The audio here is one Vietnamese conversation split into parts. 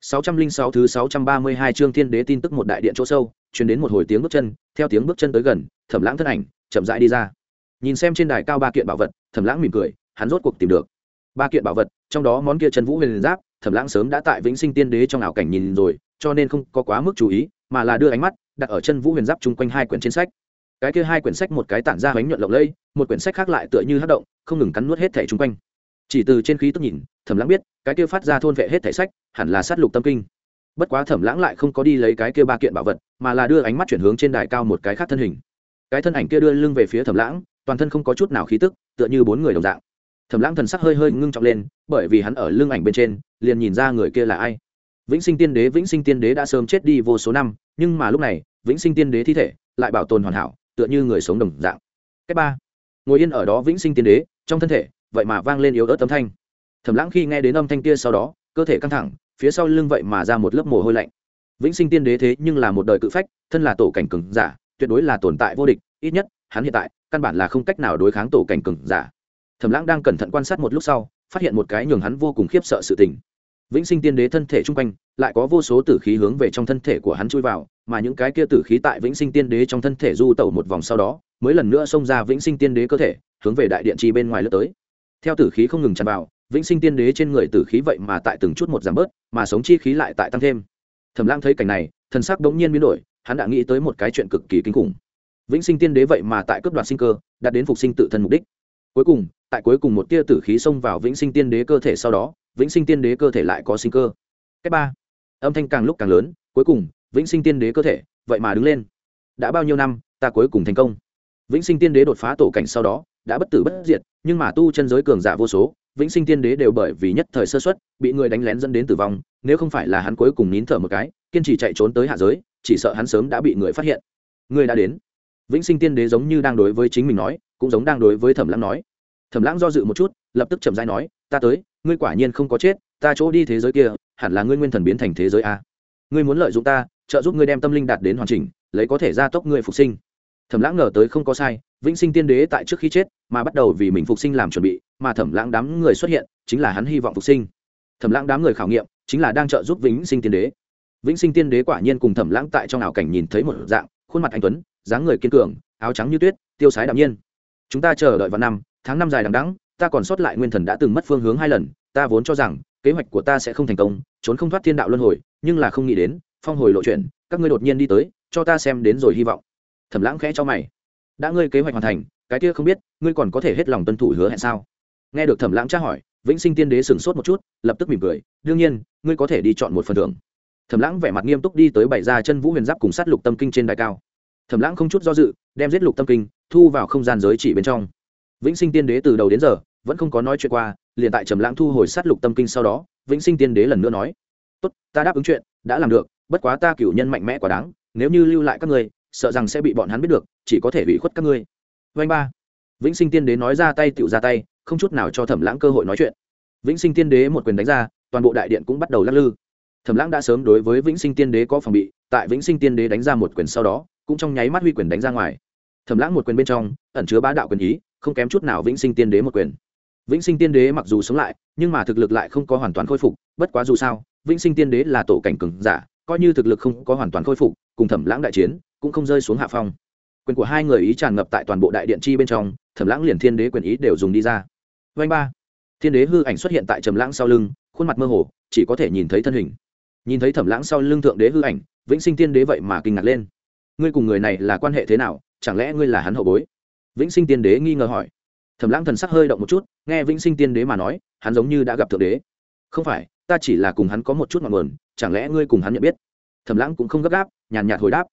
606 thứ 632 chương Thiên Đế tin tức một đại điện chỗ sâu, truyền đến một hồi tiếng bước chân, theo tiếng bước chân tới gần, Thẩm Lãng thân ảnh chậm rãi đi ra. Nhìn xem trên đài cao ba kiện bảo vật, Thẩm Lãng mỉm cười, hắn rốt cuộc tìm được. Ba kiện bảo vật, trong đó món kia chân vũ huyền giáp, Thẩm Lãng sớm đã tại Vĩnh Sinh Tiên Đế trong ảo cảnh nhìn rồi, cho nên không có quá mức chú ý, mà là đưa ánh mắt đặt ở chân vũ huyền giáp chung quanh hai quyển trên sách. Cái kia hai quyển sách một cái tản ra ánh nhuận lộng lẫy, một quyển sách khác lại tựa như hấp động, không ngừng cắn nuốt hết thảy chung quanh. Chỉ từ trên khí tức nhìn, Thẩm Lãng biết, cái kia phát ra thôn vệ hết thể sách, hẳn là sát lục tâm kinh. Bất quá thẩm lãng lại không có đi lấy cái kia ba kiện bảo vật mà là đưa ánh mắt chuyển hướng trên đài cao một cái khác thân hình. Cái thân ảnh kia đưa lưng về phía thẩm lãng toàn thân không có chút nào khí tức tựa như bốn người đồng dạng. Thẩm lãng thần sắc hơi hơi ngưng trọng lên bởi vì hắn ở lưng ảnh bên trên liền nhìn ra người kia là ai. Vĩnh sinh tiên đế vĩnh sinh tiên đế đã sớm chết đi vô số năm nhưng mà lúc này vĩnh sinh tiên đế thi thể lại bảo tồn hoàn hảo tựa như người sống đồng dạng. Cách ba ngồi yên ở đó vĩnh sinh tiên đế trong thân thể vậy mà vang lên yếu ớt âm thanh. Thẩm lãng khi nghe đến âm thanh kia sau đó, cơ thể căng thẳng, phía sau lưng vậy mà ra một lớp mồ hôi lạnh. Vĩnh sinh tiên đế thế nhưng là một đời cự phách, thân là tổ cảnh cường giả, tuyệt đối là tồn tại vô địch, ít nhất, hắn hiện tại, căn bản là không cách nào đối kháng tổ cảnh cường giả. Thẩm lãng đang cẩn thận quan sát một lúc sau, phát hiện một cái nhường hắn vô cùng khiếp sợ sự tình. Vĩnh sinh tiên đế thân thể chung quanh, lại có vô số tử khí hướng về trong thân thể của hắn chui vào, mà những cái kia tử khí tại vĩnh sinh tiên đế trong thân thể du tẩu một vòng sau đó, mới lần nữa xông ra vĩnh sinh tiên đế cơ thể, hướng về đại điện chi bên ngoài lướt tới theo tử khí không ngừng tràn vào, vĩnh sinh tiên đế trên người tử khí vậy mà tại từng chút một giảm bớt, mà sống chi khí lại tại tăng thêm. Thẩm lang thấy cảnh này, thần sắc đống nhiên biến đổi, hắn đã nghĩ tới một cái chuyện cực kỳ kinh khủng. Vĩnh sinh tiên đế vậy mà tại cấp đoạt sinh cơ, đạt đến phục sinh tự thân mục đích. Cuối cùng, tại cuối cùng một tia tử khí xông vào vĩnh sinh tiên đế cơ thể sau đó, vĩnh sinh tiên đế cơ thể lại có sinh cơ. Cách ba. Âm thanh càng lúc càng lớn, cuối cùng, vĩnh sinh tiên đế cơ thể, vậy mà đứng lên. Đã bao nhiêu năm, ta cuối cùng thành công. Vĩnh sinh tiên đế đột phá tổ cảnh sau đó đã bất tử bất diệt, nhưng mà tu chân giới cường giả vô số, vĩnh sinh tiên đế đều bởi vì nhất thời sơ xuất bị người đánh lén dẫn đến tử vong, nếu không phải là hắn cuối cùng nín thở một cái, kiên trì chạy trốn tới hạ giới, chỉ sợ hắn sớm đã bị người phát hiện. Người đã đến. Vĩnh sinh tiên đế giống như đang đối với chính mình nói, cũng giống đang đối với thẩm lãng nói. Thẩm lãng do dự một chút, lập tức chậm rãi nói, ta tới, ngươi quả nhiên không có chết, ta chỗ đi thế giới kia, hẳn là ngươi nguyên thần biến thành thế giới a. Ngươi muốn lợi dụng ta, trợ giúp ngươi đem tâm linh đạt đến hoàn chỉnh, lấy có thể gia tốc ngươi phục sinh thẩm lãng ngờ tới không có sai, vĩnh sinh tiên đế tại trước khi chết mà bắt đầu vì mình phục sinh làm chuẩn bị, mà thẩm lãng đám người xuất hiện chính là hắn hy vọng phục sinh. Thẩm lãng đám người khảo nghiệm chính là đang trợ giúp vĩnh sinh tiên đế. Vĩnh sinh tiên đế quả nhiên cùng thẩm lãng tại trong ảo cảnh nhìn thấy một dạng, khuôn mặt anh tuấn, dáng người kiên cường, áo trắng như tuyết, tiêu sái đạm nhiên. Chúng ta chờ đợi vào năm, tháng năm dài đằng đẵng, ta còn sót lại nguyên thần đã từng mất phương hướng hai lần, ta vốn cho rằng kế hoạch của ta sẽ không thành công, trốn không thoát thiên đạo luân hồi, nhưng là không nghĩ đến, phong hồi lộ chuyện các ngươi đột nhiên đi tới, cho ta xem đến rồi hy vọng thẩm lãng khẽ cho mày. Đã ngươi kế hoạch hoàn thành, cái kia không biết, ngươi còn có thể hết lòng tuân thủ hứa hẹn sao? Nghe được thẩm lãng tra hỏi, vĩnh sinh tiên đế sửng sốt một chút, lập tức mỉm cười, đương nhiên, ngươi có thể đi chọn một phần thưởng. Thẩm lãng vẻ mặt nghiêm túc đi tới bảy ra chân vũ huyền giáp cùng sát lục tâm kinh trên đài cao. Thẩm lãng không chút do dự, đem giết lục tâm kinh, thu vào không gian giới chỉ bên trong. Vĩnh sinh tiên đế từ đầu đến giờ, vẫn không có nói chuyện qua, liền tại trầm lãng thu hồi sát lục tâm kinh sau đó, vĩnh sinh tiên đế lần nữa nói, tốt, ta đáp ứng chuyện, đã làm được, bất quá ta cửu nhân mạnh mẽ quá đáng, nếu như lưu lại các ngươi sợ rằng sẽ bị bọn hắn biết được, chỉ có thể bị khuất các ngươi. Vanh ba. Vĩnh sinh tiên đế nói ra tay tựu ra tay, không chút nào cho thẩm lãng cơ hội nói chuyện. Vĩnh sinh tiên đế một quyền đánh ra, toàn bộ đại điện cũng bắt đầu lắc lư. Thẩm lãng đã sớm đối với vĩnh sinh tiên đế có phòng bị, tại vĩnh sinh tiên đế đánh ra một quyền sau đó, cũng trong nháy mắt huy quyền đánh ra ngoài. Thẩm lãng một quyền bên trong, ẩn chứa bá đạo quyền ý, không kém chút nào vĩnh sinh tiên đế một quyền. Vĩnh sinh tiên đế mặc dù sống lại, nhưng mà thực lực lại không có hoàn toàn khôi phục, bất quá dù sao, vĩnh sinh tiên đế là tổ cảnh cường giả, coi như thực lực không có hoàn toàn khôi phục, cùng thẩm lãng đại chiến cũng không rơi xuống hạ phong. Quyền của hai người ý tràn ngập tại toàn bộ đại điện chi bên trong, thẩm lãng liền thiên đế quyền ý đều dùng đi ra. Vanh ba. Thiên đế hư ảnh xuất hiện tại trầm lãng sau lưng, khuôn mặt mơ hồ, chỉ có thể nhìn thấy thân hình. Nhìn thấy thẩm lãng sau lưng thượng đế hư ảnh, vĩnh sinh tiên đế vậy mà kinh ngạc lên. Ngươi cùng người này là quan hệ thế nào, chẳng lẽ ngươi là hắn hậu bối? Vĩnh sinh tiên đế nghi ngờ hỏi. Thẩm lãng thần sắc hơi động một chút, nghe vĩnh sinh tiên đế mà nói, hắn giống như đã gặp thượng đế. Không phải, ta chỉ là cùng hắn có một chút ngọn nguồn, chẳng lẽ ngươi cùng hắn nhận biết? Thẩm lãng cũng không gấp gáp, nhàn nhạt hồi đáp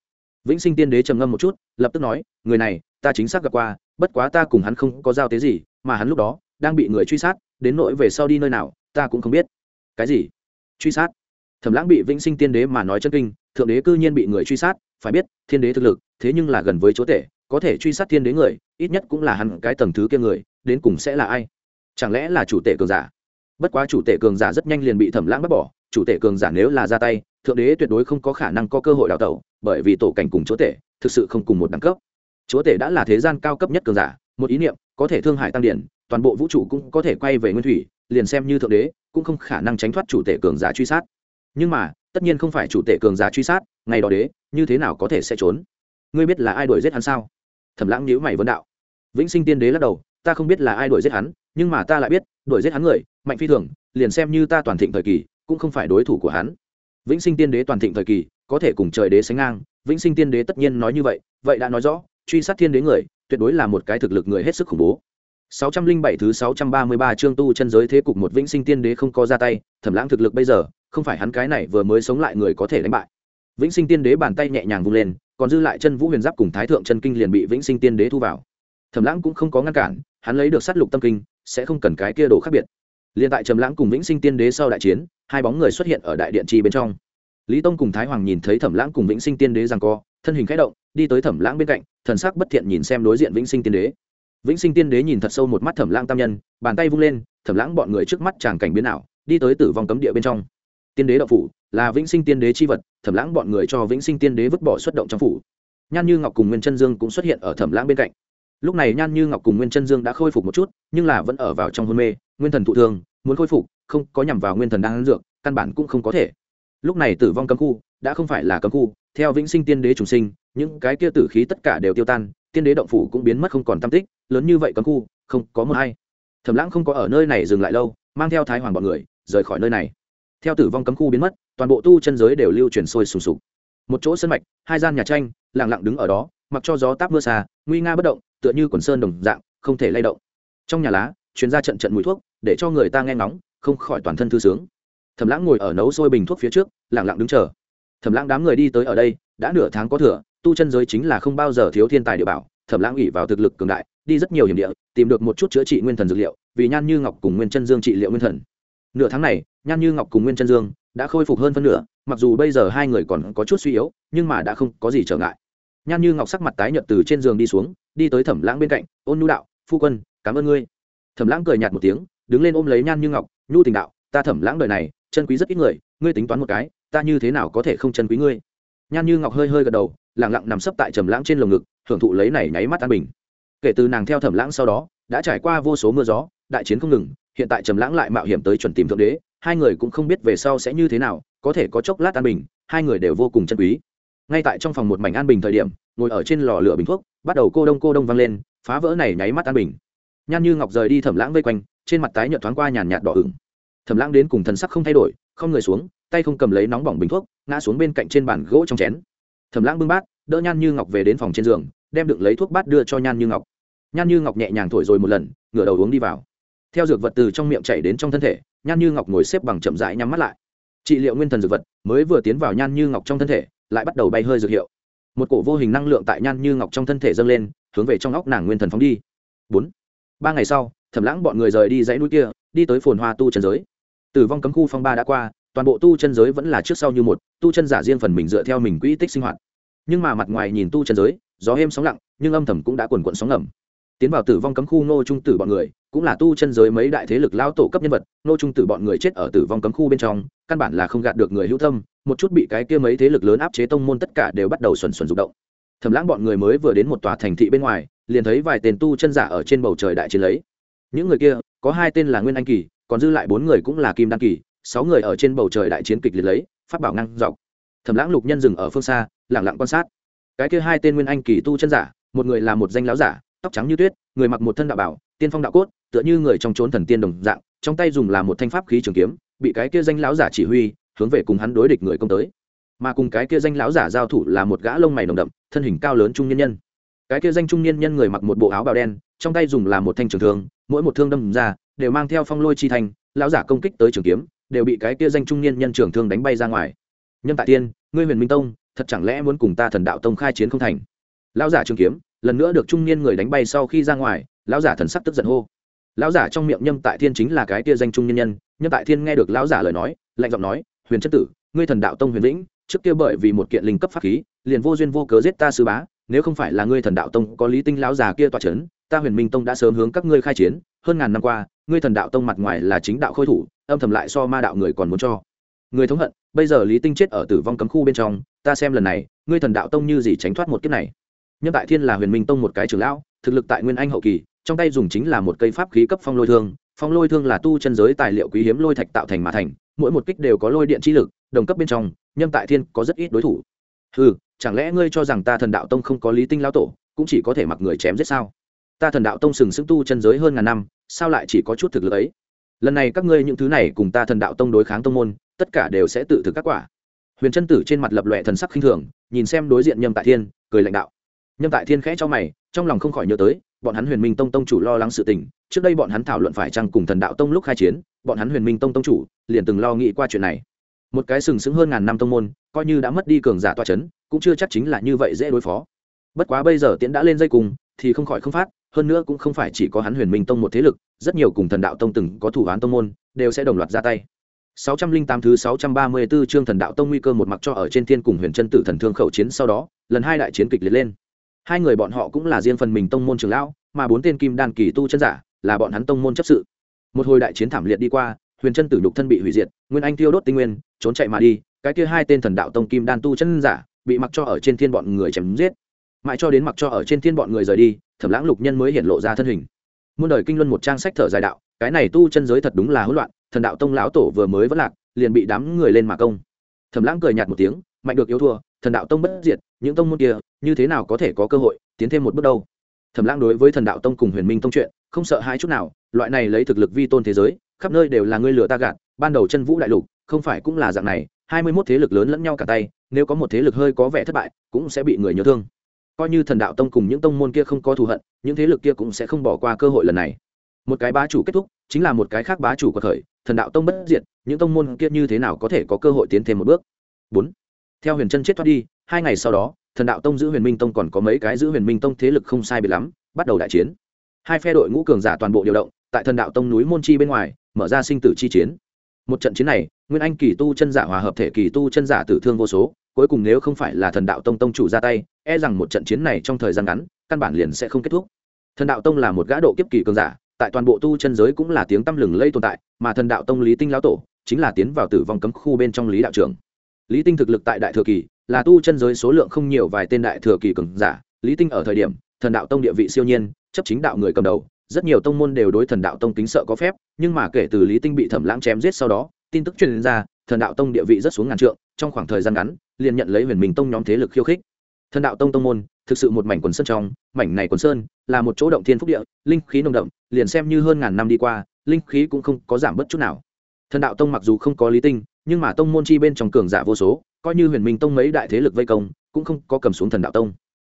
vĩnh sinh tiên đế trầm ngâm một chút, lập tức nói, người này, ta chính xác gặp qua, bất quá ta cùng hắn không có giao tế gì, mà hắn lúc đó đang bị người truy sát, đến nỗi về sau đi nơi nào, ta cũng không biết. Cái gì? Truy sát. Thẩm lãng bị vĩnh sinh tiên đế mà nói chân kinh, thượng đế cư nhiên bị người truy sát, phải biết, thiên đế thực lực, thế nhưng là gần với chúa tể, có thể truy sát thiên đế người, ít nhất cũng là hắn cái tầng thứ kia người, đến cùng sẽ là ai? Chẳng lẽ là chủ tể cường giả? Bất quá chủ tể cường giả rất nhanh liền bị thẩm lãng bắt bỏ, chủ tể cường giả nếu là ra tay, thượng đế tuyệt đối không có khả năng có cơ hội đào tẩu bởi vì tổ cảnh cùng chúa tể thực sự không cùng một đẳng cấp. Chúa tể đã là thế gian cao cấp nhất cường giả, một ý niệm, có thể thương hại tăng điển, toàn bộ vũ trụ cũng có thể quay về nguyên thủy, liền xem như thượng đế, cũng không khả năng tránh thoát chủ tể cường giả truy sát. Nhưng mà, tất nhiên không phải chủ tể cường giả truy sát, ngày đó đế, như thế nào có thể sẽ trốn? Ngươi biết là ai đuổi giết hắn sao? Thẩm lãng nhíu mày vấn đạo. Vĩnh sinh tiên đế lắc đầu, ta không biết là ai đuổi giết hắn, nhưng mà ta lại biết, đuổi giết hắn người, mạnh phi thường, liền xem như ta toàn thịnh thời kỳ, cũng không phải đối thủ của hắn. Vĩnh sinh tiên đế toàn thịnh thời kỳ có thể cùng trời đế sánh ngang vĩnh sinh tiên đế tất nhiên nói như vậy vậy đã nói rõ truy sát thiên đế người tuyệt đối là một cái thực lực người hết sức khủng bố 607 thứ 633 chương tu chân giới thế cục một vĩnh sinh tiên đế không có ra tay, Thẩm Lãng thực lực bây giờ, không phải hắn cái này vừa mới sống lại người có thể đánh bại. Vĩnh sinh tiên đế bàn tay nhẹ nhàng vung lên, còn dư lại chân vũ huyền giáp cùng thái thượng chân kinh liền bị vĩnh sinh tiên đế thu vào. Thẩm Lãng cũng không có ngăn cản, hắn lấy được sát lục tâm kinh, sẽ không cần cái kia đồ khác biệt. Liên tại Trầm Lãng cùng vĩnh sinh tiên đế sau đại chiến, hai bóng người xuất hiện ở đại điện chi bên trong. Lý Tông cùng Thái Hoàng nhìn thấy Thẩm Lãng cùng vĩnh sinh tiên đế rằng co, thân hình khẽ động, đi tới Thẩm Lãng bên cạnh, thần sắc bất thiện nhìn xem đối diện vĩnh sinh tiên đế. Vĩnh sinh tiên đế nhìn thật sâu một mắt thẩm lãng tam nhân bàn tay vung lên thẩm lãng bọn người trước mắt tràng cảnh biến ảo đi tới tử vong cấm địa bên trong. Tiên đế đậu phủ là vĩnh sinh tiên đế chi vật thẩm lãng bọn người cho vĩnh sinh tiên đế vứt bỏ xuất động trong phủ. Nhan như ngọc cùng nguyên chân dương cũng xuất hiện ở thẩm lãng bên cạnh. Lúc này nhan như ngọc cùng nguyên chân dương đã khôi phục một chút nhưng là vẫn ở vào trong hôn mê nguyên thần thụ thương muốn khôi phục không có nhằm vào nguyên thần đang ăn dược căn bản cũng không có thể lúc này tử vong cấm khu, đã không phải là cấm khu, theo vĩnh sinh tiên đế trùng sinh, những cái kia tử khí tất cả đều tiêu tan, tiên đế động phủ cũng biến mất không còn tam tích, lớn như vậy cấm khu, không có một hay thẩm lãng không có ở nơi này dừng lại lâu, mang theo thái hoàng bọn người, rời khỏi nơi này. Theo tử vong cấm khu biến mất, toàn bộ tu chân giới đều lưu chuyển sôi sùng sục. Một chỗ sân mạch, hai gian nhà tranh, lặng lặng đứng ở đó, mặc cho gió táp mưa xa, nguy nga bất động, tựa như quần sơn đồng dạng, không thể lay động. Trong nhà lá chuyên ra trận trận mùi thuốc, để cho người ta nghe ngóng, không khỏi toàn thân thư sướng thẩm lãng ngồi ở nấu sôi bình thuốc phía trước, lặng lặng đứng chờ. Thẩm lãng đám người đi tới ở đây, đã nửa tháng có thừa, tu chân giới chính là không bao giờ thiếu thiên tài địa bảo. Thẩm lãng ủy vào thực lực cường đại, đi rất nhiều hiểm địa, tìm được một chút chữa trị nguyên thần dược liệu, vì nhan như ngọc cùng nguyên chân dương trị liệu nguyên thần. Nửa tháng này, nhan như ngọc cùng nguyên chân dương đã khôi phục hơn phân nửa, mặc dù bây giờ hai người còn có chút suy yếu, nhưng mà đã không có gì trở ngại. Nhan như ngọc sắc mặt tái nhợt từ trên giường đi xuống, đi tới thẩm lãng bên cạnh, ôn nhu đạo, phu quân, cảm ơn ngươi. Thẩm lãng cười nhạt một tiếng, đứng lên ôm lấy nhan như ngọc, nhu tình đạo, ta thẩm lãng đời này chân quý rất ít người, ngươi tính toán một cái, ta như thế nào có thể không chân quý ngươi? Nhan như ngọc hơi hơi gật đầu lẳng lặng nằm sấp tại trầm lãng trên lồng ngực, hưởng thụ lấy này nháy mắt an bình. Kể từ nàng theo thẩm lãng sau đó, đã trải qua vô số mưa gió, đại chiến không ngừng, hiện tại trầm lãng lại mạo hiểm tới chuẩn tìm thượng đế, hai người cũng không biết về sau sẽ như thế nào, có thể có chốc lát an bình, hai người đều vô cùng chân quý. Ngay tại trong phòng một mảnh an bình thời điểm, ngồi ở trên lò lửa bình thuốc, bắt đầu cô đông cô đông vang lên, phá vỡ này nháy mắt an bình. Nhan như ngọc rời đi thẩm lãng vây quanh, trên mặt tái nhợt thoáng qua nhàn nhạt đỏ ửng thẩm lãng đến cùng thần sắc không thay đổi, không người xuống, tay không cầm lấy nóng bỏng bình thuốc, ngã xuống bên cạnh trên bàn gỗ trong chén. Thẩm lãng bưng bát, đỡ nhan như ngọc về đến phòng trên giường, đem đựng lấy thuốc bát đưa cho nhan như ngọc. Nhan như ngọc nhẹ nhàng thổi rồi một lần, ngửa đầu uống đi vào. Theo dược vật từ trong miệng chảy đến trong thân thể, nhan như ngọc ngồi xếp bằng chậm rãi nhắm mắt lại. Trị liệu nguyên thần dược vật, mới vừa tiến vào nhan như ngọc trong thân thể, lại bắt đầu bay hơi dược hiệu. Một cổ vô hình năng lượng tại nhan như ngọc trong thân thể dâng lên, hướng về trong óc nàng nguyên thần phóng đi. Bốn, ba ngày sau thẩm lãng bọn người rời đi dãy núi kia, đi tới phồn hoa tu Trần giới tử vong cấm khu phong ba đã qua, toàn bộ tu chân giới vẫn là trước sau như một, tu chân giả riêng phần mình dựa theo mình quỹ tích sinh hoạt. Nhưng mà mặt ngoài nhìn tu chân giới, gió êm sóng lặng, nhưng âm thầm cũng đã quần quận sóng ngầm. Tiến vào tử vong cấm khu nô trung tử bọn người, cũng là tu chân giới mấy đại thế lực lao tổ cấp nhân vật nô trung tử bọn người chết ở tử vong cấm khu bên trong, căn bản là không gạt được người hữu tâm, một chút bị cái kia mấy thế lực lớn áp chế tông môn tất cả đều bắt đầu xuẩn xuẩn rụng động. Thầm lãng bọn người mới vừa đến một tòa thành thị bên ngoài, liền thấy vài tên tu chân giả ở trên bầu trời đại chiến lấy. Những người kia, có hai tên là nguyên anh kỳ còn dư lại bốn người cũng là kim Đan kỳ, sáu người ở trên bầu trời đại chiến kịch liệt lấy phát bảo ngang dọc. Thẩm lãng lục nhân dừng ở phương xa lẳng lặng quan sát. Cái kia hai tên nguyên anh kỳ tu chân giả, một người là một danh láo giả, tóc trắng như tuyết, người mặc một thân đạo bảo, tiên phong đạo cốt, tựa như người trong trốn thần tiên đồng dạng, trong tay dùng là một thanh pháp khí trường kiếm, bị cái kia danh láo giả chỉ huy, hướng về cùng hắn đối địch người công tới. Mà cùng cái kia danh láo giả giao thủ là một gã lông mày nồng đậm, thân hình cao lớn trung nhân nhân. Cái kia danh trung niên nhân người mặc một bộ áo bào đen, trong tay dùng là một thanh trường thương, mỗi một thương đâm ra đều mang theo phong lôi chi thành lão giả công kích tới trường kiếm, đều bị cái kia danh trung niên nhân trưởng thương đánh bay ra ngoài. Nhân tại tiên, ngươi huyền minh tông, thật chẳng lẽ muốn cùng ta thần đạo tông khai chiến không thành? Lão giả trường kiếm, lần nữa được trung niên người đánh bay sau khi ra ngoài, lão giả thần sắc tức giận hô. Lão giả trong miệng nhâm tại thiên chính là cái kia danh trung niên nhân, nhâm tại thiên nghe được lão giả lời nói, lạnh giọng nói, huyền chất tử, ngươi thần đạo tông huyền vĩnh, trước kia bởi vì một kiện linh cấp pháp khí, liền vô duyên vô cớ giết ta sư bá, nếu không phải là ngươi thần đạo tông có lý tinh lão già kia tọa chấn ta huyền minh tông đã sớm hướng các ngươi khai chiến, hơn ngàn năm qua, ngươi thần đạo tông mặt ngoài là chính đạo khôi thủ, âm thầm lại so ma đạo người còn muốn cho. Người thống hận, bây giờ lý tinh chết ở tử vong cấm khu bên trong, ta xem lần này, ngươi thần đạo tông như gì tránh thoát một kiếp này. Nhân tại thiên là huyền minh tông một cái trưởng lão, thực lực tại nguyên anh hậu kỳ, trong tay dùng chính là một cây pháp khí cấp phong lôi thương, phong lôi thương là tu chân giới tài liệu quý hiếm lôi thạch tạo thành mà thành, mỗi một kích đều có lôi điện chi lực, đồng cấp bên trong, nhân tại thiên có rất ít đối thủ. Ừ chẳng lẽ ngươi cho rằng ta thần đạo tông không có lý tinh lao tổ, cũng chỉ có thể mặc người chém giết sao? Ta thần đạo tông sừng sững tu chân giới hơn ngàn năm, sao lại chỉ có chút thực lực ấy? Lần này các ngươi những thứ này cùng ta thần đạo tông đối kháng tông môn, tất cả đều sẽ tự thực các quả. Huyền chân tử trên mặt lập lòe thần sắc khinh thường, nhìn xem đối diện nhâm tại thiên, cười lãnh đạo. Nhâm tại thiên khẽ cho mày, trong lòng không khỏi nhớ tới, bọn hắn huyền minh tông tông chủ lo lắng sự tình, trước đây bọn hắn thảo luận phải chăng cùng thần đạo tông lúc khai chiến, bọn hắn huyền minh tông tông chủ liền từng lo nghĩ qua chuyện này. Một cái sừng sững hơn ngàn năm tông môn, coi như đã mất đi cường giả toa c h ấ n cũng chưa chắc chính là như vậy dễ đối phó. Bất quá bây giờ tiễn đã lên dây cùng, thì không khỏi không phát hơn nữa cũng không phải chỉ có hắn huyền minh tông một thế lực, rất nhiều cùng thần đạo tông từng có thủ án tông môn, đều sẽ đồng loạt ra tay. 608 thứ 634 chương thần đạo tông nguy cơ một mặc cho ở trên thiên cùng huyền chân tử thần thương khẩu chiến sau đó, lần hai đại chiến kịch liệt lên. Hai người bọn họ cũng là riêng phần mình tông môn trường lão, mà bốn tên kim đan kỳ tu chân giả là bọn hắn tông môn chấp sự. Một hồi đại chiến thảm liệt đi qua, huyền chân tử lục thân bị hủy diệt, nguyên anh tiêu đốt tinh nguyên, trốn chạy mà đi, cái kia hai tên thần đạo tông kim đan tu chân giả bị mặc cho ở trên thiên bọn người chém giết. Mãi cho đến mặc cho ở trên thiên bọn người rời đi thẩm lãng lục nhân mới hiện lộ ra thân hình. Muôn đời kinh luân một trang sách thở dài đạo, cái này tu chân giới thật đúng là hỗn loạn, thần đạo tông lão tổ vừa mới vất lạc, liền bị đám người lên mà công. Thẩm lãng cười nhạt một tiếng, mạnh được yếu thua, thần đạo tông bất diệt, những tông môn kia, như thế nào có thể có cơ hội tiến thêm một bước đâu? Thẩm lãng đối với thần đạo tông cùng huyền minh tông chuyện, không sợ hai chút nào, loại này lấy thực lực vi tôn thế giới, khắp nơi đều là ngươi lừa ta gạt, ban đầu chân vũ đại lục, không phải cũng là dạng này, hai mươi mốt thế lực lớn lẫn nhau cả tay, nếu có một thế lực hơi có vẻ thất bại, cũng sẽ bị người nhớ thương coi như thần đạo tông cùng những tông môn kia không có thù hận, những thế lực kia cũng sẽ không bỏ qua cơ hội lần này. Một cái bá chủ kết thúc, chính là một cái khác bá chủ của thời, thần đạo tông bất diệt, những tông môn kia như thế nào có thể có cơ hội tiến thêm một bước? Bốn. Theo huyền chân chết thoát đi, hai ngày sau đó, thần đạo tông giữ huyền minh tông còn có mấy cái giữ huyền minh tông thế lực không sai biệt lắm, bắt đầu đại chiến. Hai phe đội ngũ cường giả toàn bộ điều động, tại thần đạo tông núi môn chi bên ngoài, mở ra sinh tử chi chiến. Một trận chiến này, nguyên anh kỳ tu chân giả hòa hợp thể kỳ tu chân giả tử thương vô số cuối cùng nếu không phải là thần đạo tông tông chủ ra tay e rằng một trận chiến này trong thời gian ngắn, căn bản liền sẽ không kết thúc. Thần đạo tông là một gã độ kiếp kỳ cường giả, tại toàn bộ tu chân giới cũng là tiếng tăm lừng lây tồn tại, mà thần đạo tông lý tinh lão tổ chính là tiến vào tử vong cấm khu bên trong lý đạo trưởng. Lý tinh thực lực tại đại thừa kỳ, là tu chân giới số lượng không nhiều vài tên đại thừa kỳ cường giả, lý tinh ở thời điểm, thần đạo tông địa vị siêu nhiên, chấp chính đạo người cầm đầu, rất nhiều tông môn đều đối thần đạo tông kính sợ có phép, nhưng mà kể từ lý tinh bị thẩm lãng chém giết sau đó, tin tức truyền ra, thần đạo tông địa vị rất xuống ngàn trượng, trong khoảng thời gian ngắn liền nhận lấy huyền minh tông nhóm thế lực khiêu khích. Thần đạo tông tông môn, thực sự một mảnh quần sơn trong, mảnh này quần sơn là một chỗ động thiên phúc địa, linh khí nồng đậm, liền xem như hơn ngàn năm đi qua, linh khí cũng không có giảm bớt chút nào. Thần đạo tông mặc dù không có lý tinh, nhưng mà tông môn chi bên trong cường giả vô số, coi như huyền minh tông mấy đại thế lực vây công, cũng không có cầm xuống thần đạo tông.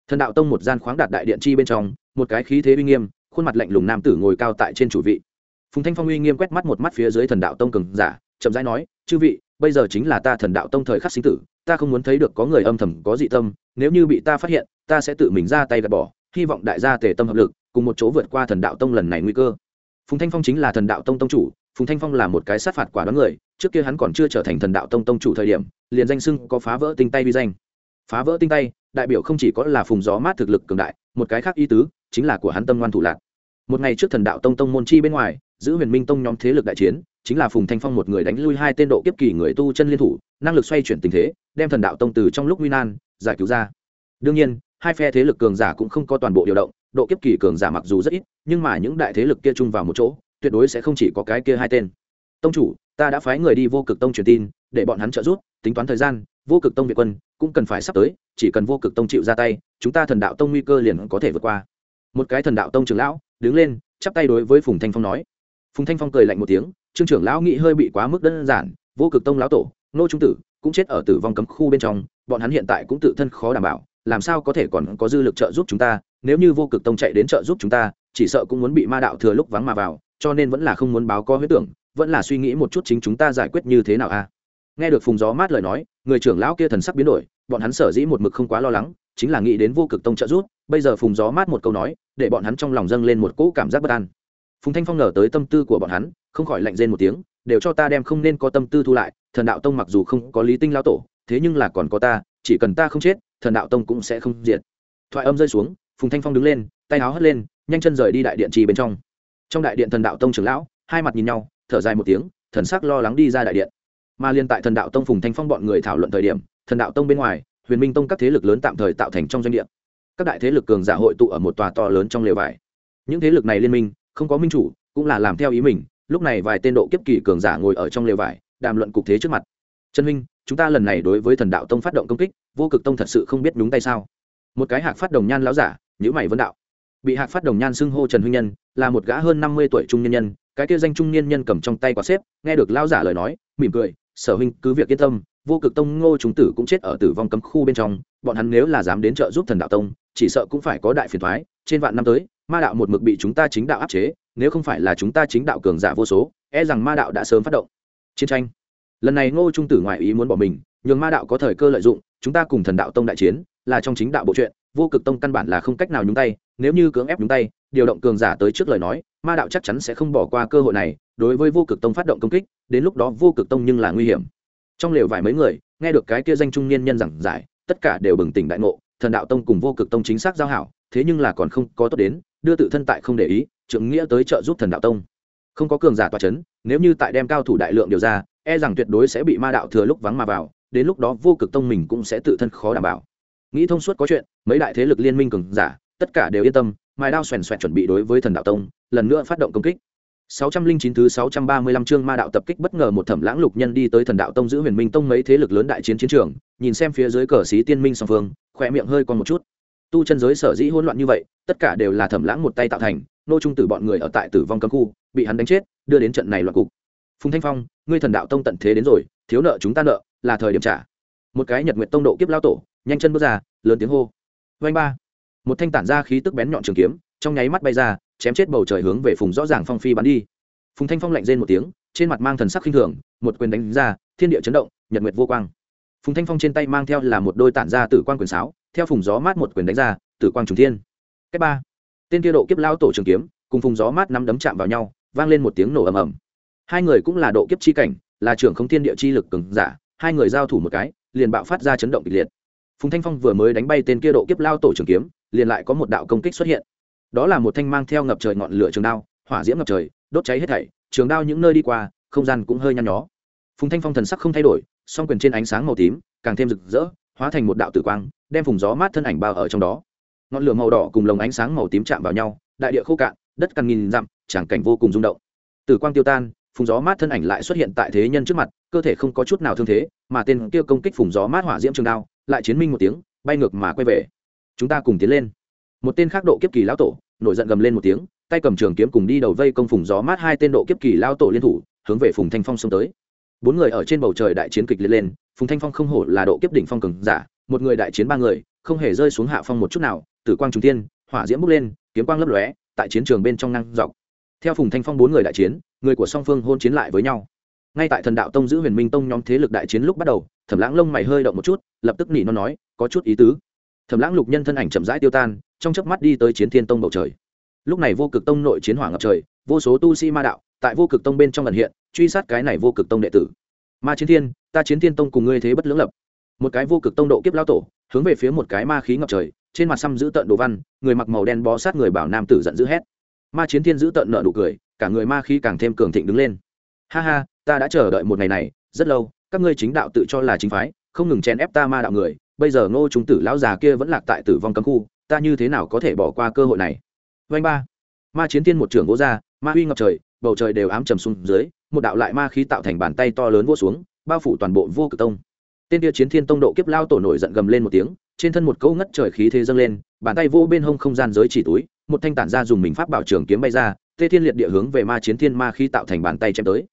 Thần đạo tông một gian khoáng đạt đại điện chi bên trong, một cái khí thế uy nghiêm, khuôn mặt lạnh lùng nam tử ngồi cao tại trên chủ vị. Phùng thanh phong uy nghiêm quét mắt một mắt phía dưới thần đạo tông cường giả, chậm rãi nói, chư vị bây giờ chính là ta thần đạo tông thời khắc sinh tử, ta không muốn thấy được có người âm thầm, có dị tâm, nếu như bị ta phát hiện, ta sẽ tự mình ra tay gạt bỏ, hy vọng đại gia tề tâm hợp lực, cùng một chỗ vượt qua thần đạo tông lần này nguy cơ. Phùng thanh phong chính là thần đạo tông tông chủ, phùng thanh phong là một cái sát phạt quả đoán người, trước kia hắn còn chưa trở thành thần đạo tông tông chủ thời điểm, liền danh sưng có phá vỡ tinh tay vi danh. Phá vỡ tinh tay, đại biểu không chỉ có là phùng gió mát thực lực cường đại, một cái khác y tứ, chính là của hắn tâm ngoan thủ lạc. Một ngày trước thần đạo tông tông môn chi bên ngoài, giữ huyền minh tông nhóm thế lực đại chiến chính là phùng thanh phong một người đánh lui hai tên độ kiếp kỳ người tu chân liên thủ, năng lực xoay chuyển tình thế, đem thần đạo tông từ trong lúc nguy nan, giải cứu ra. Đương nhiên, hai phe thế lực cường giả cũng không có toàn bộ điều động, độ kiếp kỳ cường giả mặc dù rất ít, nhưng mà những đại thế lực kia chung vào một chỗ, tuyệt đối sẽ không chỉ có cái kia hai tên. Tông chủ, ta đã phái người đi vô cực tông truyền tin, để bọn hắn trợ giúp, tính toán thời gian, vô cực tông việt quân cũng cần phải sắp tới, chỉ cần vô cực tông chịu ra tay, chúng ta thần đạo tông nguy cơ liền có thể vượt qua. Một cái thần đạo tông trưởng lão đứng lên, chắp tay đối với phùng thanh phong nói. Phùng thanh phong cười lạnh một tiếng trương trưởng lão nghĩ hơi bị quá mức đơn giản, vô cực tông lão tổ, nô trung tử, cũng chết ở tử vong cấm khu bên trong, bọn hắn hiện tại cũng tự thân khó đảm bảo, làm sao có thể còn có dư lực trợ giúp chúng ta, nếu như vô cực tông chạy đến trợ giúp chúng ta, chỉ sợ cũng muốn bị ma đạo thừa lúc vắng mà vào, cho nên vẫn là không muốn báo có huyết tưởng, vẫn là suy nghĩ một chút chính chúng ta giải quyết như thế nào a? À? Nghe được phùng gió mát lời nói, người trưởng lão kia thần sắc biến đổi, bọn hắn sở dĩ một mực không quá lo lắng, chính là nghĩ đến vô cực tông trợ giúp, bây giờ phùng gió mát một câu nói, để bọn hắn trong lòng dâng lên một cỗ cảm giác bất an. Phùng thanh phong ngờ tới tâm tư của bọn hắn không khỏi lạnh rên một tiếng, đều cho ta đem không nên có tâm tư thu lại, thần đạo tông mặc dù không có lý tinh lao tổ, thế nhưng là còn có ta, chỉ cần ta không chết, thần đạo tông cũng sẽ không diệt. Thoại âm rơi xuống, phùng thanh phong đứng lên, tay áo hất lên, nhanh chân rời đi đại điện trì bên trong. Trong đại điện thần đạo tông trưởng lão, hai mặt nhìn nhau, thở dài một tiếng, thần sắc lo lắng đi ra đại điện. Mà liên tại thần đạo tông phùng thanh phong bọn người thảo luận thời điểm, thần đạo tông bên ngoài, huyền minh tông các thế lực lớn tạm thời tạo thành trong doanh địa. Các đại thế lực cường giả hội tụ ở một tòa to lớn trong lều vải. Những thế lực này liên minh, không có minh chủ, cũng là làm theo ý mình lúc này vài tên độ kiếp kỳ cường giả ngồi ở trong lều vải, đàm luận cục thế trước mặt. Trần huynh, chúng ta lần này đối với thần đạo tông phát động công kích, vô cực tông thật sự không biết đúng tay sao? Một cái hạc phát đồng nhan láo giả nhữ mày vấn đạo. Bị hạc phát đồng nhan xưng hô trần huynh nhân, là một gã hơn năm mươi tuổi trung nhân nhân, cái kia danh trung niên nhân cầm trong tay quả xếp, nghe được lão giả lời nói, mỉm cười, sở huynh, cứ việc yên tâm, vô cực tông ngô chúng tử cũng chết ở tử vong cấm khu bên trong, bọn hắn nếu là dám đến trợ giúp thần đạo tông, chỉ sợ cũng phải có đại phiền thoái, trên vạn năm tới, ma đạo một mực bị chúng ta chính đạo áp chế nếu không phải là chúng ta chính đạo cường giả vô số e rằng ma đạo đã sớm phát động. Chiến tranh. Lần này ngô trung tử ngoại ý muốn bỏ mình, nhường ma đạo có thời cơ lợi dụng, chúng ta cùng thần đạo tông đại chiến, là trong chính đạo bộ chuyện, vô cực tông căn bản là không cách nào nhúng tay, nếu như cưỡng ép nhúng tay, điều động cường giả tới trước lời nói, ma đạo chắc chắn sẽ không bỏ qua cơ hội này, đối với vô cực tông phát động công kích, đến lúc đó vô cực tông nhưng là nguy hiểm. Trong lều vài mấy người, nghe được cái kia danh trung niên nhân giảng giải, tất cả đều bừng tỉnh đại ngộ, thần đạo tông cùng vô cực tông chính xác giao hảo, thế nhưng là còn không có tốt đến, đưa tự thân tại không để ý trưởng nghĩa tới trợ giúp thần đạo tông. Không có cường giả tòa c h ấ n nếu như tại đem cao thủ đại lượng điều ra e rằng tuyệt đối sẽ bị ma đạo thừa lúc vắng mà vào, đến lúc đó vô cực tông mình cũng sẽ tự thân khó đảm bảo. Nghĩ thông suốt có chuyện, mấy đại thế lực liên minh cường giả, tất cả đều yên tâm mài đao xoèn xoẹt chuẩn bị đối với thần đạo tông, lần nữa phát động công kích. 609 thứ 635 chương ma đạo tập kích bất ngờ một thẩm lãng lục nhân đi tới thần đạo tông giữ huyền minh tông mấy thế lực lớn đại chiến chiến trường, nhìn xem phía dưới cờ sĩ tiên minh song phương, khỏe miệng hơi còn một chút. Tu chân giới sở dĩ hỗn loạn như vậy, tất cả đều là thẩm lãng một tay tạo thành nô trung tử bọn người ở tại tử vong cấm khu, bị hắn đánh chết, đưa đến trận này loạn cục. Phùng thanh phong, ngươi thần đạo tông tận thế đến rồi, thiếu nợ chúng ta nợ, là thời điểm trả. Một cái nhật nguyện tông độ kiếp lao tổ, nhanh chân bước ra, lớn tiếng hô. Vanh ba. Một thanh tản ra khí tức bén nhọn trường kiếm, trong nháy mắt bay ra, chém chết bầu trời hướng về phùng rõ ràng phong phi bắn đi. Phùng thanh phong lạnh rên một tiếng, trên mặt mang thần sắc khinh thường, một quyền đánh ra, thiên địa chấn động, nhật nguyệt vô quang. Phùng thanh phong trên tay mang theo là một đôi tản ra tử quan quyền sáo, theo phùng gió mát một quyền đánh ra, tử quang trùng thiên. Cách ba tên kia độ kiếp lao tổ trường kiếm, cùng phùng gió mát năm đấm chạm vào nhau, vang lên một tiếng nổ ầm ầm. Hai người cũng là độ kiếp chi cảnh, là trưởng không thiên địa chi lực cường giả, hai người giao thủ một cái, liền bạo phát ra chấn động kịch liệt. Phùng thanh phong vừa mới đánh bay tên kia độ kiếp lao tổ trường kiếm, liền lại có một đạo công kích xuất hiện. Đó là một thanh mang theo ngập trời ngọn lửa trường đao, hỏa diễm ngập trời, đốt cháy hết thảy, trường đao những nơi đi qua, không gian cũng hơi nhăn nhó. Phùng thanh phong thần sắc không thay đổi, song quyền trên ánh sáng màu tím, càng thêm rực rỡ, hóa thành một đạo tử quang, đem phùng gió mát thân ảnh bao ở trong đó ngọn lửa màu đỏ cùng lồng ánh sáng màu tím chạm vào nhau, đại địa khô cạn, đất cằn nghìn dặm, tràng cảnh vô cùng rung động. Tử quang tiêu tan, phùng gió mát thân ảnh lại xuất hiện tại thế nhân trước mặt, cơ thể không có chút nào thương thế, mà tên kia công kích phùng gió mát hỏa diễm trường đao, lại chiến minh một tiếng, bay ngược mà quay về. Chúng ta cùng tiến lên. Một tên khác độ kiếp kỳ lão tổ, nổi giận gầm lên một tiếng, tay cầm trường kiếm cùng đi đầu vây công phùng gió mát hai tên độ kiếp kỳ lao tổ liên thủ, hướng về phùng thanh phong xông tới. Bốn người ở trên bầu trời đại chiến kịch liệt lên, phùng thanh phong không hổ là độ kiếp đỉnh phong cường giả, một người đại chiến ba người, không hề rơi xuống hạ phong một chút nào tử quang trung tiên hỏa diễm bốc lên, kiếm quang lấp lóe, tại chiến trường bên trong năng dọc. Theo phùng thanh phong bốn người đại chiến, người của song phương hôn chiến lại với nhau. Ngay tại thần đạo tông giữ huyền minh tông nhóm thế lực đại chiến lúc bắt đầu, thẩm lãng lông mày hơi động một chút, lập tức nỉ nó nói, có chút ý tứ. Thẩm lãng lục nhân thân ảnh chậm rãi tiêu tan, trong chớp mắt đi tới chiến thiên tông bầu trời. Lúc này vô cực tông nội chiến hỏa ngập trời, vô số tu sĩ ma đạo, tại vô cực tông bên trong lần hiện, truy sát cái này vô cực tông đệ tử. Ma chiến thiên, ta chiến thiên tông cùng ngươi thế bất lưỡng lập. Một cái vô cực tông độ kiếp lao tổ, hướng về phía một cái ma khí ngập trời trên mặt xăm giữ tợn đồ văn, người mặc màu đen bó sát người bảo nam tử giận dữ hét. Ma chiến thiên giữ tợn nợ nụ cười, cả người ma khí càng thêm cường thịnh đứng lên. Ha ha, ta đã chờ đợi một ngày này, rất lâu, các ngươi chính đạo tự cho là chính phái, không ngừng chen ép ta ma đạo người, bây giờ ngô trung tử lão già kia vẫn lạc tại tử vong cấm khu, ta như thế nào có thể bỏ qua cơ hội này? Vanh ba. Ma chiến thiên một trưởng vỗ ra, ma huy ngập trời, bầu trời đều ám trầm xuống dưới, một đạo lại ma khí tạo thành bàn tay to lớn vỗ xuống, bao phủ toàn bộ vô cực tông. Tên kia chiến thiên tông độ kiếp lao tổ nổi giận gầm lên một tiếng trên thân một câu ngất trời khí thế dâng lên, bàn tay vô bên hông không gian giới chỉ túi, một thanh tản ra dùng mình pháp bảo trường kiếm bay ra, tê thiên liệt địa hướng về ma chiến thiên ma khí tạo thành bàn tay chém tới.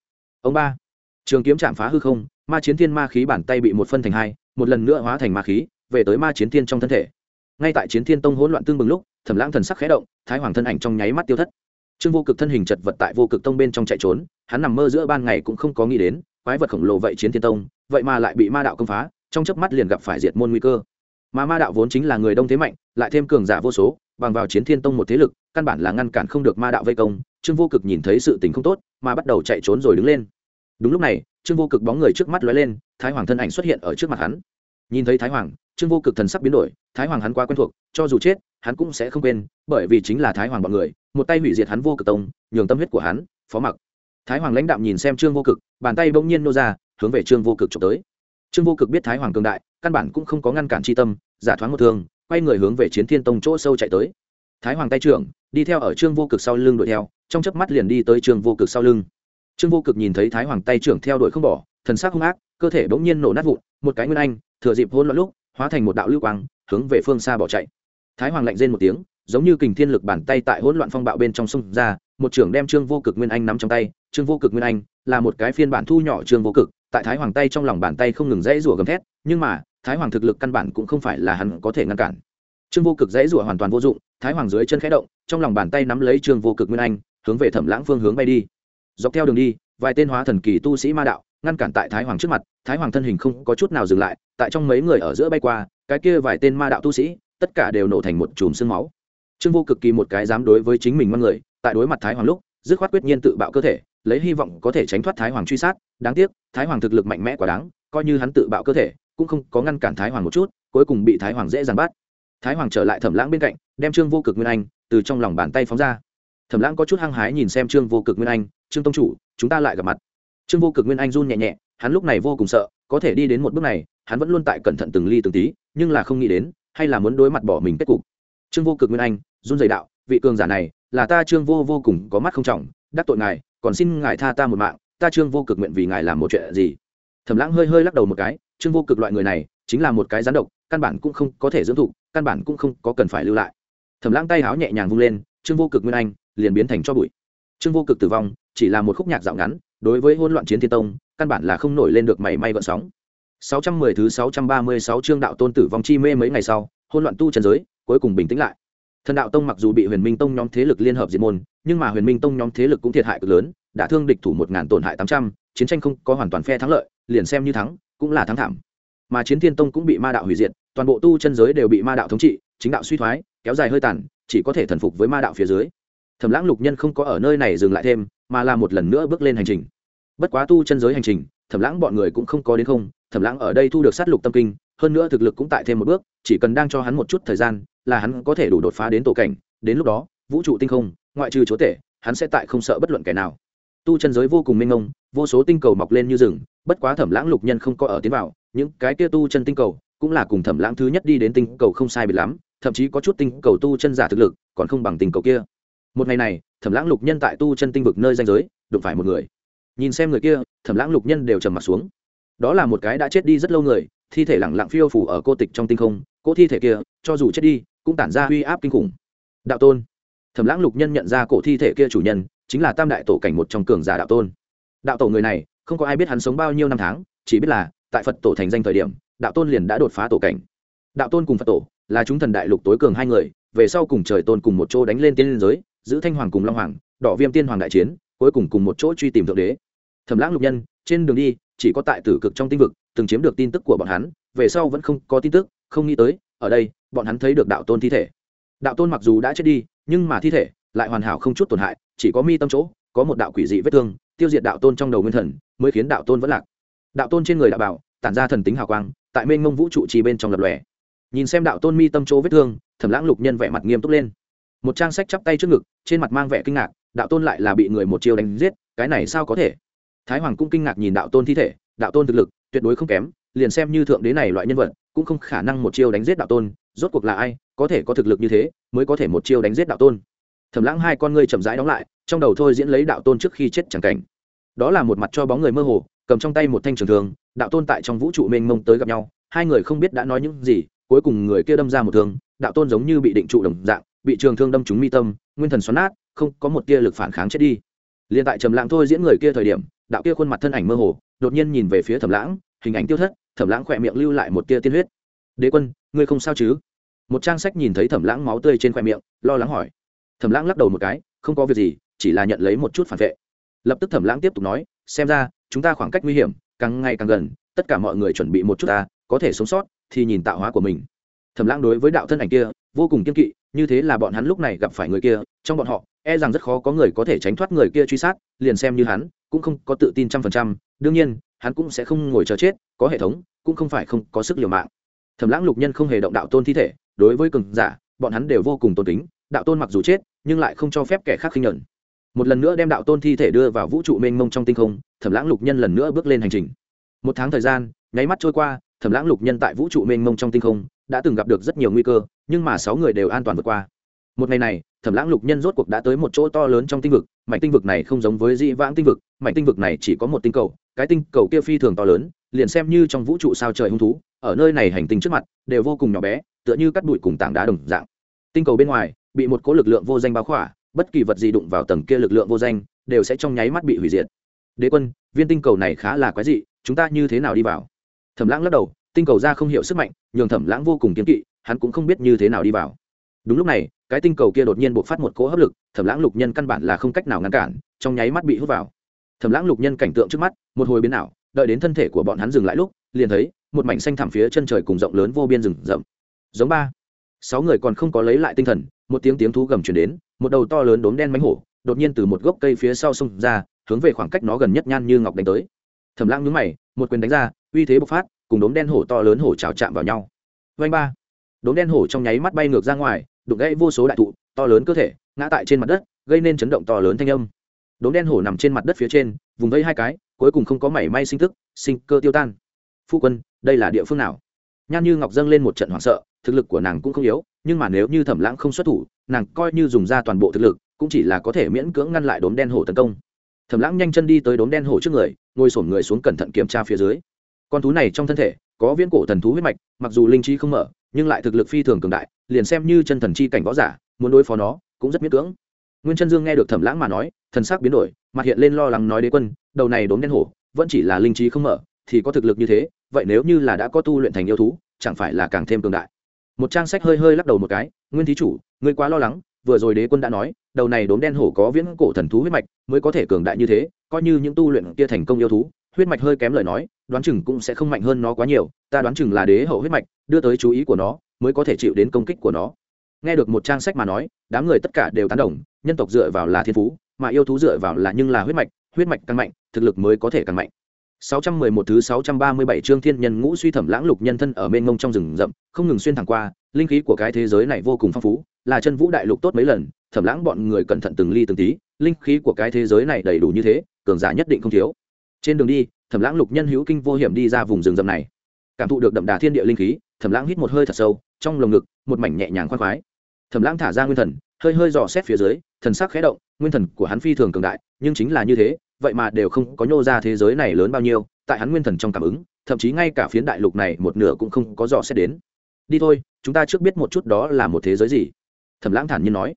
Ông ba, trường kiếm chạm phá hư không, ma chiến thiên ma khí bàn tay bị một phân thành hai, một lần nữa hóa thành ma khí, về tới ma chiến thiên trong thân thể. Ngay tại chiến thiên tông hỗn loạn tương bừng lúc, thẩm lãng thần sắc khẽ động, thái hoàng thân ảnh trong nháy mắt tiêu thất. Trương vô cực thân hình chật vật tại vô cực tông bên trong chạy trốn, hắn nằm mơ giữa ban ngày cũng không có nghĩ đến, quái vật khổng lồ vậy chiến thiên tông, vậy mà lại bị ma đạo công phá, trong chớp mắt liền gặp phải diệt môn nguy cơ mà ma đạo vốn chính là người đông thế mạnh, lại thêm cường giả vô số, bằng vào chiến thiên tông một thế lực, căn bản là ngăn cản không được ma đạo vây công, trương vô cực nhìn thấy sự tình không tốt, mà bắt đầu chạy trốn rồi đứng lên. Đúng lúc này, trương vô cực bóng người trước mắt lóe lên, thái hoàng thân ảnh xuất hiện ở trước mặt hắn. Nhìn thấy thái hoàng, trương vô cực thần sắc biến đổi, thái hoàng hắn quá quen thuộc, cho dù chết, hắn cũng sẽ không quên, bởi vì chính là thái hoàng bọn người, một tay hủy diệt hắn vô cực tông, nhường tâm huyết của hắn, phó mặc. Thái hoàng lãnh đạm nhìn xem trương vô cực, bàn tay bỗng nhiên nô ra, hướng về trương vô cực trộm tới. Trương vô cực biết thái hoàng cường đại, căn bản cũng không có ngăn cản chi tâm giả thoáng một thương, quay người hướng về chiến thiên tông chỗ sâu chạy tới. Thái hoàng tay trưởng, đi theo ở trương vô cực sau lưng đuổi theo, trong chớp mắt liền đi tới trương vô cực sau lưng. Trương vô cực nhìn thấy thái hoàng tay trưởng theo đuổi không bỏ, thần sắc hung ác, cơ thể bỗng nhiên nổ nát vụn, một cái nguyên anh, thừa dịp hôn loạn lúc, hóa thành một đạo lưu quang, hướng về phương xa bỏ chạy. Thái hoàng lạnh rên một tiếng, giống như kình thiên lực bàn tay tại hỗn loạn phong bạo bên trong sông ra, một trưởng đem trương vô cực nguyên anh nắm trong tay. Trương vô cực nguyên anh là một cái phiên bản thu nhỏ trương vô cực, tại thái hoàng tay trong lòng bàn tay không ngừng dãy rủa gầm thét, nhưng mà thái hoàng thực lực căn bản cũng không phải là hắn có thể ngăn cản. Trương vô cực dãy rủa hoàn toàn vô dụng, thái hoàng dưới chân khẽ động, trong lòng bàn tay nắm lấy trương vô cực nguyên anh, hướng về thẩm lãng phương hướng bay đi. Dọc theo đường đi, vài tên hóa thần kỳ tu sĩ ma đạo, ngăn cản tại thái hoàng trước mặt, thái hoàng thân hình không có chút nào dừng lại, tại trong mấy người ở giữa bay qua, cái kia vài tên ma đạo tu sĩ, tất cả đều nổ thành một chùm sương máu. Trương vô cực kỳ một cái dám đối với chính mình mang người, tại đối mặt thái hoàng lúc, dứt khoát quyết nhiên tự bạo cơ thể, lấy hy vọng có thể tránh thoát thái hoàng truy sát. Đáng tiếc, thái hoàng thực lực mạnh mẽ quá đáng, coi như hắn tự bạo cơ thể cũng không có ngăn cản thái hoàng một chút, cuối cùng bị thái hoàng dễ dàng bắt. Thái hoàng trở lại thẩm lãng bên cạnh, đem trương vô cực nguyên anh từ trong lòng bàn tay phóng ra. Thẩm lãng có chút hăng hái nhìn xem trương vô cực nguyên anh, trương tông chủ, chúng ta lại gặp mặt. Trương vô cực nguyên anh run nhẹ nhẹ, hắn lúc này vô cùng sợ, có thể đi đến một bước này, hắn vẫn luôn tại cẩn thận từng ly từng tí, nhưng là không nghĩ đến, hay là muốn đối mặt bỏ mình kết cục. Trương vô cực nguyên anh run dày đạo, vị cường giả này, là ta trương vô vô cùng có mắt không trọng, đắc tội ngài, còn xin ngài tha ta một mạng, ta trương vô cực nguyện vì ngài làm một chuyện gì? Thẩm lãng hơi hơi lắc đầu một cái trương vô cực loại người này chính là một cái gián độc, căn bản cũng không có thể dưỡng thụ, căn bản cũng không có cần phải lưu lại. Thẩm lãng tay háo nhẹ nhàng vung lên, trương vô cực nguyên anh, liền biến thành cho bụi. Trương vô cực tử vong, chỉ là một khúc nhạc dạo ngắn, đối với hỗn loạn chiến thiên tông, căn bản là không nổi lên được mảy may gợn sóng. 610 thứ 636 chương đạo tôn tử vong chi mê mấy ngày sau, hỗn loạn tu trần giới, cuối cùng bình tĩnh lại. Thần đạo tông mặc dù bị huyền minh tông nhóm thế lực liên hợp diệt môn, nhưng mà huyền minh tông nhóm thế lực cũng thiệt hại cực lớn, đã thương địch thủ một ngàn tổn hại tám trăm, chiến tranh không có hoàn toàn phe thắng lợi, liền xem như thắng cũng là thắng thảm. Mà chiến thiên tông cũng bị ma đạo hủy diệt, toàn bộ tu chân giới đều bị ma đạo thống trị, chính đạo suy thoái, kéo dài hơi tàn, chỉ có thể thần phục với ma đạo phía dưới. Thẩm lãng lục nhân không có ở nơi này dừng lại thêm, mà là một lần nữa bước lên hành trình. Bất quá tu chân giới hành trình, thẩm lãng bọn người cũng không có đến không, thẩm lãng ở đây thu được sát lục tâm kinh, hơn nữa thực lực cũng tại thêm một bước, chỉ cần đang cho hắn một chút thời gian, là hắn có thể đủ đột phá đến tổ cảnh, đến lúc đó, vũ trụ tinh không, ngoại trừ chúa tể, hắn sẽ tại không sợ bất luận kẻ nào. Tu chân giới vô cùng mênh mông, vô số tinh cầu mọc lên như rừng bất quá thẩm lãng lục nhân không có ở tiến vào, những cái kia tu chân tinh cầu cũng là cùng thẩm lãng thứ nhất đi đến tinh cầu không sai biệt lắm, thậm chí có chút tinh cầu tu chân giả thực lực còn không bằng tinh cầu kia. Một ngày này, thẩm lãng lục nhân tại tu chân tinh vực nơi danh giới, đụng phải một người. Nhìn xem người kia, thẩm lãng lục nhân đều trầm m ặ t xuống. Đó là một cái đã chết đi rất lâu người, thi thể lẳng lặng phiêu phủ ở cô tịch trong tinh không, cỗ thi thể kia, cho dù chết đi, cũng tản ra uy áp kinh khủng. Đạo tôn. Thẩm lãng lục nhân nhận ra cổ thi thể kia chủ nhân, chính là tam đại tổ cảnh một trong cường giả đạo tôn. Đạo tổ người này không có ai biết hắn sống bao nhiêu năm tháng, chỉ biết là, tại phật tổ thành danh thời điểm, đạo tôn liền đã đột phá tổ cảnh. Đạo tôn cùng phật tổ là chúng thần đại lục tối cường hai người, về sau cùng trời tôn cùng một chỗ đánh lên tiên liên giới, giữ thanh hoàng cùng long hoàng, đỏ viêm tiên hoàng đại chiến, cuối cùng cùng một chỗ truy tìm thượng đế. Thẩm lãng lục nhân, trên đường đi, chỉ có tại tử cực trong tinh vực, từng chiếm được tin tức của bọn hắn, về sau vẫn không có tin tức, không nghĩ tới, ở đây, bọn hắn thấy được đạo tôn thi thể. Đạo tôn mặc dù đã chết đi, nhưng mà thi thể lại hoàn hảo không chút tổn hại, chỉ có mi tâm chỗ có một đạo quỷ dị vết thương, tiêu diệt đạo tôn trong đầu nguyên thần, mới khiến đạo tôn vẫn lạc. Đạo tôn trên người đạo bảo, tản ra thần tính hào quang, tại mênh mông vũ trụ trì bên trong lập lòe. Nhìn xem đạo tôn mi tâm chỗ vết thương, thẩm lãng lục nhân vẻ mặt nghiêm túc lên. Một trang sách chắp tay trước ngực, trên mặt mang vẻ kinh ngạc, đạo tôn lại là bị người một chiêu đánh giết, cái này sao có thể? Thái hoàng cũng kinh ngạc nhìn đạo tôn thi thể, đạo tôn thực lực tuyệt đối không kém, liền xem như thượng đế này loại nhân vật, cũng không khả năng một chiêu đánh giết đạo tôn, rốt cuộc là ai, có thể có thực lực như thế, mới có thể một chiêu đánh giết đạo tôn thẩm lãng hai con ngươi chậm rãi đóng lại, trong đầu thôi diễn lấy đạo tôn trước khi chết chẳng cảnh. Đó là một mặt cho bóng người mơ hồ, cầm trong tay một thanh trường thường đạo tôn tại trong vũ trụ mênh mông tới gặp nhau, hai người không biết đã nói những gì, cuối cùng người kia đâm ra một thương, đạo tôn giống như bị định trụ đồng dạng, bị trường thương đâm trúng mi tâm, nguyên thần xoắn nát, không có một tia lực phản kháng chết đi. Liền tại trầm lãng thôi diễn người kia thời điểm, đạo kia khuôn mặt thân ảnh mơ hồ, đột nhiên nhìn về phía thẩm lãng, hình ảnh tiêu thất thẩm lãng khỏe miệng lưu lại một tia tiên huyết. Đế quân, ngươi không sao chứ? Một trang sách nhìn thấy thẩm lãng máu tươi trên khoe miệng, lo lắng hỏi thẩm lãng lắc đầu một cái, không có việc gì, chỉ là nhận lấy một chút phản vệ. Lập tức thẩm lãng tiếp tục nói, xem ra, chúng ta khoảng cách nguy hiểm, càng ngày càng gần, tất cả mọi người chuẩn bị một chút ta, có thể sống sót, thì nhìn tạo hóa của mình. Thẩm lãng đối với đạo thân ảnh kia, vô cùng kiên kỵ, như thế là bọn hắn lúc này gặp phải người kia, trong bọn họ e rằng rất khó có người có thể tránh thoát người kia truy sát, liền xem như hắn, cũng không có tự tin trăm phần trăm. Đương nhiên, hắn cũng sẽ không ngồi chờ chết, có hệ thống, cũng không phải không có sức liều mạng. Thẩm lãng lục nhân không hề động đạo tôn thi thể, đối với cường giả, bọn hắn đều vô cùng tôn kính đạo tôn mặc dù chết, nhưng lại không cho phép kẻ khác khinh nhẫn một lần nữa đem đạo tôn thi thể đưa vào vũ trụ mênh mông trong tinh không, thẩm lãng lục nhân lần nữa bước lên hành trình. Một tháng thời gian, nháy mắt trôi qua, thẩm lãng lục nhân tại vũ trụ mênh mông trong tinh không đã từng gặp được rất nhiều nguy cơ, nhưng mà sáu người đều an toàn vượt qua. Một ngày này, thẩm lãng lục nhân rốt cuộc đã tới một chỗ to lớn trong tinh vực, mảnh tinh vực này không giống với dĩ vãng tinh vực, mảnh tinh vực này chỉ có một tinh cầu, cái tinh cầu kia phi thường to lớn, liền xem như trong vũ trụ sao trời hung thú, ở nơi này hành tinh trước mặt, đều vô cùng nhỏ bé, tựa như cắt bụi cùng tảng đá đồng dạng. Tinh cầu bên ngoài bị một cỗ lực lượng vô danh bao khỏa, bất kỳ vật gì đụng vào tầng kia lực lượng vô danh, đều sẽ trong nháy mắt bị hủy diệt. Đế quân, viên tinh cầu này khá là quái dị, chúng ta như thế nào đi vào? Thẩm lãng lắc đầu, tinh cầu ra không hiểu sức mạnh, nhường thẩm lãng vô cùng kiếm kỵ, hắn cũng không biết như thế nào đi vào. Đúng lúc này, cái tinh cầu kia đột nhiên bộc phát một cỗ hấp lực, thẩm lãng lục nhân căn bản là không cách nào ngăn cản, trong nháy mắt bị hút vào. Thẩm lãng lục nhân cảnh tượng trước mắt, một hồi biến ảo, đợi đến thân thể của bọn hắn dừng lại lúc, liền thấy, một mảnh xanh thẳm phía chân trời cùng rộng lớn vô biên rừng rậm. Giống ba. Sáu người còn không có lấy lại tinh thần một tiếng tiếng thú gầm chuyển đến một đầu to lớn đốm đen mánh hổ đột nhiên từ một gốc cây phía sau xông ra hướng về khoảng cách nó gần nhất nhan như ngọc đánh tới. Thẩm lãng nhướng mày một quyền đánh ra uy thế bộc phát cùng đốm đen hổ to lớn hổ trào chạm vào nhau. Vanh ba. Đốm đen hổ trong nháy mắt bay ngược ra ngoài đụng gãy vô số đại thụ to lớn cơ thể ngã tại trên mặt đất gây nên chấn động to lớn thanh âm. Đốm đen hổ nằm trên mặt đất phía trên vùng vây hai cái cuối cùng không có mảy may sinh tức, sinh cơ tiêu tan. Phu quân đây là địa phương nào? Nhan như ngọc dâng lên một trận hoảng sợ thực lực của nàng cũng không yếu nhưng mà nếu như thẩm lãng không xuất thủ, nàng coi như dùng ra toàn bộ thực lực, cũng chỉ là có thể miễn cưỡng ngăn lại đốm đen hổ tấn công. Thẩm lãng nhanh chân đi tới đốm đen hổ trước người, ngồi sổm người xuống cẩn thận kiểm tra phía dưới. Con thú này trong thân thể, có viễn cổ thần thú huyết mạch, mặc dù linh trí không mở, nhưng lại thực lực phi thường cường đại, liền xem như chân thần chi cảnh võ giả, muốn đối phó nó, cũng rất miễn cưỡng. Nguyên chân dương nghe được thẩm lãng mà nói, thần sắc biến đổi, mặt hiện lên lo lắng nói đế quân, đầu này đốm đen hổ, vẫn chỉ là linh trí không mở, thì có thực lực như thế, vậy nếu như là đã có tu luyện thành yêu thú, chẳng phải là càng thêm cường đại một trang sách hơi hơi lắc đầu một cái, nguyên thí chủ, ngươi quá lo lắng, vừa rồi đế quân đã nói, đầu này đốm đen hổ có viễn cổ thần thú huyết mạch, mới có thể cường đại như thế, coi như những tu luyện kia thành công yêu thú, huyết mạch hơi kém lời nói, đoán chừng cũng sẽ không mạnh hơn nó quá nhiều, ta đoán chừng là đế hậu huyết mạch, đưa tới chú ý của nó, mới có thể chịu đến công kích của nó. Nghe được một trang sách mà nói, đám người tất cả đều tán đồng, nhân tộc dựa vào là thiên phú, mà yêu thú dựa vào là nhưng là huyết mạch huyết mạch càng mạnh, thực lực mới có thể càng mạnh. 611 thứ 637 chương thiên nhân ngũ suy thẩm lãng lục nhân thân ở bên ngông trong rừng rậm, không ngừng xuyên thẳng qua, linh khí của cái thế giới này vô cùng phong phú, là chân vũ đại lục tốt mấy lần, thẩm lãng bọn người cẩn thận từng ly từng tí, linh khí của cái thế giới này đầy đủ như thế, cường giả nhất định không thiếu. Trên đường đi, thẩm lãng lục nhân hữu kinh vô hiểm đi ra vùng rừng rậm này, cảm thụ được đậm đà thiên địa linh khí, thẩm lãng hít một hơi thật sâu, trong lồng ngực, một mảnh nhẹ nhàng khoan khoái. Thẩm lãng thả ra nguyên thần, hơi hơi dò xét phía dưới, thần sắc khẽ động, nguyên thần của hắn phi thường cường đại, nhưng chính là như thế, vậy mà đều không có nhô ra thế giới này lớn bao nhiêu, tại hắn nguyên thần trong cảm ứng, thậm chí ngay cả phiến đại lục này một nửa cũng không có dò xét đến. Đi thôi, chúng ta trước biết một chút đó là một thế giới gì. Thẩm lãng thản nhiên nói.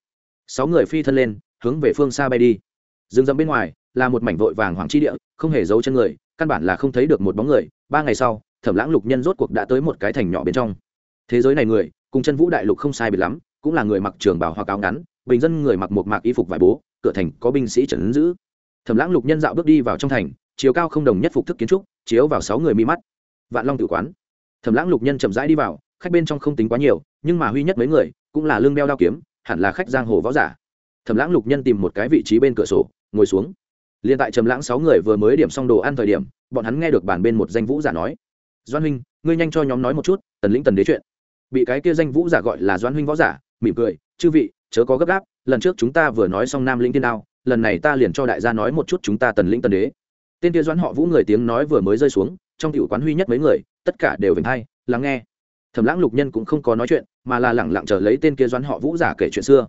Sáu người phi thân lên, hướng về phương xa bay đi. Rừng rậm bên ngoài là một mảnh vội vàng hoàng chi địa, không hề giấu chân người, căn bản là không thấy được một bóng người. Ba ngày sau, thẩm lãng lục nhân rốt cuộc đã tới một cái thành nhỏ bên trong. Thế giới này người, cùng chân vũ đại lục không sai biệt lắm, cũng là người mặc trường bào hoa áo ngắn, bình dân người mặc một mạc y phục vải bố, cửa thành có binh sĩ trần giữ thẩm lãng lục nhân dạo bước đi vào trong thành, chiều cao không đồng nhất phục thức kiến trúc, chiếu vào sáu người mi mắt. Vạn long tự quán. Thẩm lãng lục nhân chậm rãi đi vào, khách bên trong không tính quá nhiều, nhưng mà huy nhất mấy người, cũng là lương đeo đao kiếm, hẳn là khách giang hồ võ giả. Thẩm lãng lục nhân tìm một cái vị trí bên cửa sổ, ngồi xuống. Liền tại trầm lãng sáu người vừa mới điểm xong đồ ăn thời điểm, bọn hắn nghe được bản bên một danh vũ giả nói doan huynh, ngươi nhanh cho nhóm nói một chút, tần lĩnh tần đế chuyện. Bị cái kia danh vũ giả gọi là doan huynh võ giả, mỉm cười, chư vị, chớ có gấp gáp, lần trước chúng ta vừa nói xong nam lĩnh tiên đao lần này ta liền cho đại gia nói một chút chúng ta tần lĩnh tần đế. Tên kia doãn họ vũ người tiếng nói vừa mới rơi xuống, trong cựu quán huy nhất mấy người, tất cả đều vểnh thay lắng nghe. Thẩm lãng lục nhân cũng không có nói chuyện, mà là lẳng lặng chờ lấy tên kia doãn họ vũ giả kể chuyện xưa.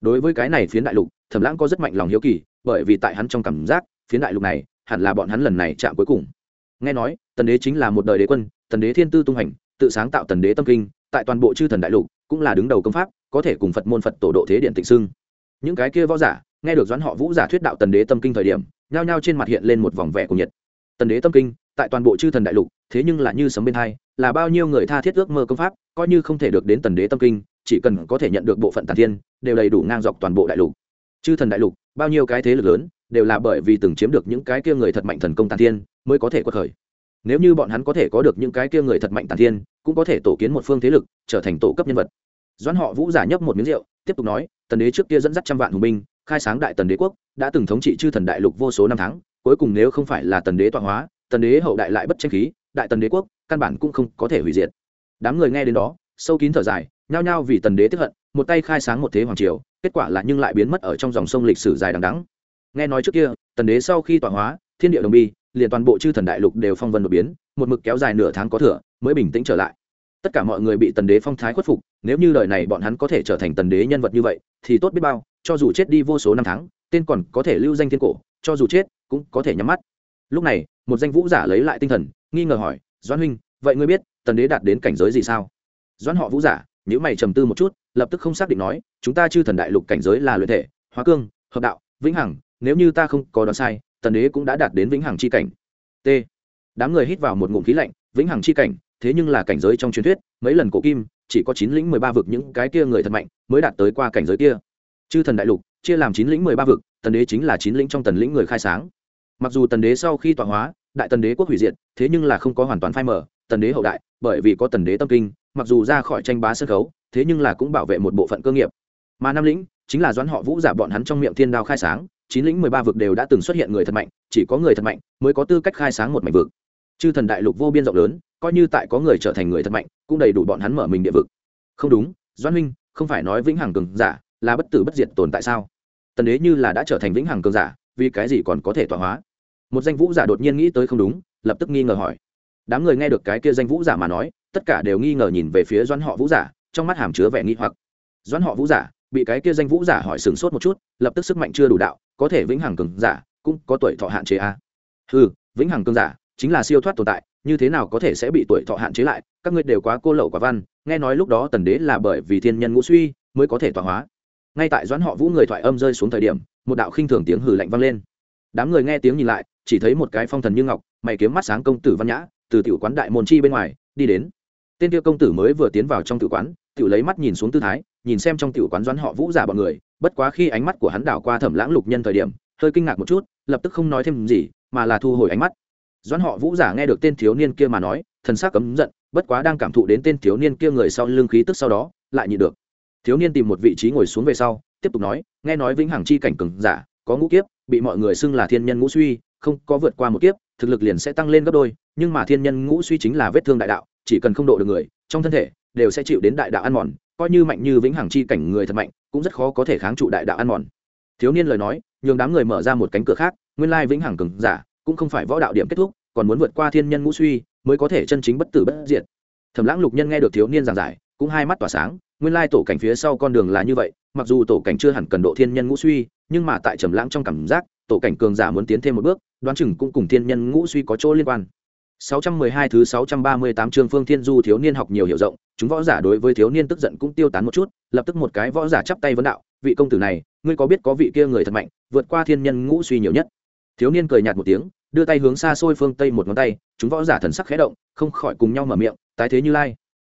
Đối với cái này phiến đại lục, thẩm lãng có rất mạnh lòng hiếu kỳ, bởi vì tại hắn trong cảm giác, phiến đại lục này hẳn là bọn hắn lần này chạm cuối cùng. Nghe nói, tần đế chính là một đời đế quân, tần đế thiên tư tung hành, tự sáng tạo tần đế tâm kinh, tại toàn bộ chư thần đại lục cũng là đứng đầu công pháp, có thể cùng phật môn phật tổ độ thế điện tịnh xưng. Những cái kia võ giả nghe được doãn họ vũ giả thuyết đạo tần đế tâm kinh thời điểm, nhao nhao trên mặt hiện lên một vòng vẻ của nhiệt. Tần đế tâm kinh, tại toàn bộ chư thần đại lục, thế nhưng là như sấm bên hai, là bao nhiêu người tha thiết ước mơ công pháp, coi như không thể được đến tần đế tâm kinh, chỉ cần có thể nhận được bộ phận tàn thiên, đều đầy đủ ngang dọc toàn bộ đại lục. Chư thần đại lục, bao nhiêu cái thế lực lớn, đều là bởi vì từng chiếm được những cái kia người thật mạnh thần công tàn thiên, mới có thể quật khởi. Nếu như bọn hắn có thể có được những cái kia người thật mạnh tàn thiên, cũng có thể tổ kiến một phương thế lực, trở thành tổ cấp nhân vật. Doãn họ vũ giả nhấp một miếng rượu, tiếp tục nói, tần đế trước kia dẫn dắt trăm vạn hùng binh khai sáng đại tần đế quốc, đã từng thống trị chư thần đại lục vô số năm tháng, cuối cùng nếu không phải là tần đế tọa hóa, tần đế hậu đại lại bất tranh khí, đại tần đế quốc, căn bản cũng không có thể hủy diệt. Đám người nghe đến đó, sâu kín thở dài, nhao nhao vì tần đế tiếp hận, một tay khai sáng một thế hoàng triều, kết quả là nhưng lại biến mất ở trong dòng sông lịch sử dài đằng đắng nghe nói trước kia, tần đế sau khi tọa hóa, thiên địa đồng bi, liền toàn bộ chư thần đại lục đều phong vân đột biến, một mực kéo dài nửa tháng có thừa, mới bình tĩnh trở lại tất cả mọi người bị tần đế phong thái khuất phục, nếu như đời này bọn hắn có thể trở thành tần đế nhân vật như vậy, thì tốt biết bao, cho dù chết đi vô số năm tháng, tên còn có thể lưu danh thiên cổ, cho dù chết, cũng có thể nhắm mắt. Lúc này, một danh vũ giả lấy lại tinh thần, nghi ngờ hỏi, doãn huynh, vậy ngươi biết tần đế đạt đến cảnh giới gì sao? Doãn họ vũ giả nếu mày trầm tư một chút, lập tức không xác định nói, chúng ta chư thần đại lục cảnh giới là luyện thể, hóa cương, hợp đạo, vĩnh hằng, nếu như ta không có đoán sai, tần đế cũng đã đạt đến vĩnh hằng chi cảnh. T. Đám người hít vào một ngụm khí lạnh, vĩnh hằng chi cảnh thế nhưng là cảnh giới trong truyền thuyết, mấy lần cổ kim, chỉ có chín lĩnh mười ba vực những cái kia người thật mạnh mới đạt tới qua cảnh giới kia. Chư thần đại lục, chia làm chín lĩnh mười ba vực, tần đế chính là chín lĩnh trong tần lĩnh người khai sáng. Mặc dù tần đế sau khi tọa hóa, đại tần đế quốc hủy diệt, thế nhưng là không có hoàn toàn phai mở tần đế hậu đại, bởi vì có tần đế tâm kinh, mặc dù ra khỏi tranh bá sân khấu, thế nhưng là cũng bảo vệ một bộ phận cơ nghiệp. Mà năm lĩnh, chính là doãn họ vũ giả bọn hắn trong miệng thiên đao khai sáng, chín lĩnh mười ba vực đều đã từng xuất hiện người thật mạnh, chỉ có người thật mạnh mới có tư cách khai sáng một mảnh vực. Chư thần đại lục vô biên rộng lớn coi như tại có người trở thành người thật mạnh, cũng đầy đủ bọn hắn mở mình địa vực. Không đúng doan huynh, không phải nói vĩnh hằng cường giả là bất tử bất diệt tồn tại sao? Tần đế như là đã trở thành vĩnh hằng cường giả, vì cái gì còn có thể tọa hóa? Một danh vũ giả đột nhiên nghĩ tới không đúng, lập tức nghi ngờ hỏi. Đám người nghe được cái kia danh vũ giả mà nói, tất cả đều nghi ngờ nhìn về phía doan họ vũ giả, trong mắt hàm chứa vẻ nghi hoặc. Doan họ vũ giả, bị cái kia danh vũ giả hỏi sừng sốt một chút, lập tức sức mạnh chưa đủ đạo, có thể vĩnh hằng cường giả, cũng có tuổi thọ hạn chế a. À? ừ vĩnh hằng cường giả, chính là siêu thoát tồn tại như thế nào có thể sẽ bị tuổi thọ hạn chế lại, các ngươi đều quá cô lậu quả văn, nghe nói lúc đó tần đế là bởi vì thiên nhân ngũ suy mới có thể tọa hóa. Ngay tại doãn họ vũ người thoại âm rơi xuống thời điểm, một đạo khinh thường tiếng hử lạnh vang lên. Đám người nghe tiếng nhìn lại, chỉ thấy một cái phong thần như ngọc, mày kiếm mắt sáng công tử văn nhã, từ tiểu quán đại môn chi bên ngoài, đi đến. Tên tiêu công tử mới vừa tiến vào trong tiểu quán, tiểu lấy mắt nhìn xuống tư thái, nhìn xem trong tiểu quán doãn họ vũ giả bọn người, bất quá khi ánh mắt của hắn đảo qua thẩm lãng lục nhân thời điểm, hơi kinh ngạc một chút, lập tức không nói thêm gì, mà là thu hồi ánh mắt doãn họ vũ giả nghe được tên thiếu niên kia mà nói, thần sắc cấm giận, bất quá đang cảm thụ đến tên thiếu niên kia người sau lưng khí tức sau đó, lại nhịn được. Thiếu niên tìm một vị trí ngồi xuống về sau, tiếp tục nói, nghe nói vĩnh hằng chi cảnh cường giả, có ngũ kiếp, bị mọi người xưng là thiên nhân ngũ suy, không có vượt qua một kiếp, thực lực liền sẽ tăng lên gấp đôi, nhưng mà thiên nhân ngũ suy chính là vết thương đại đạo, chỉ cần không độ được người, trong thân thể, đều sẽ chịu đến đại đạo ăn mòn, coi như mạnh như vĩnh hằng chi cảnh người thật mạnh, cũng rất khó có thể kháng trụ đại đạo ăn mòn. Thiếu niên lời nói, nhường đám người mở ra một cánh cửa khác, nguyên lai vĩnh hằng cường giả cũng không phải võ đạo điểm kết thúc còn muốn vượt qua thiên nhân ngũ suy mới có thể chân chính bất tử bất diệt thẩm lãng lục nhân nghe được thiếu niên giảng giải cũng hai mắt tỏa sáng nguyên lai tổ cảnh phía sau con đường là như vậy mặc dù tổ cảnh chưa hẳn cần độ thiên nhân ngũ suy nhưng mà tại trầm lãng trong cảm giác tổ cảnh cường giả muốn tiến thêm một bước đoán chừng cũng cùng thiên nhân ngũ suy có chỗ liên quan 612 thứ 638 chương Phương Thiên Du thiếu niên học nhiều hiểu rộng, chúng võ giả đối với thiếu niên tức giận cũng tiêu tán một chút, lập tức một cái võ giả chắp tay vấn đạo, vị công tử này, ngươi có biết có vị kia người thật mạnh, vượt qua thiên nhân ngũ suy nhiều nhất. Thiếu niên cười nhạt một tiếng, đưa tay hướng xa xôi phương tây một ngón tay, chúng võ giả thần sắc khẽ động, không khỏi cùng nhau mở miệng, tái thế như lai.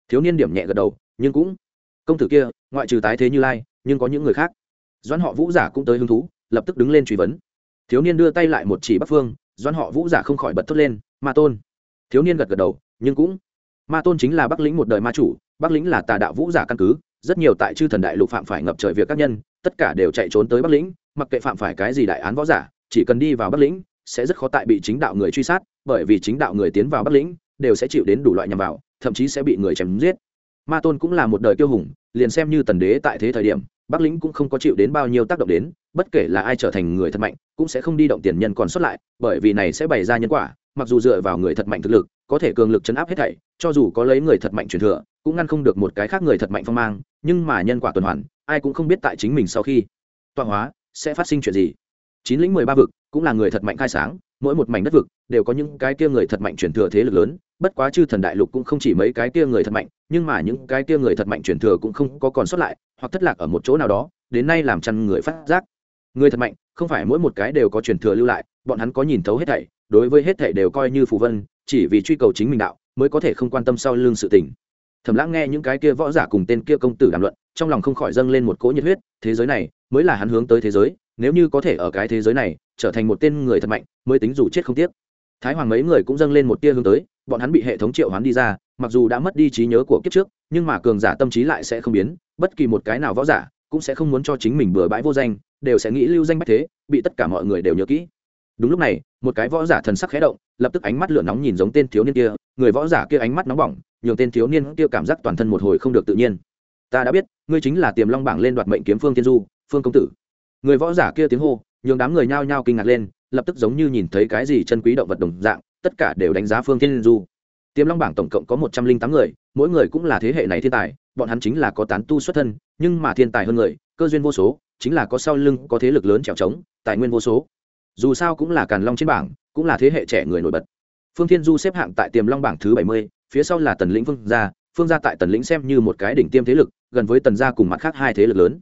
Thiếu niên điểm nhẹ gật đầu, nhưng cũng công tử kia, ngoại trừ tái thế như lai, nhưng có những người khác. Doãn họ Vũ giả cũng tới hứng thú, lập tức đứng lên truy vấn. Thiếu niên đưa tay lại một chỉ bắc phương, Doãn họ Vũ giả không khỏi bật thốt lên, Ma tôn thiếu niên gật gật đầu nhưng cũng ma tôn chính là bắc lĩnh một đời ma chủ bắc lĩnh là tà đạo vũ giả căn cứ rất nhiều tại chư thần đại lục phạm phải ngập trời việc các nhân tất cả đều chạy trốn tới bắc lĩnh mặc kệ phạm phải cái gì đại án võ giả chỉ cần đi vào bắc lĩnh, sẽ rất khó tại bị chính đạo người truy sát, bởi vì chính đạo người tiến vào bắc lĩnh, đều sẽ chịu đến đủ loại nhằm vào, thậm chí sẽ bị người chém giết. Ma tôn cũng là một đời kiêu hùng, liền xem như tần đế tại thế thời điểm, bắc lĩnh cũng không có chịu đến bao nhiêu tác động đến, bất kể là ai trở thành người thật mạnh, cũng sẽ không đi động tiền nhân còn xuất lại, bởi vì này sẽ bày ra nhân quả, mặc dù dựa vào người thật mạnh thực lực, có thể cường lực chấn áp hết thảy, cho dù có lấy người thật mạnh truyền thừa, cũng ngăn không được một cái khác người thật mạnh phong mang, nhưng mà nhân quả tuần hoàn, ai cũng không biết tại chính mình sau khi tọa hóa sẽ phát sinh chuyện gì chín lĩnh mười ba vực cũng là người thật mạnh khai sáng, mỗi một mảnh đất vực đều có những cái kia người thật mạnh truyền thừa thế lực lớn, bất quá chư thần đại lục cũng không chỉ mấy cái kia người thật mạnh, nhưng mà những cái kia người thật mạnh truyền thừa cũng không có còn sót lại, hoặc thất lạc ở một chỗ nào đó, đến nay làm chăn người phát giác. Người thật mạnh, không phải mỗi một cái đều có truyền thừa lưu lại, bọn hắn có nhìn thấu hết thảy, đối với hết thảy đều coi như phù vân, chỉ vì truy cầu chính mình đạo, mới có thể không quan tâm sau lưng sự tình. Thẩm lãng nghe những cái kia võ giả cùng tên kia công tử đàm luận, trong lòng không khỏi dâng lên một cỗ nhiệt huyết, thế giới này mới là hắn hướng tới thế giới nếu như có thể ở cái thế giới này trở thành một tên người thật mạnh, mới tính dù chết không tiếc. Thái hoàng mấy người cũng dâng lên một tia hướng tới, bọn hắn bị hệ thống triệu hoán đi ra, mặc dù đã mất đi trí nhớ của kiếp trước, nhưng mà cường giả tâm trí lại sẽ không biến, bất kỳ một cái nào võ giả cũng sẽ không muốn cho chính mình bừa bãi vô danh, đều sẽ nghĩ lưu danh bách thế, bị tất cả mọi người đều nhớ kỹ. Đúng lúc này, một cái võ giả thần sắc khẽ động, lập tức ánh mắt lửa nóng nhìn giống tên thiếu niên kia, người võ giả kia ánh mắt nóng bỏng, nhường tên thiếu niên kia cảm giác toàn thân một hồi không được tự nhiên. Ta đã biết, ngươi chính là tiềm long bảng lên đoạt mệnh kiếm phương tiên du, phương công tử người võ giả kia tiếng hô, nhường đám người nhao nhao kinh ngạc lên, lập tức giống như nhìn thấy cái gì chân quý động vật đồng dạng, tất cả đều đánh giá phương Thiên du. Tiềm long bảng tổng cộng có một trăm linh tám người, mỗi người cũng là thế hệ này thiên tài, bọn hắn chính là có tán tu xuất thân, nhưng mà thiên tài hơn người, cơ duyên vô số, chính là có sau lưng có thế lực lớn trèo trống, tài nguyên vô số. Dù sao cũng là càn long trên bảng, cũng là thế hệ trẻ người nổi bật. Phương thiên du xếp hạng tại tiềm long bảng thứ bảy mươi, phía sau là tần lĩnh phương gia phương gia tại tần lĩnh xem như một cái đỉnh tiêm thế lực, gần với tần gia cùng mặt khác hai thế lực lớn.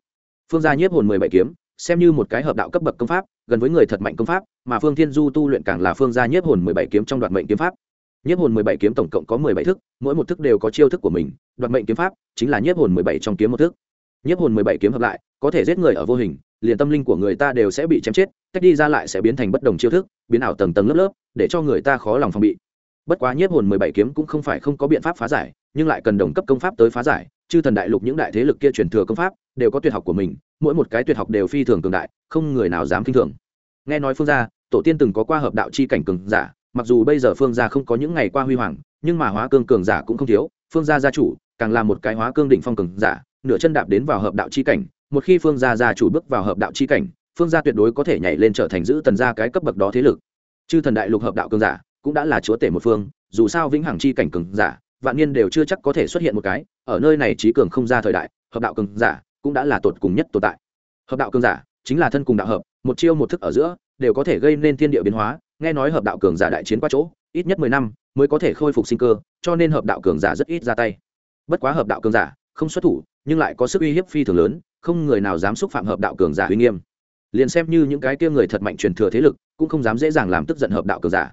Phương gia nhiếp hồn mười bảy kiếm xem như một cái hợp đạo cấp bậc công pháp, gần với người thật mạnh công pháp, mà phương thiên du tu luyện càng là phương gia nhiếp hồn mười bảy kiếm trong đoạt mệnh kiếm pháp. Nhiếp hồn mười bảy kiếm tổng cộng có mười bảy thức, mỗi một thức đều có chiêu thức của mình, đoạt mệnh kiếm pháp chính là nhiếp hồn mười bảy trong kiếm một thức. Nhiếp hồn mười bảy kiếm hợp lại, có thể giết người ở vô hình, liền tâm linh của người ta đều sẽ bị chém chết cách đi ra lại sẽ biến thành bất đồng chiêu thức, biến ảo tầng tầng lớp lớp, để cho người ta khó lòng phòng bị. Bất quá nhiếp hồn mười bảy kiếm cũng không phải không có biện pháp phá giải, nhưng lại cần đồng cấp công pháp tới phá giải, chư thần đại lục những đại thế lực kia truyền thừa công pháp, đều có tuyệt học của mình mỗi một cái tuyệt học đều phi thường cường đại, không người nào dám kinh thường. Nghe nói phương gia, tổ tiên từng có qua hợp đạo chi cảnh cường giả, mặc dù bây giờ phương gia không có những ngày qua huy hoàng, nhưng mà hóa cương cường giả cũng không thiếu, phương gia gia chủ càng là một cái hóa cương đỉnh phong cường giả, nửa chân đạp đến vào hợp đạo chi cảnh, một khi phương gia gia chủ bước vào hợp đạo chi cảnh, phương gia tuyệt đối có thể nhảy lên trở thành giữ tần gia cái cấp bậc đó thế lực. Chư thần đại lục hợp đạo cường giả cũng đã là chúa tể một phương, dù sao vĩnh hằng chi cảnh cường giả, vạn niên đều chưa chắc có thể xuất hiện một cái, ở nơi này trí cường không ra thời đại, hợp đạo cường giả cũng đã là tột cùng nhất tồn tại. Hợp đạo cường giả chính là thân cùng đạo hợp, một chiêu một thức ở giữa đều có thể gây nên thiên địa biến hóa. Nghe nói hợp đạo cường giả đại chiến qua chỗ, ít nhất mười năm mới có thể khôi phục sinh cơ, cho nên hợp đạo cường giả rất ít ra tay. Bất quá hợp đạo cường giả không xuất thủ, nhưng lại có sức uy hiếp phi thường lớn, không người nào dám xúc phạm hợp đạo cường giả uy nghiêm. Liền xem như những cái kia người thật mạnh truyền thừa thế lực, cũng không dám dễ dàng làm tức giận hợp đạo cường giả.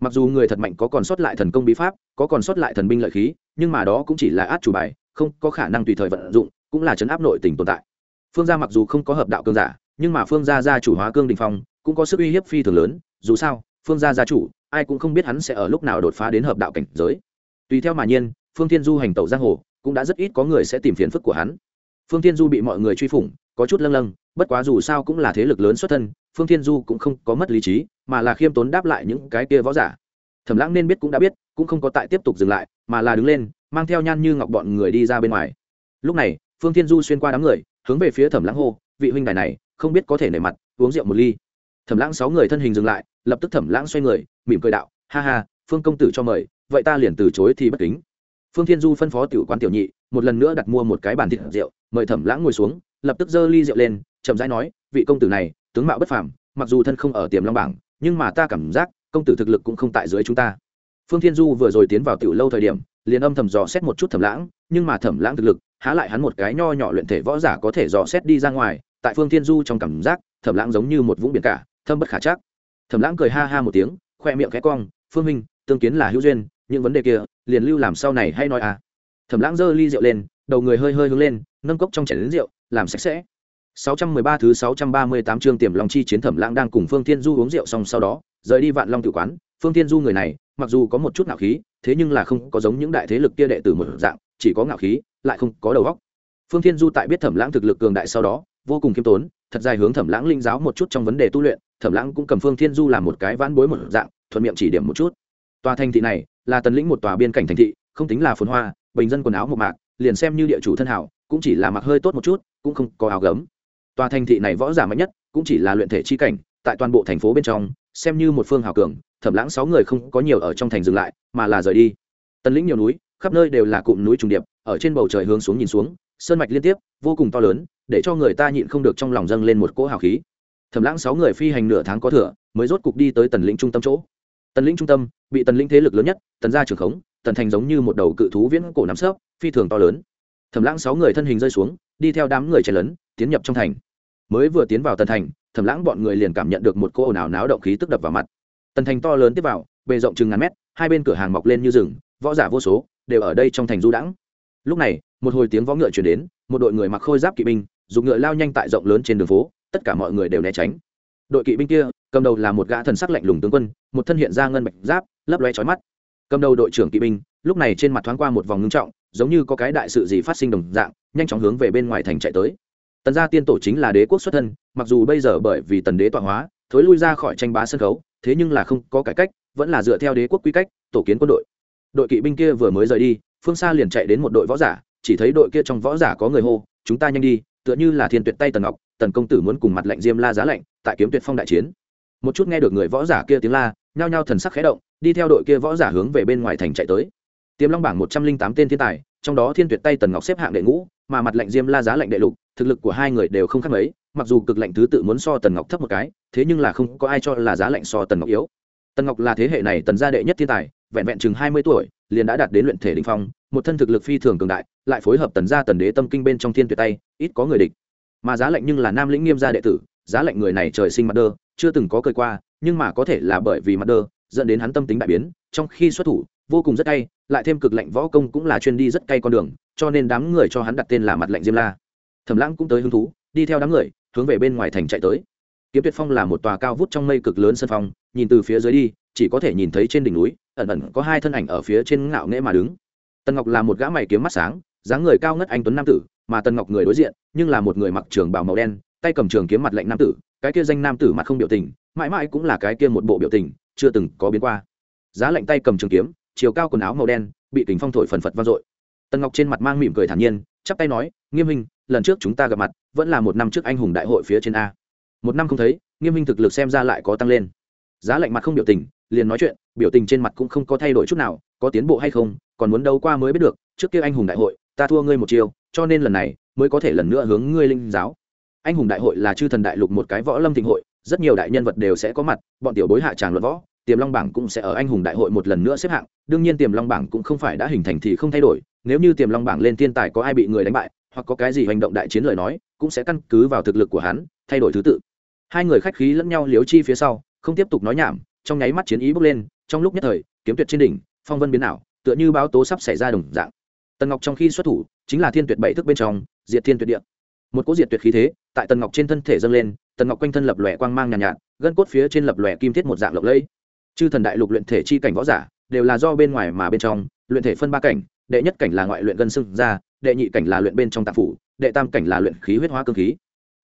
Mặc dù người thật mạnh có còn sót lại thần công bí pháp, có còn sót lại thần binh lợi khí, nhưng mà đó cũng chỉ là át chủ bài, không có khả năng tùy thời vận dụng cũng là chấn áp nội tình tồn tại. Phương gia mặc dù không có hợp đạo cương giả, nhưng mà phương gia gia chủ hóa cương đình phong, cũng có sức uy hiếp phi thường lớn. Dù sao, phương gia gia chủ, ai cũng không biết hắn sẽ ở lúc nào đột phá đến hợp đạo cảnh giới. Tùy theo mà nhiên, phương thiên du hành tẩu giang hồ, cũng đã rất ít có người sẽ tìm phiền phức của hắn. Phương thiên du bị mọi người truy phủng, có chút lâng lâng, bất quá dù sao cũng là thế lực lớn xuất thân, phương thiên du cũng không có mất lý trí, mà là khiêm tốn đáp lại những cái kia võ giả. Thẩm lãng nên biết cũng đã biết, cũng không có tại tiếp tục dừng lại, mà là đứng lên, mang theo nhan như ngọc bọn người đi ra bên ngoài. Lúc này phương thiên du xuyên qua đám người, hướng về phía thẩm lãng hô, vị huynh đài này, không biết có thể nể mặt, uống rượu một ly. Thẩm lãng sáu người thân hình dừng lại, lập tức thẩm lãng xoay người, mỉm cười đạo, ha ha, phương công tử cho mời, vậy ta liền từ chối thì bất kính. Phương thiên du phân phó tiểu quán tiểu nhị, một lần nữa đặt mua một cái bàn thịt rượu, mời thẩm lãng ngồi xuống, lập tức giơ ly rượu lên, chậm rãi nói, vị công tử này, tướng mạo bất phàm, mặc dù thân không ở tiềm long bảng, nhưng mà ta cảm giác, công tử thực lực cũng không tại dưới chúng ta. Phương thiên du vừa rồi tiến vào tiểu lâu thời điểm, liền âm thầm dò xét một chút thẩm lãng, nhưng mà thẩm lãng thực lực há lại hắn một cái nho nhỏ luyện thể võ giả có thể dò xét đi ra ngoài tại phương thiên du trong cảm giác thẩm lãng giống như một vũng biển cả thâm bất khả chắc. Thẩm lãng cười ha ha một tiếng khoe miệng khẽ cong phương minh tương kiến là hữu duyên những vấn đề kia liền lưu làm sau này hay nói à. Thẩm lãng giơ ly rượu lên đầu người hơi hơi hướng lên nâng cốc trong chảy đến rượu làm sạch sẽ. 613 thứ 638 chương Tiềm Long chi chiến Thẩm Lãng đang cùng Phương Thiên Du uống rượu xong sau đó, rời đi Vạn Long tử quán, Phương Thiên Du người này, mặc dù có một chút nạo khí, thế nhưng là không có giống những đại thế lực kia đệ tử một dạng, chỉ có ngạo khí, lại không có đầu óc. Phương Thiên Du tại biết Thẩm Lãng thực lực cường đại sau đó, vô cùng kiêm tốn, thật dài hướng Thẩm Lãng linh giáo một chút trong vấn đề tu luyện, Thẩm Lãng cũng cầm Phương Thiên Du làm một cái vãn bối một dạng, thuận miệng chỉ điểm một chút. Tòa thành thị này, là tần lĩnh một tòa biên cảnh thành thị, không tính là phồn hoa, bình dân quần áo một mạc, liền xem như địa chủ thân hảo, cũng chỉ là mặc hơi tốt một chút, cũng không có áo gấm tòa thành thị này võ giả mạnh nhất cũng chỉ là luyện thể chi cảnh tại toàn bộ thành phố bên trong xem như một phương hào cường thẩm lãng sáu người không có nhiều ở trong thành dừng lại mà là rời đi tần lĩnh nhiều núi khắp nơi đều là cụm núi trùng điệp, ở trên bầu trời hướng xuống nhìn xuống, sơn mạch liên tiếp, vô cùng to lớn, để cho người ta nhịn không được trong lòng dâng lên một cỗ hào khí. Thẩm lãng sáu người phi hành nửa tháng có thừa, mới rốt cục đi tới tần lĩnh trung tâm chỗ. Tần lĩnh trung tâm, bị tần lĩnh thế lực lớn nhất, tần gia trường khống, tần thành giống như một đầu cự thú viễn cổ nắm sấp, phi thường to lớn. Thẩm lãng sáu người thân hình rơi xuống, đi theo đám người chen lấn tiến nhập trong thành. Mới vừa tiến vào tần thành, thẩm lãng bọn người liền cảm nhận được một cô ồn ào náo động khí tức đập vào mặt. Tần thành to lớn tiếp vào, bề rộng chừng ngàn mét, hai bên cửa hàng mọc lên như rừng, võ giả vô số đều ở đây trong thành du đãng. Lúc này, một hồi tiếng võ ngựa chuyển đến, một đội người mặc khôi giáp kỵ binh, dùng ngựa lao nhanh tại rộng lớn trên đường phố, tất cả mọi người đều né tránh. Đội kỵ binh kia, cầm đầu là một gã thần sắc lạnh lùng tướng quân, một thân hiện ra ngân bạch giáp, lấp loe trói mắt. Cầm đầu đội trưởng kỵ binh, lúc này trên mặt thoáng qua một vòng ngưng trọng, giống như có cái đại sự gì phát sinh đồng dạng, nhanh chóng hướng về bên ngoài thành chạy tới. Tần gia tiên tổ chính là đế quốc xuất thân, mặc dù bây giờ bởi vì tần đế tọa hóa, thối lui ra khỏi tranh bá sân khấu, thế nhưng là không có cải cách, vẫn là dựa theo đế quốc quy cách, tổ kiến quân đội đội kỵ binh kia vừa mới rời đi, phương xa liền chạy đến một đội võ giả, chỉ thấy đội kia trong võ giả có người hô, chúng ta nhanh đi, tựa như là thiên tuyệt tay tần ngọc, tần công tử muốn cùng mặt lạnh diêm la giá lạnh, tại kiếm tuyệt phong đại chiến. Một chút nghe được người võ giả kia tiếng la, nhao nhao thần sắc khẽ động, đi theo đội kia võ giả hướng về bên ngoài thành chạy tới. Tiềm long bảng một trăm linh tám tên thiên tài, trong đó thiên tuyệt tay tần ngọc xếp hạng đệ ngũ, mà mặt lạnh diêm la giá lạnh đệ lục, thực lực của hai người đều không khác mấy, mặc dù cực lạnh thứ tự muốn so tần ngọc thấp một cái, thế nhưng là không có ai cho là giá lạnh so tần ngọc yếu. Tần ngọc là thế hệ này tần gia đệ nhất thiên tài vẹn vẹn chừng hai mươi tuổi, liền đã đạt đến luyện thể đình phong, một thân thực lực phi thường cường đại, lại phối hợp tần gia tần đế tâm kinh bên trong thiên tuyệt tay, ít có người địch. Mà giá lệnh nhưng là nam lĩnh nghiêm gia đệ tử, giá lệnh người này trời sinh mặt đơ, chưa từng có cười qua, nhưng mà có thể là bởi vì mặt đơ, dẫn đến hắn tâm tính đại biến, trong khi xuất thủ, vô cùng rất cay, lại thêm cực lạnh võ công cũng là chuyên đi rất cay con đường, cho nên đám người cho hắn đặt tên là mặt lạnh diêm la. Thẩm lãng cũng tới hứng thú, đi theo đám người, hướng về bên ngoài thành chạy tới. Kiếm tuyệt phong là một tòa cao vút trong mây cực lớn sân phong, nhìn từ phía dưới đi, chỉ có thể nhìn thấy trên đỉnh núi ẩn ẩn có hai thân ảnh ở phía trên ngạo nghễ mà đứng. Tần ngọc là một gã mày kiếm mắt sáng, dáng người cao ngất anh tuấn nam tử, mà tần ngọc người đối diện, nhưng là một người mặc trường bào màu đen, tay cầm trường kiếm mặt lạnh nam tử, cái kia danh nam tử mặt không biểu tình, mãi mãi cũng là cái kia một bộ biểu tình, chưa từng có biến qua. Giá lạnh tay cầm trường kiếm, chiều cao quần áo màu đen, bị kính phong thổi phần phật vang dội. Tần ngọc trên mặt mang mỉm cười thản nhiên, chắp tay nói, nghiêm minh lần trước chúng ta gặp mặt, vẫn là một năm trước anh hùng đại hội phía trên a. Một năm không thấy, nghiêm minh thực lực xem ra lại có tăng lên giá lạnh mặt không biểu tình, liền nói chuyện, biểu tình trên mặt cũng không có thay đổi chút nào, có tiến bộ hay không, còn muốn đâu qua mới biết được, trước kia anh hùng đại hội, ta thua ngươi một chiều cho nên lần này, mới có thể lần nữa hướng ngươi linh giáo. Anh hùng đại hội là chư thần đại lục một cái võ lâm thịnh hội, rất nhiều đại nhân vật đều sẽ có mặt, bọn tiểu bối hạ tràng luận võ, tiềm long bảng cũng sẽ ở anh hùng đại hội một lần nữa xếp hạng, đương nhiên tiềm long bảng cũng không phải đã hình thành thì không thay đổi, nếu như tiềm long bảng lên thiên tài có ai bị người đánh bại, hoặc có cái gì hành động đại chiến lời nói, cũng sẽ căn cứ vào thực lực của hắn, thay đổi thứ tự. Hai người khách khí lẫn nhau liếu chi phía sau không tiếp tục nói nhảm trong nháy mắt chiến ý bốc lên trong lúc nhất thời kiếm tuyệt trên đỉnh phong vân biến ảo tựa như báo tố sắp xảy ra đồng dạng. Tần ngọc trong khi xuất thủ chính là thiên tuyệt bảy thức bên trong diệt thiên tuyệt địa. Một cỗ diệt tuyệt khí thế tại tần ngọc trên thân thể dâng lên tần ngọc quanh thân lập lòe quang mang nhàn nhạt, nhạt gân cốt phía trên lập lòe kim thiết một dạng lộng lẫy. Chư thần đại lục luyện thể chi cảnh võ giả đều là do bên ngoài mà bên trong luyện thể phân ba cảnh đệ nhất cảnh là ngoại luyện gân xương ra đệ nhị cảnh là luyện bên trong tạp phủ đệ tam cảnh là luyện khí huyết hóa cương khí.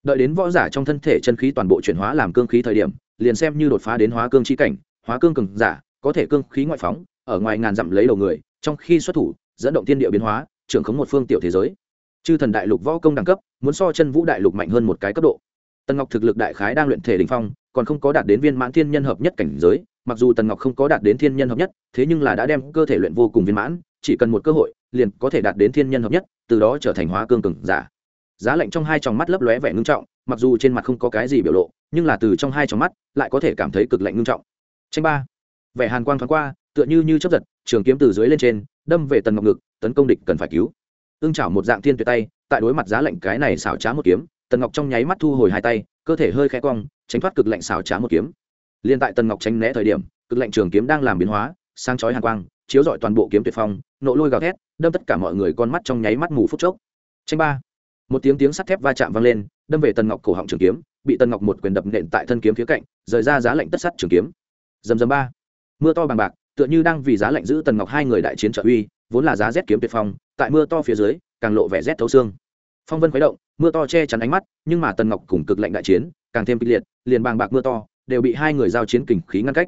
Đợi đến võ giả trong thân thể chân khí toàn bộ chuyển hóa làm cương khí thời điểm liền xem như đột phá đến hóa cương chi cảnh, hóa cương cường giả, có thể cương khí ngoại phóng, ở ngoài ngàn dặm lấy đầu người, trong khi xuất thủ, dẫn động thiên địa biến hóa, trưởng khống một phương tiểu thế giới. Chư thần đại lục võ công đẳng cấp, muốn so chân vũ đại lục mạnh hơn một cái cấp độ. Tần ngọc thực lực đại khái đang luyện thể đình phong, còn không có đạt đến viên mãn thiên nhân hợp nhất cảnh giới, mặc dù tần ngọc không có đạt đến thiên nhân hợp nhất, thế nhưng là đã đem cơ thể luyện vô cùng viên mãn, chỉ cần một cơ hội, liền có thể đạt đến thiên nhân hợp nhất, từ đó trở thành hóa cương cường giả. Giá lạnh trong hai tròng mắt lấp lóe vẻ ngưng trọng, mặc dù trên mặt không có cái gì biểu lộ nhưng là từ trong hai trong mắt, lại có thể cảm thấy cực lạnh ngưng trọng. Tranh ba. Vẻ hàn quang thoáng qua, tựa như như chấp giật, trường kiếm từ dưới lên trên, đâm về tần ngọc ngực, tấn công địch cần phải cứu. Ưng chảo một dạng thiên tuyệt tay, tại đối mặt giá lạnh cái này xảo trá một kiếm, tần ngọc trong nháy mắt thu hồi hai tay, cơ thể hơi khẽ cong, tránh thoát cực lạnh xảo trá một kiếm. Liên tại tần ngọc tránh né thời điểm, cực lạnh trường kiếm đang làm biến hóa sang chói hàn quang, chiếu rọi toàn bộ kiếm tuyệt phong, nộ lôi gào thét, đâm tất cả mọi người con mắt trong nháy mắt mù phút chốc. Tranh ba. Một tiếng tiếng sắt thép va chạm vang lên, đâm về tần ngọc cổ họng trường kiếm bị tần ngọc một quyền đập nện tại thân kiếm phía cạnh rời ra giá lạnh tất sắt trường kiếm. Dầm dầm ba. Mưa to bằng bạc tựa như đang vì giá lạnh giữ tần ngọc hai người đại chiến trợ uy vốn là giá rét kiếm tuyệt phong tại mưa to phía dưới càng lộ vẻ rét thấu xương. Phong vân khuấy động mưa to che chắn ánh mắt nhưng mà tần ngọc cùng cực lạnh đại chiến càng thêm kịch liệt liền bàng bạc mưa to đều bị hai người giao chiến kình khí ngăn cách.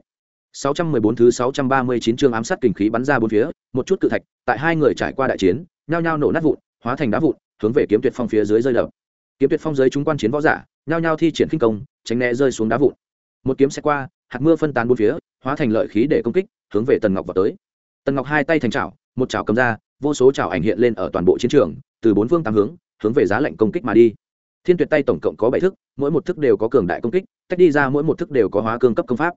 614 thứ 639 chương ám sát kình khí bắn ra bốn phía, một chút cự thạch, tại hai người trải qua đại chiến, nhao nhao nổ nát vụn, hóa thành đá vụn, hướng về kiếm tuyệt phong phía dưới rơi đập. Kiếm tuyệt phong dưới chúng quan chiến võ giả, nhao nhao thi triển khinh công, tránh né rơi xuống đá vụn. Một kiếm xe qua, hạt mưa phân tán bốn phía, hóa thành lợi khí để công kích, hướng về Tần Ngọc vào tới. Tần Ngọc hai tay thành chảo, một chảo cầm ra, vô số chảo ảnh hiện lên ở toàn bộ chiến trường, từ bốn phương tám hướng, hướng về giá lệnh công kích mà đi. Thiên Tuyệt tay tổng cộng có bảy thức, mỗi một thức đều có cường đại công kích, tách đi ra mỗi một thức đều có hóa cương cấp công pháp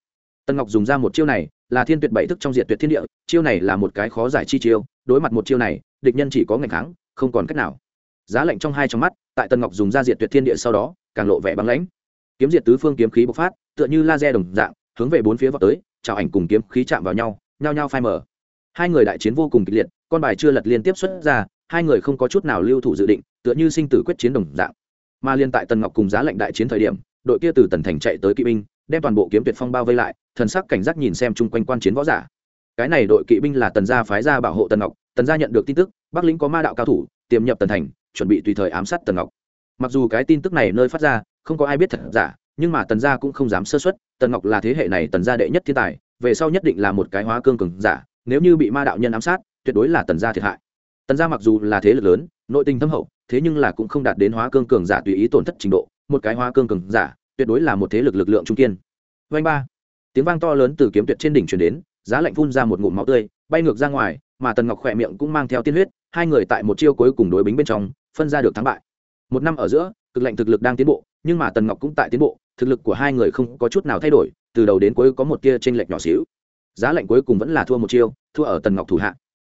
Tần Ngọc dùng ra một chiêu này, là thiên tuyệt bảy thức trong diệt tuyệt thiên địa, chiêu này là một cái khó giải chi chiêu, đối mặt một chiêu này, địch nhân chỉ có ngành kháng, không còn cách nào. Giá lạnh trong hai trong mắt, tại Tần Ngọc dùng ra diệt tuyệt thiên địa sau đó, càng lộ vẻ băng lãnh. Kiếm diệt tứ phương kiếm khí bộc phát, tựa như laser đồng dạng, hướng về bốn phía vọt tới, chào ảnh cùng kiếm khí chạm vào nhau, nhao nhao phai mở. Hai người đại chiến vô cùng kịch liệt, con bài chưa lật liên tiếp xuất ra, hai người không có chút nào lưu thủ dự định, tựa như sinh tử quyết chiến đồng dạng. Mà liên tại Tần Ngọc cùng Giá lệnh đại chiến thời điểm, đội kia từ Tần Thành chạy tới kỵ binh, đem toàn bộ kiếm tuyệt phong bao vây lại thần sắc cảnh giác nhìn xem chung quanh quan chiến võ giả cái này đội kỵ binh là tần gia phái ra bảo hộ tần ngọc tần gia nhận được tin tức bắc lĩnh có ma đạo cao thủ tiềm nhập tần thành chuẩn bị tùy thời ám sát tần ngọc mặc dù cái tin tức này nơi phát ra, không có ai biết thật giả, nhưng mà tần gia cũng không dám sơ xuất tần ngọc là thế hệ này tần gia đệ nhất thiên tài, về sau nhất định là một cái hóa cương cường giả, nếu như bị ma đạo nhân ám sát, tuyệt đối là tần gia thiệt hại. Tần gia mặc dù là thế lực lớn, nội tình thâm hậu, thế nhưng là cũng không đạt đến hóa cương cường giả tùy ý tổn thất trình độ, một cái hóa cương cường giả, tuyệt đối là một thế lực lực lượng trung kiên. Vanh ba, tiếng vang to lớn từ kiếm tuyệt trên đỉnh truyền đến, giá lạnh phun ra một ngụm máu tươi, bay ngược ra ngoài, mà tần ngọc khỏe miệng cũng mang theo tiên huyết, hai người tại một chiêu cuối cùng đối bính bên trong, phân ra được thắng bại một năm ở giữa, cực lạnh thực lực đang tiến bộ, nhưng mà tần ngọc cũng tại tiến bộ, thực lực của hai người không có chút nào thay đổi, từ đầu đến cuối có một tia tranh lệch nhỏ xíu. Giá lạnh cuối cùng vẫn là thua một chiêu, thua ở tần ngọc thủ hạ.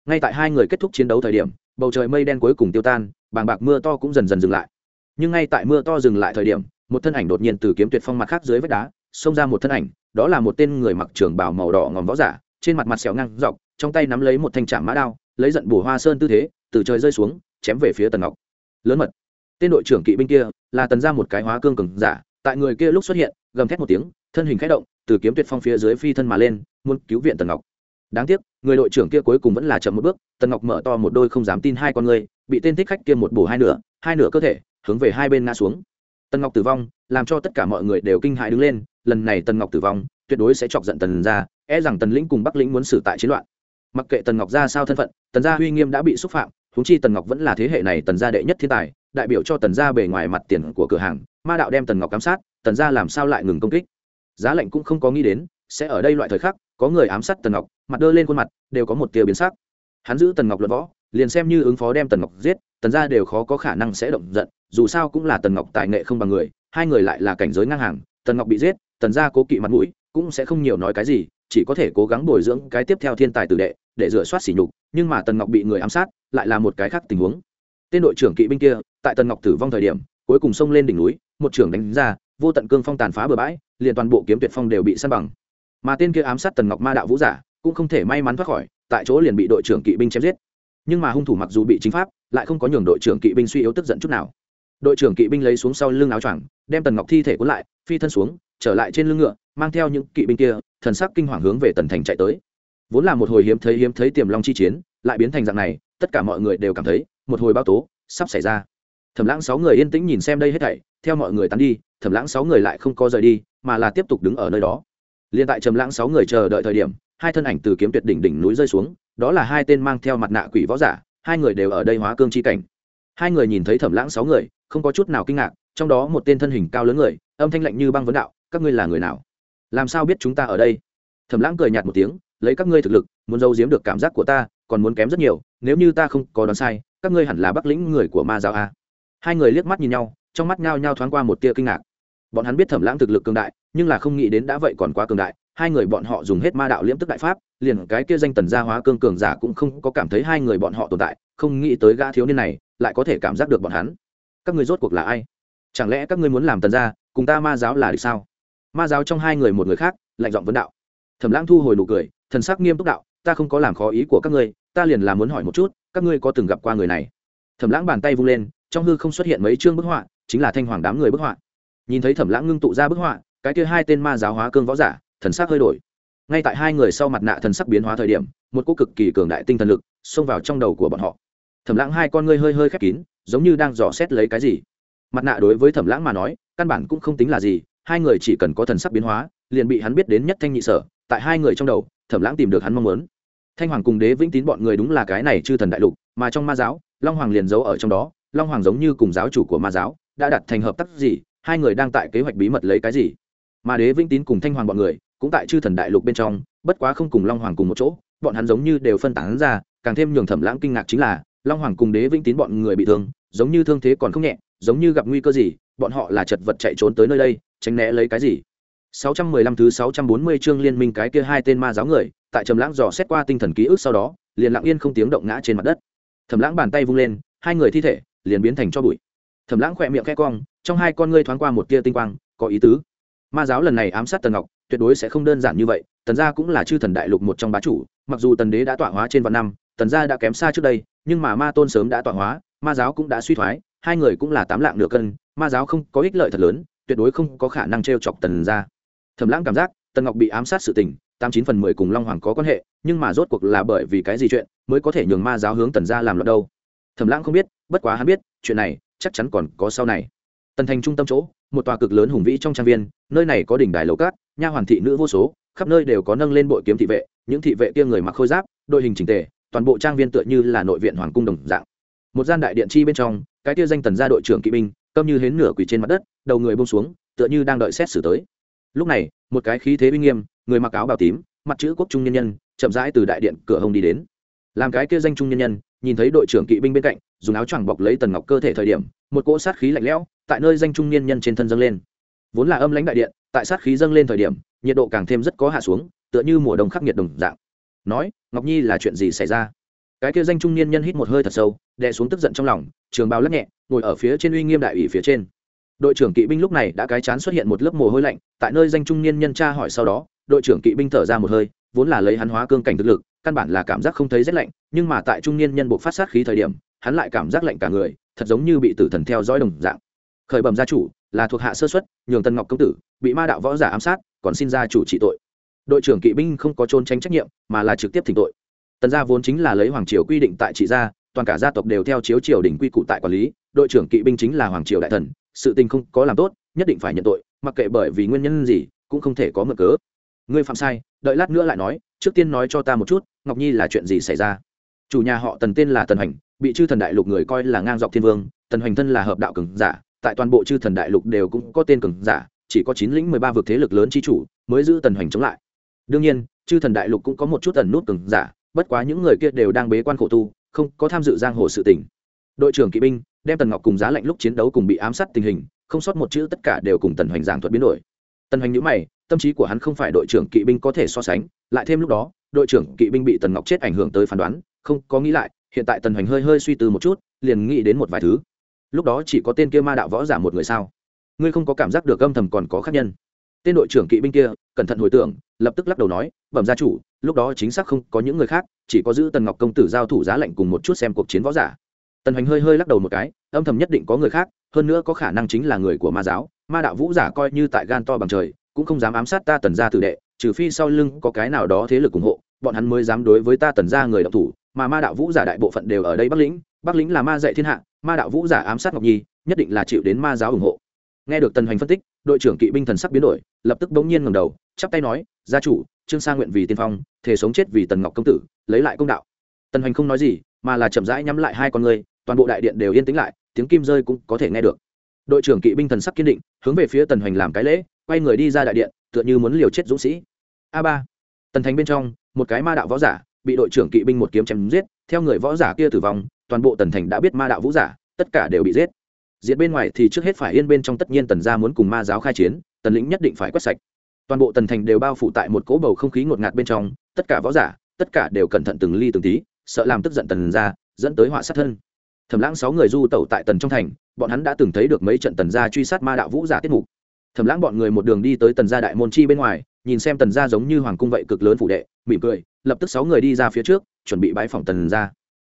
Ngay tại hai người kết thúc chiến đấu thời điểm, bầu trời mây đen cuối cùng tiêu tan, bàng bạc mưa to cũng dần dần dừng lại. Nhưng ngay tại mưa to dừng lại thời điểm, một thân ảnh đột nhiên từ kiếm tuyệt phong mặt khác dưới vách đá, xông ra một thân ảnh, đó là một tên người mặc trường bào màu đỏ ngòm võ giả, trên mặt mặt xẻo ngang dọc, trong tay nắm lấy một thanh trạm mã đao, lấy giận bổ hoa sơn tư thế, từ trời rơi xuống, chém về phía tần ngọc. Lớn mật tên đội trưởng kỵ binh kia là tần ra một cái hóa cương cường giả, tại người kia lúc xuất hiện, gầm thét một tiếng, thân hình khẽ động, từ kiếm tuyệt phong phía dưới phi thân mà lên, muốn cứu viện tần ngọc. Đáng tiếc, người đội trưởng kia cuối cùng vẫn là chậm một bước, tần ngọc mở to một đôi không dám tin hai con người bị tên thích khách kia một bổ hai nửa hai nửa cơ thể, hướng về hai bên ngã xuống. Tần ngọc tử vong, làm cho tất cả mọi người đều kinh hãi đứng lên, lần này tần ngọc tử vong, tuyệt đối sẽ chọc giận tần ra e rằng tần lĩnh cùng bắc lĩnh muốn xử tại chiến loạn. Mặc kệ tần ngọc ra sao thân phận, tần gia uy nghiêm đã bị xúc phạm húng chi tần ngọc vẫn là thế hệ này tần gia đệ nhất thiên tài đại biểu cho tần gia bề ngoài mặt tiền của cửa hàng, ma đạo đem tần ngọc ám sát, tần gia làm sao lại ngừng công kích? Giá lệnh cũng không có nghĩ đến, sẽ ở đây loại thời khắc, có người ám sát tần ngọc, mặt đơ lên khuôn mặt, đều có một tia biến sắc. Hắn giữ tần ngọc luận võ, liền xem như ứng phó đem tần ngọc giết, tần gia đều khó có khả năng sẽ động giận, dù sao cũng là tần ngọc tài nghệ không bằng người, hai người lại là cảnh giới ngang hàng, tần ngọc bị giết, tần gia cố kỵ mặt mũi, cũng sẽ không nhiều nói cái gì, chỉ có thể cố gắng bồi dưỡng cái tiếp theo thiên tài tử đệ, để rửa soát sỉ nhục, nhưng mà tần ngọc bị người ám sát, lại là một cái khác tình huống tên đội trưởng kỵ binh kia, tại tần ngọc tử vong thời điểm, cuối cùng xông lên đỉnh núi, một trưởng đánh ra, vô tận cương phong tàn phá bừa bãi, liền toàn bộ kiếm tuyệt phong đều bị săn bằng. Mà tên kia ám sát tần ngọc ma đạo vũ giả, cũng không thể may mắn thoát khỏi, tại chỗ liền bị đội trưởng kỵ binh chém giết. Nhưng mà hung thủ mặc dù bị chính pháp, lại không có nhường đội trưởng kỵ binh suy yếu tức giận chút nào. Đội trưởng kỵ binh lấy xuống sau lưng áo choàng, đem tần ngọc thi thể cuốn lại, phi thân xuống, trở lại trên lưng ngựa, mang theo những kỵ binh kia, thần sắc kinh hoàng hướng về tần thành chạy tới. Vốn là một hồi hiếm thấy hiếm thấy tiềm long chi chiến, lại biến thành dạng này, tất cả mọi người đều cảm thấy một hồi bao tố, sắp xảy ra. Thẩm lãng sáu người yên tĩnh nhìn xem đây hết thảy, theo mọi người tán đi, thẩm lãng sáu người lại không có rời đi, mà là tiếp tục đứng ở nơi đó. Liên tại trầm lãng sáu người chờ đợi thời điểm, hai thân ảnh từ kiếm tuyệt đỉnh đỉnh núi rơi xuống, đó là hai tên mang theo mặt nạ quỷ võ giả, hai người đều ở đây hóa cương chi cảnh. Hai người nhìn thấy thẩm lãng sáu người, không có chút nào kinh ngạc, trong đó một tên thân hình cao lớn người, âm thanh lạnh như băng vấn đạo, các ngươi là người nào? Làm sao biết chúng ta ở đây? Thẩm lãng cười nhạt một tiếng, lấy các ngươi thực lực, muốn giấu giếm được cảm giác của ta, còn muốn kém rất nhiều, nếu như ta không có đoán sai các ngươi hẳn là bắc lĩnh người của ma giáo a. Hai người liếc mắt nhìn nhau, trong mắt nhao nhao thoáng qua một tia kinh ngạc. Bọn hắn biết thẩm lãng thực lực cường đại, nhưng là không nghĩ đến đã vậy còn quá cường đại, hai người bọn họ dùng hết ma đạo liễm tức đại pháp, liền cái kia danh tần gia hóa cương cường giả cũng không có cảm thấy hai người bọn họ tồn tại, không nghĩ tới gã thiếu niên này lại có thể cảm giác được bọn hắn. Các người rốt cuộc là ai? Chẳng lẽ các ngươi muốn làm tần gia, cùng ta ma giáo là được sao? Ma giáo trong hai người một người khác, lạnh giọng vấn đạo. Thẩm lãng thu hồi nụ cười, thần sắc nghiêm túc đạo, ta không có làm khó ý của các ngươi, ta liền là muốn hỏi một chút các ngươi có từng gặp qua người này? Thẩm lãng bàn tay vung lên, trong hư không xuất hiện mấy chương bức họa, chính là thanh hoàng đám người bức họa. Nhìn thấy thẩm lãng ngưng tụ ra bức họa, cái kia hai tên ma giáo hóa cương võ giả, thần sắc hơi đổi. Ngay tại hai người sau mặt nạ thần sắc biến hóa thời điểm, một cỗ cực kỳ cường đại tinh thần lực xông vào trong đầu của bọn họ. Thẩm lãng hai con ngươi hơi hơi khép kín, giống như đang dò xét lấy cái gì. Mặt nạ đối với thẩm lãng mà nói, căn bản cũng không tính là gì, hai người chỉ cần có thần sắc biến hóa, liền bị hắn biết đến nhất thanh nhị sở, tại hai người trong đầu, thẩm lãng tìm được hắn mong muốn thanh hoàng cùng đế vĩnh tín bọn người đúng là cái này chư thần đại lục, mà trong ma giáo, long hoàng liền giấu ở trong đó. Long hoàng giống như cùng giáo chủ của ma giáo đã đặt thành hợp tác gì, hai người đang tại kế hoạch bí mật lấy cái gì. Mà đế vĩnh tín cùng thanh hoàng bọn người cũng tại chư thần đại lục bên trong, bất quá không cùng long hoàng cùng một chỗ, bọn hắn giống như đều phân tán ra, càng thêm nhường thẩm lãng kinh ngạc chính là, long hoàng cùng đế vĩnh tín bọn người bị thương, giống như thương thế còn không nhẹ, giống như gặp nguy cơ gì, bọn họ là chật vật chạy trốn tới nơi đây, tránh né lấy cái gì. 615 thứ 640 chương liên minh cái kia hai tên ma giáo người, tại Trầm Lãng dò xét qua tinh thần ký ức sau đó, liền lặng yên không tiếng động ngã trên mặt đất. Thẩm Lãng bàn tay vung lên, hai người thi thể liền biến thành cho bụi. Thẩm Lãng khẽ miệng khẽ cong, trong hai con ngươi thoáng qua một tia tinh quang, có ý tứ. Ma giáo lần này ám sát Tần Ngọc, tuyệt đối sẽ không đơn giản như vậy, Tần gia cũng là chư thần đại lục một trong bá chủ, mặc dù Tần đế đã tọa hóa trên vạn năm, Tần gia đã kém xa trước đây, nhưng mà Ma tôn sớm đã tọa hóa, Ma giáo cũng đã suy thoái, hai người cũng là tám lạng nửa cân, Ma giáo không có ích lợi thật lớn, tuyệt đối không có khả năng trêu chọc Tần gia thẩm lãng cảm giác, tần ngọc bị ám sát sự tình, tám chín phần mười cùng long hoàng có quan hệ, nhưng mà rốt cuộc là bởi vì cái gì chuyện mới có thể nhường ma giáo hướng tần ra làm loạn đâu? Thẩm lãng không biết, bất quá hắn biết, chuyện này chắc chắn còn có sau này. Tần thành trung tâm chỗ, một tòa cực lớn hùng vĩ trong trang viên, nơi này có đỉnh đài lầu cát, nha hoàn thị nữ vô số, khắp nơi đều có nâng lên bội kiếm thị vệ, những thị vệ kia người mặc khôi giáp, đội hình chỉnh tề, toàn bộ trang viên tựa như là nội viện hoàng cung đồng dạng. Một gian đại điện chi bên trong, cái kia danh tần gia đội trưởng kỵ binh câm như hến nửa quỳ trên mặt đất, đầu người bông xuống, tựa như đang đợi xét xử tới lúc này, một cái khí thế uy nghiêm, người mặc áo bào tím, mặt chữ quốc trung nhân nhân, chậm rãi từ đại điện cửa hồng đi đến. Làm cái kia danh trung nhân nhân, nhìn thấy đội trưởng kỵ binh bên cạnh, dùng áo choàng bọc lấy tần ngọc cơ thể thời điểm, một cỗ sát khí lạnh lẽo tại nơi danh trung niên nhân trên thân dâng lên. Vốn là âm lãnh đại điện, tại sát khí dâng lên thời điểm, nhiệt độ càng thêm rất có hạ xuống, tựa như mùa đông khắc nghiệt đồng dạng. Nói, ngọc nhi, là chuyện gì xảy ra? Cái kia danh trung niên nhân hít một hơi thật sâu, đè xuống tức giận trong lòng, trường bào lắc nhẹ, ngồi ở phía trên uy nghiêm đại ủy phía trên đội trưởng kỵ binh lúc này đã cái chán xuất hiện một lớp mồ hôi lạnh, tại nơi danh trung niên nhân tra hỏi sau đó, đội trưởng kỵ binh thở ra một hơi, vốn là lấy hắn hóa cương cảnh thực lực, căn bản là cảm giác không thấy rét lạnh, nhưng mà tại trung niên nhân buộc phát sát khí thời điểm, hắn lại cảm giác lạnh cả người, thật giống như bị tử thần theo dõi đồng dạng. Khởi bẩm gia chủ, là thuộc hạ sơ xuất, nhường tân ngọc công tử, bị ma đạo võ giả ám sát, còn xin gia chủ trị tội. Đội trưởng kỵ binh không có trốn tránh trách nhiệm, mà là trực tiếp thỉnh tội. Tần gia vốn chính là lấy hoàng triều quy định tại trị gia, toàn cả gia tộc đều theo chiếu triều đỉnh quy cụ tại quản lý, đội trưởng kỵ binh chính là hoàng triều đại thần sự tình không có làm tốt, nhất định phải nhận tội, mặc kệ bởi vì nguyên nhân gì, cũng không thể có mượn cớ. Ngươi phạm sai, đợi lát nữa lại nói, trước tiên nói cho ta một chút, ngọc nhi là chuyện gì xảy ra? Chủ nhà họ tần tên là tần hành bị chư thần đại lục người coi là ngang dọc thiên vương, tần hoành thân là hợp đạo cường giả, tại toàn bộ chư thần đại lục đều cũng có tên cường giả, chỉ có chín lĩnh mười ba vực thế lực lớn chi chủ mới giữ tần hoành chống lại. Đương nhiên, chư thần đại lục cũng có một chút ẩn nút cường giả, bất quá những người kia đều đang bế quan khổ tu, không có tham dự giang hồ sự tình. Đội trưởng kỵ binh đem tần ngọc cùng giá lạnh lúc chiến đấu cùng bị ám sát tình hình, không sót một chữ tất cả đều cùng tần hoành giảng thuật biến đổi. Tần hoành nhữ mày, tâm trí của hắn không phải đội trưởng kỵ binh có thể so sánh, lại thêm lúc đó, đội trưởng kỵ binh bị tần ngọc chết ảnh hưởng tới phán đoán, không có nghĩ lại, hiện tại tần hoành hơi hơi suy tư một chút, liền nghĩ đến một vài thứ. Lúc đó chỉ có tên kia ma đạo võ giả một người sao? Ngươi không có cảm giác được âm thầm còn có khác nhân. Tên đội trưởng kỵ binh kia, cẩn thận hồi tưởng, lập tức lắc đầu nói, bẩm gia chủ, lúc đó chính xác không có những người khác, chỉ có giữ tần ngọc công tử giao thủ giá lệnh cùng một chút xem cuộc chiến võ giả tần hoành hơi hơi lắc đầu một cái, âm thầm nhất định có người khác, hơn nữa có khả năng chính là người của ma giáo, ma đạo vũ giả coi như tại gan to bằng trời, cũng không dám ám sát ta tần gia tử đệ, trừ phi sau lưng có cái nào đó thế lực ủng hộ, bọn hắn mới dám đối với ta tần gia người đạo thủ, mà ma đạo vũ giả đại bộ phận đều ở đây bắc lĩnh bắc lĩnh là ma dạy thiên hạ, ma đạo vũ giả ám sát ngọc nhi, nhất định là chịu đến ma giáo ủng hộ. Nghe được tần hoành phân tích, đội trưởng kỵ binh thần sắc biến đổi, lập tức bỗng nhiên ngầm đầu, chắp tay nói, gia chủ, trương sa nguyện vì tiên phong thể sống chết vì tần ngọc công tử, lấy lại công đạo. Tần hoành không nói gì, mà là chậm rãi nhắm lại hai con người toàn bộ đại điện đều yên tĩnh lại, tiếng kim rơi cũng có thể nghe được. Đội trưởng kỵ binh thần sắc kiên định, hướng về phía tần hoành làm cái lễ, quay người đi ra đại điện, tựa như muốn liều chết dũng sĩ. A ba. Tần thành bên trong, một cái ma đạo võ giả, bị đội trưởng kỵ binh một kiếm chém giết, theo người võ giả kia tử vong, toàn bộ tần thành đã biết ma đạo vũ giả, tất cả đều bị giết. Diệt bên ngoài thì trước hết phải yên bên trong tất nhiên tần gia muốn cùng ma giáo khai chiến, tần lĩnh nhất định phải quét sạch. Toàn bộ tần thành đều bao phủ tại một cỗ bầu không khí ngột ngạt bên trong, tất cả võ giả, tất cả đều cẩn thận từng ly từng tí, sợ làm tức giận tần gia, dẫn tới họa sát thân thẩm lãng sáu người du tẩu tại tần trong thành bọn hắn đã từng thấy được mấy trận tần gia truy sát ma đạo vũ giả tiết mục. Thẩm lãng bọn người một đường đi tới tần gia đại môn chi bên ngoài nhìn xem tần gia giống như hoàng cung vậy cực lớn phủ đệ mỉm cười lập tức sáu người đi ra phía trước chuẩn bị bãi phòng tần gia.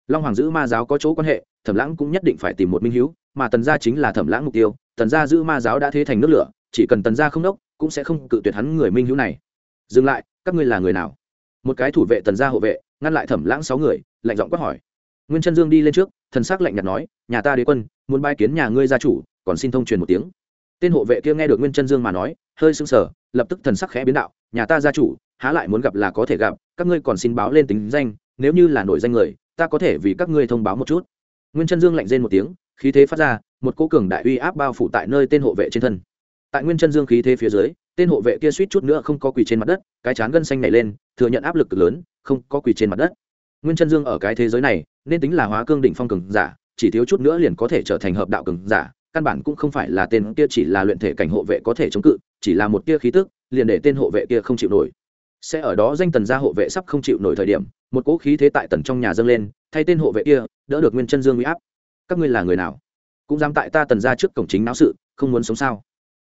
Long hoàng giữ ma giáo có chỗ quan hệ thẩm lãng cũng nhất định phải tìm một minh hiếu, mà tần gia chính là thẩm lãng mục tiêu tần gia giữ ma giáo đã thế thành nước lửa chỉ cần tần gia không đốc cũng sẽ không cự tuyệt hắn người minh hiếu này. Dừng lại các ngươi là người nào? Một cái thủ vệ tần gia hộ vệ ngăn lại thẩm lãng sáu người lạnh giọng quát hỏi nguyên chân dương đi lên trước, thần sắc lạnh nhạt nói, nhà ta đế quân, muốn bái kiến nhà ngươi gia chủ, còn xin thông truyền một tiếng. Tên hộ vệ kia nghe được nguyên chân dương mà nói, hơi sưng sờ, lập tức thần sắc khẽ biến đạo, nhà ta gia chủ, há lại muốn gặp là có thể gặp, các ngươi còn xin báo lên tính danh, nếu như là nổi danh người, ta có thể vì các ngươi thông báo một chút. Nguyên chân dương lạnh rên một tiếng, khí thế phát ra, một cỗ cường đại uy áp bao phủ tại nơi tên hộ vệ trên thân. Tại nguyên chân dương khí thế phía dưới, tên hộ vệ kia suýt chút nữa không có quỳ trên mặt đất, cái chán gân xanh nảy lên, thừa nhận áp lực cực lớn, không có quỳ trên mặt đất nguyên chân dương ở cái thế giới này, nên tính là hóa cương đỉnh phong cường giả, chỉ thiếu chút nữa liền có thể trở thành hợp đạo cường giả, căn bản cũng không phải là tên kia chỉ là luyện thể cảnh hộ vệ có thể chống cự, chỉ là một tia khí tức, liền để tên hộ vệ kia không chịu nổi. Sẽ ở đó danh tần gia hộ vệ sắp không chịu nổi thời điểm, một cỗ khí thế tại tần trong nhà dâng lên, thay tên hộ vệ kia, đỡ được nguyên chân dương uy áp. Các ngươi là người nào? Cũng dám tại ta tần gia trước cổng chính náo sự, không muốn sống sao?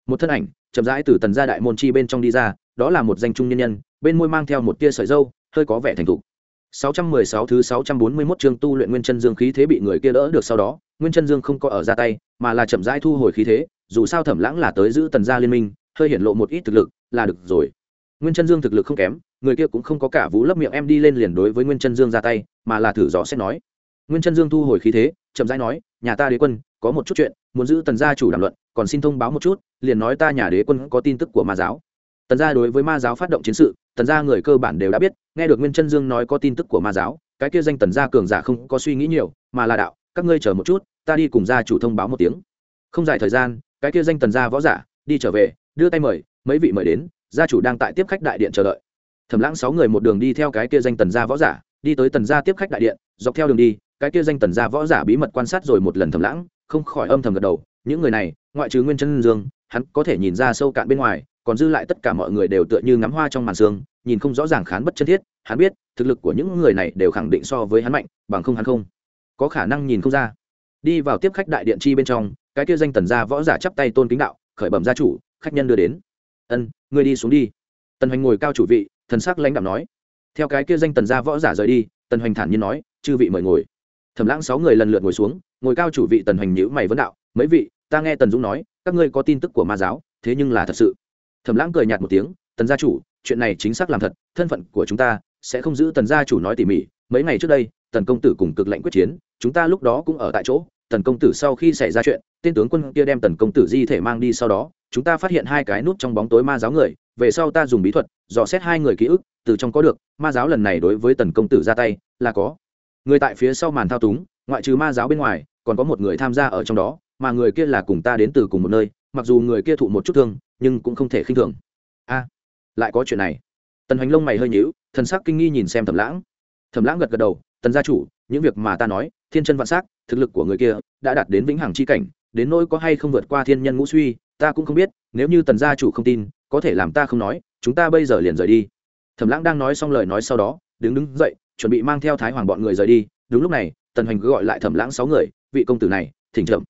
Một thân ảnh, chậm rãi từ tần gia đại môn chi bên trong đi ra, đó là một danh trung nhân nhân, bên môi mang theo một tia sợi dâu hơi có vẻ thành thục. 616 thứ 641 chương tu luyện nguyên chân dương khí thế bị người kia đỡ được sau đó, nguyên chân dương không có ở ra tay, mà là chậm rãi thu hồi khí thế, dù sao Thẩm Lãng là tới giữ tần gia liên minh, hơi hiển lộ một ít thực lực, là được rồi. Nguyên chân dương thực lực không kém, người kia cũng không có cả vũ lấp miệng em đi lên liền đối với Nguyên chân dương ra tay, mà là thử rõ sẽ nói. Nguyên chân dương thu hồi khí thế, chậm rãi nói, nhà ta đế quân, có một chút chuyện, muốn giữ tần gia chủ đàm luận, còn xin thông báo một chút, liền nói ta nhà đế quân có tin tức của ma giáo. Tần gia đối với ma giáo phát động chiến sự, tần gia người cơ bản đều đã biết, nghe được nguyên chân dương nói có tin tức của ma giáo cái kia danh tần gia cường giả không có suy nghĩ nhiều mà là đạo các ngươi chờ một chút ta đi cùng gia chủ thông báo một tiếng. Không dài thời gian cái kia danh tần gia võ giả đi trở về đưa tay mời mấy vị mời đến gia chủ đang tại tiếp khách đại điện chờ đợi. Thẩm lãng sáu người một đường đi theo cái kia danh tần gia võ giả đi tới tần gia tiếp khách đại điện dọc theo đường đi cái kia danh tần gia võ giả bí mật quan sát rồi một lần thẩm lãng không khỏi âm thầm gật đầu những người này ngoại trừ nguyên chân dương hắn có thể nhìn ra sâu cạn bên ngoài còn dư lại tất cả mọi người đều tựa như ngắm hoa trong màn sương, nhìn không rõ ràng khán bất chân thiết, hắn biết, thực lực của những người này đều khẳng định so với hắn mạnh, bằng không hắn không có khả năng nhìn không ra. Đi vào tiếp khách đại điện chi bên trong, cái kia danh tần gia võ giả chắp tay tôn kính đạo, khởi bẩm gia chủ, khách nhân đưa đến. Ân, ngươi đi xuống đi. Tần hoành ngồi cao chủ vị, thần sắc lãnh đạm nói. Theo cái kia danh tần gia võ giả rời đi, tần hoành thản nhiên nói, chư vị mời ngồi. Thẩm lãng sáu người lần lượt ngồi xuống, ngồi cao chủ vị tần hoành nhữ mày vấn đạo, mấy vị, ta nghe tần dũng nói, các ngươi có tin tức của ma giáo, thế nhưng là thật sự thẩm lãng cười nhạt một tiếng, tần gia chủ, chuyện này chính xác làm thật, thân phận của chúng ta sẽ không giữ tần gia chủ nói tỉ mỉ. Mấy ngày trước đây, tần công tử cùng cực lệnh quyết chiến, chúng ta lúc đó cũng ở tại chỗ. Tần công tử sau khi xảy ra chuyện, tên tướng quân kia đem tần công tử di thể mang đi sau đó, chúng ta phát hiện hai cái nút trong bóng tối ma giáo người, về sau ta dùng bí thuật, dò xét hai người ký ức, từ trong có được, ma giáo lần này đối với tần công tử ra tay là có. Người tại phía sau màn thao túng, ngoại trừ ma giáo bên ngoài, còn có một người tham gia ở trong đó, mà người kia là cùng ta đến từ cùng một nơi, mặc dù người kia thụ một chút thương nhưng cũng không thể khinh thường. A, lại có chuyện này. Tần hoành lông mày hơi nhíu, thần sắc kinh nghi nhìn xem thẩm lãng. Thẩm lãng gật gật đầu, tần gia chủ, những việc mà ta nói, thiên chân vạn s á c thực lực của người kia đã đạt đến vĩnh hằng c h i cảnh, đến nỗi có hay không vượt qua thiên nhân ngũ suy, ta cũng không biết, nếu như tần gia chủ không tin, có thể làm ta không nói, chúng ta bây giờ liền rời đi. Thẩm lãng đang nói xong lời nói sau đó, đứng đứng dậy, chuẩn bị mang theo thái hoàng bọn người rời đi. Đúng lúc này, tần hoành gọi lại thẩm lãng sáu người, vị công tử này, thỉnh trầm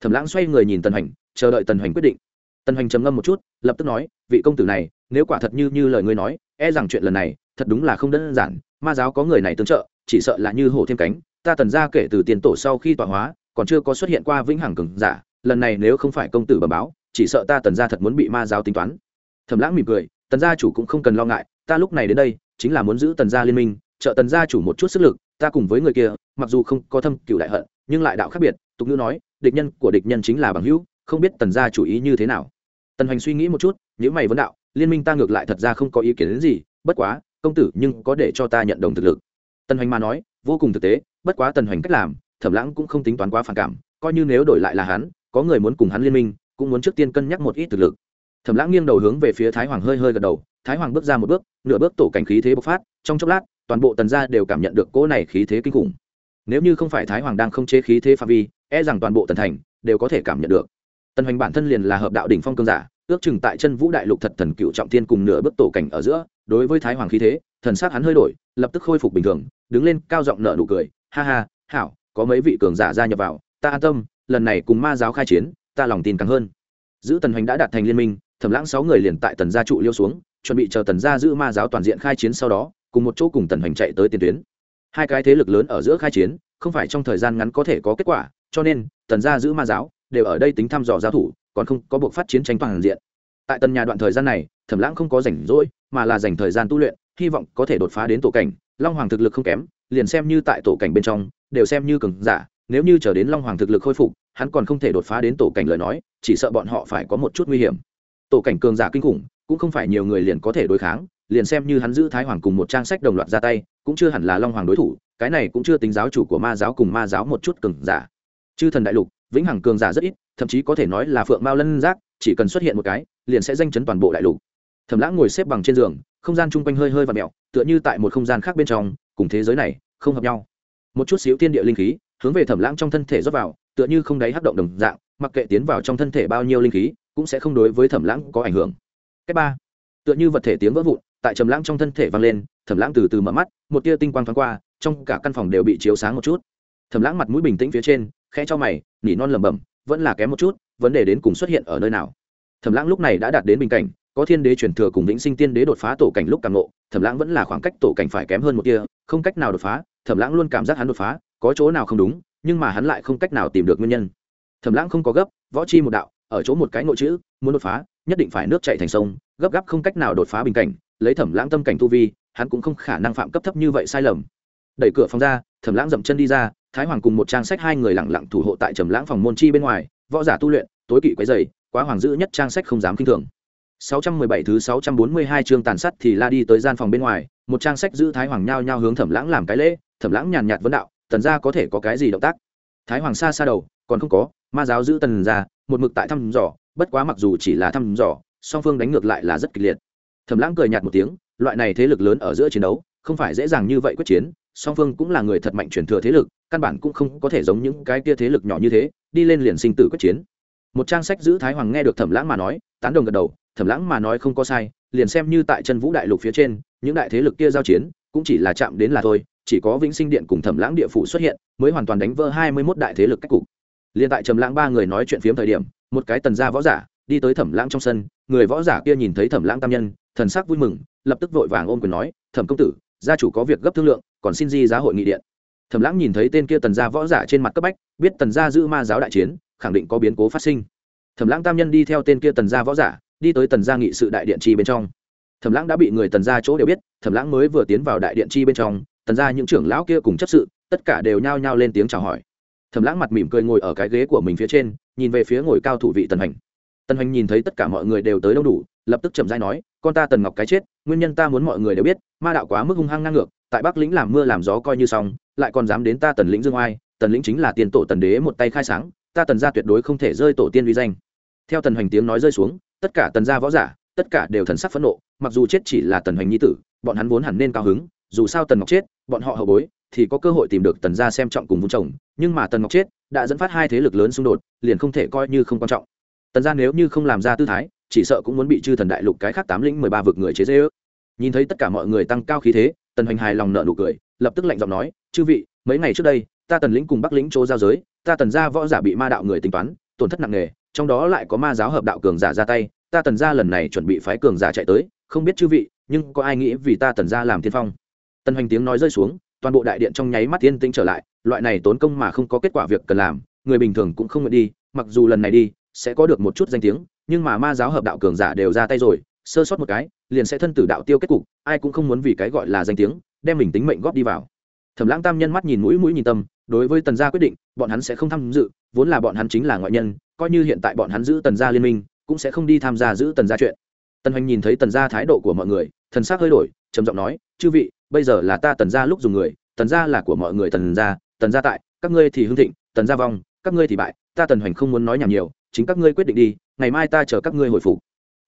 thẩm lãng xoay người nhìn tần hoành, chờ đợi tần hoành quyết định tần hoành trầm ngâm một chút, lập tức nói, vị công tử này, nếu quả thật như như lời ngươi nói e rằng chuyện lần này, thật đúng là không đơn giản. Ma giáo có người này tương trợ, chỉ sợ là như hổ thêm cánh. Ta tần ra kể từ tiền tổ sau khi tọa hóa, còn chưa có xuất hiện qua vĩnh hằng cường giả. Lần này nếu không phải công tử bẩm báo, chỉ sợ ta tần ra thật muốn bị ma giáo tính toán. Thẩm lãng mỉm cười, tần gia chủ cũng không cần lo ngại, ta lúc này đến đây, chính là muốn giữ tần gia liên minh, trợ tần gia chủ một chút sức lực, ta cùng với người kia, mặc dù không có thâm cựu đại hận, nhưng lại đạo khác biệt. Tục ngữ nói, địch nhân của địch nhân chính là bằng hữu, không biết tần gia chủ ý như thế nào tần hoành suy nghĩ một chút nếu mày vấn đạo, liên minh ta ngược lại thật ra không có ý kiến đến gì, bất quá, công tử nhưng có để cho ta nhận đồng thực lực. Tần hoành mà nói, vô cùng thực tế, bất quá tần hoành cách làm, thẩm lãng cũng không tính toán quá phản cảm, coi như nếu đổi lại là hắn, có người muốn cùng hắn liên minh, cũng muốn trước tiên cân nhắc một ít thực lực. Thẩm lãng nghiêng đầu hướng về phía thái hoàng hơi hơi gật đầu, thái hoàng bước ra một bước, nửa bước tổ cảnh khí thế bộc phát, trong chốc lát, toàn bộ tần gia đều cảm nhận được cỗ này khí thế kinh khủng. Nếu như không phải thái hoàng đang không chế khí thế phạm vi e rằng toàn bộ tần thành đều có thể cảm nhận được tần hoành bản thân liền là hợp đạo đỉnh phong cương giả, ước chừng tại chân vũ đại lục thật thần cựu trọng thiên cùng nửa bước tổ cảnh ở giữa, đối với thái hoàng khí thế, thần sắc hắn hơi đổi, lập tức khôi phục bình thường, đứng lên cao giọng nở nụ cười, ha ha, hảo, có mấy vị cường giả gia nhập vào, ta an tâm, lần này cùng ma giáo khai chiến, ta lòng tin càng hơn. Giữ tần hoành đã đạt thành liên minh, thẩm lãng sáu người liền tại tần gia trụ liêu xuống, chuẩn bị chờ tần gia giữ ma giáo toàn diện khai chiến sau đó, cùng một chỗ cùng tần hoành chạy tới tiền tuyến. Hai cái thế lực lớn ở giữa khai chiến, không phải trong thời gian ngắn có thể có kết quả, cho nên, tần gia giữ ma giáo đều ở đây tính thăm dò giao thủ, còn không có buộc phát chiến tranh toàn diện. Tại tần nhà đoạn thời gian này, thẩm lãng không có rảnh rỗi, mà là dành thời gian tu luyện, hy vọng có thể đột phá đến tổ cảnh. Long hoàng thực lực không kém, liền xem như tại tổ cảnh bên trong, đều xem như cường giả. Nếu như chờ đến long hoàng thực lực khôi phục, hắn còn không thể đột phá đến tổ cảnh lời nói, chỉ sợ bọn họ phải có một chút nguy hiểm. Tổ cảnh cường giả kinh khủng, cũng không phải nhiều người liền có thể đối kháng, liền xem như hắn giữ thái hoàng cùng một trang sách đồng loạt ra tay, cũng chưa hẳn là long hoàng đối thủ, cái này cũng chưa tính giáo chủ của ma giáo cùng ma giáo một chút cường giả. Chư thần đại lục vĩnh hằng cường giả rất ít, thậm chí có thể nói là phượng mao lân giác, chỉ cần xuất hiện một cái, liền sẽ danh chấn toàn bộ đại lục. Thẩm lãng ngồi xếp bằng trên giường, không gian chung quanh hơi hơi và mẹo tựa như tại một không gian khác bên trong, cùng thế giới này không hợp nhau. Một chút xíu tiên địa linh khí, hướng về thẩm lãng trong thân thể rót vào, tựa như không đáy hấp động đồng dạng, mặc kệ tiến vào trong thân thể bao nhiêu linh khí, cũng sẽ không đối với thẩm lãng có ảnh hưởng. Cách ba, tựa như vật thể tiếng vỡ vụn, tại trầm lãng trong thân thể vang lên, thẩm lãng từ từ mở mắt, một tia tinh quang thoáng qua, trong cả căn phòng đều bị chiếu sáng một chút. Thẩm lãng mặt mũi bình tĩnh phía trên khẽ cho mày, nỉ non lẩm bẩm, vẫn là kém một chút, vấn đề đến cùng xuất hiện ở nơi nào? Thẩm lãng lúc này đã đạt đến bình cảnh, có thiên đế truyền thừa cùng vĩnh sinh tiên đế đột phá tổ cảnh lúc càng ngộ, thẩm lãng vẫn là khoảng cách tổ cảnh phải kém hơn một tia, không cách nào đột phá, thẩm lãng luôn cảm giác hắn đột phá, có chỗ nào không đúng, nhưng mà hắn lại không cách nào tìm được nguyên nhân. Thẩm lãng không có gấp, võ chi một đạo, ở chỗ một cái nội chữ, muốn đột phá, nhất định phải nước chạy thành sông, gấp gáp không cách nào đột phá bình cảnh, lấy thẩm lãng tâm cảnh tu vi, hắn cũng không khả năng phạm cấp thấp như vậy sai lầm. Đẩy cửa phòng ra, thẩm lãng dậm chân đi ra thái hoàng cùng một trang sách hai người lặng lặng thủ hộ tại trầm lãng phòng môn chi bên ngoài, võ giả tu luyện, tối kỵ quấy dày, quá hoàng dữ nhất trang sách không dám kinh thường. 617 thứ 642 chương tàn sát thì la đi tới gian phòng bên ngoài, một trang sách giữ thái hoàng nhao nhao hướng thẩm lãng làm cái lễ, thẩm lãng nhàn nhạt vấn đạo, tần gia có thể có cái gì động tác? Thái hoàng xa xa đầu, còn không có, ma giáo giữ tần gia, một mực tại thăm dò, bất quá mặc dù chỉ là thăm dò, song phương đánh ngược lại là rất kịch liệt. Thẩm lãng cười nhạt một tiếng, loại này thế lực lớn ở giữa chiến đấu, không phải dễ dàng như vậy quyết chiến, song phương cũng là người thật mạnh truyền thừa thế lực căn bản cũng không có thể giống những cái kia thế lực nhỏ như thế, đi lên liền sinh tử quyết chiến. Một trang sách giữ thái hoàng nghe được thẩm lãng mà nói, tán đồng gật đầu, thẩm lãng mà nói không có sai, liền xem như tại chân vũ đại lục phía trên, những đại thế lực kia giao chiến, cũng chỉ là chạm đến là thôi, chỉ có vĩnh sinh điện cùng thẩm lãng địa phủ xuất hiện, mới hoàn toàn đánh vỡ hai mươi mốt đại thế lực cách cục. Liền tại trầm lãng ba người nói chuyện phiếm thời điểm, một cái tần gia võ giả đi tới thẩm lãng trong sân, người võ giả kia nhìn thấy thẩm lãng tam nhân, thần sắc vui mừng, lập tức vội vàng ôm quyền nói, thẩm công tử, gia chủ có việc gấp thương lượng, còn xin di giá hội nghị điện thẩm lãng nhìn thấy tên kia tần gia võ giả trên mặt cấp bách, biết tần gia giữ ma giáo đại chiến, khẳng định có biến cố phát sinh. Thẩm lãng tam nhân đi theo tên kia tần gia võ giả, đi tới tần gia nghị sự đại điện chi bên trong. Thẩm lãng đã bị người tần gia chỗ đều biết, thẩm lãng mới vừa tiến vào đại điện chi bên trong, tần gia những trưởng lão kia cùng chấp sự, tất cả đều nhao nhao lên tiếng chào hỏi. Thẩm lãng mặt mỉm cười ngồi ở cái ghế của mình phía trên, nhìn về phía ngồi cao thủ vị tần hành. Tần hành nhìn thấy tất cả mọi người đều tới đông đủ, lập tức chậm dai nói, con ta tần ngọc cái chết, nguyên nhân ta muốn mọi người đều biết, ma đạo quá mức hung hăng ngang ngược, tại bắc lĩnh làm mưa làm gió coi như xong lại còn dám đến ta tần lĩnh dương oai, tần lĩnh chính là tiền tổ tần đế một tay khai sáng, ta tần gia tuyệt đối không thể rơi tổ tiên uy danh. Theo tần hoành tiếng nói rơi xuống, tất cả tần gia võ giả, tất cả đều thần sắc phẫn nộ, mặc dù chết chỉ là tần hoành nhi tử, bọn hắn vốn hẳn nên cao hứng, dù sao tần ngọc chết, bọn họ hậu bối, thì có cơ hội tìm được tần gia xem trọng cùng vun chồng nhưng mà tần ngọc chết đã dẫn phát hai thế lực lớn xung đột, liền không thể coi như không quan trọng. Tần gia nếu như không làm ra tư thái, chỉ sợ cũng muốn bị chư thần đại lục cái khác tám lĩnh mười ba vực người chế dễ ước nhìn thấy tất cả mọi người tăng cao khí thế, tần hoành hài lòng nợ nụ cười lập tức lạnh giọng nói, chư vị, mấy ngày trước đây, ta tần lĩnh cùng bắc lĩnh chỗ giao giới, ta tần gia võ giả bị ma đạo người tính toán, tổn thất nặng nề, trong đó lại có ma giáo hợp đạo cường giả ra tay, ta tần gia lần này chuẩn bị phái cường giả chạy tới, không biết chư vị, nhưng có ai nghĩ vì ta tần gia làm tiên phong? Tần hoành tiếng nói rơi xuống, toàn bộ đại điện trong nháy mắt tiên tĩnh trở lại, loại này tốn công mà không có kết quả việc cần làm, người bình thường cũng không nguyện đi, mặc dù lần này đi, sẽ có được một chút danh tiếng, nhưng mà ma giáo hợp đạo cường giả đều ra tay rồi, sơ sót một cái, liền sẽ thân tử đạo tiêu kết cục, ai cũng không muốn vì cái gọi là danh tiếng đem mình tính mệnh góp đi vào. Thẩm lãng tam nhân mắt nhìn mũi mũi nhìn tâm, đối với tần gia quyết định, bọn hắn sẽ không tham dự, vốn là bọn hắn chính là ngoại nhân, coi như hiện tại bọn hắn giữ tần gia liên minh, cũng sẽ không đi tham gia giữ tần gia chuyện. Tần hoành nhìn thấy tần gia thái độ của mọi người, thần sắc hơi đổi, trầm giọng nói, chư vị, bây giờ là ta tần gia lúc dùng người, tần gia là của mọi người tần gia tần gia tại, các ngươi thì hưng thịnh, tần gia vong, các ngươi thì bại, ta tần hoành không muốn nói nhảm nhiều, chính các ngươi quyết định đi, ngày mai ta chờ các ngươi hồi phục.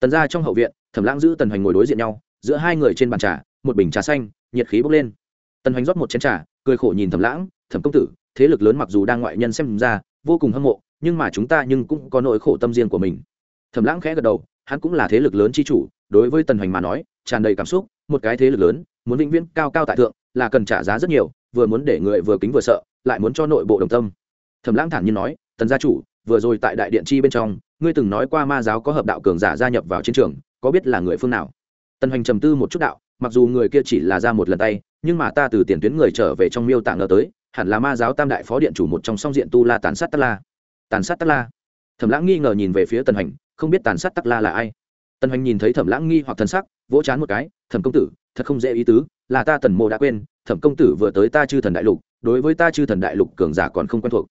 Tần gia trong hậu viện, thẩm lãng giữ tần hoành ngồi đối diện nhau, giữa hai người trên bàn trà một bình trà xanh, nhiệt khí bốc lên. Tần hoành rót một chén trà, cười khổ nhìn thẩm lãng, thẩm công tử, thế lực lớn mặc dù đang ngoại nhân xem ra, vô cùng hâm mộ, nhưng mà chúng ta nhưng cũng có nỗi khổ tâm riêng của mình. Thẩm lãng khẽ gật đầu, hắn cũng là thế lực lớn chi chủ, đối với tần hoành mà nói, tràn đầy cảm xúc, một cái thế lực lớn, muốn vĩnh viễn cao cao tại thượng, là cần trả giá rất nhiều, vừa muốn để người vừa kính vừa sợ, lại muốn cho nội bộ đồng tâm. Thẩm lãng thản nhiên nói, tần gia chủ, vừa rồi tại đại điện chi bên trong, ngươi từng nói qua ma giáo có hợp đạo cường giả gia nhập vào chiến trường, có biết là người phương nào? Tần hoành trầm tư một chút đạo mặc dù người kia chỉ là ra một lần tay, nhưng mà ta từ tiền tuyến người trở về trong miêu tạng ngờ tới, hẳn là ma giáo tam đại phó điện chủ một trong song diện tu la tàn sát tắc la. Tàn sát tắc la. Thẩm lãng nghi ngờ nhìn về phía tần hành, không biết tàn sát tắc la là ai. Tần hành nhìn thấy thẩm lãng nghi hoặc thân sắc, vỗ chán một cái, thẩm công tử, thật không dễ ý tứ, là ta tần mô đã quên, thẩm công tử vừa tới ta chư thần đại lục, đối với ta chư thần đại lục cường giả còn không quen thuộc.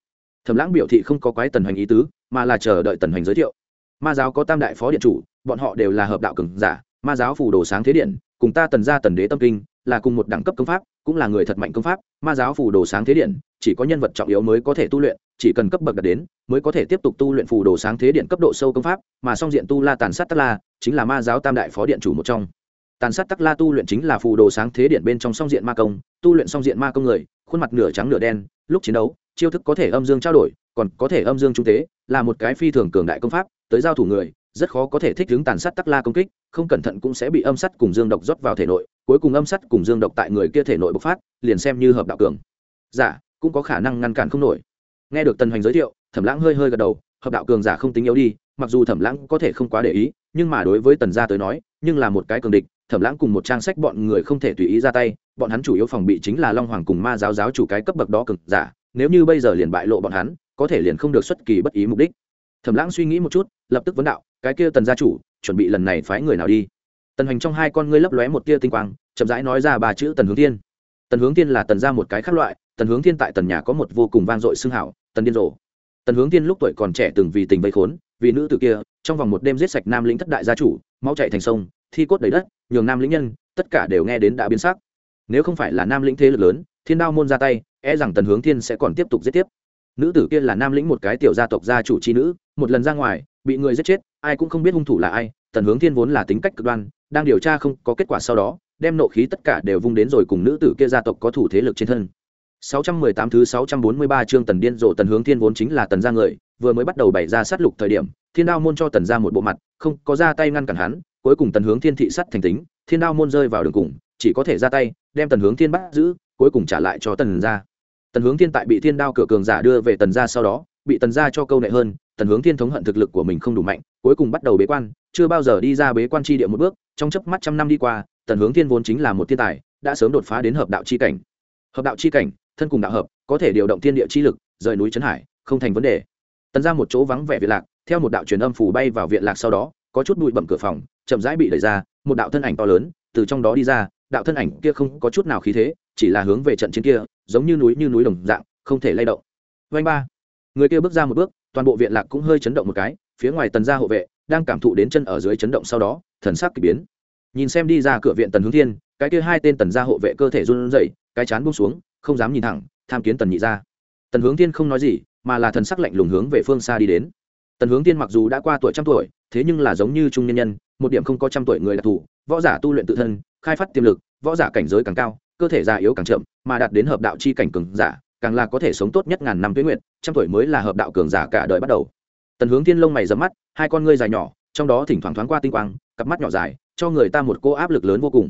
Thẩm lãng biểu thị không có quái tần hành ý tứ, mà là chờ đợi tần hành giới thiệu. Ma giáo có tam đại phó điện chủ, bọn họ đều là hợp đạo cường giả, ma giáo phủ đồ sáng thế điện cùng ta tần gia tần đế tâm kinh, là cùng một đẳng cấp công pháp, cũng là người thật mạnh công pháp, ma giáo phù đồ sáng thế điện chỉ có nhân vật trọng yếu mới có thể tu luyện, chỉ cần cấp bậc đạt đến, mới có thể tiếp tục tu luyện phù đồ sáng thế điện cấp độ sâu công pháp, mà song diện tu la tàn sát tắc la, chính là ma giáo tam đại phó điện chủ một trong. Tàn sát tắc la tu luyện chính là phù đồ sáng thế điện bên trong song diện ma công, tu luyện song diện ma công người, khuôn mặt nửa trắng nửa đen, lúc chiến đấu, chiêu thức có thể âm dương trao đổi, còn có thể âm dương trung tế, là một cái phi thường cường đại công pháp, tới giao thủ người rất khó có thể thích ứng tàn sát tắc la công kích không cẩn thận cũng sẽ bị âm sắt cùng dương độc rót vào thể nội cuối cùng âm sắt cùng dương độc tại người kia thể nội bộc phát liền xem như hợp đạo cường. Giả dạ, cũng có khả năng ngăn cản không nổi. Nghe được tần hoành giới thiệu thẩm lãng hơi hơi gật đầu hợp đạo cường giả không tính yếu đi mặc dù thẩm lãng có thể không quá để ý nhưng mà đối với tần gia tới nói nhưng là một cái cường địch thẩm lãng cùng một trang sách bọn người không thể tùy ý ra tay bọn hắn chủ yếu phòng bị chính là long hoàng cùng ma giáo giáo chủ cái cấp bậc đó cực giả nếu như bây giờ liền bại lộ bọn hắn có thể liền không được xuất kỳ bất ý mục đích thẩm lãng suy nghĩ một chút, lập tức vấn đạo, cái kia tần gia chủ, chuẩn bị lần này phái người nào đi? Tần hành trong hai con ngươi lấp lóe một tia tinh quang, chậm rãi nói ra ba chữ tần hướng thiên. Tần hướng thiên là tần gia một cái khác loại, tần hướng thiên tại tần nhà có một vô cùng vang dội xưng hảo, tần điên rồ. Tần hướng thiên lúc tuổi còn trẻ từng vì tình vây khốn, vì nữ tử kia, trong vòng một đêm giết sạch nam lĩnh thất đại gia chủ máu chạy thành sông, thi cốt đầy đất, nhường nam lĩnh nhân, tất cả đều nghe đến đã biến sắc. Nếu không phải là nam lĩnh thế lực lớn, thiên đao môn ra tay e rằng tần hướng thiên sẽ còn tiếp tục giết tiếp nữ tử kia là nam lĩnh một cái tiểu gia tộc gia chủ c h i nữ một lần ra ngoài bị người giết chết ai cũng không biết hung thủ là ai tần hướng thiên vốn là tính cách cực đoan đang điều tra không có kết quả sau đó đem nộ khí tất cả đều vung đến rồi cùng nữ tử kia gia tộc có thủ thế lực trên thân. 618 thứ 643 chương Tần Điên rồ Tần Hướng Thiên vốn chính là Tần gia người, vừa mới bắt đầu bày ra sát lục thời điểm thiên đao môn cho tần ra một bộ mặt không có ra tay ngăn cản hắn cuối cùng tần hướng thiên thị sắt thành tính thiên đao môn rơi vào đường cùng chỉ có thể ra tay đem tần hướng thiên bắt giữ cuối cùng trả lại cho tần ra tần hướng thiên tại bị thiên đao cửa cường giả đưa về tần Gia sau đó, bị tần Gia cho câu nệ hơn, tần hướng thiên thống hận thực lực của mình không đủ mạnh, cuối cùng bắt đầu bế quan, chưa bao giờ đi ra bế quan tri địa một bước, trong chớp mắt trăm năm đi qua, tần hướng thiên vốn chính là một thiên tài, đã sớm đột phá đến hợp đạo c h i cảnh. Hợp đạo c h i cảnh, thân cùng đạo hợp, có thể điều động thiên địa chi lực, rời núi trấn hải, không thành vấn đề. Tần ra một chỗ vắng vẻ viện lạc, theo một đạo truyền âm phủ bay vào viện lạc sau đó, có chút bụi bẩm cửa phòng, chậm rãi bị đẩy ra, một đạo thân ảnh to lớn, từ trong đó đi ra, đạo thân ảnh kia không có chút nào khí thế, chỉ là hướng về trận chiến kia giống như núi như núi đồng dạng, không thể lay động. Vanh ba. Người kia bước ra một bước, toàn bộ viện lạc cũng hơi chấn động một cái, phía ngoài tần gia hộ vệ đang cảm thụ đến chân ở dưới chấn động sau đó, thần sắc k ỳ biến. Nhìn xem đi ra cửa viện tần hướng thiên, cái kia hai tên tần gia hộ vệ cơ thể run rẩy, cái chán buông xuống, không dám nhìn thẳng, tham kiến tần nhị gia. Tần hướng thiên không nói gì, mà là thần sắc lạnh lùng hướng về phương xa đi đến. Tần hướng thiên mặc dù đã qua tuổi trăm tuổi, thế nhưng là giống như trung nhân nhân, một điểm không có trăm tuổi người đặc thù, võ giả tu luyện tự thân, khai phát tiềm lực, võ giả cảnh giới càng cao cơ thể già yếu càng chậm, mà đạt đến hợp đạo chi cảnh cường giả, càng là có thể sống tốt nhất ngàn năm tuyết nguyện, trăm tuổi mới là hợp đạo cường giả cả đời bắt đầu. Tần hướng thiên lông mày dấm mắt, hai con ngươi dài nhỏ, trong đó thỉnh thoảng thoáng qua tinh quang, cặp mắt nhỏ dài, cho người ta một cô áp lực lớn vô cùng.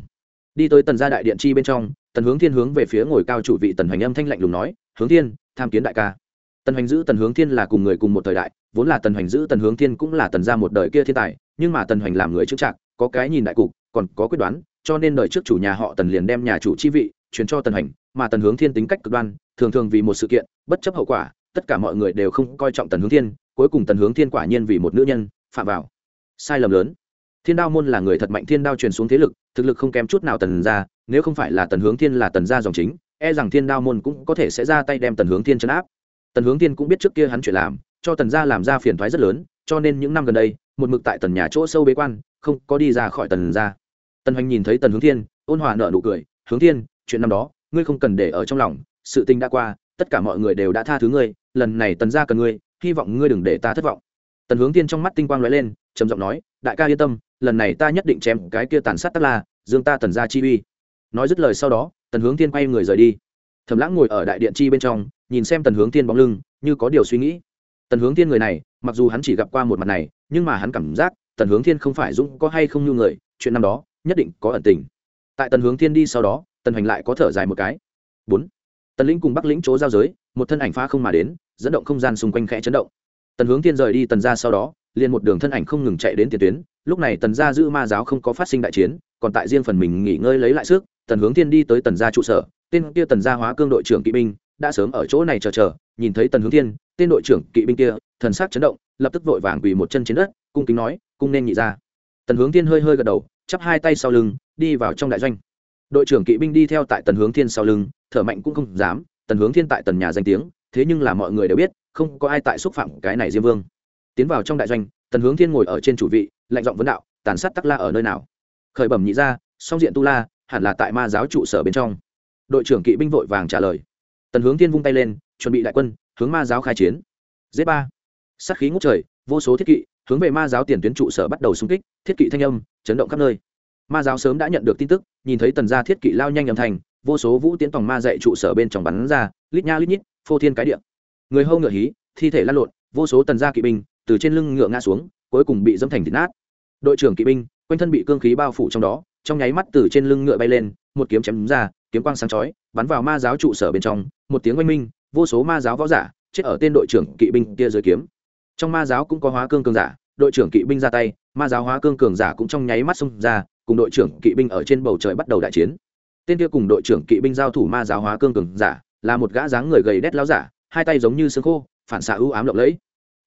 Đi tới tần gia đại điện chi bên trong, tần hướng thiên hướng về phía ngồi cao chủ vị tần hoành âm thanh lạnh lùng nói, hướng thiên, tham kiến đại ca. Tần hoành giữ tần hướng thiên là cùng người cùng một thời đại, vốn là tần hoành giữ tần hướng thiên cũng là tần gia một đời kia thiên tài, nhưng mà tần hoành làm người chững trạc có cái nhìn đại cục, còn có quyết đoán cho nên đời trước chủ nhà họ tần liền đem nhà chủ chi vị chuyển cho tần hành mà tần hướng thiên tính cách cực đoan, thường thường vì một sự kiện, bất chấp hậu quả, tất cả mọi người đều không coi trọng tần hướng thiên, cuối cùng tần hướng thiên quả nhiên vì một nữ nhân phạm vào sai lầm lớn. Thiên đao môn là người thật mạnh, thiên đao truyền xuống thế lực, thực lực không kém chút nào tần ra, nếu không phải là tần hướng thiên là tần gia dòng chính e rằng thiên đao môn cũng có thể sẽ ra tay đem tần hướng thiên chấn áp. Tần hướng thiên cũng biết trước kia hắn chuyện làm, cho tần gia làm ra phiền thoái rất lớn, cho nên những năm gần đây, một mực tại tần nhà chỗ sâu bế quan, không có đi ra khỏi tần gia tần hoành nhìn thấy tần hướng thiên, ôn hòa nợ nụ cười, hướng thiên, chuyện năm đó, ngươi không cần để ở trong lòng, sự tình đã qua, tất cả mọi người đều đã tha thứ ngươi, lần này tần gia cần ngươi, hy vọng ngươi đừng để ta thất vọng. Tần hướng thiên trong mắt tinh quang lóe lên, trầm giọng nói, đại ca yên tâm, lần này ta nhất định chém cái kia tàn sát tắc la, dương ta tần gia chi uy. Nói dứt lời sau đó, tần hướng thiên quay người rời đi. Thẩm lãng ngồi ở đại điện chi bên trong, nhìn xem tần hướng thiên bóng lưng, như có điều suy nghĩ. Tần hướng thiên người này, mặc dù hắn chỉ gặp qua một mặt này, nhưng mà hắn cảm giác tần hướng thiên không phải dũng có hay không như người, chuyện năm đó nhất định có ẩn tình. Tại tần hướng thiên đi sau đó, tần hành lại có thở dài một cái. Bốn, tần lĩnh cùng bắc lĩnh chỗ giao giới, một thân ảnh pha không mà đến, dẫn động không gian xung quanh khẽ chấn động. Tần hướng thiên rời đi tần ra sau đó, liền một đường thân ảnh không ngừng chạy đến tiền tuyến, lúc này tần gia giữ ma giáo không có phát sinh đại chiến, còn tại riêng phần mình nghỉ ngơi lấy lại sức, tần hướng thiên đi tới tần gia trụ sở, tên kia tần gia hóa cương đội trưởng kỵ binh đã sớm ở chỗ này chờ chờ, nhìn thấy tần hướng thiên, tên đội trưởng kỵ binh kia, thần sắc chấn động, lập tức vội vàng quỳ một chân trên đất, cung kính nói, cung nên nhị ra tần hướng thiên hơi hơi gật đầu chắp hai tay sau lưng, đi vào trong đại doanh. Đội trưởng kỵ binh đi theo tại tần hướng thiên sau lưng, thở mạnh cũng không dám. Tần hướng thiên tại tần nhà danh tiếng, thế nhưng là mọi người đều biết, không có ai tại xúc phạm cái này diêm vương. Tiến vào trong đại doanh, tần hướng thiên ngồi ở trên chủ vị, lạnh giọng vấn đạo, tàn sát tắc la ở nơi nào? Khởi bẩm nhị ra song diện tu la, hẳn là tại ma giáo trụ sở bên trong. Đội trưởng kỵ binh vội vàng trả lời. Tần hướng thiên vung tay lên, chuẩn bị đại quân, hướng ma giáo khai chiến. Giết ba. Sát khí ngút trời, vô số thiết kỵ hướng về ma giáo tiền tuyến trụ sở bắt đầu xung kích, thiết kỵ thanh âm chấn động khắp nơi. Ma giáo sớm đã nhận được tin tức, nhìn thấy tần gia thiết kỵ lao nhanh âm thành vô số vũ tiến tòng ma dạy trụ sở bên trong bắn ra, lít nha lít nhít, phô thiên cái điện người hâu ngựa hí, thi thể lăn lộn, vô số tần gia kỵ binh từ trên lưng ngựa ngã xuống, cuối cùng bị dẫm thành thịt nát. Đội trưởng kỵ binh, quanh thân bị cương khí bao phủ trong đó, trong nháy mắt từ trên lưng ngựa bay lên, một kiếm chém ra, kiếm quang sáng chói, bắn vào ma giáo trụ sở bên trong, một tiếng oanh minh, vô số ma giáo võ giả chết ở tên đội trưởng kỵ binh kia dưới kiếm trong ma giáo cũng có hóa cương cường giả, đội trưởng kỵ binh ra tay, ma giáo hóa cương cường giả cũng trong nháy mắt xông ra, cùng đội trưởng kỵ binh ở trên bầu trời bắt đầu đại chiến. Tên kia cùng đội trưởng kỵ binh giao thủ ma giáo hóa cương cường giả, là một gã dáng người gầy đét láo giả, hai tay giống như xương khô, phản xạ ưu ám lộng lẫy.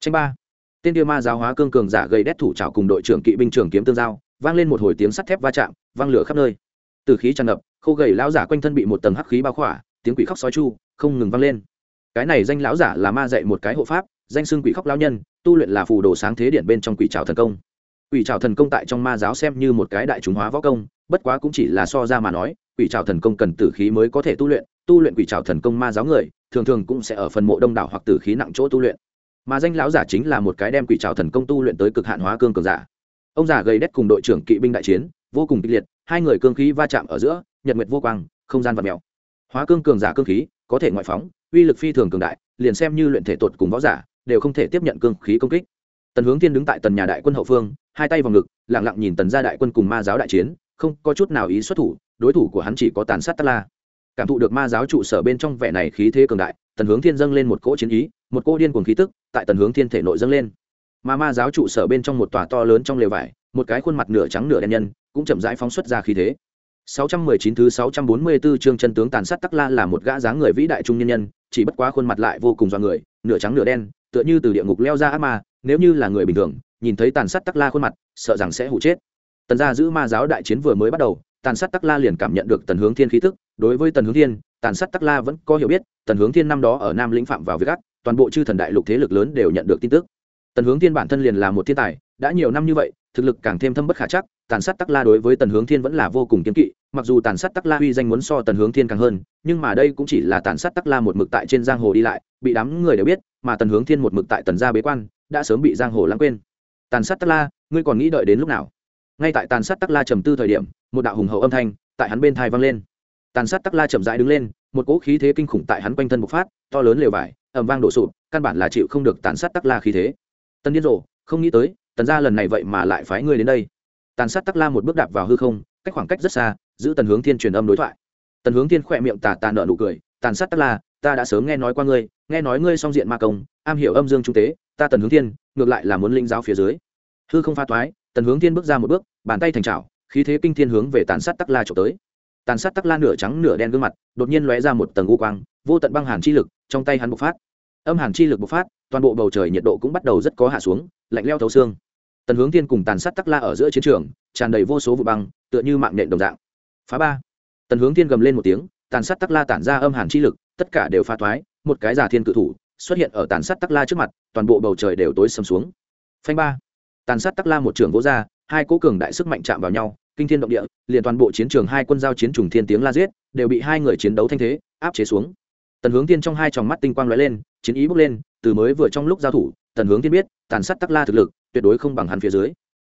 Tranh ba. Tên kia ma giáo hóa cương cường giả gầy đét thủ trào cùng đội trưởng kỵ binh trường kiếm tương giao, vang lên một hồi tiếng sắt thép va chạm, vang lửa khắp nơi. Từ khí tràn ngập, khô gầy lão giả quanh thân bị một tầng hắc khí bao khỏa, tiếng quỷ khóc sói chu, không ngừng vang lên. Cái này danh lão giả là ma dạy một cái hộ pháp danh xưng quỷ khóc lão nhân, tu luyện là phù đồ sáng thế điện bên trong quỷ trào thần công. Quỷ trào thần công tại trong ma giáo xem như một cái đại chúng hóa võ công, bất quá cũng chỉ là so ra mà nói, quỷ trào thần công cần tử khí mới có thể tu luyện tu luyện quỷ trào thần công ma giáo người, thường thường cũng sẽ ở phần mộ đông đảo hoặc tử khí nặng chỗ tu luyện. Mà danh lão giả chính là một cái đem quỷ trào thần công tu luyện tới cực hạn hóa cương cường giả. Ông già gầy đét cùng đội trưởng kỵ binh đại chiến, vô cùng kịch liệt, hai người cương khí va chạm ở giữa, nhật nguyệt vô quang, không gian vật mèo. Hóa cương cường giả cương khí, có thể ngoại phóng, uy lực phi thường cường đại, liền xem như luyện thể tuột cùng võ giả đều không thể tiếp nhận cương khí công kích. Tần hướng thiên đứng tại tần nhà đại quân hậu phương hai tay vào ngực lẳng lặng nhìn tần gia đại quân cùng ma giáo đại chiến không có chút nào ý xuất thủ đối thủ của hắn chỉ có tàn sát tắc la. Cảm thụ được ma giáo trụ sở bên trong vẻ này khí thế cường đại tần hướng thiên dâng lên một cỗ chiến ý một cỗ điên cuồng khí tức tại tần hướng thiên thể nội dâng lên. Mà ma giáo trụ sở bên trong một tòa to lớn trong lều vải một cái khuôn mặt nửa trắng nửa đen nhân cũng chậm rãi phóng xuất ra khí thế. 619 thứ 644 chương chân tướng tàn sát Tắc La là một gã dáng người vĩ đại trung nhân nhân, chỉ bất quá khuôn mặt lại vô cùng do người, nửa trắng nửa đen, tựa như từ địa ngục leo ra ác ma, nếu như là người bình thường, nhìn thấy tàn sát Tắc La khuôn mặt, sợ rằng sẽ hụ chết. Tần gia giữ ma giáo đại chiến vừa mới bắt đầu, tàn sát Tắc La liền cảm nhận được tần hướng thiên khí tức, đối với tần hướng thiên, tàn sát Tắc La vẫn có hiểu biết, tần hướng thiên năm đó ở Nam lĩnh phạm vào việc ác, toàn bộ chư thần đại lục thế lực lớn đều nhận được tin tức. Tần hướng thiên bản thân liền là một thiên tài, đã nhiều năm như vậy, thực lực càng thêm thâm bất khả chắc, tàn sát Tắc La đối với tần hướng thiên vẫn là vô cùng kiên kỵ, mặc dù tàn sát tắc la uy danh muốn so tần hướng thiên càng hơn nhưng mà đây cũng chỉ là tàn sát tắc la một mực tại trên giang hồ đi lại bị đám người đều biết mà tần hướng thiên một mực tại tần gia bế quan đã sớm bị giang hồ lãng quên. Tàn sát tắc la ngươi còn nghĩ đợi đến lúc nào? Ngay tại tàn sát tắc la trầm tư thời điểm một đạo hùng hậu âm thanh tại hắn bên thai vang lên. Tàn sát tắc la chậm rãi đứng lên một cỗ khí thế kinh khủng tại hắn quanh thân bộc phát to lớn lều vải ẩm vang đổ sụp căn bản là chịu không được tàn sát tắc la khí thế. Tân điên rồ không nghĩ tới tần gia lần này vậy mà lại phái ngươi đến đây. Tàn sát tắc la một bước đạp vào hư không cách khoảng cách rất xa giữ tần hướng thiên truyền âm đối thoại. Tần hướng thiên khỏe miệng tà tà nợ nụ cười tàn sát tắc la ta đã sớm nghe nói qua ngươi nghe nói ngươi song diện ma công am hiểu âm dương trung tế ta tần hướng thiên ngược lại là muốn linh giáo phía dưới. Hư không pha toái, tần hướng thiên bước ra một bước bàn tay thành trào khí thế kinh thiên hướng về tàn sát tắc la trộm tới. Tàn sát tắc la nửa trắng nửa đen gương mặt đột nhiên lóe ra một tầng u quang vô tận băng hàn chi lực trong tay hắn bộc phát. Âm hàn chi lực bộc phát toàn bộ bầu trời nhiệt độ cũng bắt đầu rất có hạ xuống lạnh leo thấu xương tần hướng thiên cùng tàn sát tắc la ở giữa chiến trường, tràn đầy vô số vụ băng, tựa như mạng nện đồng dạng. Phá ba. Tần hướng thiên gầm lên một tiếng, tàn sát tắc la tản ra âm hàn chi lực, tất cả đều pha thoái, một cái giả thiên cự thủ xuất hiện ở tàn sát tắc la trước mặt, toàn bộ bầu trời đều tối sầm xuống. Phanh ba. Tàn sát tắc la một trường vỗ ra, hai cố cường đại sức mạnh chạm vào nhau, kinh thiên động địa, liền toàn bộ chiến trường hai quân giao chiến trùng thiên tiếng la giết, đều bị hai người chiến đấu thanh thế, áp chế xuống. Tần hướng tiên trong hai tròng mắt tinh quang lóe lên, chiến ý bước lên, từ mới vừa trong lúc giao thủ, tần hướng tiên biết, tàn sát tắc la thực lực tuyệt đối không bằng hắn phía dưới.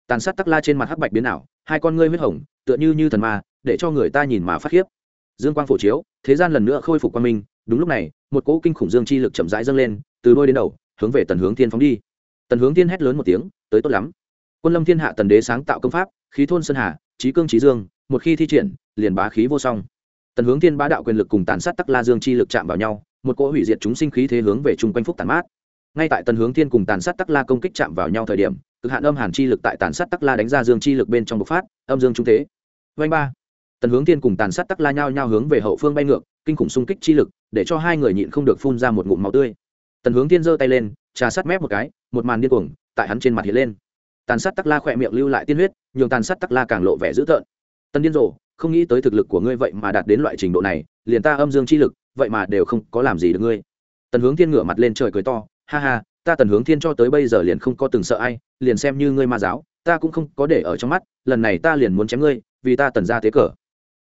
Tàn sát tắc la trên mặt hắc bạch biến ảo, hai con ngươi huyết hồng, tựa như như thần ma, để cho người ta nhìn mà phát khiếp. Dương quang phổ chiếu, thế gian lần nữa khôi phục quang minh, đúng lúc này, một cỗ kinh khủng dương chi lực chậm rãi dâng lên, từ đôi đến đầu, hướng về tần hướng thiên phóng đi. Tần hướng thiên hét lớn một tiếng, tới tốt lắm. Quân lâm thiên hạ tần đế sáng tạo công pháp, khí thôn sơn hà trí cương trí dương, một khi thi triển, liền bá khí vô song. Tần hướng thiên bá đạo quyền lực cùng tàn sát tắc la dương chi lực chạm vào nhau, một cỗ hủy diệt chúng sinh khí thế hướng về chung quanh phúc tàn mát ngay tại tần hướng thiên cùng tàn sát tắc la công kích chạm vào nhau thời điểm, cực hạn âm hàn chi lực tại tàn sát tắc la đánh ra dương chi lực bên trong bộc phát, âm dương trung thế. Vanh ba. Tần hướng thiên cùng tàn sát tắc la nhao nhao hướng về hậu phương bay ngược, kinh khủng xung kích chi lực, để cho hai người nhịn không được phun ra một ngụm máu tươi. Tần hướng thiên giơ tay lên, trà sát mép một cái, một màn điên cuồng tại hắn trên mặt hiện lên. Tàn sát tắc la khỏe miệng lưu lại tiên huyết, nhường tàn sát tắc la càng lộ vẻ dữ tợn. Tần điên rồ, không nghĩ tới thực lực của ngươi vậy mà đạt đến loại trình độ này, liền ta âm dương chi lực, vậy mà đều không có làm gì được ngươi. Tần hướng thiên ngửa mặt lên trời cười to ha ha, ta tần hướng thiên cho tới bây giờ liền không có từng sợ ai, liền xem như ngươi ma giáo, ta cũng không có để ở trong mắt, lần này ta liền muốn chém ngươi, vì ta tần ra tế cờ.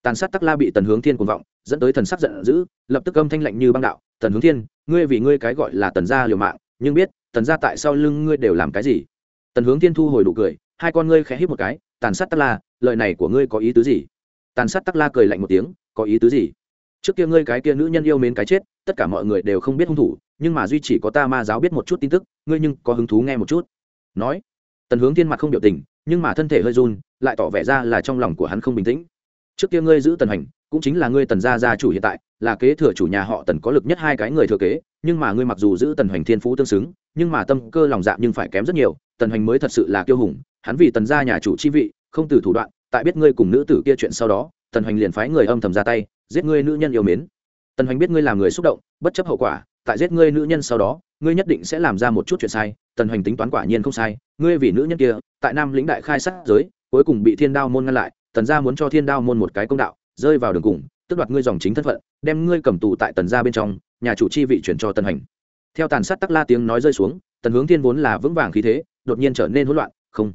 Tàn sát tắc la bị tần hướng thiên cuồng vọng, dẫn tới thần sắc giận dữ, lập tức âm thanh lạnh như băng đạo, tần hướng thiên, ngươi vì ngươi cái gọi là tần gia liều mạng, nhưng biết, tần gia tại sau lưng ngươi đều làm cái gì? Tần hướng thiên thu hồi đủ cười, hai con ngươi khẽ hít một cái, tàn sát tắc la, lời này của ngươi có ý tứ gì? Tàn sát tắc la cười lạnh một tiếng, có ý tứ gì? Trước kia ngươi cái kia nữ nhân yêu mến cái chết, tất cả mọi người đều không biết hung thủ nhưng mà duy chỉ có ta ma giáo biết một chút tin tức, ngươi nhưng có hứng thú nghe một chút. Nói. Tần hướng thiên mặt không biểu tình, nhưng mà thân thể hơi run, lại tỏ vẻ ra là trong lòng của hắn không bình tĩnh. Trước kia ngươi giữ tần hành, cũng chính là ngươi tần gia gia chủ hiện tại, là kế thừa chủ nhà họ tần có lực nhất hai cái người thừa kế, nhưng mà ngươi mặc dù giữ tần hoành thiên phú tương xứng, nhưng mà tâm cơ lòng dạ nhưng phải kém rất nhiều, tần hoành mới thật sự là kiêu hùng, hắn vì tần gia nhà chủ chi vị, không từ thủ đoạn, tại biết ngươi cùng nữ tử kia chuyện sau đó, tần hoành liền phái người âm thầm ra tay, giết ngươi nữ nhân yêu mến. Tần hoành biết ngươi làm người xúc động, bất chấp hậu quả tại giết ngươi nữ nhân sau đó, ngươi nhất định sẽ làm ra một chút chuyện sai, tần hoành tính toán quả nhiên không sai, ngươi vì nữ nhân kia, tại nam lĩnh đại khai sát giới, cuối cùng bị thiên đao môn ngăn lại, tần gia muốn cho thiên đao môn một cái công đạo, rơi vào đường cùng tức đoạt ngươi dòng chính thân phận, đem ngươi cầm tù tại tần gia bên trong, nhà chủ chi vị chuyển cho tần hành theo tàn sát tắc la tiếng nói rơi xuống, tần hướng thiên vốn là vững vàng khí thế, đột nhiên trở nên hỗn loạn, không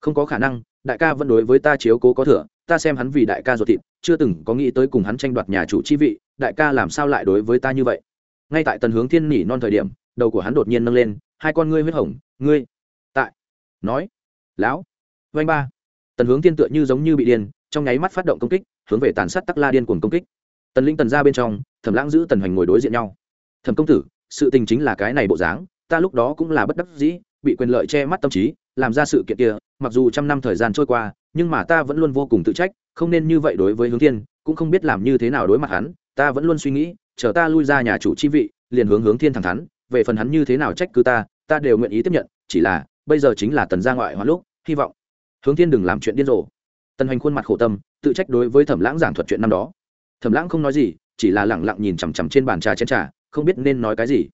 không có khả năng, đại ca vẫn đối với ta chiếu cố có thừa, ta xem hắn vì đại ca ruột thịt, chưa từng có nghĩ tới cùng hắn tranh đoạt nhà chủ chi vị, đại ca làm sao lại đối với ta như vậy? Ngay tại tần hướng thiên nỉ non thời điểm, đầu của hắn đột nhiên nâng lên, hai con ngươi huyết hồng, ngươi tại. Nói, lão vanh ba. Tần hướng thiên tựa như giống như bị điên, trong nháy mắt phát động công kích, hướng về tàn sát tắc la điên cuồng công kích. Tần linh tần ra bên trong, thẩm lãng giữ tần hoành ngồi đối diện nhau. Thẩm công tử, sự tình chính là cái này bộ dáng, ta lúc đó cũng là bất đắc dĩ, bị quyền lợi che mắt tâm trí, làm ra sự kiện kia, mặc dù trăm năm thời gian trôi qua, nhưng mà ta vẫn luôn vô cùng tự trách, không nên như vậy đối với hướng thiên, cũng không biết làm như thế nào đối mặt hắn, ta vẫn luôn suy nghĩ chờ ta lui ra nhà chủ chi vị, liền hướng hướng thiên thẳng thắn, về phần hắn như thế nào trách cứ ta ta đều nguyện ý tiếp nhận, chỉ là, bây giờ chính là tần gia ngoại hóa lúc, hy vọng. Hướng thiên đừng làm chuyện điên rồ. Tần hoành khuôn mặt khổ tâm, tự trách đối với thẩm lãng giảng thuật chuyện năm đó. Thẩm lãng không nói gì, chỉ là lẳng lặng nhìn chằm chằm trên bàn trà chén trà, không biết nên nói cái gì.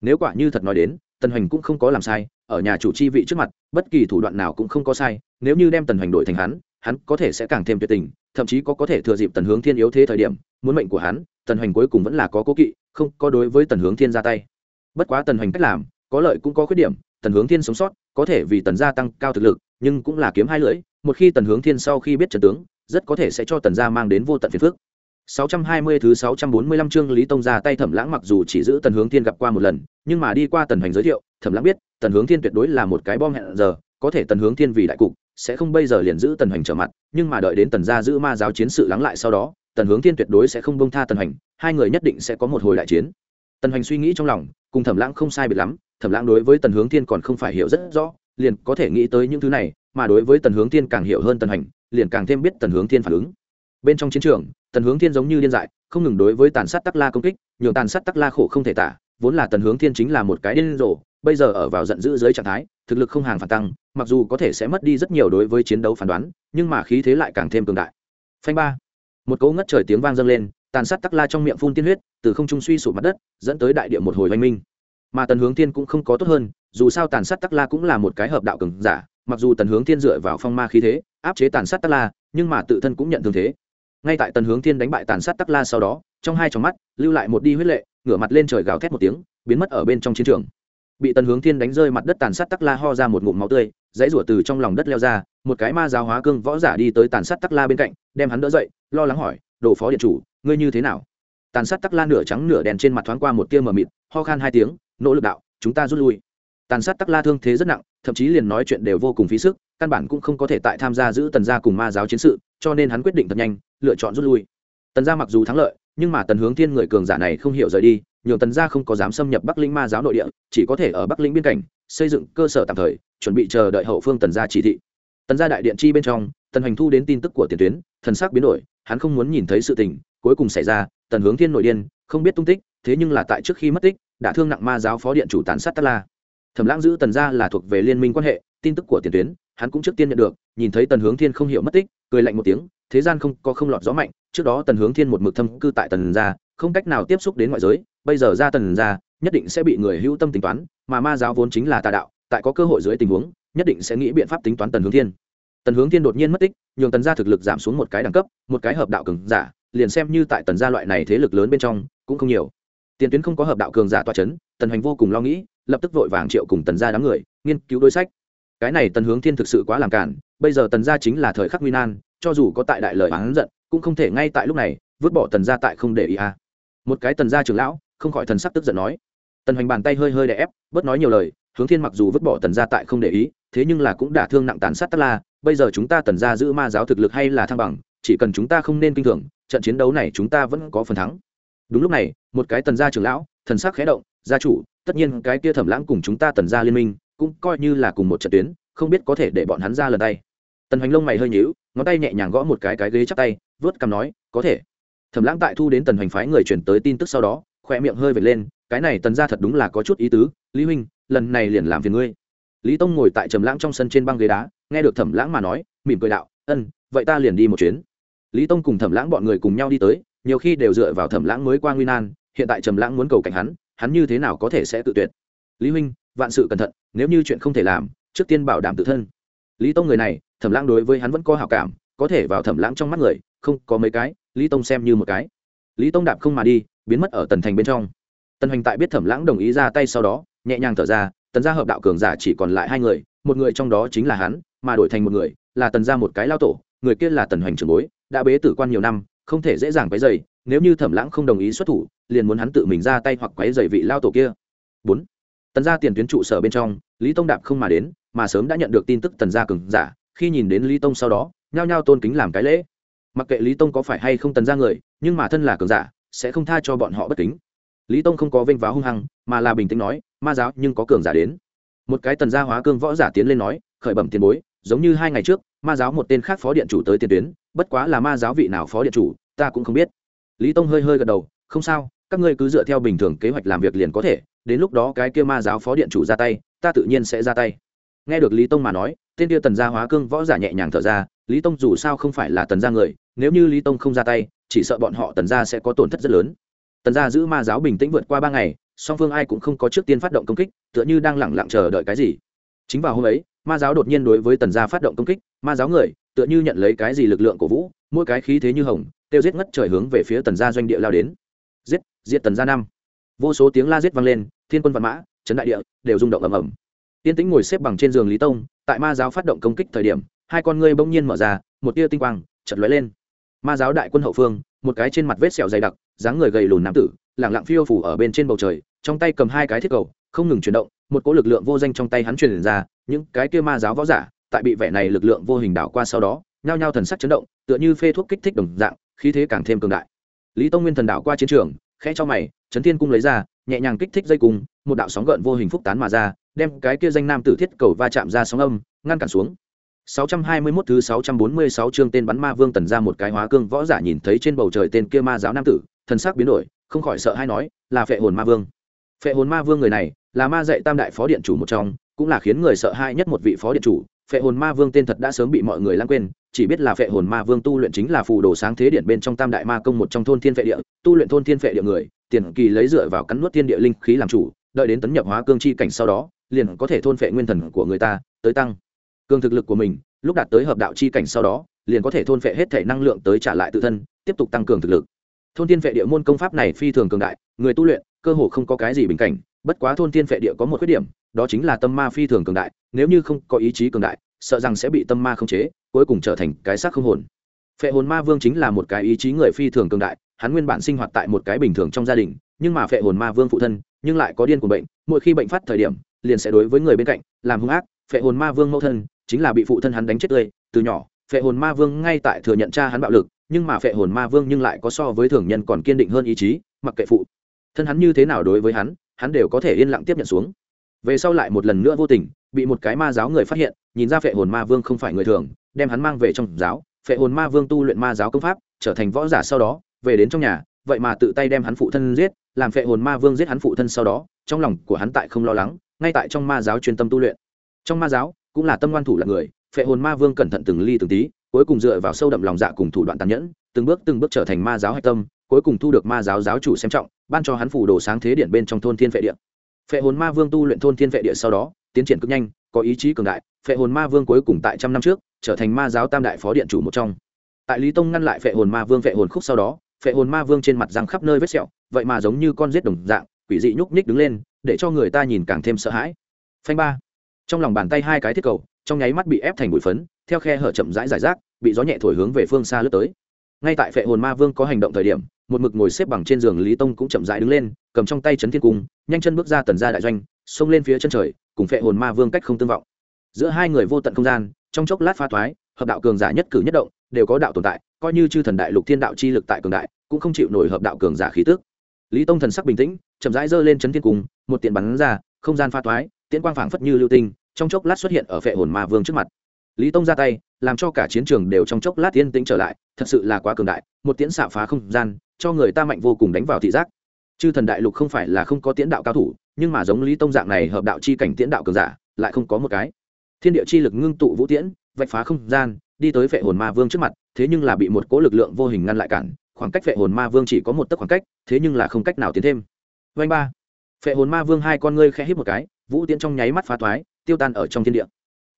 Nếu quả như thật nói đến, tần hoành cũng không có làm sai, ở nhà chủ chi vị trước mặt, bất kỳ thủ đoạn nào cũng không có sai, nếu như đem tần hoành đổi thành hắn hắn có thể sẽ càng thêm tuyệt tình, thậm chí có có thể thừa dịp tần hướng thiên yếu thế thời điểm, muốn mệnh của hắn tần hoành cuối cùng vẫn là có cố kỵ không có đối với tần hướng thiên ra tay. Bất quá tần hoành cách làm có lợi cũng có khuyết điểm tần hướng thiên sống sót có thể vì tần gia tăng cao thực lực nhưng cũng là kiếm hai lưỡi một khi tần hướng thiên sau khi biết trận tướng rất có thể sẽ cho tần gia mang đến vô tận phiền phức. 620 thứ 645 chương Lý Tông ra tay Thẩm Lãng mặc dù chỉ giữ Tần Hướng Thiên gặp qua một lần, nhưng mà đi qua Tần Hoành giới thiệu, Thẩm Lãng biết, Tần Hướng Thiên tuyệt đối là một cái bom hẹn giờ, có thể Tần Hướng Thiên vì đại cục, sẽ không bây giờ liền giữ Tần Hoành trở mặt, nhưng mà đợi đến Tần gia giữ ma giáo chiến sự lắng lại sau đó, Tần Hướng Thiên tuyệt đối sẽ không bông tha Tần Hành, hai người nhất định sẽ có một hồi đại chiến. Tần Hành suy nghĩ trong lòng, cùng Thẩm Lãng không sai biệt lắm, Thẩm Lãng đối với Tần Hướng Thiên còn không phải hiểu rất rõ, liền có thể nghĩ tới những thứ này, mà đối với Tần Hướng Thiên càng hiểu hơn Tần Hành, liền càng thêm biết Tần Hướng Thiên phản ứng. Bên trong chiến trường, Tần Hướng Thiên giống như điên dại, không ngừng đối với tàn sát tắc la công kích nhường tàn sát tắc la khổ không thể tả vốn là tần hướng thiên chính là một cái điên rồ bây giờ ở vào giận dữ dưới trạng thái thực lực không hàng phản tăng mặc dù có thể sẽ mất đi rất nhiều đối với chiến đấu phán đoán nhưng mà khí thế lại càng thêm cường đại phanh ba một cỗ ngất trời tiếng vang dâng lên, tàn sát tắc la trong miệng phun tiên huyết, từ không trung suy sụp mặt đất, dẫn tới đại địa một hồi oanh minh. Mà tần hướng thiên cũng không có tốt hơn, dù sao tàn sát tắc la cũng là một cái hợp đạo cường giả, mặc dù tần hướng thiên dựa vào phong ma khí thế, áp chế tàn sát tắc la, nhưng mà tự thân cũng nhận thương thế. Ngay tại tần hướng thiên đánh bại tàn sát tắc la sau đó, trong hai trong mắt, lưu lại một đi huyết lệ, ngửa mặt lên trời gào thét một tiếng, biến mất ở bên trong chiến trường. Bị tần hướng thiên đánh rơi mặt đất tàn sát tắc la ho ra một ngụm máu tươi dãy rủa từ trong lòng đất leo ra, một cái ma giáo hóa cương võ giả đi tới tàn sát tắc la bên cạnh, đem hắn đỡ dậy, lo lắng hỏi, đồ phó điện chủ, ngươi như thế nào? Tàn sát tắc la nửa trắng nửa đèn trên mặt thoáng qua một tia mờ mịt, ho khan hai tiếng, nỗ lực đạo, chúng ta rút lui. Tàn sát tắc la thương thế rất nặng, thậm chí liền nói chuyện đều vô cùng phí sức, căn bản cũng không có thể tại tham gia giữ tần gia cùng ma giáo chiến sự, cho nên hắn quyết định thật nhanh, lựa chọn rút lui. Tần gia mặc dù thắng lợi, nhưng mà tần hướng thiên người cường giả này không hiểu rời đi nhiều tần gia không có dám xâm nhập bắc linh ma giáo nội địa, chỉ có thể ở bắc linh biên cảnh, xây dựng cơ sở tạm thời chuẩn bị chờ đợi hậu phương tần gia chỉ thị. Tần gia đại điện chi bên trong, tần hoành thu đến tin tức của tiền tuyến, thần sắc biến đổi, hắn không muốn nhìn thấy sự tình, cuối cùng xảy ra, tần hướng thiên nội điên, không biết tung tích, thế nhưng là tại trước khi mất tích, đã thương nặng ma giáo phó điện chủ tán sát tát la. Thẩm lãng giữ tần gia là thuộc về liên minh quan hệ, tin tức của tiền tuyến, hắn cũng trước tiên nhận được, nhìn thấy tần hướng thiên không hiểu mất tích, cười lạnh một tiếng, thế gian không có không lọt gió mạnh, trước đó tần hướng thiên một mực thâm cư tại tần gia, không cách nào tiếp xúc đến ngoại giới, bây giờ ra tần gia, nhất định sẽ bị người hữu tâm tính toán, mà ma giáo vốn chính là tà đạo tại có cơ hội dưới tình huống, nhất định sẽ nghĩ biện pháp tính toán tần hướng thiên. Tần hướng thiên đột nhiên mất tích, nhường tần gia thực lực giảm xuống một cái đẳng cấp, một cái hợp đạo cường giả, liền xem như tại tần gia loại này thế lực lớn bên trong, cũng không nhiều. Tiền tuyến không có hợp đạo cường giả toa c h ấ n tần hành vô cùng lo nghĩ, lập tức vội vàng triệu cùng tần gia đám người, nghiên cứu đối sách. Cái này tần hướng thiên thực sự quá làm cản, bây giờ tần gia chính là thời khắc nguy nan, cho dù có tại đại lời hắn giận, cũng không thể ngay tại lúc này, vứt bỏ tần gia tại không để ý à. một cái tần gia trưởng lão, không khỏi thần sắc tức giận nói. Tần hoành bàn tay hơi hơi đè ép, bớt nói nhiều lời hướng thiên mặc dù vứt bỏ tần gia tại không để ý, thế nhưng là cũng đả thương nặng tàn sát tất la. Bây giờ chúng ta tần gia giữ ma giáo thực lực hay là thăng bằng, chỉ cần chúng ta không nên kinh thường, trận chiến đấu này chúng ta vẫn có phần thắng. Đúng lúc này, một cái tần gia trưởng lão, thần sắc khẽ động, gia chủ, tất nhiên cái kia thẩm lãng cùng chúng ta tần gia liên minh, cũng coi như là cùng một trận tuyến, không biết có thể để bọn hắn ra lần tay. Tần hoành lông mày hơi nhíu, ngón tay nhẹ nhàng gõ một cái cái ghế chắp tay, vớt cằm nói, có thể. Thẩm lãng tại thu đến tần hoành phái người chuyển tới tin tức sau đó khoe miệng hơi vệt lên, cái này tần gia thật đúng là có chút ý tứ, lý huynh lần này liền làm phiền ngươi. Lý tông ngồi tại trầm lãng trong sân trên băng ghế đá, nghe được thẩm lãng mà nói, mỉm cười đạo, ân, vậy ta liền đi một chuyến. Lý tông cùng thẩm lãng bọn người cùng nhau đi tới, nhiều khi đều dựa vào thẩm lãng mới qua nguy nan, hiện tại trầm lãng muốn cầu cảnh hắn hắn như thế nào có thể sẽ tự tuyệt? Lý huynh, vạn sự cẩn thận, nếu như chuyện không thể làm, trước tiên bảo đảm tự thân. Lý tông người này, thẩm lãng đối với hắn vẫn có hảo cảm, có thể vào thẩm lãng trong mắt người, không có mấy cái, lý tông xem như một cái. Lý tông đạp không mà đi, biến mất ở tần thành bên trong. Tần hành tại biết thẩm lãng đồng ý ra tay sau đó nhẹ nhàng thở ra, tần gia hợp đạo cường giả chỉ còn lại hai người, một người trong đó chính là hắn, mà đổi thành một người, là tần gia một cái lao tổ, người kia là tần hoành trưởng bối, đã bế tử quan nhiều năm, không thể dễ dàng quấy dày nếu như thẩm lãng không đồng ý xuất thủ, liền muốn hắn tự mình ra tay hoặc quấy dày vị lao tổ kia. Bốn, tần gia tiền tuyến trụ sở bên trong, lý tông đạp không mà đến, mà sớm đã nhận được tin tức tần gia cường giả, khi nhìn đến lý tông sau đó, nhao nhao tôn kính làm cái lễ. Mặc kệ lý tông có phải hay không tần gia người, nhưng mà thân là cường giả, sẽ không tha cho bọn họ bất kính. Lý tông không có vênh váo hung hăng, mà là bình tĩnh nói ma giáo nhưng có cường giả đến. Một cái tần gia hóa cương võ giả tiến lên nói, khởi bẩm tiền bối, giống như hai ngày trước, ma giáo một tên khác phó điện chủ tới tiền tuyến, bất quá là ma giáo vị nào phó điện chủ, ta cũng không biết. Lý tông hơi hơi gật đầu, không sao, các ngươi cứ dựa theo bình thường kế hoạch làm việc liền có thể, đến lúc đó cái kia ma giáo phó điện chủ ra tay, ta tự nhiên sẽ ra tay. Nghe được lý tông mà nói, tên kia tần gia hóa cương võ giả nhẹ nhàng thở ra, lý tông dù sao không phải là tần gia người, nếu như lý tông không ra tay, chỉ sợ bọn họ tần gia sẽ có tổn thất rất lớn. Tần gia giữ ma giáo bình tĩnh vượt qua ba ngày song phương ai cũng không có trước tiên phát động công kích, tựa như đang lẳng lặng chờ đợi cái gì. Chính vào hôm ấy, ma giáo đột nhiên đối với tần gia phát động công kích, ma giáo người, tựa như nhận lấy cái gì lực lượng cổ vũ, mỗi cái khí thế như hồng tiêu giết ngất trời hướng về phía tần gia doanh địa lao đến. Giết, diệt tần gia năm. Vô số tiếng la giết vang lên, thiên quân văn mã trấn đại địa, đều rung động ầm ầm. Tiên tĩnh ngồi xếp bằng trên giường lý tông, tại ma giáo phát động công kích thời điểm, hai con ngươi bỗng nhiên mở ra, một tia tinh quang chật lóe lên. Ma giáo đại quân hậu phương, một cái trên mặt vết sẹo dày đặc, dáng người gầy lùn nam tử lẳng lặng phiêu phủ ở bên trên bầu trời, trong tay cầm hai cái thiết cầu, không ngừng chuyển động, một cỗ lực lượng vô danh trong tay hắn truyền ra, những cái kia ma giáo võ giả, tại bị vẻ này lực lượng vô hình đảo qua sau đó, nhao nhao thần sắc chấn động, tựa như phê thuốc kích thích đồng dạng, khí thế càng thêm cường đại. Lý tông nguyên thần đảo qua chiến trường, khẽ cho mày trấn thiên cung lấy ra, nhẹ nhàng kích thích dây cung, một đạo sóng gợn vô hình phúc tán mà ra, đem cái kia danh nam tử thiết cầu va chạm ra sóng âm, ngăn cản xuống. 621 thứ 646 chương tên bắn ma vương tần ra một cái hóa cương võ giả nhìn thấy trên bầu trời tên kia ma giáo nam tử, thần sắc biến đổi không khỏi sợ hay nói, là phệ hồn ma vương. Phệ hồn ma vương người này, là ma dạy tam đại phó điện chủ một trong, cũng là khiến người sợ hãi nhất một vị phó điện chủ. Phệ hồn ma vương tên thật đã sớm bị mọi người lãng quên, chỉ biết là phệ hồn ma vương tu luyện chính là phù đồ sáng thế điện bên trong tam đại ma công một trong thôn thiên phệ địa, tu luyện thôn thiên phệ địa người, tiền kỳ lấy dựa vào cắn nuốt thiên địa linh khí làm chủ, đợi đến tấn nhập hóa cương chi cảnh sau đó, liền có thể thôn phệ nguyên thần của người ta, tới tăng. Cường thực lực của mình, lúc đạt tới hợp đạo chi cảnh sau đó, liền có thể thôn phệ hết thể năng lượng tới trả lại tự thân, tiếp tục tăng cường thực lực thôn thiên Vệ địa môn công pháp này phi thường cường đại, người tu luyện, cơ hồ không có cái gì bình cảnh, bất quá thôn thiên Vệ địa có một khuyết điểm, đó chính là tâm ma phi thường cường đại, nếu như không có ý chí cường đại, sợ rằng sẽ bị tâm ma khống chế, cuối cùng trở thành cái xác không hồn. Phệ hồn ma vương chính là một cái ý chí người phi thường cường đại, hắn nguyên bản sinh hoạt tại một cái bình thường trong gia đình, nhưng mà phệ hồn ma vương phụ thân, nhưng lại có điên của bệnh, mỗi khi bệnh phát thời điểm, liền sẽ đối với người bên cạnh, làm hung ác. Phệ hồn ma vương mẫu thân, chính là bị phụ thân hắn đánh chết tươi, từ nhỏ, phệ hồn ma vương ngay tại thừa nhận cha hắn bạo lực nhưng mà phệ hồn ma vương nhưng lại có so với thường nhân còn kiên định hơn ý chí, mặc kệ phụ. Thân hắn như thế nào đối với hắn hắn đều có thể yên lặng tiếp nhận xuống. Về sau lại một lần nữa vô tình, bị một cái ma giáo người phát hiện, nhìn ra phệ hồn ma vương không phải người thường, đem hắn mang về trong giáo. Phệ hồn ma vương tu luyện ma giáo công pháp, trở thành võ giả sau đó, về đến trong nhà, vậy mà tự tay đem hắn phụ thân giết, làm phệ hồn ma vương giết hắn phụ thân sau đó, trong lòng của hắn tại không lo lắng, ngay tại trong ma giáo chuyên tâm tu luyện. Trong ma giáo, cũng là tâm ngoan thủ là người, phệ hồn ma vương cẩn thận từng ly từng tí cuối cùng dựa vào sâu đậm lòng dạ cùng thủ đoạn tàn nhẫn, từng bước từng bước trở thành ma giáo hạch tâm, cuối cùng thu được ma giáo giáo chủ xem trọng, ban cho hắn phủ đồ sáng thế điện bên trong thôn thiên vệ địa. Phệ hồn ma vương tu luyện thôn thiên vệ địa sau đó, tiến triển cực nhanh, có ý chí cường đại, phệ hồn ma vương cuối cùng tại trăm năm trước, trở thành ma giáo tam đại phó điện chủ một trong. Tại lý tông ngăn lại phệ hồn ma vương phệ hồn khúc sau đó, phệ hồn ma vương trên mặt răng khắp nơi vết sẹo, vậy mà giống như con rết đồng dạng, quỷ dị nhúc nhích đứng lên, để cho người ta nhìn càng thêm sợ hãi. Phanh ba. Trong lòng bàn tay hai cái thiết cầu trong nháy mắt bị ép thành bụi phấn, theo khe hở chậm rãi giải rác, bị gió nhẹ thổi hướng về phương xa lướt tới. Ngay tại phệ hồn ma vương có hành động thời điểm, một mực ngồi xếp bằng trên giường lý tông cũng chậm rãi đứng lên, cầm trong tay chấn thiên cung, nhanh chân bước ra tần ra đại doanh, xông lên phía chân trời, cùng phệ hồn ma vương cách không tương vọng. Giữa hai người vô tận không gian, trong chốc lát pha thoái, hợp đạo cường giả nhất cử nhất động, đều có đạo tồn tại, coi như chư thần đại lục thiên đạo chi lực tại cường đại, cũng không chịu nổi hợp đạo cường giả khí tức. Lý tông thần sắc bình tĩnh, chậm rãi giơ lên chấn thiên cung, một tiện bắn ra, không gian pha thoái, tiễn quang phảng phất như lưu tinh trong chốc lát xuất hiện ở phệ hồn ma vương trước mặt. Lý tông ra tay, làm cho cả chiến trường đều trong chốc lát yên tĩnh trở lại, thật sự là quá cường đại, một tiễn xạ phá không gian, cho người ta mạnh vô cùng đánh vào thị giác. Chư thần đại lục không phải là không có tiễn đạo cao thủ, nhưng mà giống lý tông dạng này hợp đạo chi cảnh tiễn đạo cường giả, lại không có một cái. Thiên địa chi lực ngưng tụ vũ tiễn, vạch phá không gian, đi tới phệ hồn ma vương trước mặt, thế nhưng là bị một cỗ lực lượng vô hình ngăn lại cản, khoảng cách phệ hồn ma vương chỉ có một tấc khoảng cách, thế nhưng là không cách nào tiến thêm. Vanh ba. Phệ hồn ma vương hai con ngươi khẽ hít một cái, vũ tiễn trong nháy mắt phá thoái tiêu tan ở trong thiên địa.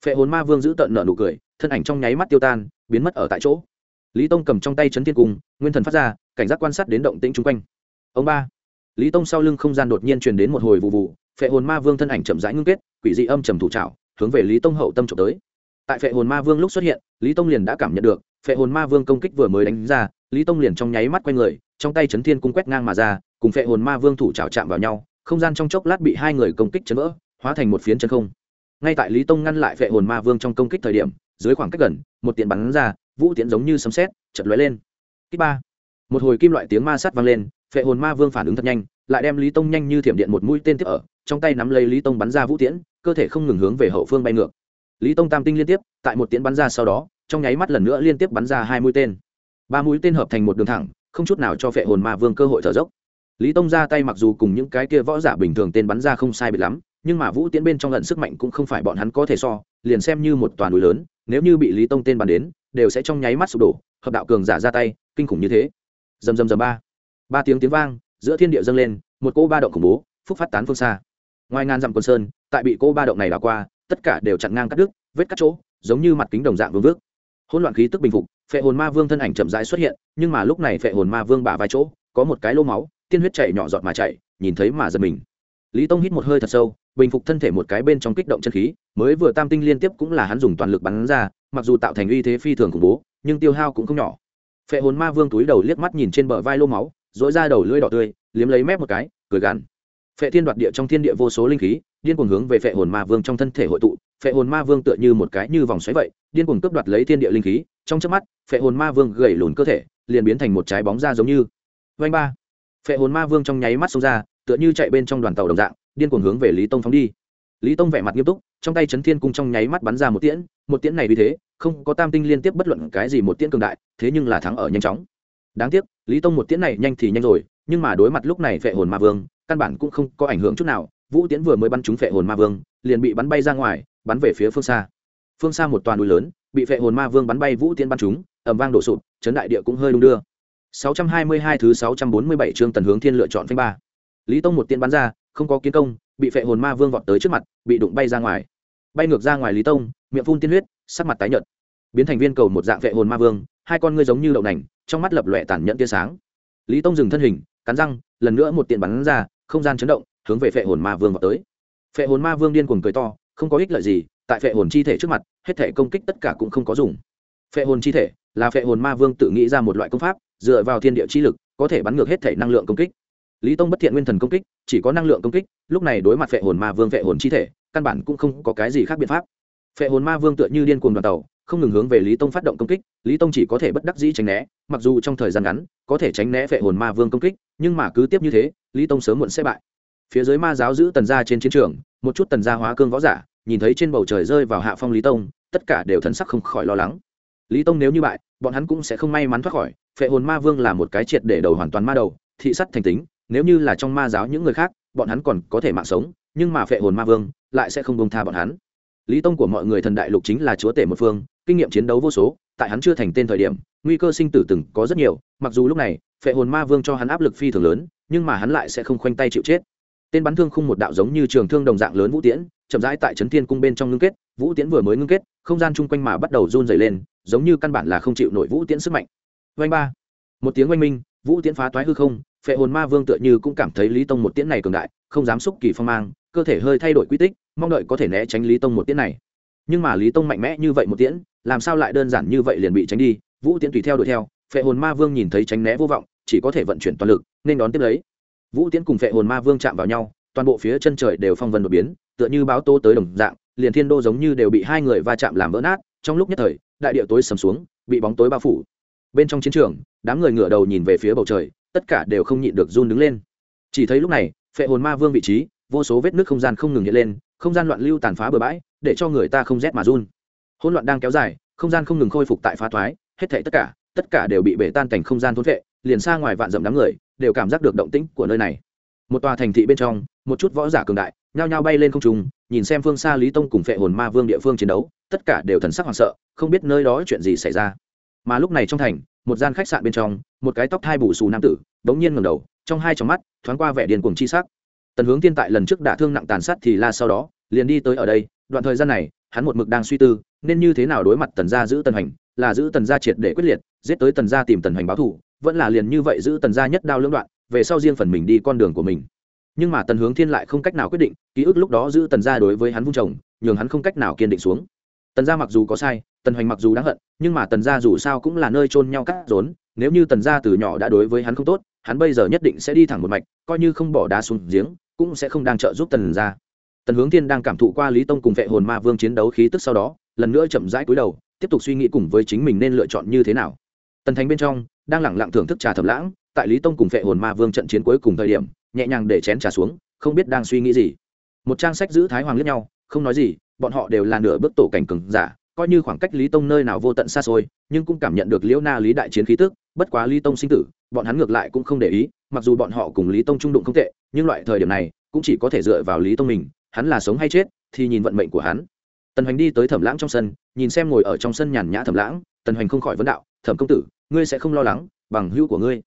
Phệ hồn ma vương giữ tận nợ nụ cười, thân ảnh trong nháy mắt tiêu tan, biến mất ở tại chỗ. Lý tông cầm trong tay chấn thiên cung, nguyên thần phát ra, cảnh giác quan sát đến động tĩnh chung quanh. Ông ba, lý tông sau lưng không gian đột nhiên truyền đến một hồi vụ vụ, phệ hồn ma vương thân ảnh chậm rãi ngưng kết, quỷ dị âm trầm thủ trào hướng về lý tông hậu tâm trộm tới. Tại phệ hồn ma vương lúc xuất hiện, lý tông liền đã cảm nhận được, phệ hồn ma vương công kích vừa mới đánh ra, lý tông liền trong nháy mắt q u a n người, trong tay chấn thiên cung quét ngang mà ra, cùng phệ hồn ma vương thủ trào chạm vào nhau, không gian trong chốc lát bị hai người công kích chấn vỡ, hóa thành một phiến chân không ngay tại lý tông ngăn lại phệ hồn ma vương trong công kích thời điểm, dưới khoảng cách gần, một tiện bắn ra, vũ tiễn giống như sấm sét chật lóe lên. Kích ba. Một hồi kim loại tiếng ma sát vang lên phệ hồn ma vương phản ứng thật nhanh, lại đem lý tông nhanh như thiểm điện một mũi tên tiếp ở, trong tay nắm lấy lý tông bắn ra vũ tiễn, cơ thể không ngừng hướng về hậu phương bay ngược. Lý tông tam tinh liên tiếp, tại một tiễn bắn ra sau đó, trong nháy mắt lần nữa liên tiếp bắn ra hai mũi tên. Ba mũi tên hợp thành một đường thẳng, không chút nào cho phệ hồn ma vương cơ hội thở dốc. Lý tông ra tay mặc dù cùng những cái kia võ giả bình thường tên bắn ra không sai biệt lắm nhưng mà vũ tiễn bên trong lận sức mạnh cũng không phải bọn hắn có thể so, liền xem như một toàn núi lớn, nếu như bị lý tông tên bắn đến, đều sẽ trong nháy mắt sụp đổ, hợp đạo cường giả ra tay, kinh khủng như thế. Dầm dầm dầm ba. Ba tiếng tiếng vang, giữa thiên địa dâng lên, một cỗ ba động khủng bố, phúc phát tán phương xa. Ngoài ngàn dặm quân sơn, tại bị cô ba động này đảo qua, tất cả đều chặn ngang cắt đứt, vết cắt chỗ, giống như mặt kính đồng dạng vương vước. Hỗn loạn khí tức bình phục, phệ hồn ma vương thân ảnh chậm rãi xuất hiện, nhưng mà lúc này phệ hồn ma vương bả vai chỗ, có một cái lô máu, tiên huyết chảy nhỏ giọt mà chảy, nhìn thấy mà giật mình. Lý tông hít một hơi thật sâu bình phục thân thể một cái bên trong kích động chân khí, mới vừa tam tinh liên tiếp cũng là hắn dùng toàn lực bắn ra, mặc dù tạo thành uy thế phi thường khủng bố, nhưng tiêu hao cũng không nhỏ. Phệ hồn ma vương túi đầu liếc mắt nhìn trên bờ vai lô máu dỗi ra đầu lưỡi đỏ tươi, liếm lấy mép một cái, cười gằn. Phệ thiên đoạt địa trong thiên địa vô số linh khí, điên cuồng hướng về phệ hồn ma vương trong thân thể hội tụ, phệ hồn ma vương tựa như một cái như vòng xoáy vậy, điên cuồng cướp đoạt lấy thiên địa linh khí, trong chớp mắt, phệ hồn ma vương gầy lùn cơ thể, liền biến thành một trái bóng ra giống như. Vanh ba. Phệ hồn ma vương trong nháy mắt xông ra, tựa như chạy bên trong đoàn tàu đồng dạng điên cuồng hướng về lý tông phóng đi. Lý tông vẻ mặt nghiêm túc, trong tay chấn thiên cung trong nháy mắt bắn ra một tiễn một tiễn này vì thế, không có tam tinh liên tiếp bất luận cái gì một tiễn cường đại, thế nhưng là thắng ở nhanh chóng. Đáng tiếc, lý tông một tiễn này nhanh thì nhanh rồi, nhưng mà đối mặt lúc này phệ hồn ma vương, căn bản cũng không có ảnh hưởng chút nào, vũ tiễn vừa mới bắn trúng phệ hồn ma vương, liền bị bắn bay ra ngoài, bắn về phía phương xa. Phương xa một toàn núi lớn, bị phệ hồn ma vương bắn bay vũ tiễn bắn trúng ẩm vang đổ sụp, chấn đại địa cũng hơi đung đưa. 622 thứ 647 chương tần hướng thiên lựa chọn phanh ba lý tông một tiên bắn ra, không có kiến công, bị phệ hồn ma vương vọt tới trước mặt, bị đụng bay ra ngoài. Bay ngược ra ngoài lý tông, miệng phun tiên huyết, sắc mặt tái nhợt. Biến thành viên cầu một dạng phệ hồn ma vương, hai con ngươi giống như đậu nành, trong mắt lập lòe tàn nhẫn tia sáng. Lý tông dừng thân hình, cắn răng, lần nữa một tiện bắn ra, không gian chấn động, hướng về phệ hồn ma vương vào tới. Phệ hồn ma vương điên cuồng cười to, không có ích lợi gì, tại phệ hồn chi thể trước mặt, hết thể công kích tất cả cũng không có dùng. Phệ hồn chi thể là phệ hồn ma vương tự nghĩ ra một loại công pháp, dựa vào thiên địa chi lực, có thể bắn ngược hết thể năng lượng công kích lý tông bất thiện nguyên thần công kích, chỉ có năng lượng công kích, lúc này đối mặt phệ hồn ma vương phệ hồn chi thể, căn bản cũng không có cái gì khác biện pháp. Phệ hồn ma vương tựa như điên cuồng đoàn tàu, không ngừng hướng về lý tông phát động công kích, lý tông chỉ có thể bất đắc dĩ tránh né, mặc dù trong thời gian ngắn, có thể tránh né phệ hồn ma vương công kích, nhưng mà cứ tiếp như thế, lý tông sớm muộn sẽ bại. Phía dưới ma giáo giữ tần gia trên chiến trường, một chút tần gia hóa cương võ giả, nhìn thấy trên bầu trời rơi vào hạ phong lý tông, tất cả đều thần sắc không khỏi lo lắng. Lý tông nếu như bại, bọn hắn cũng sẽ không may mắn thoát khỏi, phệ hồn ma vương là một cái triệt để đầu hoàn toàn ma đầu, thị sắt thành tính nếu như là trong ma giáo những người khác, bọn hắn còn có thể mạng sống, nhưng mà phệ hồn ma vương lại sẽ không bông tha bọn hắn. Lý tông của mọi người thần đại lục chính là chúa tể một phương, kinh nghiệm chiến đấu vô số, tại hắn chưa thành tên thời điểm, nguy cơ sinh tử từng có rất nhiều, mặc dù lúc này, phệ hồn ma vương cho hắn áp lực phi thường lớn, nhưng mà hắn lại sẽ không khoanh tay chịu chết. Tên bắn thương khung một đạo giống như trường thương đồng dạng lớn vũ tiễn, chậm rãi tại trấn thiên cung bên trong ngưng kết, vũ tiễn vừa mới ngưng kết, không gian chung quanh mà bắt đầu run dày lên, giống như căn bản là không chịu nổi vũ tiễn sức mạnh. Vanh ba. Một tiếng oanh minh, vũ tiễn phá toái hư không phệ hồn ma vương tựa như cũng cảm thấy lý tông một tiễn này cường đại, không dám xúc kỳ phong mang, cơ thể hơi thay đổi quy tích, mong đợi có thể né tránh lý tông một tiễn này. Nhưng mà lý tông mạnh mẽ như vậy một tiễn, làm sao lại đơn giản như vậy liền bị tránh đi, vũ tiễn tùy theo đuổi theo, phệ hồn ma vương nhìn thấy tránh né vô vọng, chỉ có thể vận chuyển toàn lực, nên đón tiếp lấy. Vũ tiễn cùng phệ hồn ma vương chạm vào nhau, toàn bộ phía chân trời đều phong vân đột biến, tựa như báo tô tới đồng dạng, liền thiên đô giống như đều bị hai người va chạm làm vỡ nát, trong lúc nhất thời, đại địa tối sầm xuống, bị bóng tối bao phủ. Bên trong chiến trường, đám người ngửa đầu nhìn về phía bầu trời tất cả đều không nhịn được run đứng lên. Chỉ thấy lúc này, phệ hồn ma vương vị trí, vô số vết nước không gian không ngừng hiện lên, không gian loạn lưu tàn phá bừa bãi, để cho người ta không rét mà run. Hỗn loạn đang kéo dài, không gian không ngừng khôi phục tại phá thoái, hết thảy tất cả tất cả đều bị bể tan cảnh không gian thốn vệ liền xa ngoài vạn dặm đám người, đều cảm giác được động tĩnh của nơi này. Một tòa thành thị bên trong, một chút võ giả cường đại, nhao nhao bay lên không trung, nhìn xem phương xa lý tông cùng phệ hồn ma vương địa phương chiến đấu, tất cả đều thần sắc hoảng sợ, không biết nơi đó chuyện gì xảy ra mà lúc này trong thành, một gian khách sạn bên trong, một cái tóc thai bù xù nam tử, bỗng nhiên ngẩng đầu, trong hai tròng mắt, thoáng qua vẻ điên cuồng chi sắc. Tần hướng tiên tại lần trước đả thương nặng tàn sát thì la sau đó, liền đi tới ở đây, đoạn thời gian này, hắn một mực đang suy tư, nên như thế nào đối mặt tần gia giữ tần hành là giữ tần gia triệt để quyết liệt, giết tới tần gia tìm tần hành báo thù, vẫn là liền như vậy giữ tần gia nhất đao lưỡng đoạn, về sau riêng phần mình đi con đường của mình. Nhưng mà tần hướng thiên lại không cách nào quyết định, ký ức lúc đó giữ tần gia đối với hắn vung chồng, nhường hắn không cách nào kiên định xuống. Tần gia mặc dù có sai tần hoành mặc dù đáng hận, nhưng mà tần gia dù sao cũng là nơi trôn nhau cắt rốn, nếu như tần gia từ nhỏ đã đối với hắn không tốt, hắn bây giờ nhất định sẽ đi thẳng một mạch, coi như không bỏ đá xuống giếng, cũng sẽ không đang trợ giúp tần gia. Tần hướng thiên đang cảm thụ qua lý tông cùng vệ hồn ma vương chiến đấu khí tức sau đó, lần nữa chậm rãi cúi đầu, tiếp tục suy nghĩ cùng với chính mình nên lựa chọn như thế nào. Tần thánh bên trong, đang lẳng lặng thưởng thức trà thầm lãng, tại lý tông cùng vệ hồn ma vương trận chiến cuối cùng thời điểm, nhẹ nhàng để chén trà xuống, không biết đang suy nghĩ gì. Một trang sách giữ thái hoàng lẫn nhau, không nói gì, bọn họ đều là nửa bước tổ cảnh cường giả coi như khoảng cách lý tông nơi nào vô tận xa xôi, nhưng cũng cảm nhận được liễu na lý đại chiến khí tức, bất quá lý tông sinh tử, bọn hắn ngược lại cũng không để ý, mặc dù bọn họ cùng lý tông trung đụng không tệ, nhưng loại thời điểm này, cũng chỉ có thể dựa vào lý tông mình, hắn là sống hay chết, thì nhìn vận mệnh của hắn. Tần hoành đi tới thẩm lãng trong sân, nhìn xem ngồi ở trong sân nhàn nhã thẩm lãng, tần hoành không khỏi vấn đạo, thẩm công tử, ngươi sẽ không lo lắng bằng hữu của ngươi?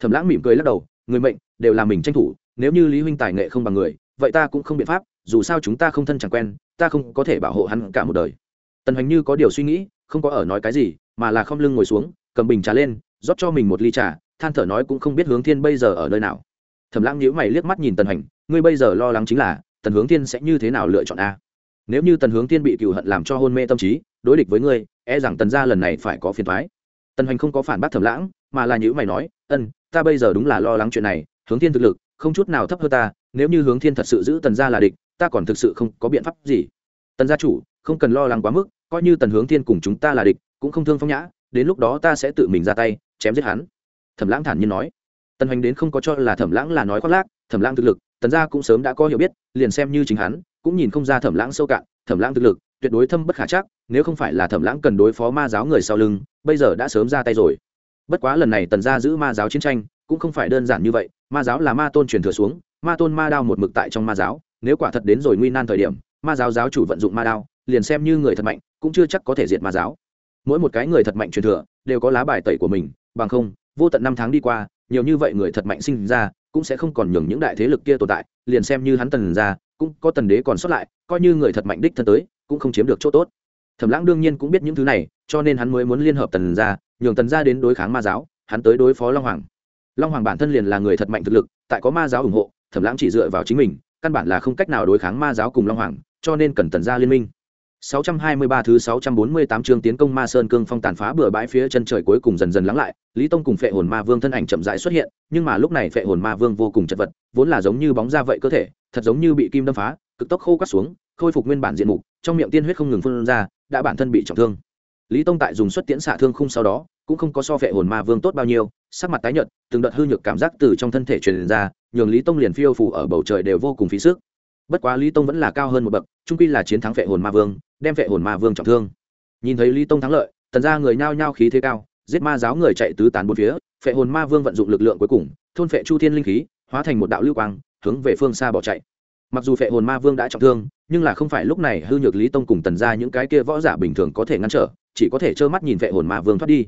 Thẩm lãng mỉm cười lắc đầu, người mệnh đều là mình tranh thủ, nếu như lý huynh tài nghệ không bằng người, vậy ta cũng không biện pháp, dù sao chúng ta không thân chẳng quen, ta không có thể bảo hộ hắn cả một đời tần hoành như có điều suy nghĩ, không có ở nói cái gì, mà là không lưng ngồi xuống, cầm bình trà lên, rót cho mình một ly trà, than thở nói cũng không biết hướng thiên bây giờ ở nơi nào. Thẩm lãng nhíu mày liếc mắt nhìn tần hoành, ngươi bây giờ lo lắng chính là, tần hướng thiên sẽ như thế nào lựa chọn a? Nếu như tần hướng thiên bị cựu hận làm cho hôn mê tâm trí, đối địch với ngươi e rằng tần gia lần này phải có phiền thoái tần hoành không có phản bác thẩm lãng, mà là nhữ mày nói, ân, ta bây giờ đúng là lo lắng chuyện này, hướng thiên thực lực, không chút nào thấp hơn ta, nếu như hướng thiên thật sự giữ tần gia là địch, ta còn thực sự không có biện pháp gì. Tần gia chủ, không cần lo lắng quá mức coi như tần hướng thiên cùng chúng ta là địch, cũng không thương phong nhã, đến lúc đó ta sẽ tự mình ra tay, chém giết hắn. Thẩm lãng thản nhiên nói. Tần hoành đến không có cho là thẩm lãng là nói khoác lác, thẩm lãng thực lực, tần gia cũng sớm đã có hiểu biết, liền xem như chính hắn, cũng nhìn không ra thẩm lãng sâu cạn, thẩm lãng thực lực, tuyệt đối thâm bất khả chắc, nếu không phải là thẩm lãng cần đối phó ma giáo người sau lưng, bây giờ đã sớm ra tay rồi. Bất quá lần này tần gia giữ ma giáo chiến tranh, cũng không phải đơn giản như vậy, ma giáo là ma tôn truyền thừa xuống, ma tôn ma đao một mực tại trong ma giáo, nếu quả thật đến rồi nguy nan thời điểm, ma giáo giáo chủ vận dụng ma đao liền xem như người thật mạnh, cũng chưa chắc có thể diệt ma giáo. Mỗi một cái người thật mạnh truyền thừa, đều có lá bài tẩy của mình, bằng không, vô tận năm tháng đi qua, nhiều như vậy người thật mạnh sinh ra, cũng sẽ không còn nhường những đại thế lực kia tồn tại, liền xem như hắn tần ra, cũng có tần đế còn sót lại, coi như người thật mạnh đích thân tới, cũng không chiếm được chỗ tốt. Thẩm lãng đương nhiên cũng biết những thứ này, cho nên hắn mới muốn liên hợp tần ra, nhường tần ra đến đối kháng ma giáo, hắn tới đối phó long hoàng. Long hoàng bản thân liền là người thật mạnh thực lực, tại có ma giáo ủng hộ, thẩm lãng chỉ dựa vào chính mình, căn bản là không cách nào đối kháng ma giáo cùng long hoàng, cho nên cần tần ra liên minh. 623 thứ 648 chương tiến công Ma Sơn cương phong tàn phá bừa bãi phía chân trời cuối cùng dần dần lắng lại, Lý Tông cùng Phệ Hồn Ma Vương thân ảnh chậm rãi xuất hiện, nhưng mà lúc này Phệ Hồn Ma Vương vô cùng chật vật, vốn là giống như bóng ra vậy cơ thể, thật giống như bị kim đâm phá, cực tốc khô quắt xuống, khôi phục nguyên bản diện mục, trong miệng tiên huyết không ngừng phun ra, đã bản thân bị trọng thương. Lý Tông tại dùng xuất tiễn xạ thương khung sau đó, cũng không có so Phệ Hồn Ma Vương tốt bao nhiêu, sắc mặt tái nhợt, từng đợt hư nhược cảm giác từ trong thân thể truyền ra, nhường Lý Tông liền phiêu phù ở bầu trời đều vô cùng phí sức bất quá lý tông vẫn là cao hơn một bậc trung quy là chiến thắng vệ hồn ma vương đem vệ hồn ma vương trọng thương. Nhìn thấy lý tông thắng lợi, tần ra người nhao nhao khí thế cao, giết ma giáo người chạy tứ tán bốn phía phệ hồn ma vương vận dụng lực lượng cuối cùng, thôn phệ chu thiên linh khí, hóa thành một đạo lưu quang, hướng về phương xa bỏ chạy. Mặc dù phệ hồn ma vương đã trọng thương, nhưng là không phải lúc này hư nhược lý tông cùng tần ra những cái kia võ giả bình thường có thể ngăn trở, chỉ có thể trơ mắt nhìn phệ hồn ma vương thoát đi.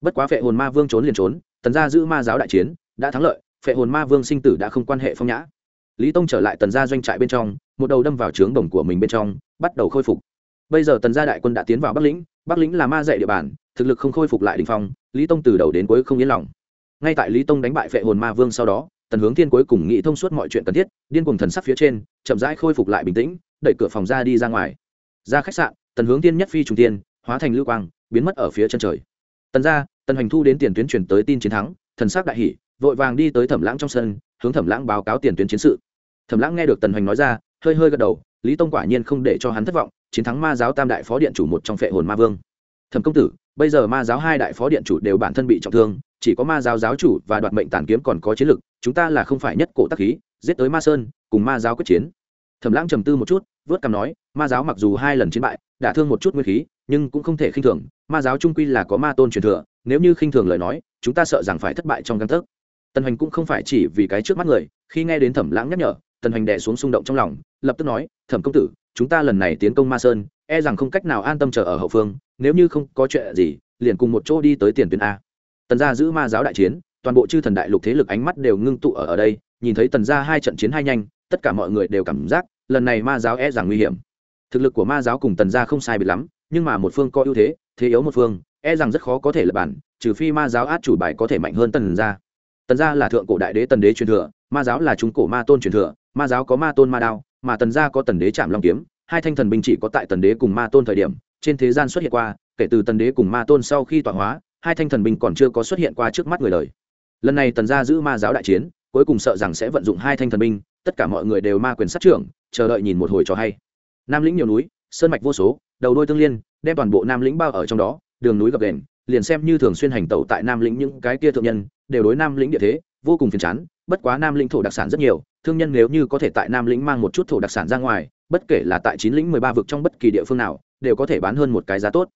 Bất quá phệ hồn ma vương trốn liền trốn, tần ra giữ ma giáo đại chiến, đã thắng lợi phệ hồn ma vương sinh tử đã không quan hệ phong nhã. Lý tông trở lại tần gia doanh trại bên trong, một đầu đâm vào trướng đồng của mình bên trong, bắt đầu khôi phục bây giờ tần gia đại quân đã tiến vào bắc lĩnh bắc lĩnh là ma dạy địa bàn, thực lực không khôi phục lại đình phong, lý tông từ đầu đến cuối không yên lòng. Ngay tại lý tông đánh bại phệ hồn ma vương sau đó, tần hướng thiên cuối cùng nghĩ thông suốt mọi chuyện cần thiết, điên cùng thần sắc phía trên, chậm rãi khôi phục lại bình tĩnh, đẩy cửa phòng ra đi ra ngoài. Ra khách sạn, tần hướng thiên nhất phi trung tiên, hóa thành lưu quang, biến mất ở phía chân trời. Tần gia, tần hành thu đến tiền tuyến truyền tới tin chiến thắng, thần sắc đại hỷ vội vàng đi tới thẩm lãng trong sân, hướng thẩm lãng báo cáo tiền tuyến chiến sự. Thẩm lãng nghe được tần hoành nói ra, hơi hơi gật đầu, lý tông quả nhiên không để cho hắn thất vọng chiến thắng ma giáo tam đại phó điện chủ một trong phệ hồn ma vương. Thẩm công tử, bây giờ ma giáo hai đại phó điện chủ đều bản thân bị trọng thương, chỉ có ma giáo giáo chủ và đoạt mệnh tàn kiếm còn có chiến lực, chúng ta là không phải nhất cổ tắc khí, giết tới ma sơn, cùng ma giáo quyết chiến. Thẩm lãng trầm tư một chút, vớt cằm nói, ma giáo mặc dù hai lần chiến bại đả thương một chút nguyên khí, nhưng cũng không thể khinh thường, ma giáo trung quy là có ma tôn truyền thừa, nếu như khinh thường lời nói, chúng ta sợ rằng phải thất bại trong căn thức tần hoành cũng không phải chỉ vì cái trước mắt người, khi nghe đến thẩm lãng nhắc nhở, tần hoành đẻ xuống xung động trong lòng, lập tức nói, thẩm công tử chúng ta lần này tiến công ma sơn e rằng không cách nào an tâm chờ ở hậu phương, nếu như không có chuyện gì, liền cùng một chỗ đi tới tiền tuyến a. Tần gia giữ ma giáo đại chiến, toàn bộ chư thần đại lục thế lực ánh mắt đều ngưng tụ ở ở đây, nhìn thấy tần gia hai trận chiến hai nhanh, tất cả mọi người đều cảm giác, lần này ma giáo e rằng nguy hiểm. Thực lực của ma giáo cùng tần gia không sai biệt lắm, nhưng mà một phương có ưu thế thế yếu một phương e rằng rất khó có thể lập bản, trừ phi ma giáo át chủ bài có thể mạnh hơn tần gia. Tần gia là thượng cổ đại đế tần đế truyền thừa, ma giáo là trung cổ ma tôn truyền thừa, ma giáo có ma tôn ma đao mà tần gia có tần đế chạm long kiếm, hai thanh thần binh chỉ có tại tần đế cùng ma tôn thời điểm, trên thế gian xuất hiện qua, kể từ tần đế cùng ma tôn sau khi tọa hóa, hai thanh thần binh còn chưa có xuất hiện qua trước mắt người đời. Lần này tần gia giữ ma giáo đại chiến, cuối cùng sợ rằng sẽ vận dụng hai thanh thần binh, tất cả mọi người đều ma quyền sát trưởng, chờ đợi nhìn một hồi cho hay. Nam lĩnh nhiều núi, sơn mạch vô số, đầu đôi tương liên, đem toàn bộ nam lĩnh bao ở trong đó, đường núi gập đền liền xem như thường xuyên hành tẩu tại nam lĩnh những cái kia thượng nhân, đều đối nam lĩnh địa thế vô cùng phiền chán bất quá nam lĩnh thổ đặc sản rất nhiều, thương nhân nếu như có thể tại nam lĩnh mang một chút thổ đặc sản ra ngoài, bất kể là tại chín lĩnh mười ba vực trong bất kỳ địa phương nào, đều có thể bán hơn một cái giá tốt.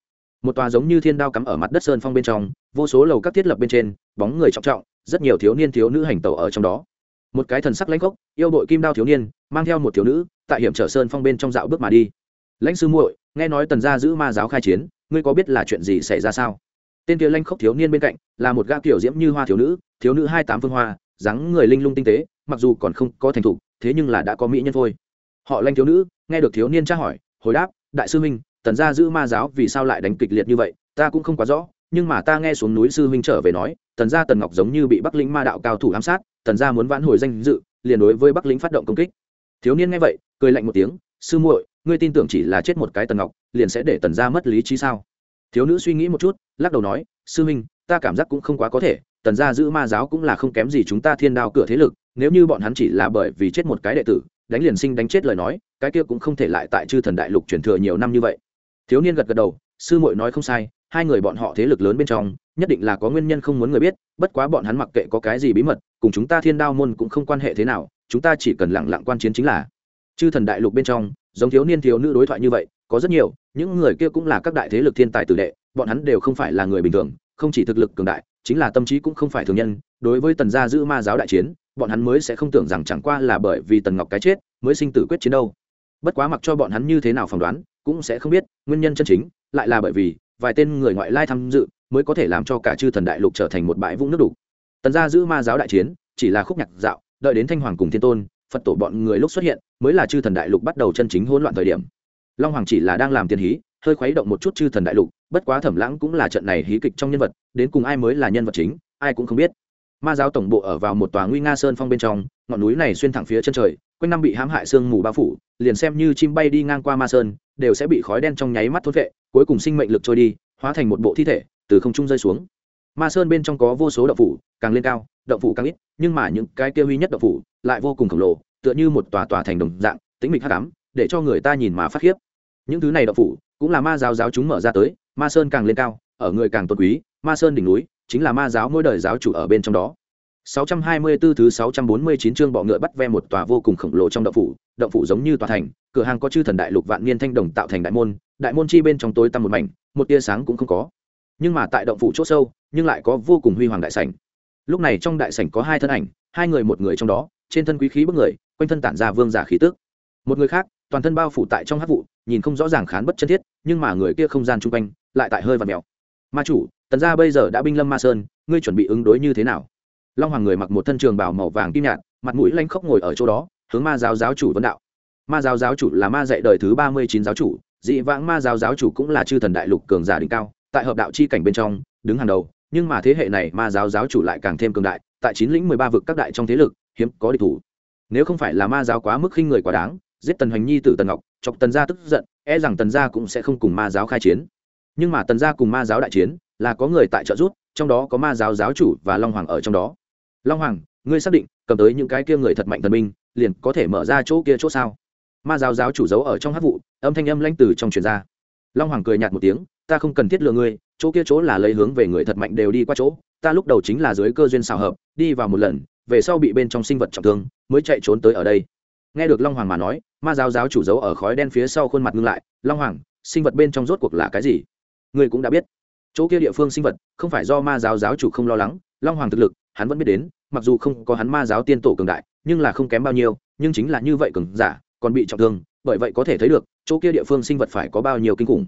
Một tòa giống như thiên đao cắm ở mặt đất sơn phong bên trong, vô số lầu các thiết lập bên trên, bóng người trọng trọng, rất nhiều thiếu niên thiếu nữ hành tẩu ở trong đó. Một cái thần sắc lãnh gốc, yêu đội kim đao thiếu niên, mang theo một thiếu nữ, tại hiểm trở sơn phong bên trong dạo bước mà đi. Lãnh sư muội, nghe nói tần gia giữ ma giáo khai chiến, ngươi có biết là chuyện gì xảy ra sao? Tên kia lanh khốc thiếu niên bên cạnh, là một gã kiểu diễm như hoa thiếu nữ thiếu nữ hai tám phương hoa dáng người linh lung tinh tế, mặc dù còn không có thành thục, thế nhưng là đã có mỹ nhân thôi họ lanh thiếu nữ, nghe được thiếu niên tra hỏi, hồi đáp, đại sư huynh, tần gia giữ ma giáo vì sao lại đánh kịch liệt như vậy? Ta cũng không quá rõ, nhưng mà ta nghe xuống núi sư huynh trở về nói, tần gia tần ngọc giống như bị bắc lĩnh ma đạo cao thủ ám sát, tần gia muốn vãn hồi danh dự, liền đối với bắc lĩnh phát động công kích. Thiếu niên nghe vậy, cười lạnh một tiếng, sư muội, ngươi tin tưởng chỉ là chết một cái tần ngọc, liền sẽ để tần gia mất lý trí sao? Thiếu nữ suy nghĩ một chút, lắc đầu nói, sư huynh ta cảm giác cũng không quá có thể, tần gia giữ ma giáo cũng là không kém gì chúng ta thiên đao cửa thế lực, nếu như bọn hắn chỉ là bởi vì chết một cái đệ tử, đánh liền sinh đánh chết lời nói, cái kia cũng không thể lại tại chư thần đại lục truyền thừa nhiều năm như vậy. Thiếu niên gật gật đầu, sư muội nói không sai, hai người bọn họ thế lực lớn bên trong, nhất định là có nguyên nhân không muốn người biết, bất quá bọn hắn mặc kệ có cái gì bí mật, cùng chúng ta thiên đao môn cũng không quan hệ thế nào, chúng ta chỉ cần lặng lặng quan chiến chính là. Chư thần đại lục bên trong, giống thiếu niên thiếu nữ đối thoại như vậy, có rất nhiều, những người kia cũng là các đại thế lực thiên tài tử đệ, bọn hắn đều không phải là người bình thường không chỉ thực lực cường đại, chính là tâm trí cũng không phải thường nhân, đối với tần gia giữ ma giáo đại chiến, bọn hắn mới sẽ không tưởng rằng chẳng qua là bởi vì tần ngọc cái chết mới sinh tử quyết chiến đâu. Bất quá mặc cho bọn hắn như thế nào phỏng đoán, cũng sẽ không biết, nguyên nhân chân chính lại là bởi vì vài tên người ngoại lai tham dự mới có thể làm cho cả chư thần đại lục trở thành một bãi vũng nước đục. Tần gia giữ ma giáo đại chiến, chỉ là khúc nhạc dạo, đợi đến thanh hoàng cùng thiên tôn, phật tổ bọn người lúc xuất hiện, mới là chư thần đại lục bắt đầu chân chính hỗn loạn thời điểm. Long hoàng chỉ là đang làm tiền hí hơi khuấy động một chút chư thần đại lục, bất quá thẩm lãng cũng là trận này hí kịch trong nhân vật, đến cùng ai mới là nhân vật chính, ai cũng không biết. Ma giáo tổng bộ ở vào một tòa nguy nga sơn phong bên trong, ngọn núi này xuyên thẳng phía chân trời, quanh năm bị hãm hại sương mù bao phủ, liền xem như chim bay đi ngang qua ma sơn, đều sẽ bị khói đen trong nháy mắt thốt vệ, cuối cùng sinh mệnh lực trôi đi, hóa thành một bộ thi thể, từ không trung rơi xuống. Ma sơn bên trong có vô số động phủ, càng lên cao, động phủ càng ít, nhưng mà những cái kia huy nhất động phủ lại vô cùng khổng lồ, tựa như một tòa tòa thành đồng dạng tính mịch hắc ám, để cho người ta nhìn mà phát khiếp những thứ này đạo phủ cũng là ma giáo giáo chúng mở ra tới ma sơn càng lên cao ở người càng tôn quý ma sơn đỉnh núi chính là ma giáo mỗi đời giáo chủ ở bên trong đó 624 thứ 649 chương bọ ngựa bắt ve một tòa vô cùng khổng lồ trong động phủ, động phủ giống như tòa thành, cửa hàng có chư thần đại lục vạn niên thanh đồng tạo thành đại môn, đại môn chi bên trong tối tăm một mảnh, một tia sáng cũng không có. Nhưng mà tại động phủ chỗ sâu, nhưng lại có vô cùng huy hoàng đại sảnh. Lúc này trong đại sảnh có hai thân ảnh, hai người một người trong đó, trên thân quý khí bức người, quanh thân tản ra vương giả khí tức. Một người khác, toàn thân bao phủ tại trong hắc vụ, nhìn không rõ ràng khán bất chân thiết, nhưng mà người kia không gian trung quanh lại tại hơi vặn mèo. Ma chủ, tần gia bây giờ đã binh lâm ma sơn, ngươi chuẩn bị ứng đối như thế nào? long hoàng người mặc một thân trường bảo màu vàng kim nhạt mặt mũi lanh khóc ngồi ở chỗ đó hướng ma giáo giáo chủ vấn đạo ma giáo giáo chủ là ma dạy đời thứ ba mươi chín giáo chủ dị vãng ma giáo giáo chủ cũng là chư thần đại lục cường giả đỉnh cao tại hợp đạo chi cảnh bên trong đứng hàng đầu nhưng mà thế hệ này ma giáo giáo chủ lại càng thêm cường đại tại chín lĩnh mười ba vực các đại trong thế lực hiếm có địch thủ nếu không phải là ma giáo quá mức khinh người quá đáng giết tần hoành nhi tử tần ngọc, chọc tần gia tức giận e rằng tần gia cũng sẽ không cùng ma giáo khai chiến. Nhưng mà tần gia cùng ma giáo đại chiến, là có người tại trợ giúp, trong đó có ma giáo giáo chủ và long hoàng ở trong đó. Long hoàng, ngươi xác định, cầm tới những cái kia người thật mạnh thần minh liền có thể mở ra chỗ kia chỗ sao? Ma giáo giáo chủ giấu ở trong hát vụ, âm thanh âm lãnh từ trong truyền ra. Long hoàng cười nhạt một tiếng, ta không cần thiết lừa ngươi, chỗ kia chỗ là lấy hướng về người thật mạnh đều đi qua chỗ, ta lúc đầu chính là dưới cơ duyên xào hợp, đi vào một lần, về sau bị bên trong sinh vật trọng thương, mới chạy trốn tới ở đây nghe được long hoàng mà nói, ma giáo giáo chủ giấu ở khói đen phía sau khuôn mặt ngưng lại, long hoàng, sinh vật bên trong rốt cuộc là cái gì? Ngươi cũng đã biết. Chỗ kia địa phương sinh vật, không phải do ma giáo giáo chủ không lo lắng, long hoàng thực lực, hắn vẫn biết đến, mặc dù không có hắn ma giáo tiên tổ cường đại, nhưng là không kém bao nhiêu, nhưng chính là như vậy cường giả, còn bị trọng thương, bởi vậy có thể thấy được, chỗ kia địa phương sinh vật phải có bao nhiêu kinh khủng.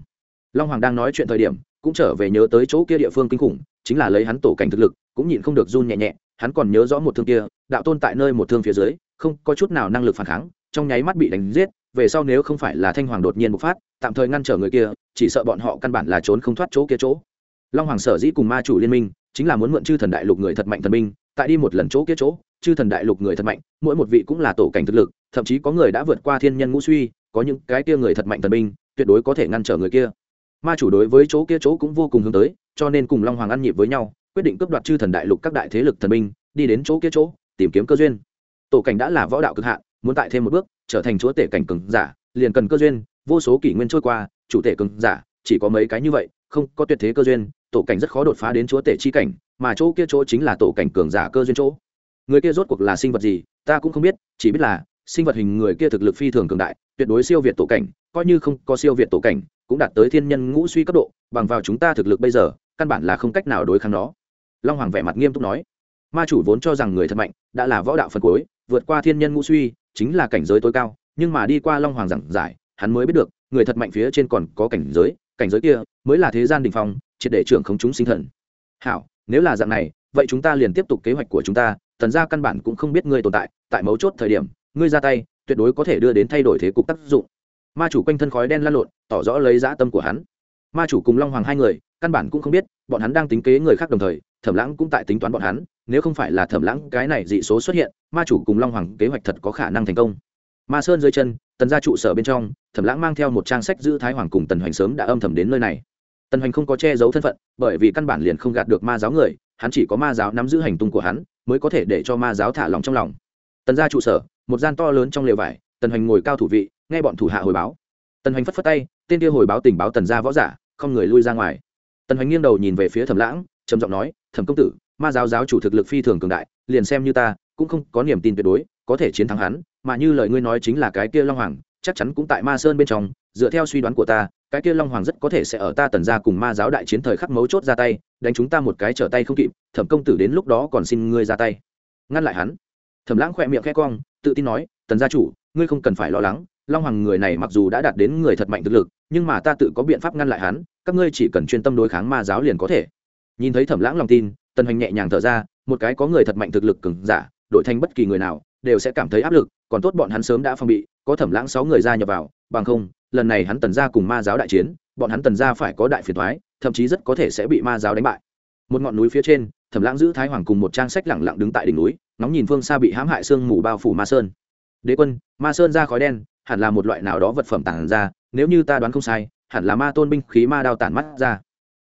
Long hoàng đang nói chuyện thời điểm, cũng trở về nhớ tới chỗ kia địa phương kinh khủng, chính là lấy hắn tổ cảnh thực lực, cũng nhịn không được run nhẹ nhẹ, hắn còn nhớ rõ một thương kia, đạo tôn tại nơi một thương phía dưới không có chút nào năng lực phản kháng, trong nháy mắt bị đánh giết, về sau nếu không phải là thanh hoàng đột nhiên bộc phát, tạm thời ngăn trở người kia, chỉ sợ bọn họ căn bản là trốn không thoát chỗ kia chỗ. Long hoàng sở dĩ cùng ma chủ liên minh, chính là muốn mượn chư thần đại lục người thật mạnh thần minh tại đi một lần chỗ kia chỗ, chư thần đại lục người thật mạnh, mỗi một vị cũng là tổ cảnh thực lực, thậm chí có người đã vượt qua thiên nhân ngũ suy, có những cái kia người thật mạnh thần minh tuyệt đối có thể ngăn trở người kia. Ma chủ đối với chỗ kia chỗ cũng vô cùng hướng tới, cho nên cùng long hoàng ăn nhịp với nhau, quyết định cướp đoạt chư thần đại lục các đại thế lực thần minh đi đến chỗ kia chỗ, tìm kiếm cơ duyên tổ cảnh đã là võ đạo cực hạn, muốn tại thêm một bước, trở thành chúa tể cảnh cường giả, liền cần cơ duyên, vô số kỷ nguyên trôi qua, chủ tể cường giả, chỉ có mấy cái như vậy, không có tuyệt thế cơ duyên, tổ cảnh rất khó đột phá đến chúa tể chi cảnh, mà chỗ kia chỗ chính là tổ cảnh cường giả cơ duyên chỗ. Người kia rốt cuộc là sinh vật gì, ta cũng không biết, chỉ biết là, sinh vật hình người kia thực lực phi thường cường đại, tuyệt đối siêu việt tổ cảnh, coi như không có siêu việt tổ cảnh, cũng đạt tới thiên nhân ngũ suy cấp độ, bằng vào chúng ta thực lực bây giờ, căn bản là không cách nào đối kháng nó. Long hoàng vẻ mặt nghiêm túc nói, ma chủ vốn cho rằng người thật mạnh, đã là võ đạo phần cuối vượt qua thiên nhân ngũ suy, chính là cảnh giới tối cao, nhưng mà đi qua long hoàng giảng giải, hắn mới biết được, người thật mạnh phía trên còn có cảnh giới cảnh giới kia mới là thế gian đình phong, triệt để trưởng khống chúng sinh thần. Hảo, nếu là dạng này, vậy chúng ta liền tiếp tục kế hoạch của chúng ta, tần gia căn bản cũng không biết ngươi tồn tại tại mấu chốt thời điểm, ngươi ra tay, tuyệt đối có thể đưa đến thay đổi thế cục tác dụng. Ma chủ quanh thân khói đen lan lộn, tỏ rõ lấy dã tâm của hắn. Ma chủ cùng long hoàng hai người, căn bản cũng không biết, bọn hắn đang tính kế người khác đồng thời thẩm lãng cũng tại tính toán bọn hắn, nếu không phải là thẩm lãng cái này dị số xuất hiện, ma chủ cùng long hoàng kế hoạch thật có khả năng thành công. Ma sơn dưới chân, tần gia trụ sở bên trong, thẩm lãng mang theo một trang sách giữ thái hoàng cùng tần hoành sớm đã âm thầm đến nơi này. Tần hoành không có che giấu thân phận, bởi vì căn bản liền không gạt được ma giáo người, hắn chỉ có ma giáo nắm giữ hành tung của hắn, mới có thể để cho ma giáo thả lòng trong lòng. Tần gia trụ sở, một gian to lớn trong lều vải, tần hoành ngồi cao thủ vị, nghe bọn thủ hạ hồi báo. Tần hoành phất phất tay, tên kia hồi báo tình báo tần gia võ giả, không người lui ra ngoài. Tần hoành nghiêng đầu nhìn về phía thẩm lãng trầm giọng nói, thẩm công tử, ma giáo giáo chủ thực lực phi thường cường đại, liền xem như ta, cũng không có niềm tin tuyệt đối, có thể chiến thắng hắn, mà như lời ngươi nói chính là cái kia long hoàng, chắc chắn cũng tại ma sơn bên trong, dựa theo suy đoán của ta, cái kia long hoàng rất có thể sẽ ở ta tần gia cùng ma giáo đại chiến thời khắc mấu chốt ra tay, đánh chúng ta một cái trở tay không kịp, thẩm công tử đến lúc đó còn xin ngươi ra tay. Ngăn lại hắn. Thẩm lãng khỏe miệng khẽ cong, tự tin nói, tần gia chủ, ngươi không cần phải lo lắng, long hoàng người này mặc dù đã đạt đến người thật mạnh thực lực, nhưng mà ta tự có biện pháp ngăn lại hắn, các ngươi chỉ cần chuyên tâm đối kháng ma giáo liền có thể nhìn thấy thẩm lãng lòng tin, tần hoành nhẹ nhàng thở ra, một cái có người thật mạnh thực lực cứng giả, đổi thành bất kỳ người nào, đều sẽ cảm thấy áp lực, còn tốt bọn hắn sớm đã phong bị, có thẩm lãng sáu người ra nhập vào, bằng không, lần này hắn tần ra cùng ma giáo đại chiến, bọn hắn tần ra phải có đại phiền thoái thậm chí rất có thể sẽ bị ma giáo đánh bại. Một ngọn núi phía trên, thẩm lãng giữ thái hoàng cùng một trang sách lẳng lặng đứng tại đỉnh núi nóng nhìn phương xa bị hãm hại sương mù bao phủ ma sơn. Đế quân, ma sơn ra khói đen, hẳn là một loại nào đó vật phẩm tản ra, nếu như ta đoán không sai, hẳn là ma tôn binh khí ma đao tản mắt ra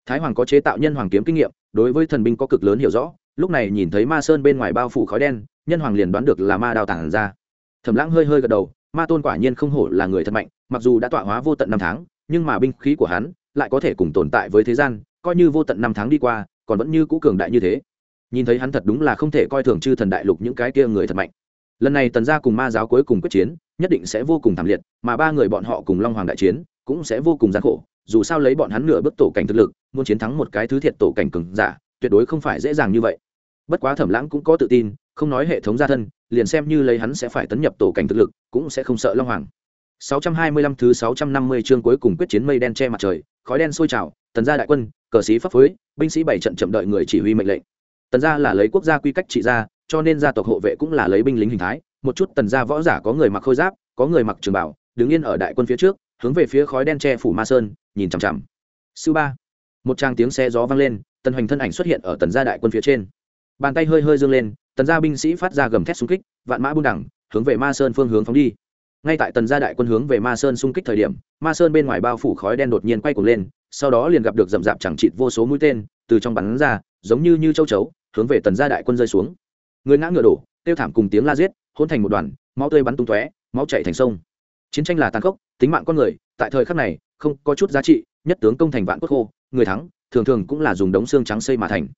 thái hoàng có chế tạo nhân hoàng kiếm kinh nghiệm, đối với thần binh có cực lớn hiểu rõ, lúc này nhìn thấy ma sơn bên ngoài bao phủ khói đen, nhân hoàng liền đoán được là ma đào tản ra. Thẩm lãng hơi hơi gật đầu, ma tôn quả nhiên không hổ là người thật mạnh, mặc dù đã tọa hóa vô tận năm tháng, nhưng mà binh khí của hắn lại có thể cùng tồn tại với thế gian, coi như vô tận năm tháng đi qua, còn vẫn như cũ cường đại như thế. Nhìn thấy hắn thật đúng là không thể coi thường chư thần đại lục những cái kia người thật mạnh. Lần này tần gia cùng ma giáo cuối cùng quyết chiến, nhất định sẽ vô cùng thảm liệt, mà ba người bọn họ cùng long hoàng đại chiến cũng sẽ vô cùng gian khổ dù sao lấy bọn hắn nửa bước tổ cảnh thực lực, muốn chiến thắng một cái thứ thiệt tổ cảnh cường giả, tuyệt đối không phải dễ dàng như vậy. Bất quá thẩm lãng cũng có tự tin, không nói hệ thống gia thân, liền xem như lấy hắn sẽ phải tấn nhập tổ cảnh thực lực, cũng sẽ không sợ long hoàng. 625 thứ 650 chương cuối cùng quyết chiến mây đen che mặt trời, khói đen sôi trào, tần gia đại quân, cờ sĩ pháp phối, binh sĩ bảy trận chậm đợi người chỉ huy mệnh lệnh. Tần gia là lấy quốc gia quy cách trị gia, cho nên gia tộc hộ vệ cũng là lấy binh lính hình thái, một chút tần gia võ giả có người mặc khôi giáp, có người mặc trường bảo, đứng yên ở đại quân phía trước, hướng về phía khói đen che phủ ma sơn nhìn chằm chằm. Sư ba. Một tràng tiếng xe gió vang lên, tần hoành thân ảnh xuất hiện ở tần gia đại quân phía trên. Bàn tay hơi hơi dương lên, tần gia binh sĩ phát ra gầm thét xung kích, vạn mã buôn đẳng, hướng về ma sơn phương hướng phóng đi. Ngay tại tần gia đại quân hướng về ma sơn xung kích thời điểm, ma sơn bên ngoài bao phủ khói đen đột nhiên quay cuồng lên, sau đó liền gặp được rậm rạp chẳng chịt vô số mũi tên, từ trong bắn ra, giống như như châu chấu, hướng về tần gia đại quân rơi xuống. Người ngã ngựa đổ tiêu thảm cùng tiếng la giết hôn thành một đoàn, máu tươi bắn tung tóe, máu chảy thành sông. Chiến tranh là tàn khốc, tính mạng con người, tại thời khắc này không có chút giá trị, nhất tướng công thành vạn quốc khô, người thắng, thường thường cũng là dùng đống xương trắng xây mà thành.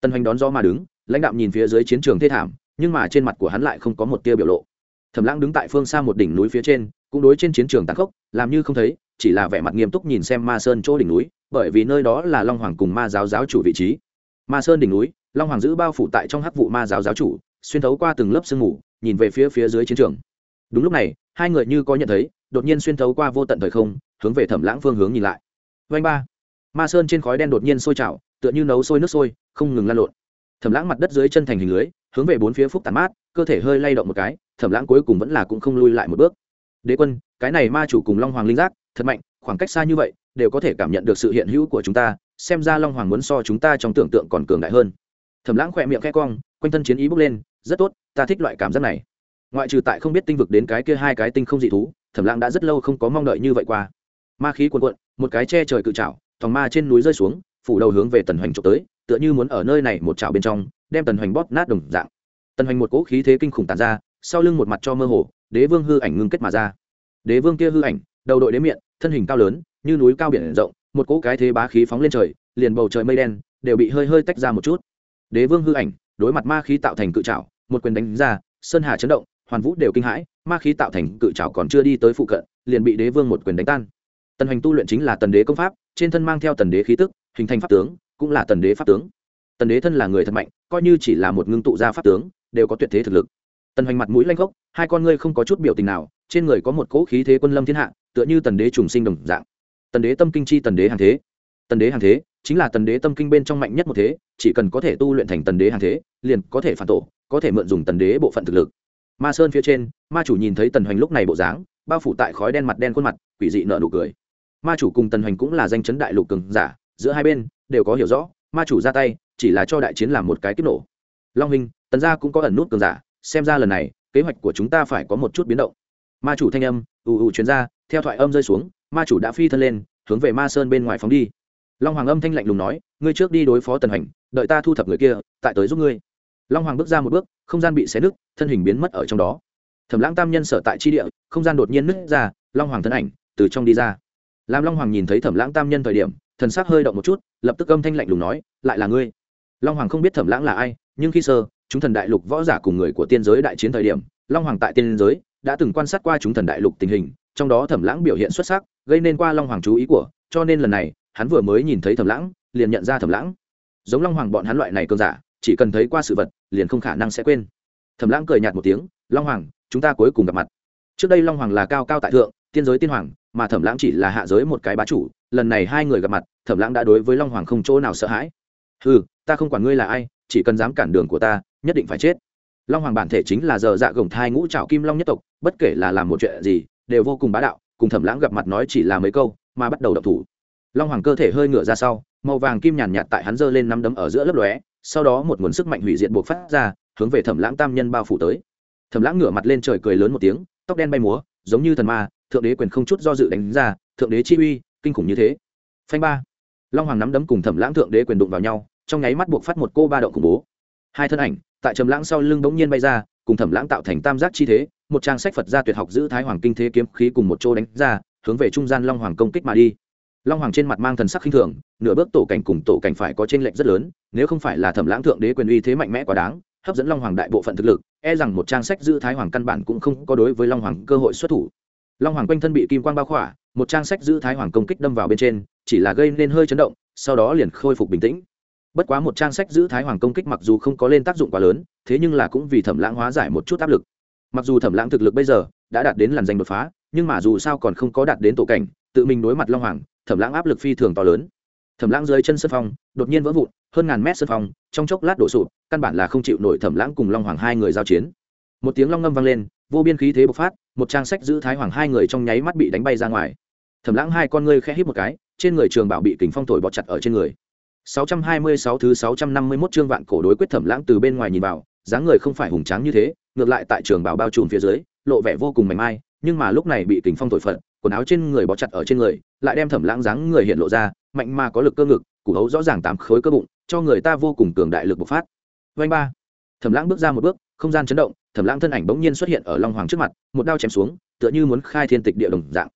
Tân hoành đón gió mà đứng, lãnh đạo nhìn phía dưới chiến trường thê thảm, nhưng mà trên mặt của hắn lại không có một tia biểu lộ. Thẩm lãng đứng tại phương xa một đỉnh núi phía trên, cũng đối trên chiến trường tàn khốc, làm như không thấy, chỉ là vẻ mặt nghiêm túc nhìn xem ma sơn chỗ đỉnh núi, bởi vì nơi đó là long hoàng cùng ma giáo giáo chủ vị trí. Ma sơn đỉnh núi, long hoàng giữ bao phủ tại trong hắc vụ ma giáo giáo chủ, xuyên thấu qua từng lớp sương mù, nhìn về phía phía dưới chiến trường. Đúng lúc này, hai người như có nhận thấy, đột nhiên xuyên thấu qua vô tận thời không hướng về thẩm lãng phương hướng nhìn lại. Vanh ba. Ma sơn trên khói đen đột nhiên sôi trào, tựa như nấu sôi nước sôi, không ngừng lan lộn. Thẩm lãng mặt đất dưới chân thành hình lưới, hướng về bốn phía phúc tàn mát, cơ thể hơi lay động một cái, thẩm lãng cuối cùng vẫn là cũng không lui lại một bước. Đế quân, cái này ma chủ cùng long hoàng linh giác, thật mạnh, khoảng cách xa như vậy, đều có thể cảm nhận được sự hiện hữu của chúng ta, xem ra long hoàng muốn so chúng ta trong tưởng tượng còn cường đại hơn. Thẩm lãng khỏe miệng khẽ cong, quanh thân chiến ý bốc lên, rất tốt, ta thích loại cảm giác này. Ngoại trừ tại không biết tinh vực đến cái kia hai cái tinh không dị thú, thẩm lãng đã rất lâu không có mong đợi như vậy qua ma khí cuồn cuộn, một cái che trời cự trảo, thòng ma trên núi rơi xuống, phủ đầu hướng về tần hoành trộm tới, tựa như muốn ở nơi này một chảo bên trong, đem tần hoành bóp nát đồng dạng. Tần hoành một cỗ khí thế kinh khủng tàn ra, sau lưng một mặt cho mơ hồ, đế vương hư ảnh ngưng kết mà ra. Đế vương kia hư ảnh, đầu đội đế miệng, thân hình cao lớn, như núi cao biển rộng, một cỗ cái thế bá khí phóng lên trời, liền bầu trời mây đen, đều bị hơi hơi tách ra một chút. Đế vương hư ảnh, đối mặt ma khí tạo thành cự trảo, một quyền đánh ra, sơn hà chấn động, hoàn vũ đều kinh hãi, ma khí tạo thành cự trào còn chưa đi tới phụ cận, liền bị đế vương một quyền đánh tan tần hoành tu luyện chính là tần đế công pháp, trên thân mang theo tần đế khí tức, hình thành pháp tướng, cũng là tần đế pháp tướng. Tần đế thân là người thật mạnh, coi như chỉ là một ngưng tụ gia pháp tướng, đều có tuyệt thế thực lực. Tần hoành mặt mũi lanh gốc hai con ngươi không có chút biểu tình nào, trên người có một cỗ khí thế quân lâm thiên hạ, tựa như tần đế trùng sinh đồng dạng. Tần đế tâm kinh chi tần đế hàng thế. Tần đế hàng thế, chính là tần đế tâm kinh bên trong mạnh nhất một thế, chỉ cần có thể tu luyện thành tần đế hàng thế, liền có thể phản tổ, có thể mượn dùng tần đế bộ phận thực lực. Ma sơn phía trên, ma chủ nhìn thấy tần hoành lúc này bộ dáng, bao phủ tại khói đen mặt đen khuôn mặt, quỷ dị nợ nụ cười ma chủ cùng tần hoành cũng là danh chấn đại lục cường giả, giữa hai bên đều có hiểu rõ, ma chủ ra tay chỉ là cho đại chiến làm một cái kích nổ. Long hình tần gia cũng có ẩn nút cường giả, xem ra lần này, kế hoạch của chúng ta phải có một chút biến động. Ma chủ thanh âm, ù ù chuyến ra, theo thoại âm rơi xuống, ma chủ đã phi thân lên, hướng về ma sơn bên ngoài phóng đi. Long hoàng âm thanh lạnh lùng nói, ngươi trước đi đối phó tần hành đợi ta thu thập người kia, tại tới giúp ngươi. Long hoàng bước ra một bước, không gian bị xé nứt, thân hình biến mất ở trong đó. Thẩm lãng tam nhân sở tại chi địa, không gian đột nhiên nứt ra, long hoàng thân ảnh từ trong đi ra làm long hoàng nhìn thấy thẩm lãng tam nhân thời điểm, thần sắc hơi động một chút, lập tức âm thanh lạnh lùng nói, lại là ngươi? Long hoàng không biết thẩm lãng là ai, nhưng khi sơ, chúng thần đại lục võ giả cùng người của tiên giới đại chiến thời điểm, long hoàng tại tiên giới đã từng quan sát qua chúng thần đại lục tình hình, trong đó thẩm lãng biểu hiện xuất sắc, gây nên qua long hoàng chú ý của, cho nên lần này, hắn vừa mới nhìn thấy thẩm lãng, liền nhận ra thẩm lãng. Giống long hoàng bọn hắn loại này cơn giả, chỉ cần thấy qua sự vật, liền không khả năng sẽ quên. Thẩm lãng cười nhạt một tiếng, long hoàng, chúng ta cuối cùng gặp mặt. Trước đây long hoàng là cao cao tại thượng, tiên giới tiên hoàng mà thẩm lãng chỉ là hạ giới một cái bá chủ, lần này hai người gặp mặt, thẩm lãng đã đối với long hoàng không chỗ nào sợ hãi. Ừ ta không quản ngươi là ai, chỉ cần dám cản đường của ta, nhất định phải chết. Long hoàng bản thể chính là giờ dạ gồng thai ngũ trạo kim long nhất tộc, bất kể là làm một chuyện gì, đều vô cùng bá đạo, cùng thẩm lãng gặp mặt nói chỉ là mấy câu, mà bắt đầu đập thủ. Long hoàng cơ thể hơi ngửa ra sau, màu vàng kim nhàn nhạt tại hắn giơ lên năm đấm ở giữa lớp lóe, sau đó một nguồn sức mạnh hủy diệt buộc phát ra, hướng về thẩm lãng tam nhân bao phủ tới. Thẩm lãng ngửa mặt lên trời cười lớn một tiếng, tóc đen bay múa, giống như thần ma thượng đế quyền không chút do dự đánh ra, thượng đế chi uy, kinh khủng như thế. Phanh ba. Long hoàng nắm đấm cùng thẩm lãng thượng đế quyền đụng vào nhau, trong nháy mắt buộc phát một cô ba động khủng bố. Hai thân ảnh, tại trầm lãng sau lưng bỗng nhiên bay ra, cùng thẩm lãng tạo thành tam giác chi thế, một trang sách phật gia tuyệt học giữ thái hoàng kinh thế kiếm khí cùng một chỗ đánh ra, hướng về trung gian long hoàng công kích mà đi. Long hoàng trên mặt mang thần sắc khinh thường, nửa bước tổ cảnh cùng tổ cảnh phải có trên lệnh rất lớn, nếu không phải là thẩm lãng thượng đế quyền uy thế mạnh mẽ quá đáng, hấp dẫn long hoàng đại bộ phận thực lực e rằng một trang sách giữ thái hoàng căn bản cũng không có đối với long hoàng cơ hội xuất thủ long hoàng quanh thân bị kim quang bao khỏa, một trang sách giữ thái hoàng công kích đâm vào bên trên, chỉ là gây nên hơi chấn động, sau đó liền khôi phục bình tĩnh. Bất quá một trang sách giữ thái hoàng công kích mặc dù không có lên tác dụng quá lớn, thế nhưng là cũng vì thẩm lãng hóa giải một chút áp lực. Mặc dù thẩm lãng thực lực bây giờ đã đạt đến làn danh đột phá, nhưng mà dù sao còn không có đạt đến tổ cảnh, tự mình đối mặt long hoàng, thẩm lãng áp lực phi thường to lớn. Thẩm lãng dưới chân sân phong, đột nhiên vỡ vụn, hơn ngàn mét sân phong, trong chốc lát đổ sụp, căn bản là không chịu nổi thẩm lãng cùng long hoàng hai người giao chiến. Một tiếng long ngâm vang lên vô biên khí thế bộc phát, một trang sách giữ thái hoàng hai người trong nháy mắt bị đánh bay ra ngoài. Thẩm lãng hai con ngươi khẽ hít một cái, trên người trường bảo bị kính phong thổi bọt chặt ở trên người. 626 thứ 651 chương vạn cổ đối quyết thẩm lãng từ bên ngoài nhìn vào, dáng người không phải hùng tráng như thế, ngược lại tại trường bảo bao trùm phía dưới, lộ vẻ vô cùng mảnh mai, nhưng mà lúc này bị kính phong thổi phật, quần áo trên người bó chặt ở trên người, lại đem thẩm lãng dáng người hiện lộ ra, mạnh mà có lực cơ ngực, củ hấu rõ ràng tám khối cơ bụng, cho người ta vô cùng cường đại lực bộc phát. Vanh ba thẩm lãng bước ra một bước, không gian chấn động, thẩm lãng thân ảnh bỗng nhiên xuất hiện ở long hoàng trước mặt, một đao chém xuống, tựa như muốn khai thiên tịch địa đồng dạng.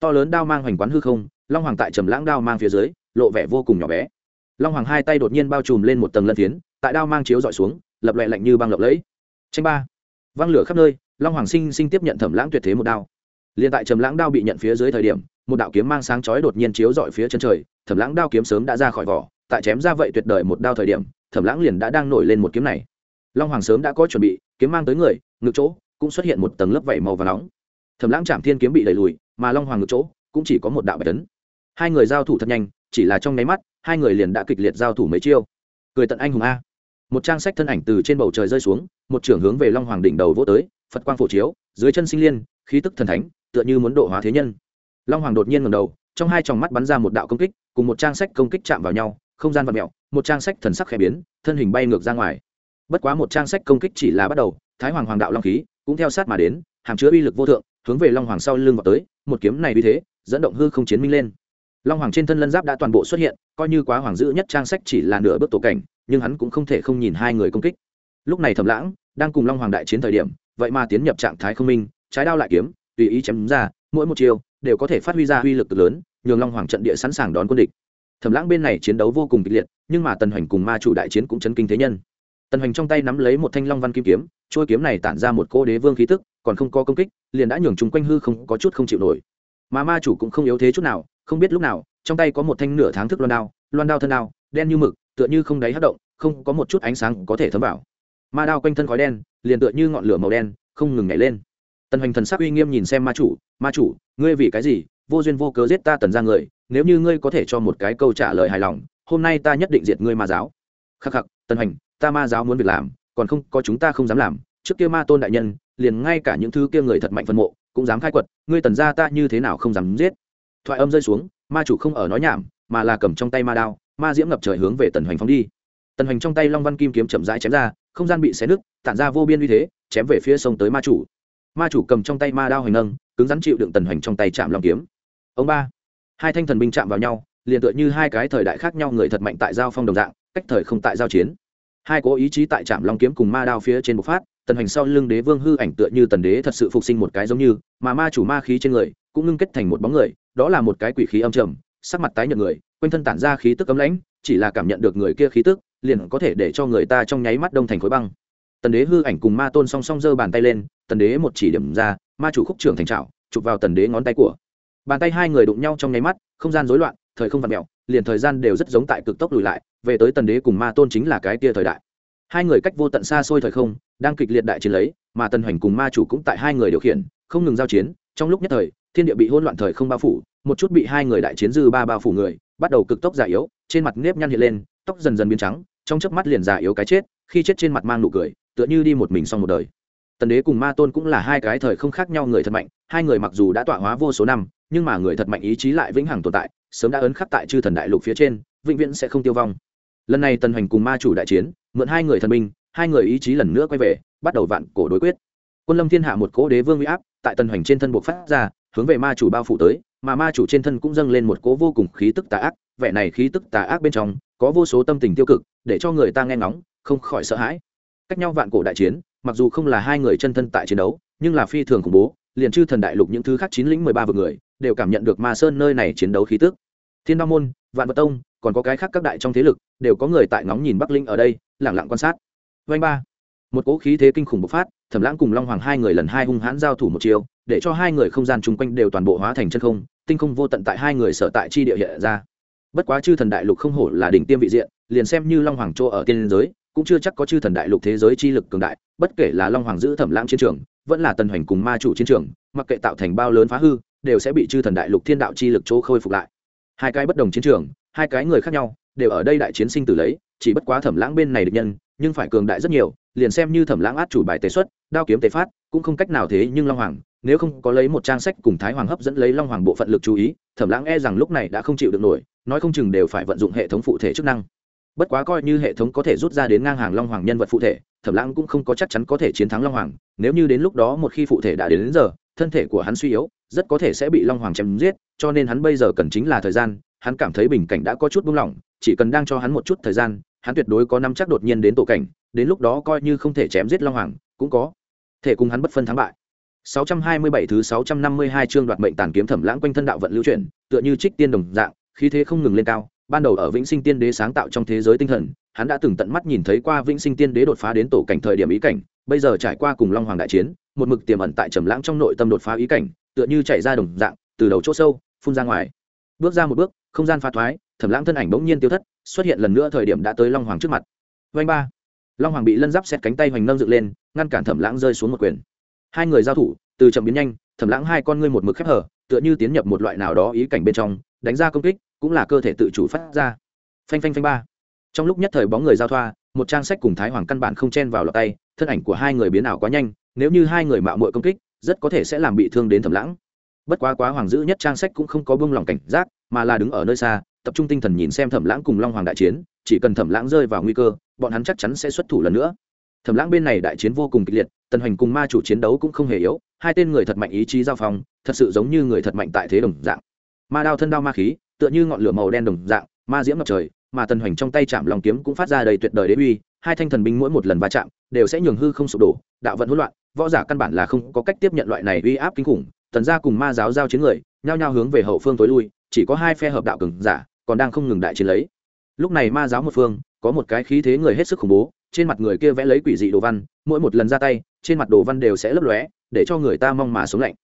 To lớn đao mang hoành quán hư không, long hoàng tại trầm lãng đao mang phía dưới, lộ vẻ vô cùng nhỏ bé. Long hoàng hai tay đột nhiên bao trùm lên một tầng lân phiến, tại đao mang chiếu dọi xuống, lập lệ lạnh như băng lộng lẫy. Tranh ba. Văng lửa khắp nơi, long hoàng sinh sinh tiếp nhận thẩm lãng tuyệt thế một đao. Liền tại trầm lãng đao bị nhận phía dưới thời điểm, một đạo kiếm mang sáng chói đột nhiên chiếu dọi phía chân trời, thẩm lãng đao kiếm sớm đã ra khỏi vỏ, tại chém ra vậy tuyệt đời một đao thời điểm, thẩm lãng liền đã đang nổi lên một kiếm này long hoàng sớm đã có chuẩn bị, kiếm mang tới người, ngực chỗ cũng xuất hiện một tầng lớp vảy màu và nóng. Thẩm lãng chạm thiên kiếm bị đẩy lùi, mà long hoàng ngực chỗ cũng chỉ có một đạo bạch tấn hai người giao thủ thật nhanh, chỉ là trong nháy mắt, hai người liền đã kịch liệt giao thủ mấy chiêu. Cười tận anh hùng a. Một trang sách thân ảnh từ trên bầu trời rơi xuống, một trưởng hướng về long hoàng đỉnh đầu vỗ tới, phật quang phổ chiếu, dưới chân sinh liên, khí tức thần thánh, tựa như muốn độ hóa thế nhân. Long hoàng đột nhiên ngầm đầu, trong hai tròng mắt bắn ra một đạo công kích, cùng một trang sách công kích chạm vào nhau, không gian vật mẹo một trang sách thần sắc khẽ biến, thân hình bay ngược ra ngoài bất quá một trang sách công kích chỉ là bắt đầu, thái hoàng hoàng đạo long khí cũng theo sát mà đến, hàm chứa uy lực vô thượng, hướng về long hoàng sau lưng vào tới, một kiếm này vì thế, dẫn động hư không chiến minh lên. Long hoàng trên thân lân giáp đã toàn bộ xuất hiện, coi như quá hoàng dữ nhất trang sách chỉ là nửa bước tổ cảnh, nhưng hắn cũng không thể không nhìn hai người công kích. Lúc này thầm lãng đang cùng long hoàng đại chiến thời điểm, vậy mà tiến nhập trạng thái không minh, trái đao lại kiếm, tùy ý chém ra, mỗi một chiều đều có thể phát huy ra uy lực lớn, nhường long hoàng trận địa sẵn sàng đón quân địch. Thẩm lãng bên này chiến đấu vô cùng kịch liệt, nhưng mà tần hoành cùng ma chủ đại chiến cũng chấn kinh thế nhân tần hoành trong tay nắm lấy một thanh long văn kim kiếm trôi kiếm này tản ra một cô đế vương khí tức, còn không có công kích, liền đã nhường chúng quanh hư không có chút không chịu nổi. Mà ma chủ cũng không yếu thế chút nào, không biết lúc nào, trong tay có một thanh nửa tháng thức loan đao loan đao thân đao, đen như mực, tựa như không đáy hất động, không có một chút ánh sáng có thể thấm vào. Ma đao quanh thân khói đen, liền tựa như ngọn lửa màu đen, không ngừng nhảy lên. Tần hoành thần sắc uy nghiêm nhìn xem ma chủ ma chủ, ngươi vì cái gì? Vô duyên vô cớ giết ta tần ra người, nếu như ngươi có thể cho một cái câu trả lời hài lòng, hôm nay ta nhất định diệt ngươi ma giáo. Khắc khắc, tần hoành ta ma giáo muốn việc làm, còn không, có chúng ta không dám làm. Trước kia ma tôn đại nhân, liền ngay cả những thứ kia người thật mạnh phân mộ, cũng dám khai quật, ngươi tần ra ta như thế nào không dám giết? Thoại âm rơi xuống, ma chủ không ở nói nhảm, mà là cầm trong tay ma đao, ma diễm ngập trời hướng về tần hoành phóng đi. Tần hoành trong tay long văn kim kiếm chậm rãi chém ra, không gian bị xé nứt, tản ra vô biên uy thế, chém về phía sông tới ma chủ. Ma chủ cầm trong tay ma đao hoành nâng, cứng rắn chịu đựng tần hoành trong tay chạm long kiếm. Ông ba, hai thanh thần binh chạm vào nhau, liền tựa như hai cái thời đại khác nhau người thật mạnh tại giao phong đồng dạng, cách thời không tại giao chiến hai cố ý chí tại trạm long kiếm cùng ma đao phía trên bộc phát, tần hoành sau lưng đế vương hư ảnh tựa như tần đế thật sự phục sinh một cái giống như, mà ma chủ ma khí trên người cũng ngưng kết thành một bóng người, đó là một cái quỷ khí âm trầm, sắc mặt tái nhợt người, quanh thân tản ra khí tức cấm lãnh, chỉ là cảm nhận được người kia khí tức, liền có thể để cho người ta trong nháy mắt đông thành khối băng. Tần đế hư ảnh cùng ma tôn song song giơ bàn tay lên, tần đế một chỉ điểm ra, ma chủ khúc trưởng thành trào chụp vào tần đế ngón tay của. Bàn tay hai người đụng nhau trong nháy mắt, không gian rối loạn thời không vặn mẹo, liền thời gian đều rất giống tại cực tốc lùi lại, về tới tần đế cùng ma tôn chính là cái tia thời đại. Hai người cách vô tận xa xôi thời không, đang kịch liệt đại chiến lấy, mà tần hoành cùng ma chủ cũng tại hai người điều khiển, không ngừng giao chiến, trong lúc nhất thời, thiên địa bị hỗn loạn thời không bao phủ, một chút bị hai người đại chiến dư ba bao phủ người, bắt đầu cực tốc già yếu, trên mặt nếp nhăn hiện lên, tóc dần dần biến trắng, trong chớp mắt liền già yếu cái chết, khi chết trên mặt mang nụ cười, tựa như đi một mình xong một đời. Tần đế cùng ma tôn cũng là hai cái thời không khác nhau người thật mạnh, hai người mặc dù đã tọa hóa vô số năm, nhưng mà người thật mạnh ý chí lại vĩnh hằng tồn tại sớm đã ấn khắc tại chư thần đại lục phía trên vĩnh viễn sẽ không tiêu vong. Lần này tần hoành cùng ma chủ đại chiến mượn hai người thần minh, hai người ý chí lần nữa quay về bắt đầu vạn cổ đối quyết. Quân lâm thiên hạ một cỗ đế vương uy áp tại tần hoành trên thân buộc phát ra hướng về ma chủ bao phủ tới mà ma chủ trên thân cũng dâng lên một cỗ vô cùng khí tức tà ác vẻ này khí tức tà ác bên trong có vô số tâm tình tiêu cực để cho người ta nghe ngóng không khỏi sợ hãi. Cách nhau vạn cổ đại chiến mặc dù không là hai người chân thân tại chiến đấu nhưng là phi thường khủng bố liền chư thần đại lục những thứ khác chín lĩnh mười ba vực người đều cảm nhận được ma sơn nơi này chiến đấu khí tức. Thiên đao môn, vạn vật tông, còn có cái khác các đại trong thế lực, đều có người tại ngóng nhìn bắc linh ở đây lẳng lặng quan sát. Vanh ba. Một cỗ khí thế kinh khủng bộc phát, thẩm lãng cùng long hoàng hai người lần hai hung hãn giao thủ một chiều, để cho hai người không gian chung quanh đều toàn bộ hóa thành chân không, tinh không vô tận tại hai người sở tại chi địa hiện ra. Bất quá chư thần đại lục không hổ là đỉnh tiêm vị diện, liền xem như long hoàng chỗ ở tiên giới, cũng chưa chắc có chư thần đại lục thế giới chi lực cường đại, bất kể là long hoàng giữ thẩm lãng chiến trường, vẫn là tần hoành cùng ma chủ chiến trường, mặc kệ tạo thành bao lớn phá hư đều sẽ bị chư thần đại lục thiên đạo chi lực chỗ khôi phục lại. Hai cái bất đồng chiến trường hai cái người khác nhau đều ở đây đại chiến sinh tử lấy chỉ bất quá thẩm lãng bên này được nhân nhưng phải cường đại rất nhiều liền xem như thẩm lãng át chủ bài tế xuất đao kiếm tế phát cũng không cách nào thế nhưng long hoàng nếu không có lấy một trang sách cùng thái hoàng hấp dẫn lấy long hoàng bộ phận lực chú ý thẩm lãng e rằng lúc này đã không chịu được nổi nói không chừng đều phải vận dụng hệ thống phụ thể chức năng. Bất quá coi như hệ thống có thể rút ra đến ngang hàng long hoàng nhân vật phụ thể thẩm lãng cũng không có chắc chắn có thể chiến thắng long hoàng nếu như đến lúc đó một khi phụ thể đã đến, đến giờ thân thể của hắn suy yếu rất có thể sẽ bị long hoàng chém giết, cho nên hắn bây giờ cần chính là thời gian, hắn cảm thấy bình cảnh đã có chút buông lỏng, chỉ cần đang cho hắn một chút thời gian, hắn tuyệt đối có năm chắc đột nhiên đến tổ cảnh, đến lúc đó coi như không thể chém giết long hoàng, cũng có thể cùng hắn bất phân thắng bại. 627 thứ 652 chương đoạt mệnh tàn kiếm thẩm lãng quanh thân đạo vận lưu chuyển, tựa như trích tiên đồng dạng, khí thế không ngừng lên cao, ban đầu ở vĩnh sinh tiên đế sáng tạo trong thế giới tinh thần, hắn đã từng tận mắt nhìn thấy qua vĩnh sinh tiên đế đột phá đến tổ cảnh thời điểm ý cảnh, bây giờ trải qua cùng long hoàng đại chiến, một mực tiềm ẩn tại trầm lãng trong nội tâm đột phá ý cảnh tựa như chảy ra đồng dạng, từ đầu chỗ sâu, phun ra ngoài. Bước ra một bước, không gian pha thoái, thẩm lãng thân ảnh bỗng nhiên tiêu thất, xuất hiện lần nữa thời điểm đã tới long hoàng trước mặt. Vanh ba. Long hoàng bị lân giáp xét cánh tay hoành nâng dựng lên, ngăn cản thẩm lãng rơi xuống một quyền. Hai người giao thủ, từ chậm biến nhanh, thẩm lãng hai con ngươi một mực khép hở, tựa như tiến nhập một loại nào đó ý cảnh bên trong, đánh ra công kích, cũng là cơ thể tự chủ phát ra. Phanh phanh phanh ba. Trong lúc nhất thời bóng người giao thoa, một trang sách cùng thái hoàng căn bản không chen vào lọt tay, thân ảnh của hai người biến ảo quá nhanh, nếu như hai người mạo muội công kích rất có thể sẽ làm bị thương đến thẩm lãng. Bất quá quá hoàng dữ nhất trang sách cũng không có bông lòng cảnh giác, mà là đứng ở nơi xa, tập trung tinh thần nhìn xem thẩm lãng cùng long hoàng đại chiến, chỉ cần thẩm lãng rơi vào nguy cơ, bọn hắn chắc chắn sẽ xuất thủ lần nữa. Thẩm lãng bên này đại chiến vô cùng kịch liệt, tần hoành cùng ma chủ chiến đấu cũng không hề yếu, hai tên người thật mạnh ý chí giao phong, thật sự giống như người thật mạnh tại thế đồng dạng. Ma đao thân đao ma khí, tựa như ngọn lửa màu đen đồng dạng, ma diễm ngập trời, mà tần hoành trong tay chạm lòng kiếm cũng phát ra đầy tuyệt đời đế uy, hai thanh thần binh mỗi một lần va chạm, đều sẽ nhường hư không sụp đổ, đạo vận hỗn loạn võ giả căn bản là không có cách tiếp nhận loại này uy áp kinh khủng, tần gia cùng ma giáo giao chiến người, nhao nhao hướng về hậu phương tối lui, chỉ có hai phe hợp đạo cường giả, còn đang không ngừng đại chiến lấy. Lúc này ma giáo một phương, có một cái khí thế người hết sức khủng bố, trên mặt người kia vẽ lấy quỷ dị đồ văn, mỗi một lần ra tay, trên mặt đồ văn đều sẽ lấp lóe, để cho người ta mong mà sống lạnh.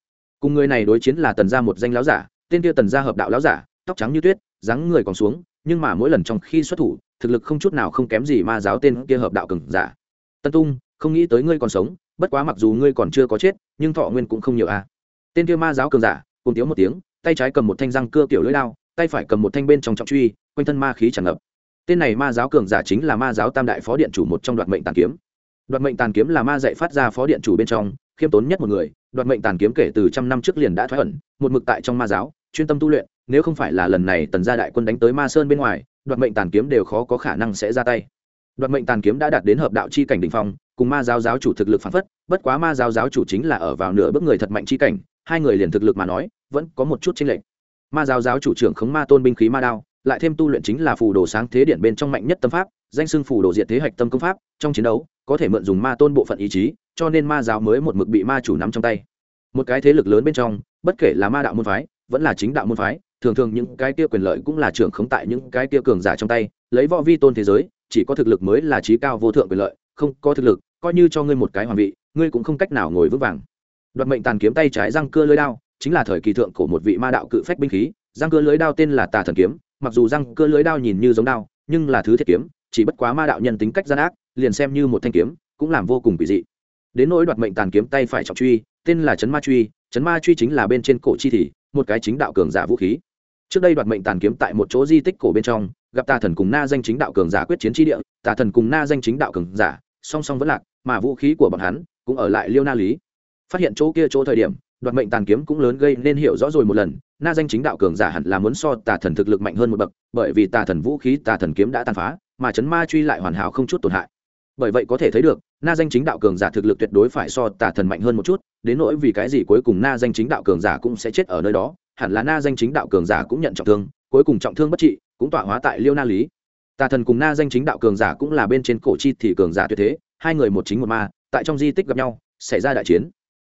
Cùng người này đối chiến là tần gia một danh láo giả, tên kia tần gia hợp đạo láo giả, tóc trắng như tuyết, dáng người còn xuống, nhưng mà mỗi lần trong khi xuất thủ, thực lực không chút nào không kém gì ma giáo tên kia hợp đạo cường giả. Tân tung, không nghĩ tới ngươi còn sống bất quá mặc dù ngươi còn chưa có chết, nhưng thọ nguyên cũng không nhiều a à. tên kia ma giáo cường giả cùng tiếu một tiếng, tay trái cầm một thanh răng cưa kiểu lưỡi đao, tay phải cầm một thanh bên trong trọng truy, quanh thân ma khí tràn ngập. Tên này ma giáo cường giả chính là ma giáo tam đại phó điện chủ một trong đoạt mệnh tàn kiếm. Đoạt mệnh tàn kiếm là ma dạy phát ra phó điện chủ bên trong, khiêm tốn nhất một người, đoạt mệnh tàn kiếm kể từ trăm năm trước liền đã thoái ẩn, một mực tại trong ma giáo, chuyên tâm tu luyện, nếu không phải là lần này tần gia đại quân đánh tới ma sơn bên ngoài, đoạt mệnh tàn kiếm đều khó có khả năng sẽ ra tay. Đoạt mệnh tàn kiếm đã đạt đến hợp đạo chi cảnh đ ỉ n h phong cùng ma giáo giáo chủ thực lực phản phất, bất quá ma giáo giáo chủ chính là ở vào nửa bước người thật mạnh chi cảnh, hai người liền thực lực mà nói, vẫn có một chút chênh lệch. Ma giáo giáo chủ trưởng khống ma tôn binh khí ma đao, lại thêm tu luyện chính là phù đồ sáng thế điển bên trong mạnh nhất tâm pháp, danh xưng phù đồ diệt thế hạch tâm công pháp, trong chiến đấu, có thể mượn dùng ma tôn bộ phận ý chí, cho nên ma giáo mới một mực bị ma chủ nắm trong tay. Một cái thế lực lớn bên trong, bất kể là ma đạo môn phái, vẫn là chính đạo môn phái, thường thường những cái kia quyền lợi cũng là trưởng khống tại những cái kia cường giả trong tay, lấy võ vi tôn thế giới, chỉ có thực lực mới là trí cao vô thượng quyền lợi không có thực lực, coi như cho ngươi một cái hoàng vị, ngươi cũng không cách nào ngồi vững vàng. Đoạt mệnh tàn kiếm tay trái răng cưa lưới đao, chính là thời kỳ thượng của một vị ma đạo cự phách binh khí. Răng cưa lưới đao tên là tà thần kiếm, mặc dù răng cưa lưới đao nhìn như giống đao, nhưng là thứ thiết kiếm, chỉ bất quá ma đạo nhân tính cách gian ác, liền xem như một thanh kiếm, cũng làm vô cùng kỳ dị. Đến nỗi đoạt mệnh tàn kiếm tay phải trọng truy, tên là chấn ma truy, chấn ma truy chính là bên trên cổ chi thì, một cái chính đạo cường giả vũ khí. Trước đây đoạt mệnh tàn kiếm tại một chỗ di tích cổ bên trong gặp tà thần cùng na danh chính đạo cường giả quyết chiến tri địa, tà thần cùng na danh chính đạo cường giả, song song vẫn lạc, mà vũ khí của bọn hắn cũng ở lại liêu na lý. Phát hiện chỗ kia chỗ thời điểm, đoạt mệnh tàn kiếm cũng lớn gây nên hiểu rõ rồi một lần, na danh chính đạo cường giả hẳn là muốn so tà thần thực lực mạnh hơn một bậc, bởi vì tà thần vũ khí, tà thần kiếm đã tàn phá, mà chấn ma truy lại hoàn hảo không chút tổn hại. Bởi vậy có thể thấy được, na danh chính đạo cường giả thực lực tuyệt đối phải so tà thần mạnh hơn một chút, đến nỗi vì cái gì cuối cùng na danh chính đạo cường giả cũng sẽ chết ở nơi đó, hẳn là na danh chính đạo cường giả cũng nhận trọng thương, cuối cùng trọng thương bất trị cũng tọa hóa tại liêu na lý. Tà thần cùng na danh chính đạo cường giả cũng là bên trên cổ chi thì cường giả tuyệt thế, hai người một chính một ma, tại trong di tích gặp nhau, xảy ra đại chiến.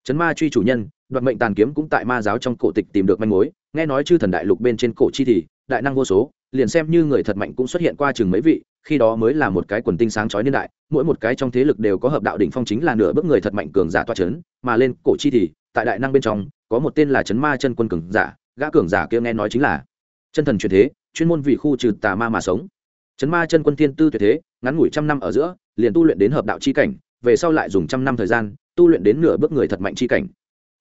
Chấn ma truy chủ nhân, đoạt mệnh tàn kiếm cũng tại ma giáo trong cổ tịch tìm được manh mối, nghe nói chư thần đại lục bên trên cổ chi thì, đại năng vô số, liền xem như người thật mạnh cũng xuất hiện qua chừng mấy vị, khi đó mới là một cái quần tinh sáng chói niên đại, mỗi một cái trong thế lực đều có hợp đạo đỉnh phong chính là nửa bước người thật mạnh cường giả toa chấn, mà lên cổ chi thì, tại đại năng bên trong, có một tên là chấn ma chân quân cường giả, gã cường giả kia nghe nói chính là chân thần truyền thế chuyên môn vì khu trừ tà ma mà sống. Chấn ma chân quân thiên tư tuyệt thế, ngắn ngủi trăm năm ở giữa, liền tu luyện đến hợp đạo chi cảnh, về sau lại dùng trăm năm thời gian, tu luyện đến nửa bước người thật mạnh chi cảnh.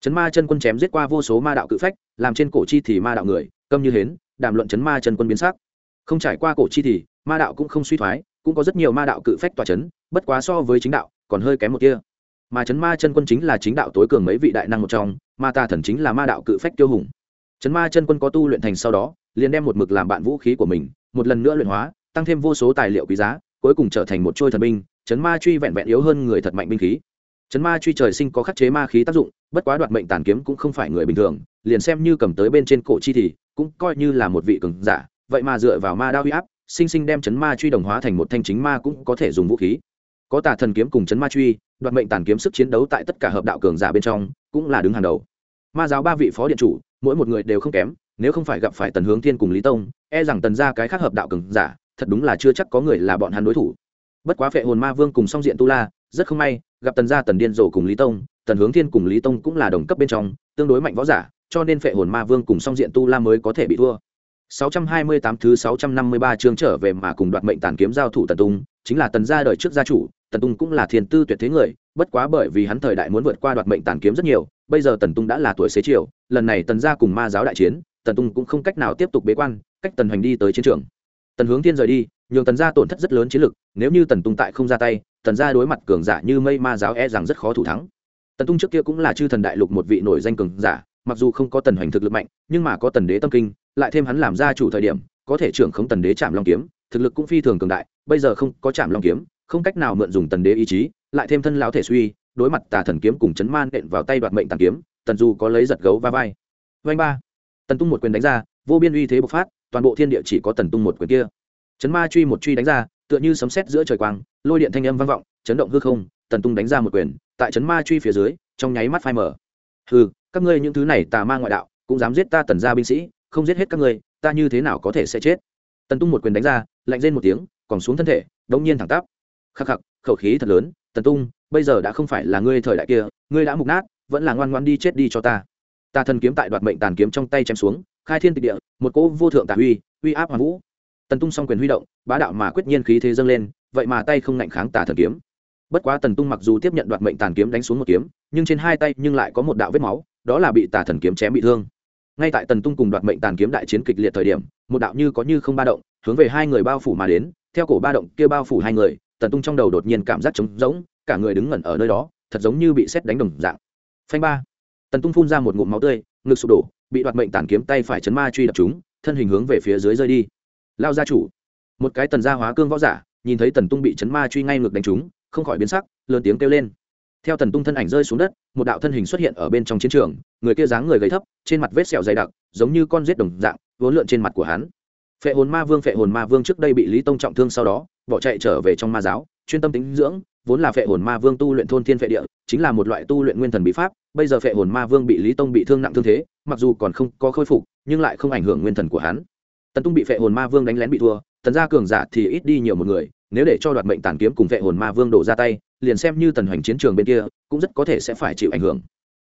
Chấn ma chân quân chém giết qua vô số ma đạo cự phách, làm trên cổ chi thì ma đạo người, câm như hến, đàm luận chấn ma chân quân biến sắc. Không trải qua cổ chi thì, ma đạo cũng không suy thoái, cũng có rất nhiều ma đạo cự phách tòa chấn, bất quá so với chính đạo, còn hơi kém một kia mà chấn ma chân quân chính là chính đạo tối cường mấy vị đại năng một trong, ma tà thần chính là ma đạo cự phách tiêu hùng. Chấn ma chân quân có tu luyện thành sau đó liền đem một mực làm bạn vũ khí của mình, một lần nữa luyện hóa, tăng thêm vô số tài liệu quý giá, cuối cùng trở thành một trôi thần binh, chấn ma truy vẹn vẹn yếu hơn người thật mạnh binh khí. Chấn ma truy trời sinh có khắc chế ma khí tác dụng, bất quá đoạt mệnh tàn kiếm cũng không phải người bình thường, liền xem như cầm tới bên trên cổ chi thì, cũng coi như là một vị cường giả, vậy mà dựa vào ma đao huy áp, sinh sinh đem chấn ma truy đồng hóa thành một thanh chính ma cũng có thể dùng vũ khí. Có tà thần kiếm cùng chấn ma truy, đoạt mệnh tàn kiếm sức chiến đấu tại tất cả hợp đạo cường giả bên trong, cũng là đứng hàng đầu. Ma giáo ba vị phó điện chủ, mỗi một người đều không kém nếu không phải gặp phải tần hướng thiên cùng lý tông e rằng tần ra cái khác hợp đạo cường giả thật đúng là chưa chắc có người là bọn hắn đối thủ. Bất quá phệ hồn ma vương cùng song diện tu la rất không may gặp tần gia tần điên rồ cùng lý tông tần hướng thiên cùng lý tông cũng là đồng cấp bên trong tương đối mạnh võ giả cho nên phệ hồn ma vương cùng song diện tu la mới có thể bị thua. 628 thứ 653 chương trở về mà cùng đoạt mệnh tàn kiếm giao thủ Tần Tung, chính là Tần gia đời trước gia chủ, Tần Tung cũng là thiên tư tuyệt thế người, bất quá bởi vì hắn thời đại muốn vượt qua đoạt mệnh tàn kiếm rất nhiều, bây giờ Tần Tung đã là tuổi xế chiều, lần này Tần gia cùng ma giáo đại chiến, Tần Tung cũng không cách nào tiếp tục bế quan, cách Tần Hoành đi tới chiến trường. Tần Hướng Thiên rời đi, nhường Tần gia tổn thất rất lớn chiến lực, nếu như Tần Tung tại không ra tay, Tần gia đối mặt cường giả như mây ma giáo e rằng rất khó thủ thắng. Tần Tung trước kia cũng là chư thần đại lục một vị nổi danh cường giả, mặc dù không có Tần Hoành thực lực mạnh, nhưng mà có Tần Đế tâm kinh, lại thêm hắn làm gia chủ thời điểm, có thể trưởng không tần đế chạm long kiếm thực lực cũng phi thường cường đại bây giờ không có chạm long kiếm không cách nào mượn dùng tần đế ý chí lại thêm thân lão thể suy đối mặt tà thần kiếm cùng chấn man đện vào tay đoạt mệnh tàn kiếm tần du có lấy giật gấu va vai vanh ba tần tung một quyền đánh ra, vô biên uy thế bộc phát, toàn bộ thiên địa chỉ có tần tung một quyền kia. Chấn ma truy một truy đánh ra, tựa như sấm sét giữa trời quang, lôi điện thanh âm vang vọng, chấn động hư không, tần tung đánh ra một quyền, tại chấn ma truy phía dưới, trong nháy mắt phai mở hừ, các ngươi những thứ này tà ma ngoại đạo, cũng dám giết ta tần gia binh sĩ, không giết hết các ngươi, ta như thế nào có thể sẽ chết? Tần tung một quyền đánh ra, lạnh lên một tiếng, còn xuống thân thể, đống nhiên thẳng tắp. Khắc khắc, khẩu khí thật lớn, tần tung, bây giờ đã không phải là ngươi thời đại kia, ngươi đã mục nát, vẫn là ngoan ngoan đi chết đi cho ta tà thần kiếm tại đoạt mệnh tàn kiếm trong tay chém xuống, khai thiên tịch địa, một cỗ vô thượng tà uy uy áp hoàn vũ. Tần tung song quyền huy động, bá đạo mà quyết nhiên khí thế dâng lên, vậy mà tay không ngạnh kháng tà thần kiếm. Bất quá tần tung mặc dù tiếp nhận đoạt mệnh tàn kiếm đánh xuống một kiếm, nhưng trên hai tay nhưng lại có một đạo vết máu, đó là bị tà thần kiếm chém bị thương. Ngay tại tần tung cùng đoạt mệnh tàn kiếm đại chiến kịch liệt thời điểm, một đạo như có như không ba động, hướng về hai người bao phủ mà đến, theo cổ ba động kia bao phủ hai người, tần tung trong đầu đột nhiên cảm giác trống rỗng, cả người đứng ngẩn ở nơi đó, thật giống như bị xét đánh đồng dạng. Phanh ba tần tung phun ra một ngụm máu tươi, ngực sụp đổ, bị đoạt mệnh tàn kiếm tay phải chấn ma truy đập chúng, thân hình hướng về phía dưới rơi đi. Lao gia chủ. Một cái tần gia hóa cương võ giả, nhìn thấy tần tung bị chấn ma truy ngay ngực đánh trúng không khỏi biến sắc, lớn tiếng kêu lên. Theo tần tung thân ảnh rơi xuống đất, một đạo thân hình xuất hiện ở bên trong chiến trường, người kia dáng người gầy thấp, trên mặt vết sẹo dày đặc, giống như con rết đồng dạng, vốn lượn trên mặt của hắn. Phệ hồn ma vương, phệ hồn ma vương trước đây bị lý tông trọng thương sau đó, bỏ chạy trở về trong ma giáo, chuyên tâm tính dưỡng vốn là phệ hồn ma vương tu luyện thôn thiên phệ địa, chính là một loại tu luyện nguyên thần bí pháp, bây giờ phệ hồn ma vương bị lý tông bị thương nặng thương thế, mặc dù còn không có khôi phục, nhưng lại không ảnh hưởng nguyên thần của hắn. Tần tung bị phệ hồn ma vương đánh lén bị thua, tần gia cường giả thì ít đi nhiều một người, nếu để cho đoạt mệnh tàn kiếm cùng phệ hồn ma vương đổ ra tay, liền xem như tần hoành chiến trường bên kia, cũng rất có thể sẽ phải chịu ảnh hưởng.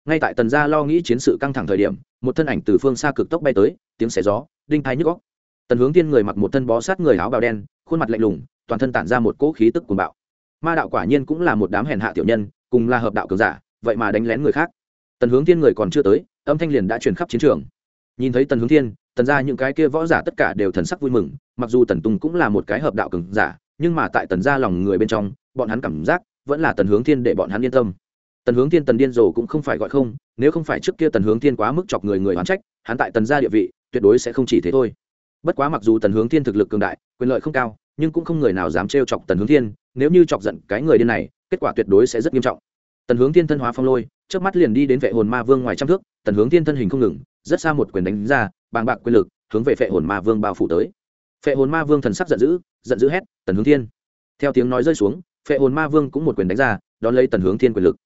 Ngay tại tần gia lo nghĩ chiến sự căng thẳng thời điểm, một thân ảnh từ phương xa cực tốc bay tới, tiếng xẻ gió, đinh thái nhức góc tần hướng tiên người mặc một thân bó sát người áo bào đen, khuôn mặt lạnh lùng, toàn thân tản ra một cỗ khí tức cuồng bạo ma đạo quả nhiên cũng là một đám hèn hạ tiểu nhân, cùng là hợp đạo cường giả, vậy mà đánh lén người khác. Tần hướng Thiên người còn chưa tới, âm thanh liền đã truyền khắp chiến trường. Nhìn thấy tần hướng thiên, tần ra những cái kia võ giả tất cả đều thần sắc vui mừng, mặc dù tần tùng cũng là một cái hợp đạo cường giả, nhưng mà tại tần ra lòng người bên trong, bọn hắn cảm giác vẫn là tần hướng thiên để bọn hắn yên tâm. Tần hướng thiên tần điên rồ cũng không phải gọi không, nếu không phải trước kia tần hướng thiên quá mức chọc người người hoán trách, hắn tại tần gia địa vị tuyệt đối sẽ không chỉ thế thôi. Bất quá mặc dù tần hướng thiên thực lực cường đại, quyền lợi không cao, nhưng cũng không người nào dám trêu chọc tần hướng thiên nếu như chọc giận cái người điên này, kết quả tuyệt đối sẽ rất nghiêm trọng. Tần hướng thiên thân hóa phong lôi trước mắt liền đi đến vệ hồn ma vương ngoài trăm thước, tần hướng thiên thân hình không ngừng, rất xa một quyền đánh ra, bàng bạc quyền lực, hướng về vệ hồn ma vương bao phủ tới. Vệ hồn ma vương thần sắc giận dữ giận dữ hét, tần hướng thiên! Theo tiếng nói rơi xuống, vệ hồn ma vương cũng một quyền đánh ra, đón lấy tần hướng thiên quyền lực.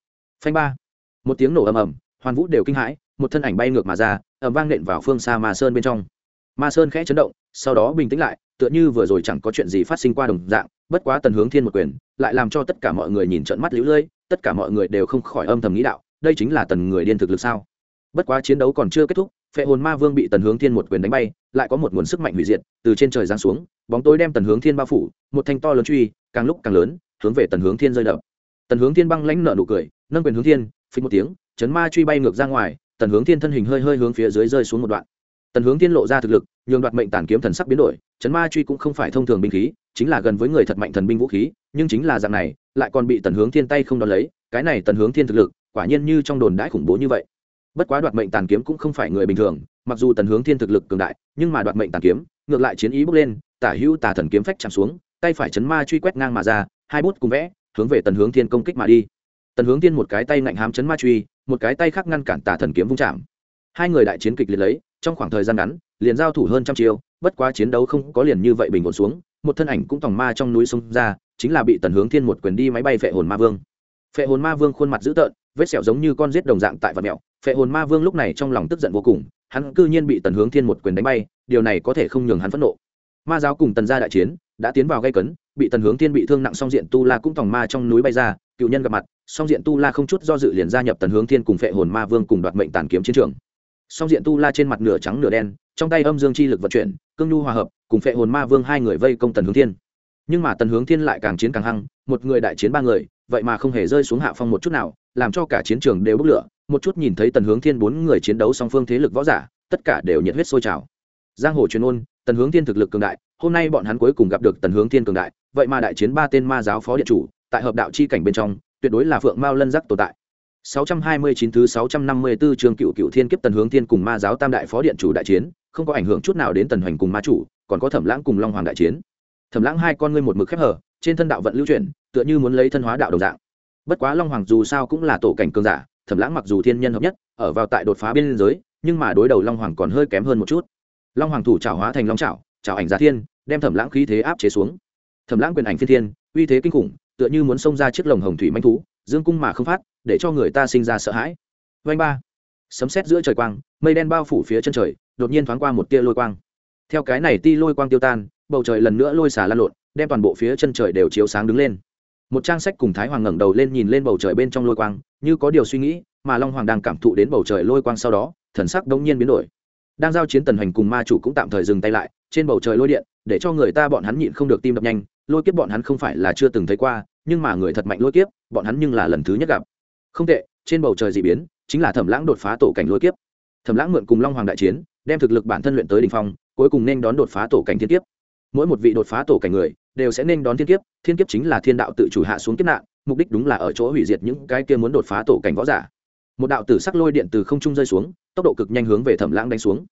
Phanh ba. Một tiếng nổ ầm ầm, hoàn vũ đều kinh hãi, một thân ảnh bay ngược mà ra, ầm vang nện vào phương xa ma sơn bên trong. Ma sơn khẽ chấn động, sau đó bình tĩnh lại, tựa như vừa rồi chẳng có chuyện gì phát sinh qua đồng dạng bất quá tần hướng thiên một quyền, lại làm cho tất cả mọi người nhìn trận mắt lũ lưỡi tất cả mọi người đều không khỏi âm thầm nghĩ đạo, đây chính là tần người điên thực lực sao? Bất quá chiến đấu còn chưa kết thúc, phệ hồn ma vương bị tần hướng thiên một quyền đánh bay, lại có một nguồn sức mạnh hủy diệt, từ trên trời giáng xuống, bóng tối đem tần hướng thiên bao phủ, một thanh to lớn truy, càng lúc càng lớn, hướng về tần hướng thiên rơi đập. Tần hướng thiên băng lãnh nợ nụ cười, nâng quyền hướng thiên phí một tiếng, chấn ma truy bay ngược ra ngoài, tần hướng thiên thân hình hơi hơi hướng phía dưới rơi xuống một đoạn tần hướng thiên lộ ra thực lực, nhường đoạt mệnh tản kiếm thần sắc biến đổi chấn ma truy cũng không phải thông thường binh khí, chính là gần với người thật mạnh thần binh vũ khí, nhưng chính là dạng này, lại còn bị tần hướng thiên tay không đón lấy, cái này tần hướng thiên thực lực, quả nhiên như trong đồn đãi khủng bố như vậy. Bất quá đoạt mệnh tàn kiếm cũng không phải người bình thường, mặc dù tần hướng thiên thực lực cường đại, nhưng mà đoạt mệnh tàn kiếm, ngược lại chiến ý bước lên, tả hữu tà thần kiếm phách chạm xuống, tay phải chấn ma truy quét ngang mà ra, hai bút cùng vẽ, hướng về tần hướng thiên công kích mà đi. Tần hướng thiên một cái tay ngạnh hám chấn ma truy, một cái tay khác ngăn cản tà thần kiếm vung chạm. Hai người đại chiến kịch liệt lấy trong khoảng thời gian ngắn, liền giao thủ hơn trăm chiêu, bất quá chiến đấu không có liền như vậy bình ổn xuống, một thân ảnh cũng tòng ma trong núi sông ra, chính là bị tần hướng thiên một quyền đi máy bay phệ hồn ma vương. Phệ hồn ma vương khuôn mặt dữ tợn, vết sẹo giống như con rết đồng dạng tại vật mẹo. Phệ hồn ma vương lúc này trong lòng tức giận vô cùng, hắn cư nhiên bị tần hướng thiên một quyền đánh bay, điều này có thể không nhường hắn phẫn nộ. Ma giáo cùng tần gia đại chiến, đã tiến vào gây cấn, bị tần hướng thiên bị thương nặng song diện tu la cũng tòng ma trong núi bay ra, cựu nhân gặp mặt, song diện tu la không chút do dự liền gia nhập tần hướng thiên cùng phệ hồn ma vương cùng đoạt mệnh tàn kiếm chiến trường song diện tu la trên mặt nửa trắng nửa đen, trong tay âm dương chi lực vận chuyển, cương nhu hòa hợp, cùng phệ hồn ma vương hai người vây công tần hướng thiên. Nhưng mà tần hướng thiên lại càng chiến càng hăng, một người đại chiến ba người, vậy mà không hề rơi xuống hạ phong một chút nào, làm cho cả chiến trường đều bốc lửa, một chút nhìn thấy tần hướng thiên bốn người chiến đấu song phương thế lực võ giả, tất cả đều nhiệt huyết sôi trào. Giang hồ truyền ôn, tần hướng thiên thực lực cường đại, hôm nay bọn hắn cuối cùng gặp được tần hướng thiên cường đại, vậy mà đại chiến ba tên ma giáo phó điện chủ, tại hợp đạo chi cảnh bên trong, tuyệt đối là phượng mao lân giác tồn tại. 629 thứ 654 trường cựu cựu thiên kiếp tần hướng thiên cùng ma giáo tam đại phó điện chủ đại chiến, không có ảnh hưởng chút nào đến tần hoành cùng ma chủ, còn có thẩm lãng cùng long hoàng đại chiến. Thẩm lãng hai con ngươi một mực khép hở, trên thân đạo vận lưu chuyển, tựa như muốn lấy thân hóa đạo đồng dạng. Bất quá long hoàng dù sao cũng là tổ cảnh cường giả, thẩm lãng mặc dù thiên nhân hợp nhất, ở vào tại đột phá biên giới, nhưng mà đối đầu long hoàng còn hơi kém hơn một chút. Long hoàng thủ chảo hóa thành long chảo chảo ảnh ra thiên, đem thẩm lãng khí thế áp chế xuống. Thẩm lãng quyền ảnh phi thiên, uy thế kinh khủng, tựa như muốn xông ra chiếc lồng hồng thủy manh thú dương cung mà không phát, để cho người ta sinh ra sợ hãi. Vanh ba. Sấm sét giữa trời quang, mây đen bao phủ phía chân trời, đột nhiên thoáng qua một tia lôi quang. Theo cái này ti lôi quang tiêu tan, bầu trời lần nữa lôi xả lan lộn, đem toàn bộ phía chân trời đều chiếu sáng đứng lên. Một trang sách cùng thái hoàng ngẩng đầu lên nhìn lên bầu trời bên trong lôi quang, như có điều suy nghĩ, mà long hoàng đang cảm thụ đến bầu trời lôi quang sau đó, thần sắc đống nhiên biến đổi. Đang giao chiến tần hoành cùng ma chủ cũng tạm thời dừng tay lại, trên bầu trời lôi điện, để cho người ta bọn hắn nhịn không được tim đập nhanh, lôi kiếp bọn hắn không phải là chưa từng thấy qua nhưng mà người thật mạnh lôi kiếp, bọn hắn nhưng là lần thứ nhất gặp. Không tệ, trên bầu trời d ị biến, chính là thẩm lãng đột phá tổ cảnh lôi kiếp. Thẩm lãng mượn cùng long hoàng đại chiến, đem thực lực bản thân luyện tới đ ỉ n h phong, cuối cùng nên đón đột phá tổ cảnh thiên kiếp. Mỗi một vị đột phá tổ cảnh người, đều sẽ nên đón thiên kiếp thiên kiếp chính là thiên đạo tự chủ hạ xuống kiếp nạn, mục đích đúng là ở chỗ hủy diệt những cái kia muốn đột phá tổ cảnh võ giả. Một đạo tử sắc lôi điện từ không trung rơi xuống, tốc độ cực nhanh hướng về thẩm lãng đánh xuống.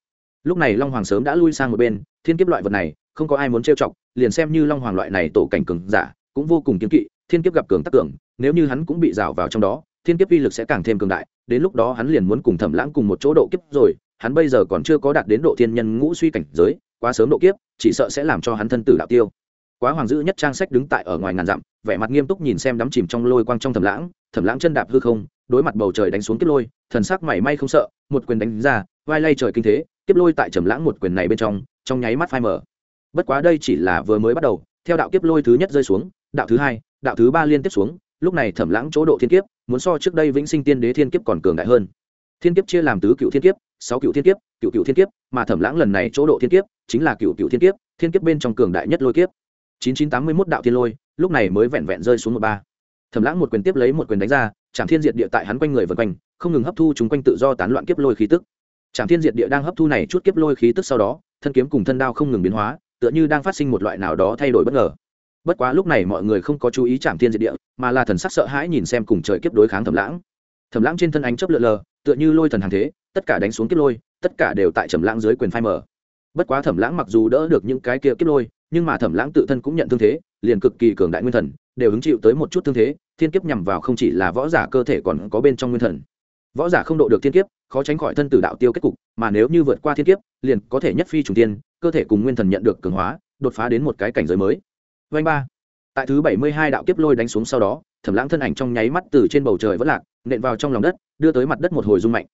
Lúc này long hoàng sớm đã lui sang một bên, thiên kiếp loại vật này, không có ai muốn trêu chọc, liền xem như long hoàng loại này tổ cảnh cường giả, cũng vô cùng kiêng kỵ thiên kiếp gặp cường tắc cường nếu như hắn cũng bị rào vào trong đó, thiên kiếp uy lực sẽ càng thêm cường đại, đến lúc đó hắn liền muốn cùng thẩm lãng cùng một chỗ độ kiếp rồi, hắn bây giờ còn chưa có đạt đến độ thiên nhân ngũ suy cảnh giới, quá sớm độ kiếp, chỉ sợ sẽ làm cho hắn thân tử đạo tiêu. Quá hoàng dữ nhất trang sách đứng tại ở ngoài ngàn dặm, vẻ mặt nghiêm túc nhìn xem đắm chìm trong lôi quang trong thẩm lãng thẩm lãng chân đạp hư không, đối mặt bầu trời đánh xuống kiếp lôi, thần sắc mảy may không sợ, một quyền đánh ra, vai lay trời kinh thế, kiếp lôi tại trầm lãng một quyền này bên trong trong nháy mắt phai mở bất quá đây chỉ là vừa mới bắt đầu, theo đạo kiếp lôi thứ nhất rơi xuống, đạo thứ hai đạo thứ ba liên tiếp xuống, lúc này thẩm lãng chỗ độ thiên kiếp, muốn so trước đây vĩnh sinh tiên đế thiên kiếp còn cường đại hơn. Thiên kiếp chia làm tứ cựu thiên kiếp, sáu cựu thiên kiếp, cựu cựu thiên kiếp, mà thẩm lãng lần này chỗ độ thiên kiếp chính là cựu cựu thiên kiếp thiên kiếp bên trong cường đại nhất lôi kiếp. Chín chín tám mươi mốt đạo thiên lôi, lúc này mới vẹn vẹn rơi xuống một ba. Thẩm lãng một quyền tiếp lấy một quyền đánh ra trạm thiên diệt địa tại hắn quanh người vần quanh, không ngừng hấp thu chúng quanh tự do tán loạn kiếp lôi khí tức. Trạm thiên diệt địa đang hấp thu này chút kiếp lôi khí tức sau đó, thân kiếm cùng thân đao không ngừng biến hóa, tựa như đang phát sinh một loại nào đó thay đổi bất ngờ bất quá lúc này mọi người không có chú ý chạm thiên diệt địa, mà là thần sắc sợ hãi nhìn xem cùng trời kiếp đối kháng thầm lãng. Thầm lãng trên thân ánh chấp lượn lờ, tựa như lôi thần hàng thế, tất cả đánh xuống kiếp lôi, tất cả đều tại trầm lãng dưới quyền phai mở bất quá thẩm lãng mặc dù đỡ được những cái kia kiếp lôi, nhưng mà thẩm lãng tự thân cũng nhận thương thế, liền cực kỳ cường đại nguyên thần, đều hứng chịu tới một chút thương thế, thiên kiếp nhằm vào không chỉ là võ giả cơ thể còn có bên trong nguyên thần. Võ giả không độ được thiên kiếp, khó tránh khỏi thân tử đạo tiêu kết cục, mà nếu như vượt qua thiên kiếp, liền có thể nhất phi trùng tiên cơ thể cùng nguyên thần nhận được cường hóa, đột phá đến một cái cảnh giới mới vanh ba. Tại thứ bảy mươi hai đạo kiếp lôi đánh xuống sau đó, thẩm lãng thân ảnh trong nháy mắt từ trên bầu trời vẫn lạc, nện vào trong lòng đất, đưa tới mặt đất một hồi rung mạnh.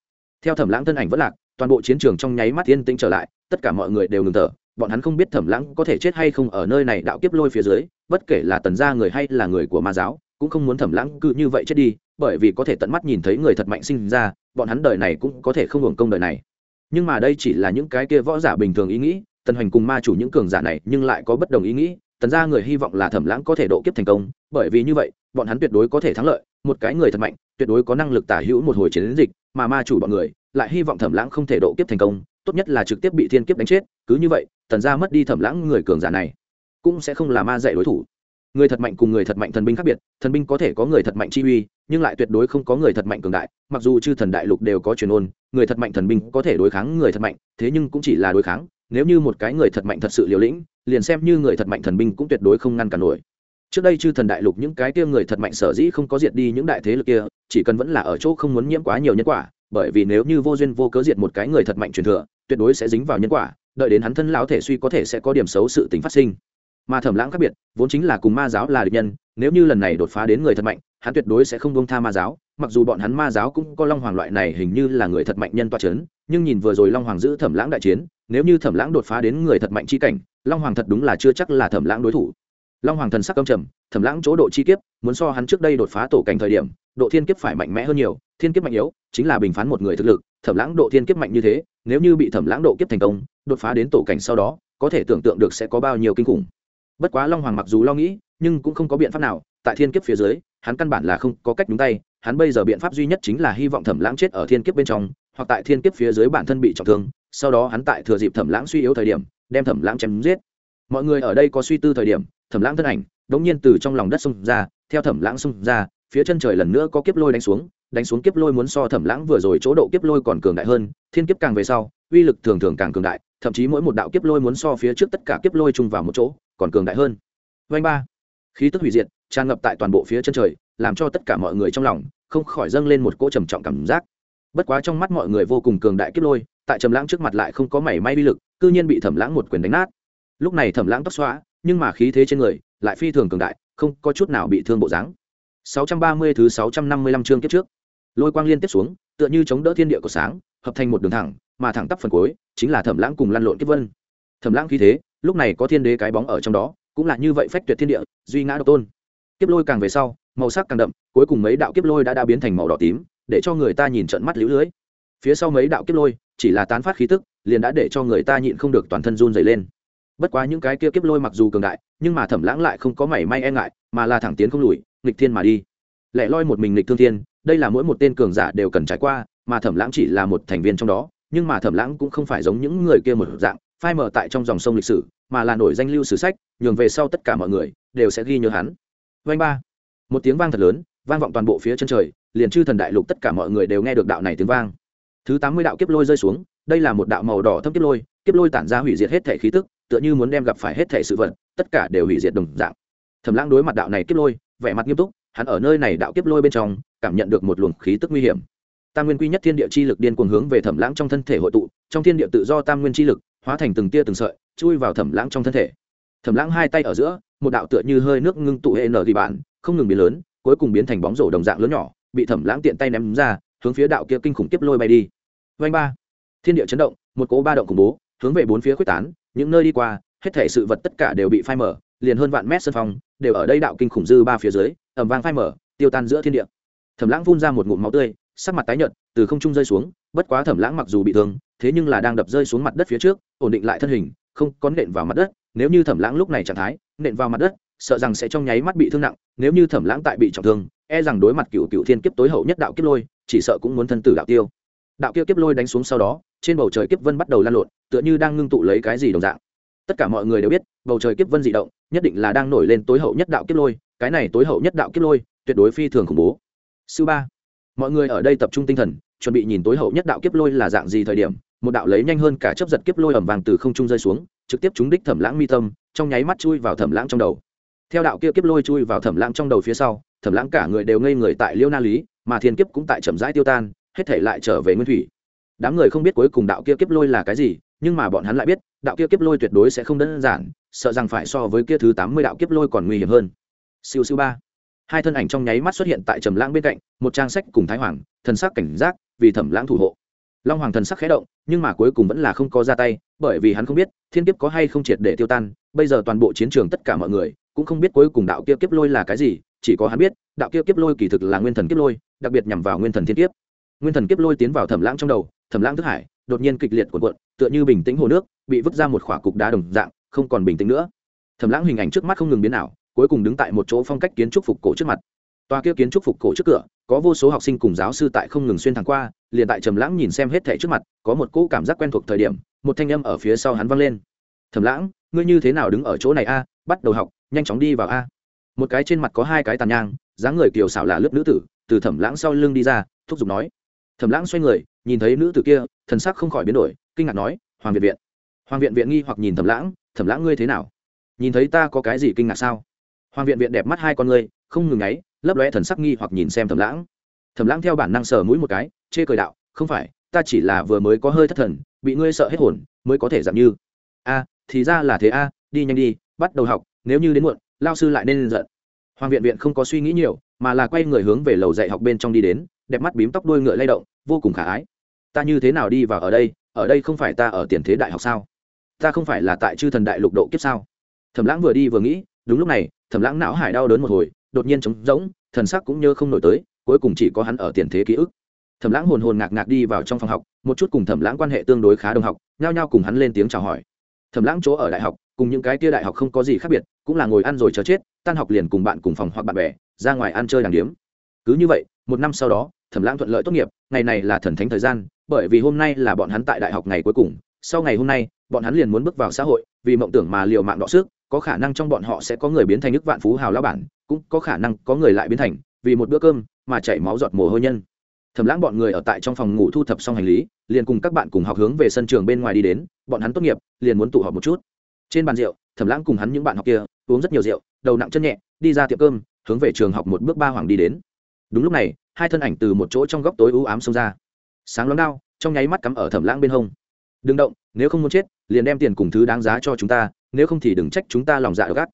Theo thẩm lãng thân ảnh vẫn lạc, toàn bộ chiến trường trong nháy mắt yên tĩnh trở lại, tất cả mọi người đều ngừng thở, bọn hắn không biết thẩm lãng có thể chết hay không ở nơi này đạo kiếp lôi phía dưới, bất kể là tần gia người hay là người của ma giáo, cũng không muốn thẩm lãng cứ như vậy chết đi, bởi vì có thể tận mắt nhìn thấy người thật mạnh sinh ra, bọn hắn đời này cũng có thể không hưởng công đời này. Nhưng mà đây chỉ là những cái kia võ giả bình thường ý nghĩ, tần hoành cùng ma chủ những cường giả này nhưng lại có bất đồng ý nghĩ tần ra người hy vọng là thẩm lãng có thể độ kiếp thành công, bởi vì như vậy, bọn hắn tuyệt đối có thể thắng lợi, một cái người thật mạnh, tuyệt đối có năng lực tả hữu một hồi chiến dịch, mà ma chủ bọn người lại hy vọng thẩm lãng không thể độ kiếp thành công, tốt nhất là trực tiếp bị thiên kiếp đánh chết, cứ như vậy, tần ra mất đi thẩm lãng người cường giả này, cũng sẽ không là ma dạy đối thủ. Người thật mạnh cùng người thật mạnh thần binh khác biệt, thần binh có thể có người thật mạnh chi uy, nhưng lại tuyệt đối không có người thật mạnh cường đại, mặc dù chư thần đại lục đều có truyền ôn, người thật mạnh thần binh có thể đối kháng người thật mạnh, thế nhưng cũng chỉ là đối kháng, nếu như một cái người thật mạnh thật sự liều lĩnh liền xem như người thật mạnh thần binh cũng tuyệt đối không ngăn cản nổi. Trước đây chư thần đại lục những cái kia người thật mạnh sở dĩ không có diệt đi những đại thế lực kia, chỉ cần vẫn là ở chỗ không muốn nhiễm quá nhiều nhân quả, bởi vì nếu như vô duyên vô cớ diệt một cái người thật mạnh truyền thừa, tuyệt đối sẽ dính vào nhân quả, đợi đến hắn thân lão thể suy có thể sẽ có điểm xấu sự tính phát sinh. Mà thẩm lãng khác biệt, vốn chính là cùng ma giáo là địch nhân, nếu như lần này đột phá đến người thật mạnh, hắn tuyệt đối sẽ không buông tha ma giáo, mặc dù bọn hắn ma giáo cũng có long hoàng loại này hình như là người thật mạnh nhân toa c h ấ n nhưng nhìn vừa rồi long hoàng giữ thẩm lãng đại chiến nếu như thẩm lãng đột phá đến người thật mạnh chi cảnh, long hoàng thật đúng là chưa chắc là thẩm lãng đối thủ. Long hoàng thần sắc công trầm, thẩm lãng chỗ độ chi kiếp, muốn so hắn trước đây đột phá tổ cảnh thời điểm, độ thiên kiếp phải mạnh mẽ hơn nhiều, thiên kiếp mạnh yếu, chính là bình phán một người thực lực, thẩm lãng độ thiên kiếp mạnh như thế, nếu như bị thẩm lãng độ kiếp thành công, đột phá đến tổ cảnh sau đó, có thể tưởng tượng được sẽ có bao nhiêu kinh khủng. Bất quá long hoàng mặc dù lo nghĩ, nhưng cũng không có biện pháp nào, tại thiên kiếp phía dưới, hắn căn bản là không có cách đúng tay, hắn bây giờ biện pháp duy nhất chính là hy vọng thẩm lãng chết ở thiên kiếp bên trong hoặc tại thiên kiếp phía dưới bản thân bị trọng thương, sau đó hắn tại thừa dịp thẩm lãng suy yếu thời điểm, đem thẩm lãng chém giết. Mọi người ở đây có suy tư thời điểm, thẩm lãng thân ảnh đống nhiên từ trong lòng đất xông ra, theo thẩm lãng xông ra, phía chân trời lần nữa có kiếp lôi đánh xuống đánh xuống kiếp lôi muốn so thẩm lãng vừa rồi chỗ độ kiếp lôi còn cường đại hơn, thiên kiếp càng về sau, uy lực thường thường càng cường đại, thậm chí mỗi một đạo kiếp lôi muốn so phía trước tất cả kiếp lôi chung vào một chỗ, còn cường đại hơn. Vanh ba, khí tức hủy diệt, tràn ngập tại toàn bộ phía chân trời, làm cho tất cả mọi người trong lòng không khỏi dâng lên một cỗ trầm trọng cảm giác bất quá trong mắt mọi người vô cùng cường đại kiếp lôi, tại trầm lãng trước mặt lại không có mảy may bi lực, cư nhiên bị thẩm lãng một quyền đánh nát. Lúc này thẩm lãng tóc xóa nhưng mà khí thế trên người lại phi thường cường đại, không có chút nào bị thương bộ dáng. 630 thứ 655 chương kiếp trước. Lôi quang liên tiếp xuống, tựa như chống đỡ thiên địa của sáng, hợp thành một đường thẳng, mà thẳng tắp phần cuối chính là thẩm lãng cùng lăn lộn kiếp vân. Thẩm lãng khí thế, lúc này có thiên đế cái bóng ở trong đó, cũng là như vậy phách tuyệt thiên địa, duy ngã độc tôn. Kiếp lôi càng về sau, màu sắc càng đậm, cuối cùng mấy đạo kiếp lôi đã đã biến thành màu đỏ tím để cho người ta nhìn trận mắt lũ lưới. Phía sau mấy đạo kiếp lôi, chỉ là tán phát khí tức, liền đã để cho người ta nhịn không được toàn thân run dày lên. Bất quá những cái kia kiếp lôi mặc dù cường đại, nhưng mà thẩm lãng lại không có mảy may e ngại, mà là thẳng tiến không lùi, nghịch thiên mà đi. Lẽ loi một mình nghịch thương thiên, đây là mỗi một tên cường giả đều cần trải qua, mà thẩm lãng chỉ là một thành viên trong đó, nhưng mà thẩm lãng cũng không phải giống những người kia một dạng, phai mở tại trong dòng sông lịch sử, mà là nổi danh lưu sử sách, nhường về sau tất cả mọi người đều sẽ ghi nhớ hắn. Vanh ba. Một tiếng vang thật lớn, vang vọng toàn bộ phía chân trời liền chư thần đại lục tất cả mọi người đều nghe được đạo này tiếng vang. Thứ tám mươi đạo kiếp lôi rơi xuống, đây là một đạo màu đỏ thâm kiếp lôi kiếp lôi tản ra hủy diệt hết thể khí tức, tựa như muốn đem gặp phải hết thể sự vật, tất cả đều hủy diệt đồng dạng. Thẩm lãng đối mặt đạo này kiếp lôi, vẻ mặt nghiêm túc, hắn ở nơi này đạo kiếp lôi bên trong, cảm nhận được một luồng khí tức nguy hiểm. Tam nguyên quy nhất thiên địa chi lực điên cuồng hướng về thẩm lãng trong thân thể hội tụ, trong thiên địa tự do tam nguyên chi lực, hóa thành từng tia từng sợi, chui vào thẩm lãng trong thân thể. Thẩm lãng hai tay ở giữa, một đạo tựa như hơi nước ngưng tụ hệ nở đi bạn không ngừng biến lớn, cuối cùng biến thành bóng rổ đồng dạng lớn nhỏ bị thẩm lãng tiện tay ném ra, hướng phía đạo kia kinh khủng tiếp lôi bay đi. Vanh ba. Thiên địa chấn động, một cỗ ba động khủng bố, hướng về bốn phía quyết tán, những nơi đi qua, hết thể sự vật tất cả đều bị phai mở liền hơn vạn mét sân phong đều ở đây đạo kinh khủng dư ba phía dưới ẩm vang phai mở tiêu tan giữa thiên địa. Thẩm lãng phun ra một ngụm máu tươi, sắc mặt tái nhợt, từ không trung rơi xuống, bất quá thẩm lãng mặc dù bị thương, thế nhưng là đang đập rơi xuống mặt đất phía trước, ổn định lại thân hình, không có nện vào mặt đất, nếu như thẩm lãng lúc này trạng thái, nện vào mặt đất, sợ rằng sẽ trong nháy mắt bị thương nặng, nếu như thẩm lãng tại bị trọng thương e rằng đối mặt cựu cựu thiên kiếp tối hậu nhất đạo kiếp lôi, chỉ sợ cũng muốn thân tử đạo tiêu. Đạo kia kiếp lôi đánh xuống sau đó, trên bầu trời kiếp vân bắt đầu lan lộn, tựa như đang ngưng tụ lấy cái gì đồng dạng. Tất cả mọi người đều biết, bầu trời kiếp vân dị động, nhất định là đang nổi lên tối hậu nhất đạo kiếp lôi, cái này tối hậu nhất đạo kiếp lôi, tuyệt đối phi thường khủng bố. Sư ba, mọi người ở đây tập trung tinh thần, chuẩn bị nhìn tối hậu nhất đạo kiếp lôi là dạng gì thời điểm, một đạo lấy nhanh hơn cả chấp giật kiếp lôi ẩm vàng từ không trung rơi xuống, trực tiếp trúng đích thẩm lãng mi tâm, trong nháy mắt chui vào thẩm lãng trong đầu theo đạo kia kiếp lôi chui vào thẩm lãng trong đầu phía sau, thẩm lãng cả người đều ngây người tại liêu na lý, mà thiên kiếp cũng tại chậm rãi tiêu tan, hết thể lại trở về nguyên thủy. Đám người không biết cuối cùng đạo kia kiếp lôi là cái gì, nhưng mà bọn hắn lại biết, đạo kia kiếp lôi tuyệt đối sẽ không đơn giản, sợ rằng phải so với kia thứ tám mươi đạo kiếp lôi còn nguy hiểm hơn. Siêu siêu ba. Hai thân ảnh trong nháy mắt xuất hiện tại trầm lãng bên cạnh, một trang sách cùng thái hoàng, thần sắc cảnh giác, vì thẩm lãng thủ hộ. Long hoàng thần sắc khẽ động, nhưng mà cuối cùng vẫn là không có ra tay, bởi vì hắn không biết, thiên kiếp có hay không triệt để tiêu tan, bây giờ toàn bộ chiến trường tất cả mọi người cũng không biết cuối cùng đạo kia kiếp lôi là cái gì, chỉ có hắn biết, đạo kia kiếp lôi kỳ thực là nguyên thần kiếp lôi, đặc biệt nhằm vào nguyên thần thiên kiếp. Nguyên thần kiếp lôi tiến vào thẩm lãng trong đầu, thẩm lãng thức hải, đột nhiên kịch liệt cuộn cuộn, tựa như bình tĩnh hồ nước, bị vứt ra một khỏa cục đá đồng dạng, không còn bình tĩnh nữa. Thẩm lãng hình ảnh trước mắt không ngừng biến ảo, cuối cùng đứng tại một chỗ phong cách kiến trúc phục cổ trước mặt. Tòa kia kiến trúc phục cổ trước cửa, có vô số học sinh cùng giáo sư tại không ngừng xuyên thẳng qua, liền tại trầm lãng nhìn xem hết thẻ trước mặt, có một cỗ cảm giác quen thuộc thời điểm, một thanh âm ở phía sau hắn vang lên. Thẩm lãng ngươi như thế nào đứng ở chỗ này a, bắt đầu học, nhanh chóng đi vào a. Một cái trên mặt có hai cái tàn nhang, dáng người kiều xảo là lớp nữ tử, từ thẩm lãng sau lưng đi ra, thúc giục nói. Thẩm lãng xoay người, nhìn thấy nữ tử kia, thần sắc không khỏi biến đổi, kinh ngạc nói, hoàng viện viện. Hoàng viện viện nghi hoặc nhìn thẩm lãng thẩm lãng ngươi thế nào? Nhìn thấy ta có cái gì kinh ngạc sao? Hoàng viện viện đẹp mắt hai con ngươi, không ngừng ngáy lấp lóe thần sắc nghi hoặc nhìn xem thẩm lãng. Thẩm lãng theo bản năng sờ mũi một cái, chê cười đạo, không phải, ta chỉ là vừa mới có hơi thất thần, bị ngươi sợ hết hồn, mới có thể giảm như. A thì ra là thế a, đi nhanh đi, bắt đầu học, nếu như đến muộn, lao sư lại nên giận. Hoàng viện viện không có suy nghĩ nhiều, mà là quay người hướng về lầu dạy học bên trong đi đến, đẹp mắt bím tóc đuôi ngựa lay động, vô cùng khả ái. Ta như thế nào đi vào ở đây ở đây không phải ta ở tiền thế đại học sao? Ta không phải là tại chư thần đại lục độ kiếp sao? Thẩm lãng vừa đi vừa nghĩ, đúng lúc này, thẩm lãng não hải đau đớn một hồi, đột nhiên trống rỗng, thần sắc cũng nhớ không nổi tới, cuối cùng chỉ có hắn ở tiền thế ký ức. Thẩm lãng hồn hồn ngạc ngạc đi vào trong phòng học, một chút cùng thẩm lãng quan hệ tương đối khá đồng học, nhao nhao cùng hắn lên tiếng chào hỏi thẩm lãng chỗ ở đại học, cùng những cái tia đại học không có gì khác biệt, cũng là ngồi ăn rồi chờ chết, tan học liền cùng bạn cùng phòng hoặc bạn bè, ra ngoài ăn chơi đàng điếm. Cứ như vậy, một năm sau đó, thẩm lãng thuận lợi tốt nghiệp, ngày này là thần thánh thời gian, bởi vì hôm nay là bọn hắn tại đại học ngày cuối cùng, sau ngày hôm nay, bọn hắn liền muốn bước vào xã hội, vì mộng tưởng mà liều mạng đọ sức, có khả năng trong bọn họ sẽ có người biến thành nước vạn phú hào lao bản, cũng có khả năng có người lại biến thành, vì một bữa cơm mà chảy máu giọt mồ hôi nhân. Thẩm lãng bọn người ở tại trong phòng ngủ thu thập xong hành lý liền cùng các bạn cùng học hướng về sân trường bên ngoài đi đến, bọn hắn tốt nghiệp, liền muốn tụ họp một chút. Trên bàn rượu, thẩm lãng cùng hắn những bạn học kia, uống rất nhiều rượu, đầu nặng chân nhẹ, đi ra tiệm cơm, hướng về trường học một bước ba hoàng đi đến. Đúng lúc này, hai thân ảnh từ một chỗ trong góc tối u ám xông ra. Sáng lóng đao, trong nháy mắt cắm ở thẩm lãng bên hông. Đừng động, nếu không muốn chết, liền đem tiền cùng thứ đáng giá cho chúng ta, nếu không thì đừng trách chúng ta lòng dạ gắt.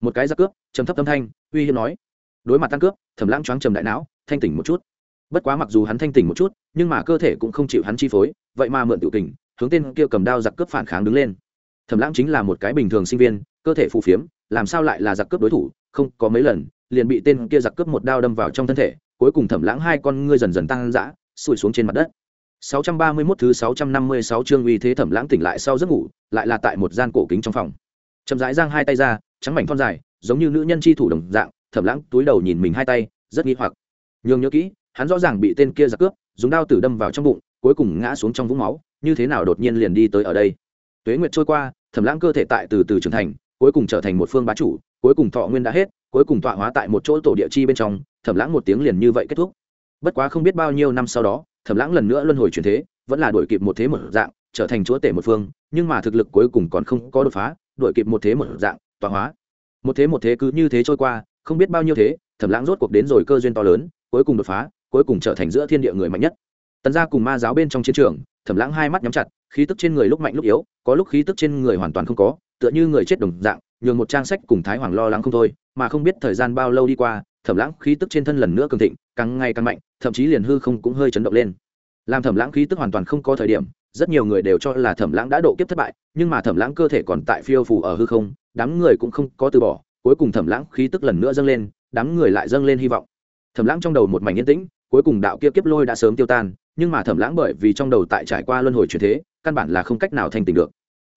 Một cái giặc cướp, trầm thấp tâm thanh, uy hiếp nói. Đối mặt tăng cướp, thẩm lãng choáng trầm đại não, thanh tỉnh một chút bất quá mặc dù hắn thanh tỉnh một chút, nhưng mà cơ thể cũng không chịu hắn chi phối, vậy mà mượn tiểu tình hướng tên kia cầm đao giặc cướp phản kháng đứng lên. Thẩm lãng chính là một cái bình thường sinh viên, cơ thể phù phiếm, làm sao lại là giặc cướp đối thủ, không, có mấy lần, liền bị tên kia giặc cướp một đao đâm vào trong thân thể, cuối cùng thẩm lãng hai con ngươi dần dần tăng dã sụi xuống trên mặt đất. 631 thứ 656 chương uy thế thẩm lãng tỉnh lại sau giấc ngủ, lại là tại một gian cổ kính trong phòng. Chậm rãi giang hai tay ra, trắng mảnh thon dài, giống như nữ nhân chi thủ đồng dạng, thẩm lãng túi đầu nhìn mình hai tay, rất nghi hoặc. Nhường nhớ kỹ hắn rõ ràng bị tên kia giặc cướp, dùng đao tử đâm vào trong bụng, cuối cùng ngã xuống trong vũng máu, như thế nào đột nhiên liền đi tới ở đây? Tuế nguyệt trôi qua, thẩm lãng cơ thể tại từ từ trưởng thành, cuối cùng trở thành một phương bá chủ, cuối cùng thọ nguyên đã hết, cuối cùng tọa hóa tại một chỗ tổ địa chi bên trong, thẩm lãng một tiếng liền như vậy kết thúc. Bất quá không biết bao nhiêu năm sau đó, thẩm lãng lần nữa luân hồi chuyển thế, vẫn là đổi kịp một thế một dạng, trở thành chúa tể một phương, nhưng mà thực lực cuối cùng còn không có đột phá đổi kịp một thế một dạng, tọa hóa. Một thế một thế cứ như thế trôi qua, không biết bao nhiêu thế, thẩm lãng rốt cuộc đến rồi cơ duyên to lớn, cuối cùng đột phá cuối cùng trở thành giữa thiên địa người mạnh nhất. Tần gia cùng ma giáo bên trong chiến trường, thẩm lãng hai mắt nhắm chặt, khí tức trên người lúc mạnh lúc yếu, có lúc khí tức trên người hoàn toàn không có, tựa như người chết đồng dạng, nhường một trang sách cùng thái hoàng lo lắng không thôi, mà không biết thời gian bao lâu đi qua, thẩm lãng khí tức trên thân lần nữa cường thịnh, càng ngày càng mạnh, thậm chí liền hư không cũng hơi chấn động lên. Làm thẩm lãng khí tức hoàn toàn không có thời điểm, rất nhiều người đều cho là thẩm lãng đã độ kiếp thất bại, nhưng mà thẩm lãng cơ thể còn tại phiêu phù ở hư không, đám người cũng không có từ bỏ, cuối cùng thẩm lãng khí tức lần nữa dâng lên, đám người lại dâng lên hy vọng. Thẩm lãng trong đầu một mảnh yên tĩnh cuối cùng đạo kia kiếp lôi đã sớm tiêu tan, nhưng mà thẩm lãng bởi vì trong đầu tại trải qua luân hồi chuyển thế, căn bản là không cách nào thành tình được.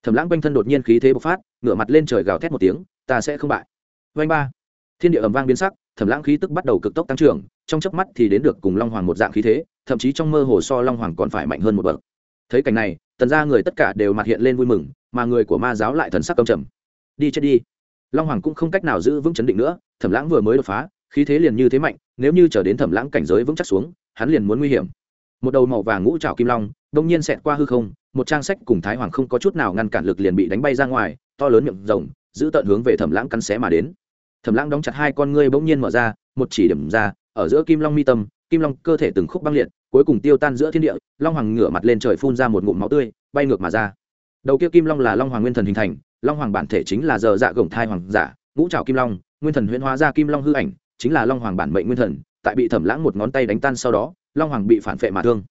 Thẩm lãng quanh thân đột nhiên khí thế bộc phát, ngửa mặt lên trời gào thét một tiếng, ta sẽ không bại. Vanh ba. Thiên địa ầm vang biến sắc, thẩm lãng khí tức bắt đầu cực tốc tăng trưởng, trong chớp mắt thì đến được cùng long hoàng một dạng khí thế, thậm chí trong mơ hồ so long hoàng còn phải mạnh hơn một bậc. Thấy cảnh này, tần ra người tất cả đều mặt hiện lên vui mừng, mà người của ma giáo lại thần sắc công trầm. Đi chết đi. Long hoàng cũng không cách nào giữ vững chấn định nữa, thẩm lãng vừa mới đột phá khí thế liền như thế mạnh, nếu như trở đến thẩm lãng cảnh giới vững chắc xuống, hắn liền muốn nguy hiểm. Một đầu màu vàng ngũ trào kim long, đông nhiên xẹt qua hư không, một trang sách cùng thái hoàng không có chút nào ngăn cản lực liền bị đánh bay ra ngoài, to lớn miệng rồng, giữ tận hướng về thẩm lãng cắn xé mà đến. Thẩm lãng đóng chặt hai con ngươi bỗng nhiên mở ra, một chỉ điểm ra, ở giữa kim long mi tâm, kim long cơ thể từng khúc băng liệt, cuối cùng tiêu tan giữa thiên địa, long hoàng ngửa mặt lên trời phun ra một ngụm máu tươi, bay ngược mà ra. Đầu kia kim long là long hoàng nguyên thần hình thành, long hoàng bản thể chính là giờ dạ gồng thai hoàng giả, ngũ trào kim long, nguyên thần huyễn hóa ra kim long hư ảnh chính là long hoàng bản mệnh nguyên thần, tại bị thẩm lãng một ngón tay đánh tan sau đó, long hoàng bị phản phệ mà thương.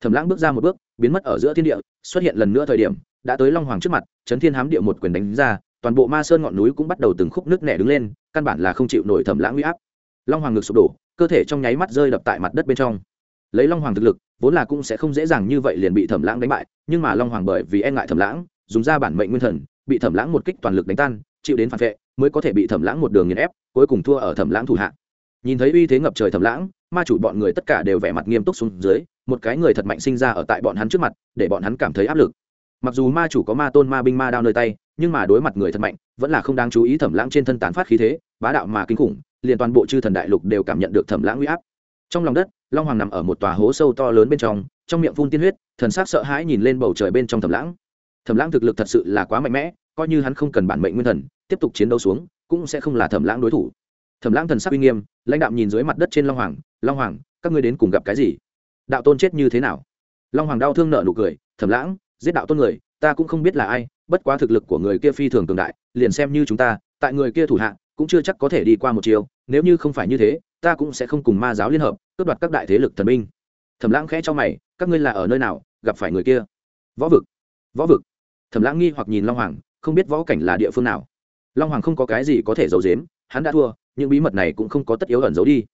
Thẩm lãng bước ra một bước, biến mất ở giữa thiên địa, xuất hiện lần nữa thời điểm, đã tới long hoàng trước mặt, chấn thiên hám địa một quyền đánh ra, toàn bộ ma sơn ngọn núi cũng bắt đầu từng khúc nước nẻ đứng lên, căn bản là không chịu nổi thẩm lãng huy áp. Long hoàng ngực sụp đổ, cơ thể trong nháy mắt rơi đập tại mặt đất bên trong. Lấy long hoàng thực lực, vốn là cũng sẽ không dễ dàng như vậy liền bị thẩm lãng đánh bại, nhưng mà long hoàng bởi vì e ngại thẩm lãng, dùng ra bản mệnh nguyên thần, bị thẩm lãng một kích toàn lực đánh tan chịu đến phản vệ, mới có thể bị thẩm lãng một đường nghiền ép, cuối cùng thua ở thẩm lãng thủ hạ. Nhìn thấy uy thế ngập trời thẩm lãng, ma chủ bọn người tất cả đều vẻ mặt nghiêm túc xuống dưới, một cái người thật mạnh sinh ra ở tại bọn hắn trước mặt, để bọn hắn cảm thấy áp lực. Mặc dù ma chủ có ma tôn ma binh ma đao nơi tay, nhưng mà đối mặt người thật mạnh, vẫn là không đáng chú ý thẩm lãng trên thân tán phát khí thế, bá đạo mà kinh khủng, liền toàn bộ chư thần đại lục đều cảm nhận được thẩm lãng uy áp. Trong lòng đất, long hoàng nằm ở một tòa hố sâu to lớn bên trong trong miệng phun tiên huyết, thần sắc sợ hãi nhìn lên bầu trời bên trong thẩm lãng. Thẩm lãng thực lực thật sự là quá mạnh mẽ, coi như hắn không cần bản mệnh nguyên thần tiếp tục chiến đấu xuống, cũng sẽ không là thẩm lãng đối thủ. Thẩm lãng thần sắc uy nghiêm, lãnh đạo nhìn dưới mặt đất trên long hoàng long hoàng, các ngươi đến cùng gặp cái gì? Đạo tôn chết như thế nào? Long hoàng đau thương nợ nụ cười, thẩm lãng, giết đạo tôn người, ta cũng không biết là ai, bất quá thực lực của người kia phi thường cường đại, liền xem như chúng ta, tại người kia thủ hạ, cũng chưa chắc có thể đi qua một chiều, nếu như không phải như thế, ta cũng sẽ không cùng ma giáo liên hợp, cướp đoạt các đại thế lực thần minh thẩm lãng khẽ cho mày, các ngươi là ở nơi nào, gặp phải người kia? Võ vực võ vực. Thẩm lãng nghi hoặc nhìn long hoàng, không biết võ cảnh là địa phương nào long hoàng không có cái gì có thể giấu giếm, hắn đã thua, những bí mật này cũng không có tất yếu ẩn giấu đi.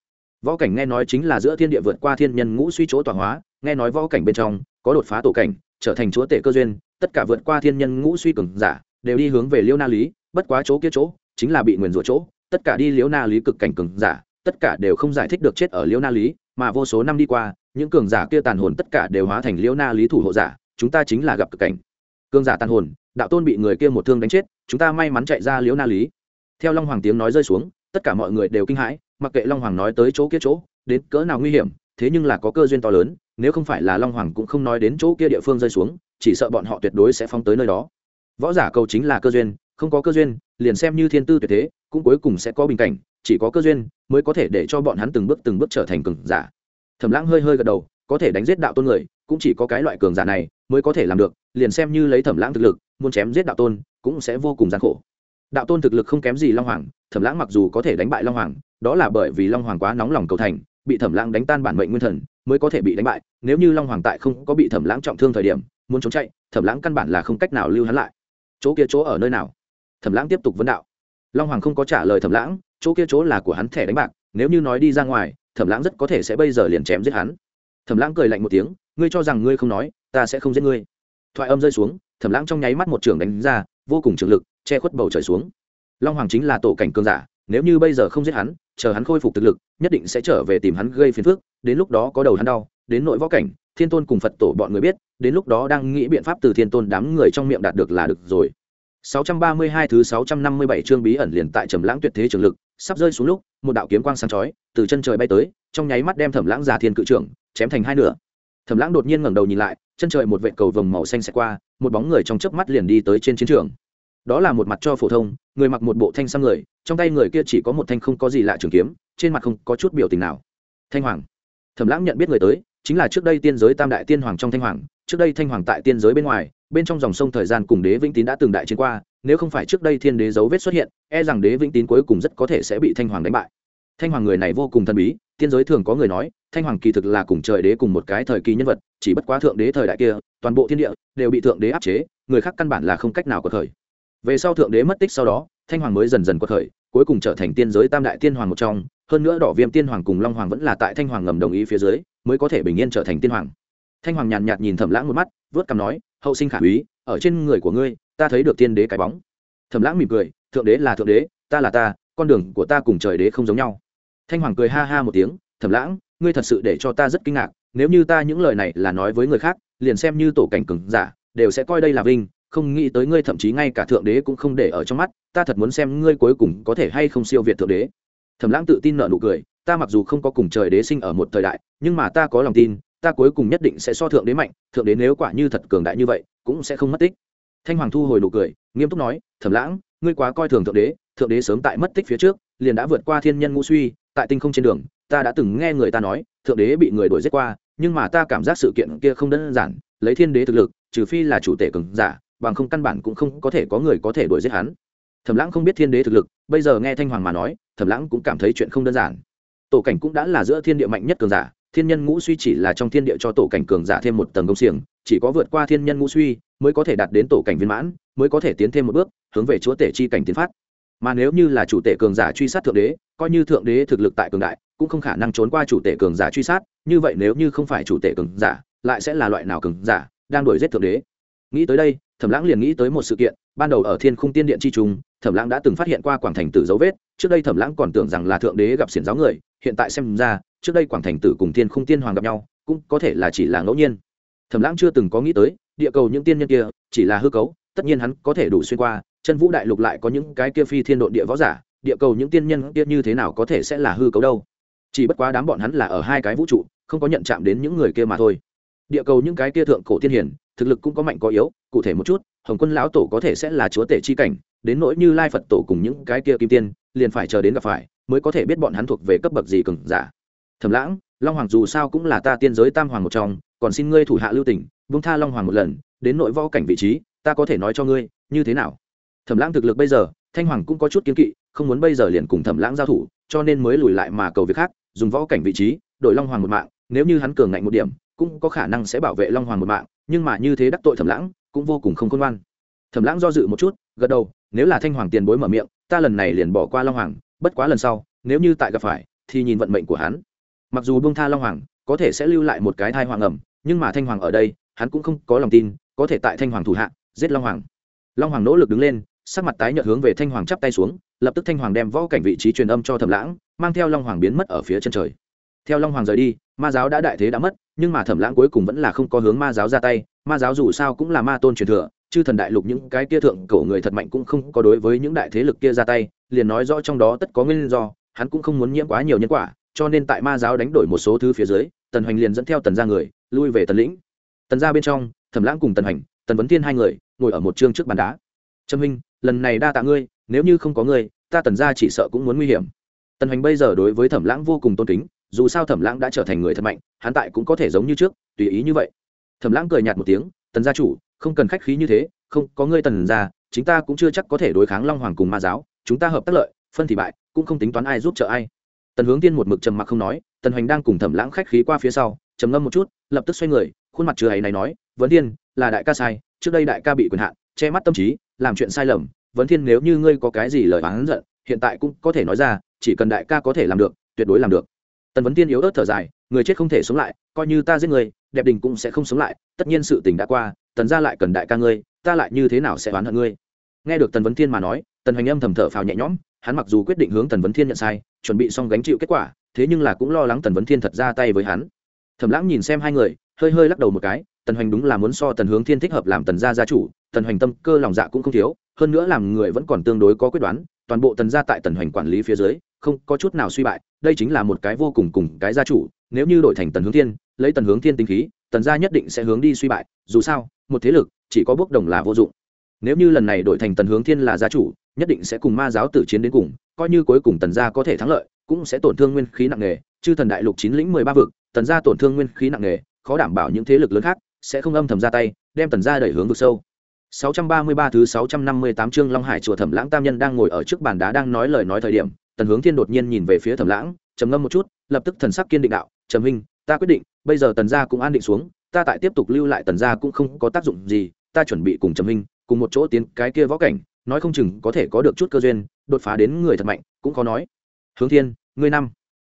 Võ cảnh nghe nói chính là giữa thiên địa vượt qua thiên nhân ngũ suy chỗ tọa hóa, nghe nói võ cảnh bên trong, có đột phá tổ cảnh, trở thành chúa tể cơ duyên, tất cả vượt qua thiên nhân ngũ suy cường giả, đều đi hướng về liêu na lý, bất quá chỗ kia chỗ, chính là bị nguyền rủa chỗ, tất cả đi liêu na lý cực cảnh cường giả, tất cả đều không giải thích được chết ở liêu na lý, mà vô số năm đi qua, những cường giả kia tàn hồn tất cả đều hóa thành liêu na lý thủ hộ giả, chúng ta chính là gặp cực cảnh. Cường giả tàn hồn đạo tôn bị người kia một thương đánh chết, chúng ta may mắn chạy ra Liễu na lý. Theo long hoàng tiếng nói rơi xuống, tất cả mọi người đều kinh hãi, mặc kệ long hoàng nói tới chỗ kia chỗ, đến cỡ nào nguy hiểm, thế nhưng là có cơ duyên to lớn, nếu không phải là long hoàng cũng không nói đến chỗ kia địa phương rơi xuống, chỉ sợ bọn họ tuyệt đối sẽ phóng tới nơi đó. Võ giả cầu chính là cơ duyên, không có cơ duyên, liền xem như thiên tư tuyệt thế, cũng cuối cùng sẽ có bình cảnh, chỉ có cơ duyên mới có thể để cho bọn hắn từng bước từng bước trở thành cường giả. Thẩm lãng hơi hơi gật đầu, có thể đánh giết đạo tôn người, cũng chỉ có cái loại cường giả này mới có thể làm được, liền xem như lấy thẩm lãng thực lực muốn chém giết đạo tôn, cũng sẽ vô cùng gian khổ. Đạo tôn thực lực không kém gì long hoàng, thẩm lãng mặc dù có thể đánh bại long hoàng, đó là bởi vì long hoàng quá nóng lòng cầu thành, bị thẩm lãng đánh tan bản mệnh nguyên thần, mới có thể bị đánh bại. Nếu như long hoàng tại không có bị thẩm lãng trọng thương thời điểm, muốn trốn chạy, thẩm lãng căn bản là không cách nào lưu hắn lại. Chỗ kia chỗ ở nơi nào? Thẩm lãng tiếp tục vấn đạo. Long hoàng không có trả lời thẩm lãng, chỗ kia chỗ là của hắn thẻ đánh bạc, nếu như nói đi ra ngoài, thẩm lãng rất có thể sẽ bây giờ liền chém giết hắn. Thẩm lãng cười lạnh một tiếng, ngươi cho rằng ngươi không nói, ta sẽ không giết ngươi. Thoại âm rơi xuống thẩm lãng trong nháy mắt một trường đánh ra vô cùng trường lực che khuất bầu trời xuống long hoàng chính là tổ cảnh cường giả nếu như bây giờ không giết hắn chờ hắn khôi phục thực lực nhất định sẽ trở về tìm hắn gây phiền phức đến lúc đó có đầu hắn đau đến nội võ cảnh thiên tôn cùng phật tổ bọn người biết đến lúc đó đang nghĩ biện pháp từ thiên tôn đám người trong miệng đạt được là được rồi 632 thứ 657 chương bí ẩn liền tại Trầm Lãng tuyệt thế trường lực, sắp rơi xuống lúc, một đạo kiếm quang sáng chói từ chân trời bay tới, trong nháy mắt đem Thẩm Lãng già thiên cự trưởng chém thành hai nửa. Thẩm Lãng đột nhiên ngẩng đầu nhìn lại, chân trời một vệt cầu vồng màu xanh sẽ qua, một bóng người trong chớp mắt liền đi tới trên chiến trường. Đó là một mặt cho phổ thông, người mặc một bộ thanh sam người, trong tay người kia chỉ có một thanh không có gì lạ trường kiếm, trên mặt không có chút biểu tình nào. Thanh Hoàng. Thẩm Lãng nhận biết người tới, chính là trước đây tiên giới tam đại tiên hoàng trong Thanh Hoàng, trước đây Thanh Hoàng tại tiên giới bên ngoài, bên trong dòng sông thời gian cùng đế vĩnh tín đã từng đại chiến qua nếu không phải trước đây thiên đế dấu vết xuất hiện e rằng đế vĩnh tín cuối cùng rất có thể sẽ bị thanh hoàng đánh bại thanh hoàng người này vô cùng thần bí tiên giới thường có người nói, thanh hoàng kỳ thực là cùng trời đế cùng một cái thời kỳ nhân vật, chỉ bất quá thượng đế thời đại kia, toàn bộ thiên địa đều bị thượng đế áp chế, người khác căn bản là không cách nào có thời. Về sau thượng đế mất tích sau đó, thanh hoàng mới dần dần có thời, cuối cùng trở thành tiên giới tam đại tiên hoàng một trong, hơn nữa đỏ viêm tiên hoàng cùng long hoàng vẫn là tại thanh hoàng ngầm đồng ý phía dưới, mới có thể bình yên trở thành tiên hoàng. Thanh hoàng nhàn nhạt nhìn thẩm lãng một mắt, vớt cằm nói, hậu sinh khả úy, ở trên người của ngươi, ta thấy được tiên đế cái bóng. Thẩm lãng mỉm cười, thượng đế là thượng đế, ta là ta, con đường của ta cùng trời đế không giống nhau thanh hoàng cười ha ha một tiếng, thẩm lãng, ngươi thật sự để cho ta rất kinh ngạc, nếu như ta những lời này là nói với người khác, liền xem như tổ cảnh cừng giả, đều sẽ coi đây là vinh, không nghĩ tới ngươi thậm chí ngay cả thượng đế cũng không để ở trong mắt, ta thật muốn xem ngươi cuối cùng có thể hay không siêu việt thượng đế. Thẩm lãng tự tin nợ nụ cười, ta mặc dù không có cùng trời đế sinh ở một thời đại, nhưng mà ta có lòng tin, ta cuối cùng nhất định sẽ so thượng đế mạnh, thượng đế nếu quả như thật cường đại như vậy, cũng sẽ không mất tích. Thanh hoàng thu hồi nụ cười, nghiêm túc nói, thẩm lãng, ngươi quá coi thường thượng đế thượng đế sớm tại mất tích phía trước, liền đã vượt qua thiên nhân ngũ suy tại tinh không trên đường, ta đã từng nghe người ta nói, thượng đế bị người đuổi giết qua, nhưng mà ta cảm giác sự kiện kia không đơn giản, lấy thiên đế thực lực, trừ phi là chủ tể cường giả, bằng không căn bản cũng không có thể có người có thể đuổi giết hắn. Thẩm lãng không biết thiên đế thực lực, bây giờ nghe thanh hoàng mà nói, thẩm lãng cũng cảm thấy chuyện không đơn giản. Tổ cảnh cũng đã là giữa thiên địa mạnh nhất cường giả, thiên nhân ngũ suy chỉ là trong thiên địa cho tổ cảnh cường giả thêm một tầng công xiềng, chỉ có vượt qua thiên nhân ngũ suy mới có thể đạt đến tổ cảnh viên mãn, mới có thể tiến thêm một bước, hướng về chúa tể chi cảnh tiến phát mà nếu như là chủ tể cường giả truy sát thượng đế, coi như thượng đế thực lực tại cường đại, cũng không khả năng trốn qua chủ tể cường giả truy sát. Như vậy nếu như không phải chủ tể cường giả, lại sẽ là loại nào cường giả đang đuổi giết thượng đế? Nghĩ tới đây, thẩm lãng liền nghĩ tới một sự kiện, ban đầu ở thiên khung tiên điện chi trung thẩm lãng đã từng phát hiện qua quảng thành tử dấu vết. Trước đây thẩm lãng còn tưởng rằng là thượng đế gặp xiển giáo người, hiện tại xem ra, trước đây quảng thành tử cùng thiên khung tiên hoàng gặp nhau, cũng có thể là chỉ là ngẫu nhiên. Thẩm lãng chưa từng có nghĩ tới, địa cầu những tiên nhân kia chỉ là hư cấu, tất nhiên hắn có thể đủ xuyên qua chân vũ đại lục lại có những cái kia phi thiên độn địa võ giả, địa cầu những tiên nhân kia như thế nào có thể sẽ là hư cấu đâu? Chỉ bất quá đám bọn hắn là ở hai cái vũ trụ, không có nhận chạm đến những người kia mà thôi. Địa cầu những cái kia thượng cổ tiên hiển thực lực cũng có mạnh có yếu, cụ thể một chút, hồng quân lão tổ có thể sẽ là chúa tể chi cảnh, đến nỗi như lai phật tổ cùng những cái kia kim tiên, liền phải chờ đến gặp phải, mới có thể biết bọn hắn thuộc về cấp bậc gì cường giả. Thẩm lãng, long hoàng dù sao cũng là ta tiên giới tam hoàng một trong, còn xin ngươi thủ hạ lưu tỉnh vung tha long hoàng một lần, đến nội võ cảnh vị trí, ta có thể nói cho ngươi, như thế nào? Thẩm lãng thực lực bây giờ, thanh hoàng cũng có chút kiến kỵ, không muốn bây giờ liền cùng thẩm lãng giao thủ, cho nên mới lùi lại mà cầu việc khác, dùng võ cảnh vị trí, đổi long hoàng một mạng, nếu như hắn cường ngạnh một điểm, cũng có khả năng sẽ bảo vệ long hoàng một mạng, nhưng mà như thế đắc tội thẩm lãng, cũng vô cùng không khôn ngoan. Thẩm lãng do dự một chút, gật đầu, nếu là thanh hoàng tiền bối mở miệng, ta lần này liền bỏ qua long hoàng, bất quá lần sau, nếu như tại gặp phải, thì nhìn vận mệnh của hắn. Mặc dù buông tha long hoàng, có thể sẽ lưu lại một cái thai hoàng ẩm, nhưng mà thanh hoàng ở đây, hắn cũng không có lòng tin, có thể tại thanh hoàng thủ hạ, giết long hoàng. Long hoàng nỗ lực đứng lên sắc mặt tái nhợt hướng về thanh hoàng chắp tay xuống, lập tức thanh hoàng đem võ cảnh vị trí truyền âm cho thẩm lãng, mang theo long hoàng biến mất ở phía chân trời. Theo long hoàng rời đi, ma giáo đã đại thế đã mất, nhưng mà thẩm lãng cuối cùng vẫn là không có hướng ma giáo ra tay, ma giáo dù sao cũng là ma tôn truyền thừa, chư thần đại lục những cái kia thượng cổ người thật mạnh cũng không có đối với những đại thế lực kia ra tay, liền nói rõ trong đó tất có nguyên do, hắn cũng không muốn nhiễm quá nhiều nhân quả, cho nên tại ma giáo đánh đổi một số thứ phía dưới, tần hoành liền dẫn theo tần ra người, lui về tần lĩnh. Tần ra bên trong, thẩm lãng cùng tần hoành, tần vấn thiên hai người, ngồi ở một chương trước bàn đá. Trâm minh lần này đa tạ ngươi, nếu như không có ngươi, ta tần ra chỉ sợ cũng muốn nguy hiểm. Tần hoành bây giờ đối với thẩm lãng vô cùng tôn kính, dù sao thẩm lãng đã trở thành người thật mạnh, hắn tại cũng có thể giống như trước, tùy ý như vậy. Thẩm lãng cười nhạt một tiếng, tần gia chủ, không cần khách khí như thế, không, có ngươi tần gia chúng ta cũng chưa chắc có thể đối kháng long hoàng cùng ma giáo, chúng ta hợp tác lợi, phân thì bại, cũng không tính toán ai giúp trợ ai. Tần hướng tiên một mực trầm mặc không nói, tần hoành đang cùng thẩm lãng khách khí qua phía sau, trầm ngâm một chút, lập tức xoay người, khuôn mặt chưa ấy này nói, vấn tiên, là đại ca sai, trước đây đại ca bị quyền hạn che mắt tâm trí, làm chuyện sai lầm, vấn thiên nếu như ngươi có cái gì lời oán giận, hiện tại cũng có thể nói ra, chỉ cần đại ca có thể làm được, tuyệt đối làm được. Tần vấn tiên yếu ớt thở dài, người chết không thể sống lại, coi như ta giết người đẹp đình cũng sẽ không sống lại, tất nhiên sự tình đã qua, tần ra lại cần đại ca ngươi, ta lại như thế nào sẽ oán hận ngươi? Nghe được tần vấn thiên mà nói, tần hoành âm thầm thở phào nhẹ nhõm, hắn mặc dù quyết định hướng tần vấn thiên nhận sai, chuẩn bị xong gánh chịu kết quả, thế nhưng là cũng lo lắng tần vấn thiên thật ra tay với hắn. Thẩm lãng nhìn xem hai người, hơi hơi lắc đầu một cái tần hoành đúng là muốn so tần hướng thiên thích hợp làm tần gia gia chủ, tần hoành tâm cơ lòng dạ cũng không thiếu, hơn nữa làm người vẫn còn tương đối có quyết đoán, toàn bộ tần gia tại tần hoành quản lý phía dưới, không có chút nào suy bại, đây chính là một cái vô cùng cùng cái gia chủ, nếu như đổi thành tần hướng thiên, lấy tần hướng thiên tinh khí, tần gia nhất định sẽ hướng đi suy bại, dù sao, một thế lực, chỉ có bước đồng là vô dụng. Nếu như lần này đổi thành tần hướng thiên là gia chủ, nhất định sẽ cùng ma giáo tử chiến đến cùng, coi như cuối cùng tần gia có thể thắng lợi, cũng sẽ tổn thương nguyên khí nặng nề, chư thần đại lục chín lĩnh mười ba vực, tần gia tổn thương nguyên khí nặng nề, khó đảm bảo những thế lực lớn khác sẽ không âm thầm ra tay đem tần gia đẩy hướng vực sâu 633 thứ 658 chương Long Hải chùa Thẩm Lãng Tam Nhân đang ngồi ở trước bàn đá đang nói lời nói thời điểm, Tần Hướng Thiên đột nhiên nhìn về phía Thẩm Lãng, trầm ngâm một chút, lập tức thần sắc kiên định đạo, "Trầm huynh, ta quyết định, bây giờ Tần gia cũng an định xuống, ta tại tiếp tục lưu lại Tần gia cũng không có tác dụng gì, ta chuẩn bị cùng Trầm huynh, cùng một chỗ tiến cái kia võ cảnh, nói không chừng có thể có được chút cơ duyên, đột phá đến người thật mạnh, cũng có nói." Hướng Thiên, ngươi năm.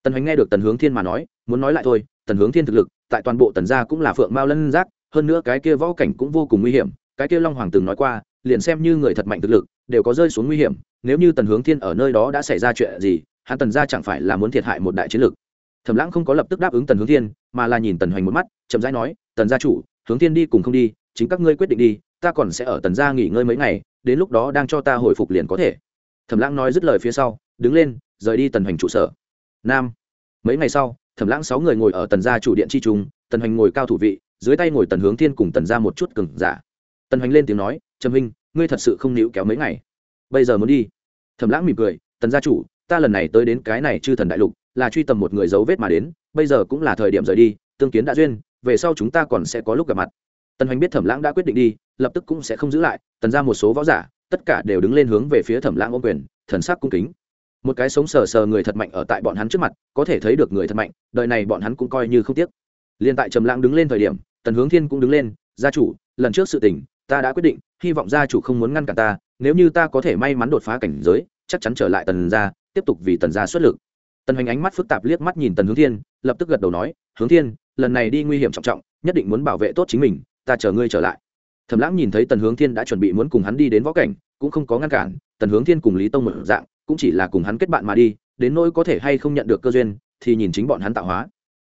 Tần Hoành nghe được Tần Hướng Thiên mà nói, muốn nói lại thôi, Tần Hướng Thiên thực lực, tại toàn bộ Tần gia cũng là phượng mao lân giác, hơn nữa cái kia võ cảnh cũng vô cùng nguy hiểm, cái kia Long Hoàng từng nói qua, liền xem như người thật mạnh thực lực, đều có rơi xuống nguy hiểm, nếu như Tần Hướng Thiên ở nơi đó đã xảy ra chuyện gì, hắn Tần gia chẳng phải là muốn thiệt hại một đại chiến lực. Thẩm Lãng không có lập tức đáp ứng Tần Hướng Thiên, mà là nhìn Tần Hoành một mắt, chậm rãi nói, "Tần gia chủ, Hướng Thiên đi cùng không đi, chính các ngươi quyết định đi, ta còn sẽ ở Tần gia nghỉ ngơi mấy ngày, đến lúc đó đang cho ta hồi phục liền có thể." Thẩm Lãng nói dứt lời phía sau, đứng lên, rời đi Tần Hoành trụ sở. Nam. Mấy ngày sau, Thẩm Lãng sáu người ngồi ở Tần gia chủ điện chi trung, Tần Hoành ngồi cao thủ vị, dưới tay ngồi Tần Hướng Thiên cùng Tần gia một chút cừng giả. Tần Hoành lên tiếng nói, "Trầm huynh, ngươi thật sự không níu kéo mấy ngày. Bây giờ muốn đi." Thẩm Lãng mỉm cười, "Tần gia chủ, ta lần này tới đến cái này chư thần đại lục là truy tầm một người dấu vết mà đến bây giờ cũng là thời điểm rời đi tương kiến đã duyên về sau chúng ta còn sẽ có lúc gặp mặt tần hoành biết thẩm lãng đã quyết định đi lập tức cũng sẽ không giữ lại tần ra một số võ giả tất cả đều đứng lên hướng về phía thẩm lãng ô quyền thần sắc cung kính một cái sống sờ sờ người thật mạnh ở tại bọn hắn trước mặt, có thể thấy được người thật mạnh, đời này bọn hắn cũng coi như không tiếc. Liên tại trầm lãng đứng lên thời điểm, tần hướng thiên cũng đứng lên, gia chủ, lần trước sự tình, ta đã quyết định, hy vọng gia chủ không muốn ngăn cản ta, nếu như ta có thể may mắn đột phá cảnh giới, chắc chắn trở lại tần gia, tiếp tục vì tần gia xuất lực. Tần hoành ánh mắt phức tạp liếc mắt nhìn tần hướng thiên, lập tức gật đầu nói, hướng thiên, lần này đi nguy hiểm trọng trọng, nhất định muốn bảo vệ tốt chính mình, ta chờ ngươi trở lại. Thẩm lãng nhìn thấy tần hướng thiên đã chuẩn bị muốn cùng hắn đi đến võ cảnh, cũng không có ngăn cản, tần hướng thiên cùng lý tông một dạng cũng chỉ là cùng hắn kết bạn mà đi, đến nỗi có thể hay không nhận được cơ duyên, thì nhìn chính bọn hắn tạo hóa.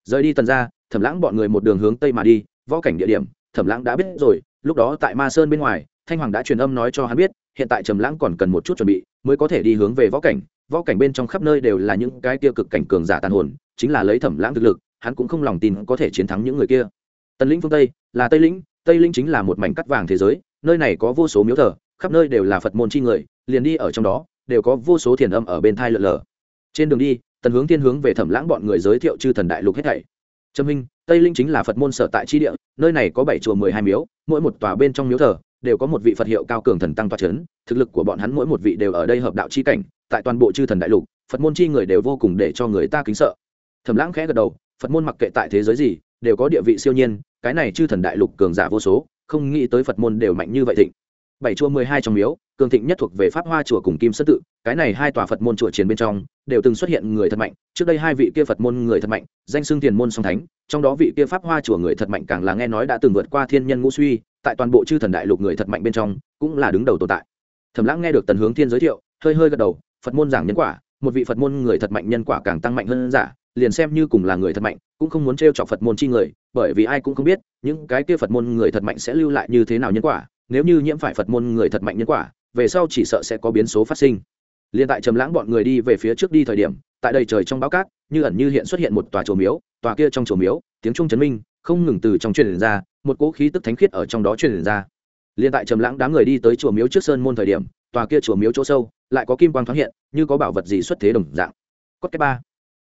Rời đi tần ra thẩm lãng bọn người một đường hướng tây mà đi, võ cảnh địa điểm, thẩm lãng đã biết rồi, lúc đó tại ma sơn bên ngoài, thanh hoàng đã truyền âm nói cho hắn biết, hiện tại trầm lãng còn cần một chút chuẩn bị, mới có thể đi hướng về võ cảnh. Võ cảnh bên trong khắp nơi đều là những cái kia cực cảnh cường giả tàn hồn, chính là lấy thẩm lãng thực lực, hắn cũng không lòng tin có thể chiến thắng những người kia. Tần lĩnh phương tây, là tây lĩnh tây lĩnh chính là một mảnh cắt vàng thế giới, nơi này có vô số miếu thờ, khắp nơi đều là phật môn chi người, liền đi ở trong đó đều có vô số thiền âm ở bên thai lượn lờ. Trên đường đi, tần hướng thiên hướng về thẩm lãng bọn người giới thiệu chư thần đại lục hết thảy. Trâm minh, tây linh chính là phật môn sở tại chi địa, nơi này có bảy chùa mười hai miếu, mỗi một tòa bên trong miếu thờ đều có một vị phật hiệu cao cường thần tăng toa c h ấ n thực lực của bọn hắn mỗi một vị đều ở đây hợp đạo chi cảnh, tại toàn bộ chư thần đại lục, phật môn chi người đều vô cùng để cho người ta kính sợ. Thẩm lãng khẽ gật đầu, phật môn mặc kệ tại thế giới gì, đều có địa vị siêu nhiên, cái này chư thần đại lục cường giả vô số, không nghĩ tới phật môn đều mạnh như vậy thịnh bảy chùa mười hai trong miếu, cường thịnh nhất thuộc về pháp hoa chùa cùng kim sơn tự, cái này hai tòa phật môn chùa chiến bên trong, đều từng xuất hiện người thật mạnh, trước đây hai vị kia phật môn người thật mạnh, danh xưng tiền môn song thánh, trong đó vị kia pháp hoa chùa người thật mạnh càng là nghe nói đã từng vượt qua thiên nhân ngũ suy, tại toàn bộ chư thần đại lục người thật mạnh bên trong, cũng là đứng đầu tồn tại. Thẩm lãng nghe được tần hướng thiên giới thiệu, hơi hơi gật đầu, phật môn giảng nhân quả, một vị phật môn người thật mạnh nhân quả càng tăng mạnh hơn giả, liền xem như cùng là người thật mạnh, cũng không muốn t r e o chọc phật môn chi người, bởi vì ai cũng không biết, những cái kia phật môn người thật mạnh sẽ lưu lại như thế nào nhân quả nếu như nhiễm phải phật môn người thật mạnh nhân quả, về sau chỉ sợ sẽ có biến số phát sinh. Liền tại trầm lãng bọn người đi về phía trước đi thời điểm, tại đây trời trong báo cát, như ẩn như hiện xuất hiện một tòa chùa miếu, tòa kia trong chùa miếu, tiếng trung chấn minh, không ngừng từ trong truyền ra, một cỗ khí tức thánh khiết ở trong đó truyền ra. Liền tại trầm lãng đám người đi tới chùa miếu trước sơn môn thời điểm, tòa kia chùa miếu chỗ sâu, lại có kim quang thoáng hiện, như có bảo vật gì xuất thế đồng dạng. Cốt cái ba.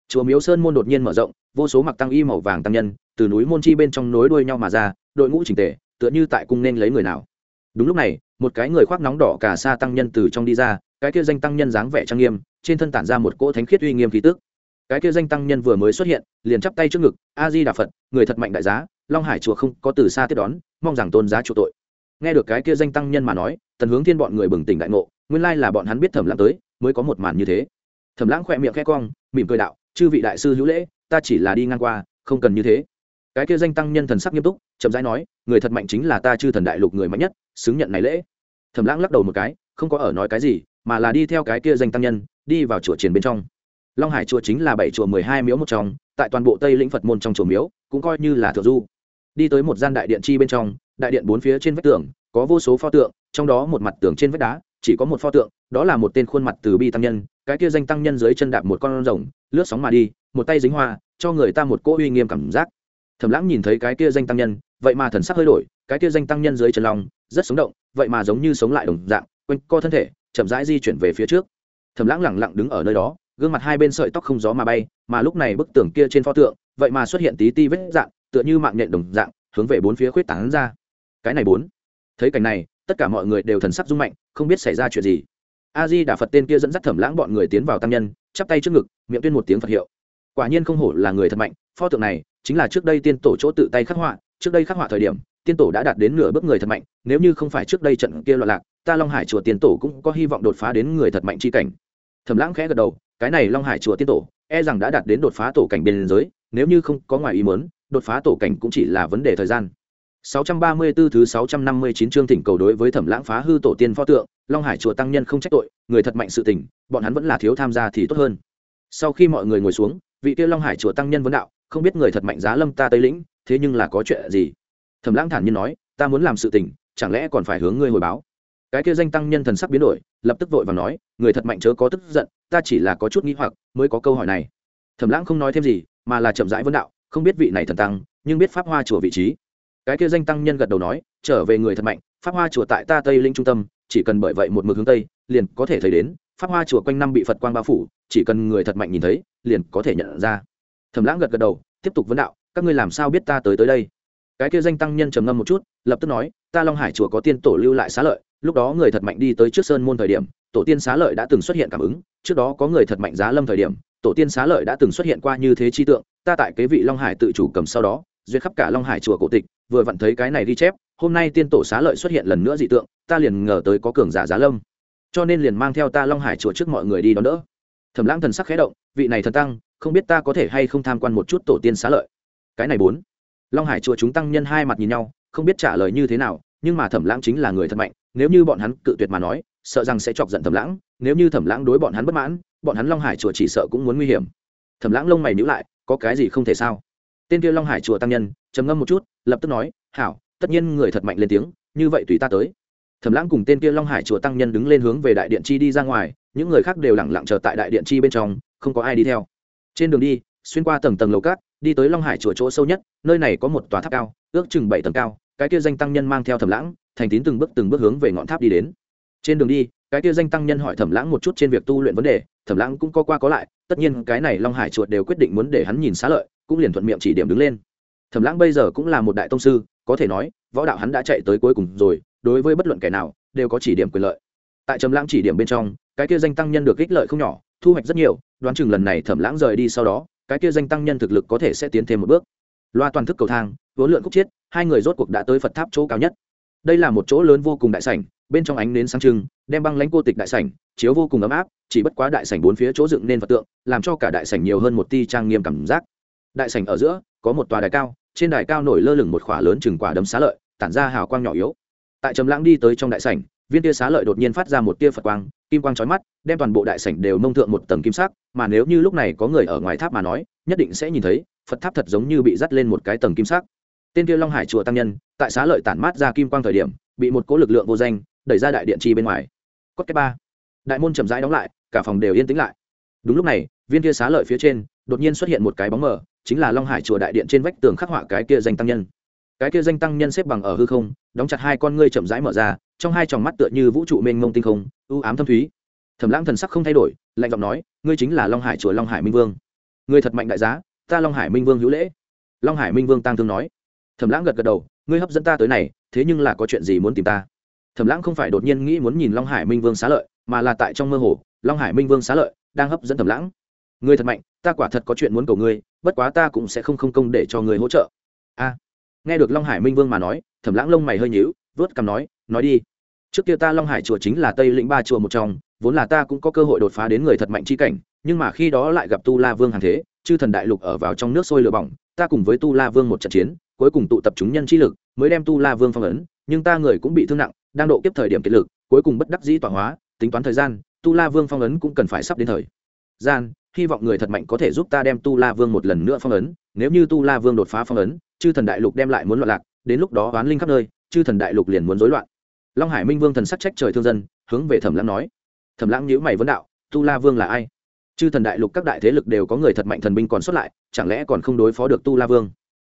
Chùa miếu sơn môn đột nhiên mở rộng, vô số mặc tăng y màu vàng tăng nhân, từ núi môn chi bên trong nối đuôi nhau mà ra, đội ngũ chỉnh tề, tựa như tại cung nên lấy người nào đúng lúc này, một cái người khoác nóng đỏ cả sa tăng nhân từ trong đi ra, cái kia danh tăng nhân dáng vẻ trang nghiêm, trên thân tản ra một cỗ thánh khiết uy nghiêm khí tức. Cái kia danh tăng nhân vừa mới xuất hiện, liền chắp tay trước ngực a di đà phật, người thật mạnh đại giá, long hải chùa không có từ xa tiếp đón, mong rằng tôn giá chủ tội. Nghe được cái kia danh tăng nhân mà nói, tần hướng thiên bọn người bừng tỉnh đại ngộ, nguyên lai là bọn hắn biết thẩm lãng tới, mới có một màn như thế. Thẩm lãng khỏe miệng khẽ cong, mỉm cười đạo, chư vị đại sư hữu lễ, ta chỉ là đi ngang qua, không cần như thế cái kia danh tăng nhân thần sắc nghiêm túc, chậm rãi nói, người thật mạnh chính là ta chư thần đại lục người mạnh nhất, xứng nhận này lễ. Thẩm lãng lắc đầu một cái, không có ở nói cái gì, mà là đi theo cái kia danh tăng nhân, đi vào chùa triển bên trong. Long hải chùa chính là bảy chùa mười hai miếu một trong, tại toàn bộ tây lĩnh phật môn trong chùa miếu, cũng coi như là thượng du. Đi tới một gian đại điện chi bên trong, đại điện bốn phía trên vách tường, có vô số pho tượng, trong đó một mặt tường trên vách đá, chỉ có một pho tượng, đó là một tên khuôn mặt từ bi tăng nhân, cái kia danh tăng nhân dưới chân đạp một con rồng, lướt sóng mà đi, một tay dính hoa, cho người ta một cỗ uy nghiêm cảm giác thẩm lãng nhìn thấy cái kia danh tăng nhân, vậy mà thần sắc hơi đổi, cái kia danh tăng nhân dưới chân lòng rất sống động, vậy mà giống như sống lại đồng dạng, quanh co thân thể, chậm rãi di chuyển về phía trước. Thẩm lãng lẳng lặng đứng ở nơi đó, gương mặt hai bên sợi tóc không gió mà bay, mà lúc này bức tường kia trên pho tượng, vậy mà xuất hiện tí ti vết dạng, tựa như mạng nhện đồng dạng, hướng về bốn phía khuyết tán ra. Cái này bốn. Thấy cảnh này, tất cả mọi người đều thần sắc rung mạnh, không biết xảy ra chuyện gì. A di đà phật tên kia dẫn dắt thẩm lãng bọn người tiến vào tăng nhân, chắp tay trước ngực, miệng tuyên một tiếng phật hiệu. Quả nhiên không hổ là người thật mạnh, pho tượng này chính là trước đây tiên tổ chỗ tự tay khắc họa trước đây khắc họa thời điểm tiên tổ đã đạt đến nửa bước người thật mạnh nếu như không phải trước đây trận kia loạn lạc ta long hải chùa tiên tổ cũng có hy vọng đột phá đến người thật mạnh chi cảnh thẩm lãng khẽ gật đầu cái này long hải chùa tiên tổ e rằng đã đạt đến đột phá tổ cảnh biên giới nếu như không có ngoài ý mớn đột phá tổ cảnh cũng chỉ là vấn đề thời gian 634 thứ 659 chương thỉnh cầu đối với Thẩm Lãng phá hư tổ tiên pho tượng, Long Hải chùa tăng nhân không trách tội, người thật mạnh sự tình, bọn hắn vẫn là thiếu tham gia thì tốt hơn. Sau khi mọi người ngồi xuống, vị kia Long Hải chùa tăng nhân vấn đạo, không biết người thật mạnh giá lâm ta Tây lĩnh, thế nhưng là có chuyện gì? Thẩm Lãng thản nhiên nói, ta muốn làm sự tình, chẳng lẽ còn phải hướng ngươi hồi báo? Cái kia danh tăng nhân thần sắc biến đổi, lập tức vội vàng nói, người thật mạnh chớ có tức giận, ta chỉ là có chút nghĩ hoặc, mới có câu hỏi này. Thẩm Lãng không nói thêm gì, mà là chậm rãi vấn đạo, không biết vị này thần tăng, nhưng biết pháp hoa chùa vị trí cái kia danh tăng nhân gật đầu nói trở về người thật mạnh pháp hoa chùa tại ta tây linh trung tâm chỉ cần bởi vậy một mực hướng tây liền có thể thấy đến pháp hoa chùa quanh năm bị phật quang bao phủ chỉ cần người thật mạnh nhìn thấy liền có thể nhận ra thẩm lãng gật gật đầu, tiếp tục vấn đạo, các ngươi làm sao biết ta tới tới đây? Cái kia danh tăng nhân trầm ngâm một chút, lập tức nói, ta long hải chùa có tiên tổ lưu lại xá lợi, lúc đó người thật mạnh đi tới trước sơn môn thời điểm, tổ tiên xá lợi đã từng xuất hiện cảm ứng, trước đó có người thật mạnh giá lâm thời điểm, tổ tiên xá lợi đã từng xuất hiện qua như thế chi tượng, ta tại kế vị long hải tự chủ cầm sau đó, duyệt khắp cả long hải chùa cổ tịch, vừa vặn thấy cái này ghi chép, hôm nay tiên tổ xá lợi xuất hiện lần nữa dị tượng, ta liền ngờ tới có cường giả giá lâm. Cho nên liền mang theo ta long hải chùa trước mọi người đi đón đỡ. Thẩm lãng thần sắc khẽ động, vị này thần tăng không biết ta có thể hay không tham quan một chút tổ tiên xá lợi. Cái này bốn. Long hải chùa chúng tăng nhân hai mặt nhìn nhau, không biết trả lời như thế nào, nhưng mà thẩm lãng chính là người thật mạnh, nếu như bọn hắn cự tuyệt mà nói, sợ rằng sẽ chọc giận thẩm lãng, nếu như thẩm lãng đối bọn hắn bất mãn, bọn hắn long hải chùa chỉ sợ cũng muốn nguy hiểm. Thẩm lãng lông mày nhíu lại, có cái gì không thể sao? Tên kia long hải chùa tăng nhân, trầm ngâm một chút, lập tức nói, hảo, tất nhiên người thật mạnh lên tiếng, như vậy tùy ta tới. Thẩm lãng cùng tên kia long hải chùa tăng nhân đứng lên hướng về đại điện chi đi ra ngoài, những người khác đều lẳng lặng chờ tại đại điện chi bên trong, không có ai đi theo trên đường đi, xuyên qua tầng tầng lầu cát, đi tới long hải chùa chỗ sâu nhất, nơi này có một tòa tháp cao, ước chừng bảy tầng cao, cái kia danh tăng nhân mang theo thẩm lãng, thành tín từng bước từng bước hướng về ngọn tháp đi đến. Trên đường đi, cái kia danh tăng nhân hỏi thẩm lãng một chút trên việc tu luyện vấn đề, thẩm lãng cũng có qua có lại, tất nhiên cái này long hải chuột đều quyết định muốn để hắn nhìn xá lợi, cũng liền thuận miệng chỉ điểm đứng lên. Thẩm lãng bây giờ cũng là một đại tông sư, có thể nói, võ đạo hắn đã chạy tới cuối cùng rồi, đối với bất luận kẻ nào, đều có chỉ điểm quyền lợi. Tại trầm lãng chỉ điểm bên trong, cái kia danh tăng nhân được ích lợi không nhỏ thu hoạch rất nhiều, đoán chừng lần này thẩm lãng rời đi sau đó, cái kia danh tăng nhân thực lực có thể sẽ tiến thêm một bước. Loa toàn thức cầu thang vốn lượn khúc chiết, hai người rốt cuộc đã tới phật tháp chỗ cao nhất. Đây là một chỗ lớn vô cùng đại sảnh, bên trong ánh nến sáng trưng, đem băng lãnh cô tịch đại sảnh, chiếu vô cùng ấm áp, chỉ bất quá đại sảnh bốn phía chỗ dựng nên vật tượng, làm cho cả đại sảnh nhiều hơn một ti trang nghiêm cảm giác. Đại sảnh ở giữa, có một tòa đài cao, trên đài cao nổi lơ lửng một khỏa lớn chừng quả đấm xá lợi, tản ra hào quang nhỏ yếu. Tại trầm lãng đi tới trong đại sảnh viên tia xá lợi đột nhiên phát ra một tia phật quang, kim quang trói mắt, đem toàn bộ đại sảnh đều nông thượng một tầng kim sắc, mà nếu như lúc này có người ở ngoài tháp mà nói, nhất định sẽ nhìn thấy, phật tháp thật giống như bị dắt lên một cái tầng kim sắc. Tên kia long hải chùa tăng nhân, tại xá lợi tản mát ra kim quang thời điểm, bị một cỗ lực lượng vô danh, đẩy ra đại điện chi bên ngoài. Cốt cái ba. Đại môn chậm rãi đóng lại, cả phòng đều yên tĩnh lại. Đúng lúc này, viên kia xá lợi phía trên, đột nhiên xuất hiện một cái bóng mờ, chính là long hải chùa đại điện trên vách tường khắc họa cái kia danh tăng nhân. Cái kia danh tăng nhân xếp bằng ở hư không, đóng chặt hai con ngươi chậm rãi mở ra trong hai tròng mắt tựa như vũ trụ mênh mông tinh không ưu ám thâm thúy. Thẩm lãng thần sắc không thay đổi, lạnh giọng nói, ngươi chính là long hải chùa long hải minh vương. Ngươi thật mạnh đại giá, ta long hải minh vương hữu lễ. Long hải minh vương tăng thương nói. Thẩm lãng gật gật đầu, ngươi hấp dẫn ta tới này, thế nhưng là có chuyện gì muốn tìm ta? Thẩm lãng không phải đột nhiên nghĩ muốn nhìn long hải minh vương xá lợi, mà là tại trong mơ hồ, long hải minh vương xá lợi đang hấp dẫn thẩm lãng. Ngươi thật mạnh, ta quả thật có chuyện muốn cầu ngươi, bất quá ta cũng sẽ không không công để cho ngươi hỗ trợ. A. Nghe được long hải minh vương mà nói, thẩm lãng lông mày hơi nhíu vớt cằm nói nói đi. Trước kia ta long hải chùa chính là tây lĩnh ba chùa một trong, vốn là ta cũng có cơ hội đột phá đến người thật mạnh chi cảnh, nhưng mà khi đó lại gặp tu la vương hàng thế, chư thần đại lục ở vào trong nước sôi lửa bỏng, ta cùng với tu la vương một trận chiến, cuối cùng tụ tập chúng nhân chi lực, mới đem tu la vương phong ấn, nhưng ta người cũng bị thương nặng, đang độ kiếp thời điểm kiệt lực, cuối cùng bất đắc dĩ tọa hóa, tính toán thời gian, tu la vương phong ấn cũng cần phải sắp đến thời gian, hy vọng người thật mạnh có thể giúp ta đem tu la vương một lần nữa phong ấn, nếu như tu la vương đột phá phong ấn, chư thần đại lục đem lại muốn loạn lạc, đến lúc đó oán linh khắp nơi chư thần đại lục liền muốn rối loạn. Long hải minh vương thần sắc trách trời thương dân, hướng về thẩm lãng nói. Thẩm lãng nhíu mày vấn đạo, tu la vương là ai? Chư thần đại lục các đại thế lực đều có người thật mạnh thần binh còn xuất lại, chẳng lẽ còn không đối phó được tu la vương?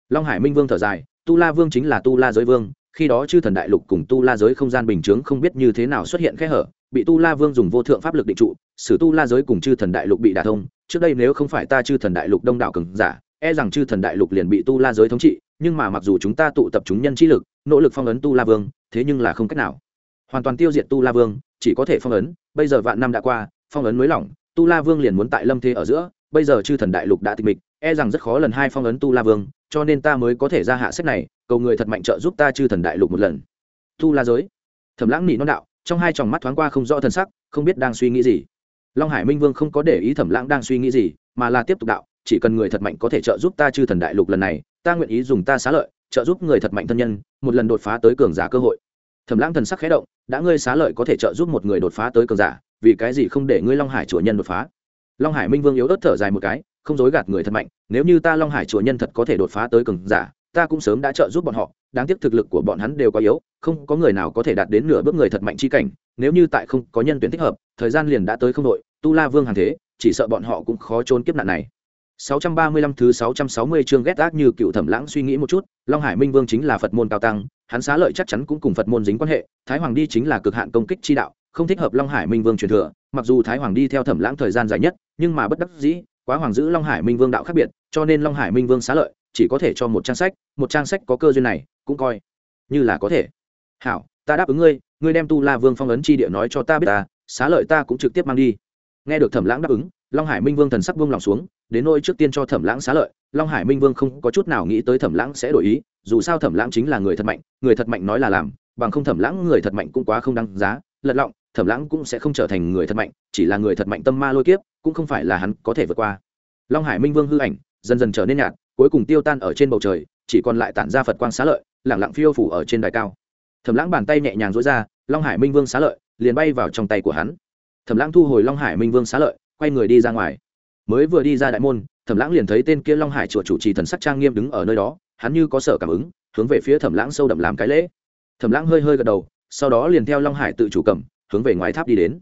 Long hải minh vương thở dài, tu la vương chính là tu la giới vương, khi đó chư thần đại lục cùng tu la giới không gian bình chướng không biết như thế nào xuất hiện kẽ hở, bị tu la vương dùng vô thượng pháp lực định trụ sử tu la giới cùng chư thần đại lục bị đả thông, trước đây nếu không phải ta chư thần đại lục đông đảo cường giả e rằng chư thần đại lục liền bị tu la giới thống trị, nhưng mà mặc dù chúng ta tụ tập chúng nhân trí lực nỗ lực phong ấn tu la vương, thế nhưng là không cách nào. Hoàn toàn tiêu diệt tu la vương, chỉ có thể phong ấn, bây giờ vạn năm đã qua, phong ấn mới lỏng, tu la vương liền muốn tại lâm thế ở giữa, bây giờ chư thần đại lục đã tịch mịch e rằng rất khó lần hai phong ấn tu la vương, cho nên ta mới có thể ra hạ sách này, cầu người thật mạnh trợ giúp ta chư thần đại lục một lần. Tu la giới. Thẩm lãng nỉ non đạo, trong hai tròng mắt thoáng qua không rõ thần sắc, không biết đang suy nghĩ gì. Long hải minh vương không có để ý thẩm lãng đang suy nghĩ gì, mà là tiếp tục đạo, chỉ cần người thật mạnh có thể trợ giúp ta chư thần đại lục lần này, ta nguyện ý dùng ta xá lợi trợ giúp người thật mạnh thân nhân, một lần đột phá tới cường giả cơ hội. Thẩm lãng thần sắc khẽ động, đã ngươi xá lợi có thể trợ giúp một người đột phá tới cường giả, vì cái gì không để ngươi long hải chủ nhân đột phá? Long hải minh vương yếu ớt thở dài một cái, không dối gạt người thật mạnh, nếu như ta long hải chủ nhân thật có thể đột phá tới cường giả, ta cũng sớm đã trợ giúp bọn họ, đáng tiếc thực lực của bọn hắn đều quá yếu, không có người nào có thể đạt đến nửa bước người thật mạnh chi cảnh, nếu như tại không có nhân tuyển thích hợp, thời gian liền đã tới không đội, tu la vương hàng thế, chỉ sợ bọn họ cũng khó trốn kiếp nạn này. 635 thứ 660 chương ghét ác như cựu thẩm lãng suy nghĩ một chút, Long Hải Minh Vương chính là Phật môn cao tăng, hắn xá lợi chắc chắn cũng cùng Phật môn dính quan hệ, Thái Hoàng đi chính là cực hạn công kích chi đạo, không thích hợp Long Hải Minh Vương truyền thừa, mặc dù Thái Hoàng đi theo thẩm lãng thời gian dài nhất, nhưng mà bất đắc dĩ, quá hoàng giữ Long Hải Minh Vương đạo khác biệt, cho nên Long Hải Minh Vương xá lợi chỉ có thể cho một trang sách, một trang sách có cơ duyên này, cũng coi như là có thể. Hảo, ta đáp ứng ngươi, ngươi đem Tu La Vương phong ấn chi địa nói cho ta biết ta, xá lợi ta cũng trực tiếp mang đi. Nghe được Thẩm Lãng đáp ứng, Long Hải Minh Vương thần sắc buông lòng xuống, đến nỗi trước tiên cho thẩm lãng xá lợi, long hải minh vương không có chút nào nghĩ tới thẩm lãng sẽ đổi ý, dù sao thẩm lãng chính là người thật mạnh, người thật mạnh nói là làm, bằng không thẩm lãng người thật mạnh cũng quá không đáng giá, lật lọng, thẩm lãng cũng sẽ không trở thành người thật mạnh, chỉ là người thật mạnh tâm ma lôi kiếp, cũng không phải là hắn có thể vượt qua. Long hải minh vương hư ảnh dần dần trở nên nhạt, cuối cùng tiêu tan ở trên bầu trời, chỉ còn lại tản ra phật quang xá lợi, lẳng lặng phiêu phủ ở trên đài cao. Thẩm lãng bàn tay nhẹ nhàng dối ra, long hải minh vương xá lợi liền bay vào trong tay của hắn. Thẩm lãng thu hồi long hải minh vương xá lợi, quay người đi ra ngoài mới vừa đi ra đại môn thẩm lãng liền thấy tên kia long hải chùa chủ trì thần sắc trang nghiêm đứng ở nơi đó hắn như có sở cảm ứng hướng về phía thẩm lãng sâu đậm làm cái lễ. Thẩm lãng hơi hơi gật đầu sau đó liền theo long hải tự chủ cầm hướng về ngoài tháp đi đến.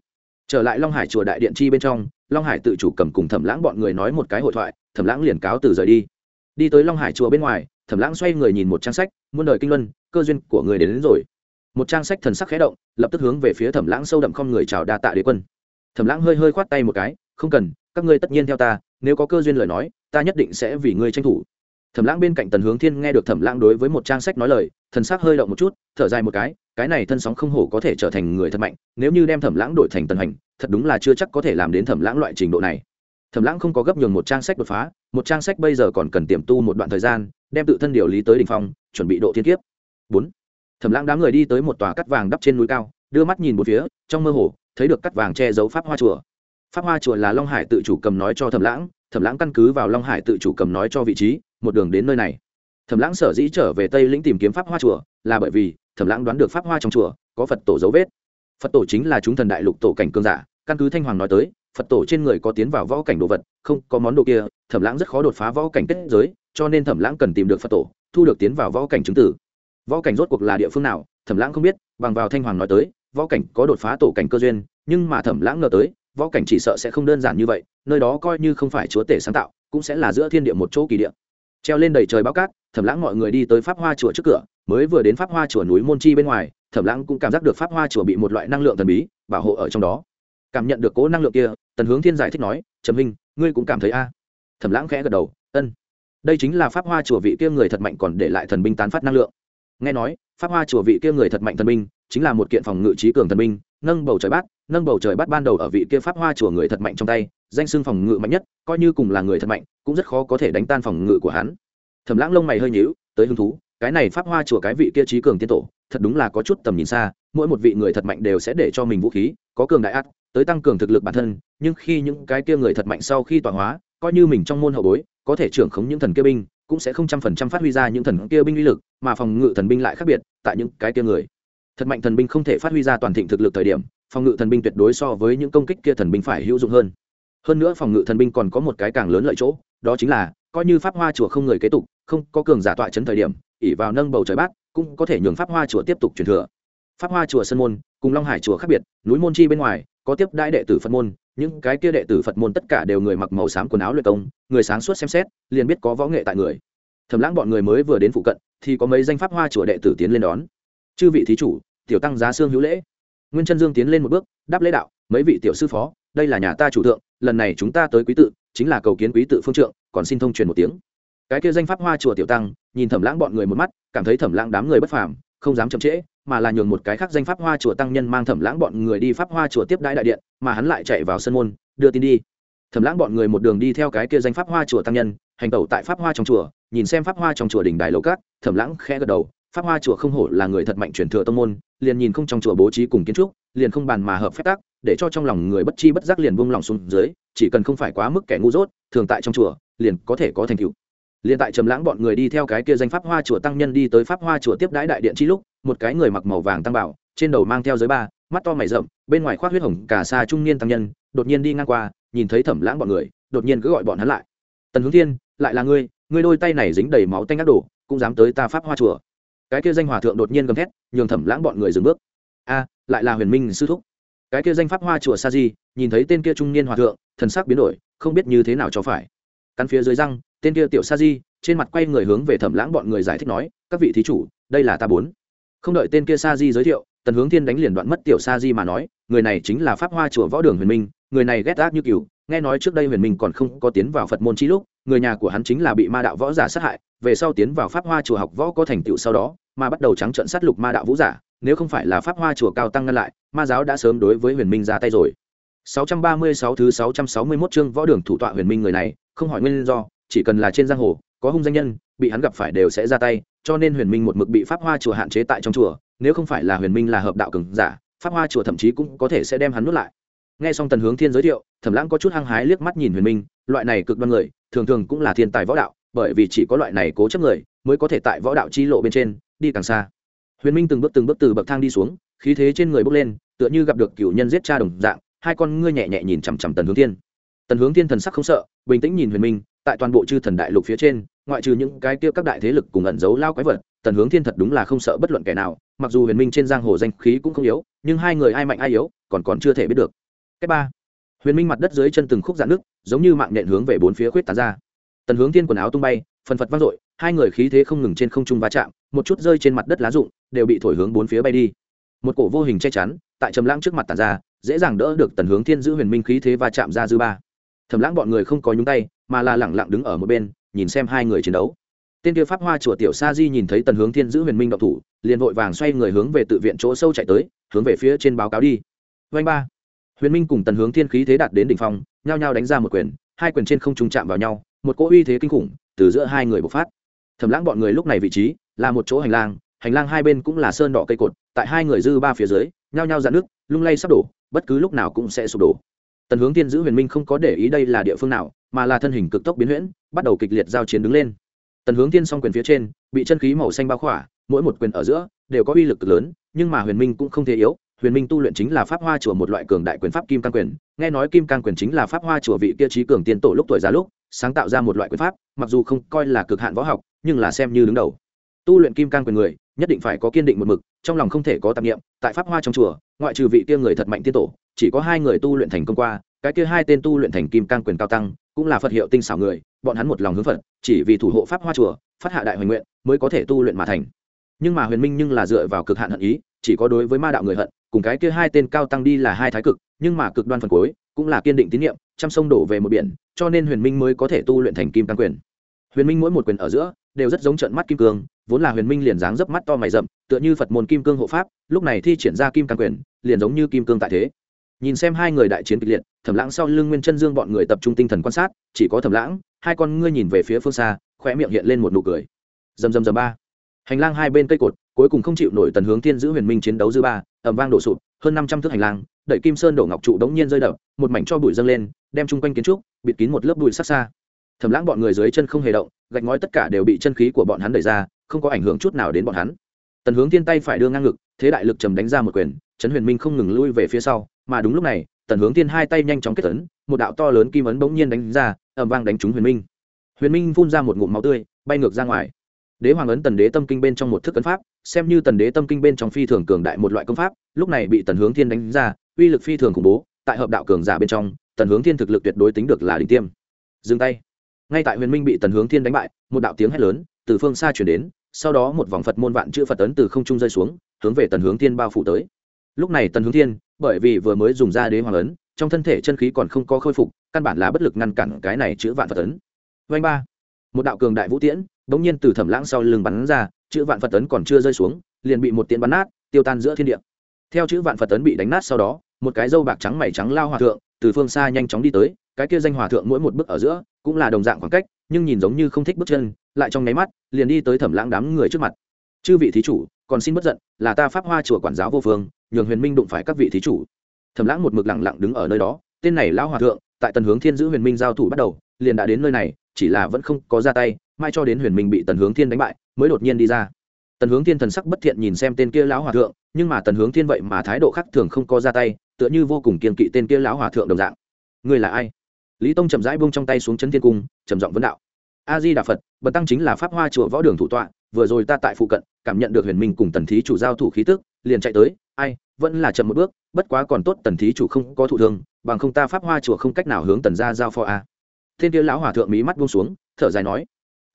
Trở lại long hải chùa đại điện chi bên trong long hải tự chủ cầm cùng thẩm lãng bọn người nói một cái hội thoại thẩm lãng liền cáo từ rời đi. Đi tới long hải chùa bên ngoài thẩm lãng xoay người nhìn một trang sách muôn đời kinh luân cơ duyên của người đến, đến rồi. Một trang sách thần sắc khẽ động lập tức hướng về phía thẩm lãng sâu đậm không người chào đa tạ đế quân. Thẩm lãng hơi hơi khoát tay một cái không cần các ngươi tất nhiên theo ta, nếu có cơ duyên lời nói, ta nhất định sẽ vì ngươi tranh thủ. Thẩm lãng bên cạnh tần hướng thiên nghe được thẩm lãng đối với một trang sách nói lời, thần sắc hơi động một chút, thở dài một cái cái này thân sóng không hổ có thể trở thành người thật mạnh, nếu như đem thẩm lãng đổi thành tần hành, thật đúng là chưa chắc có thể làm đến thẩm lãng loại trình độ này. Thẩm lãng không có gấp nhường một trang sách đột phá, một trang sách bây giờ còn cần tiềm tu một đoạn thời gian, đem tự thân điều lý tới đ ỉ n h phong, chuẩn bị độ thiên kiếp. Bốn. Thẩm lãng đám người đi tới một tòa cắt vàng đắp trên núi cao, đưa mắt nhìn một phía, trong mơ hồ, thấy được cắt vàng che giấu pháp hoa chùa pháp hoa chùa là long hải tự chủ cầm nói cho thẩm lãng thẩm lãng căn cứ vào long hải tự chủ cầm nói cho vị trí, một đường đến nơi này. Thẩm lãng sở dĩ trở về tây lĩnh tìm kiếm pháp hoa chùa, là bởi vì thẩm lãng đoán được pháp hoa trong chùa có phật tổ dấu vết. Phật tổ chính là chúng thần đại lục tổ cảnh cương giả, căn cứ thanh hoàng nói tới, phật tổ trên người có tiến vào võ cảnh đồ vật, không có món đồ kia, thẩm lãng rất khó đột phá võ cảnh kết giới, cho nên thẩm lãng cần tìm được phật tổ, thu được tiến vào võ cảnh chứng tử. Võ cảnh rốt cuộc là địa phương nào, thẩm lãng không biết, bằng vào thanh hoàng nói tới, võ cảnh có đột phá tổ cảnh cơ duyên, nhưng mà thẩm lãng ngờ tới võ cảnh chỉ sợ sẽ không đơn giản như vậy, nơi đó coi như không phải chúa tể sáng tạo, cũng sẽ là giữa thiên địa một chỗ kỳ địa. Treo lên đầy trời bao cát, thẩm lãng mọi người đi tới pháp hoa chùa trước cửa, mới vừa đến pháp hoa chùa núi môn chi bên ngoài, thẩm lãng cũng cảm giác được pháp hoa chùa bị một loại năng lượng thần bí bảo hộ ở trong đó. Cảm nhận được cố năng lượng kia, tần hướng thiên giải thích nói, trầm hình ngươi cũng cảm thấy a? Thẩm lãng khẽ gật đầu, ân. Đây chính là pháp hoa chùa vị kia người thật mạnh còn để lại thần binh tán phát năng lượng. Nghe nói, pháp hoa chùa vị kia người thật mạnh thần binh, chính là một kiện phòng ngự trí cường thần binh, nâng bầu trời bát nâng bầu trời bát ban đầu ở vị kia pháp hoa chùa người thật mạnh trong tay, danh xưng phòng ngự mạnh nhất, coi như cùng là người thật mạnh, cũng rất khó có thể đánh tan phòng ngự của hắn. Thẩm lãng lông mày hơi nhíu, tới hứng thú, cái này pháp hoa chùa cái vị kia trí cường tiên tổ, thật đúng là có chút tầm nhìn xa, mỗi một vị người thật mạnh đều sẽ để cho mình vũ khí, có cường đại ác, tới tăng cường thực lực bản thân, nhưng khi những cái kia người thật mạnh sau khi tọa hóa, coi như mình trong môn hậu bối, có thể trưởng khống những thần kia binh, cũng sẽ không trăm phần trăm phát huy ra những thần kia binh uy lực, mà phòng ngự thần binh lại khác biệt tại những cái kia người. Thật mạnh thần binh không thể phát huy ra toàn thịnh thực lực thời điểm phòng ngự thần binh tuyệt đối so với những công kích kia thần binh phải hữu dụng hơn. Hơn nữa phòng ngự thần binh còn có một cái càng lớn lợi chỗ, đó chính là, coi như pháp hoa chùa không người kế tục, không có cường giả tọa chấn thời điểm ỉ vào nâng bầu trời bát, cũng có thể nhường pháp hoa chùa tiếp tục truyền thừa. Pháp hoa chùa sơn môn, cùng long hải chùa khác biệt, núi môn chi bên ngoài, có tiếp đãi đệ tử phật môn, những cái kia đệ tử phật môn tất cả đều người mặc màu xám quần áo luyện công, người sáng suốt xem xét, liền biết có võ nghệ tại người. Thầm lãng bọn người mới vừa đến phụ cận, thì có mấy danh pháp hoa chùa đệ tử tiến lên đón. Chư vị thí chủ, tiểu tăng giá xương hữu lễ nguyên chân dương tiến lên một bước, đáp lễ đạo, mấy vị tiểu sư phó, đây là nhà ta chủ thượng, lần này chúng ta tới quý tự, chính là cầu kiến quý tự phương trượng, còn xin thông truyền một tiếng. Cái kia danh pháp hoa chùa tiểu tăng, nhìn thẩm lãng bọn người một mắt, cảm thấy thẩm lãng đám người bất phàm, không dám chậm trễ, mà là nhường một cái khác danh pháp hoa chùa tăng nhân mang thẩm lãng bọn người đi pháp hoa chùa tiếp đãi đại điện, mà hắn lại chạy vào sân môn, đưa tin đi. Thẩm lãng bọn người một đường đi theo cái kia danh pháp hoa chùa tăng nhân, hành tẩu tại pháp hoa trong chùa, nhìn xem pháp hoa trong chùa đỉnh đài lầu cát thẩm lãng khẽ gật đầu pháp hoa chùa không hổ là người thật mạnh truyền thừa tông môn liền nhìn không trong chùa bố trí cùng kiến trúc liền không bàn mà hợp phép tác, để cho trong lòng người bất chi bất giác liền buông lòng xuống dưới chỉ cần không phải quá mức kẻ ngu dốt thường tại trong chùa liền có thể có thành tựu. Liền tại trầm lãng bọn người đi theo cái kia danh pháp hoa chùa tăng nhân đi tới pháp hoa chùa tiếp đãi đại điện chi lúc một cái người mặc màu vàng tăng bảo trên đầu mang theo giới ba mắt to mày rậm bên ngoài khoác huyết hồng cả xa trung niên tăng nhân đột nhiên đi ngang qua nhìn thấy thẩm lãng bọn người đột nhiên cứ gọi bọn hắn lại. Tần hướng thiên lại là ngươi ngươi đôi tay này dính đầy máu tanh ác đổ cũng dám tới ta pháp hoa chùa cái kia danh hòa thượng đột nhiên gầm thét, nhường thẩm lãng bọn người dừng bước. A, lại là huyền minh sư thúc. Cái kia danh pháp hoa chùa sa di, nhìn thấy tên kia trung niên hòa thượng, thần sắc biến đổi, không biết như thế nào cho phải. Căn phía dưới răng, tên kia tiểu sa di, trên mặt quay người hướng về thẩm lãng bọn người giải thích nói, các vị thí chủ, đây là ta bốn. Không đợi tên kia sa di giới thiệu, tần hướng thiên đánh liền đoạn mất tiểu sa di mà nói, người này chính là pháp hoa chùa võ đường huyền minh, người này ghét ác như cừu, nghe nói trước đây huyền minh còn không có tiến vào phật môn chi lúc, người nhà của hắn chính là bị ma đạo võ giả sát hại về sau tiến vào pháp hoa chùa học võ có thành tựu sau đó, mà bắt đầu trắng trận sát lục ma đạo vũ giả, nếu không phải là pháp hoa chùa cao tăng ngăn lại, ma giáo đã sớm đối với huyền minh ra tay rồi. 636 thứ 661 chương võ đường thủ tọa huyền minh người này, không hỏi nguyên do, chỉ cần là trên giang hồ, có hung danh nhân, bị hắn gặp phải đều sẽ ra tay, cho nên huyền minh một mực bị pháp hoa chùa hạn chế tại trong chùa, nếu không phải là huyền minh là hợp đạo cường giả, pháp hoa chùa thậm chí cũng có thể sẽ đem hắn nuốt lại. Nghe xong tần hướng thiên giới thiệu, thẩm lãng có chút hăng hái liếc mắt nhìn huyền minh, loại này cực đoan người, thường thường cũng là thiên tài võ đạo bởi vì chỉ có loại này cố chấp người mới có thể tại võ đạo chi lộ bên trên đi càng xa. Huyền minh từng bước từng bước từ bậc thang đi xuống, khí thế trên người bốc lên, tựa như gặp được cựu nhân giết cha đồng dạng, hai con ngươi nhẹ nhẹ nhìn chằm chằm tần hướng thiên. Tần hướng thiên thần sắc không sợ, bình tĩnh nhìn huyền minh, tại toàn bộ chư thần đại lục phía trên, ngoại trừ những cái kia các đại thế lực cùng ẩn giấu lao quái vật, tần hướng thiên thật đúng là không sợ bất luận kẻ nào, mặc dù huyền minh trên giang hồ danh khí cũng không yếu, nhưng hai người ai mạnh ai yếu, còn còn chưa thể biết được. Cái ba. Huyền minh mặt đất dưới chân từng khúc dạn nước, giống như mạng nện hướng về bốn phía khuyết tán ra tần hướng thiên quần áo tung bay, phần phật vang dội, hai người khí thế không ngừng trên không trung va chạm, một chút rơi trên mặt đất lá rụng, đều bị thổi hướng bốn phía bay đi. Một cổ vô hình che chắn, tại trầm lãng trước mặt tàn ra, dễ dàng đỡ được tần hướng thiên giữ huyền minh khí thế va chạm ra dư ba. Thầm lãng bọn người không có nhúng tay, mà là lẳng lặng đứng ở một bên, nhìn xem hai người chiến đấu. Tên kia pháp hoa chùa tiểu sa di nhìn thấy tần hướng thiên giữ huyền minh độc thủ, liền vội vàng xoay người hướng về tự viện chỗ sâu chạy tới, hướng về phía trên báo cáo đi. Vanh ba. Huyền minh cùng tần hướng thiên khí thế đạt đến đỉnh phong, nhao nhao đánh ra một quyền, hai quyền trên không trùng chạm vào nhau một cỗ uy thế kinh khủng từ giữa hai người bộc phát. Thầm lãng bọn người lúc này vị trí là một chỗ hành lang hành lang hai bên cũng là sơn đỏ cây cột, tại hai người dư ba phía dưới, nhao nhao dạn nước, lung lay sắp đổ, bất cứ lúc nào cũng sẽ sụp đổ. Tần hướng tiên giữ huyền minh không có để ý đây là địa phương nào, mà là thân hình cực tốc biến huyễn, bắt đầu kịch liệt giao chiến đứng lên. Tần hướng tiên s o n g quyền phía trên, bị chân khí màu xanh bao khỏa, mỗi một quyền ở giữa đều có uy lực cực lớn, nhưng mà huyền minh cũng không thể yếu huyền minh tu luyện chính là pháp hoa chùa một loại cường đại quyền pháp kim cang quyền. Nghe nói kim cang quyền chính là pháp hoa chùa vị kia trí cường tiên tổ lúc tuổi già lúc, sáng tạo ra một loại quyền pháp, mặc dù không coi là cực hạn võ học, nhưng là xem như đứng đầu. Tu luyện kim cang quyền người, nhất định phải có kiên định một mực, trong lòng không thể có tạp nghiệm tại pháp hoa trong chùa, ngoại trừ vị kia người thật mạnh tiên tổ, chỉ có hai người tu luyện thành công qua, cái kia hai tên tu luyện thành kim cang quyền cao tăng, cũng là phật hiệu tinh xảo người, bọn hắn một lòng hướng phật, chỉ vì thủ hộ pháp hoa chùa, phát hạ đại hoành nguyện, mới có thể tu luyện mà thành. Nhưng mà huyền minh nhưng là dựa vào cực hạn hận ý chỉ có đối với ma đạo người hận, cùng cái kia hai tên cao tăng đi là hai thái cực, nhưng mà cực đoan phần cuối, cũng là kiên định tín nhiệm trăm sông đổ về một biển, cho nên huyền minh mới có thể tu luyện thành kim tăng quyền. Huyền minh mỗi một quyền ở giữa, đều rất giống trận mắt kim cương, vốn là huyền minh liền dáng dấp mắt to mày rậm, tựa như phật môn kim cương hộ pháp, lúc này thi triển ra kim tăng quyền, liền giống như kim cương tại thế. Nhìn xem hai người đại chiến kịch liệt, thẩm lãng sau lưng nguyên chân dương bọn người tập trung tinh thần quan sát, chỉ có thẩm lãng, hai con ngươi nhìn về phía phương xa, khóe miệng hiện lên một nụ cười. Dầm dầm dầm ba. Hành lang hai bên cây cột cuối cùng không chịu nổi tần hướng thiên giữ huyền minh chiến đấu dư ba ẩm vang đổ sụp, hơn năm trăm thước hành lang, đẩy kim sơn đổ ngọc trụ đống nhiên rơi đập, một mảnh cho bụi dâng lên, đem chung quanh kiến trúc, bịt kín một lớp bụi sắc xa. Thầm lãng bọn người dưới chân không hề động, gạch ngói tất cả đều bị chân khí của bọn hắn đẩy ra, không có ảnh hưởng chút nào đến bọn hắn. Tần hướng thiên tay phải đưa ngang ngực, thế đại lực trầm đánh ra một quyền, trấn huyền minh không ngừng lui về phía sau, mà đúng lúc này, tần hướng thiên hai tay nhanh chóng kết tấn một đạo to lớn kim ấn bỗng nhiên đánh ra ẩm vang đánh trúng huyền minh. Huyền minh phun ra một ngụm máu tươi, bay ngược ra ngoài đế hoàng ấn tần đế tâm kinh bên trong một thức ấn pháp, xem như tần đế tâm kinh bên trong phi thường cường đại một loại công pháp, lúc này bị tần hướng thiên đánh ra, uy lực phi thường khủng bố, tại hợp đạo cường giả bên trong, tần hướng thiên thực lực tuyệt đối tính được là đỉnh tiêm. Dừng tay. Ngay tại huyền minh bị tần hướng thiên đánh bại, một đạo tiếng hét lớn từ phương xa chuyển đến, sau đó một vòng phật môn vạn chữ phật tấn từ không trung rơi xuống, hướng về tần hướng thiên bao phủ tới. Lúc này tần hướng thiên, bởi vì vừa mới dùng ra đế hoàng ấn, trong thân thể chân khí còn không có khôi phục, căn bản là bất lực ngăn cản cái này chữ vạn phật tấn vanh ba. Một đạo cường đại vũ tiễn bỗng nhiên từ thẩm lãng sau lưng bắn ra, chữ vạn phật tấn còn chưa rơi xuống, liền bị một tiễn bắn nát, tiêu tan giữa thiên địa. Theo chữ vạn phật tấn bị đánh nát sau đó, một cái dâu bạc trắng mày trắng lao hòa thượng, từ phương xa nhanh chóng đi tới, cái kia danh hòa thượng mỗi một bước ở giữa, cũng là đồng dạng khoảng cách, nhưng nhìn giống như không thích bước chân, lại trong nháy mắt, liền đi tới thẩm lãng đám người trước mặt. Chư vị thí chủ, còn xin bất giận, là ta pháp hoa chùa quản giáo vô phương, nhường huyền minh đụng phải các vị thí chủ. Thẩm lãng một mực lặng lặng đứng ở nơi đó, tên này lão hòa thượng, tại tần hướng thiên giữ huyền minh giao thủ bắt đầu, liền đã đến nơi này, chỉ là vẫn không có ra tay mai cho đến huyền minh bị tần hướng thiên đánh bại, mới đột nhiên đi ra. Tần hướng thiên thần sắc bất thiện nhìn xem tên kia lão hòa thượng, nhưng mà tần hướng thiên vậy mà thái độ khác thường không có ra tay, tựa như vô cùng kiên kỵ tên kia lão hòa thượng đồng dạng. Người là ai? Lý tông chậm rãi buông trong tay xuống chân thiên cung, trầm giọng vấn đạo. A di đà phật bần tăng chính là pháp hoa chùa võ đường thủ tọa, vừa rồi ta tại phụ cận, cảm nhận được huyền minh cùng tần thí chủ giao thủ khí tức, liền chạy tới, ai, vẫn là chậm một bước, bất quá còn tốt tần thí chủ không có thụ thương, bằng không ta pháp hoa chùa không cách nào hướng tần ra giao phó a. Thiên kia lão hòa thượng mí mắt buông xuống, thở dài nói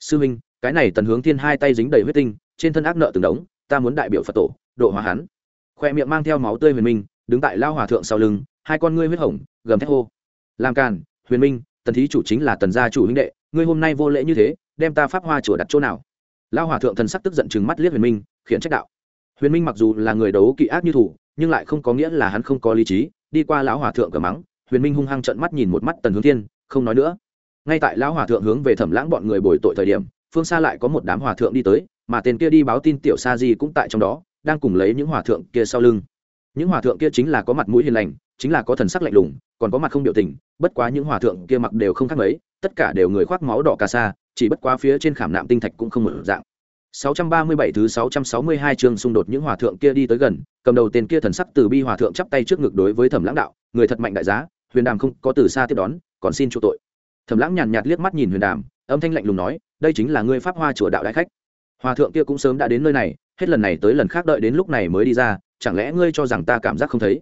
sư minh cái này tần hướng thiên hai tay dính đầy huyết tinh, trên thân ác nợ từng đống, ta muốn đại biểu phật tổ, độ hóa hắn. Khoe miệng mang theo máu tươi huyền minh, đứng tại lao hòa thượng sau lưng, hai con ngươi huyết hồng, gầm thét hô. Làm càn, huyền minh, tần thí chủ chính là tần gia chủ huynh đệ, ngươi hôm nay vô lễ như thế, đem ta pháp hoa chùa đặt chỗ nào? Lao hòa thượng thần sắc tức giận chừng mắt liếc huyền minh, khiển trách đạo. Huyền minh mặc dù là người đấu kỵ ác như thủ, nhưng lại không có nghĩa là hắn không có lý trí, đi qua lão hòa thượng cờ mắng, huyền minh hung hăng trận mắt nhìn một mắt tần hướng thiên, không nói nữa ngay tại lão hòa thượng hướng về thẩm lãng bọn người bồi tội thời điểm phương xa lại có một đám hòa thượng đi tới mà tên kia đi báo tin tiểu sa di cũng tại trong đó đang cùng lấy những hòa thượng kia sau lưng những hòa thượng kia chính là có mặt mũi hiền lành chính là có thần sắc lạnh lùng còn có mặt không biểu tình bất quá những hòa thượng kia mặc đều không khác mấy tất cả đều người khoác máu đỏ cà sa chỉ bất quá phía trên khảm nạm tinh thạch cũng không mở dạng 637 thứ 662 chương xung đột những hòa thượng kia đi tới gần, cầm đầu tên kia thần sắc từ bi hòa thượng chắp tay trước ngực đối với Thẩm Lãng đạo, người thật mạnh đại giá, Huyền Đàm không có từ xa tiếp đón, còn xin chu tội. Thẩm Lãng nhàn nhạt liếc mắt nhìn Huyền Đàm, âm thanh lạnh lùng nói, đây chính là ngươi pháp hoa chùa đạo đại khách. Hòa thượng kia cũng sớm đã đến nơi này, hết lần này tới lần khác đợi đến lúc này mới đi ra, chẳng lẽ ngươi cho rằng ta cảm giác không thấy?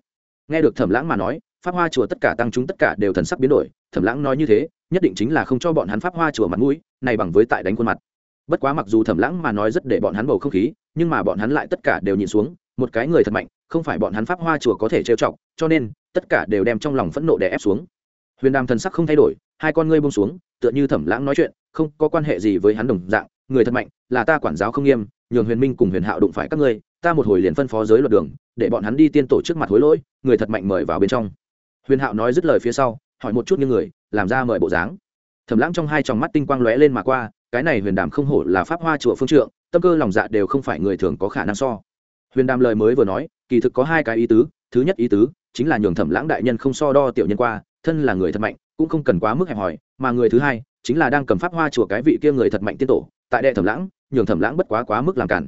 Nghe được Thẩm Lãng mà nói, pháp hoa chùa tất cả tăng chúng tất cả đều thần sắc biến đổi, Thẩm Lãng nói như thế, nhất định chính là không cho bọn hắn pháp hoa chùa mặt mũi, này bằng với tại đánh khuôn mặt bất quá mặc dù thẩm lãng mà nói rất để bọn hắn bầu không khí nhưng mà bọn hắn lại tất cả đều nhìn xuống một cái người thật mạnh không phải bọn hắn pháp hoa chùa có thể trêu chọc cho nên tất cả đều đem trong lòng phẫn nộ đè ép xuống huyền đàm thần sắc không thay đổi hai con ngươi bông xuống, tựa như thẩm lãng nói chuyện, không có quan hệ gì với hắn đồng dạng, người thật mạnh, là ta quản giáo không nghiêm, nhường huyền minh cùng huyền hạo đụng phải các ngươi, ta một hồi liền phân phó giới luật đường, để bọn hắn đi tiên tổ trước mặt hối lỗi, người thật mạnh mời vào bên trong. Huyền hạo nói dứt lời phía sau, hỏi một chút như người, làm ra mời bộ dáng. Thẩm lãng trong hai tròng mắt tinh quang lóe lên mà qua, cái này huyền đàm không hổ là pháp hoa chùa phương trượng, tâm cơ lòng dạ đều không phải người thường có khả năng so. Huyền đàm lời mới vừa nói, kỳ thực có hai cái ý tứ, thứ nhất ý tứ, chính là nhường thẩm lãng đại nhân không so đo tiểu nhân qua, thân là người thật mạnh cũng không cần quá mức hẹp hòi, mà người thứ hai chính là đang cầm pháp hoa chùa cái vị kia người thật mạnh tiên tổ, tại đệ thẩm lãng, nhường thẩm lãng bất quá quá mức làm cản.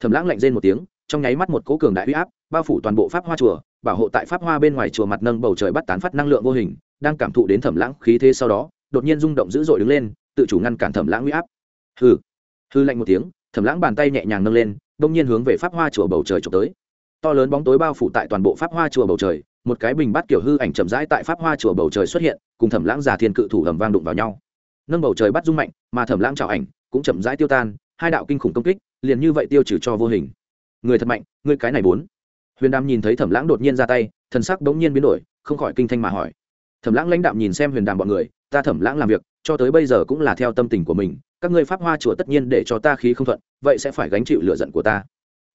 Thẩm lãng lạnh rên một tiếng, trong nháy mắt một cố cường đại huy áp bao phủ toàn bộ pháp hoa chùa, bảo hộ tại pháp hoa bên ngoài chùa mặt nâng bầu trời bắt tán phát năng lượng vô hình, đang cảm thụ đến thẩm lãng khí thế sau đó, đột nhiên rung động dữ dội đứng lên, tự chủ ngăn cản thẩm lãng huy áp. Hư hư lạnh một tiếng, thẩm lãng bàn tay nhẹ nhàng nâng lên, đông nhiên hướng về pháp hoa chùa bầu trời trộm tới. To lớn bóng tối bao phủ tại toàn bộ pháp hoa chùa bầu trời một cái bình bát kiểu hư ảnh chậm rãi tại pháp hoa chùa bầu trời xuất hiện, cùng thẩm lãng già thiên cự thủ ầm vang đụng vào nhau. Nâng bầu trời bắt rung mạnh, mà thẩm lãng trào ảnh cũng chậm rãi tiêu tan, hai đạo kinh khủng công kích liền như vậy tiêu trừ cho vô hình. Người thật mạnh, người cái này bốn. Huyền đàm nhìn thấy thẩm lãng đột nhiên ra tay, thần sắc bỗng nhiên biến đổi, không khỏi kinh thanh mà hỏi. Thẩm lãng lãnh đạm nhìn xem huyền đàm bọn người, ta thẩm lãng làm việc, cho tới bây giờ cũng là theo tâm tình của mình, các ngươi pháp hoa chùa tất nhiên để cho ta khí không thuận, vậy sẽ phải gánh chịu lựa giận của ta.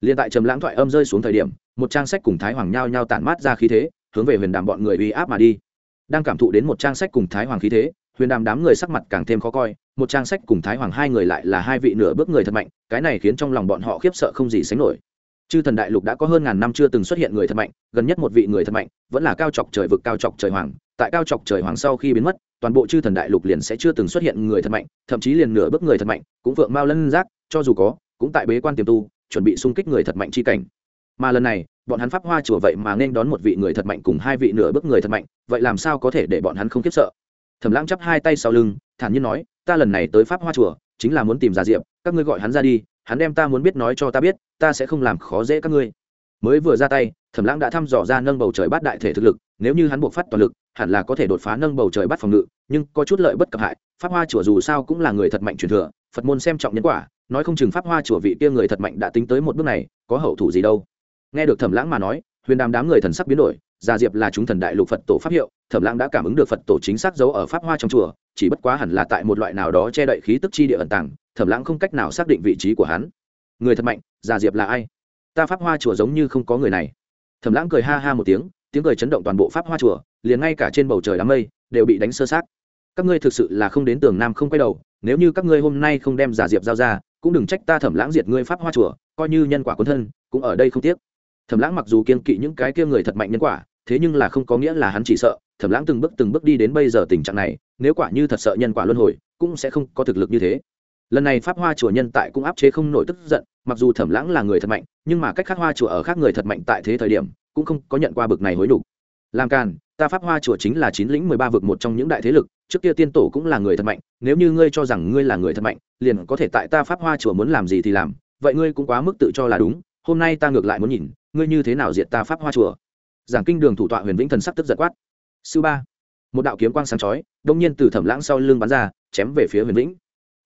Liền tại trầm lãng thoại âm rơi xuống thời điểm, một trang sách cùng thái hoàng nhao nhao tản mát ra khí thế hướng về huyền đàm bọn người uy áp mà đi. Đang cảm thụ đến một trang sách cùng thái hoàng khí thế, huyền đàm đám người sắc mặt càng thêm khó coi, một trang sách cùng thái hoàng hai người lại là hai vị nửa bước người thật mạnh, cái này khiến trong lòng bọn họ khiếp sợ không gì sánh nổi. Chư thần đại lục đã có hơn ngàn năm chưa từng xuất hiện người thật mạnh, gần nhất một vị người thật mạnh, vẫn là cao chọc trời vực, cao chọc trời hoàng. Tại cao chọc trời hoàng sau khi biến mất, toàn bộ chư thần đại lục liền sẽ chưa từng xuất hiện người thật mạnh, thậm chí liền nửa bước người thật mạnh, cũng vượng mao lân giác, cho dù có, cũng tại bế quan tiềm tu, chuẩn bị xung kích người thật mạnh chi cảnh mà lần này, bọn hắn pháp hoa chùa vậy mà nên đón một vị người thật mạnh cùng hai vị nửa bước người thật mạnh, vậy làm sao có thể để bọn hắn không khiếp sợ? Thẩm lãng chắp hai tay sau lưng, thản nhiên nói, ta lần này tới pháp hoa chùa, chính là muốn tìm ra diệp, các ngươi gọi hắn ra đi, hắn đem ta muốn biết nói cho ta biết, ta sẽ không làm khó dễ các ngươi. Mới vừa ra tay, thẩm lãng đã thăm dò ra nâng bầu trời bát đại thể thực lực, nếu như hắn buộc phát toàn lực, hẳn là có thể đột phá nâng bầu trời bát phòng ngự, nhưng có chút lợi bất cập hại, pháp hoa chùa dù sao cũng là người thật mạnh truyền thừa, phật môn xem trọng nhân quả, nói không chừng pháp hoa chùa vị kia người thật mạnh đã tính tới một bước này, có hậu thủ gì đâu nghe được thẩm lãng mà nói, huyền đàm đám người thần sắc biến đổi, gia diệp là chúng thần đại lục phật tổ pháp hiệu, thẩm lãng đã cảm ứng được phật tổ chính xác giấu ở pháp hoa trong chùa, chỉ bất quá hẳn là tại một loại nào đó che đậy khí tức chi địa ẩn tàng, thẩm lãng không cách nào xác định vị trí của hắn. Người thật mạnh, gia diệp là ai? Ta pháp hoa chùa giống như không có người này. Thẩm lãng cười ha ha một tiếng tiếng cười chấn động toàn bộ pháp hoa chùa, liền ngay cả trên bầu trời đám mây đều bị đánh sơ sát các ngươi thực sự là không đến tường nam không quay đầu, nếu như các ngươi hôm nay không đem giả diệp giao ra, cũng đừng trách ta thẩm lãng diệt ngươi pháp hoa chùa, coi như nhân quả quân thân, cũng ở đây không tiếc thẩm lãng mặc dù kiên kỵ những cái kia người thật mạnh nhân quả, thế nhưng là không có nghĩa là hắn chỉ sợ thẩm lãng từng bước từng bước đi đến bây giờ tình trạng này, nếu quả như thật sợ nhân quả luân hồi, cũng sẽ không có thực lực như thế lần này pháp hoa chùa nhân tại cũng áp chế không nổi tức giận, mặc dù thẩm lãng là người thật mạnh, nhưng mà cách khác hoa chùa ở khác người thật mạnh tại thế thời điểm, cũng không có nhận qua bực này hối đủ. làm càn, ta pháp hoa chùa chính là chín lĩnh mười ba vực một trong những đại thế lực, trước kia tiên tổ cũng là người thật mạnh, nếu như ngươi cho rằng ngươi là người thật mạnh, liền có thể tại ta pháp hoa chùa muốn làm gì thì làm, vậy ngươi cũng quá mức tự cho là đúng hôm nay ta ngược lại muốn nhìn, ngươi như thế nào diệt ta pháp hoa chùa? Giảng kinh đường thủ tọa huyền vĩnh thần sắc tức giật quát. Sư ba, một đạo kiếm quang sáng chói, đông nhiên từ thẩm lãng sau lưng bắn ra, chém về phía huyền vĩnh.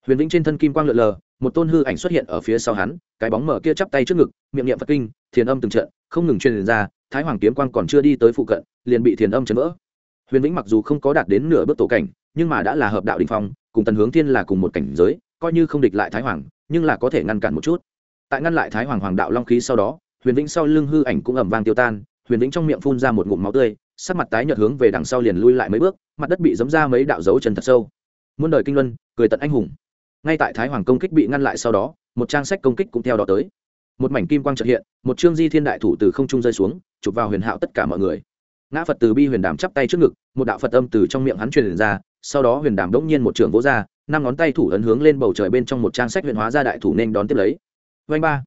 Huyền vĩnh trên thân kim quang lượn lờ, một tôn hư ảnh xuất hiện ở phía sau hắn, cái bóng mở kia chắp tay trước ngực, miệng niệm phật kinh, thiền âm từng trận, không ngừng truyền ra, thái hoàng kiếm quang còn chưa đi tới phụ cận, liền bị thiền âm chấn vỡ. Huyền vĩnh mặc dù không có đạt đến nửa bước tổ cảnh, nhưng mà đã là hợp đạo đình phong, cùng tần hướng thiên là cùng một cảnh giới, coi như không địch lại thái hoàng, nhưng là có thể ngăn cản một chút tại ngăn lại thái hoàng hoàng đạo long khí sau đó, huyền vĩnh sau lưng hư ảnh cũng ẩm vang tiêu tan, huyền vĩnh trong miệng phun ra một ngụm máu tươi, sắc mặt tái nhợt hướng về đằng sau liền lui lại mấy bước, mặt đất bị giấm ra mấy đạo dấu chân thật sâu. Muôn đời kinh luân, cười tận anh hùng. Ngay tại thái hoàng công kích bị ngăn lại sau đó, một trang sách công kích cũng theo đó tới. Một mảnh kim quang trợ hiện, một chương di thiên đại thủ từ không trung rơi xuống, chụp vào huyền hạo tất cả mọi người. Ngã phật từ bi huyền đàm chắp tay trước ngực, một đạo phật âm từ trong miệng hắn truyền ra, sau đó huyền đàm đống nhiên một trường vỗ ra, năm ngón tay thủ ấn hướng lên bầu trời bên trong một trang sách huyền hóa ra đại thủ nên đón tiếp lấy vanh ba.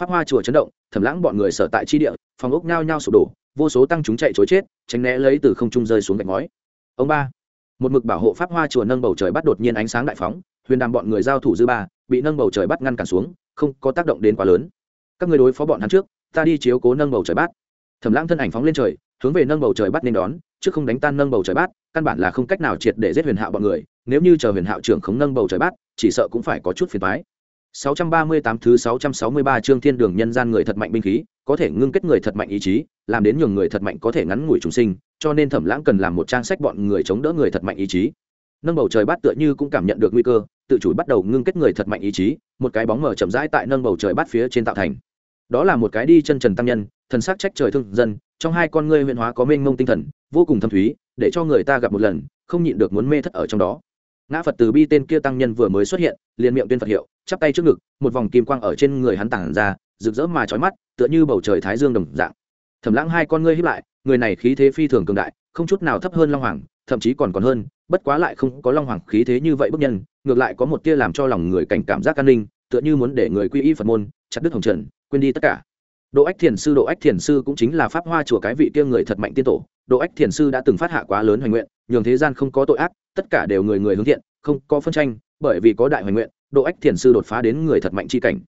Pháp hoa chùa chấn động thẩm lãng bọn người sở tại chi địa, phòng ốc nhao nhao sụp đổ, vô số tăng chúng chạy chối chết, tránh né lấy từ không trung rơi xuống gạch ngói. Ông ba. Một mực bảo hộ pháp hoa chùa nâng bầu trời bắt đột nhiên ánh sáng đại phóng, huyền đàm bọn người giao thủ dư ba, bị nâng bầu trời bắt ngăn cản xuống, không có tác động đến quá lớn. Các người đối phó bọn hắn trước, ta đi chiếu cố nâng bầu trời bát thẩm lãng thân ảnh phóng lên trời, hướng về nâng bầu trời bắt nên đón, trước không đánh tan nâng bầu trời bát căn bản là không cách nào triệt để giết huyền hạo bọn người, nếu như chờ huyền hạo trưởng không nâng bầu trời bát chỉ sợ cũng phải có chút phiền toái. 638 thứ 663 chương thiên đường nhân gian người thật mạnh binh khí, có thể ngưng kết người thật mạnh ý chí, làm đến nhường người thật mạnh có thể ngắn ngủi trùng sinh, cho nên Thẩm Lãng cần làm một trang sách bọn người chống đỡ người thật mạnh ý chí. Nâng bầu trời bát tựa như cũng cảm nhận được nguy cơ, tự chủ bắt đầu ngưng kết người thật mạnh ý chí, một cái bóng mờ chậm rãi tại nâng bầu trời bát phía trên tạo thành. Đó là một cái đi chân trần tăng nhân, thần sắc trách trời thương dân, trong hai con ngươi huyền hóa có mênh mông tinh thần, vô cùng thâm thúy, để cho người ta gặp một lần, không nhịn được muốn mê thất ở trong đó ngã phật từ bi tên kia tăng nhân vừa mới xuất hiện, liền miệng tuyên phật hiệu, chắp tay trước ngực, một vòng kim quang ở trên người hắn tản ra, rực rỡ mà trói mắt, tựa như bầu trời thái dương đồng dạng. Thẩm lãng hai con ngươi hiếp lại, người này khí thế phi thường cường đại, không chút nào thấp hơn long hoàng, thậm chí còn còn hơn, bất quá lại không có long hoàng khí thế như vậy bức nhân, ngược lại có một tia làm cho lòng người cảnh cảm giác an ninh, tựa như muốn để người quy y phật môn, chặt đứt hồng trần, quên đi tất cả. Độ ách thiền sư, độ ách thiền sư cũng chính là pháp hoa chùa cái vị kia người thật mạnh tiên tổ, độ ách thiền sư đã từng phát hạ quá lớn hoành nguyện nhường thế gian không có tội ác, tất cả đều người người hướng thiện, không có phân tranh, bởi vì có đại hoành nguyện, độ ách thiền sư đột phá đến người thật mạnh chi cảnh.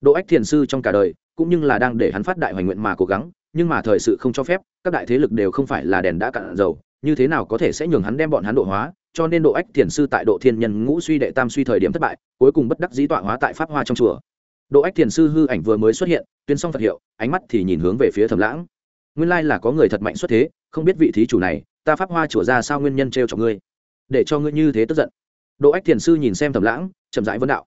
Độ ách thiền sư trong cả đời, cũng như là đang để hắn phát đại hoành nguyện mà cố gắng, nhưng mà thời sự không cho phép, các đại thế lực đều không phải là đèn đã cạn dầu, như thế nào có thể sẽ nhường hắn đem bọn hắn độ hóa, cho nên độ ách thiền sư tại độ thiên nhân ngũ suy đệ tam suy thời điểm thất bại, cuối cùng bất đắc dĩ tọa hóa tại pháp hoa trong chùa. Độ ách thiền sư hư ảnh vừa mới xuất hiện, tuyên xong phật hiệu, ánh mắt thì nhìn hướng về phía thầm lãng. Nguyên lai là có người thật mạnh xuất thế, không biết vị thí chủ này ta pháp hoa chùa ra sao nguyên nhân t r e o cho ngươi? Để cho ngươi như thế tức giận. Độ ách thiền sư nhìn xem thẩm lãng, chậm rãi vấn đạo.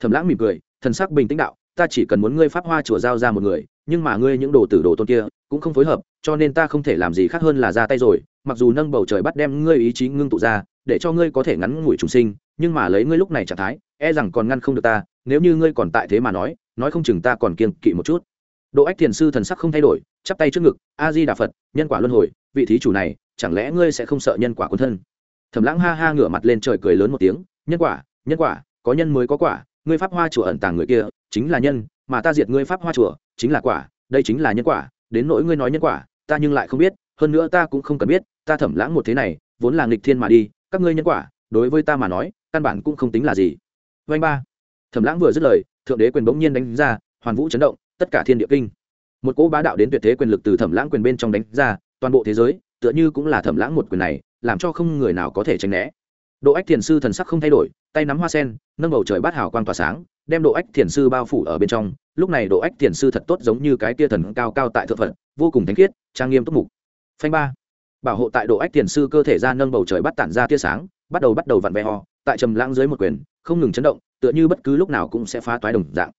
Thẩm lãng mỉm cười, thần sắc bình tĩnh đạo, ta chỉ cần muốn ngươi pháp hoa chùa giao ra một người, nhưng mà ngươi những đồ tử đồ tôn kia cũng không phối hợp, cho nên ta không thể làm gì khác hơn là ra tay rồi. Mặc dù nâng bầu trời bắt đem ngươi ý chí ngưng tụ ra, để cho ngươi có thể ngắn ngủi trùng sinh, nhưng mà lấy ngươi lúc này trạng thái e rằng còn ngăn không được ta, nếu như ngươi còn tại thế mà nói nói không chừng ta còn kiên kỵ một chút. Độ ách thiền sư thần sắc không thay đổi, chắp tay trước ngực, a di đà phật, nhân quả luân hồi, vị thí chủ này chẳng lẽ ngươi sẽ không sợ nhân quả quân thân? Thẩm lãng ha ha ngửa mặt lên trời cười lớn một tiếng, nhân quả nhân quả, có nhân mới có quả, ngươi pháp hoa chùa ẩn tàng người kia, chính là nhân, mà ta diệt ngươi pháp hoa chùa, chính là quả, đây chính là nhân quả, đến nỗi ngươi nói nhân quả, ta nhưng lại không biết, hơn nữa ta cũng không cần biết, ta thẩm lãng một thế này, vốn là nghịch thiên mà đi, các ngươi nhân quả, đối với ta mà nói, căn bản cũng không tính là gì. Vanh ba. Thẩm lãng vừa dứt lời, thượng đế quyền bỗng nhiên đánh ra, hoàn vũ chấn động, tất cả thiên địa kinh. Một cỗ bá đạo đến tuyệt thế quyền lực từ thẩm lãng quyền bên trong đánh ra, toàn bộ thế giới tựa như cũng là thẩm lãng một quyền này, làm cho không người nào có thể tránh né. Độ ách thiền sư thần sắc không thay đổi, tay nắm hoa sen, nâng bầu trời bát hào quang tỏa sáng, đem độ ách thiền sư bao phủ ở bên trong. Lúc này độ ách thiền sư thật tốt giống như cái tia thần cao cao tại thượng phận vô cùng thánh khiết, trang nghiêm túc mục. Phanh ba. Bảo hộ tại độ ách thiền sư cơ thể ra nâng bầu trời bắt tản ra tia sáng, bắt đầu bắt đầu vặn vẹ ho, tại trầm lãng dưới một quyền, không ngừng chấn động, tựa như bất cứ lúc nào cũng sẽ phá toái đồng dạng.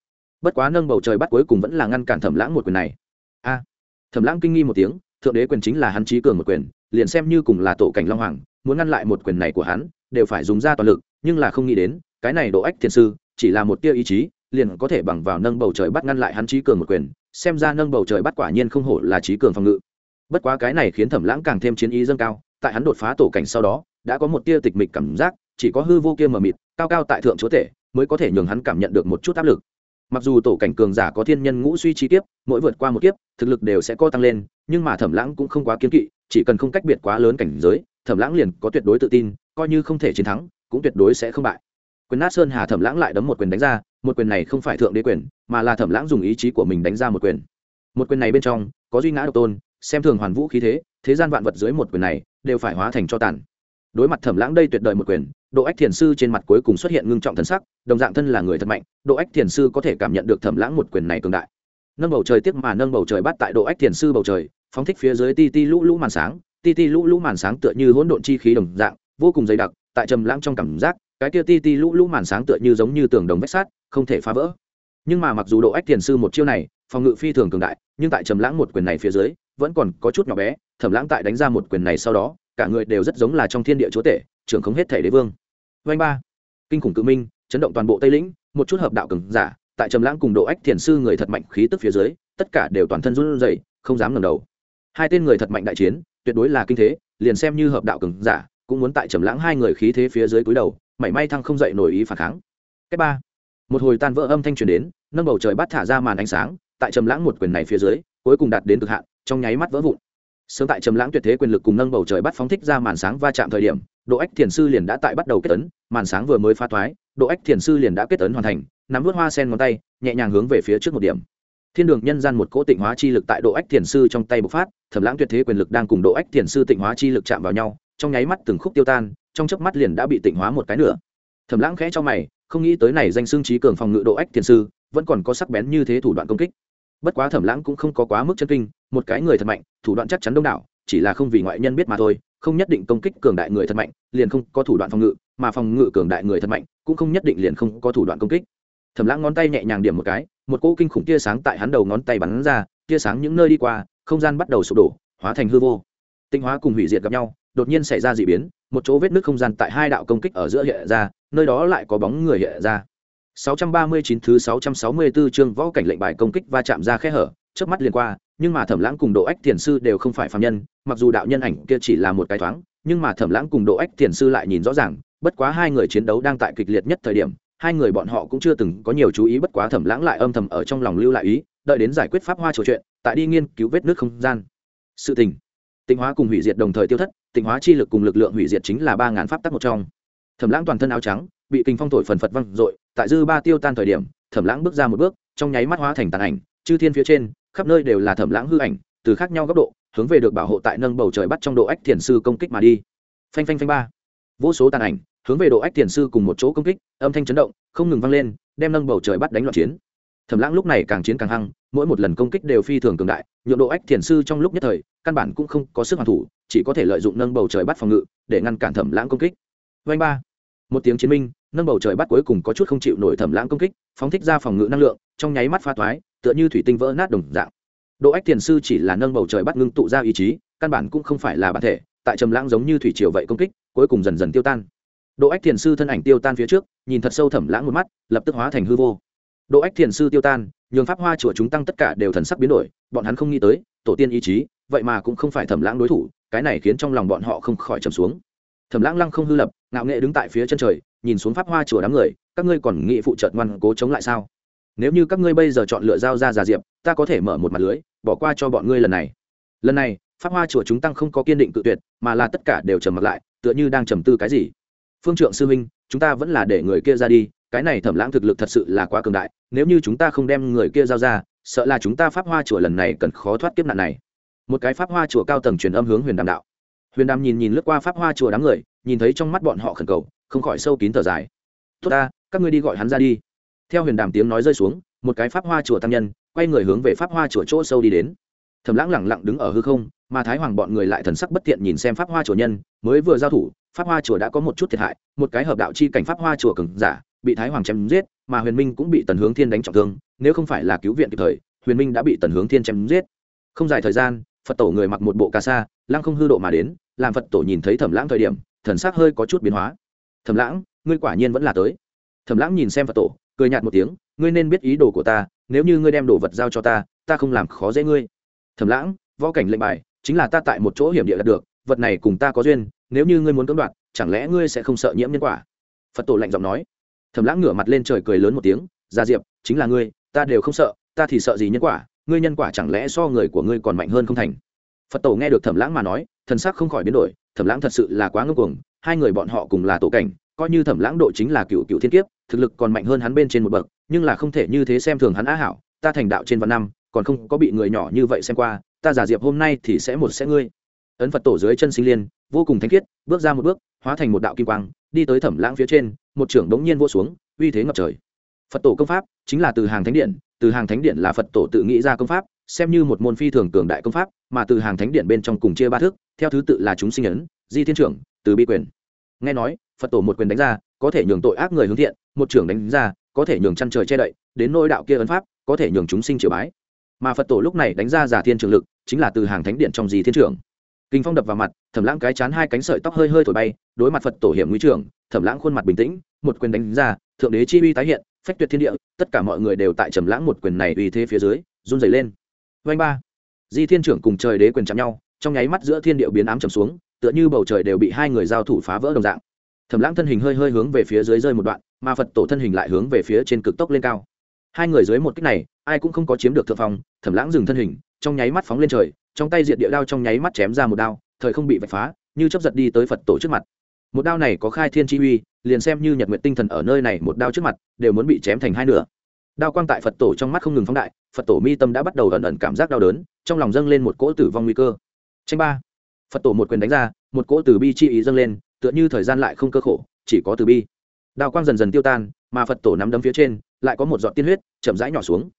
Bất quá nâng bầu trời bắt cuối cùng vẫn là ngăn cản thẩm lãng một quyền này. A. Thẩm lãng kinh nghi một tiếng thượng đế quyền chính là hắn trí cường một quyền, liền xem như cùng là tổ cảnh long hoàng, muốn ngăn lại một quyền này của hắn, đều phải dùng ra toàn lực, nhưng là không nghĩ đến, cái này độ ách thiền sư, chỉ là một tia ý chí, liền có thể bằng vào nâng bầu trời bắt ngăn lại hắn trí cường một quyền, xem ra nâng bầu trời bắt quả nhiên không hổ là trí cường phòng ngự. Bất quá cái này khiến thẩm lãng càng thêm chiến ý dâng cao, tại hắn đột phá tổ cảnh sau đó, đã có một tia tịch mịch cảm giác, chỉ có hư vô kia mờ mịt, cao cao tại thượng chúa tể, mới có thể nhường hắn cảm nhận được một chút áp lực. Mặc dù tổ cảnh cường giả có thiên nhân ngũ suy chi kiếp, mỗi vượt qua một kiếp, thực lực đều sẽ co tăng lên nhưng mà thẩm lãng cũng không quá kiến kỵ, chỉ cần không cách biệt quá lớn cảnh giới, thẩm lãng liền có tuyệt đối tự tin, coi như không thể chiến thắng, cũng tuyệt đối sẽ không bại. Quyền nát sơn hà thẩm lãng lại đấm một quyền đánh ra, một quyền này không phải thượng đế quyền, mà là thẩm lãng dùng ý chí của mình đánh ra một quyền. Một quyền này bên trong, có duy ngã độc tôn, xem thường hoàn vũ khí thế thế gian vạn vật dưới một quyền này, đều phải hóa thành cho tàn. Đối mặt thẩm lãng đây tuyệt đời một quyền, độ ách thiền sư trên mặt cuối cùng xuất hiện ngưng trọng thân sắc, đồng dạng thân là người thật mạnh, độ ách thiền sư có thể cảm nhận được thẩm lãng một quyền này cường đại nâng bầu trời tiếc mà nâng bầu trời bắt tại độ ách thiền sư bầu trời, phóng thích phía dưới ti ti lũ lũ màn sáng, ti ti lũ lũ màn sáng tựa như hỗn độn chi khí đồng dạng, vô cùng dày đặc, tại trầm lãng trong cảm giác, cái kia ti ti lũ lũ màn sáng tựa như giống như tường đồng vách sắt, không thể phá vỡ. Nhưng mà mặc dù độ ách thiền sư một chiêu này, phòng ngự phi thường cường đại, nhưng tại trầm lãng một quyền này phía dưới, vẫn còn có chút nhỏ bé, thẩm lãng tại đánh ra một quyền này sau đó, cả người đều rất giống là trong thiên địa chúa tể, trưởng không hết thể đế vương. Vanh ba. Kinh khủng cự minh, chấn động toàn bộ tây lĩnh, một chút hợp đạo cường giả tại trầm lãng cùng độ ách thiền sư người thật mạnh khí tức phía dưới, tất cả đều toàn thân run rẩy, không dám ngẩng đầu. Hai tên người thật mạnh đại chiến, tuyệt đối là kinh thế, liền xem như hợp đạo cường giả, cũng muốn tại trầm lãng hai người khí thế phía dưới cúi đầu, mảy may thăng không dậy nổi ý phản kháng. Cái ba, một hồi tan vỡ âm thanh truyền đến, nâng bầu trời bắt thả ra màn ánh sáng, tại trầm lãng một quyền này phía dưới, cuối cùng đạt đến cực hạn, trong nháy mắt vỡ vụn. Sớm tại trầm lãng tuyệt thế quyền lực cùng nâng bầu trời bắt phóng thích ra màn sáng va chạm thời điểm, độ ách thiền sư liền đã tại bắt đầu kết tấn màn sáng vừa mới phá thoái, độ ách thiền sư liền đã kết tấn hoàn thành nắm vút hoa sen ngón tay, nhẹ nhàng hướng về phía trước một điểm. Thiên đường nhân gian một cỗ tịnh hóa chi lực tại độ ách thiền sư trong tay bộc phát, thẩm lãng tuyệt thế quyền lực đang cùng độ ách thiền sư tịnh hóa chi lực chạm vào nhau, trong nháy mắt từng khúc tiêu tan, trong chớp mắt liền đã bị tịnh hóa một cái nữa thẩm lãng khẽ cho mày, không nghĩ tới này danh xương trí cường phòng ngự độ ách thiền sư, vẫn còn có sắc bén như thế thủ đoạn công kích. Bất quá thẩm lãng cũng không có quá mức chân kinh, một cái người thật mạnh, thủ đoạn chắc chắn đông đảo, chỉ là không vì ngoại nhân biết mà thôi, không nhất định công kích cường đại người thật mạnh, liền không có thủ đoạn phòng ngự, mà phòng ngự cường đại người thật mạnh, cũng không nhất định liền không có thủ đoạn công kích thẩm lãng ngón tay nhẹ nhàng điểm một cái, một cỗ kinh khủng tia sáng tại hắn đầu ngón tay bắn ra, tia sáng những nơi đi qua, không gian bắt đầu sụp đổ, hóa thành hư vô. Tinh hóa cùng hủy diệt gặp nhau, đột nhiên xảy ra d ị biến, một chỗ vết nước không gian tại hai đạo công kích ở giữa hiện ra, nơi đó lại có bóng người hiện ra. 639 thứ 664 chương võ cảnh lệnh bài công kích va chạm ra khe hở trước mắt liền qua, nhưng mà thẩm lãng cùng độ ách thiền sư đều không phải phạm nhân, mặc dù đạo nhân ảnh kia chỉ là một cái thoáng, nhưng mà thẩm lãng cùng độ ách thiền sư lại nhìn rõ ràng, bất quá hai người chiến đấu đang tại kịch liệt nhất thời điểm hai người bọn họ cũng chưa từng có nhiều chú ý bất quá thẩm lãng lại âm thầm ở trong lòng lưu lại ý, đợi đến giải quyết pháp hoa trò chuyện, tại đi nghiên cứu vết nước không gian. Sự tình. Tịnh hóa cùng hủy diệt đồng thời tiêu thất, tịnh hóa chi lực cùng lực lượng hủy diệt chính là ba ngàn pháp tắc một trong. Thẩm lãng toàn thân áo trắng, bị kinh phong thổi phần phật văng dội, tại dư ba tiêu tan thời điểm, thẩm lãng bước ra một bước, trong nháy mắt hóa thành tàn ảnh, chư thiên phía trên, khắp nơi đều là thẩm lãng hư ảnh, từ khác nhau góc độ, hướng về được bảo hộ tại nâng bầu trời bắt trong độ ách thiền sư công kích mà đi. Phanh phanh phanh ba. Vô số tàn ảnh hướng về độ ách tiền sư cùng một chỗ công kích, âm thanh chấn động, không ngừng vang lên, đem nâng bầu trời bắt đánh loạn chiến. Thẩm lãng lúc này càng chiến càng hăng, mỗi một lần công kích đều phi thường cường đại, nhượng độ ách thiền sư trong lúc nhất thời, căn bản cũng không có sức hoàn thủ, chỉ có thể lợi dụng nâng bầu trời bắt phòng ngự, để ngăn cản thẩm lãng công kích. Vanh ba. Một tiếng chiến minh, nâng bầu trời bắt cuối cùng có chút không chịu nổi thẩm lãng công kích, phóng thích ra phòng ngự năng lượng, trong nháy mắt pha toái, tựa như thủy tinh vỡ nát đồng dạng. Độ ách thiền sư chỉ là nâng bầu trời bắt ngưng tụ ra ý chí, căn bản cũng không phải là bản thể, tại trầm lãng giống như thủy triều vậy công kích, cuối cùng dần dần tiêu tan độ ách thiền sư thân ảnh tiêu tan phía trước, nhìn thật sâu thẩm lãng một mắt, lập tức hóa thành hư vô. Độ ách thiền sư tiêu tan, nhường pháp hoa chùa chúng tăng tất cả đều thần sắc biến đổi, bọn hắn không nghĩ tới, tổ tiên ý chí, vậy mà cũng không phải thẩm lãng đối thủ, cái này khiến trong lòng bọn họ không khỏi trầm xuống. Thẩm lãng lăng không hư lập, ngạo nghệ đứng tại phía chân trời, nhìn xuống pháp hoa chùa đám người, các ngươi còn nghĩ phụ trợt ngoan cố chống lại sao? Nếu như các ngươi bây giờ chọn lựa giao ra giả diệp, ta có thể mở một mặt lưới, bỏ qua cho bọn ngươi lần này. Lần này, pháp hoa chùa chúng tăng không có kiên định tự tuyệt, mà là tất cả đều trầm mặc lại, tựa như đang trầm tư cái gì phương trượng sư huynh, chúng ta vẫn là để người kia ra đi, cái này thẩm lãng thực lực thật sự là quá cường đại, nếu như chúng ta không đem người kia giao ra, sợ là chúng ta pháp hoa chùa lần này cần khó thoát kiếp nạn này. Một cái pháp hoa chùa cao tầng truyền âm hướng huyền đàm đạo. Huyền đàm nhìn nhìn lướt qua pháp hoa chùa đám người, nhìn thấy trong mắt bọn họ khẩn cầu, không khỏi sâu kín thở dài. Tốt ta, các ngươi đi gọi hắn ra đi. Theo huyền đàm tiếng nói rơi xuống, một cái pháp hoa chùa tăng nhân, quay người hướng về pháp hoa chùa chỗ sâu đi đến. Thầm lãng lẳng lặng đứng ở hư không mà thái hoàng bọn người lại thần sắc bất tiện nhìn xem pháp hoa chùa nhân, mới vừa giao thủ, pháp hoa chùa đã có một chút thiệt hại, một cái hợp đạo chi cảnh pháp hoa chùa cừng giả bị thái hoàng chém giết, mà huyền minh cũng bị tần hướng thiên đánh trọng thương, nếu không phải là cứu viện kịp thời, huyền minh đã bị tần hướng thiên chém giết. Không dài thời gian, phật tổ người mặc một bộ ca sa, lăng không hư độ mà đến, làm phật tổ nhìn thấy thẩm lãng thời điểm, thần sắc hơi có chút biến hóa. Thẩm lãng, ngươi quả nhiên vẫn là tới. Thẩm lãng nhìn xem phật tổ, cười nhạt một tiếng, ngươi nên biết ý đồ của ta, nếu như ngươi đem đồ vật giao cho ta ta không làm khó dễ ngươi. Thẩm lãng, võ cảnh lệnh bài chính là ta tại một chỗ hiểm địa đạt được, vật này cùng ta có duyên, nếu như ngươi muốn cưỡng đoạt, chẳng lẽ ngươi sẽ không sợ nhiễm nhân quả? Phật tổ lạnh giọng nói. Thầm lãng ngửa mặt lên trời cười lớn một tiếng, gia diệp, chính là ngươi, ta đều không sợ, ta thì sợ gì nhân quả, ngươi nhân quả chẳng lẽ so người của ngươi còn mạnh hơn không thành? Phật tổ nghe được thẩm lãng mà nói, thần sắc không khỏi biến đổi, thẩm lãng thật sự là quá ngưng cuồng, hai người bọn họ cùng là tổ cảnh, coi như thẩm lãng độ chính là cựu cựu thiên kiếp, thực lực còn mạnh hơn hắn bên trên một bậc, nhưng là không thể như thế xem thường hắn á hảo, ta thành đạo trên vạn năm, còn không có bị người nhỏ như vậy xem qua ta giả diệp hôm nay thì sẽ một sẽ ngươi. Ấn phật tổ dưới chân sinh liên, vô cùng thanh khiết, bước ra một bước, hóa thành một đạo kim quang, đi tới thẩm lãng phía trên, một trưởng đống nhiên vô xuống, uy thế ngập trời. Phật tổ công pháp chính là từ hàng thánh điện, từ hàng thánh điện là phật tổ tự nghĩ ra công pháp, xem như một môn phi thường cường đại công pháp, mà từ hàng thánh điện bên trong cùng chia ba thước, theo thứ tự là chúng sinh ấn, di thiên trưởng, từ bi quyền. Nghe nói, phật tổ một quyền đánh ra, có thể nhường tội ác người hướng thiện, một trưởng đánh ra, có thể nhường chăn trời che đậy, đến nỗi đạo kia ấn pháp, có thể nhường chúng sinh triều bái mà phật tổ lúc này đánh ra giả thiên trường lực, chính là từ hàng thánh điện trong di thiên trường. kinh phong đập vào mặt, thẩm lãng cái chán hai cánh sợi tóc hơi hơi thổi bay, đối mặt phật tổ hiểm nguy trường, thẩm lãng khuôn mặt bình tĩnh, một quyền đánh ra, thượng đế chi uy tái hiện, phách tuyệt thiên địa, tất cả mọi người đều tại trầm lãng một quyền này uy thế phía dưới, run dày lên. Vanh ba. Di thiên trưởng cùng trời đế quyền chạm nhau, trong nháy mắt giữa thiên địa biến ám trầm xuống, tựa như bầu trời đều bị hai người giao thủ phá vỡ đồng dạng. Thẩm lãng thân hình hơi hơi hướng về phía dưới rơi một đoạn, mà phật tổ thân hình lại hướng về phía trên cực tốc lên cao. Hai người dưới một kích này ai cũng không có chiếm được thượng phong, thẩm lãng dừng thân hình, trong nháy mắt phóng lên trời, trong tay diện địa đao trong nháy mắt chém ra một đao, thời không bị vạch phá, như chấp giật đi tới phật tổ trước mặt. Một đao này có khai thiên chi uy, liền xem như nhật nguyện tinh thần ở nơi này một đao trước mặt, đều muốn bị chém thành hai nửa. Đao quang tại phật tổ trong mắt không ngừng phóng đại, phật tổ mi tâm đã bắt đầu ẩn ẩn cảm giác đau đớn, trong lòng dâng lên một cỗ tử vong nguy cơ. Tranh ba. Phật tổ một quyền đánh ra, một cỗ tử bi chi ý dâng lên, tựa như thời gian lại không cơ khổ, chỉ có tử bi. Đao quang dần dần tiêu tan, mà phật tổ nắm đấm phía trên, lại có một giọt tiên huyết, chậm rãi nhỏ xuống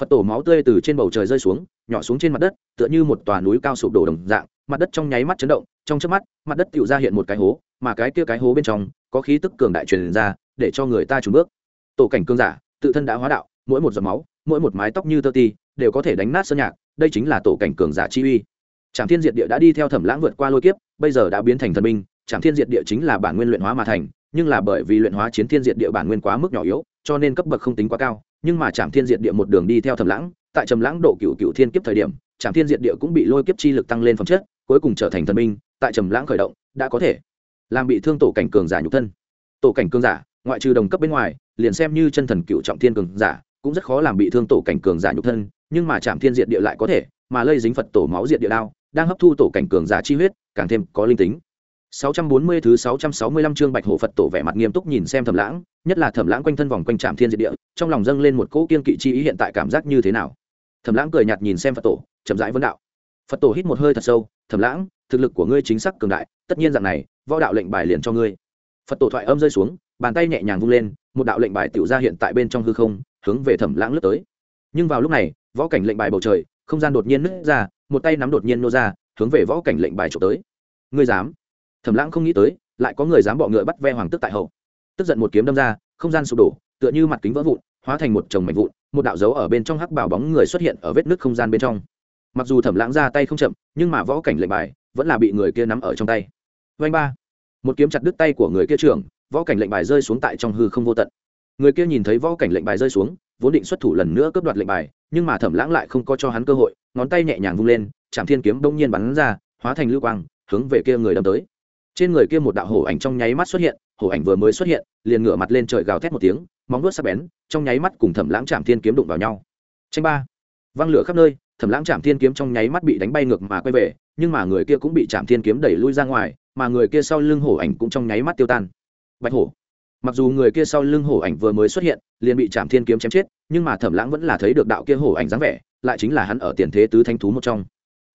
phật tổ máu tươi từ trên bầu trời rơi xuống, nhỏ xuống trên mặt đất, tựa như một tòa núi cao sụp đổ đồng dạng, mặt đất trong nháy mắt chấn động, trong chớp mắt, mặt đất tự ra hiện một cái hố, mà cái kia cái hố bên trong, có khí tức cường đại truyền ra, để cho người ta trùn bước. Tổ cảnh cương giả, tự thân đã hóa đạo, mỗi một giọt máu, mỗi một mái tóc như tơ ti, đều có thể đánh nát sơn nhạc, đây chính là tổ cảnh cường giả chi uy. Trạm thiên diệt địa đã đi theo thẩm lãng vượt qua lôi kiếp, bây giờ đã biến thành thần minh trạm thiên diệt địa chính là bản nguyên luyện hóa mà thành, nhưng là bởi vì luyện hóa chiến thiên diệt địa bản nguyên quá mức nhỏ yếu cho nên cấp bậc không tính quá cao, nhưng mà trạm thiên diệt địa một đường đi theo thầm lãng, tại trầm lãng độ cựu cựu thiên kiếp thời điểm trạm thiên diệt địa cũng bị lôi kiếp chi lực tăng lên phẩm chất, cuối cùng trở thành thần minh tại trầm lãng khởi động, đã có thể làm bị thương tổ cảnh cường giả nhục thân. Tổ cảnh cường giả, ngoại trừ đồng cấp bên ngoài, liền xem như chân thần cựu trọng thiên cường giả, cũng rất khó làm bị thương tổ cảnh cường giả nhục thân, nhưng mà trạm thiên diệt địa lại có thể, mà lây dính phật tổ máu diệt địa đao, đang hấp thu tổ cảnh cường giả chi huyết, càng thêm có linh tính. 640 thứ 665 chương Bạch Hổ Phật tổ vẻ mặt nghiêm túc nhìn xem Thẩm Lãng, nhất là Thẩm Lãng quanh thân vòng quanh Trảm thiên diệt địa, trong lòng dâng lên một cỗ kiên kỵ chi ý hiện tại cảm giác như thế nào. Thẩm Lãng cười nhạt nhìn xem Phật tổ, chậm rãi vấn đạo. Phật tổ hít một hơi thật sâu, "Thẩm Lãng, thực lực của ngươi chính xác cường đại, tất nhiên dạng này, võ đạo lệnh bài liền cho ngươi." Phật tổ thoại âm rơi xuống, bàn tay nhẹ nhàng vung lên, một đạo lệnh bài tiểu ra hiện tại bên trong hư không, hướng về Thẩm Lãng lướt tới. Nhưng vào lúc này, võ cảnh lệnh bài bầu trời, không gian đột nhiên nứt ra, một tay nắm đột nhiên nô ra, hướng về võ cảnh lệnh bài chụp tới. "Ngươi dám?" Thẩm lãng không nghĩ tới, lại có người dám bọ ngựa bắt ve hoàng tức tại hậu. Tức giận một kiếm đâm ra, không gian sụp đổ, tựa như mặt kính vỡ vụn, hóa thành một chồng mảnh vụn, một đạo dấu ở bên trong hắc bảo bóng người xuất hiện ở vết nứt không gian bên trong. Mặc dù thẩm lãng ra tay không chậm, nhưng mà võ cảnh lệnh bài vẫn là bị người kia nắm ở trong tay. Vanh ba. Một kiếm chặt đứt tay của người kia trưởng, võ cảnh lệnh bài rơi xuống tại trong hư không vô tận. Người kia nhìn thấy võ cảnh lệnh bài rơi xuống, vốn định xuất thủ lần nữa cướp đoạt lệnh bài, nhưng mà thẩm lãng lại không có cho hắn cơ hội, ngón tay nhẹ nhàng vung lên chạm thiên kiếm đông nhiên bắn ra, hóa thành lưu quang, hướng về kia người đâm tới trên người kia một đạo hổ ảnh trong nháy mắt xuất hiện, hổ ảnh vừa mới xuất hiện, liền ngửa mặt lên trời gào thét một tiếng, móng vuốt sắc bén, trong nháy mắt cùng thẩm lãng chạm thiên kiếm đụng vào nhau. Tranh ba. Văng lửa khắp nơi, thẩm lãng chạm thiên kiếm trong nháy mắt bị đánh bay ngược mà quay về, nhưng mà người kia cũng bị chạm thiên kiếm đẩy lui ra ngoài, mà người kia sau lưng hổ ảnh cũng trong nháy mắt tiêu tan. Bạch hổ. Mặc dù người kia sau lưng hổ ảnh vừa mới xuất hiện, liền bị chạm thiên kiếm chém chết, nhưng mà thẩm lãng vẫn là thấy được đạo kia hổ ảnh dáng vẻ, lại chính là hắn ở tiền thế tứ thanh thú một trong.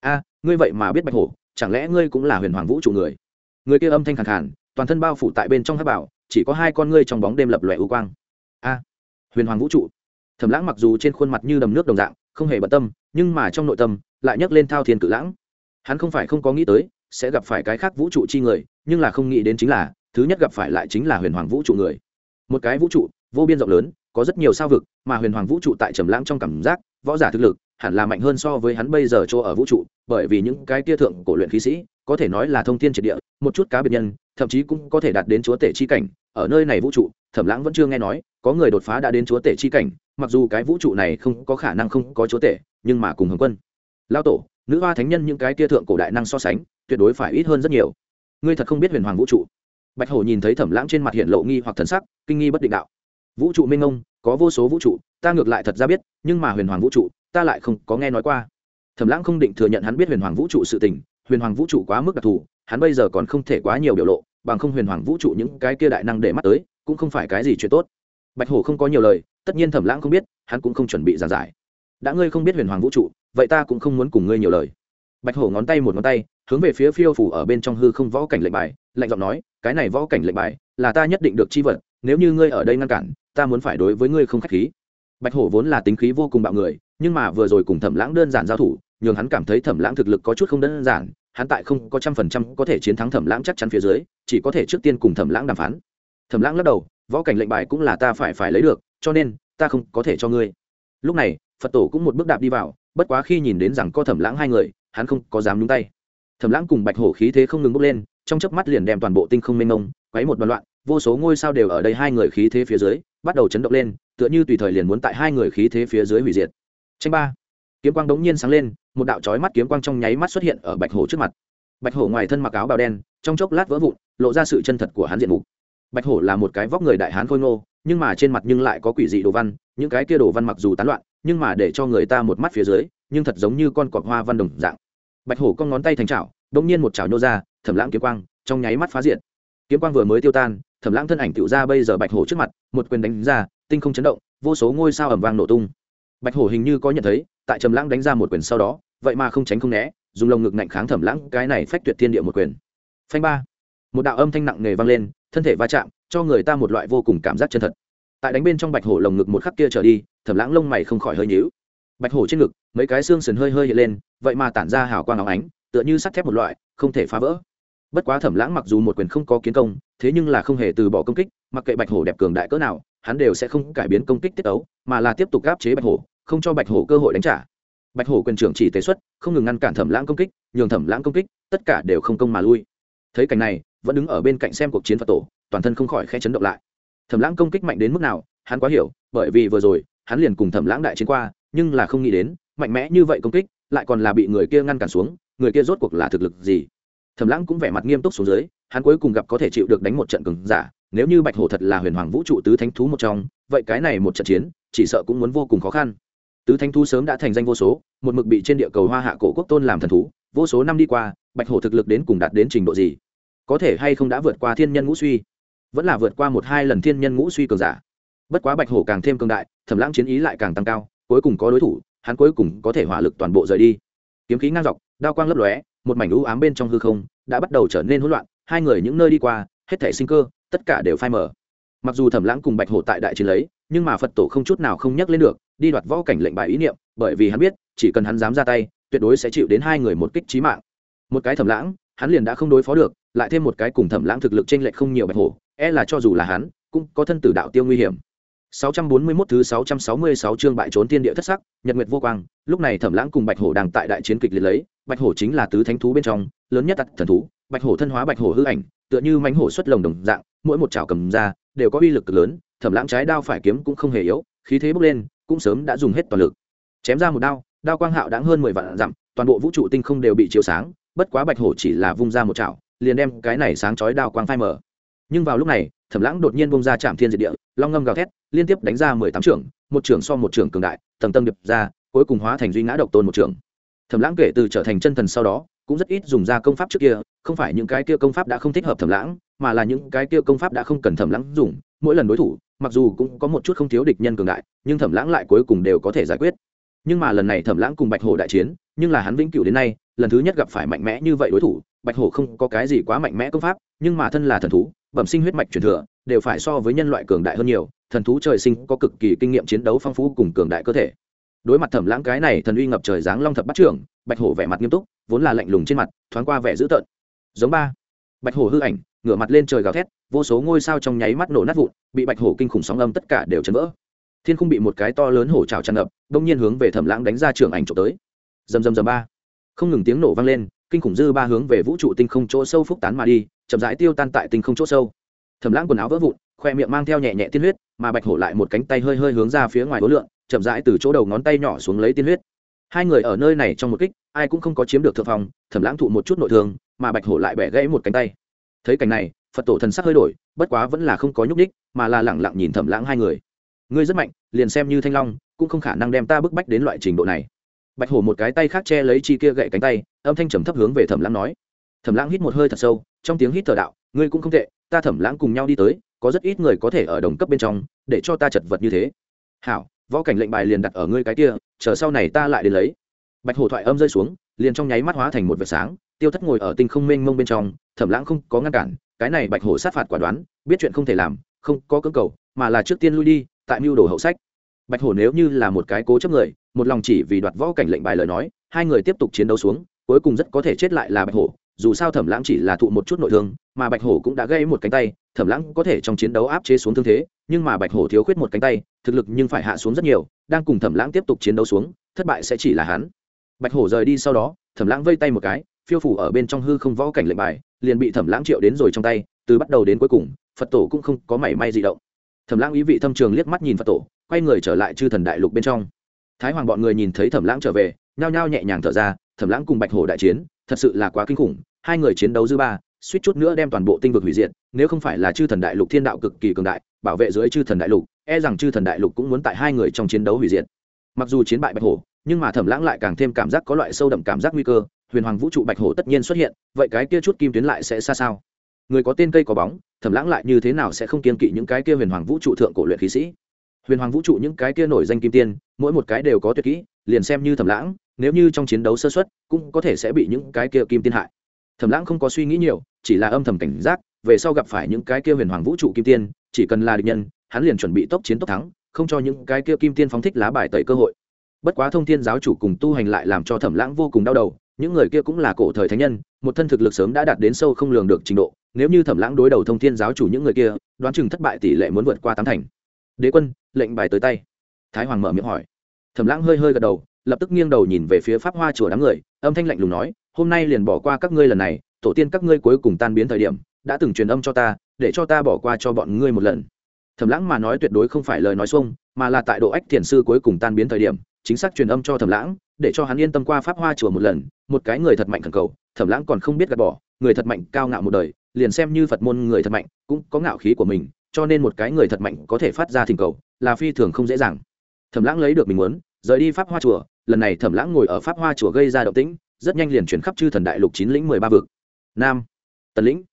A, ngươi vậy mà biết bạch hổ, chẳng lẽ ngươi cũng là huyền hoàng vũ trụ người? Người kia âm thanh khàn khàn, toàn thân bao phủ tại bên trong hát bảo chỉ có hai con ngươi trong bóng đêm lập lòe ưu quang. A huyền hoàng vũ trụ. Thẩm lãng mặc dù trên khuôn mặt như đầm nước đồng dạng không hề bận tâm nhưng mà trong nội tâm lại nhấc lên thao thiên cự lãng. Hắn không phải không có nghĩ tới sẽ gặp phải cái khác vũ trụ chi người nhưng là không nghĩ đến chính là thứ nhất gặp phải lại chính là huyền hoàng vũ trụ người. Một cái vũ trụ vô biên rộng lớn có rất nhiều sao vực mà huyền hoàng vũ trụ tại trầm lãng trong cảm giác võ giả thực lực hẳn là mạnh hơn so với hắn bây giờ chỗ ở vũ trụ, bởi vì những cái tia thượng cổ luyện khí sĩ, có thể nói là thông thiên triệt địa, một chút cá biệt nhân, thậm chí cũng có thể đạt đến chúa tể chi cảnh. Ở nơi này vũ trụ, thẩm lãng vẫn chưa nghe nói, có người đột phá đã đến chúa tể chi cảnh, mặc dù cái vũ trụ này không có khả năng không có chúa tể, nhưng mà cùng hồng quân lao tổ, nữ hoa thánh nhân những cái tia thượng cổ đại năng so sánh, tuyệt đối phải ít hơn rất nhiều. Ngươi thật không biết huyền hoàng vũ trụ. Bạch hổ nhìn thấy thẩm lãng trên mặt hiện lộ nghi hoặc thần sắc, kinh nghi bất định đạo. Vũ trụ minh ông có vô số vũ trụ, ta ngược lại thật ra biết, nhưng mà huyền hoàng vũ trụ ta lại không có nghe nói qua. Thẩm lãng không định thừa nhận hắn biết huyền hoàng vũ trụ sự tình, huyền hoàng vũ trụ quá mức đặc thù, hắn bây giờ còn không thể quá nhiều biểu lộ, bằng không huyền hoàng vũ trụ những cái kia đại năng để mắt tới, cũng không phải cái gì chuyện tốt. Bạch hổ không có nhiều lời, tất nhiên thẩm lãng không biết, hắn cũng không chuẩn bị giàn giải. Đã ngươi không biết huyền hoàng vũ trụ, vậy ta cũng không muốn cùng ngươi nhiều lời. Bạch hổ ngón tay một ngón tay, hướng về phía phiêu phủ ở bên trong hư không võ cảnh lệnh bài, lạnh giọng nói, cái này võ cảnh lệnh bài, là ta nhất định được chi vật, nếu như ngươi ở đây ngăn cản, ta muốn phải đối với ngươi không k h á c h khí. Bạch hổ vốn là tính khí vô cùng bạo người nhưng mà vừa rồi cùng thẩm lãng đơn giản giao thủ, nhường hắn cảm thấy thẩm lãng thực lực có chút không đơn giản, hắn tại không có trăm phần trăm có thể chiến thắng thẩm lãng chắc chắn phía dưới, chỉ có thể trước tiên cùng thẩm lãng đàm phán. Thẩm lãng lắc đầu, võ cảnh lệnh bài cũng là ta phải phải lấy được, cho nên, ta không có thể cho ngươi. Lúc này, phật tổ cũng một bước đạp đi vào, bất quá khi nhìn đến rằng có thẩm lãng hai người, hắn không có dám nhúng tay. Thẩm lãng cùng bạch hổ khí thế không ngừng bốc lên, trong chớp mắt liền đem toàn bộ tinh không mênh mông, quấy một đoạn loạn, vô số ngôi sao đều ở đây hai người khí thế phía dưới, bắt đầu chấn động lên, tựa như tùy thời liền muốn tại hai người khí thế phía dưới hủy diệt tranh ba. Kiếm quang đống nhiên sáng lên, một đạo chói mắt kiếm quang trong nháy mắt xuất hiện ở bạch hổ trước mặt. Bạch hổ ngoài thân mặc áo bào đen, trong chốc lát vỡ vụn, lộ ra sự chân thật của hắn diện mục. Bạch hổ là một cái vóc người đại hán khôi ngô, nhưng mà trên mặt nhưng lại có quỷ dị đồ văn, những cái kia đồ văn mặc dù tán loạn, nhưng mà để cho người ta một mắt phía dưới, nhưng thật giống như con cọp hoa văn đồng dạng. Bạch hổ con ngón tay thành chảo, đống nhiên một chảo nhô ra, thẩm lãng kiếm quang, trong nháy mắt phá diện. Kiếm quang vừa mới tiêu tan, thẩm lãng thân ảnh tựu ra bây giờ bạch hổ trước mặt, một quyền đánh ra, tinh không chấn động, vô số ngôi sao ẩm vang nổ tung bạch hổ hình như có nhận thấy, tại trầm lãng đánh ra một quyền sau đó, vậy mà không tránh không né, dùng lồng ngực nạnh kháng thẩm lãng, cái này phách tuyệt thiên địa một quyền. Phanh ba. Một đạo âm thanh nặng nề vang lên, thân thể va chạm, cho người ta một loại vô cùng cảm giác chân thật. Tại đánh bên trong bạch hổ lồng ngực một khắc kia trở đi, thẩm lãng lông mày không khỏi hơi nhíu. Bạch hổ trên ngực, mấy cái xương sườn hơi hơi hiện lên, vậy mà tản ra hào quang óng ánh, tựa như sắt thép một loại, không thể phá vỡ. Bất quá thẩm lãng mặc dù một quyền không có kiến công, thế nhưng là không hề từ bỏ công kích, mặc kệ bạch hổ đẹp cường đại cỡ nào, hắn đều sẽ không cải biến công kích tiết ấu mà là tiếp tục gáp chế bạch hổ không cho bạch hổ cơ hội đánh trả. Bạch hổ quyền trưởng chỉ tế xuất, không ngừng ngăn cản thẩm lãng công kích, nhường thẩm lãng công kích, tất cả đều không công mà lui. Thấy cảnh này, vẫn đứng ở bên cạnh xem cuộc chiến phật tổ, toàn thân không khỏi khe chấn động lại. Thẩm lãng công kích mạnh đến mức nào, hắn quá hiểu, bởi vì vừa rồi, hắn liền cùng thẩm lãng đại chiến qua, nhưng là không nghĩ đến, mạnh mẽ như vậy công kích, lại còn là bị người kia ngăn cản xuống, người kia rốt cuộc là thực lực gì? Thẩm lãng cũng vẻ mặt nghiêm túc xuống dưới, hắn cuối cùng gặp có thể chịu được đánh một trận cứng giả, nếu như bạch hổ thật là huyền hoàng vũ trụ tứ thánh thú một trong, vậy cái này một trận chiến, chỉ sợ cũng muốn vô cùng khó khăn tứ thánh thú sớm đã thành danh vô số, một mực bị trên địa cầu hoa hạ cổ quốc tôn làm thần thú, vô số năm đi qua, bạch hổ thực lực đến cùng đạt đến trình độ gì? Có thể hay không đã vượt qua thiên nhân ngũ suy? Vẫn là vượt qua một hai lần thiên nhân ngũ suy cường giả. Bất quá bạch hổ càng thêm cường đại, thẩm lãng chiến ý lại càng tăng cao, cuối cùng có đối thủ, hắn cuối cùng có thể hỏa lực toàn bộ rời đi. Kiếm khí ngang dọc, đao quang lấp lóe, một mảnh u ám bên trong hư không, đã bắt đầu trở nên hỗn loạn, hai người những nơi đi qua, hết thể sinh cơ, tất cả đều phai mở mặc dù thẩm lãng cùng bạch hổ tại đại chiến lấy, nhưng mà phật tổ không chút nào không nhắc lên được đi đoạt võ cảnh lệnh bài ý niệm bởi vì hắn biết chỉ cần hắn dám ra tay tuyệt đối sẽ chịu đến hai người một kích trí mạng. Một cái thẩm lãng hắn liền đã không đối phó được lại thêm một cái cùng thẩm lãng thực lực trên lệch không nhiều bạch hổ e là cho dù là hắn cũng có thân tử đạo tiêu nguy hiểm. 641 thứ 666 chương bại trốn tiên địa thất sắc, Nhật Nguyệt vô quang, lúc này Thẩm Lãng cùng Bạch Hổ đang tại đại chiến kịch liệt lấy, Bạch Hổ chính là tứ thánh thú bên trong, lớn nhất tật thần thú, Bạch Hổ thân hóa Bạch Hổ hư ảnh, tựa như mánh hổ xuất lồng đồng dạng mỗi một chảo cầm ra đều có uy lực cực lớn thẩm lãng trái đao phải kiếm cũng không hề yếu khí thế bốc lên cũng sớm đã dùng hết toàn lực. Chém ra một đao đao quang hạo đáng hơn mười vạn dặm, toàn bộ vũ trụ tinh không đều bị chiếu sáng, bất quá bạch hổ chỉ là vung ra một chảo, liền đem cái này sáng chói đao quang phai mở nhưng vào lúc này, thẩm lãng đột nhiên bung ra chạm thiên diệt địa, long ngâm gào thét, liên tiếp đánh ra mười tám trưởng, một trưởng so một trưởng cường đại, tầng tầng điệp ra, cuối cùng hóa thành duy ngã độc tôn một trưởng. Thẩm lãng kể từ trở thành chân thần sau đó, cũng rất ít dùng ra công pháp trước kia, không phải những cái kia công pháp đã không thích hợp thẩm lãng, mà là những cái kia công pháp đã không cần thẩm lãng dùng, mỗi lần đối thủ mặc dù cũng có một chút không thiếu địch nhân cường đại, nhưng thẩm lãng lại cuối cùng đều có thể giải quyết. Nhưng mà lần này thẩm lãng cùng bạch hổ đại chiến, nhưng là hắn vĩnh cửu đến nay, lần thứ nhất gặp phải mạnh mẽ như vậy đối thủ, bạch hổ không có cái gì quá mạnh mẽ công pháp, nhưng mà thân là thần thú, bẩm sinh huyết mạch truyền thừa, đều phải so với nhân loại cường đại hơn nhiều, thần thú trời sinh có cực kỳ kinh nghiệm chiến đấu phong phú cùng cường đại cơ thể. Đối mặt thẩm lãng cái này thần uy ngập trời giáng long thập bắt trưởng, bạch hổ vẻ mặt nghiêm túc, vốn là lạnh lùng trên mặt, thoáng qua vẻ dữ tợn. Giống ba. Bạch hổ hư ảnh ngửa mặt lên trời gào thét, vô số ngôi sao trong nháy mắt nổ nát vụn, bị bạch hổ kinh khủng sóng âm tất cả đều chấn vỡ. Thiên không bị một cái to lớn hổ trào tràn ngập, đông nhiên hướng về thẩm lãng đánh ra trưởng ảnh trộm tới. Dầm dầm dầm ba. Không ngừng tiếng nổ vang lên, kinh khủng dư ba hướng về vũ trụ tinh không chỗ sâu phúc tán mà đi, chậm rãi tiêu tan tại tinh không chỗ sâu. Thẩm lãng quần áo vỡ vụn, khoe miệng mang theo nhẹ nhẹ tiên huyết, mà bạch hổ lại một cánh tay hơi hơi hướng ra phía ngoài hố lượng chậm rãi từ chỗ đầu ngón tay nhỏ xuống lấy tiên huyết. Hai người ở nơi này trong một kích, ai cũng không có chiếm được thượng phòng thẩm lãng thụ một chút nội thương, mà bạch hổ lại bẻ gãy một cánh tay thấy cảnh này, phật tổ thần sắc hơi đổi, bất quá vẫn là không có nhúc ních mà là lẳng lặng nhìn thẩm lãng hai người. Ngươi rất mạnh, liền xem như thanh long, cũng không khả năng đem ta bức bách đến loại trình độ này. Bạch hổ một cái tay khác che lấy chi kia gậy cánh tay, âm thanh trầm thấp hướng về thẩm lãng nói. Thẩm lãng hít một hơi thật sâu, trong tiếng hít thở đạo, ngươi cũng không tệ, ta thẩm lãng cùng nhau đi tới, có rất ít người có thể ở đồng cấp bên trong, để cho ta chật vật như thế. Hảo, võ cảnh lệnh bài liền đặt ở ngươi cái kia, chờ sau này ta lại đến lấy. Bạch hổ thoại âm rơi xuống, liền trong nháy mắt hóa thành một vệt sáng tiêu thất ngồi ở tinh không mênh mông bên trong, thẩm lãng không có ngăn cản, cái này bạch hổ sát phạt quả đoán, biết chuyện không thể làm, không có cơ cầu, mà là trước tiên lui đi, tại mưu đồ hậu sách. Bạch hổ nếu như là một cái cố chấp người, một lòng chỉ vì đoạt võ cảnh lệnh bài lời nói, hai người tiếp tục chiến đấu xuống, cuối cùng rất có thể chết lại là bạch hổ, dù sao thẩm lãng chỉ là thụ một chút nội thương, mà bạch hổ cũng đã gây một cánh tay, thẩm lãng có thể trong chiến đấu áp chế xuống thương thế, nhưng mà bạch hổ thiếu khuyết một cánh tay, thực lực nhưng phải hạ xuống rất nhiều, đang cùng thẩm lãng tiếp tục chiến đấu xuống, thất bại sẽ chỉ là hắn. Bạch hổ rời đi sau đó, thẩm lãng vây tay một cái phiêu phủ ở bên trong hư không võ cảnh lệnh bài, liền bị thẩm lãng triệu đến rồi trong tay, từ bắt đầu đến cuối cùng, phật tổ cũng không có mảy may gì động. Thẩm lãng ý vị thâm trường liếc mắt nhìn phật tổ, quay người trở lại chư thần đại lục bên trong. Thái hoàng bọn người nhìn thấy thẩm lãng trở về, nhao nhao nhẹ nhàng thở ra, thẩm lãng cùng bạch hổ đại chiến, thật sự là quá kinh khủng, hai người chiến đấu dư ba, suýt chút nữa đem toàn bộ tinh vực hủy diệt, nếu không phải là chư thần đại lục thiên đạo cực kỳ cường đại, bảo vệ dưới chư thần đại lục e rằng chư thần đại lục cũng muốn tại hai người trong chiến đấu hủy diệt. Mặc dù chiến bại bạch hổ, nhưng mà thẩm lãng lại càng thêm cảm giác có loại sâu đậm cảm giác nguy cơ huyền hoàng vũ trụ bạch hổ tất nhiên xuất hiện, vậy cái kia chút kim tuyến lại sẽ xa sao? Người có tên cây có bóng, thẩm lãng lại như thế nào sẽ không kiên kỵ những cái kia huyền hoàng vũ trụ thượng cổ luyện khí sĩ? Huyền hoàng vũ trụ những cái kia nổi danh kim tiên, mỗi một cái đều có tuyệt kỹ, liền xem như thẩm lãng, nếu như trong chiến đấu sơ xuất cũng có thể sẽ bị những cái kia kim tiên hại. Thẩm lãng không có suy nghĩ nhiều, chỉ là âm thầm cảnh giác, về sau gặp phải những cái kia huyền hoàng vũ trụ kim tiên, chỉ cần là địch nhân, hắn liền chuẩn bị tốc chiến tốc thắng, không cho những cái kia kim tiên phóng thích lá bài tẩy cơ hội. Bất quá thông thiên giáo chủ cùng tu hành lại làm cho thẩm lãng vô cùng đau đầu những người kia cũng là cổ thời thánh nhân, một thân thực lực sớm đã đạt đến sâu không lường được trình độ, nếu như thẩm lãng đối đầu thông thiên giáo chủ những người kia, đoán chừng thất bại tỷ lệ muốn vượt qua tám thành. Đế quân, lệnh bài tới tay. Thái hoàng mở miệng hỏi. Thẩm lãng hơi hơi gật đầu, lập tức nghiêng đầu nhìn về phía pháp hoa chùa đám người, âm thanh lạnh lùng nói, hôm nay liền bỏ qua các ngươi lần này, tổ tiên các ngươi cuối cùng tan biến thời điểm, đã từng truyền âm cho ta, để cho ta bỏ qua cho bọn ngươi một lần. Thẩm lãng mà nói tuyệt đối không phải lời nói xuông, mà là tại độ ách thiền sư cuối cùng tan biến thời điểm chính xác truyền âm cho thẩm lãng, để cho hắn yên tâm qua pháp hoa chùa một lần. Một cái người thật mạnh thần cầu, thẩm lãng còn không biết gạt bỏ, người thật mạnh cao ngạo một đời, liền xem như phật môn người thật mạnh, cũng có ngạo khí của mình, cho nên một cái người thật mạnh có thể phát ra thỉnh cầu, là phi thường không dễ dàng. Thẩm lãng lấy được mình muốn, rời đi pháp hoa chùa, lần này thẩm lãng ngồi ở pháp hoa chùa gây ra động tĩnh, rất nhanh liền chuyển khắp chư thần đại lục chín lĩnh mười ba vực. Nam, tần lĩnh.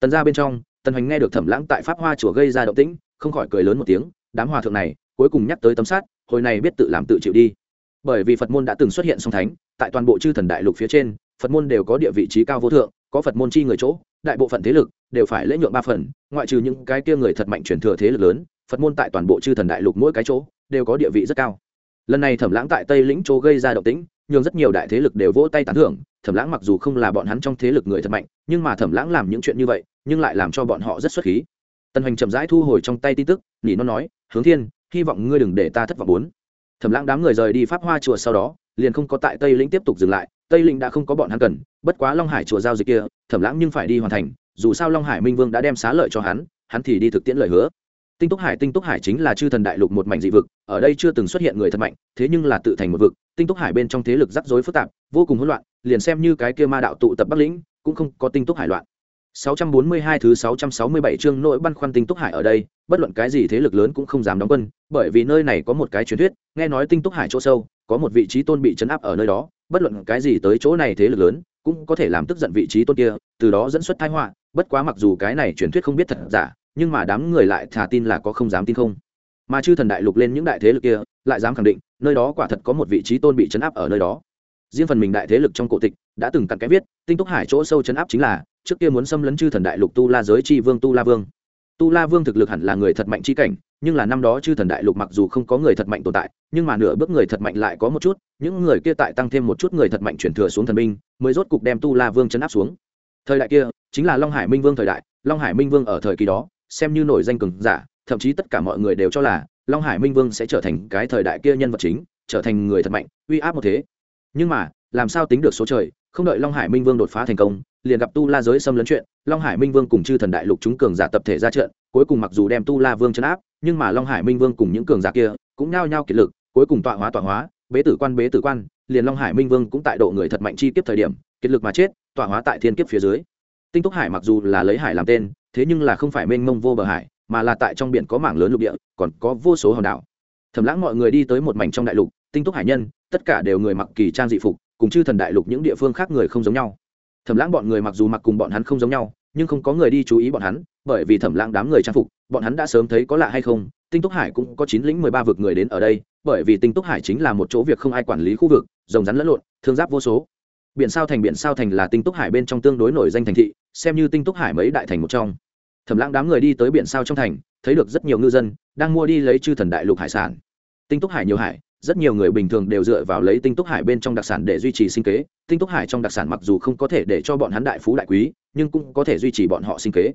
Tần ra bên trong, tần hoành nghe được thẩm lãng tại pháp hoa chùa gây ra động tĩnh, không khỏi cười lớn một tiếng, đám hòa thượng này, cuối cùng nhắc tới tấm sát hồi này biết tự làm tự chịu đi. Bởi vì phật môn đã từng xuất hiện song thánh, tại toàn bộ chư thần đại lục phía trên, phật môn đều có địa vị trí cao vô thượng, có phật môn chi người chỗ, đại bộ phận thế lực đều phải lễ nhượng ba phần, ngoại trừ những cái kia người thật mạnh truyền thừa thế lực lớn, phật môn tại toàn bộ chư thần đại lục mỗi cái chỗ đều có địa vị rất cao. Lần này thẩm lãng tại tây lĩnh chỗ gây ra động tĩnh nhưng rất nhiều đại thế lực đều vỗ tay tán thưởng, thẩm lãng mặc dù không là bọn hắn trong thế lực người thật mạnh, nhưng mà thẩm lãng làm những chuyện như vậy, nhưng lại làm cho bọn họ rất xuất khí. Tần hoành chậm rãi thu hồi trong tay tin tức, nỉ nó nói, hướng thiên hy vọng ngươi đừng để ta thất vọng bốn. Thẩm lãng đám người rời đi pháp hoa chùa sau đó, liền không có tại tây lĩnh tiếp tục dừng lại. Tây lĩnh đã không có bọn hắn cần, bất quá long hải chùa giao dịch kia, thẩm lãng nhưng phải đi hoàn thành. Dù sao long hải minh vương đã đem xá lợi cho hắn hắn thì đi thực tiễn lời hứa. Tinh túc hải, tinh túc hải chính là chư thần đại lục một mảnh dị vực, ở đây chưa từng xuất hiện người thật mạnh, thế nhưng là tự thành một vực. Tinh túc hải bên trong thế lực rắc rối phức tạp, vô cùng hỗn loạn, liền xem như cái kia ma đạo tụ tập bắc lĩnh, cũng không có tinh túc hải loạn. 642 thứ 667 chương nội băn khoăn tinh túc hải ở đây, bất luận cái gì thế lực lớn cũng không dám đóng quân, bởi vì nơi này có một cái truyền thuyết, nghe nói tinh túc hải chỗ sâu, có một vị trí tôn bị trấn áp ở nơi đó, bất luận cái gì tới chỗ này thế lực lớn, cũng có thể làm tức giận vị trí tôn kia, từ đó dẫn xuất tai họa, bất quá mặc dù cái này truyền thuyết không biết thật giả, nhưng mà đám người lại thả tin là có không dám tin không. Mà chư thần đại lục lên những đại thế lực kia, lại dám khẳng định, nơi đó quả thật có một vị trí tôn bị trấn áp ở nơi đó. Riêng phần mình đại thế lực trong cổ tịch đã từng cặn cái viết, tinh túc hải chỗ sâu chấn áp chính là trước kia muốn xâm lấn chư thần đại lục tu la giới chi vương tu la vương. Tu la vương thực lực hẳn là người thật mạnh chi cảnh nhưng là năm đó chư thần đại lục mặc dù không có người thật mạnh tồn tại nhưng mà nửa bước người thật mạnh lại có một chút những người kia tại tăng thêm một chút người thật mạnh chuyển thừa xuống thần minh mới rốt cục đem tu la vương chấn áp xuống. Thời đại kia chính là long hải minh vương thời đại long hải minh vương ở thời kỳ đó xem như nổi danh cường giả thậm chí tất cả mọi người đều cho là long hải minh vương sẽ trở thành cái thời đại kia nhân vật chính trở thành người thật mạnh uy áp một thế nhưng mà, làm sao tính được số trời? Không đợi long hải minh vương đột phá thành công, liền gặp tu la giới xâm lấn chuyện, long hải minh vương cùng chư thần đại lục chúng cường giả tập thể ra trận, cuối cùng mặc dù đem tu la vương chấn áp, nhưng mà long hải minh vương cùng những cường giả kia cũng nhao nhao kiệt lực, cuối cùng tọa hóa tọa hóa, bế tử quan bế tử quan, liền long hải minh vương cũng tại độ người thật mạnh chi kiếp thời điểm, kiệt lực mà chết, tọa hóa tại thiên kiếp phía dưới. Tinh túc hải mặc dù là lấy hải làm tên, thế nhưng là không phải mênh mông vô bờ hải, mà là tại trong biển có mảng lớn lục địa, còn có vô số hòn đảo. Thầm lãng mọi người đi tới một mảnh trong đại lục tinh túc hải nhân, tất cả đều người mặc kỳ trang dị phục, cùng chư thần đại lục những địa phương khác người không giống nhau. Thẩm lãng bọn người mặc dù mặc cùng bọn hắn không giống nhau, nhưng không có người đi chú ý bọn hắn, bởi vì thẩm lãng đám người trang phục, bọn hắn đã sớm thấy có lạ hay không, tinh túc hải cũng có chín lĩnh mười ba vực người đến ở đây, bởi vì tinh túc hải chính là một chỗ việc không ai quản lý khu vực, rồng rắn lẫn lộn, thương giáp vô số. Biển sao thành, biển sao thành là tinh túc hải bên trong tương đối nổi danh thành thị, xem như tinh túc hải mấy đại thành một trong. Thẩm lãng đám người đi tới biển sao trong thành, thấy được rất nhiều ngư dân, đang mua đi lấy chư thần đại lục hải sản. Tinh túc hải nhiều hải rất nhiều người bình thường đều dựa vào lấy tinh túc hải bên trong đặc sản để duy trì sinh kế. Tinh túc hải trong đặc sản mặc dù không có thể để cho bọn hắn đại phú đại quý, nhưng cũng có thể duy trì bọn họ sinh kế.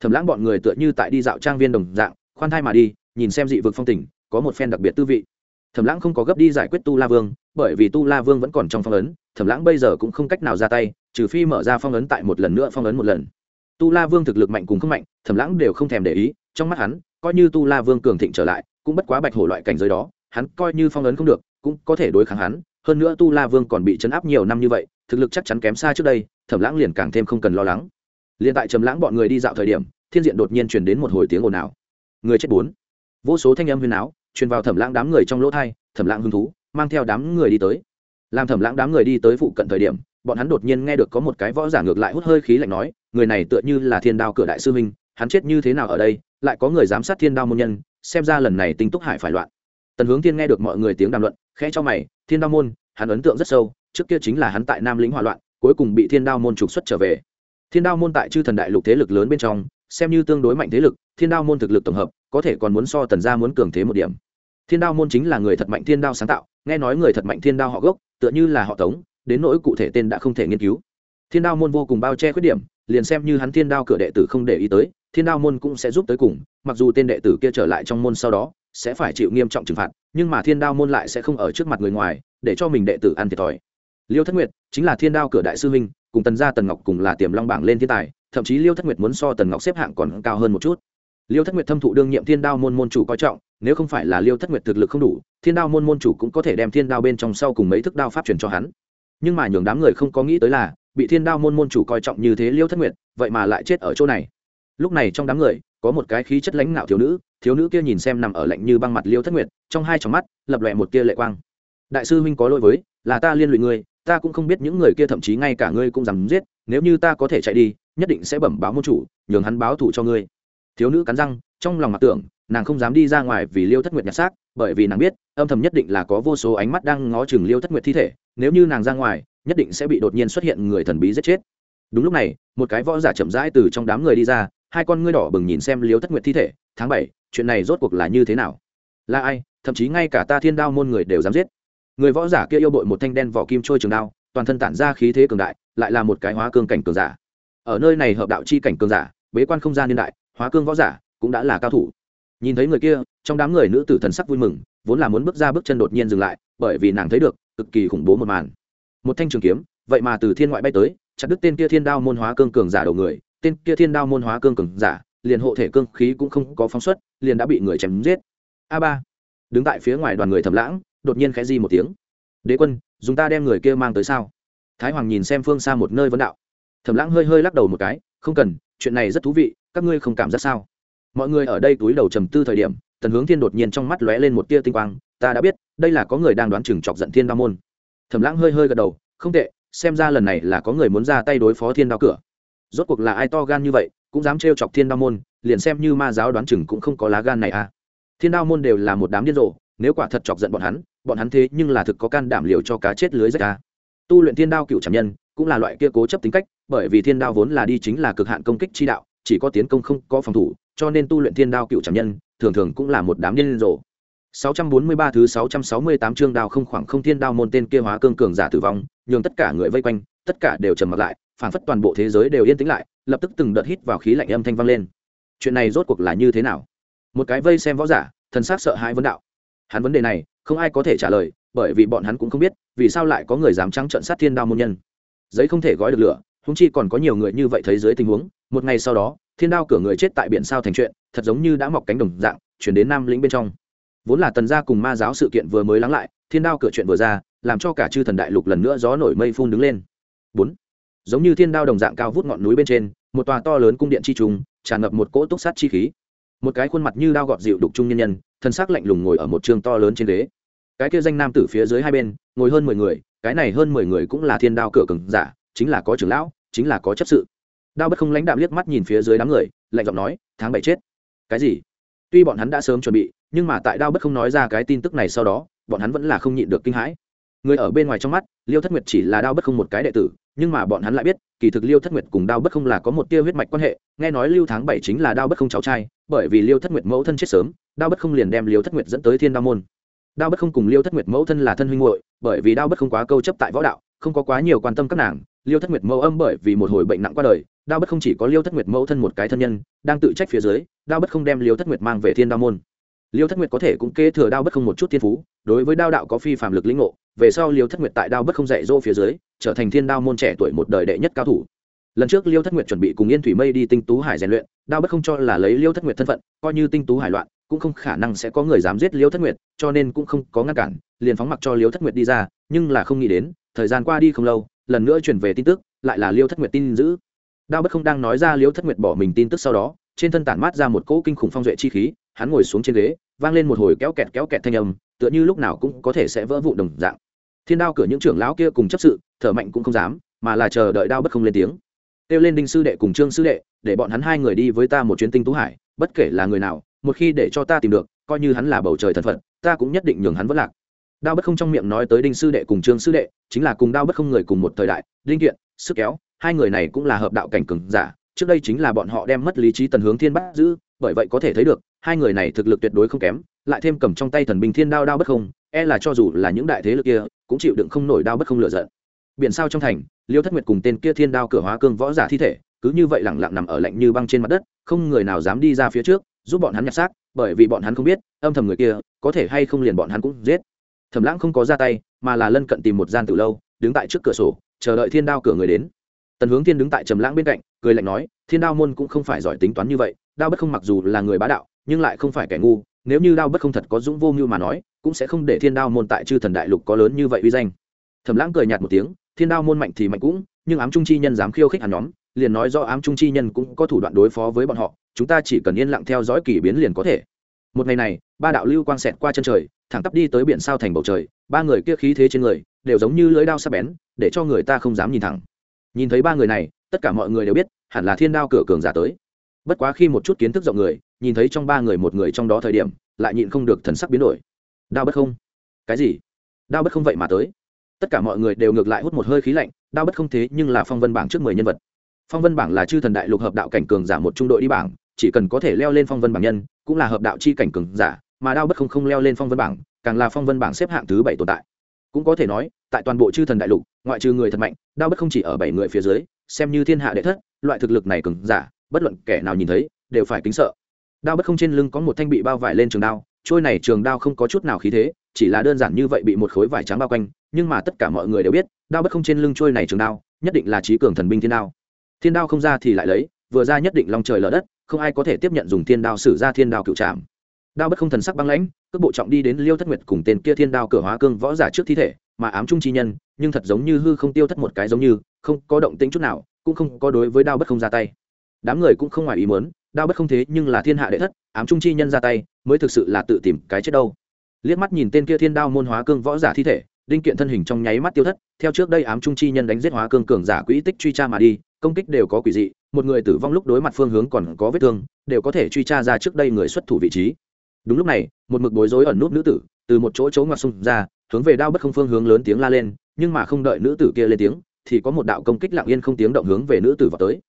Thầm lãng bọn người tựa như tại đi dạo trang viên đồng dạng, khoan thai mà đi, nhìn xem dị vực phong tình, có một phen đặc biệt tư vị. Thầm lãng không có gấp đi giải quyết tu la vương, bởi vì tu la vương vẫn còn trong phong ấn thầm lãng bây giờ cũng không cách nào ra tay, trừ phi mở ra phong ấn tại một lần nữa phong ấn một lần. Tu la vương thực lực mạnh cùng không mạnh thầm lãng đều không thèm để ý, trong mắt hắn, coi như tu la vương cường thịnh trở lại, cũng bất quá bạch hổ loại cảnh giới đó hắn coi như phong ấn không được, cũng có thể đối kháng hắn, hơn nữa tu la vương còn bị chấn áp nhiều năm như vậy, thực lực chắc chắn kém xa trước đây, thẩm lãng liền càng thêm không cần lo lắng. Liền tại trầm lãng bọn người đi dạo thời điểm, thiên diện đột nhiên truyền đến một hồi tiếng ồn ào. Người chết bốn. Vô số thanh âm huyền áo truyền vào thẩm lãng đám người trong lỗ thai, thẩm lãng hứng thú, mang theo đám người đi tới. Làm thẩm lãng đám người đi tới phụ cận thời điểm, bọn hắn đột nhiên nghe được có một cái võ giả ngược lại hút hơi khí lạnh nói, người này tựa như là thiên đao cửa đại sư minh hắn chết như thế nào ở đây, lại có người giám sát thiên đao môn nhân, xem ra lần này tinh túc hải phải loạn tần hướng thiên nghe được mọi người tiếng đàm luận khẽ cho mày thiên đao môn hắn ấn tượng rất sâu trước kia chính là hắn tại nam lĩnh hỏa loạn cuối cùng bị thiên đao môn trục xuất trở về thiên đao môn tại chư thần đại lục thế lực lớn bên trong xem như tương đối mạnh thế lực thiên đao môn thực lực tổng hợp có thể còn muốn so tần gia muốn cường thế một điểm thiên đao môn chính là người thật mạnh thiên đao sáng tạo nghe nói người thật mạnh thiên đao họ gốc tựa như là họ tống đến nỗi cụ thể tên đã không thể nghiên cứu thiên đao môn vô cùng bao che khuyết điểm liền xem như hắn thiên đao cửa đệ tử không để ý tới thiên đao môn cũng sẽ giúp tới cùng mặc dù tên đệ tử kia trở lại trong môn sau đó sẽ phải chịu nghiêm trọng trừng phạt, nhưng mà thiên đao môn lại sẽ không ở trước mặt người ngoài, để cho mình đệ tử ăn thiệt thòi. Liêu thất nguyệt chính là thiên đao cửa đại sư huynh, cùng tần gia tần ngọc cùng là tiềm long bảng lên thiên tài, thậm chí liêu thất nguyệt muốn so tần ngọc xếp hạng còn cao hơn một chút. Liêu thất nguyệt thâm thụ đương nhiệm thiên đao môn môn chủ coi trọng, nếu không phải là liêu thất nguyệt thực lực không đủ, thiên đao môn môn chủ cũng có thể đem thiên đao bên trong sau cùng mấy thức đao pháp truyền cho hắn. Nhưng mà nhường đám người không có nghĩ tới là, bị thiên đao môn môn chủ coi trọng như thế liêu thất nguyệt, vậy mà lại chết ở chỗ này. Lúc này trong đám người, có một cái khí chất lãnh ngạo thiếu nữ thiếu nữ kia nhìn xem nằm ở lạnh như băng mặt liêu thất nguyệt, trong hai tròng mắt, lập lòe một tia lệ quang. Đại sư huynh có lỗi với, là ta liên lụy ngươi, ta cũng không biết những người kia thậm chí ngay cả ngươi cũng dám giết, nếu như ta có thể chạy đi, nhất định sẽ bẩm báo môn chủ, nhường hắn báo thù cho ngươi. Thiếu nữ cắn răng, trong lòng mặc tưởng, nàng không dám đi ra ngoài vì liêu thất nguyệt nhặt xác, bởi vì nàng biết, âm thầm nhất định là có vô số ánh mắt đang ngó chừng liêu thất nguyệt thi thể, nếu như nàng ra ngoài, nhất định sẽ bị đột nhiên xuất hiện người thần bí giết chết. Đúng lúc này, một cái võ giả chậm rãi từ trong đám người đi ra, hai con ngươi đỏ bừng nhìn xem liêu thất nguyệt thi thể, tháng bảy chuyện này rốt cuộc là như thế nào? Là ai? Thậm chí ngay cả ta thiên đao môn người đều dám giết. Người võ giả kia yêu bội một thanh đen vỏ kim trôi trường đao, toàn thân tản ra khí thế cường đại, lại là một cái hóa cương cảnh cường giả. Ở nơi này hợp đạo chi cảnh cường giả, bế quan không gian niên đại, hóa cương võ giả cũng đã là cao thủ. Nhìn thấy người kia, trong đám người nữ tử thần sắc vui mừng, vốn là muốn bước ra bước chân đột nhiên dừng lại, bởi vì nàng thấy được, cực kỳ khủng bố một màn. Một thanh trường kiếm, vậy mà từ thiên ngoại bay tới, chặt đứt tên kia thiên đao môn hóa cương cường giả đầu người, tên kia thiên đao môn hóa cương cường giả liền hộ thể cương khí cũng không có phóng xuất, liền đã bị người chém giết. A ba, đứng tại phía ngoài đoàn người thầm lãng, đột nhiên khẽ di một tiếng. Đế quân, dùng ta đem người kia mang tới sao? Thái hoàng nhìn xem phương xa một nơi vấn đạo. Thầm lãng hơi hơi lắc đầu một cái, không cần, chuyện này rất thú vị, các ngươi không cảm giác sao? Mọi người ở đây túi đầu trầm tư thời điểm, tần hướng thiên đột nhiên trong mắt lóe lên một tia tinh quang, ta đã biết, đây là có người đang đoán chừng chọc giận thiên đao môn. Thẩm lãng hơi hơi gật đầu, không tệ, xem ra lần này là có người muốn ra tay đối phó thiên đao cửa. Rốt cuộc là ai to gan như vậy cũng dám trêu chọc thiên đao môn liền xem như ma giáo đoán chừng cũng không có lá gan này à. Thiên đao môn đều là một đám điên rồ nếu quả thật chọc giận bọn hắn bọn hắn thế nhưng là thực có can đảm liều cho cá chết lưới rách ca tu luyện thiên đao cựu trảm nhân cũng là loại kia cố chấp tính cách bởi vì thiên đao vốn là đi chính là cực hạn công kích chi đạo chỉ có tiến công không có phòng thủ cho nên tu luyện thiên đao cựu trảm nhân thường thường cũng là một đám điên rồ. 643 thứ 668 chương đao không khoảng không thiên đao môn tên kia hóa cương cường giả tử vong, nhường tất cả người vây quanh, tất cả đều trầm mặc lại, phản phất toàn bộ thế giới đều yên tĩnh lại, lập tức từng đợt hít vào khí lạnh âm thanh vang lên. Chuyện này rốt cuộc là như thế nào? Một cái vây xem võ giả, thần sắc sợ hãi vấn đạo. Hắn vấn đề này, không ai có thể trả lời, bởi vì bọn hắn cũng không biết, vì sao lại có người dám trắng trợn sát thiên đao môn nhân. Giấy không thể gói được lửa, huống chi còn có nhiều người như vậy thấy dưới tình huống, một ngày sau đó, thiên đao cửa người chết tại biển sao thành chuyện, thật giống như đã mọc cánh đồng dạng, chuyển đến nam lĩnh bên trong vốn là tần gia cùng ma giáo sự kiện vừa mới lắng lại thiên đao cửa chuyện vừa ra làm cho cả chư thần đại lục lần nữa gió nổi mây phun đứng lên bốn giống như thiên đao đồng dạng cao vút ngọn núi bên trên, một tòa to lớn cung điện chi trùng tràn ngập một cỗ túc sát chi khí. Một cái khuôn mặt như đao gọt dịu đục trung nhân nhân, thân xác lạnh lùng ngồi ở một trường to lớn trên ghế. Cái kia danh nam tử phía dưới hai bên, ngồi hơn mười người, cái này hơn mười người cũng là thiên đao cửa cừng giả, chính là có trưởng lão, chính là có chấp sự. Đao bất không lãnh đạm liếc mắt nhìn phía dưới đám người, lạnh giọng nói, tháng bảy chết. Cái gì? Tuy bọn hắn đã sớm chuẩn bị, nhưng mà tại đao bất không nói ra cái tin tức này sau đó, bọn hắn vẫn là không nhịn được kinh hãi người ở bên ngoài trong mắt, liêu thất nguyệt chỉ là đao bất không một cái đệ tử, nhưng mà bọn hắn lại biết, kỳ thực liêu thất nguyệt cùng đao bất không là có một tia huyết mạch quan hệ, nghe nói lưu tháng bảy chính là đao bất không cháu trai, bởi vì liêu thất nguyệt mẫu thân chết sớm, đao bất không liền đem liêu thất nguyệt dẫn tới thiên đao môn. Đao bất không cùng liêu thất nguyệt mẫu thân là thân huynh hội bởi vì đao bất không quá câu chấp tại võ đạo, không có quá nhiều quan tâm các nàng, liêu thất nguyệt mẫu âm bởi vì một hồi bệnh nặng qua đời, đao bất không chỉ có liêu thất nguyệt mẫu thân một cái thân nhân, đang tự trách phía dưới, đao bất không đem liêu thất nguyệt mang về thiên đao môn. Liêu thất nguyệt có thể cũng kế thừa đao bất không một chút thiên phú, đối với đao đạo có phi phạm lực lĩnh ngộ về sau liêu thất nguyệt tại đao bất không dạy dỗ phía dưới, trở thành thiên đao môn trẻ tuổi một đời đệ nhất cao thủ. Lần trước liêu thất nguyệt chuẩn bị cùng yên thủy mây đi tinh tú hải rèn luyện, đao bất không cho là lấy liêu thất nguyệt thân phận, coi như tinh tú hải loạn, cũng không khả năng sẽ có người dám giết liêu thất nguyệt, cho nên cũng không có ngăn cản, liền phóng mặc cho liêu thất nguyệt đi ra, nhưng là không nghĩ đến, thời gian qua đi không lâu, lần nữa chuyển về tin tức, lại là liêu thất nguyệt tin giữ. Đao bất không đang nói ra liêu thất nguyệt bỏ mình tin tức sau đó, trên thân tản mát ra một cỗ kinh khủng phong duệ chi khí, hắn ngồi xuống trên ghế, vang lên một hồi kéo kẹt kéo kẹt thanh âm tựa như lúc nào cũng có thể sẽ vỡ vụ đồng dạng. Thiên đao cửa những trưởng lão kia cùng chấp sự, thở mạnh cũng không dám, mà là chờ đợi đao bất không lên tiếng. Kêu lên đinh sư đệ cùng trương sư đệ, để bọn hắn hai người đi với ta một chuyến tinh tú hải, bất kể là người nào, một khi để cho ta tìm được, coi như hắn là bầu trời thần phật, ta cũng nhất định nhường hắn vất lạc. Đao bất không trong miệng nói tới đinh sư đệ cùng trương sư đệ, chính là cùng đao bất không người cùng một thời đại, đinh kiện, sức kéo, hai người này cũng là hợp đạo cảnh cường giả, trước đây chính là bọn họ đem mất lý trí tần hướng thiên bắt giữ, bởi vậy có thể thấy được hai người này thực lực tuyệt đối không kém, lại thêm cầm trong tay thần binh thiên đao đao bất không e là cho dù là những đại thế lực kia, cũng chịu đựng không nổi đao bất không lựa giận. Biển sao trong thành, liêu thất nguyệt cùng tên kia thiên đao cửa hóa cương võ giả thi thể, cứ như vậy lẳng lặng nằm ở lạnh như băng trên mặt đất, không người nào dám đi ra phía trước, giúp bọn hắn nhặt xác, bởi vì bọn hắn không biết, âm thầm người kia, có thể hay không liền bọn hắn cũng giết. Thẩm lãng không có ra tay, mà là lân cận tìm một gian từ lâu, đứng tại trước cửa sổ, chờ đợi thiên đao cửa người đến. Tần hướng thiên đứng tại trầm lãng bên cạnh, cười lạnh nói, thiên đao môn cũng không phải giỏi tính toán như vậy, đao bất không mặc dù là người bá đạo nhưng lại không phải kẻ ngu, nếu như đao bất không thật có dũng vô mưu mà nói, cũng sẽ không để thiên đao môn tại chư thần đại lục có lớn như vậy uy danh. Thẩm lãng cười nhạt một tiếng, thiên đao môn mạnh thì mạnh cũng, nhưng ám trung chi nhân dám khiêu khích hàn nhóm, liền nói do ám trung chi nhân cũng có thủ đoạn đối phó với bọn họ, chúng ta chỉ cần yên lặng theo dõi kỳ biến liền có thể. Một ngày này, ba đạo lưu quang xẹt qua chân trời, thẳng tắp đi tới biển sao thành bầu trời, ba người kia khí thế trên người, đều giống như lưỡi đao sắc bén, để cho người ta không dám nhìn thẳng. Nhìn thấy ba người này, tất cả mọi người đều biết, hẳn là thiên đao cửa cường giả tới. Bất quá khi một chút kiến thức rộng người nhìn thấy trong ba người một người trong đó thời điểm, lại nhịn không được thần sắc biến đổi. Đao bất không? Cái gì? Đao bất không vậy mà tới? Tất cả mọi người đều ngược lại hút một hơi khí lạnh, đao bất không thế nhưng là phong vân bảng trước mười nhân vật. Phong vân bảng là chư thần đại lục hợp đạo cảnh cường giả một trung đội đi bảng, chỉ cần có thể leo lên phong vân bảng nhân, cũng là hợp đạo chi cảnh cường giả, mà đao bất không không leo lên phong vân bảng, càng là phong vân bảng xếp hạng thứ bảy tồn tại. Cũng có thể nói, tại toàn bộ chư thần đại lục, ngoại trừ người thật mạnh, đao bất không chỉ ở bảy người phía dưới, xem như thiên hạ đệ thất, loại thực lực này cường giả, bất luận kẻ nào nhìn thấy, đều phải kính sợ đao bất không trên lưng có một thanh bị bao vải lên trường đao, trôi này trường đao không có chút nào khí thế, chỉ là đơn giản như vậy bị một khối vải trắng bao quanh, nhưng mà tất cả mọi người đều biết, đao bất không trên lưng trôi này trường đao, nhất định là trí cường thần binh thiên đao. Thiên đao không ra thì lại lấy, vừa ra nhất định lòng trời lở đất, không ai có thể tiếp nhận dùng thiên đao sử ra thiên đao cựu trạm đao bất không thần sắc băng lãnh, cước bộ trọng đi đến liêu thất nguyệt cùng tên kia thiên đao cửa hóa cương võ giả trước thi thể, mà ám trung chi nhân, nhưng thật giống như hư không tiêu thất một cái giống như, không có động tĩnh chút nào, cũng không có đối với đao bất không ra tay. Đám người cũng không ngoài ý muốn đao bất không thế nhưng là thiên hạ đệ thất, ám trung chi nhân ra tay, mới thực sự là tự tìm cái chết đâu. Liếc mắt nhìn tên kia thiên đao môn hóa cương võ giả thi thể, đinh kiện thân hình trong nháy mắt tiêu thất, theo trước đây ám trung chi nhân đánh giết hóa cương cường giả quỹ tích truy tra mà đi, công kích đều có quỷ dị, một người tử vong lúc đối mặt phương hướng còn có vết thương, đều có thể truy tra ra trước đây người xuất thủ vị trí. Đúng lúc này, một mực bối rối ẩn nút nữ tử, từ một chỗ chỗ ngoặt xung ra, hướng về đao bất không phương hướng lớn tiếng la lên, nhưng mà không đợi nữ tử kia lên tiếng, thì có một đạo công kích lặng yên không tiếng động hướng về nữ tử vào tới.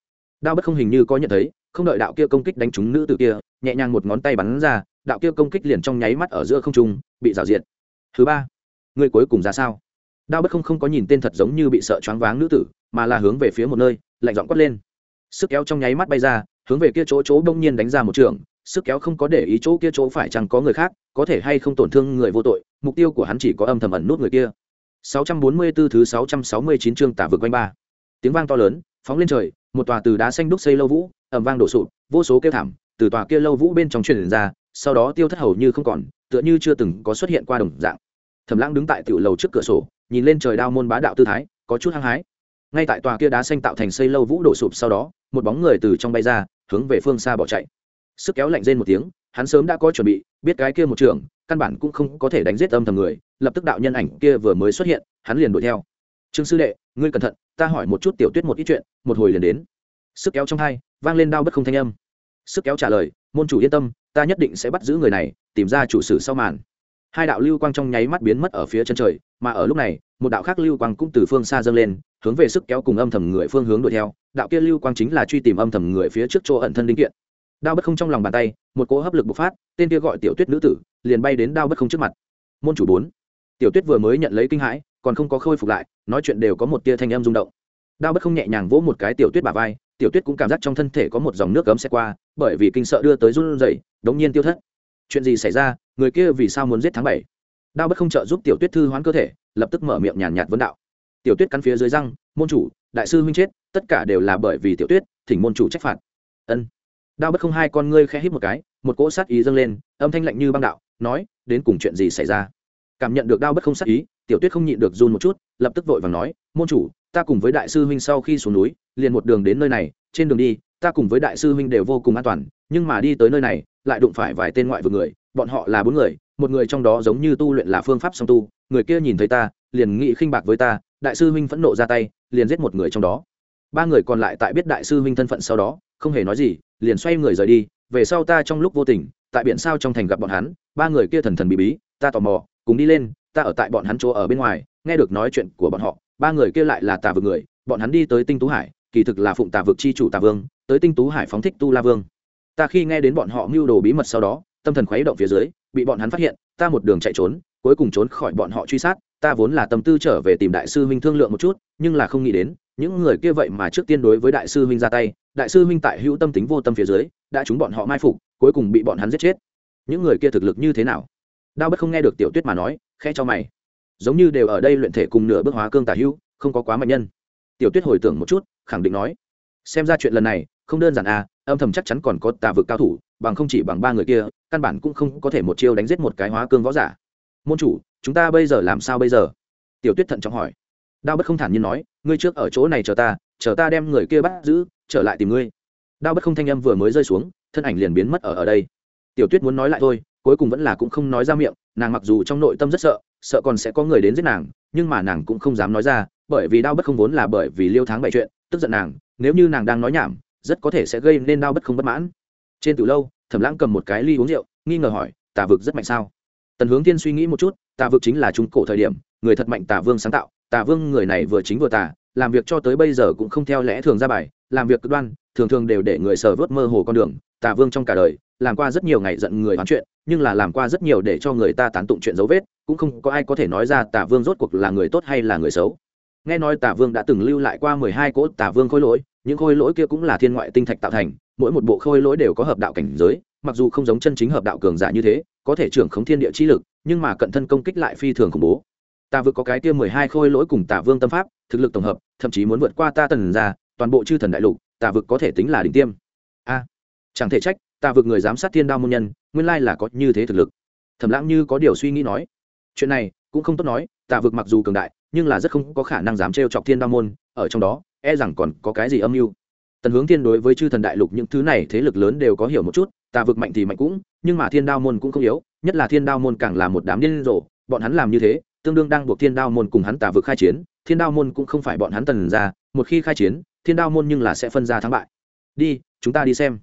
Đao bất không hình như có nhận thấy không đợi đạo kia công kích đánh trúng nữ tử kia, nhẹ nhàng một ngón tay bắn ra, đạo kia công kích liền trong nháy mắt ở giữa không trung, bị rào diệt. Thứ ba, người cuối cùng ra sao? Đao bất không không có nhìn tên thật giống như bị sợ choáng váng nữ tử, mà là hướng về phía một nơi, lạnh giọng quát lên. Sức kéo trong nháy mắt bay ra, hướng về kia chỗ chỗ bỗng nhiên đánh ra một trường, sức kéo không có để ý chỗ kia chỗ phải chẳng có người khác, có thể hay không tổn thương người vô tội, mục tiêu của hắn chỉ có âm thầm ẩn nút người kia. 644 thứ 669 chương tả vực quanh ba. Tiếng vang to lớn, phóng lên trời, một tòa từ đá xanh đúc xây lâu vũ ẩm vang đổ sụp, vô số kêu thảm từ tòa kia lâu vũ bên trong truyền ra, sau đó tiêu thất hầu như không còn, tựa như chưa từng có xuất hiện qua đồng dạng. Thẩm lãng đứng tại tiểu lầu trước cửa sổ, nhìn lên trời đao môn bá đạo tư thái, có chút hăng hái. Ngay tại tòa kia đá xanh tạo thành xây lâu vũ đổ sụp sau đó, một bóng người từ trong bay ra, hướng về phương xa bỏ chạy. Sức kéo lạnh rên một tiếng, hắn sớm đã có chuẩn bị, biết cái kia một trường, căn bản cũng không có thể đánh giết âm thầm người, lập tức đạo nhân ảnh kia vừa mới xuất hiện, hắn liền đuổi theo. Trương sư đệ, ngươi cẩn thận, ta hỏi một chút tiểu tuyết một ít chuyện, một hồi liền đến. Sức kéo trong hai vang lên đao bất không thanh âm. Sức kéo trả lời, môn chủ yên tâm, ta nhất định sẽ bắt giữ người này, tìm ra chủ sử sau màn. Hai đạo lưu quang trong nháy mắt biến mất ở phía chân trời, mà ở lúc này, một đạo khác lưu quang cũng từ phương xa dâng lên, hướng về sức kéo cùng âm thầm người phương hướng đuổi theo. Đạo kia lưu quang chính là truy tìm âm thầm người phía trước chỗ ẩn thân linh kiện. Đao bất không trong lòng bàn tay, một cỗ hấp lực bộc phát, tên kia gọi tiểu tuyết nữ tử, liền bay đến đao bất không trước mặt. Môn chủ bốn. Tiểu tuyết vừa mới nhận lấy kinh hãi, còn không có khôi phục lại, nói chuyện đều có một tia thanh âm rung động. Đao bất không nhẹ nhàng vỗ một cái tiểu tuyết bà vai tiểu tuyết cũng cảm giác trong thân thể có một dòng nước cấm xe qua, bởi vì kinh sợ đưa tới run rẩy, đống nhiên tiêu thất. Chuyện gì xảy ra? Người kia vì sao muốn giết tháng bảy? Đao bất không trợ giúp tiểu tuyết thư hoán cơ thể, lập tức mở miệng nhàn nhạt vấn đạo. Tiểu tuyết cắn phía dưới răng, môn chủ, đại sư huynh chết, tất cả đều là bởi vì tiểu tuyết, thỉnh môn chủ trách phạt. Ân. Đao bất không hai con ngươi khẽ hít một cái, một cỗ sát ý dâng lên, âm thanh lạnh như băng đạo, nói, đến cùng chuyện gì xảy ra? Cảm nhận được đao bất không sát ý tiểu tuyết không nhịn được run một chút, lập tức vội vàng nói, môn chủ, ta cùng với đại sư huynh sau khi xuống núi, liền một đường đến nơi này, trên đường đi, ta cùng với đại sư huynh đều vô cùng an toàn, nhưng mà đi tới nơi này, lại đụng phải vài tên ngoại vực người, bọn họ là bốn người, một người trong đó giống như tu luyện là phương pháp song tu, người kia nhìn thấy ta, liền nghị khinh bạc với ta, đại sư huynh phẫn nộ ra tay, liền giết một người trong đó. Ba người còn lại tại biết đại sư huynh thân phận sau đó, không hề nói gì, liền xoay người rời đi, về sau ta trong lúc vô tình, tại biển sao trong thành gặp bọn hắn, ba người kia thần thần bí bí, ta tò mò, cùng đi lên ta ở tại bọn hắn chỗ ở bên ngoài, nghe được nói chuyện của bọn họ, ba người kia lại là tà vực người, bọn hắn đi tới tinh tú hải, kỳ thực là phụng tà vực chi chủ tà vương, tới tinh tú hải phóng thích tu la vương. Ta khi nghe đến bọn họ mưu đồ bí mật sau đó, tâm thần khuấy động phía dưới, bị bọn hắn phát hiện, ta một đường chạy trốn, cuối cùng trốn khỏi bọn họ truy sát, ta vốn là tâm tư trở về tìm đại sư huynh thương lượng một chút, nhưng là không nghĩ đến, những người kia vậy mà trước tiên đối với đại sư huynh ra tay, đại sư huynh tại hữu tâm tính vô tâm phía dưới, đã chúng bọn họ mai phục, cuối cùng bị bọn hắn giết chết. Những người kia thực lực như thế nào? Đao bất không nghe được tiểu tuyết mà nói khe cho mày. Giống như đều ở đây luyện thể cùng nửa bước hóa cương tả hữu, không có quá mạnh nhân. Tiểu tuyết hồi tưởng một chút, khẳng định nói, xem ra chuyện lần này, không đơn giản à âm thầm chắc chắn còn có tà vực cao thủ, bằng không chỉ bằng ba người kia, căn bản cũng không có thể một chiêu đánh giết một cái hóa cương võ giả. Môn chủ, chúng ta bây giờ làm sao bây giờ? Tiểu tuyết thận trọng hỏi. Đao bất không thản nhiên nói, ngươi trước ở chỗ này chờ ta chờ ta đem người kia bắt giữ, trở lại tìm ngươi. Đao bất không thanh âm vừa mới rơi xuống, thân ảnh liền biến mất ở ở đây. Tiểu tuyết muốn nói lại thôi, cuối cùng vẫn là cũng không nói ra miệng nàng mặc dù trong nội tâm rất sợ sợ còn sẽ có người đến giết nàng, nhưng mà nàng cũng không dám nói ra, bởi vì đao bất không vốn là bởi vì liêu tháng bảy chuyện, tức giận nàng, nếu như nàng đang nói nhảm, rất có thể sẽ gây nên đao bất không bất mãn. Trên từ lâu, thẩm lãng cầm một cái ly uống rượu, nghi ngờ hỏi, tà vực rất mạnh sao? Tần hướng tiên suy nghĩ một chút, tà vực chính là trung cổ thời điểm, người thật mạnh, tà vương sáng tạo, tà vương người này vừa chính vừa tà, làm việc cho tới bây giờ cũng không theo lẽ thường ra bài, làm việc cực đoan, thường thường đều để người sờ vớt mơ hồ con đường tà vương trong cả đời, làm qua rất nhiều ngày giận người hoán chuyện, nhưng là làm qua rất nhiều để cho người ta tán tụng chuyện dấu vết, cũng không có ai có thể nói ra tà vương rốt cuộc là người tốt hay là người xấu. Nghe nói tà vương đã từng lưu lại qua mười hai cỗ tà vương khôi lỗi, những khôi lỗi kia cũng là thiên ngoại tinh thạch tạo thành, mỗi một bộ khôi lỗi đều có hợp đạo cảnh giới, mặc dù không giống chân chính hợp đạo cường giả như thế, có thể trưởng khống thiên địa chi lực, nhưng mà cận thân công kích lại phi thường khủng bố. Ta vừa có cái kia mười hai khôi lỗi cùng tà vương tâm pháp, thực lực tổng hợp, thậm chí muốn vượt qua ta tần ra toàn bộ chư thần đại lục Ta vực có thể tính là đỉnh tiêm chẳng thể trách, ta vực người giám sát thiên đao môn nhân, nguyên lai là có như thế thực lực. Thẩm lãng như có điều suy nghĩ nói, chuyện này cũng không tốt nói tà vực mặc dù cường đại, nhưng là rất không có khả năng dám trêu chọc thiên đao môn, ở trong đó e rằng còn có cái gì âm mưu. Tần hướng thiên đối với chư thần đại lục những thứ này thế lực lớn đều có hiểu một chút tà vực mạnh thì mạnh cũng, nhưng mà thiên đao môn cũng không yếu, nhất là thiên đao môn càng là một đám điên rồ, bọn hắn làm như thế, tương đương đang buộc thiên đao môn cùng hắn tà vực khai chiến, thiên đao môn cũng không phải bọn hắn tần ra, một khi khai chiến, thiên đao môn nhưng là sẽ phân ra thắng bại. Đi, chúng ta đi xem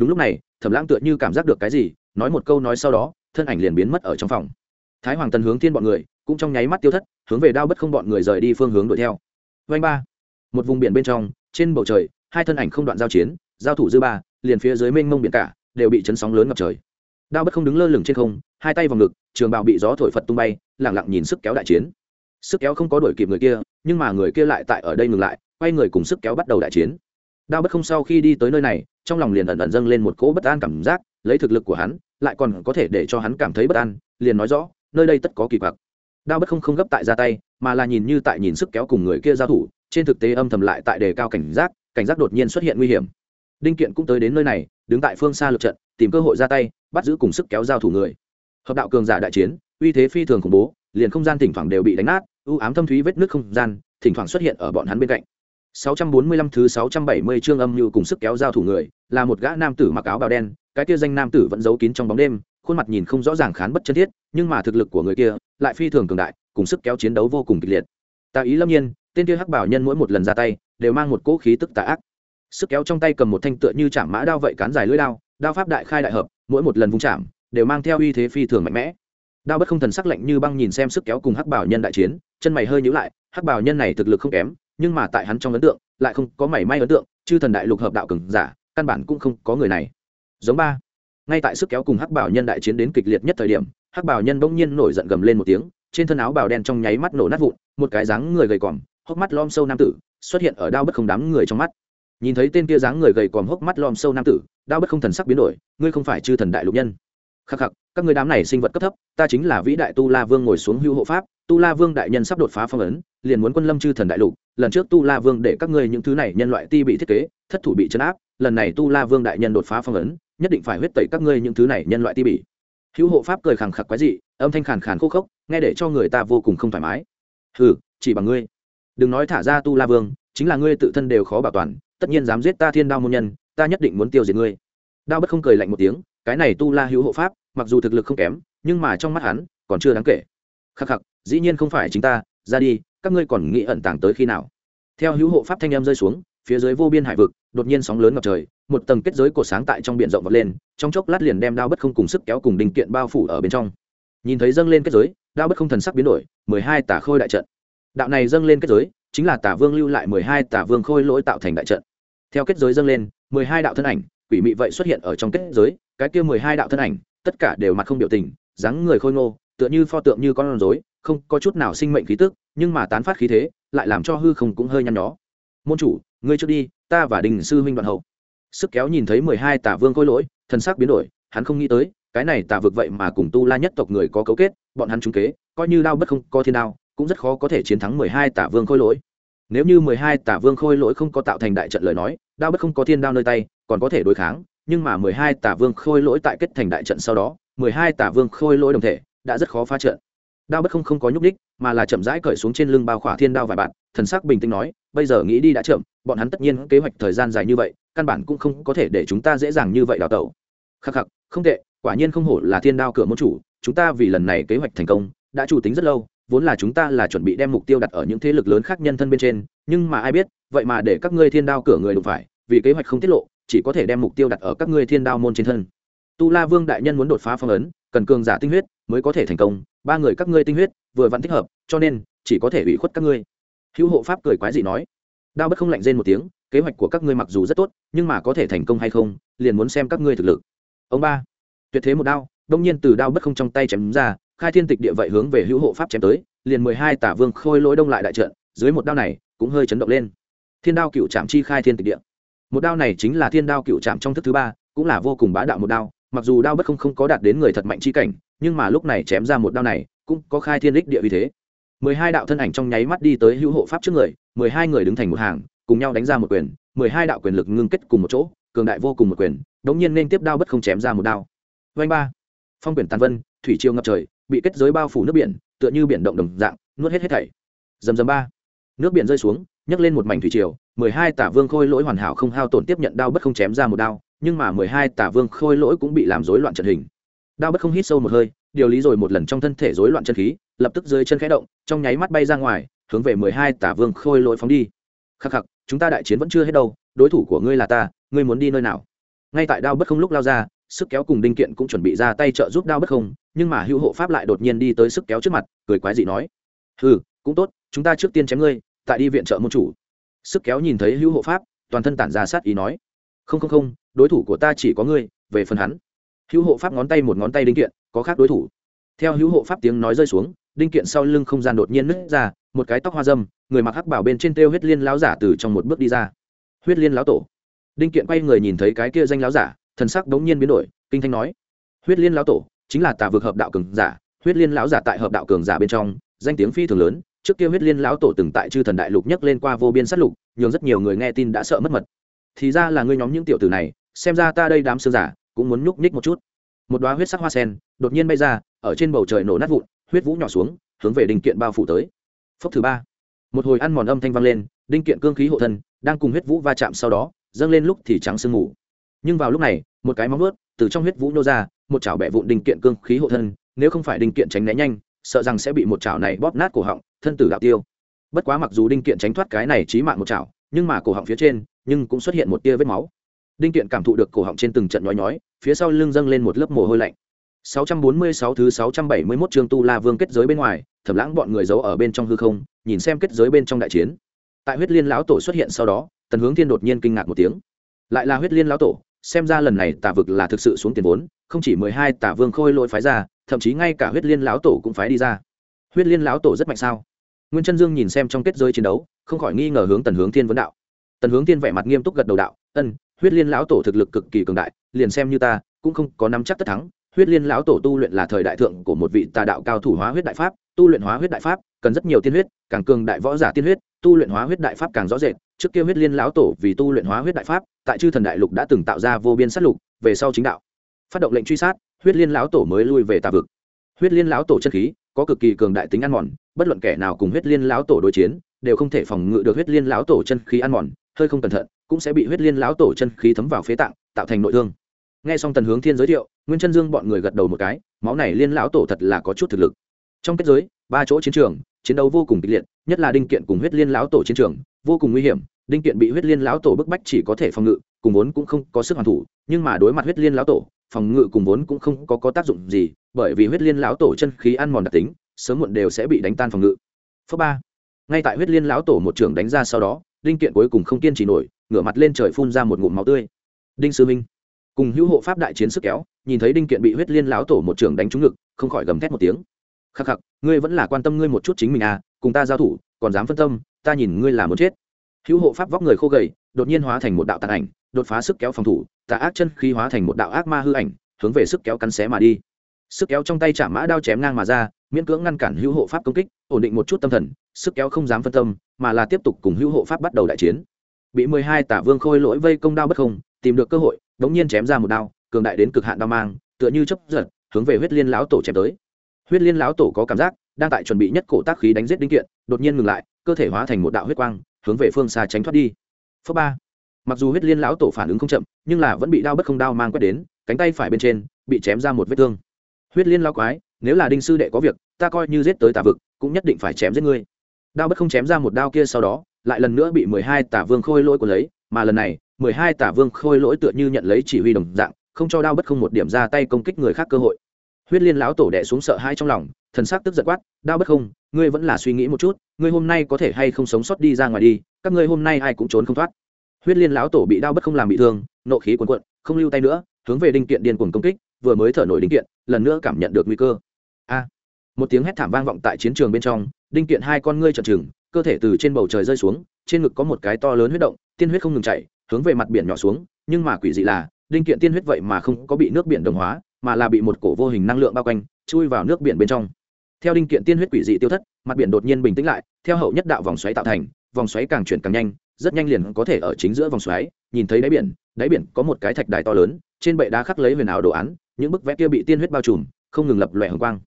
đúng lúc này, thẩm lãng tựa như cảm giác được cái gì, nói một câu nói sau đó, thân ảnh liền biến mất ở trong phòng. Thái hoàng tần hướng thiên bọn người, cũng trong nháy mắt tiêu thất, hướng về đao bất không bọn người rời đi phương hướng đuổi theo. Vanh ba. Một vùng biển bên trong, trên bầu trời, hai thân ảnh không đoạn giao chiến, giao thủ dư ba, liền phía dưới mênh mông biển cả, đều bị chấn sóng lớn ngập trời. Đao bất không đứng lơ lửng trên không, hai tay vào ngực, trường bào bị gió thổi phật tung bay lẳng lặng nhìn sức kéo đại chiến. Sức kéo không có đuổi kịp người kia, nhưng mà người kia lại tại ở đây ngừng lại, quay người cùng sức kéo bắt đầu đại chiến đao bất không sau khi đi tới nơi này, trong lòng liền ẩn ẩn dâng lên một cỗ bất an cảm giác, lấy thực lực của hắn, lại còn có thể để cho hắn cảm thấy bất an, liền nói rõ, nơi đây tất có kỳ quặc. Đao bất không không gấp tại ra tay, mà là nhìn như tại nhìn sức kéo cùng người kia giao thủ, trên thực tế âm thầm lại tại đề cao cảnh giác cảnh giác đột nhiên xuất hiện nguy hiểm. Đinh kiện cũng tới đến nơi này, đứng tại phương xa lượt trận, tìm cơ hội ra tay, bắt giữ cùng sức kéo giao thủ người. Hợp đạo cường giả đại chiến, uy thế phi thường khủng bố, liền không gian thỉnh thoảng đều bị đánh nát ưu ám thâm thúy vết nước không gian, thỉnh thoảng xuất hiện ở bọn hắn bên cạnh. 645 thứ 670 chương âm như cùng sức kéo giao thủ người, là một gã nam tử mặc áo bào đen, cái kia danh nam tử vẫn giấu kín trong bóng đêm, khuôn mặt nhìn không rõ ràng khán bất chân thiết, nhưng mà thực lực của người kia lại phi thường cường đại, cùng sức kéo chiến đấu vô cùng kịch liệt. Ta ý Lâm Nhiên, tên kia hắc bảo nhân mỗi một lần ra tay, đều mang một cỗ khí tức tà ác. Sức kéo trong tay cầm một thanh tựa như chạm mã đao vậy cán dài lưỡi đao, đao pháp đại khai đại hợp, mỗi một lần vung chạm, đều mang theo uy thế phi thường mạnh mẽ. Đao bất không thần sắc lạnh như băng nhìn xem sức kéo cùng hắc bảo nhân đại chiến, chân mày hơi nhíu lại, hắc bảo nhân này thực lực không kém, nhưng mà tại hắn trong ấn tượng, lại không có mảy may ấn tượng, chư thần đại lục hợp đạo cường giả, căn bản cũng không có người này. Giống ba. Ngay tại sức kéo cùng hắc bảo nhân đại chiến đến kịch liệt nhất thời điểm, hắc bảo nhân bỗng nhiên nổi giận gầm lên một tiếng, trên thân áo bào đen trong nháy mắt nổ nát vụn, một cái dáng người gầy còm, hốc mắt lom sâu nam tử, xuất hiện ở đao bất không đám người trong mắt. Nhìn thấy tên kia dáng người gầy còm, hốc mắt lom sâu nam tử, đao bất không thần sắc biến đổi, ngươi không phải chư thần đại lục nhân. Khắc khắc, các người đám này sinh vật cấp thấp, ta chính là vĩ đại tu la vương ngồi xuống hưu hộ pháp tu la vương đại nhân sắp đột phá phong ấn, liền muốn quân lâm chư thần đại lục, lần trước tu la vương để các ngươi những thứ này nhân loại ti bị thiết kế, thất thủ bị chấn áp, lần này tu la vương đại nhân đột phá phong ấn, nhất định phải huyết tẩy các ngươi những thứ này nhân loại ti bị. Hữu hộ pháp cười khẳng khặc quái dị, âm thanh khàn khàn khô khốc, nghe để cho người ta vô cùng không thoải mái. Ừ chỉ bằng ngươi. Đừng nói thả ra tu la vương, chính là ngươi tự thân đều khó bảo toàn, tất nhiên dám giết ta thiên đao môn nhân, ta nhất định muốn tiêu diệt ngươi. Đao bất không cười lạnh một tiếng, cái này tu la hữu hộ pháp, mặc dù thực lực không kém, nhưng mà trong mắt hắn còn chưa đáng kể. Khắc khắc dĩ nhiên không phải chính ta, ra đi, các ngươi còn nghĩ ẩn tàng tới khi nào? Theo hữu hộ pháp thanh em rơi xuống, phía dưới vô biên hải vực, đột nhiên sóng lớn ngập trời, một tầng kết giới cổ sáng tại trong biển rộng vọt lên, trong chốc lát liền đem đao bất không cùng sức kéo cùng đình kiện bao phủ ở bên trong. Nhìn thấy dâng lên kết giới, đao bất không thần sắc biến đổi, mười hai tả khôi đại trận. Đạo này dâng lên kết giới, chính là tả vương lưu lại mười hai tả vương khôi lỗi tạo thành đại trận. Theo kết giới dâng lên, mười hai đạo thân ảnh, quỷ mị vậy xuất hiện ở trong kết giới, cái kia mười hai đạo thân ảnh, tất cả đều mặt không biểu tình, dáng người khôi ngô, tựa như pho tượng như con rối không có chút nào sinh mệnh khí tức, nhưng mà tán phát khí thế, lại làm cho hư không cũng hơi nhăn nhó. Môn chủ, ngươi trước đi, ta và đình sư huynh đoạn hậu. Sức kéo nhìn thấy mười hai tả vương khôi lỗi thân sắc biến đổi, hắn không nghĩ tới, cái này tả vực vậy mà cùng tu la nhất tộc người có cấu kết, bọn hắn trúng kế, coi như đao bất không có thiên đao, cũng rất khó có thể chiến thắng mười hai tả vương khôi lỗi. Nếu như mười hai tả vương khôi lỗi không có tạo thành đại trận lời nói, đao bất không có thiên đao nơi tay, còn có thể đối kháng, nhưng mà mười hai tả vương khôi lỗi tại kết thành đại trận sau đó, mười hai tả vương khôi lỗi đồng thể, đã rất khó phá trận đao bất không không có nhúc đích mà là chậm rãi cởi xuống trên lưng bao khỏa thiên đao vài bạn, thần sắc bình tĩnh nói, bây giờ nghĩ đi đã chậm, bọn hắn tất nhiên kế hoạch thời gian dài như vậy, căn bản cũng không có thể để chúng ta dễ dàng như vậy đào tẩu. Khắc khắc, không tệ, quả nhiên không hổ là thiên đao cửa môn chủ, chúng ta vì lần này kế hoạch thành công, đã chủ tính rất lâu, vốn là chúng ta là chuẩn bị đem mục tiêu đặt ở những thế lực lớn khác nhân thân bên trên, nhưng mà ai biết, vậy mà để các ngươi thiên đao cửa người đụng phải, vì kế hoạch không tiết lộ, chỉ có thể đem mục tiêu đặt ở các ngươi thiên đao môn trên thân. Tu la vương đại nhân muốn đột phá phong ấn, cần cường giả tinh huyết mới có thể thành công, ba người các ngươi tinh huyết, vừa vẫn thích hợp, cho nên, chỉ có thể ủy khuất các ngươi. Hữu hộ pháp cười quái dị nói. Đao bất không lạnh rên một tiếng, kế hoạch của các ngươi mặc dù rất tốt, nhưng mà có thể thành công hay không, liền muốn xem các ngươi thực lực. Ông ba, tuyệt thế một đao, đông nhiên từ đao bất không trong tay chém ra, khai thiên tịch địa vậy hướng về hữu hộ pháp chém tới, liền mười hai tả vương khôi lỗi đông lại đại trận, dưới một đao này, cũng hơi chấn động lên. Thiên đao cựu trạm chi khai thiên tịch địa. Một đao này chính là thiên đao cựu trạm trong thức thứ ba, cũng là vô cùng bá đạo một đao, mặc dù đao bất không không có đạt đến người thật mạnh chi cảnh nhưng mà lúc này chém ra một đao này, cũng có khai thiên đích địa vì thế. mười hai đạo thân ảnh trong nháy mắt đi tới hữu hộ pháp trước người, mười hai người đứng thành một hàng, cùng nhau đánh ra một quyền, mười hai đạo quyền lực ngưng kết cùng một chỗ, cường đại vô cùng một quyền, đống nhiên nên tiếp đao bất không chém ra một đao. Vanh ba, phong quyển tàn vân, thủy triều ngập trời, bị kết giới bao phủ nước biển, tựa như biển động đồng dạng, nuốt hết hết thảy. Dầm dầm ba, nước biển rơi xuống, nhấc lên một mảnh thủy triều, mười hai tả vương khôi lỗi hoàn hảo không hao tổn tiếp nhận đao bất không chém ra một đao, nhưng mà mười hai tả vương khôi lỗi cũng bị làm rối loạn trận hình đao bất không hít sâu một hơi, điều lý rồi một lần trong thân thể rối loạn chân khí, lập tức dưới chân khẽ động, trong nháy mắt bay ra ngoài, hướng về mười hai tả vương khôi lỗi phóng đi. Khắc khắc, chúng ta đại chiến vẫn chưa hết đâu, đối thủ của ngươi là ta, ngươi muốn đi nơi nào? Ngay tại đao bất không lúc lao ra, sức kéo cùng đinh kiện cũng chuẩn bị ra tay trợ giúp đao bất không, nhưng mà hữu hộ pháp lại đột nhiên đi tới sức kéo trước mặt, cười quái dị nói ừ cũng tốt, chúng ta trước tiên chém ngươi, tại đi viện trợ môn chủ. Sức kéo nhìn thấy hữu hộ pháp, toàn thân tản ra sát ý nói, không không không, đối thủ của ta chỉ có ngươi, về phần hắn hữu hộ pháp ngón tay một ngón tay đinh kiện, có khác đối thủ. Theo hữu hộ pháp tiếng nói rơi xuống, đinh kiện sau lưng không gian đột nhiên nứt ra, một cái tóc hoa dâm, người mặc hắc bảo bên trên tiêu huyết liên láo giả từ trong một bước đi ra. Huyết liên láo tổ. Đinh kiện quay người nhìn thấy cái kia danh láo giả, thần sắc đống nhiên biến đổi, kinh thanh nói. Huyết liên láo tổ, chính là tà vực hợp đạo cường giả. Huyết liên láo giả tại hợp đạo cường giả bên trong, danh tiếng phi thường lớn. Trước kia huyết liên lão tổ từng tại chư thần đại lục nhấc lên qua vô biên sát lục, nhường rất nhiều người nghe tin đã sợ mất mật. Thì ra là ngươi nhóm những tiểu tử này, xem ra ta đây đám sư giả cũng muốn nhúc nhích một chút. Một đoá huyết sắc hoa sen đột nhiên bay ra, ở trên bầu trời nổ nát vụn, huyết vũ nhỏ xuống, hướng về đinh kiện bao phủ tới. Phốc thứ ba. Một hồi ăn mòn âm thanh vang lên, đinh kiện cương khí hộ thân đang cùng huyết vũ va chạm sau đó, dâng lên lúc thì trắng sương mù. Nhưng vào lúc này, một cái móng ướt từ trong huyết vũ nô ra, một chảo bẻ vụn đinh kiện cương khí hộ thân, nếu không phải đinh kiện tránh né nhanh, sợ rằng sẽ bị một chảo này bóp nát cổ họng, thân tử đạo tiêu. Bất quá mặc dù đinh kiện tránh thoát cái này chí mạng một chảo, nhưng mà cổ họng phía trên, nhưng cũng xuất hiện một tia vết máu đinh kiện cảm thụ được cổ họng trên từng trận nhói nhói phía sau lưng dâng lên một lớp mồ hôi lạnh 646 thứ 671 chương tu La Vương kết giới bên ngoài, Thẩm Lãng bọn người giấu ở bên trong hư không, nhìn xem kết giới bên trong đại chiến. Tại Huyết Liên lão tổ xuất hiện sau đó, Tần Hướng Thiên đột nhiên kinh ngạc một tiếng. Lại là Huyết Liên lão tổ, xem ra lần này Tà vực là thực sự xuống tiền vốn, không chỉ 12 Tà Vương khôi lỗi phái ra, thậm chí ngay cả Huyết Liên lão tổ cũng phái đi ra. Huyết Liên lão tổ rất mạnh sao? Nguyên Chân Dương nhìn xem trong kết giới chiến đấu, không khỏi nghi ngờ hướng Tần Hướng Thiên vấn đạo. Tần Hướng Thiên vẻ mặt nghiêm túc gật đầu đạo, "Ân, Huyết Liên lão tổ thực lực cực kỳ cường đại, liền xem như ta, cũng không có nắm chắc tất thắng, huyết liên lão tổ tu luyện là thời đại thượng của một vị tà đạo cao thủ hóa huyết đại pháp tu luyện hóa huyết đại pháp cần rất nhiều tiên huyết càng cường đại võ giả tiên huyết tu luyện hóa huyết đại pháp càng rõ rệt. Trước kia huyết liên lão tổ vì tu luyện hóa huyết đại pháp tại chư thần đại lục đã từng tạo ra vô biên sát lục về sau chính đạo. Phát động lệnh truy sát huyết liên lão tổ mới lui về tà vực. Huyết liên lão tổ chân khí có cực kỳ cường đại tính ăn mòn bất luận kẻ nào cùng huyết liên lão tổ đối chiến đều không thể phòng ngự được huyết liên lão tổ chân khí ăn mòn hơi không cẩn thận cũng sẽ bị huyết liên lão tổ chân khí thấm vào phế tạng tạo thành nội thương. Nghe xong tần hướng thiên giới thiệu nguyên chân dương bọn người gật đầu một cái máu này liên lão tổ thật là có chút thực lực. Trong kết giới ba chỗ chiến trường chiến đấu vô cùng kịch liệt nhất là đinh kiện cùng huyết liên lão tổ chiến trường vô cùng nguy hiểm đinh kiện bị huyết liên lão tổ bức bách chỉ có thể phòng ngự cùng vốn cũng không có sức hoàn thủ nhưng mà đối mặt huyết liên lão tổ phòng ngự cùng vốn cũng không có, có tác dụng gì bởi vì huyết liên lão tổ chân khí ăn mòn đặc tính sớm muộn đều sẽ bị đánh tan phòng ngự. Phớ ba ngay tại huyết liên lão tổ một trường đánh ra sau đó đinh kiện cuối cùng không kiên trì nổi ngửa mặt lên trời phun ra một ngụm máu tươi. Đinh sư minh cùng hữu hộ pháp đại chiến sức kéo, nhìn thấy đinh kiện bị huyết liên lão tổ một trường đánh trúng ngực, không khỏi gầm thét một tiếng. Khắc khắc, ngươi vẫn là quan tâm ngươi một chút chính mình à cùng ta giao thủ, còn dám phân tâm, ta nhìn ngươi là muốn chết. Hữu hộ pháp vóc người khô gầy, đột nhiên hóa thành một đạo tàn ảnh, đột phá sức kéo phòng thủ, tà ác chân khi hóa thành một đạo ác ma hư ảnh, hướng về sức kéo cắn xé mà đi. Sức kéo trong tay chạm mã đao chém ngang mà ra, miễn cưỡng ngăn cản hữu hộ pháp công kích, ổn định một chút tâm thần, sức kéo không dám phân tâm, mà là tiếp tục cùng hữu hộ pháp bắt đầu đại chiến bị mười hai tả vương khôi lỗi vây công đao bất không, tìm được cơ hội, đống nhiên chém ra một đao, cường đại đến cực hạn đao mang, tựa như chấp giật, hướng về huyết liên lão tổ chém tới. Huyết liên lão tổ có cảm giác, đang tại chuẩn bị nhất cổ tác khí đánh giết đinh kiện, đột nhiên ngừng lại, cơ thể hóa thành một đạo huyết quang, hướng về phương xa tránh thoát đi. Phớ ba. Mặc dù huyết liên lão tổ phản ứng không chậm, nhưng là vẫn bị đao bất không đao mang quét đến, cánh tay phải bên trên bị chém ra một vết thương. Huyết liên lao quái, nếu là đinh sư đệ có việc, ta coi như giết tới tà vực, cũng nhất định phải chém giết ngươi. Đao bất không chém ra một đao kia sau đó lại lần nữa bị mười hai tả vương khôi lỗi của lấy, mà lần này, mười hai tả vương khôi lỗi tựa như nhận lấy chỉ huy đồng dạng, không cho đao bất không một điểm ra tay công kích người khác cơ hội. Huyết liên lão tổ đẻ xuống sợ hai trong lòng, thần sắc tức giật quát, đao bất không, ngươi vẫn là suy nghĩ một chút, ngươi hôm nay có thể hay không sống sót đi ra ngoài đi, các ngươi hôm nay ai cũng trốn không thoát. Huyết liên lão tổ bị đao bất không làm bị thương, nộ khí cuồn cuộn, không lưu tay nữa, hướng về đinh kiện điên cuồng công kích, vừa mới thở nổi đinh kiện, lần nữa cảm nhận được nguy cơ. A. Một tiếng hét thảm vang vọng tại chiến trường bên trong, đinh kiện hai con ngươi trợn trừng cơ thể từ trên bầu trời rơi xuống, trên ngực có một cái to lớn huyết động, tiên huyết không ngừng chảy, hướng về mặt biển nhỏ xuống, nhưng mà quỷ dị là, đinh kiện tiên huyết vậy mà không có bị nước biển đồng hóa, mà là bị một cổ vô hình năng lượng bao quanh, chui vào nước biển bên trong. Theo đinh kiện tiên huyết quỷ dị tiêu thất, mặt biển đột nhiên bình tĩnh lại, theo hậu nhất đạo vòng xoáy tạo thành, vòng xoáy càng chuyển càng nhanh, rất nhanh liền có thể ở chính giữa vòng xoáy, nhìn thấy đáy biển đáy biển có một cái thạch đài to lớn, trên bệ đá khắc lấy huyền ảo đồ án, những bức vẽ kia bị tiên huyết bao trùm, không ngừng lập lòe hồng quang.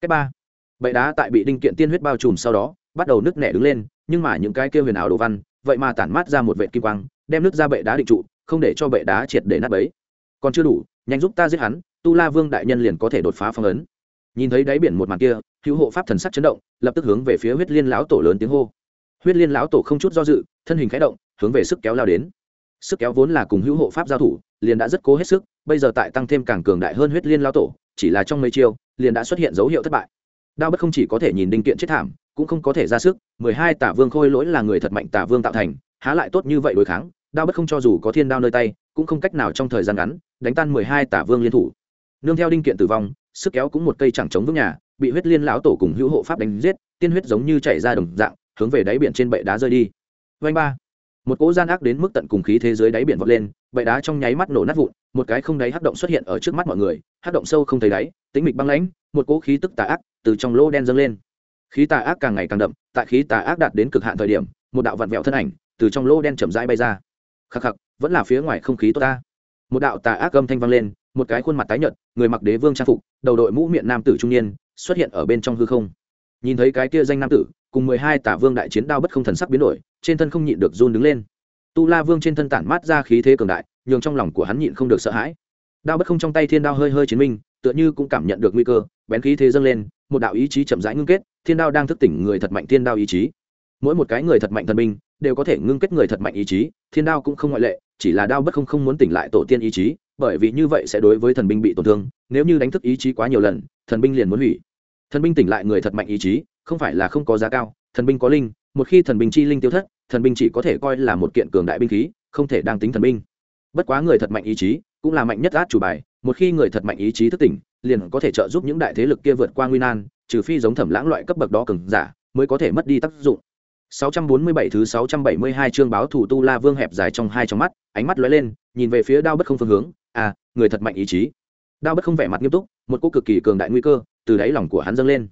Cách ba, bệ đá tại bị đinh kiện tiên huyết bao trùm sau đó bắt đầu nứt nẻ đứng lên, nhưng mà những cái kia huyền ảo đồ văn, vậy mà tản mát ra một vệ kim quang, đem nước ra bệ đá định trụ, không để cho bệ đá triệt để nát bấy. Còn chưa đủ, nhanh giúp ta giết hắn, tu la vương đại nhân liền có thể đột phá phong ấn. Nhìn thấy đáy biển một màn kia, hữu hộ pháp thần sắc chấn động, lập tức hướng về phía huyết liên lão tổ lớn tiếng hô. Huyết liên lão tổ không chút do dự, thân hình khẽ động, hướng về sức kéo lao đến. Sức kéo vốn là cùng hữu hộ pháp giao thủ, liền đã rất cố hết sức, bây giờ tại tăng thêm càng cường đại hơn huyết liên lão tổ, chỉ là trong mấy chiêu, liền đã xuất hiện dấu hiệu thất bại. Đao bất không chỉ có thể nhìn đinh kiện chết thảm cũng không có thể ra sức, mười hai tả vương khôi lỗi là người thật mạnh tả vương tạo thành, há lại tốt như vậy đối kháng, đao bất không cho dù có thiên đao nơi tay, cũng không cách nào trong thời gian ngắn đánh tan mười hai tả vương liên thủ. Nương theo đinh kiện tử vong, sức kéo cũng một cây chẳng chống vững nhà, bị huyết liên lão tổ cùng hữu hộ pháp đánh giết, tiên huyết giống như chảy ra đồng dạng, hướng về đáy biển trên bệ đá rơi đi. Vanh ba. Một cỗ gian ác đến mức tận cùng khí thế giới đáy biển vọt lên, bệ đá trong nháy mắt nổ nát vụn, một cái không đáy hắc động xuất hiện ở trước mắt mọi người, hắc động sâu không thấy đáy tính mịch băng lãnh, một cỗ khí tức tà ác từ trong lỗ đen dâng lên khí tà ác càng ngày càng đậm, tại khí tà ác đạt đến cực hạn thời điểm, một đạo vặn vẹo thân ảnh từ trong lỗ đen chậm rãi bay ra. Khắc khắc, vẫn là phía ngoài không khí tốt ta. Một đạo tà ác âm thanh vang lên, một cái khuôn mặt tái nhợt, người mặc đế vương trang phục, đầu đội mũ miệng nam tử trung niên, xuất hiện ở bên trong hư không. Nhìn thấy cái kia danh nam tử, cùng mười hai tả vương đại chiến đao bất không thần sắc biến đổi, trên thân không nhịn được run đứng lên. Tu la vương trên thân tản mát ra khí thế cường đại, nhường trong lòng của hắn nhịn không được sợ hãi. Đao bất không trong tay thiên đao hơi hơi chiến minh, tựa như cũng cảm nhận được nguy cơ bén khí thế dâng lên, một đạo ý chí chậm rãi ngưng kết, thiên đao đang thức tỉnh người thật mạnh thiên đao ý chí. Mỗi một cái người thật mạnh thần binh đều có thể ngưng kết người thật mạnh ý chí, thiên đao cũng không ngoại lệ, chỉ là đao bất không không muốn tỉnh lại tổ tiên ý chí, bởi vì như vậy sẽ đối với thần binh bị tổn thương, nếu như đánh thức ý chí quá nhiều lần, thần binh liền muốn hủy. Thần binh tỉnh lại người thật mạnh ý chí, không phải là không có giá cao, thần binh có linh, một khi thần binh chi linh tiêu thất, thần binh chỉ có thể coi là một kiện cường đại binh khí, không thể đang tính thần binh. Bất quá người thật mạnh ý chí cũng là mạnh nhất át chủ bài, một khi người thật mạnh ý chí thức tỉnh liền có thể trợ giúp những đại thế lực kia vượt qua nguy nan trừ phi giống thẩm lãng loại cấp bậc đó cường giả mới có thể mất đi tác dụng 647 thứ 672 chương báo thủ tu La Vương hẹp dài trong hai trong mắt, ánh mắt lóe lên, nhìn về phía Đao Bất Không phương hướng, à, người thật mạnh ý chí. Đao Bất Không vẻ mặt nghiêm túc, một cú cực kỳ cường đại nguy cơ từ đáy lòng của hắn dâng lên.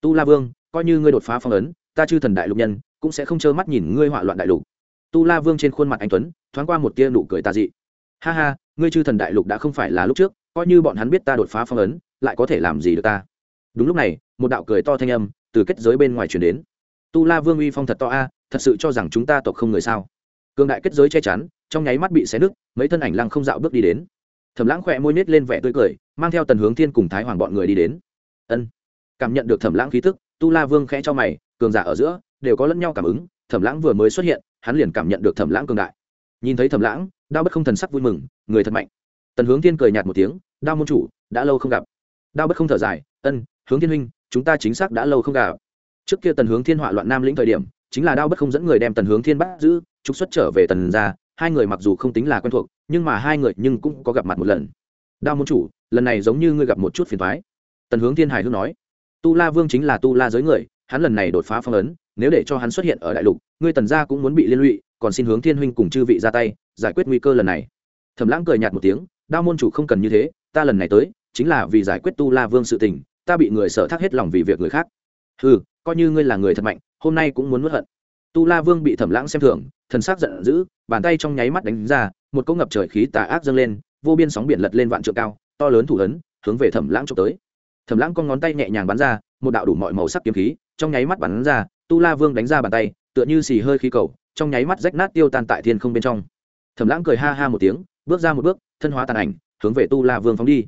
Tu La Vương, coi như ngươi đột phá phong ấn, ta chư thần đại lục nhân, cũng sẽ không trơ mắt nhìn ngươi họa loạn đại lục. Tu La Vương trên khuôn mặt anh tuấn, thoáng qua một tia nụ cười tà dị. Ha ha, ngươi chư thần đại lục đã không phải là lúc trước, coi như bọn hắn biết ta đột phá phong ấn, lại có thể làm gì được ta. Đúng lúc này, một đạo cười to thanh âm từ kết giới bên ngoài truyền đến. Tu la vương uy phong thật to a thật sự cho rằng chúng ta tộc không người sao? Cường đại kết giới che chắn trong nháy mắt bị xé nứt mấy thân ảnh lăng không dạo bước đi đến. Thẩm lãng khỏe môi nết lên vẻ tươi cười mang theo tần hướng thiên cùng thái hoàng bọn người đi đến. Ân cảm nhận được thẩm lãng khí tức tu la vương khẽ cho mày cường giả ở giữa đều có lẫn nhau cảm ứng thẩm lãng vừa mới xuất hiện hắn liền cảm nhận được thẩm lãng cường đại. Nhìn thấy thẩm lãng đao bất không thần sắc vui mừng, người thật mạnh. Tần hướng thiên cười nhạt một tiếng, đao môn chủ, đã lâu không gặp. Đao bất không thở dài, ân, hướng thiên huynh, chúng ta chính xác đã lâu không gặp. Trước kia tần hướng thiên họa loạn nam lĩnh thời điểm, chính là đao bất không dẫn người đem tần hướng thiên bắt giữ, trục xuất trở về tần ra hai người mặc dù không tính là quen thuộc, nhưng mà hai người nhưng cũng có gặp mặt một lần. Đao môn chủ, lần này giống như ngươi gặp một chút phiền thoái tần hướng thiên hài hước nói. Tu la vương chính là tu la giới người, hắn lần này đột phá phong ấn nếu để cho hắn xuất hiện ở đại lục, ngươi tần gia cũng muốn bị liên lụy, còn xin hướng thiên huynh cùng chư vị ra tay, giải quyết nguy cơ lần này. Thẩm lãng cười nhạt một tiếng, đao môn chủ không cần như thế, ta lần này tới, chính là vì giải quyết tu la vương sự tình, ta bị người sợ thác hết lòng vì việc người khác. Ừ coi như ngươi là người thật mạnh, hôm nay cũng muốn mất hận. Tu la vương bị thẩm lãng xem thường, thần sắc giận dữ, bàn tay trong nháy mắt đánh ra, một cỗ ngập trời khí tà ác dâng lên, vô biên sóng biển lật lên vạn trượng cao, to lớn thủ ấn, hướng về thẩm lãng trộm tới. Thẩm lãng con ngón tay nhẹ nhàng bắn ra, một đạo đủ mọi màu sắc kiếm khí, trong nháy mắt bắn ra tu la vương đánh ra bàn tay, tựa như xì hơi khí cầu, trong nháy mắt rách nát tiêu tan tại thiên không bên trong. Thẩm lãng cười ha ha một tiếng, bước ra một bước, thân hóa tàn ảnh, hướng về tu la vương phóng đi.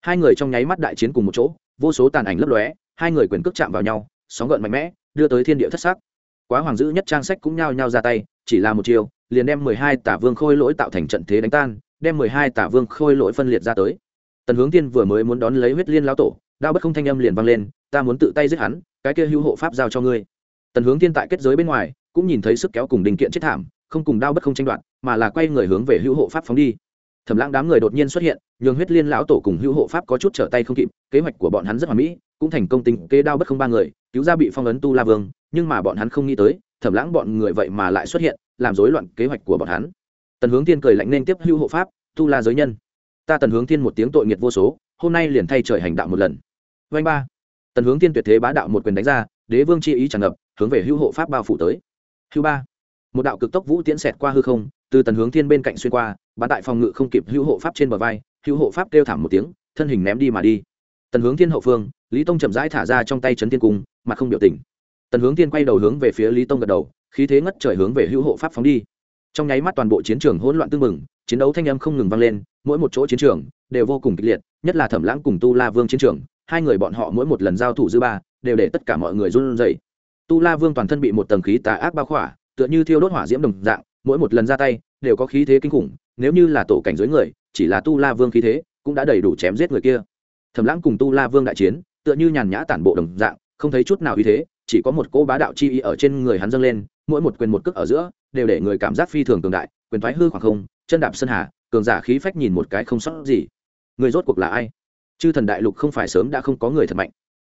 Hai người trong nháy mắt đại chiến cùng một chỗ, vô số tàn ảnh lấp lóe, hai người quyền cước chạm vào nhau, sóng gợn mạnh mẽ, đưa tới thiên địa thất sắc. Quá hoàng dữ nhất trang sách cũng nhao nhao ra tay, chỉ là một chiều liền đem mười hai tả vương khôi lỗi tạo thành trận thế đánh tan, đem mười hai tả vương khôi lỗi phân liệt ra tới. Tần hướng tiên vừa mới muốn đón lấy huyết liên lão tổ đao bất không thanh âm liền vang lên, ta muốn tự tay giết hắn, cái kia hữu hộ pháp giao cho ngươi tần hướng Thiên tại kết giới bên ngoài, cũng nhìn thấy sức kéo cùng đình kiện chết thảm, không cùng đao bất không tranh đoạt, mà là quay người hướng về hữu hộ pháp phóng đi. Thẩm lãng đám người đột nhiên xuất hiện, nhường huyết liên lão tổ cùng hữu hộ pháp có chút trở tay không kịp, kế hoạch của bọn hắn rất hoàn mỹ, cũng thành công tình kế đao bất không ba người, cứu ra bị phong ấn tu la vương, nhưng mà bọn hắn không nghĩ tới, thẩm lãng bọn người vậy mà lại xuất hiện, làm rối loạn kế hoạch của bọn hắn. Tần hướng thiên cười lạnh nên tiếp hữu hộ pháp, tu la giới nhân. Ta tần hướng thiên một tiếng tội nghiệt vô số, hôm nay liền thay trời hành đạo một lần. Vanh ba. Tần hướng thiên tuyệt thế bá đạo một quyền đánh ra, đế vương chi ý tràn ngập hướng về hưu hộ pháp bao phủ tới. Hưu ba, một đạo cực tốc vũ tiễn xẹt qua hư không, từ tần hướng thiên bên cạnh xuyên qua bắn tại phòng ngự không kịp hưu hộ pháp trên bờ vai hưu hộ pháp kêu thảm một tiếng, thân hình ném đi mà đi. Tần hướng thiên hậu phương, lý tông chậm rãi thả ra trong tay trấn thiên cung, mà không biểu tình. Tần hướng thiên quay đầu hướng về phía lý tông gật đầu, khí thế ngất trời hướng về hữu hộ pháp phóng đi. Trong nháy mắt toàn bộ chiến trường hỗn loạn tưng mừng chiến đấu thanh âm không ngừng vang lên, mỗi một chỗ chiến trường đều vô cùng kịch liệt, nhất là thẩm lãng cùng tu la vương chiến trường, hai người bọn họ mỗi một lần giao thủ dư ba, đều để tất cả mọi người run rẩy tu la vương toàn thân bị một tầng khí tà ác bao khỏa, tựa như thiêu đốt hỏa diễm đồng dạng, mỗi một lần ra tay, đều có khí thế kinh khủng, nếu như là tổ cảnh giới người, chỉ là tu la vương khí thế, cũng đã đầy đủ chém giết người kia. Thẩm lãng cùng tu la vương đại chiến, tựa như nhàn nhã tản bộ đồng dạng, không thấy chút nào uy thế, chỉ có một cỗ bá đạo chi ý ở trên người hắn dâng lên, mỗi một quyền một cước ở giữa, đều để người cảm giác phi thường cường đại, quyền thoái hư khoảng không, chân đạp sân hà, cường giả khí phách nhìn một cái không sót gì. Người rốt cuộc là ai? Chư thần đại lục không phải sớm đã không có người thật mạnh.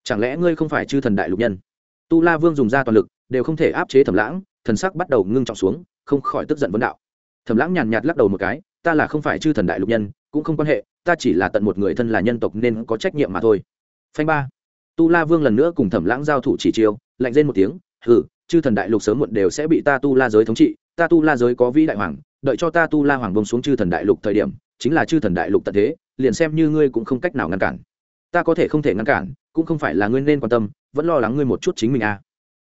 Chẳng lẽ ngươi không phải chư thần đại lục nhân? Tu la vương dùng ra toàn lực, đều không thể áp chế thẩm lãng, thần sắc bắt đầu ngưng trọng xuống, không khỏi tức giận vấn đạo. Thẩm lãng nhàn nhạt lắc đầu một cái, ta là không phải chư thần đại lục nhân, cũng không quan hệ, ta chỉ là tận một người thân là nhân tộc nên có trách nhiệm mà thôi. Phanh ba. Tu la vương lần nữa cùng thẩm lãng giao thủ chỉ chiêu, lạnh lên một tiếng, hừ, chư thần đại lục sớm muộn đều sẽ bị ta tu la giới thống trị, ta tu la giới có vĩ đại hoàng, đợi cho ta tu la hoàng bông xuống chư thần đại lục thời điểm, chính là chư thần đại lục tận thế, liền xem như ngươi cũng không cách nào ngăn cản ta có thể không thể ngăn cản, cũng không phải là ngươi nên quan tâm, vẫn lo lắng ngươi một chút chính mình à.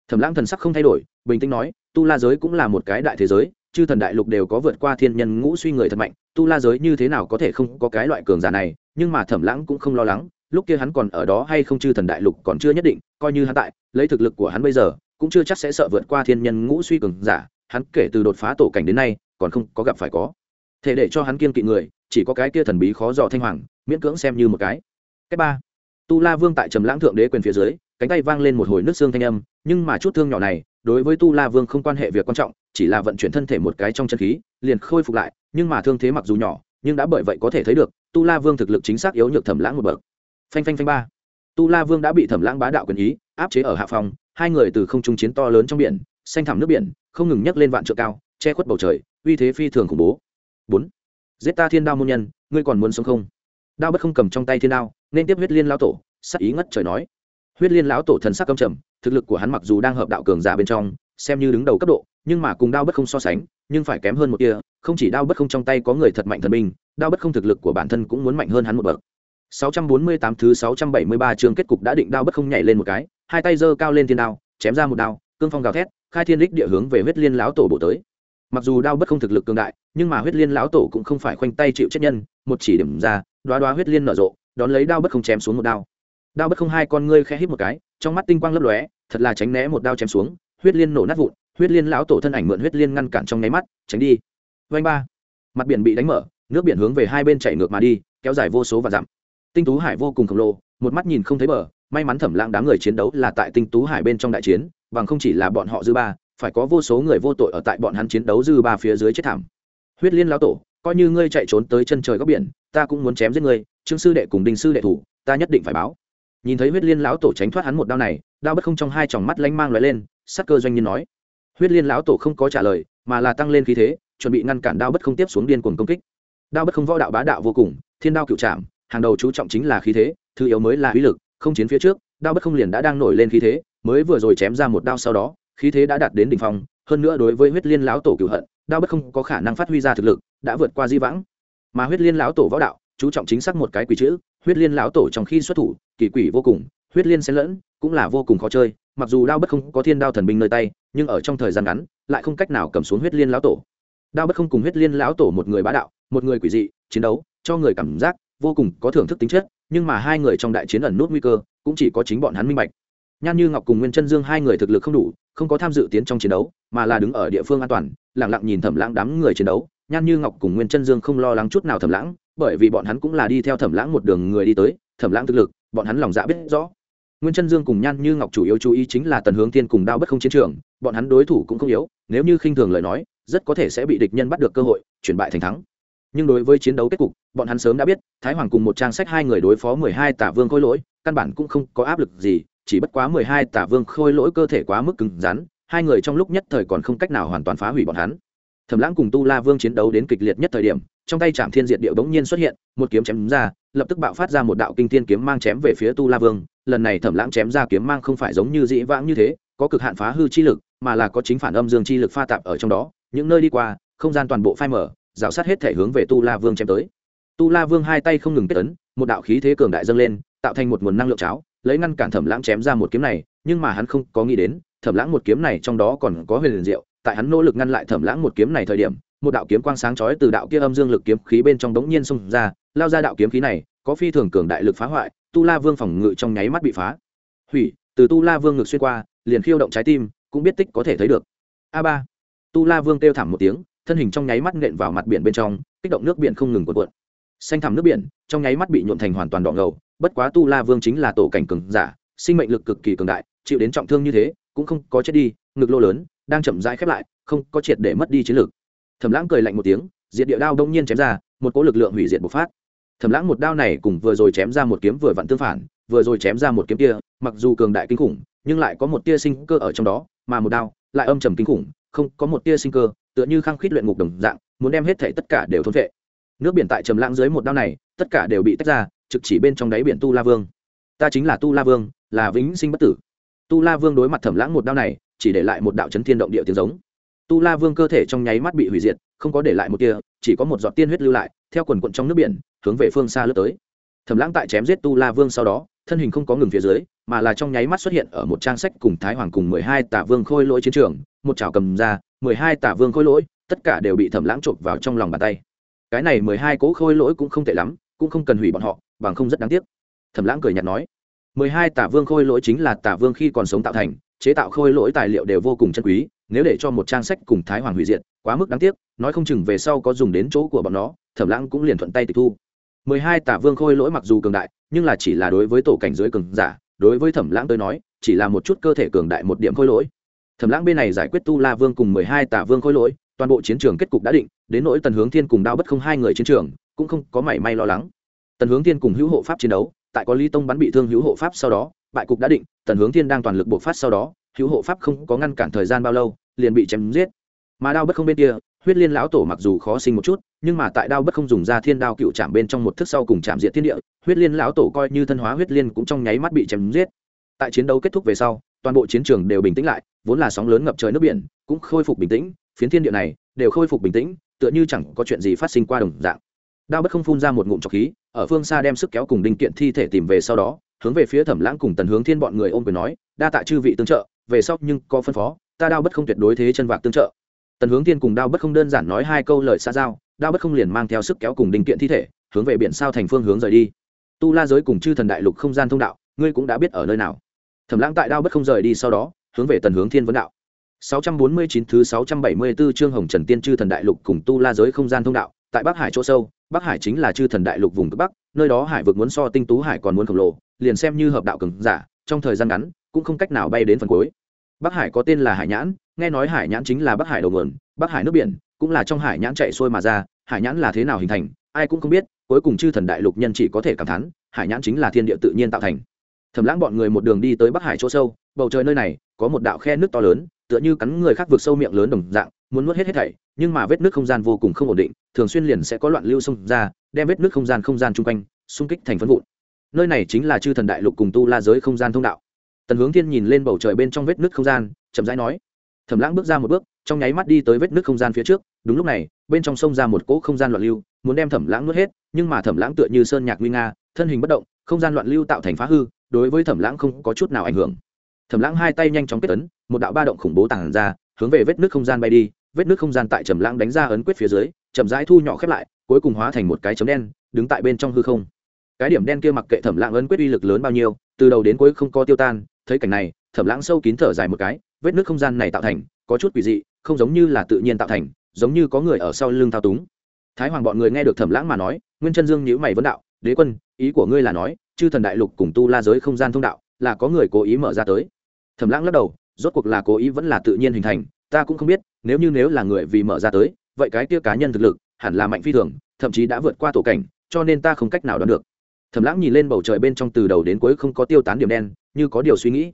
Thẩm lãng thần sắc không thay đổi, bình tĩnh nói, tu la giới cũng là một cái đại thế giới, chư thần đại lục đều có vượt qua thiên nhân ngũ suy người thật mạnh, tu la giới như thế nào có thể không có cái loại cường giả này, nhưng mà thẩm lãng cũng không lo lắng, lúc kia hắn còn ở đó hay không chư thần đại lục còn chưa nhất định, coi như hắn tại, lấy thực lực của hắn bây giờ, cũng chưa chắc sẽ sợ vượt qua thiên nhân ngũ suy cường giả, hắn kể từ đột phá tổ cảnh đến nay, còn không có gặp phải có. Thể để cho hắn kiên kỵ người, chỉ có cái kia thần bí khó dò thanh hoàng, miễn cưỡng xem như một cái cách ba. Tu la vương tại trầm lãng thượng đế quyền phía dưới, cánh tay vang lên một hồi nước xương thanh âm, nhưng mà chút thương nhỏ này, đối với tu la vương không quan hệ việc quan trọng, chỉ là vận chuyển thân thể một cái trong chân khí, liền khôi phục lại, nhưng mà thương thế mặc dù nhỏ, nhưng đã bởi vậy có thể thấy được, tu la vương thực lực chính xác yếu nhược thẩm lãng một bậc. Phanh phanh phanh ba. Tu la vương đã bị thẩm lãng bá đạo quyền ý, áp chế ở hạ phòng, hai người từ không trung chiến to lớn trong biển, xanh thẳm nước biển, không ngừng nhấc lên vạn trượng cao, che khuất bầu trời, uy thế phi thường khủng bố. Bốn. Giết ta thiên đao môn nhân, ngươi còn muốn sống không? Đao bất không cầm trong tay thiên đao, nên tiếp huyết liên lão tổ, sắc ý ngất trời nói. Huyết liên lão tổ thần sắc căm trầm, thực lực của hắn mặc dù đang hợp đạo cường giả bên trong, xem như đứng đầu cấp độ, nhưng mà cùng đao bất không so sánh, nhưng phải kém hơn một kia không chỉ đao bất không trong tay có người thật mạnh thần binh, đao bất không thực lực của bản thân cũng muốn mạnh hơn hắn một bậc. 648 thứ 673 chương kết cục đã định đao bất không nhảy lên một cái, hai tay giơ cao lên thiên đao, chém ra một đao, cương phong gào thét, khai thiên lích địa hướng về huyết liên lão tổ bổ tới. Mặc dù đao bất không thực lực cường đại, nhưng mà huyết liên lão tổ cũng không phải khoanh tay chịu chết nhân, một chỉ điểm ra đoá đoá huyết liên nở rộ, đón lấy đao bất không chém xuống một đao. Đao bất không hai con ngươi khẽ hít một cái, trong mắt tinh quang lấp lóe, thật là tránh né một đao chém xuống, huyết liên nổ nát vụn, huyết liên lão tổ thân ảnh mượn huyết liên ngăn cản trong nháy mắt, tránh đi. Vanh ba. Mặt biển bị đánh mở, nước biển hướng về hai bên chảy ngược mà đi, kéo dài vô số và dặm. Tinh tú hải vô cùng khổng lồ, một mắt nhìn không thấy bờ, may mắn thẩm lãng đám người chiến đấu là tại tinh tú hải bên trong đại chiến, bằng không chỉ là bọn họ dư ba, phải có vô số người vô tội ở tại bọn hắn chiến đấu dư ba phía dưới chết thảm. Huyết liên lão tổ coi như ngươi chạy trốn tới chân trời góc biển, ta cũng muốn chém giết ngươi, trương sư đệ cùng đinh sư đệ thủ, ta nhất định phải báo. Nhìn thấy huyết liên lão tổ tránh thoát hắn một đao này, đao bất không trong hai tròng mắt lanh mang loại lên, sắc cơ doanh nhân nói. Huyết liên lão tổ không có trả lời, mà là tăng lên khí thế, chuẩn bị ngăn cản đao bất không tiếp xuống điên cuồng công kích. Đao bất không võ đạo bá đạo vô cùng, thiên đao cựu trạm hàng đầu chú trọng chính là khí thế, thứ yếu mới là uy lực, không chiến phía trước, đao bất không liền đã đang nổi lên khí thế, mới vừa rồi chém ra một đao sau đó, khí thế đã đạt đến đỉnh phong, hơn nữa đối với huyết liên lão tổ cựu hận đao bất không có khả năng phát huy ra thực lực, đã vượt qua di vãng. Mà huyết liên lão tổ võ đạo, chú trọng chính xác một cái quỷ chữ, huyết liên lão tổ trong khi xuất thủ, kỳ quỷ vô cùng, huyết liên xen lẫn, cũng là vô cùng khó chơi, mặc dù đao bất không có thiên đao thần binh nơi tay, nhưng ở trong thời gian ngắn, lại không cách nào cầm xuống huyết liên lão tổ. Đao bất không cùng huyết liên lão tổ một người bá đạo, một người quỷ dị, chiến đấu, cho người cảm giác vô cùng có thưởng thức tính chất, nhưng mà hai người trong đại chiến ẩn nút nguy cơ, cũng chỉ có chính bọn hắn minh bạch nhan như ngọc cùng nguyên chân dương hai người thực lực không đủ, không có tham dự tiến trong chiến đấu, mà là đứng ở địa phương an toàn lẳng lặng nhìn thẩm lãng đám người chiến đấu. Nhan như ngọc cùng nguyên chân dương không lo lắng chút nào thẩm lãng, bởi vì bọn hắn cũng là đi theo thẩm lãng một đường người đi tới, thẩm lãng thực lực, bọn hắn lòng dạ biết rõ. Nguyên chân dương cùng nhan như ngọc chủ yếu chú ý chính là tần hướng tiên cùng đao bất không chiến trường, bọn hắn đối thủ cũng không yếu, nếu như khinh thường lời nói, rất có thể sẽ bị địch nhân bắt được cơ hội, chuyển bại thành thắng. Nhưng đối với chiến đấu kết cục, bọn hắn sớm đã biết, thái hoàng cùng một trang sách hai người đối phó mười hai tả vương khôi lỗi, căn bản cũng không có áp lực gì chỉ bất quá mười hai tả vương khôi lỗi cơ thể quá mức cứng rắn, hai người trong lúc nhất thời còn không cách nào hoàn toàn phá hủy bọn hắn. Thẩm lãng cùng tu la vương chiến đấu đến kịch liệt nhất thời điểm, trong tay trạm thiên diệt điệu bỗng nhiên xuất hiện, một kiếm chém ra, lập tức bạo phát ra một đạo kinh thiên kiếm mang chém về phía tu la vương. Lần này thẩm lãng chém ra kiếm mang không phải giống như dĩ vãng như thế, có cực hạn phá hư chi lực, mà là có chính phản âm dương chi lực pha tạp ở trong đó. Những nơi đi qua, không gian toàn bộ phai mở rào sát hết thể hướng về tu la vương chém tới. Tu la vương hai tay không ngừng kết tấn một đạo khí thế cường đại dâng lên, tạo thành một nguồn năng lượng cháo lấy ngăn cản thẩm lãng chém ra một kiếm này, nhưng mà hắn không có nghĩ đến, thẩm lãng một kiếm này trong đó còn có huyền liền diệu. Tại hắn nỗ lực ngăn lại thẩm lãng một kiếm này thời điểm, một đạo kiếm quang sáng chói từ đạo kia âm dương lực kiếm khí bên trong đống nhiên xông ra, lao ra đạo kiếm khí này, có phi thường cường đại lực phá hoại, tu la vương phòng ngự trong nháy mắt bị phá. Hủy, từ tu la vương ngực xuyên qua, liền khiêu động trái tim, cũng biết tích có thể thấy được. A ba. Tu la vương kêu thảm một tiếng, thân hình trong nháy mắt nện vào mặt biển bên trong, kích động nước biển không ngừng cuộn cuộn xanh thẳm nước biển, trong nháy mắt bị nhuộn thành hoàn toàn đỏ ngầu, bất quá tu la vương chính là tổ cảnh cường giả, sinh mệnh lực cực kỳ cường đại, chịu đến trọng thương như thế, cũng không có chết đi, ngực lô lớn, đang chậm rãi khép lại, không có triệt để mất đi chiến lược thẩm lãng cười lạnh một tiếng, diệt địa đao đông nhiên chém ra, một cỗ lực lượng hủy diệt bộc phát. Thẩm lãng một đao này cùng vừa rồi chém ra một kiếm vừa vặn tương phản, vừa rồi chém ra một kiếm kia, mặc dù cường đại kinh khủng, nhưng lại có một tia sinh cơ ở trong đó, mà một đao lại âm trầm kinh khủng, không có một tia sinh cơ, tựa như khăng khít luyện ngục đồng dạng, muốn đem hết thể tất cả đều thôn vệ nước biển tại trầm lãng dưới một đao này, tất cả đều bị tách ra, trực chỉ bên trong đáy biển tu la vương. Ta chính là tu la vương, là vĩnh sinh bất tử. Tu la vương đối mặt thẩm lãng một đao này, chỉ để lại một đạo chấn thiên động địa tiếng giống. Tu la vương cơ thể trong nháy mắt bị hủy diệt, không có để lại một tia, chỉ có một giọt tiên huyết lưu lại, theo quần quận trong nước biển, hướng về phương xa lướt tới. Thẩm lãng tại chém giết tu la vương sau đó, thân hình không có ngừng phía dưới, mà là trong nháy mắt xuất hiện ở một trang sách cùng thái hoàng cùng mười hai tả vương khôi lỗi chiến trường, một chảo cầm ra, mười hai tả vương khôi lỗi, tất cả đều bị thẩm lãng chộp vào trong lòng bàn tay cái này mười hai cố khôi lỗi cũng không tệ lắm, cũng không cần hủy bọn họ, bằng không rất đáng tiếc. Thẩm lãng cười nhạt nói. Mười hai tả vương khôi lỗi chính là tả vương khi còn sống tạo thành, chế tạo khôi lỗi tài liệu đều vô cùng chân quý, nếu để cho một trang sách cùng thái hoàng hủy diệt, quá mức đáng tiếc, nói không chừng về sau có dùng đến chỗ của bọn nó. Thẩm lãng cũng liền thuận tay tịch thu. Mười hai tả vương khôi lỗi mặc dù cường đại, nhưng là chỉ là đối với tổ cảnh dưới cường giả, đối với thẩm lãng tới nói, chỉ là một chút cơ thể cường đại một điểm khôi lỗi. Thẩm lãng bên này giải quyết tu la vương cùng mười hai tả vương khôi lỗi toàn bộ chiến trường kết cục đã định, đến nỗi tần hướng thiên cùng đao bất không hai người chiến trường, cũng không có mảy may lo lắng. Tần hướng thiên cùng hữu hộ pháp chiến đấu, tại có ly tông bắn bị thương hữu hộ pháp sau đó, bại cục đã định, tần hướng thiên đang toàn lực bộc phát sau đó, hữu hộ pháp không có ngăn cản thời gian bao lâu, liền bị chém giết. Mà đao bất không bên kia, huyết liên lão tổ mặc dù khó sinh một chút, nhưng mà tại đao bất không dùng ra thiên đao cựu chạm bên trong một thức sau cùng chạm diện thiên địa, huyết liên lão tổ coi như thân hóa huyết liên cũng trong nháy mắt bị chém giết. Tại chiến đấu kết thúc về sau, toàn bộ chiến trường đều bình tĩnh lại, vốn là sóng lớn ngập trời nước biển, cũng khôi phục bình tĩnh phiến thiên địa này đều khôi phục bình tĩnh, tựa như chẳng có chuyện gì phát sinh qua đồng dạng. Đao bất không phun ra một ngụm trọc khí, ở phương xa đem sức kéo cùng đinh kiện thi thể tìm về sau đó, hướng về phía thẩm lãng cùng tần hướng thiên bọn người ôm quyền nói, đa tạ chư vị tương trợ, về sau nhưng có phân phó, ta đao bất không tuyệt đối thế chân vạc tương trợ. Tần hướng thiên cùng đao bất không đơn giản nói hai câu lời xa giao, đao bất không liền mang theo sức kéo cùng đinh kiện thi thể, hướng về biển sao thành phương hướng rời đi. Tu la giới cùng chư thần đại lục không gian thông đạo, ngươi cũng đã biết ở nơi nào. Thẩm lãng tại đao bất không rời đi sau đó, hướng về tần hướng thiên vấn đạo. 649 thứ 674 chương Hồng Trần Tiên Chư Thần Đại Lục cùng Tu La giới không gian thông đạo, tại Bắc Hải chỗ sâu, Bắc Hải chính là Chư Thần Đại Lục vùng cực Bắc, nơi đó hải vực muốn so Tinh Tú Hải còn muốn khổng lồ, liền xem như hợp đạo cường giả, trong thời gian ngắn cũng không cách nào bay đến phần cuối. Bắc Hải có tên là Hải Nhãn, nghe nói Hải Nhãn chính là Bắc Hải đầu nguồn, Bắc Hải nước biển cũng là trong Hải Nhãn chạy xuôi mà ra, Hải Nhãn là thế nào hình thành, ai cũng không biết, cuối cùng Chư Thần Đại Lục nhân chỉ có thể cảm thán, Hải Nhãn chính là thiên địa tự nhiên tạo thành. Thẩm Lãng bọn người một đường đi tới Bắc Hải chỗ sâu, bầu trời nơi này có một đạo khe nước to lớn, tựa như cắn người khác vượt sâu miệng lớn đồng dạng, muốn nuốt hết hết thảy, nhưng mà vết nước không gian vô cùng không ổn định, thường xuyên liền sẽ có loạn lưu xông ra, đem vết nước không gian không gian chung quanh, xung kích thành phân vụn. Nơi này chính là chư thần đại lục cùng tu la giới không gian thông đạo. Tần hướng thiên nhìn lên bầu trời bên trong vết nước không gian, chậm rãi nói, thẩm lãng bước ra một bước, trong nháy mắt đi tới vết nước không gian phía trước, đúng lúc này, bên trong sông ra một cỗ không gian loạn lưu, muốn đem thẩm lãng nuốt hết, nhưng mà thẩm lãng tựa như sơn nhạc nguy nga, thân hình bất động, không gian loạn lưu tạo thành phá hư, đối với thẩm lãng không có chút nào ảnh hưởng thẩm lãng hai tay nhanh chóng kết ấn, một đạo ba động khủng bố tàng ra, hướng về vết nước không gian bay đi. Vết nước không gian tại trầm lãng đánh ra ấn quyết phía dưới, chậm rãi thu nhỏ khép lại, cuối cùng hóa thành một cái chấm đen, đứng tại bên trong hư không. Cái điểm đen kia mặc kệ thẩm lãng ấn quyết uy lực lớn bao nhiêu, từ đầu đến cuối không có tiêu tan. Thấy cảnh này, thẩm lãng sâu kín thở dài một cái, vết nước không gian này tạo thành, có chút quỷ dị, không giống như là tự nhiên tạo thành, giống như có người ở sau lưng thao túng. Thái hoàng bọn người nghe được thẩm lãng mà nói, nguyên chân dương nhữ mày vấn đạo, đế quân, ý của ngươi là nói, chư thần đại lục cùng tu la giới không gian thông đạo, là có người cố ý mở ra tới thầm lãng lắc đầu, rốt cuộc là cố ý vẫn là tự nhiên hình thành, ta cũng không biết, nếu như nếu là người vì mở ra tới, vậy cái kia cá nhân thực lực, hẳn là mạnh phi thường, thậm chí đã vượt qua tổ cảnh, cho nên ta không cách nào đoán được. Thầm lãng nhìn lên bầu trời bên trong từ đầu đến cuối không có tiêu tán điểm đen, như có điều suy nghĩ.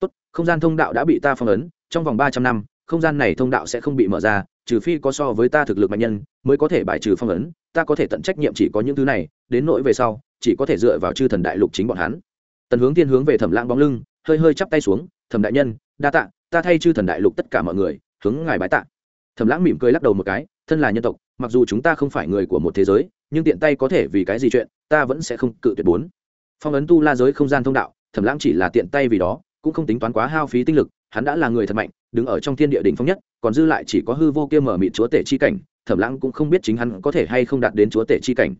Tốt, không gian thông đạo đã bị ta phong ấn, trong vòng ba trăm năm, không gian này thông đạo sẽ không bị mở ra, trừ phi có so với ta thực lực mạnh nhân, mới có thể bài trừ phong ấn, ta có thể tận trách nhiệm chỉ có những thứ này, đến nỗi về sau, chỉ có thể dựa vào chư thần đại lục chính bọn hắn. Tần hướng tiên hướng về thẩm lãng bóng lưng hơi hơi chắp tay xuống, thẩm đại nhân, đa tạ, ta thay chư thần đại lục tất cả mọi người, hướng ngài bái tạ. Thẩm lãng mỉm cười lắc đầu một cái, thân là nhân tộc, mặc dù chúng ta không phải người của một thế giới, nhưng tiện tay có thể vì cái gì chuyện, ta vẫn sẽ không cự tuyệt bốn. Phong ấn tu la giới không gian thông đạo, thẩm lãng chỉ là tiện tay vì đó, cũng không tính toán quá hao phí tinh lực, hắn đã là người thật mạnh, đứng ở trong thiên địa đỉnh phong nhất, còn dư lại chỉ có hư vô kia mở mịt chúa tể chi cảnh, thẩm lãng cũng không biết chính hắn có thể hay không đạt đến chúa tể chi cảnh.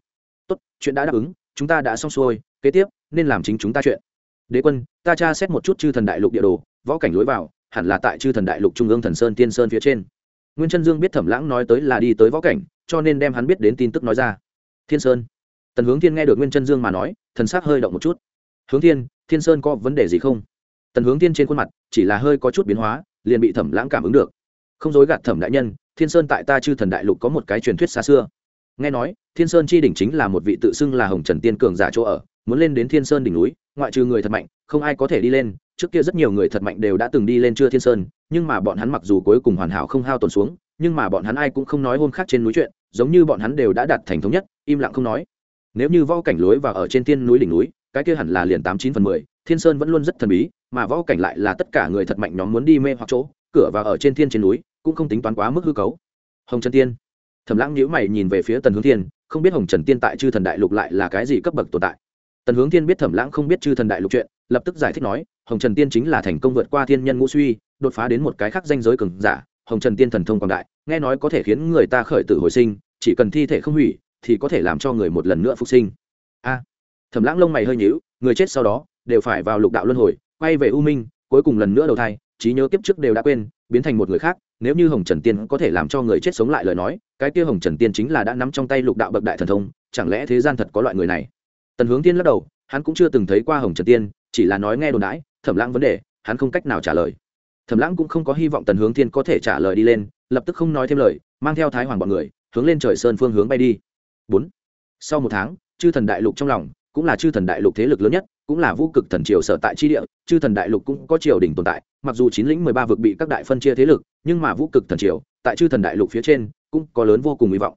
Tốt, chuyện đã đáp ứng, chúng ta đã xong xuôi, kế tiếp, nên làm chính chúng ta chuyện đế quân, ta tra xét một chút chư thần đại lục địa đồ, võ cảnh lối vào, hẳn là tại chư thần đại lục trung ương thần sơn tiên sơn phía trên. Nguyên chân dương biết thẩm lãng nói tới là đi tới võ cảnh, cho nên đem hắn biết đến tin tức nói ra. Thiên sơn. Tần hướng thiên nghe được nguyên chân dương mà nói, thần sắc hơi động một chút. Hướng thiên thiên sơn có vấn đề gì không? Tần hướng thiên trên khuôn mặt, chỉ là hơi có chút biến hóa, liền bị thẩm lãng cảm ứng được. Không dối gạt thẩm đại nhân, thiên sơn tại ta chư thần đại lục có một cái truyền thuyết xa xưa. Nghe nói, thiên sơn chi đỉnh chính là một vị tự xưng là hồng trần tiên cường giả chỗ ở muốn lên đến thiên sơn đỉnh núi, ngoại trừ người thật mạnh, không ai có thể đi lên. Trước kia rất nhiều người thật mạnh đều đã từng đi lên chưa thiên sơn, nhưng mà bọn hắn mặc dù cuối cùng hoàn hảo không hao tồn xuống, nhưng mà bọn hắn ai cũng không nói hôm khác trên núi chuyện, giống như bọn hắn đều đã đạt thành thống nhất, im lặng không nói. Nếu như võ cảnh lối và ở trên thiên núi đỉnh núi, cái kia hẳn là liền tám chín phần mười, thiên sơn vẫn luôn rất thần bí, mà võ cảnh lại là tất cả người thật mạnh nhóm muốn đi mê hoặc chỗ, cửa và ở trên thiên trên núi, cũng không tính toán quá mức hư cấu. Hồng trần tiên. Thầm lãng nhíu mày nhìn về phía tần hướng thiên, không biết hồng trần tiên tại chư thần đại lục lại là cái gì cấp bậc tồn tại tần hướng thiên biết thẩm lãng không biết chư thần đại lục chuyện, lập tức giải thích nói, hồng trần tiên chính là thành công vượt qua thiên nhân ngũ suy, đột phá đến một cái khác danh giới cường giả, hồng trần tiên thần thông quảng đại, nghe nói có thể khiến người ta khởi tử hồi sinh, chỉ cần thi thể không hủy, thì có thể làm cho người một lần nữa phục sinh. A. Thẩm lãng lông mày hơi nhíu, người chết sau đó, đều phải vào lục đạo luân hồi, quay về u minh, cuối cùng lần nữa đầu thai, trí nhớ kiếp trước đều đã quên, biến thành một người khác, nếu như hồng trần tiên có thể làm cho người chết sống lại lời nói, cái kia hồng trần tiên chính là đã nắm trong tay lục đạo bậc đại thần thông, chẳng lẽ thế gian thật có loại người này? Tần hướng tiên lắc đầu, hắn cũng chưa từng thấy qua hồng trần tiên, chỉ là nói nghe đồn đãi, thẩm lãng vấn đề, hắn không cách nào trả lời. Thẩm lãng cũng không có hy vọng tần hướng thiên có thể trả lời đi lên, lập tức không nói thêm lời, mang theo thái hoàng bọn người, hướng lên trời sơn phương hướng bay đi. Bốn. Sau một tháng, chư thần đại lục trong lòng, cũng là chư thần đại lục thế lực lớn nhất, cũng là vũ cực thần triều sở tại chi địa, chư thần đại lục cũng có triều đình tồn tại, mặc dù chín lĩnh mười ba vực bị các đại phân chia thế lực, nhưng mà vũ cực thần triều, tại chư thần đại lục phía trên, cũng có lớn vô cùng hy vọng.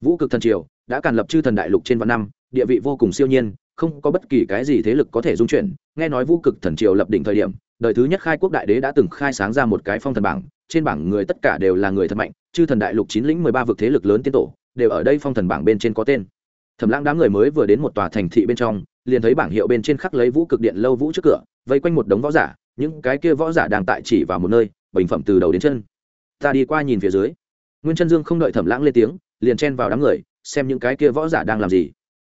Vũ cực thần triều, đã càn lập chư thần đại lục trên vạn năm địa vị vô cùng siêu nhiên, không có bất kỳ cái gì thế lực có thể dung chuyển. Nghe nói vũ cực thần triều lập đỉnh thời điểm, đời thứ nhất khai quốc đại đế đã từng khai sáng ra một cái phong thần bảng, trên bảng người tất cả đều là người thật mạnh, chư thần đại lục chín lĩnh mười ba vực thế lực lớn tiên tổ, đều ở đây phong thần bảng bên trên có tên. Thẩm lãng đám người mới vừa đến một tòa thành thị bên trong, liền thấy bảng hiệu bên trên khắc lấy vũ cực điện lâu vũ trước cửa, vây quanh một đống võ giả, những cái kia võ giả đang tại chỉ vào một nơi, bình phẩm từ đầu đến chân. Ta đi qua nhìn phía dưới. Nguyên chân dương không đợi thẩm lãng lên tiếng, liền chen vào đám người, xem những cái kia võ giả đang làm gì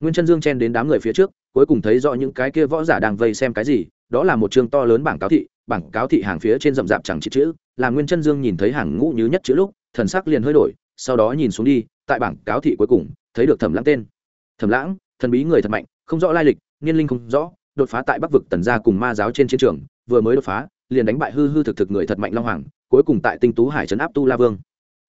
nguyên chân dương chen đến đám người phía trước, cuối cùng thấy rõ những cái kia võ giả đang vây xem cái gì, đó là một chương to lớn bảng cáo thị, bảng cáo thị hàng phía trên rậm rạp chẳng chữ chữ, là nguyên chân dương nhìn thấy hàng ngũ như nhất chữ lúc, thần sắc liền hơi đổi, sau đó nhìn xuống đi, tại bảng cáo thị cuối cùng, thấy được thẩm lãng tên. Thẩm lãng, thần bí người thật mạnh, không rõ lai lịch niên linh không rõ, đột phá tại bắc vực tần gia cùng ma giáo trên chiến trường, vừa mới đột phá, liền đánh bại hư hư thực thực người thật mạnh long hoàng, cuối cùng tại tinh tú hải trấn áp tu la vương.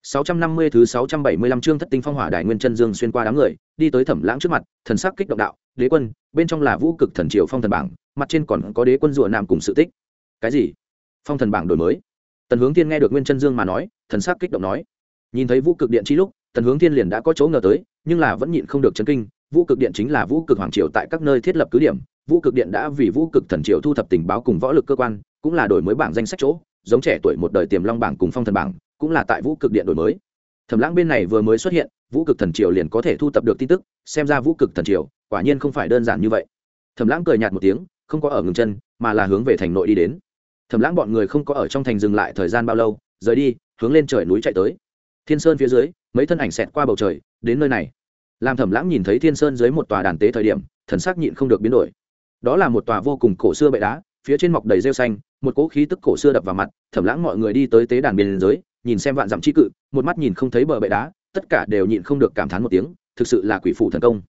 650 thứ 675 chương thất tinh phong hỏa đại nguyên chân dương xuyên qua đám người, đi tới thẩm lãng trước mặt, thần sắc kích động đạo, đế quân, bên trong là vũ cực thần triều phong thần bảng, mặt trên còn có đế quân rùa nam cùng sự tích. Cái gì? Phong thần bảng đổi mới. Tần hướng thiên nghe được nguyên chân dương mà nói, thần sắc kích động nói, nhìn thấy vũ cực điện chi lúc, tần hướng thiên liền đã có chỗ ngờ tới, nhưng là vẫn nhịn không được chấn kinh, vũ cực điện chính là vũ cực hoàng triều tại các nơi thiết lập cứ điểm, vũ cực điện đã vì vũ cực thần triều thu thập tình báo cùng võ lực cơ quan, cũng là đổi mới bảng danh sách chỗ giống trẻ tuổi một đời tiềm long bảng cùng phong thần bảng, cũng là tại vũ cực điện đổi mới. Thẩm lãng bên này vừa mới xuất hiện, vũ cực thần triều liền có thể thu thập được tin tức, xem ra vũ cực thần triều, quả nhiên không phải đơn giản như vậy. Thẩm lãng cười nhạt một tiếng, không có ở ngừng chân, mà là hướng về thành nội đi đến. Thẩm lãng bọn người không có ở trong thành dừng lại thời gian bao lâu, rời đi, hướng lên trời núi chạy tới. Thiên sơn phía dưới, mấy thân ảnh xẹt qua bầu trời, đến nơi này. Làm thẩm lãng nhìn thấy thiên sơn dưới một tòa đàn tế thời điểm, thần sắc nhịn không được biến đổi. Đó là một tòa vô cùng cổ xưa bệ đá, phía trên mọc đầy rêu xanh một cỗ khí tức cổ xưa đập vào mặt, thẩm lãng mọi người đi tới tế đàn biên giới nhìn xem vạn dặm chi cự, một mắt nhìn không thấy bờ bệ đá, tất cả đều nhịn không được cảm thán một tiếng, thực sự là quỷ phủ thần công.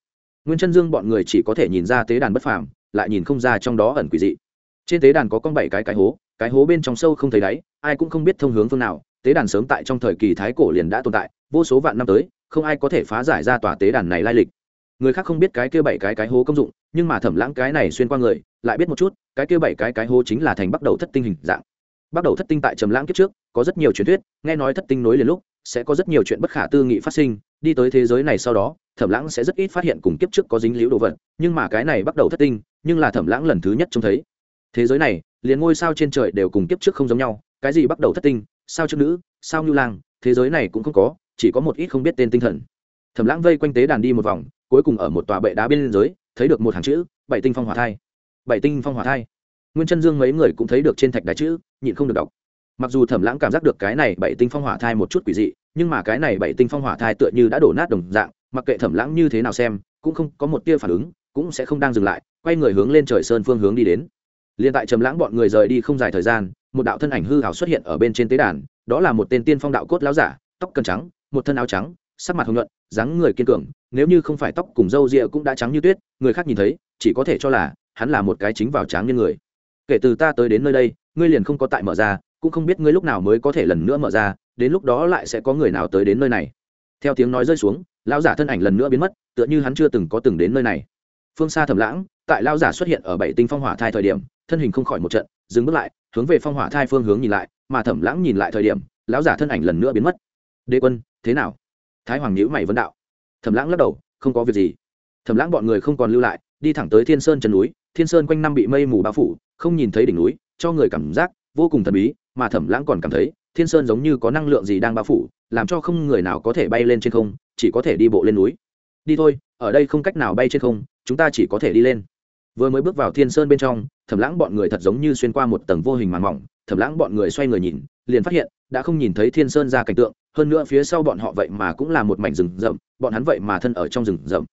Nguyên chân dương bọn người chỉ có thể nhìn ra tế đàn bất phàm, lại nhìn không ra trong đó ẩn quỷ dị. Trên tế đàn có con bảy cái cái hố cái hố bên trong sâu không thấy đáy, ai cũng không biết thông hướng phương nào, tế đàn sớm tại trong thời kỳ thái cổ liền đã tồn tại, vô số vạn năm tới, không ai có thể phá giải ra tòa tế đàn này lai lịch người khác không biết cái kia bảy cái cái hố công dụng, nhưng mà thẩm lãng cái này xuyên qua người, lại biết một chút, cái kia bảy cái cái hố chính là thành bắt đầu thất tinh hình dạng. Bắt đầu thất tinh tại trầm lãng kiếp trước, có rất nhiều truyền thuyết, nghe nói thất tinh nối liền lúc, sẽ có rất nhiều chuyện bất khả tư nghị phát sinh, đi tới thế giới này sau đó, thẩm lãng sẽ rất ít phát hiện cùng kiếp trước có dính liễu đồ vật, nhưng mà cái này bắt đầu thất tinh, nhưng là thẩm lãng lần thứ nhất trông thấy. Thế giới này, liền ngôi sao trên trời đều cùng kiếp trước không giống nhau, cái gì bắt đầu thất tinh, sao chữ nữ, sao như lang, thế giới này cũng không có, chỉ có một ít không biết tên tinh thần. Thẩm lãng vây quanh tế đàn đi một vòng cuối cùng ở một tòa bệ đá bên giới thấy được một hàng chữ, bảy tinh phong hỏa thai. Bảy tinh phong hỏa thai. Nguyên chân dương mấy người cũng thấy được trên thạch đá chữ, nhịn không được đọc. Mặc dù thẩm lãng cảm giác được cái này bảy tinh phong hỏa thai một chút quỷ dị, nhưng mà cái này bảy tinh phong hỏa thai tựa như đã đổ nát đồng dạng, mặc kệ thẩm lãng như thế nào xem, cũng không có một tia phản ứng, cũng sẽ không đang dừng lại, quay người hướng lên trời sơn phương hướng đi đến. Liền tại trầm lãng bọn người rời đi không dài thời gian, một đạo thân ảnh hư hào xuất hiện ở bên trên tế đàn, đó là một tên tiên phong đạo cốt láo giả, tóc cần trắng, một thân áo trắng, sắc mặt hồng nhuận, dáng người kiên cường nếu như không phải tóc cùng râu ria cũng đã trắng như tuyết, người khác nhìn thấy, chỉ có thể cho là hắn là một cái chính vào tráng như người. Kể từ ta tới đến nơi đây, ngươi liền không có tại mở ra, cũng không biết ngươi lúc nào mới có thể lần nữa mở ra, đến lúc đó lại sẽ có người nào tới đến nơi này. Theo tiếng nói rơi xuống, lão giả thân ảnh lần nữa biến mất, tựa như hắn chưa từng có từng đến nơi này. Phương xa thầm lãng, tại lão giả xuất hiện ở bảy tinh phong hỏa thai thời điểm, thân hình không khỏi một trận, dừng bước lại, hướng về phong hỏa thai phương hướng nhìn lại, mà thẩm lãng nhìn lại thời điểm, lão giả thân ảnh lần nữa biến mất. Đế quân, thế nào? Thái hoàng nhữ mày vấn đạo thẩm lãng lắc đầu, không có việc gì. Thẩm lãng bọn người không còn lưu lại, đi thẳng tới thiên sơn chân núi, thiên sơn quanh năm bị mây mù bao phủ, không nhìn thấy đỉnh núi, cho người cảm giác vô cùng thần bí, mà thẩm lãng còn cảm thấy thiên sơn giống như có năng lượng gì đang bao phủ, làm cho không người nào có thể bay lên trên không, chỉ có thể đi bộ lên núi. Đi thôi, ở đây không cách nào bay trên không, chúng ta chỉ có thể đi lên. Vừa mới bước vào thiên sơn bên trong thẩm lãng bọn người thật giống như xuyên qua một tầng vô hình màn mỏng thẩm lãng bọn người xoay người nhìn, liền phát hiện, đã không nhìn thấy thiên sơn ra cảnh tượng, hơn nữa phía sau bọn họ vậy mà cũng là một mảnh rừng rậm, bọn hắn vậy mà thân ở trong rừng rậm.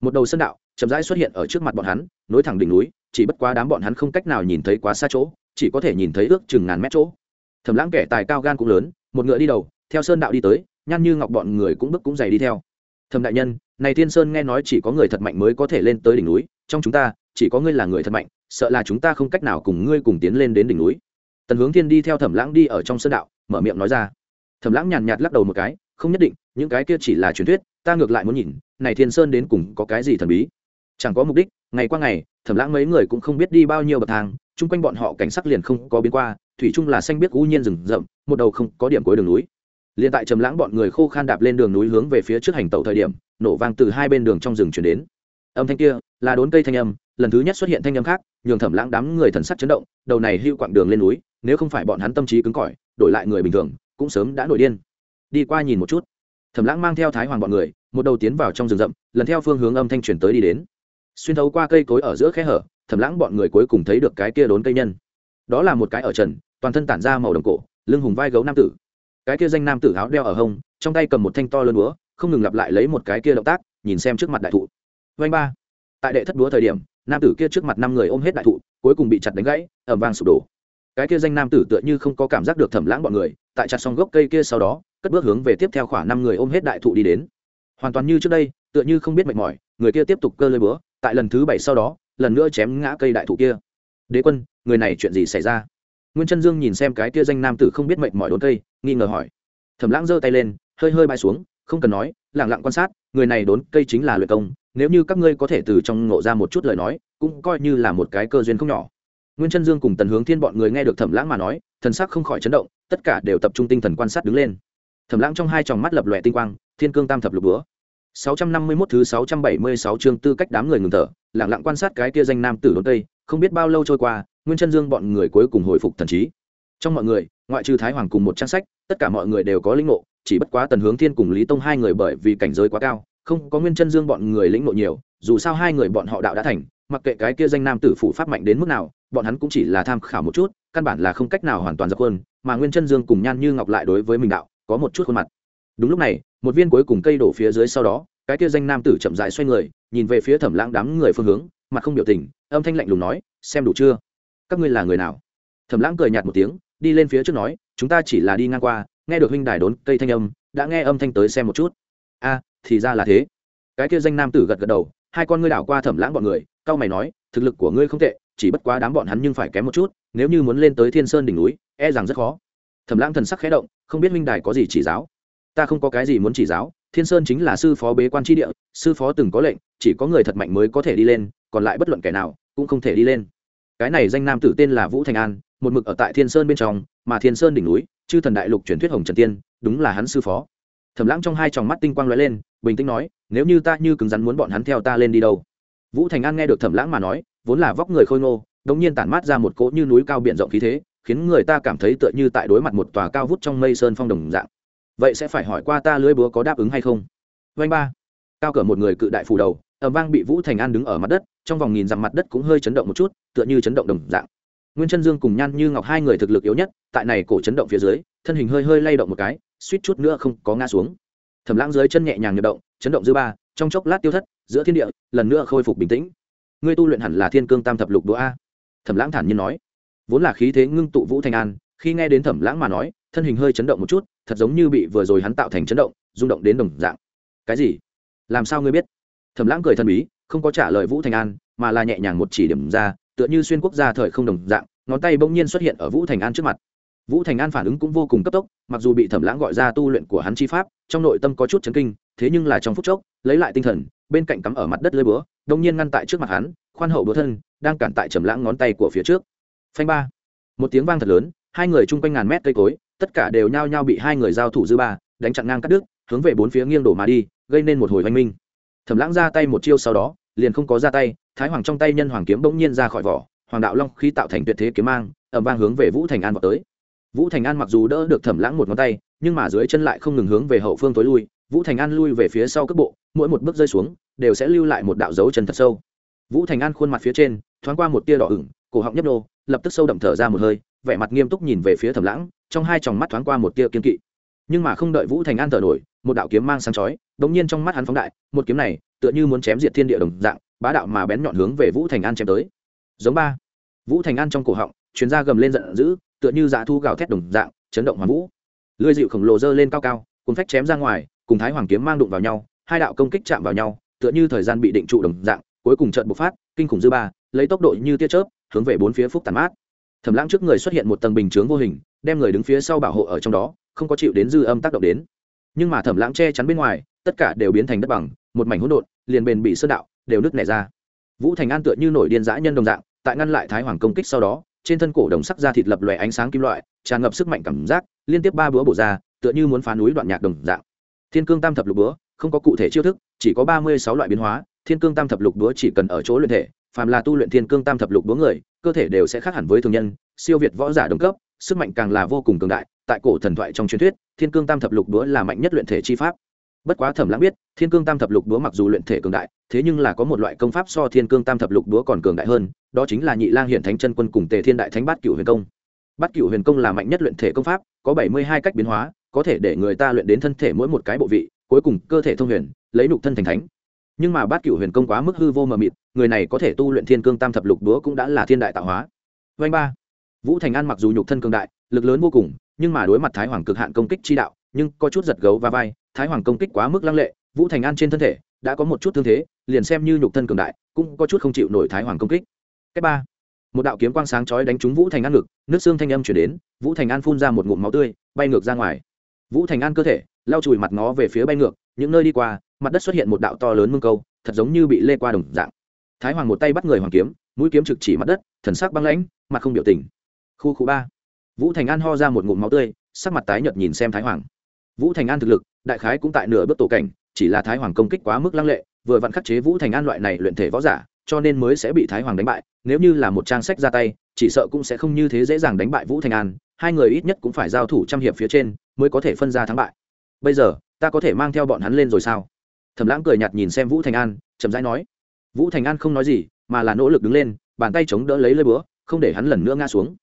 Một đầu sơn đạo, chậm rãi xuất hiện ở trước mặt bọn hắn, nối thẳng đỉnh núi, chỉ bất quá đám bọn hắn không cách nào nhìn thấy quá xa chỗ, chỉ có thể nhìn thấy ước chừng ngàn mét chỗ. Thẩm lãng kẻ tài cao gan cũng lớn, một ngựa đi đầu, theo sơn đạo đi tới nhan như ngọc bọn người cũng bước cũng dày đi theo. Thẩm đại nhân, này thiên sơn nghe nói chỉ có người thật mạnh mới có thể lên tới đỉnh núi, trong chúng ta, chỉ có ngươi là người thật mạnh, sợ là chúng ta không cách nào cùng ngươi cùng tiến lên đến đỉnh núi tần hướng thiên đi theo thẩm lãng đi ở trong sơn đạo, mở miệng nói ra. Thẩm lãng nhàn nhạt lắc đầu một cái, không nhất định, những cái kia chỉ là truyền thuyết, ta ngược lại muốn nhìn, này thiên sơn đến cùng có cái gì thần bí? Chẳng có mục đích, ngày qua ngày, thẩm lãng mấy người cũng không biết đi bao nhiêu bậc thang, chung quanh bọn họ cảnh sắc liền không có biến qua, thủy chung là xanh biết u nhiên rừng rậm, một đầu không có điểm cuối đường núi. Liền tại trầm lãng bọn người khô khan đạp lên đường núi hướng về phía trước hành tẩu thời điểm, nổ vang từ hai bên đường trong rừng chuyển đến âm thanh kia là đốn cây thanh âm, lần thứ nhất xuất hiện thanh âm khác, nhường thẩm lãng đám người thần sắc chấn động, đầu này hưu quặng đường lên núi, nếu không phải bọn hắn tâm trí cứng cỏi, đổi lại người bình thường, cũng sớm đã nổi điên. Đi qua nhìn một chút. Thẩm lãng mang theo thái hoàng bọn người, một đầu tiến vào trong rừng rậm, lần theo phương hướng âm thanh truyền tới đi đến. Xuyên thấu qua cây cối ở giữa khe hở, thẩm lãng bọn người cuối cùng thấy được cái kia đốn cây nhân. Đó là một cái ở trần, toàn thân tản ra màu đồng cổ, lưng hùng vai gấu nam tử. Cái kia danh nam tử áo đeo ở hông, trong tay cầm một thanh to lớn búa, không ngừng lặp lại lấy một cái kia động tác, nhìn xem trước mặt đại thụ vanh ba. Tại đệ thất búa thời điểm, nam tử kia trước mặt năm người ôm hết đại thụ, cuối cùng bị chặt đánh gãy ẩm vang sụp đổ. Cái kia danh nam tử tựa như không có cảm giác được thẩm lãng bọn người, tại chặt xong gốc cây kia sau đó, cất bước hướng về tiếp theo khoảng năm người ôm hết đại thụ đi đến. Hoàn toàn như trước đây, tựa như không biết mệt mỏi, người kia tiếp tục cơ lơi búa, tại lần thứ bảy sau đó, lần nữa chém ngã cây đại thụ kia. Đế quân, người này chuyện gì xảy ra? Nguyên chân dương nhìn xem cái kia danh nam tử không biết mệt mỏi đốn cây, nghi ngờ hỏi. Thẩm lãng giơ tay lên, hơi hơi bay xuống, không cần nói lẳng lặng quan sát người này đốn cây chính là luyện công nếu như các ngươi có thể từ trong ngộ ra một chút lời nói cũng coi như là một cái cơ duyên không nhỏ. Nguyên chân dương cùng tần hướng thiên bọn người nghe được thẩm lãng mà nói thần sắc không khỏi chấn động tất cả đều tập trung tinh thần quan sát đứng lên. Thẩm lãng trong hai tròng mắt lập lòe tinh quang thiên cương tam thập lục búa. 651 thứ 676 chương tư cách đám người ngừng thở, lặng lặng quan sát cái kia danh nam tử đốn tây, không biết bao lâu trôi qua, Nguyên Chân Dương bọn người cuối cùng hồi phục thần trí. Trong mọi người, ngoại trừ Thái Hoàng cùng một trang sách, tất cả mọi người đều có lĩnh ngộ, chỉ bất quá Tần Hướng Thiên cùng Lý Tông hai người bởi vì cảnh giới quá cao, không có Nguyên Chân Dương bọn người lĩnh ngộ nhiều, dù sao hai người bọn họ đạo đã thành, mặc kệ cái kia danh nam tử phụ pháp mạnh đến mức nào, bọn hắn cũng chỉ là tham khảo một chút, căn bản là không cách nào hoàn toàn dập quân mà Nguyên Chân Dương cùng Nhan Như Ngọc lại đối với mình đạo, có một chút khuôn mặt. Đúng lúc này, một viên cuối cùng cây đổ phía dưới sau đó, cái kia danh nam tử chậm rãi xoay người nhìn về phía thẩm lãng đám người phương hướng mặt không biểu tình âm thanh lạnh lùng nói xem đủ chưa các ngươi là người nào thẩm lãng cười nhạt một tiếng đi lên phía trước nói, chúng ta chỉ là đi ngang qua, nghe được huynh đài đốn cây thanh âm, đã nghe âm thanh tới xem một chút. A, thì ra là thế. Cái kia danh nam tử gật gật đầu, hai con ngươi đảo qua thẩm lãng bọn người, cao mày nói, thực lực của ngươi không tệ, chỉ bất quá đám bọn hắn nhưng phải kém một chút, nếu như muốn lên tới thiên sơn đỉnh núi e rằng rất khó. Thẩm lãng thần sắc khẽ động, không biết huynh đài có gì chỉ giáo. Ta không có cái gì muốn chỉ giáo, thiên sơn chính là sư phó bế quan tri địa, sư phó từng có lệnh, chỉ có người thật mạnh mới có thể đi lên, còn lại bất luận kẻ nào cũng không thể đi lên. Cái này danh nam tử tên là vũ thành an một mực ở tại thiên sơn bên trong, mà thiên sơn đỉnh núi, chư thần đại lục truyền thuyết hồng trần tiên, đúng là hắn sư phó. Thầm lãng trong hai tròng mắt tinh quang l ó e lên, bình tĩnh nói, nếu như ta như cứng rắn muốn bọn hắn theo ta lên đi đâu? Vũ thành an nghe được thẩm lãng mà nói, vốn là vóc người khôi ngô đống nhiên tản mát ra một cỗ như núi cao b i ể n rộng khí thế, khiến người ta cảm thấy tựa như tại đối mặt một tòa cao vút trong mây sơn phong đồng dạng. Vậy sẽ phải hỏi qua ta lưới búa có đáp ứng hay không? Vanh ba, cao cỡ một người cự đại phủ đầu ẩm vang bị vũ thành an đứng ở mặt đất, trong vòng nghìn dặm mặt đất cũng hơi chấn động một chút, tựa như chấn động đồng dạng nguyên chân dương cùng nhan như ngọc hai người thực lực yếu nhất, tại này cổ chấn động phía dưới, thân hình hơi hơi lay động một cái, suýt chút nữa không có ngã xuống. Thẩm lãng dưới chân nhẹ nhàng nhập động, chấn động dư ba, trong chốc lát tiêu thất, giữa thiên địa, lần nữa khôi phục bình tĩnh. Ngươi tu luyện hẳn là thiên cương tam thập lục đũa a? Thẩm lãng thản nhiên nói. Vốn là khí thế ngưng tụ vũ thành an, khi nghe đến thẩm lãng mà nói, thân hình hơi chấn động một chút, thật giống như bị vừa rồi hắn tạo thành chấn động, rung động đến đồng dạng. Cái gì? Làm sao ngươi biết? Thẩm lãng cười thần bí, không có trả lời vũ thành an, mà là nhẹ nhàng một chỉ điểm ra tựa như xuyên quốc gia thời không đồng dạng, ngón tay bỗng nhiên xuất hiện ở vũ thành an trước mặt. Vũ thành an phản ứng cũng vô cùng cấp tốc, mặc dù bị thẩm lãng gọi ra tu luyện của hắn chi pháp, trong nội tâm có chút chấn kinh, thế nhưng là trong phút chốc, lấy lại tinh thần, bên cạnh cắm ở mặt đất lơi búa, đông nhiên ngăn tại trước mặt hắn, khoan hậu búa thân, đang cản tại trầm lãng ngón tay của phía trước. Phanh ba. Một tiếng vang thật lớn, hai người chung quanh ngàn mét cây cối, tất cả đều nhao nhao bị hai người giao thủ dư ba, đánh chặn ngang cắt đứt, hướng về bốn phía nghiêng đổ mà đi, gây nên một hồi oanh minh. Thẩm lãng ra tay một chiêu sau đó liền không có ra tay, thái hoàng trong tay nhân hoàng kiếm bỗng nhiên ra khỏi vỏ, hoàng đạo long khi tạo thành tuyệt thế kiếm mang ẩm vang hướng về vũ thành an vào tới. Vũ thành an mặc dù đỡ được thẩm lãng một ngón tay, nhưng mà dưới chân lại không ngừng hướng về hậu phương tối lui, vũ thành an lui về phía sau cước bộ, mỗi một bước rơi xuống, đều sẽ lưu lại một đạo dấu chân thật sâu. Vũ thành an khuôn mặt phía trên, thoáng qua một tia đỏ ửng, cổ họng nhấp nô, lập tức sâu đậm thở ra một hơi, vẻ mặt nghiêm túc nhìn về phía thẩm lãng, trong hai tròng mắt thoáng qua một tia kiên kỵ. Nhưng mà không đợi vũ thành an thở nổi, một đạo kiếm mang sáng chói đống nhiên trong mắt hắn phóng đại, một kiếm này tựa như muốn chém diệt thiên địa đồng dạng, bá đạo mà bén nhọn hướng về vũ thành an chém tới. Giống ba. Vũ thành an trong cổ họng chuyến ra gầm lên giận dữ, tựa như dạ thu gào thét đồng dạng, chấn động hoàn vũ. Lưỡi dịu khổng lồ dơ lên cao cao cùng phách chém ra ngoài, cùng thái hoàng kiếm mang đụng vào nhau, hai đạo công kích chạm vào nhau, tựa như thời gian bị định trụ đồng dạng, cuối cùng trận bộc phát, kinh khủng dư ba, lấy tốc độ như tia chớp, hướng về bốn phía phúc tàn mát. Thẩm lãng trước người xuất hiện một tầng bình chướng vô hình, đem người đứng phía sau bảo hộ ở trong đó, không có chịu đến dư âm tác động đến. Nhưng mà thẩm lãng che chắn bên ngoài, tất cả đều biến thành đất bằng một mảnh hỗn độn, liền bền bị sơn đạo đều nứt nẻ ra. Vũ thành an tựa như nổi điên dã nhân đồng dạng, tại ngăn lại thái hoàng công kích sau đó, trên thân cổ đồng sắc da thịt lập lòe ánh sáng kim loại, tràn ngập sức mạnh cảm giác, liên tiếp ba búa bổ ra, tựa như muốn phá núi đoạn nhạc đồng dạng. Thiên cương tam thập lục búa, không có cụ thể chiêu thức, chỉ có ba mươi sáu loại biến hóa, thiên cương tam thập lục búa chỉ cần ở chỗ luyện thể, phàm là tu luyện thiên cương tam thập lục búa người, cơ thể đều sẽ khác hẳn với thường nhân, siêu việt võ giả đồng cấp, sức mạnh càng là vô cùng cường đại, tại cổ thần thoại trong truyền thuyết, thiên cương tam thập lục búa là mạnh nhất luyện thể chi pháp bất quá thẩm lãng biết, thiên cương tam thập lục đúa mặc dù luyện thể cường đại, thế nhưng là có một loại công pháp so thiên cương tam thập lục đúa còn cường đại hơn, đó chính là nhị lang hiện thánh chân quân cùng tề thiên đại thánh bát cửu huyền công. Bát cửu huyền công là mạnh nhất luyện thể công pháp, có bảy mươi hai cách biến hóa, có thể để người ta luyện đến thân thể mỗi một cái bộ vị, cuối cùng cơ thể thông huyền, lấy nục thân thành thánh. Nhưng mà bát cửu huyền công quá mức hư vô mờ mịt, người này có thể tu luyện thiên cương tam thập lục đúa cũng đã là thiên đại tạo hóa. Vanh ba. Vũ thành an mặc dù nhục thân cường đại, lực lớn vô cùng, nhưng mà đối mặt thái hoàng cực hạn công kích chi đạo, nhưng có chút giật gấu và vai thái hoàng công kích quá mức lăng lệ, vũ thành an trên thân thể đã có một chút thương thế, liền xem như nhục thân cường đại, cũng có chút không chịu nổi thái hoàng công kích. Cách ba, một đạo kiếm quang sáng chói đánh trúng vũ thành an ngực, nước xương thanh âm chuyển đến, vũ thành an phun ra một ngụm máu tươi, bay ngược ra ngoài. Vũ thành an cơ thể lau chùi mặt ngó về phía bay ngược, những nơi đi qua, mặt đất xuất hiện một đạo to lớn mương câu, thật giống như bị lê qua đồng dạng. Thái hoàng một tay bắt người hoàng kiếm, mũi kiếm trực chỉ mặt đất, thần sắc băng lãnh, mặt không biểu tình. Khu khu ba, vũ thành an ho ra một ngụm máu tươi, sắc mặt tái nhợt nhìn xem thái hoàng. Vũ thành an thực lực đại khái cũng tại nửa bước tổ cảnh, chỉ là thái hoàng công kích quá mức lăng lệ, vừa vặn khắc chế vũ thành an loại này luyện thể võ giả, cho nên mới sẽ bị thái hoàng đánh bại, nếu như là một trang sách ra tay, chỉ sợ cũng sẽ không như thế dễ dàng đánh bại vũ thành an, hai người ít nhất cũng phải giao thủ trăm hiệp phía trên mới có thể phân ra thắng bại. Bây giờ, ta có thể mang theo bọn hắn lên rồi sao? Thẩm lãng cười nhạt nhìn xem vũ thành an, chậm rãi nói. Vũ thành an không nói gì, mà là nỗ lực đứng lên, bàn tay chống đỡ lấy lơi búa, không để hắn lần nữa ngã xuống.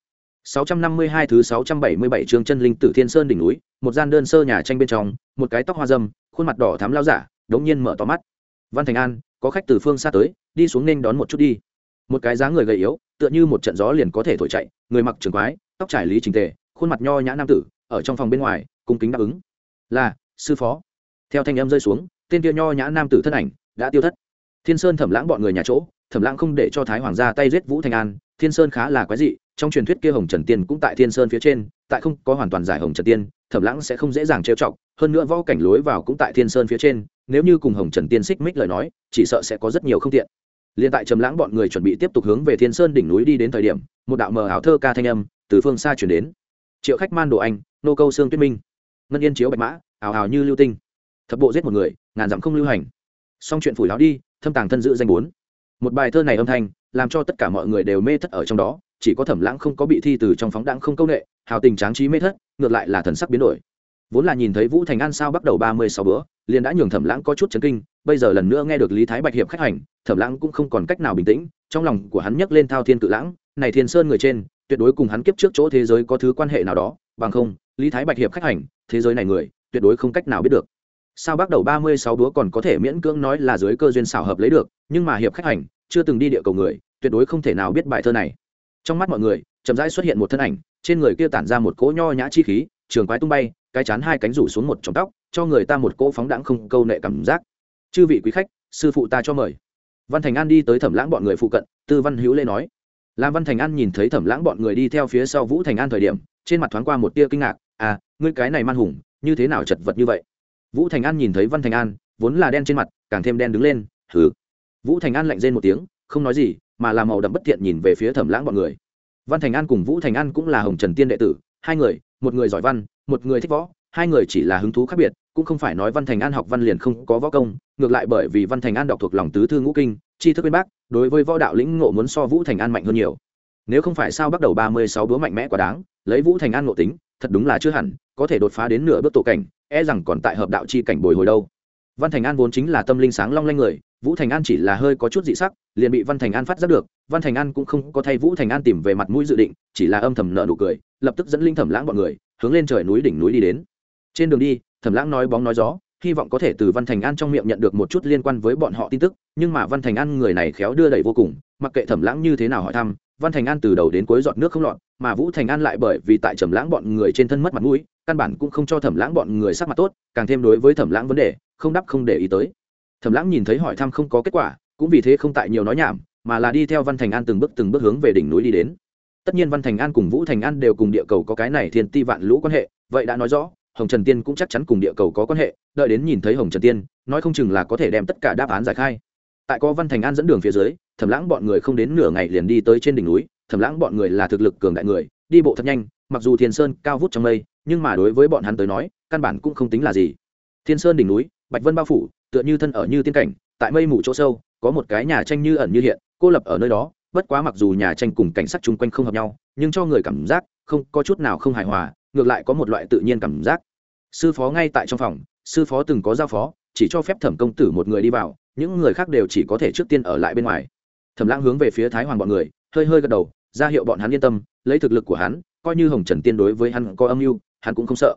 652 thứ 677 chương chân linh tử thiên sơn đỉnh núi, một gian đơn sơ nhà tranh bên trong, một cái tóc hoa râm, khuôn mặt đỏ thắm lao giả, đống nhiên mở to mắt. Văn Thành An, có khách từ phương xa tới, đi xuống nên đón một chút đi. Một cái dáng người gầy yếu, tựa như một trận gió liền có thể thổi chạy, người mặc trường quái, tóc trải lý chỉnh tề, khuôn mặt nho nhã nam tử, ở trong phòng bên ngoài, cung kính đáp ứng. "Là, sư phó." Theo thanh âm rơi xuống, tên kia nho nhã nam tử thân ảnh đã tiêu thất. Thiên Sơn Thẩm Lãng bọn người nhà chỗ, Thẩm Lãng không để cho Thái Hoàng ra tay giết Vũ Thành An, Thiên Sơn khá là quái dị, trong truyền thuyết kia hồng trần tiên cũng tại thiên sơn phía trên, tại không có hoàn toàn giải hồng trần tiên, thẩm lãng sẽ không dễ dàng trêu chọc, hơn nữa võ cảnh lối vào cũng tại thiên sơn phía trên, nếu như cùng hồng trần tiên xích mích lời nói, chỉ sợ sẽ có rất nhiều không tiện. Liền tại trầm lãng bọn người chuẩn bị tiếp tục hướng về thiên sơn đỉnh núi đi đến thời điểm, một đạo mờ ảo thơ ca thanh âm từ phương xa chuyển đến. Triệu khách man đồ anh, nô câu sương tuyết minh. Ngân yên chiếu bạch mã ảo ảo như lưu tinh. Thập bộ giết một người, ngàn dặm không lưu hành. Xong chuyện phủi láo đi, thâm tàng thân giữ danh bốn. Một bài thơ này âm thanh làm cho tất cả mọi người đều mê thất ở trong đó, chỉ có thẩm lãng không có bị thi từ trong phóng đãng không công nghệ hào tình tráng trí mê thất, ngược lại là thần sắc biến đổi. Vốn là nhìn thấy vũ thành an sao bắt đầu ba mươi sáu bữa, liền đã nhường thẩm lãng có chút chấn kinh, bây giờ lần nữa nghe được lý thái bạch hiệp khách hành, thẩm lãng cũng không còn cách nào bình tĩnh, trong lòng của hắn nhấc lên thao thiên cự lãng, này thiên sơn người trên, tuyệt đối cùng hắn kiếp trước chỗ thế giới có thứ quan hệ nào đó, bằng không, lý thái bạch hiệp khách hành, thế giới này người, tuyệt đối không cách nào biết được. Sao bắt đầu ba mươi sáu búa còn có thể miễn cưỡng nói là dưới cơ duyên xảo hợp lấy được, nhưng mà hiệp khách hành chưa từng đi địa cầu người, tuyệt đối không thể nào biết bài thơ này. Trong mắt mọi người, chậm rãi xuất hiện một thân ảnh, trên người kia tản ra một cỗ nho nhã chi khí, trường quái tung bay, cái chán hai cánh rủ xuống một tròng tóc, cho người ta một cỗ phóng đãng không câu nệ cảm giác. Chư vị quý khách, sư phụ ta cho mời. Văn thành an đi tới thẩm lãng bọn người phụ cận, tư văn hữu lê nói. Làm văn thành an nhìn thấy thẩm lãng bọn người đi theo phía sau vũ thành an thời điểm, trên mặt thoáng qua một tia kinh ngạc. À ngươi cái này man hùng, như thế nào chật vật như vậy? Vũ thành an nhìn thấy văn thành an, vốn là đen trên mặt, càng thêm đen đứng lên. Hừ vũ thành an lạnh rên một tiếng, không nói gì, mà làm màu đậm bất thiện nhìn về phía thẩm lãng bọn người. Văn thành an cùng vũ thành an cũng là hồng trần tiên đệ tử, hai người, một người giỏi văn, một người thích võ, hai người chỉ là hứng thú khác biệt, cũng không phải nói văn thành an học văn liền không có võ công, ngược lại bởi vì văn thành an đọc thuộc lòng tứ thư ngũ kinh, tri thức bên bác đối với võ đạo lĩnh ngộ muốn so vũ thành an mạnh hơn nhiều. Nếu không phải sao bắt đầu ba mươi sáu búa mạnh mẽ quá đáng, lấy vũ thành an ngộ tính, thật đúng là chưa hẳn, có thể đột phá đến nửa bước tổ cảnh e rằng còn tại hợp đạo chi cảnh bồi hồi đâu. Văn thành an vốn chính là tâm linh sáng long lanh người vũ thành an chỉ là hơi có chút dị sắc, liền bị văn thành an phát giác được, văn thành an cũng không có thay vũ thành an tìm về mặt mũi dự định, chỉ là âm thầm nợ nụ cười, lập tức dẫn linh thẩm lãng bọn người, hướng lên trời núi đỉnh núi đi đến. Trên đường đi, thẩm lãng nói bóng nói gió, hy vọng có thể từ văn thành an trong miệng nhận được một chút liên quan với bọn họ tin tức, nhưng mà văn thành an người này khéo đưa đẩy vô cùng, mặc kệ thẩm lãng như thế nào hỏi thăm, văn thành an từ đầu đến cuối giọt nước không lọt, mà vũ thành an lại bởi vì tại trầm lãng bọn người trên thân mất mặt mũi, căn bản cũng không cho thẩm lãng bọn người sắc mặt tốt, càng thêm đối với thẩm lãng vấn đề, không đáp không để ý tới thẩm lãng nhìn thấy hỏi thăm không có kết quả, cũng vì thế không tại nhiều nói nhảm, mà là đi theo văn thành an từng bước từng bước hướng về đỉnh núi đi đến. Tất nhiên văn thành an cùng vũ thành an đều cùng địa cầu có cái này thiên ti vạn lũ quan hệ, vậy đã nói rõ, hồng trần tiên cũng chắc chắn cùng địa cầu có quan hệ, đợi đến nhìn thấy hồng trần tiên, nói không chừng là có thể đem tất cả đáp án giải khai. Tại có văn thành an dẫn đường phía dưới, thẩm lãng bọn người không đến nửa ngày liền đi tới trên đỉnh núi, thẩm lãng bọn người là thực lực cường đại người, đi bộ thật nhanh, mặc dù thiên sơn cao vút trong mây, nhưng mà đối với bọn hắn tới nói, căn bản cũng không tính là gì. Thiên sơn đỉnh núi, bạch vân bao phủ tựa như thân ở như tiên cảnh, tại mây mù chỗ sâu, có một cái nhà tranh như ẩn như hiện, cô lập ở nơi đó, bất quá mặc dù nhà tranh cùng cảnh sắc chung quanh không hợp nhau, nhưng cho người cảm giác không có chút nào không hài hòa, ngược lại có một loại tự nhiên cảm giác. Sư phó ngay tại trong phòng, sư phó từng có giao phó, chỉ cho phép thẩm công tử một người đi vào, những người khác đều chỉ có thể trước tiên ở lại bên ngoài. Thẩm lãng hướng về phía thái hoàng bọn người, hơi hơi gật đầu, ra hiệu bọn hắn yên tâm, lấy thực lực của hắn, coi như hồng trần tiên đối với hắn có âm mưu, hắn cũng không sợ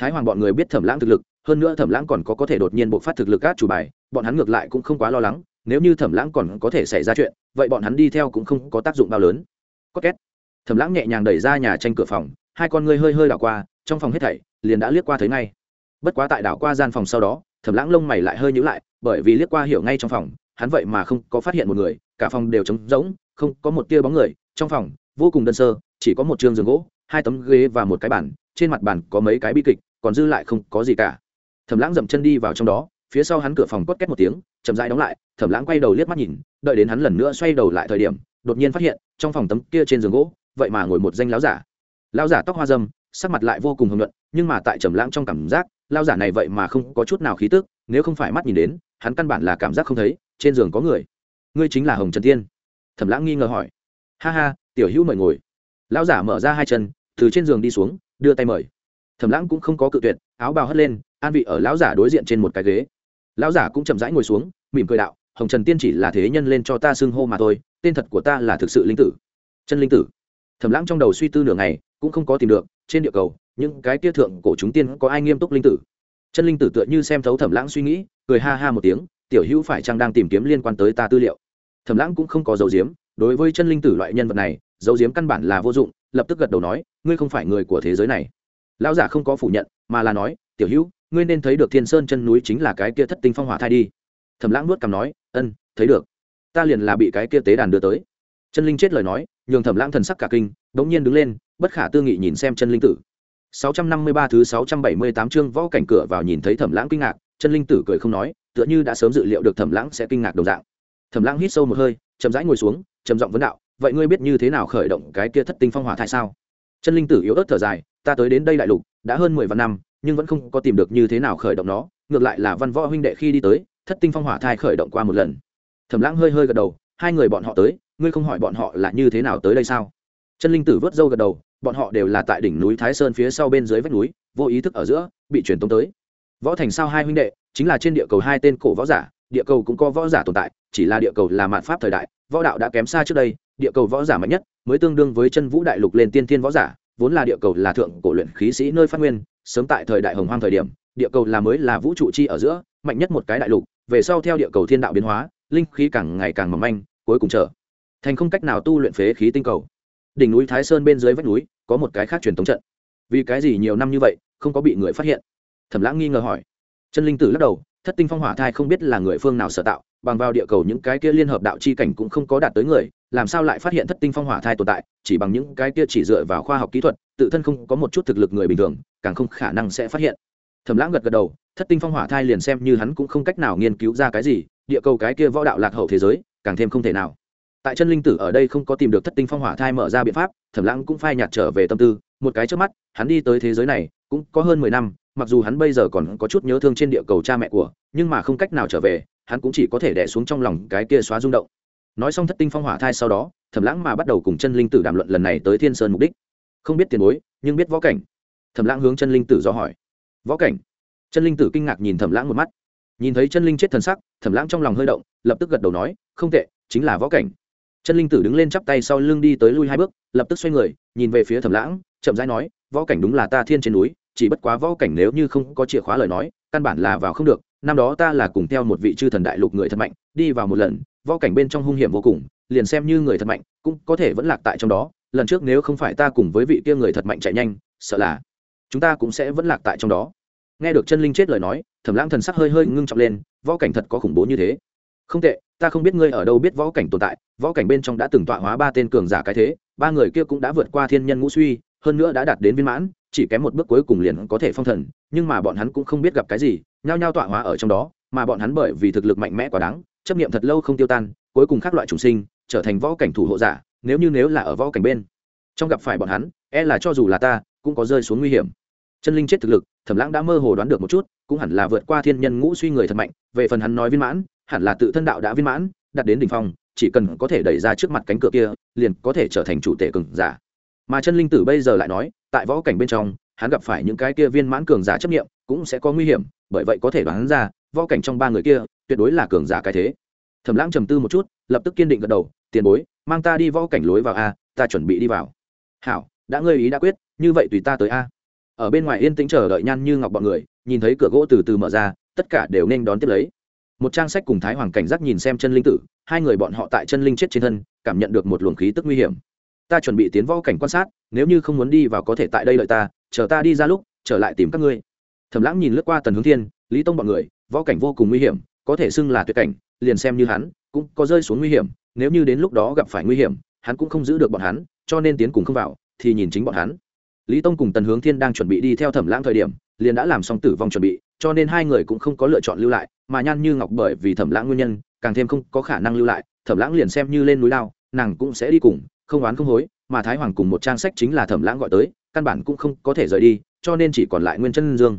thái hoàng bọn người biết thẩm lãng thực lực, hơn nữa thẩm lãng còn có có thể đột nhiên bộc phát thực lực các chủ bài, bọn hắn ngược lại cũng không quá lo lắng, nếu như thẩm lãng còn có thể xảy ra chuyện, vậy bọn hắn đi theo cũng không có tác dụng bao lớn. Có két. Thẩm lãng nhẹ nhàng đẩy ra nhà tranh cửa phòng, hai con ngươi hơi hơi đảo qua, trong phòng hết thảy liền đã liếc qua thấy ngay. Bất quá tại đảo qua gian phòng sau đó, thẩm lãng lông mày lại hơi nhíu lại, bởi vì liếc qua hiểu ngay trong phòng, hắn vậy mà không có phát hiện một người, cả phòng đều trống rỗng, không có một tia bóng người, trong phòng vô cùng đơn sơ, chỉ có một trường giường gỗ hai tấm ghế và một cái bàn trên mặt bàn có mấy cái bi kịch còn dư lại không có gì cả. Thẩm lãng dậm chân đi vào trong đó phía sau hắn cửa phòng cốt két một tiếng chậm rãi đóng lại thẩm lãng quay đầu liếc mắt nhìn đợi đến hắn lần nữa xoay đầu lại thời điểm đột nhiên phát hiện trong phòng tấm kia trên giường gỗ vậy mà ngồi một danh lão giả. Lão giả tóc hoa dâm sắc mặt lại vô cùng hồng luận, nhưng mà tại trầm lãng trong cảm giác lão giả này vậy mà không có chút nào khí tức nếu không phải mắt nhìn đến hắn căn bản là cảm giác không thấy trên giường có người. Ngươi chính là hồng trần tiên. Thẩm lãng nghi ngờ hỏi. Ha ha tiểu hữu mời ngồi. Lão giả mở ra hai chân từ trên giường đi xuống, đưa tay mời. Thẩm lãng cũng không có cự tuyệt, áo bào hất lên, an vị ở lão giả đối diện trên một cái ghế. Lão giả cũng chậm rãi ngồi xuống, mỉm cười đạo, hồng trần tiên chỉ là thế nhân lên cho ta xưng hô mà thôi, tên thật của ta là thực sự linh tử. Chân linh tử? Thẩm lãng trong đầu suy tư nửa ngày, cũng không có tìm được, trên địa cầu, những cái kia thượng cổ chúng tiên có ai nghiêm túc linh tử? Chân linh tử tựa như xem thấu thẩm lãng suy nghĩ, cười ha ha một tiếng, tiểu hữu phải chăng đang tìm kiếm liên quan tới ta tư liệu? Thẩm lãng cũng không có dầu diếm đối với chân linh tử loại nhân vật này dấu diếm căn bản là vô dụng, lập tức gật đầu nói, ngươi không phải người của thế giới này. Lão giả không có phủ nhận, mà là nói, tiểu hữu, ngươi nên thấy được thiên sơn chân núi chính là cái kia thất tinh phong hỏa thai đi. Thầm lãng nuốt cằm nói, ân, thấy được. Ta liền là bị cái kia tế đàn đưa tới. Chân linh chết lời nói, nhường thẩm lãng thần sắc cả kinh bỗng nhiên đứng lên, bất khả tư nghị nhìn xem chân linh tử. 653 thứ 678 chương võ cảnh cửa vào nhìn thấy thẩm lãng kinh ngạc, chân linh tử cười không nói, tựa như đã sớm dự liệu được thẩm lãng sẽ kinh ngạc đồng dạng. Thẩm lãng hít sâu một hơi, chậm rãi ngồi xuống, trầm giọng vấn đạo vậy ngươi biết như thế nào khởi động cái kia thất tinh phong hỏa thai sao? Chân linh tử yếu ớt thở dài, ta tới đến đây đại lục, đã hơn mười vạn năm, nhưng vẫn không có tìm được như thế nào khởi động nó, ngược lại là văn võ huynh đệ khi đi tới, thất tinh phong hỏa thai khởi động qua một lần. Thẩm lãng hơi hơi gật đầu, hai người bọn họ tới, ngươi không hỏi bọn họ là như thế nào tới đây sao? Chân linh tử vớt râu gật đầu, bọn họ đều là tại đỉnh núi thái sơn phía sau bên dưới vách núi, vô ý thức ở giữa, bị truyền tống tới. Võ thành sao hai huynh đệ, chính là trên địa cầu hai tên cổ võ giả, địa cầu cũng có võ giả tồn tại, chỉ là địa cầu là mạn pháp thời đại, võ đạo đã kém xa trước đây địa cầu võ giả mạnh nhất, mới tương đương với chân vũ đại lục lên tiên thiên võ giả, vốn là địa cầu là thượng cổ luyện khí sĩ nơi phát nguyên, sớm tại thời đại hồng hoang thời điểm, địa cầu là mới là vũ trụ chi ở giữa, mạnh nhất một cái đại lục, về sau theo địa cầu thiên đạo biến hóa, linh khí càng ngày càng mỏng manh, cuối cùng trở thành không cách nào tu luyện phế khí tinh cầu. Đỉnh núi thái sơn bên dưới vách núi, có một cái khác truyền thống trận. Vì cái gì nhiều năm như vậy, không có bị người phát hiện? Thẩm lãng nghi ngờ hỏi. Chân linh tử lắc đầu, thất tinh phong hỏa thai không biết là người phương nào sở tạo, bằng vào địa cầu những cái kia liên hợp đạo chi cảnh cũng không có đạt tới người làm sao lại phát hiện thất tinh phong hỏa thai tồn tại, chỉ bằng những cái kia chỉ dựa vào khoa học kỹ thuật, tự thân không có một chút thực lực người bình thường, càng không khả năng sẽ phát hiện. Thẩm lãng gật gật đầu, thất tinh phong hỏa thai liền xem như hắn cũng không cách nào nghiên cứu ra cái gì, địa cầu cái kia võ đạo lạc hậu thế giới, càng thêm không thể nào. Tại chân linh tử ở đây không có tìm được thất tinh phong hỏa thai mở ra biện pháp, thẩm lãng cũng phai nhạt trở về tâm tư, một cái trước mắt, hắn đi tới thế giới này, cũng có hơn mười năm, mặc dù hắn bây giờ còn có chút nhớ thương trên địa cầu cha mẹ của, nhưng mà không cách nào trở về, hắn cũng chỉ có thể đẻ xuống trong lòng cái kia xóa rung động nói xong thất tinh phong hỏa thai sau đó, thẩm lãng mà bắt đầu cùng chân linh tử đàm luận lần này tới thiên sơn mục đích. Không biết tiền bối, nhưng biết võ cảnh. Thẩm lãng hướng chân linh tử do hỏi. Võ cảnh? Chân linh tử kinh ngạc nhìn thẩm lãng một mắt. Nhìn thấy chân linh chết thần sắc, thẩm lãng trong lòng hơi động, lập tức gật đầu nói, không tệ, chính là võ cảnh. Chân linh tử đứng lên chắp tay sau lưng đi tới lui hai bước, lập tức xoay người, nhìn về phía thẩm lãng, chậm rãi nói, võ cảnh đúng là ta thiên trên núi, chỉ bất quá võ cảnh nếu như không có chìa khóa lời nói, căn bản là vào không được, năm đó ta là cùng theo một vị chư thần đại lục người thật mạnh, đi vào một lần võ cảnh bên trong hung hiểm vô cùng, liền xem như người thật mạnh, cũng có thể vẫn lạc tại trong đó. Lần trước nếu không phải ta cùng với vị kia người thật mạnh chạy nhanh, sợ là chúng ta cũng sẽ vẫn lạc tại trong đó. Nghe được chân linh chết lời nói, thẩm lãng thần sắc hơi hơi ngưng trọng lên, võ cảnh thật có khủng bố như thế. Không tệ, ta không biết ngươi ở đâu biết võ cảnh tồn tại, võ cảnh bên trong đã từng tọa hóa ba tên cường giả cái thế, ba người kia cũng đã vượt qua thiên nhân ngũ suy, hơn nữa đã đạt đến viên mãn, chỉ kém một bước cuối cùng liền có thể phong thần, nhưng mà bọn hắn cũng không biết gặp cái gì, nhao nhao tọa hóa ở trong đó, mà bọn hắn bởi vì thực lực mạnh mẽ quá đáng chấp niệm thật lâu không tiêu tan, cuối cùng các loại trùng sinh, trở thành võ cảnh thủ hộ giả, nếu như nếu là ở võ cảnh bên. Trong gặp phải bọn hắn e là cho dù là ta, cũng có rơi xuống nguy hiểm. Chân linh chết thực lực, thẩm lãng đã mơ hồ đoán được một chút, cũng hẳn là vượt qua thiên nhân ngũ suy người thật mạnh, về phần hắn nói viên mãn, hẳn là tự thân đạo đã viên mãn đặt đến đỉnh phong, chỉ cần có thể đẩy ra trước mặt cánh cửa kia, liền có thể trở thành chủ tể cường giả. Mà chân linh tử bây giờ lại nói, tại võ cảnh bên trong, hắn gặp phải những cái kia viên mãn cường giả chấp nghiệm cũng sẽ có nguy hiểm, bởi vậy có thể đoán ra võ cảnh trong ba người kia, tuyệt đối là cường giả cái thế. Thẩm lãng trầm tư một chút, lập tức kiên định gật đầu, tiền bối, mang ta đi võ cảnh lối vào a, ta chuẩn bị đi vào. Hảo, đã ngơi ý đã quyết, như vậy tùy ta tới a. Ở bên ngoài yên tĩnh chờ đợi nhan như ngọc bọn người, nhìn thấy cửa gỗ từ từ mở ra, tất cả đều nên đón tiếp lấy. Một trang sách cùng thái hoàng cảnh giác nhìn xem chân linh tử, hai người bọn họ tại chân linh chết trên thân, cảm nhận được một luồng khí tức nguy hiểm. Ta chuẩn bị tiến võ cảnh quan sát, nếu như không muốn đi vào có thể tại đây đợi ta, chờ ta đi ra lúc, trở lại tìm các ngươi. Thầm lãng nhìn lướt qua tần hướng thiên, lý tông bọn người võ cảnh vô cùng nguy hiểm, có thể xưng là tuyệt cảnh, liền xem như hắn, cũng có rơi xuống nguy hiểm, nếu như đến lúc đó gặp phải nguy hiểm, hắn cũng không giữ được bọn hắn, cho nên tiến cùng không vào, thì nhìn chính bọn hắn. Lý tông cùng tần hướng thiên đang chuẩn bị đi theo thẩm lãng thời điểm, liền đã làm xong tử vong chuẩn bị, cho nên hai người cũng không có lựa chọn lưu lại, mà nhan như ngọc bởi vì thẩm lãng nguyên nhân, càng thêm không có khả năng lưu lại, thẩm lãng liền xem như lên núi lao, nàng cũng sẽ đi cùng, không oán không hối, mà thái hoàng cùng một trang sách chính là thẩm lãng gọi tới, căn bản cũng không có thể rời đi, cho nên chỉ còn lại nguyên chân dương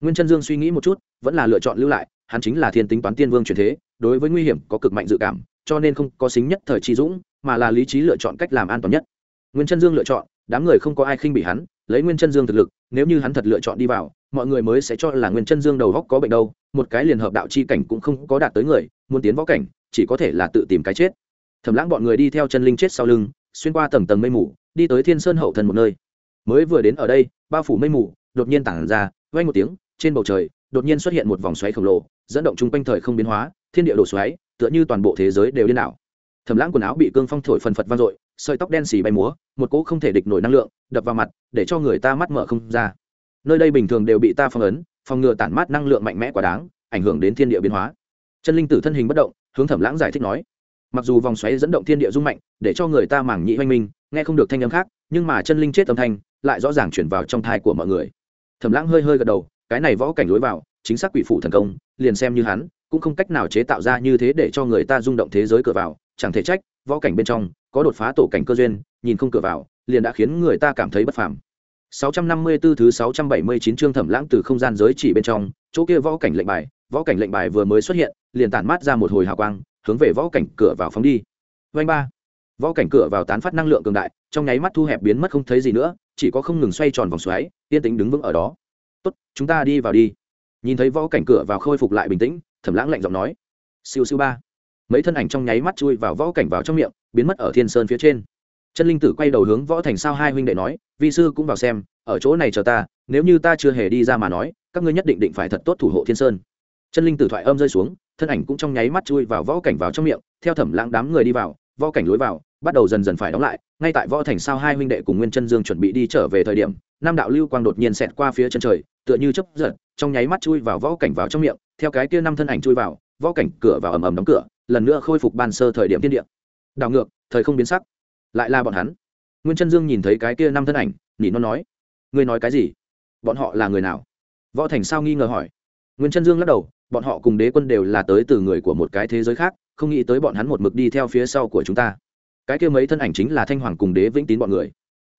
nguyên chân dương suy nghĩ một chút, vẫn là lựa chọn lưu lại, hắn chính là thiên tính toán tiên vương truyền thế, đối với nguy hiểm có cực mạnh dự cảm, cho nên không có xính nhất thời chi dũng, mà là lý trí lựa chọn cách làm an toàn nhất. Nguyên chân dương lựa chọn, đám người không có ai khinh bị hắn, lấy nguyên chân dương thực lực, nếu như hắn thật lựa chọn đi vào, mọi người mới sẽ cho là nguyên chân dương đầu góc có bệnh đâu, một cái liền hợp đạo chi cảnh cũng không có đạt tới người, muốn tiến võ cảnh, chỉ có thể là tự tìm cái chết. Thầm lãng bọn người đi theo chân linh chết sau lưng, xuyên qua tầng tầng mây mù, đi tới thiên sơn hậu thần một nơi. Mới vừa đến ở đây, bao phủ mây mù, đột nhiên tản ra, vang một tiếng trên bầu trời, đột nhiên xuất hiện một vòng xoáy khổng lồ, dẫn động chung quanh thời không biến hóa, thiên địa đổ xoáy, tựa như toàn bộ thế giới đều điên đảo. Thầm lãng quần áo bị cương phong thổi phần phật vang dội, sợi tóc đen xì bay múa, một cỗ không thể địch nổi năng lượng, đập vào mặt, để cho người ta mắt mở không ra. Nơi đây bình thường đều bị ta phong ấn, phòng ngừa tản mát năng lượng mạnh mẽ quá đáng, ảnh hưởng đến thiên địa biến hóa. Chân linh tử thân hình bất động, hướng thẩm lãng giải thích nói, mặc dù vòng xoáy dẫn động thiên địa rung mạnh, để cho người ta mảng nhị hoanh minh, nghe không được thanh âm khác, nhưng mà chân linh chết âm thanh, lại rõ ràng chuyển vào trong thai của mọi người. Thẩm lãng hơi hơi gật đầu cái này võ cảnh lối vào, chính xác quỷ phụ thần công, liền xem như hắn, cũng không cách nào chế tạo ra như thế để cho người ta rung động thế giới cửa vào. Chẳng thể trách, võ cảnh bên trong, có đột phá tổ cảnh cơ duyên, nhìn không cửa vào, liền đã khiến người ta cảm thấy bất phàm. 654 thứ 679 chương thẩm lãng từ không gian giới chỉ bên trong, chỗ kia võ cảnh lệnh bài, võ cảnh lệnh bài vừa mới xuất hiện, liền tản mát ra một hồi hào quang, hướng về võ cảnh cửa vào phóng đi. Vanh ba. Võ cảnh cửa vào tán phát năng lượng cường đại, trong nháy mắt thu hẹp biến mất không thấy gì nữa, chỉ có không ngừng xoay tròn vòng xoáy, yên tĩnh đứng vững ở đó tốt, chúng ta đi vào đi. Nhìn thấy võ cảnh cửa vào khôi phục lại bình tĩnh, thẩm lãng lạnh giọng nói, siêu siêu ba. Mấy thân ảnh trong nháy mắt chui vào võ cảnh vào trong miệng, biến mất ở thiên sơn phía trên. Chân linh tử quay đầu hướng võ thành sao hai huynh đệ nói, vi sư cũng vào xem, ở chỗ này chờ ta, nếu như ta chưa hề đi ra mà nói, các ngươi nhất định định phải thật tốt thủ hộ thiên sơn. Chân linh tử thoại âm rơi xuống, thân ảnh cũng trong nháy mắt chui vào võ cảnh vào trong miệng, theo thẩm lãng đám người đi vào, võ cảnh lối vào bắt đầu dần dần phải đóng lại, ngay tại võ thành sao hai huynh đệ cùng nguyên chân dương chuẩn bị đi trở về thời điểm, nam đạo lưu quang đột nhiên xẹt qua phía chân trời, tựa như chấp giật, trong nháy mắt chui vào võ cảnh vào trong miệng, theo cái kia năm thân ảnh chui vào, võ cảnh cửa vào ầm ầm đóng cửa, lần nữa khôi phục ban sơ thời điểm tiên địa. Đảo ngược, thời không biến sắc. Lại là bọn hắn. Nguyên chân dương nhìn thấy cái kia năm thân ảnh nhỉ nó nói, ngươi nói cái gì? Bọn họ là người nào? Võ thành sao nghi ngờ hỏi. Nguyên chân dương lắc đầu, bọn họ cùng đế quân đều là tới từ người của một cái thế giới khác, không nghĩ tới bọn hắn một mực đi theo phía sau của chúng ta cái kia mấy thân ảnh chính là thanh hoàng cùng đế vĩnh tín bọn người.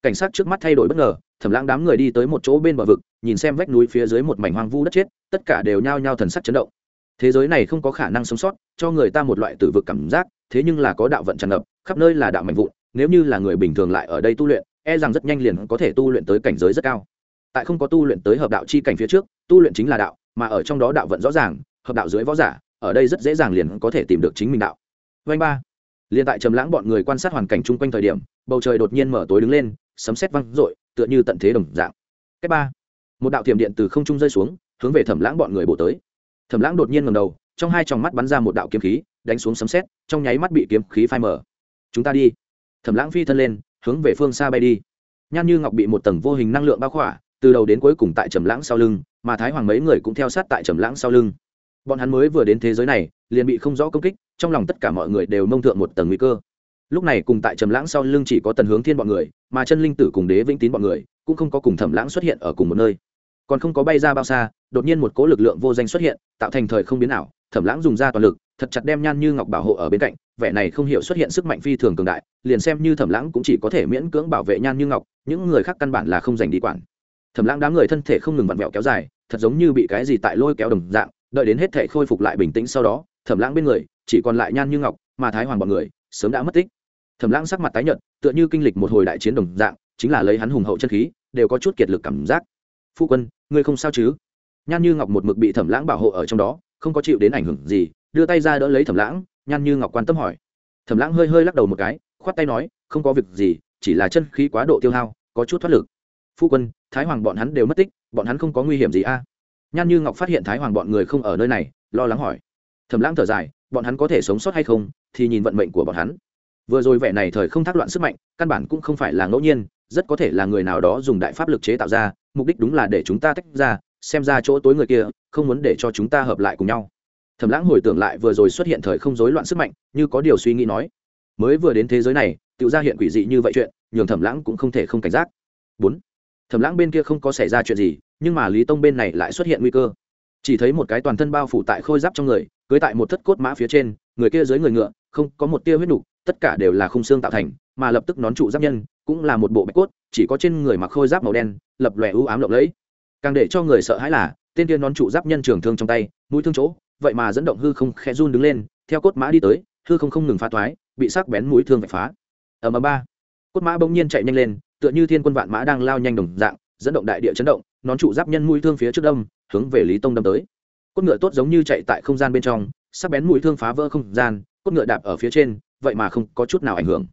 Cảnh sát trước mắt thay đổi bất ngờ, thẩm lãng đám người đi tới một chỗ bên bờ vực, nhìn xem vách núi phía dưới một mảnh hoang vu đất chết, tất cả đều nhao nhao thần sắc chấn động. Thế giới này không có khả năng sống sót, cho người ta một loại tử vực cảm giác, thế nhưng là có đạo vận tràn ngập, khắp nơi là đạo mạnh vụn, nếu như là người bình thường lại ở đây tu luyện e rằng rất nhanh liền có thể tu luyện tới cảnh giới rất cao. Tại không có tu luyện tới hợp đạo chi cảnh phía trước, tu luyện chính là đạo, mà ở trong đó đạo vận rõ ràng, hợp đạo dưới võ giả, ở đây rất dễ dàng liền có thể tìm được chính mình đạo. Vanh ba liền tại trầm lãng bọn người quan sát hoàn cảnh chung quanh thời điểm, bầu trời đột nhiên mở tối đứng lên, sấm sét vang rội tựa như tận thế đồng dạng. Cách ba, một đạo thiểm điện từ không trung rơi xuống, hướng về thẩm lãng bọn người bổ tới. Thẩm lãng đột nhiên ngẩng đầu, trong hai tròng mắt bắn ra một đạo kiếm khí, đánh xuống sấm sét, trong nháy mắt bị kiếm khí phai mở chúng ta đi. Thẩm lãng phi thân lên, hướng về phương xa bay đi. Nhan như ngọc bị một tầng vô hình năng lượng bao khỏa, từ đầu đến cuối cùng tại trầm lãng sau lưng, mà thái hoàng mấy người cũng theo sát tại trầm lãng sau lưng bọn hắn mới vừa đến thế giới này, liền bị không rõ công kích, trong lòng tất cả mọi người đều mông thượng một tầng nguy cơ. Lúc này cùng tại trầm lãng sau lưng chỉ có tần hướng thiên bọn người, mà chân linh tử cùng đế vĩnh tín bọn người, cũng không có cùng thẩm lãng xuất hiện ở cùng một nơi. Còn không có bay ra bao xa, đột nhiên một cỗ lực lượng vô danh xuất hiện, tạo thành thời không biến ảo, thẩm lãng dùng ra toàn lực, thật chặt đem nhan như ngọc bảo hộ ở bên cạnh, vẻ này không hiểu xuất hiện sức mạnh phi thường cường đại, liền xem như thẩm lãng cũng chỉ có thể miễn cưỡng bảo vệ nhan như ngọc, những người khác căn bản là không giành đi quản. Thẩm lãng đám người thân thể không ngừng vặn vẹo kéo dài, thật giống như bị cái gì tại lôi kéo đồng dạng đợi đến hết thể khôi phục lại bình tĩnh sau đó, thẩm lãng bên người, chỉ còn lại nhan như ngọc, mà thái hoàng bọn người, sớm đã mất tích. Thẩm lãng sắc mặt tái nhợt, tựa như kinh lịch một hồi đại chiến đồng dạng, chính là lấy hắn hùng hậu chân khí, đều có chút kiệt lực cảm giác. Phu quân, ngươi không sao chứ? Nhan như ngọc một mực bị thẩm lãng bảo hộ ở trong đó, không có chịu đến ảnh hưởng gì, đưa tay ra đỡ lấy thẩm lãng, nhan như ngọc quan tâm hỏi. Thẩm lãng hơi hơi lắc đầu một cái, khoát tay nói, không có việc gì, chỉ là chân khí quá độ tiêu hao, có chút thoát lực. Phu quân, thái hoàng bọn hắn đều mất tích, bọn hắn không có nguy hiểm gì a nhan như ngọc phát hiện thái hoàng bọn người không ở nơi này, lo lắng hỏi. Thẩm lãng thở dài, bọn hắn có thể sống sót hay không, thì nhìn vận mệnh của bọn hắn. Vừa rồi vẻ này thời không thác loạn sức mạnh, căn bản cũng không phải là ngẫu nhiên, rất có thể là người nào đó dùng đại pháp lực chế tạo ra, mục đích đúng là để chúng ta tách ra, xem ra chỗ tối người kia, không muốn để cho chúng ta hợp lại cùng nhau. Thẩm lãng hồi tưởng lại vừa rồi xuất hiện thời không rối loạn sức mạnh, như có điều suy nghĩ nói. Mới vừa đến thế giới này tự ra hiện quỷ dị như vậy chuyện, nhường thẩm lãng cũng không thể không cảnh giác. Bốn. Thẩm lãng bên kia không có xảy ra chuyện gì nhưng mà lý tông bên này lại xuất hiện nguy cơ. Chỉ thấy một cái toàn thân bao phủ tại khôi giáp trong người, cưới tại một thất cốt mã phía trên, người kia dưới người ngựa, không có một tia huyết đủ tất cả đều là khung xương tạo thành, mà lập tức nón trụ giáp nhân cũng là một bộ bạch cốt, chỉ có trên người mặc khôi giáp màu đen, lập lòe ưu ám lộng lẫy. Càng để cho người sợ hãi là, tên kia nón trụ giáp nhân trường thương trong tay, mũi thương chỗ, vậy mà dẫn động hư không khẽ run đứng lên, theo cốt mã đi tới, hư không không ngừng phá thoái, bị sắc bén mũi thương vạch phá. Ở mà ba. Cốt mã bỗng nhiên chạy nhanh lên, tựa như thiên quân vạn mã đang lao nhanh đồng dạng, dẫn động đại địa chấn động nón trụ giáp nhân mũi thương phía trước đâm, hướng về lý tông đâm tới. Cốt ngựa tốt giống như chạy tại không gian bên trong sắc bén mũi thương phá vỡ không gian cốt ngựa đạp ở phía trên vậy mà không có chút nào ảnh hưởng.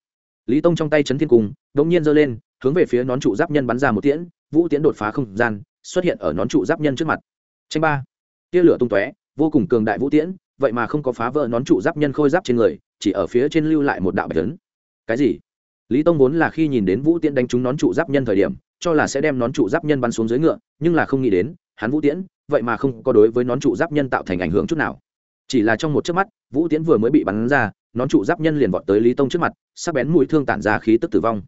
Lý tông trong tay chấn thiên cung đột nhiên giơ lên hướng về phía nón trụ giáp nhân bắn ra một tiễn vũ tiễn đột phá không gian xuất hiện ở nón trụ giáp nhân trước mặt. Tranh ba. Tia lửa tung tóe vô cùng cường đại vũ tiễn vậy mà không có phá vỡ nón trụ giáp nhân khôi giáp trên người chỉ ở phía trên lưu lại một đạo bạch tấn cái gì? Lý tông vốn là khi nhìn đến vũ tiễn đánh trúng nón trụ giáp nhân thời điểm cho là sẽ đem nón trụ giáp nhân bắn xuống dưới ngựa, nhưng là không nghĩ đến, hắn vũ tiễn, vậy mà không có đối với nón trụ giáp nhân tạo thành ảnh hưởng chút nào. Chỉ là trong một chớp mắt, vũ tiễn vừa mới bị bắn ra, nón trụ giáp nhân liền vọt tới lý tông trước mặt, sắc bén mũi thương tản ra khí tức tử vong.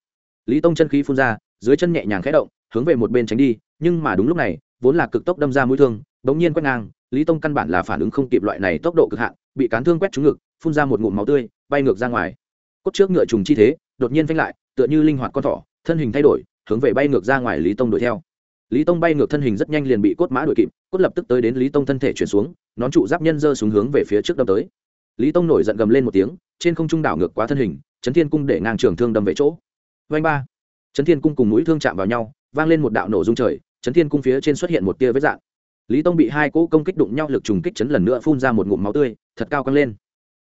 Lý tông chân khí phun ra, dưới chân nhẹ nhàng khẽ động, hướng về một bên tránh đi, nhưng mà đúng lúc này, vốn là cực tốc đâm ra mũi thương, bỗng nhiên quét ngang, lý tông căn bản là phản ứng không kịp loại này tốc độ cực hạn, bị cán thương quét trúng ngực, phun ra một ngụm máu tươi, bay ngược ra ngoài. Cốt trước ngựa trùng chi thế, đột nhiên phanh lại, tựa như linh hoạt con thỏ, thân hình thay đổi hướng về bay ngược ra ngoài lý tông đuổi theo. Lý tông bay ngược thân hình rất nhanh liền bị cốt mã đuổi kịp, cốt lập tức tới đến lý tông thân thể chuyển xuống, nón trụ giáp nhân giơ xuống hướng về phía trước đâm tới. Lý tông nổi giận gầm lên một tiếng, trên không trung đảo ngược quá thân hình, chấn thiên cung để ngang trường thương đâm về chỗ. Vanh ba. Chấn thiên cung cùng mũi thương chạm vào nhau, vang lên một đạo nổ rung trời, chấn thiên cung phía trên xuất hiện một tia vết dạng lý tông bị hai cỗ công kích đụng nhau lực trùng kích chấn lần nữa phun ra một ngụm máu tươi, thật cao căng lên.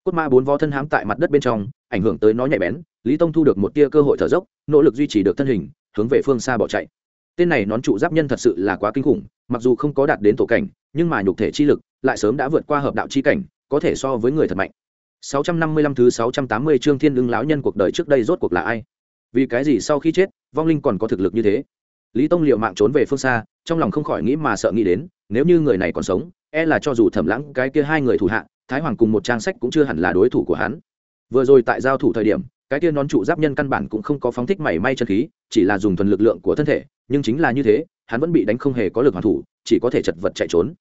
Cốt ma bốn vó thân hám tại mặt đất bên trong, ảnh hưởng tới nó nhạy bén, lý tông thu được một tia cơ hội thở dốc, nỗ lực duy trì được thân hình hướng về phương xa bỏ chạy. Tên này nón trụ giáp nhân thật sự là quá kinh khủng, mặc dù không có đạt đến tổ cảnh, nhưng mà nhục thể chi lực lại sớm đã vượt qua hợp đạo chi cảnh, có thể so với người thật mạnh. 655 thứ 680 chương thiên lưng lão nhân cuộc đời trước đây rốt cuộc là ai? Vì cái gì sau khi chết, vong linh còn có thực lực như thế? Lý tông liệu mạng trốn về phương xa, trong lòng không khỏi nghĩ mà sợ nghĩ đến, nếu như người này còn sống e là cho dù thẩm lãng cái kia hai người thủ hạ, thái hoàng cùng một trang sách cũng chưa hẳn là đối thủ của hắn. Vừa rồi tại giao thủ thời điểm cái kia nón trụ giáp nhân căn bản cũng không có phóng thích mảy may chân khí, chỉ là dùng thuần lực lượng của thân thể, nhưng chính là như thế, hắn vẫn bị đánh không hề có lực hoàn thủ, chỉ có thể chật vật chạy trốn.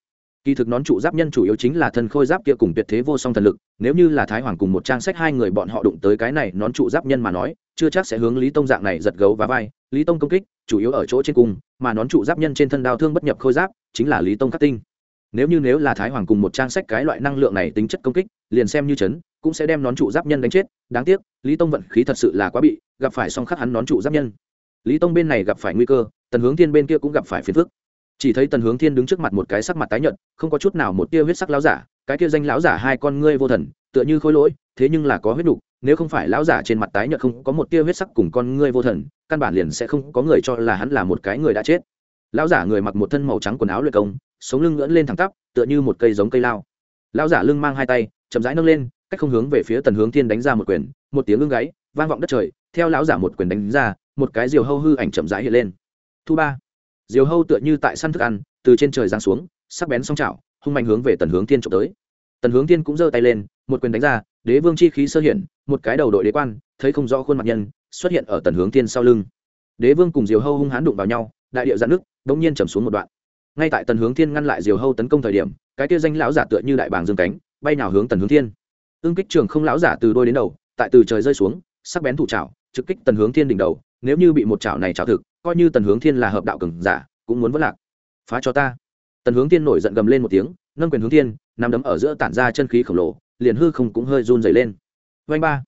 Kỳ thực nón trụ giáp nhân chủ yếu chính là thân khôi giáp kia cùng tuyệt thế vô song thần lực, nếu như là thái hoàng cùng một trang sách hai người bọn họ đụng tới cái này nón trụ giáp nhân mà nói, chưa chắc sẽ hướng lý tông dạng này giật gấu và vai. Lý tông công kích, chủ yếu ở chỗ trên cung mà nón trụ giáp nhân trên thân đao thương bất nhập khôi giáp, chính là lý tông khắc tinh. Nếu như nếu là thái hoàng cùng một trang sách cái loại năng lượng này tính chất công kích, liền xem như chấn cũng sẽ đem nón trụ giáp nhân đánh chết. Đáng tiếc, lý tông vận khí thật sự là quá bị, gặp phải song khắc hắn nón trụ giáp nhân. Lý tông bên này gặp phải nguy cơ, tần hướng thiên bên kia cũng gặp phải phiền phức. Chỉ thấy tần hướng thiên đứng trước mặt một cái sắc mặt tái nhợt, không có chút nào một tia huyết sắc láo giả, cái kia danh láo giả hai con ngươi vô thần, tựa như khôi lỗi, thế nhưng là có huyết đục nếu không phải lão giả trên mặt tái nhợt không có một tia huyết sắc cùng con ngươi vô thần, căn bản liền sẽ không có người cho là hắn là một cái người đã chết. Lão giả người mặc một thân màu trắng quần áo luyện công, sống lưng ngưỡn lên thẳng tắp, tựa như một cây giống cây lao. Lão giả lưng mang hai tay, chậm rãi nâng lên cách không hướng về phía tần hướng thiên đánh ra một quyền, một tiếng ưng gáy, vang vọng đất trời, theo lão giả một quyền đánh ra, một cái diều hâu hư ảnh chậm rãi hiện lên. Thu ba. Diều hâu tựa như tại săn thức ăn, từ trên trời giáng xuống, sắc bén song chảo hung mạnh hướng về tần hướng thiên trộm tới. Tần hướng thiên cũng giơ tay lên, một quyền đánh ra, đế vương chi khí sơ hiện, một cái đầu đội đế quan, thấy không rõ khuôn mặt nhân, xuất hiện ở tần hướng thiên sau lưng. Đế vương cùng diều hâu hung hãn đụng vào nhau, đại điệu dạn nước, bỗng nhiên trầm xuống một đoạn. Ngay tại tần hướng thiên ngăn lại diều hâu tấn công thời điểm, cái kia danh lão giả tựa như đại bàng dương cánh, bay nào hướng tần hướng thiên ương kích trường không lão giả từ đôi đến đầu, tại từ trời rơi xuống, sắc bén thủ trảo, trực kích tần hướng thiên đỉnh đầu, nếu như bị một chảo này chảo thực, coi như tần hướng thiên là hợp đạo cường giả, cũng muốn vất lạc. Phá cho ta. Tần hướng thiên nổi giận gầm lên một tiếng, nâng quyền hướng thiên nằm đấm ở giữa tản ra chân khí khổng lồ, liền hư không cũng hơi run dày lên. Vanh ba.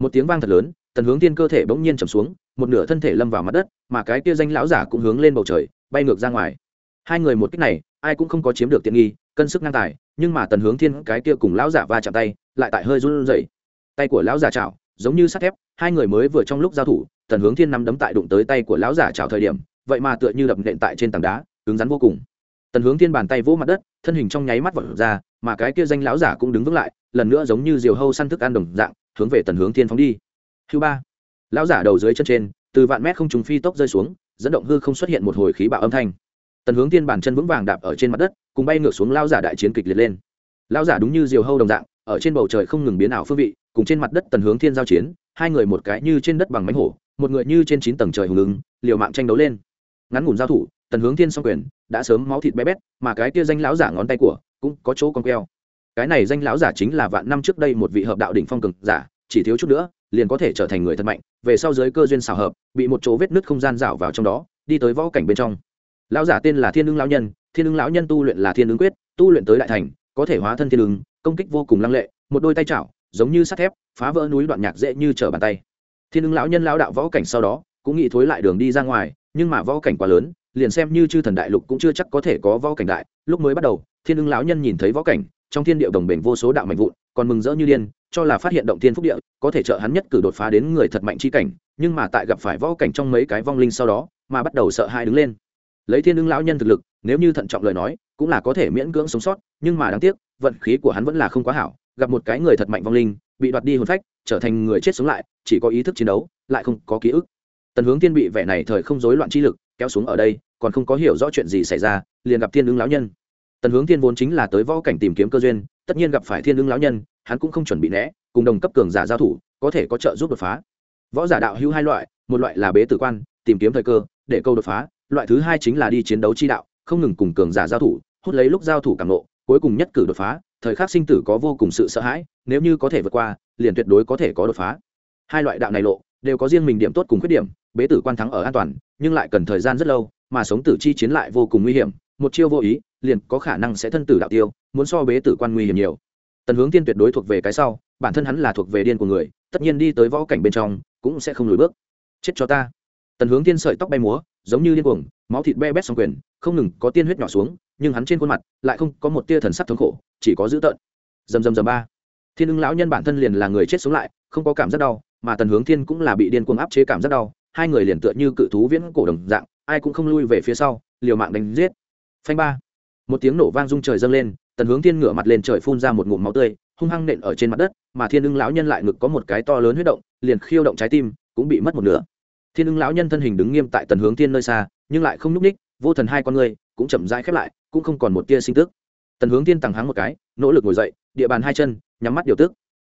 Một tiếng vang thật lớn, tần hướng thiên cơ thể bỗng nhiên trầm xuống, một nửa thân thể lâm vào mặt đất, mà cái kia danh lão giả cũng hướng lên bầu trời, bay ngược ra ngoài. Hai người một cách này, ai cũng không có chiếm được tiện nghi, cân sức ngang tài, nhưng mà tần hướng thiên cái kia cùng lão giả va chạm tay lại tại hơi run rẩy. Tay của lão giả chảo, giống như sắt thép, hai người mới vừa trong lúc giao thủ, tần hướng thiên nắm đấm tại đụng tới tay của lão giả chảo thời điểm, vậy mà tựa như đập nện tại trên tảng đá, cứng rắn vô cùng. Tần hướng thiên bàn tay vỗ mặt đất, thân hình trong nháy mắt vọt ra, mà cái kia danh lão giả cũng đứng vững lại, lần nữa giống như diều hâu săn thức ăn đồng dạng, hướng về tần hướng thiên phóng đi. Hưu ba, lão giả đầu dưới chân trên, từ vạn mét không trùng phi tốc rơi xuống, dẫn động hư không xuất hiện một hồi khí bạo âm thanh. Tần hướng thiên bàn chân vững vàng đạp ở trên mặt đất, cùng bay ngược xuống lão giả đại chiến kịch liệt lên. Lão giả đúng như diều hâu đồng dạng ở trên bầu trời không ngừng biến ảo phương vị, cùng trên mặt đất tần hướng thiên giao chiến, hai người một cái như trên đất bằng mánh hổ, một người như trên chín tầng trời hùng ứng, liều mạng tranh đấu lên. Ngắn ngủn giao thủ, tần hướng thiên song quyền, đã sớm máu thịt bé bét, mà cái kia danh lão giả ngón tay của, cũng có chỗ con queo. Cái này danh lão giả chính là vạn năm trước đây một vị hợp đạo đỉnh phong cường giả, chỉ thiếu chút nữa, liền có thể trở thành người thật mạnh, về sau giới cơ duyên xào hợp, bị một chỗ vết nứt không gian rảo vào trong đó, đi tới võ cảnh bên trong. Lão giả tên là thiên ưng lão nhân, thiên ưng lão nhân tu luyện là thiên ưng quyết, tu luyện tới đại thành, có thể hóa thân thiên ưng công kích vô cùng lăng lệ, một đôi tay chảo, giống như sắt thép, phá vỡ núi đoạn nhạc dễ như trở bàn tay. Thiên ưng lão nhân lão đạo võ cảnh sau đó, cũng nghĩ thối lại đường đi ra ngoài, nhưng mà võ cảnh quá lớn, liền xem như chư thần đại lục cũng chưa chắc có thể có võ cảnh đại. Lúc mới bắt đầu, thiên ưng lão nhân nhìn thấy võ cảnh, trong thiên địa đồng bền vô số đạo mạnh vụn, còn mừng rỡ như điên, cho là phát hiện động thiên phúc địa, có thể trợ hắn nhất cử đột phá đến người thật mạnh chi cảnh, nhưng mà tại gặp phải võ cảnh trong mấy cái vong linh sau đó, mà bắt đầu sợ hãi đứng lên. Lấy thiên ưng lão nhân thực lực, nếu như thận trọng lời nói, cũng là có thể miễn cưỡng sống sót, nhưng mà đáng tiếc vận khí của hắn vẫn là không quá hảo, gặp một cái người thật mạnh vong linh, bị đoạt đi hồn phách, trở thành người chết sống lại, chỉ có ý thức chiến đấu, lại không có ký ức. Tần hướng thiên bị vẻ này thời không rối loạn chi lực kéo xuống ở đây, còn không có hiểu rõ chuyện gì xảy ra, liền gặp thiên ưng lão nhân. Tần hướng thiên vốn chính là tới võ cảnh tìm kiếm cơ duyên, tất nhiên gặp phải thiên ưng lão nhân, hắn cũng không chuẩn bị né, cùng đồng cấp cường giả giao thủ, có thể có trợ giúp đột phá. Võ giả đạo hữu hai loại, một loại là bế tử quan, tìm kiếm thời cơ, để câu đột phá, loại thứ hai chính là đi chiến đấu chi đạo, không ngừng cùng cường giả giao thủ, hút lấy lúc giao thủ càng nộ cuối cùng nhất cử đột phá, thời khắc sinh tử có vô cùng sự sợ hãi, nếu như có thể vượt qua, liền tuyệt đối có thể có đột phá. Hai loại đạo này lộ, đều có riêng mình điểm tốt cùng khuyết điểm, bế tử quan thắng ở an toàn, nhưng lại cần thời gian rất lâu, mà sống tử chi chiến lại vô cùng nguy hiểm, một chiêu vô ý, liền có khả năng sẽ thân tử đạo tiêu, muốn so bế tử quan nguy hiểm nhiều. Tần hướng tiên tuyệt đối thuộc về cái sau, bản thân hắn là thuộc về điên của người, tất nhiên đi tới võ cảnh bên trong, cũng sẽ không lùi bước. Chết cho ta. Tần hướng tiên sợi tóc bay múa, giống như điên cuồng, máu thịt be bét xong quyền không ngừng có tiên huyết nhỏ xuống, nhưng hắn trên khuôn mặt lại không có một tia thần sắc thống khổ, chỉ có dữ tợn. Dầm dầm dầm ba. Thiên ưng lão nhân bản thân liền là người chết sống lại, không có cảm giác đau, mà tần hướng thiên cũng là bị điên cuồng áp chế cảm giác đau, hai người liền tựa như cự thú viễn cổ đồng dạng, ai cũng không lui về phía sau, liều mạng đánh giết. Phanh ba. Một tiếng nổ vang rung trời dâng lên, tần hướng thiên ngửa mặt lên trời phun ra một ngụm máu tươi, hung hăng nện ở trên mặt đất, mà thiên ưng lão nhân lại ngực có một cái to lớn huyết động, liền khiêu động trái tim, cũng bị mất một nửa. Thiên ưng lão nhân thân hình đứng nghiêm tại tần hướng thiên nơi xa, nhưng lại không n ú c ních vô thần hai con người cũng chậm rãi khép lại cũng không còn một tia sinh tức tần hướng thiên tằng hắng một cái nỗ lực ngồi dậy địa bàn hai chân nhắm mắt điều tức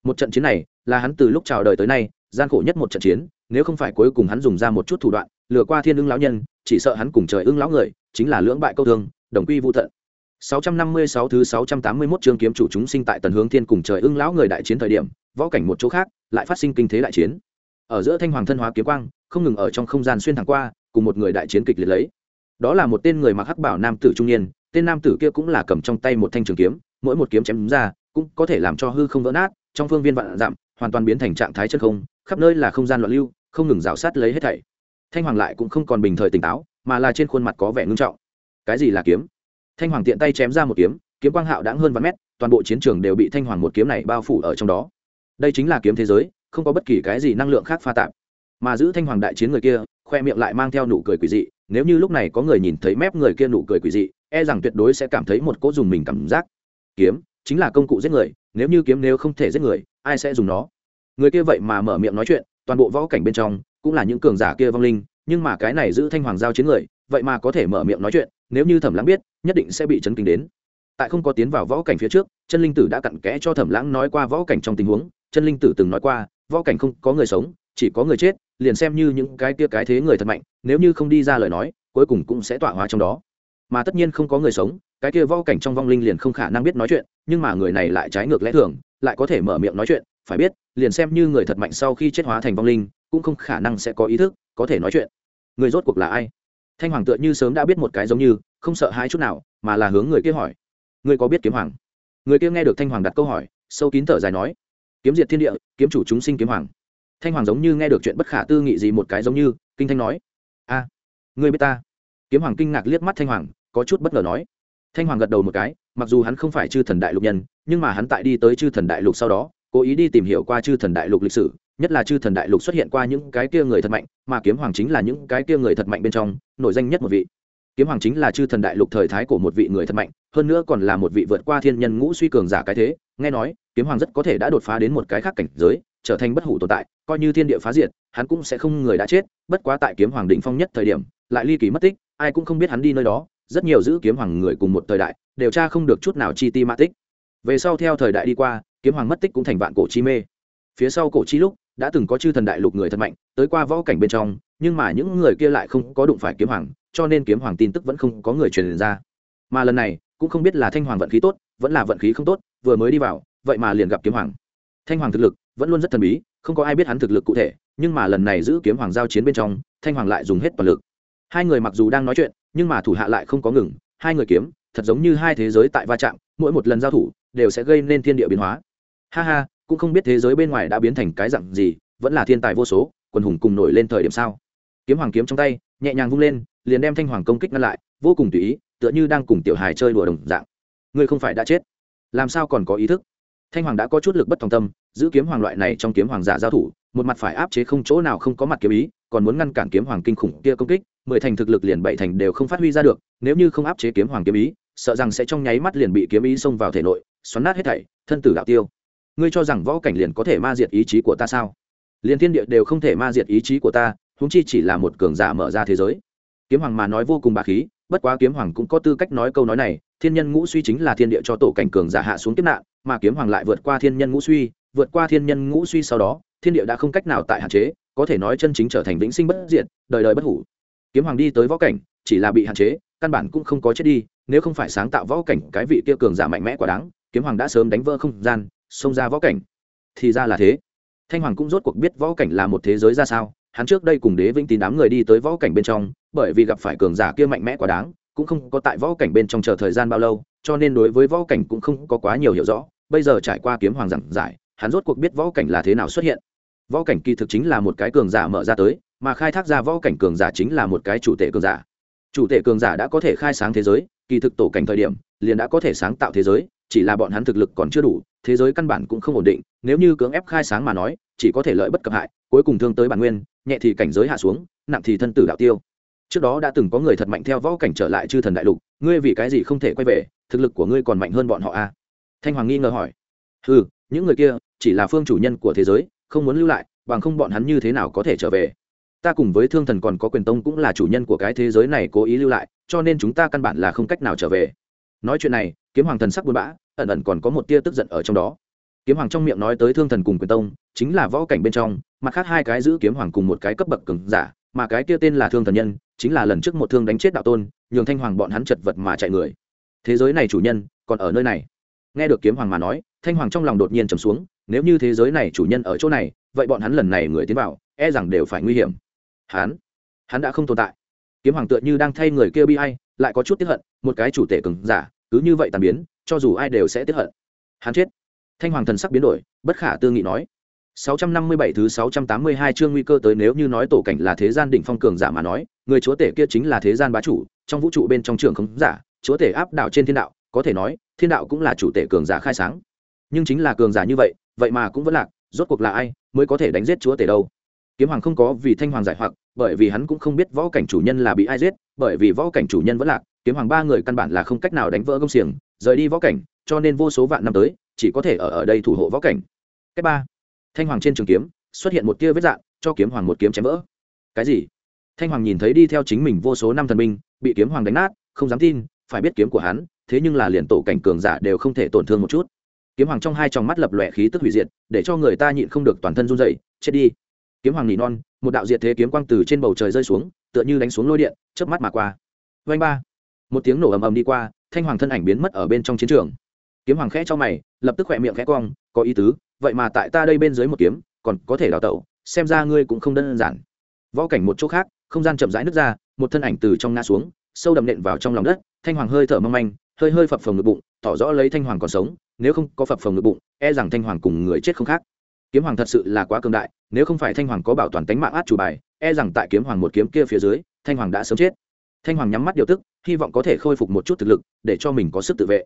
một trận chiến này là hắn từ lúc chào đời tới nay gian khổ nhất một trận chiến nếu không phải cuối cùng hắn dùng ra một chút thủ đoạn lừa qua thiên ưng lão nhân chỉ sợ hắn cùng trời ưng lão người chính là lưỡng bại câu thương đồng quy vô tận 656 thứ 681 chương kiếm chủ chúng sinh tại Tần Hướng Thiên cùng trời ưng lão người đại chiến thời điểm, võ cảnh một chỗ khác, lại phát sinh kinh thế đại chiến. Ở giữa thanh hoàng thân hóa kiếm quang, không ngừng ở trong không gian xuyên thẳng qua, cùng một người đại chiến kịch liệt lấy. Đó là một tên người mặc hắc bảo nam tử trung niên, tên nam tử kia cũng là cầm trong tay một thanh trường kiếm, mỗi một kiếm chém ra, cũng có thể làm cho hư không vỡ nát, trong phương viên vạn dặm, hoàn toàn biến thành trạng thái chân không, khắp nơi là không gian loạn lưu, không ngừng rào sát lấy hết thảy. Thanh hoàng lại cũng không còn bình thời tỉnh táo, mà là trên khuôn mặt có vẻ ngưng trọng. Cái gì là kiếm? thanh hoàng tiện tay chém ra một kiếm kiếm quang hạo đáng hơn vạn mét toàn bộ chiến trường đều bị thanh hoàng một kiếm này bao phủ ở trong đó đây chính là kiếm thế giới không có bất kỳ cái gì năng lượng khác pha tạp mà giữ thanh hoàng đại chiến người kia khoe miệng lại mang theo nụ cười quỷ dị nếu như lúc này có người nhìn thấy mép người kia nụ cười quỷ dị e rằng tuyệt đối sẽ cảm thấy một cỗ dùng mình cảm giác. Kiếm, chính là công cụ giết người, nếu như kiếm nếu không thể giết người, ai sẽ dùng nó? Người kia vậy mà mở miệng nói chuyện, toàn bộ võ cảnh bên trong, cũng là những cường giả kia vong linh, nhưng mà cái này giữ thanh hoàng giao chiến người, vậy mà có thể mở miệng nói chuyện, nếu như thẩm lãng biết, nhất định sẽ bị chấn kinh đến. Tại không có tiến vào võ cảnh phía trước, chân linh tử đã cặn kẽ cho thẩm lãng nói qua võ cảnh trong tình huống, chân linh tử từng nói qua, võ cảnh không có người sống chỉ có người chết, liền xem như những cái kia cái thế người thật mạnh, nếu như không đi ra lời nói, cuối cùng cũng sẽ tọa hóa trong đó. Mà tất nhiên không có người sống, cái kia võ cảnh trong vong linh liền không khả năng biết nói chuyện, nhưng mà người này lại trái ngược lẽ thường, lại có thể mở miệng nói chuyện, phải biết, liền xem như người thật mạnh sau khi chết hóa thành vong linh, cũng không khả năng sẽ có ý thức, có thể nói chuyện. Người rốt cuộc là ai? Thanh hoàng tựa như sớm đã biết một cái giống như, không sợ hãi chút nào, mà là hướng người kia hỏi. Người có biết kiếm hoàng? Người kia nghe được thanh hoàng đặt câu hỏi, sâu kín thở dài nói. Kiếm diệt thiên địa, kiếm chủ chúng sinh kiếm hoàng thanh hoàng giống như nghe được chuyện bất khả tư nghị gì một cái giống như, kinh thanh nói, a, ngươi biết ta? Kiếm hoàng kinh ngạc liếc mắt thanh hoàng, có chút bất ngờ nói. Thanh hoàng gật đầu một cái, mặc dù hắn không phải chư thần đại lục nhân, nhưng mà hắn tại đi tới chư thần đại lục sau đó, cố ý đi tìm hiểu qua chư thần đại lục lịch sử, nhất là chư thần đại lục xuất hiện qua những cái kia người thật mạnh, mà kiếm hoàng chính là những cái kia người thật mạnh bên trong, nổi danh nhất một vị. Kiếm hoàng chính là chư thần đại lục thời thái của một vị người thật mạnh, hơn nữa còn là một vị vượt qua thiên nhân ngũ suy cường giả cái thế. Nghe nói, kiếm hoàng rất có thể đã đột phá đến một cái khác cảnh giới trở thành bất hủ tồn tại, coi như thiên địa phá diệt, hắn cũng sẽ không người đã chết, bất quá tại kiếm hoàng đỉnh phong nhất thời điểm, lại ly kỳ mất tích, ai cũng không biết hắn đi nơi đó, rất nhiều giữ kiếm hoàng người cùng một thời đại điều tra không được chút nào chi ti mã tích. Về sau theo thời đại đi qua, kiếm hoàng mất tích cũng thành vạn cổ chi mê. Phía sau cổ chi lúc, đã từng có chư thần đại lục người thật mạnh, tới qua võ cảnh bên trong, nhưng mà những người kia lại không có đụng phải kiếm hoàng, cho nên kiếm hoàng tin tức vẫn không có người truyền ra. Mà lần này, cũng không biết là thanh hoàng vận khí tốt, vẫn là vận khí không tốt, vừa mới đi vào, vậy mà liền gặp kiếm hoàng. Thanh hoàng thực lực vẫn luôn rất thần bí, không có ai biết hắn thực lực cụ thể, nhưng mà lần này giữ kiếm hoàng giao chiến bên trong, thanh hoàng lại dùng hết toàn lực. Hai người mặc dù đang nói chuyện, nhưng mà thủ hạ lại không có ngừng, hai người kiếm, thật giống như hai thế giới tại va chạm, mỗi một lần giao thủ, đều sẽ gây nên thiên địa biến hóa. Ha ha, cũng không biết thế giới bên ngoài đã biến thành cái dặn gì, vẫn là thiên tài vô số, quần hùng cùng nổi lên thời điểm sao? Kiếm hoàng kiếm trong tay, nhẹ nhàng vung lên, liền đem thanh hoàng công kích ngăn lại, vô cùng tùy ý, tựa như đang cùng tiểu hài chơi đùa đồng dạng. Ngươi không phải đã chết. Làm sao còn có ý thức? Thanh hoàng đã có chút lực bất thòng tâm, giữ kiếm hoàng loại này trong kiếm hoàng giả giao thủ, một mặt phải áp chế không chỗ nào không có mặt kiếm ý, còn muốn ngăn cản kiếm hoàng kinh khủng kia công kích, mười thành thực lực liền bảy thành đều không phát huy ra được, nếu như không áp chế kiếm hoàng kiếm ý, sợ rằng sẽ trong nháy mắt liền bị kiếm ý xông vào thể nội, xoắn nát hết thảy, thân tử đạo tiêu. Ngươi cho rằng võ cảnh liền có thể ma diệt ý chí của ta sao? Liền thiên địa đều không thể ma diệt ý chí của ta húng chi chỉ là một cường giả mở ra thế giới. Kiếm hoàng mà nói vô cùng bà khí bất quá kiếm hoàng cũng có tư cách nói câu nói này, thiên nhân ngũ suy chính là thiên địa cho tổ cảnh cường giả hạ xuống kiếp nạn, mà kiếm hoàng lại vượt qua thiên nhân ngũ suy, vượt qua thiên nhân ngũ suy sau đó, thiên địa đã không cách nào tại hạn chế, có thể nói chân chính trở thành vĩnh sinh bất diệt, đời đời bất hủ. Kiếm hoàng đi tới võ cảnh, chỉ là bị hạn chế, căn bản cũng không có chết đi, nếu không phải sáng tạo võ cảnh, cái vị kia cường giả mạnh mẽ quá đáng, kiếm hoàng đã sớm đánh vỡ không gian, xông ra võ cảnh. Thì ra là thế. Thanh hoàng cũng rốt cuộc biết võ cảnh là một thế giới ra sao hắn trước đây cùng đế vĩnh tín đám người đi tới võ cảnh bên trong, bởi vì gặp phải cường giả kia mạnh mẽ quá đáng, cũng không có tại võ cảnh bên trong chờ thời gian bao lâu, cho nên đối với võ cảnh cũng không có quá nhiều hiểu rõ. Bây giờ trải qua kiếm hoàng giảng giải, hắn rốt cuộc biết võ cảnh là thế nào xuất hiện. Võ cảnh kỳ thực chính là một cái cường giả mở ra tới, mà khai thác ra võ cảnh cường giả chính là một cái chủ tệ cường giả. Chủ tệ cường giả đã có thể khai sáng thế giới, kỳ thực tổ cảnh thời điểm, liền đã có thể sáng tạo thế giới, chỉ là bọn hắn thực lực còn chưa đủ, thế giới căn bản cũng không ổn định, nếu như cưỡng ép khai sáng mà nói, chỉ có thể lợi bất cập hại, cuối cùng thương tới bản nguyên nhẹ thì cảnh giới hạ xuống, nặng thì thân tử đạo tiêu. Trước đó đã từng có người thật mạnh theo võ cảnh trở lại chư thần đại lục, ngươi vì cái gì không thể quay về, thực lực của ngươi còn mạnh hơn bọn họ à? thanh hoàng nghi ngờ hỏi. Ừ những người kia chỉ là phương chủ nhân của thế giới, không muốn lưu lại, bằng không bọn hắn như thế nào có thể trở về? Ta cùng với thương thần còn có quyền tông cũng là chủ nhân của cái thế giới này cố ý lưu lại, cho nên chúng ta căn bản là không cách nào trở về. Nói chuyện này, kiếm hoàng thần sắc buôn bã, ẩn ẩn còn có một tia tức giận ở trong đó kiếm hoàng trong miệng nói tới thương thần cùng quyền tông, chính là võ cảnh bên trong, mặt khác hai cái giữ kiếm hoàng cùng một cái cấp bậc cứng giả, mà cái kia tên là thương thần nhân, chính là lần trước một thương đánh chết đạo tôn, nhường thanh hoàng bọn hắn chật vật mà chạy người. Thế giới này chủ nhân, còn ở nơi này. Nghe được kiếm hoàng mà nói, thanh hoàng trong lòng đột nhiên trầm xuống, nếu như thế giới này chủ nhân ở chỗ này, vậy bọn hắn lần này người tiến vào e rằng đều phải nguy hiểm. Hắn hắn đã không tồn tại. Kiếm hoàng tựa như đang thay người kia bi ai, lại có chút tiếp hận, một cái chủ tể cứng giả, cứ như vậy tàn biến, cho dù ai đều sẽ tiếp hận. Hắn chết thanh hoàng thần sắc biến đổi bất khả tư nghị nói 657 thứ 682 chương nguy cơ tới nếu như nói tổ cảnh là thế gian đỉnh phong cường giả mà nói, người chúa tể kia chính là thế gian bá chủ, trong vũ trụ bên trong trường không giả, chúa tể áp đảo trên thiên đạo, có thể nói, thiên đạo cũng là chủ tể cường giả khai sáng. Nhưng chính là cường giả như vậy, vậy mà cũng vẫn lạc, rốt cuộc là ai mới có thể đánh giết chúa tể đâu? Kiếm Hoàng không có vì Thanh Hoàng giải hoặc, bởi vì hắn cũng không biết võ cảnh chủ nhân là bị ai giết, bởi vì võ cảnh chủ nhân vẫn lạc, Kiếm Hoàng ba người căn bản là không cách nào đánh vỡ công xiềng, rời đi võ cảnh, cho nên vô số vạn năm tới, chỉ có thể ở ở đây thủ hộ võ cảnh. Cái ba, thanh hoàng trên trường kiếm, xuất hiện một tia vết dạn cho kiếm hoàng một kiếm chém vỡ. Cái gì? Thanh hoàng nhìn thấy đi theo chính mình vô số năm thần binh, bị kiếm hoàng đánh nát, không dám tin, phải biết kiếm của hắn, thế nhưng là liền tổ cảnh cường giả đều không thể tổn thương một chút. Kiếm hoàng trong hai tròng mắt lập lòe khí tức hủy diệt, để cho người ta nhịn không được toàn thân run dậy chết đi. Kiếm hoàng nỉ non, một đạo diệt thế kiếm quang từ trên bầu trời rơi xuống, tựa như đánh xuống lôi điện, chớp mắt mà qua. Vanh ba, một tiếng nổ ầm ầm đi qua, thanh hoàng thân ảnh biến mất ở bên trong chiến trường kiếm hoàng khẽ cho mày, lập tức khỏe miệng khẽ cong, có ý tứ, vậy mà tại ta đây bên dưới một kiếm, còn có thể đào tẩu, xem ra ngươi cũng không đơn giản. Võ cảnh một chỗ khác, không gian chậm rãi nước ra, một thân ảnh từ trong ngã xuống, sâu đậm nện vào trong lòng đất, thanh hoàng hơi thở mong manh, hơi hơi phập phồng ngực bụng, tỏ rõ lấy thanh hoàng còn sống, nếu không có phập phồng ngực bụng e rằng thanh hoàng cùng người chết không khác. Kiếm hoàng thật sự là quá cường đại, nếu không phải thanh hoàng có bảo toàn tánh mạng át chủ bài e rằng tại kiếm hoàng một kiếm kia phía dưới, thanh hoàng đã sớm chết. Thanh hoàng nhắm mắt điều tức, hy vọng có thể khôi phục một chút thực lực, để cho mình có sức tự vệ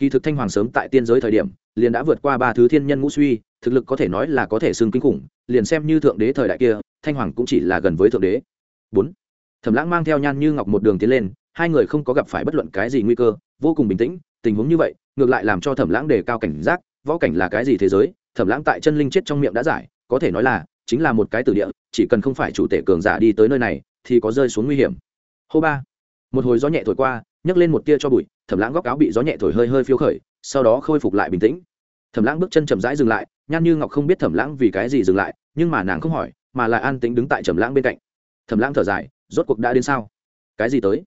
kỳ thực thanh hoàng sớm tại tiên giới thời điểm, liền đã vượt qua ba thứ thiên nhân ngũ suy, thực lực có thể nói là có thể xưng kinh khủng, liền xem như thượng đế thời đại kia, thanh hoàng cũng chỉ là gần với thượng đế. Bốn, thẩm lãng mang theo nhan như ngọc một đường tiến lên, hai người không có gặp phải bất luận cái gì nguy cơ, vô cùng bình tĩnh, tình huống như vậy, ngược lại làm cho thẩm lãng đề cao cảnh giác, võ cảnh là cái gì thế giới, thẩm lãng tại chân linh chết trong miệng đã giải, có thể nói là, chính là một cái từ địa, chỉ cần không phải chủ tể cường giả đi tới nơi này, thì có rơi xuống nguy hiểm. Hô ba, một hồi gió nhẹ thổi qua, nhấc lên một tia cho bụi thẩm lãng góc áo bị gió nhẹ thổi hơi hơi phiêu khởi, sau đó khôi phục lại bình tĩnh. Thẩm lãng bước chân chậm rãi dừng lại, nhan như ngọc không biết thẩm lãng vì cái gì dừng lại, nhưng mà nàng không hỏi, mà lại an tĩnh đứng tại thẩm lãng bên cạnh. Thẩm lãng thở dài, rốt cuộc đã đến sao? Cái gì tới?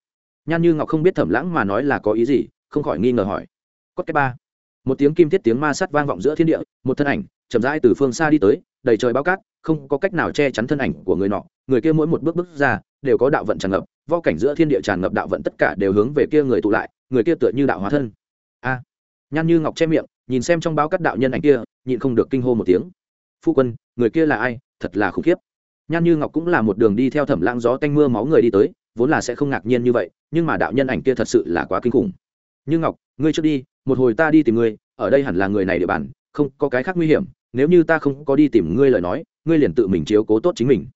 Nhan như ngọc không biết thẩm lãng mà nói là có ý gì, không khỏi nghi ngờ hỏi. Cốt cái ba. Một tiếng kim thiết tiếng ma sát vang vọng giữa thiên địa, một thân ảnh, chậm rãi từ phương xa đi tới, đầy trời bao cát, không có cách nào che chắn thân ảnh của người nọ. Người kia mỗi một bước bước ra, đều có đạo vận tràn ngập, vo cảnh giữa thiên địa tràn ngập đạo vận tất cả đều hướng về kia người tụ lại người kia tựa như đạo hóa thân. A. Nhan như ngọc che miệng, nhìn xem trong báo cắt đạo nhân ảnh kia, nhịn không được kinh hô một tiếng. Phu quân, người kia là ai? Thật là khủng khiếp. Nhan như ngọc cũng là một đường đi theo thẩm lãng gió tanh mưa máu người đi tới, vốn là sẽ không ngạc nhiên như vậy, nhưng mà đạo nhân ảnh kia thật sự là quá kinh khủng. Như ngọc, ngươi trước đi, một hồi ta đi tìm ngươi, ở đây hẳn là người này địa bàn, không có cái khác nguy hiểm, nếu như ta không có đi tìm ngươi lời nói, ngươi liền tự mình chiếu cố tốt chính mình.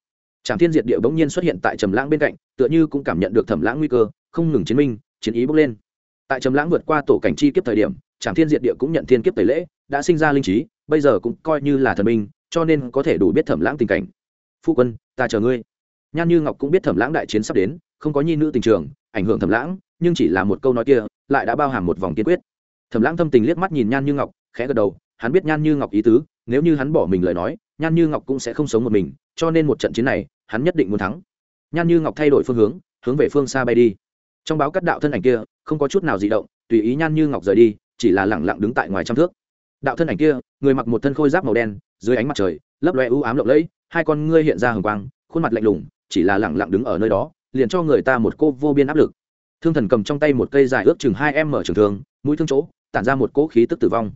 Trạm thiên diệt địa bỗng nhiên xuất hiện tại trầm lãng bên cạnh, tựa như cũng cảm nhận được thẩm lãng nguy cơ, không ngừng chiến minh, chiến ý bốc lên tại trầm lãng vượt qua tổ cảnh chi kiếp thời điểm, trảm thiên diệt địa cũng nhận thiên kiếp tẩy lễ, đã sinh ra linh trí, bây giờ cũng coi như là thần minh, cho nên có thể đủ biết thẩm lãng tình cảnh. Phu quân, ta chờ ngươi. Nhan như ngọc cũng biết thẩm lãng đại chiến sắp đến, không có nhi nữ tình trường, ảnh hưởng thẩm lãng, nhưng chỉ là một câu nói kia, lại đã bao hàm một vòng kiên quyết. Thẩm lãng thâm tình liếc mắt nhìn nhan như ngọc, khẽ gật đầu, hắn biết nhan như ngọc ý tứ, nếu như hắn bỏ mình lời nói, nhan như ngọc cũng sẽ không sống một mình, cho nên một trận chiến này, hắn nhất định muốn thắng. Nhan như ngọc thay đổi phương hướng hướng về phương xa bay đi. Trong báo cắt đạo thân ảnh kia không có chút nào di động, tùy ý nhan như ngọc rời đi, chỉ là lẳng lặng đứng tại ngoài trăm thước. Đạo thân ảnh kia, người mặc một thân khôi giáp màu đen, dưới ánh mặt trời, lấp loe ưu ám lộng lẫy, hai con ngươi hiện ra hừng quang, khuôn mặt lạnh lùng, chỉ là lẳng lặng đứng ở nơi đó, liền cho người ta một cô vô biên áp lực. Thương thần cầm trong tay một cây dài ước chừng hai em mở trường thương, mũi thương chỗ, tản ra một cỗ khí tức tử vong.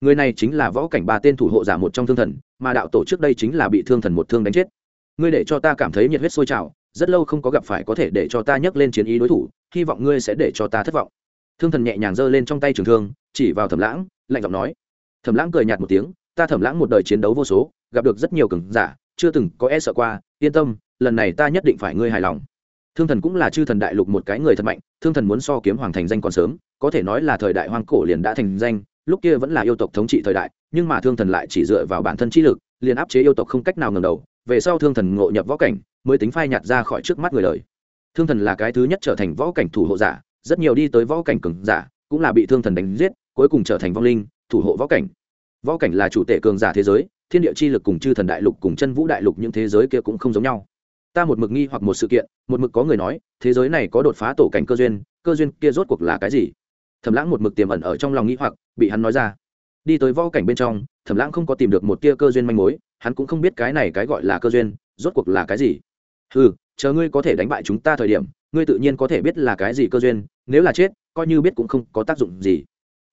Người này chính là võ cảnh ba tên thủ hộ giả một trong thương thần, mà đạo tổ trước đây chính là bị thương thần một thương đánh chết. Ngươi để cho ta cảm thấy nhiệt huyết sôi trào, rất lâu không có gặp phải có thể để cho ta nhấc lên chiến ý đối thủ hy vọng ngươi sẽ để cho ta thất vọng. Thương thần nhẹ nhàng giơ lên trong tay trường thương, chỉ vào thẩm lãng, lạnh giọng nói. Thẩm lãng cười nhạt một tiếng, ta thẩm lãng một đời chiến đấu vô số, gặp được rất nhiều cường giả, chưa từng có e sợ qua, yên tâm, lần này ta nhất định phải ngươi hài lòng. Thương thần cũng là chư thần đại lục một cái người thật mạnh, thương thần muốn so kiếm hoàng thành danh còn sớm, có thể nói là thời đại hoang cổ liền đã thành danh, lúc kia vẫn là yêu tộc thống trị thời đại, nhưng mà thương thần lại chỉ dựa vào bản thân trí lực, liền áp chế yêu tộc không cách nào ngầm đầu, về sau thương thần ngộ nhập võ cảnh, mới tính phai nhạt ra khỏi trước mắt người đời thương thần là cái thứ nhất trở thành võ cảnh thủ hộ giả, rất nhiều đi tới võ cảnh cường giả cũng là bị thương thần đánh giết, cuối cùng trở thành vong linh, thủ hộ võ cảnh. Võ cảnh là chủ tể cường giả thế giới, thiên địa chi lực cùng chư thần đại lục cùng chân vũ đại lục những thế giới kia cũng không giống nhau. Ta một mực nghi hoặc một sự kiện, một mực có người nói, thế giới này có đột phá tổ cảnh cơ duyên cơ duyên kia rốt cuộc là cái gì? Thẩm lãng một mực tiềm ẩn ở trong lòng nghi hoặc, bị hắn nói ra. Đi tới võ cảnh bên trong, thẩm lãng không có tìm được một tia cơ duyên manh mối, hắn cũng không biết cái này cái gọi là cơ duyên, rốt cuộc là cái gì? Ừ chờ ngươi có thể đánh bại chúng ta thời điểm, ngươi tự nhiên có thể biết là cái gì cơ duyên, nếu là chết, coi như biết cũng không có tác dụng gì.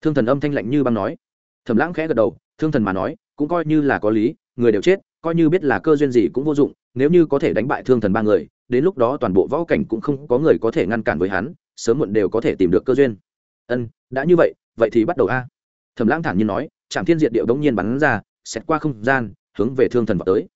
Thương thần âm thanh lạnh như băng nói. Thẩm lãng khẽ gật đầu, thương thần mà nói, cũng coi như là có lý, người đều chết, coi như biết là cơ duyên gì cũng vô dụng, nếu như có thể đánh bại thương thần ba người, đến lúc đó toàn bộ võ cảnh cũng không có người có thể ngăn cản với hắn, sớm muộn đều có thể tìm được cơ duyên. Ân, đã như vậy vậy thì bắt đầu a. Thẩm lãng thản nhiên nói trạm thiên diệt điệu đống nhiên bắn ra xét qua không gian, hướng về thương thần vào tới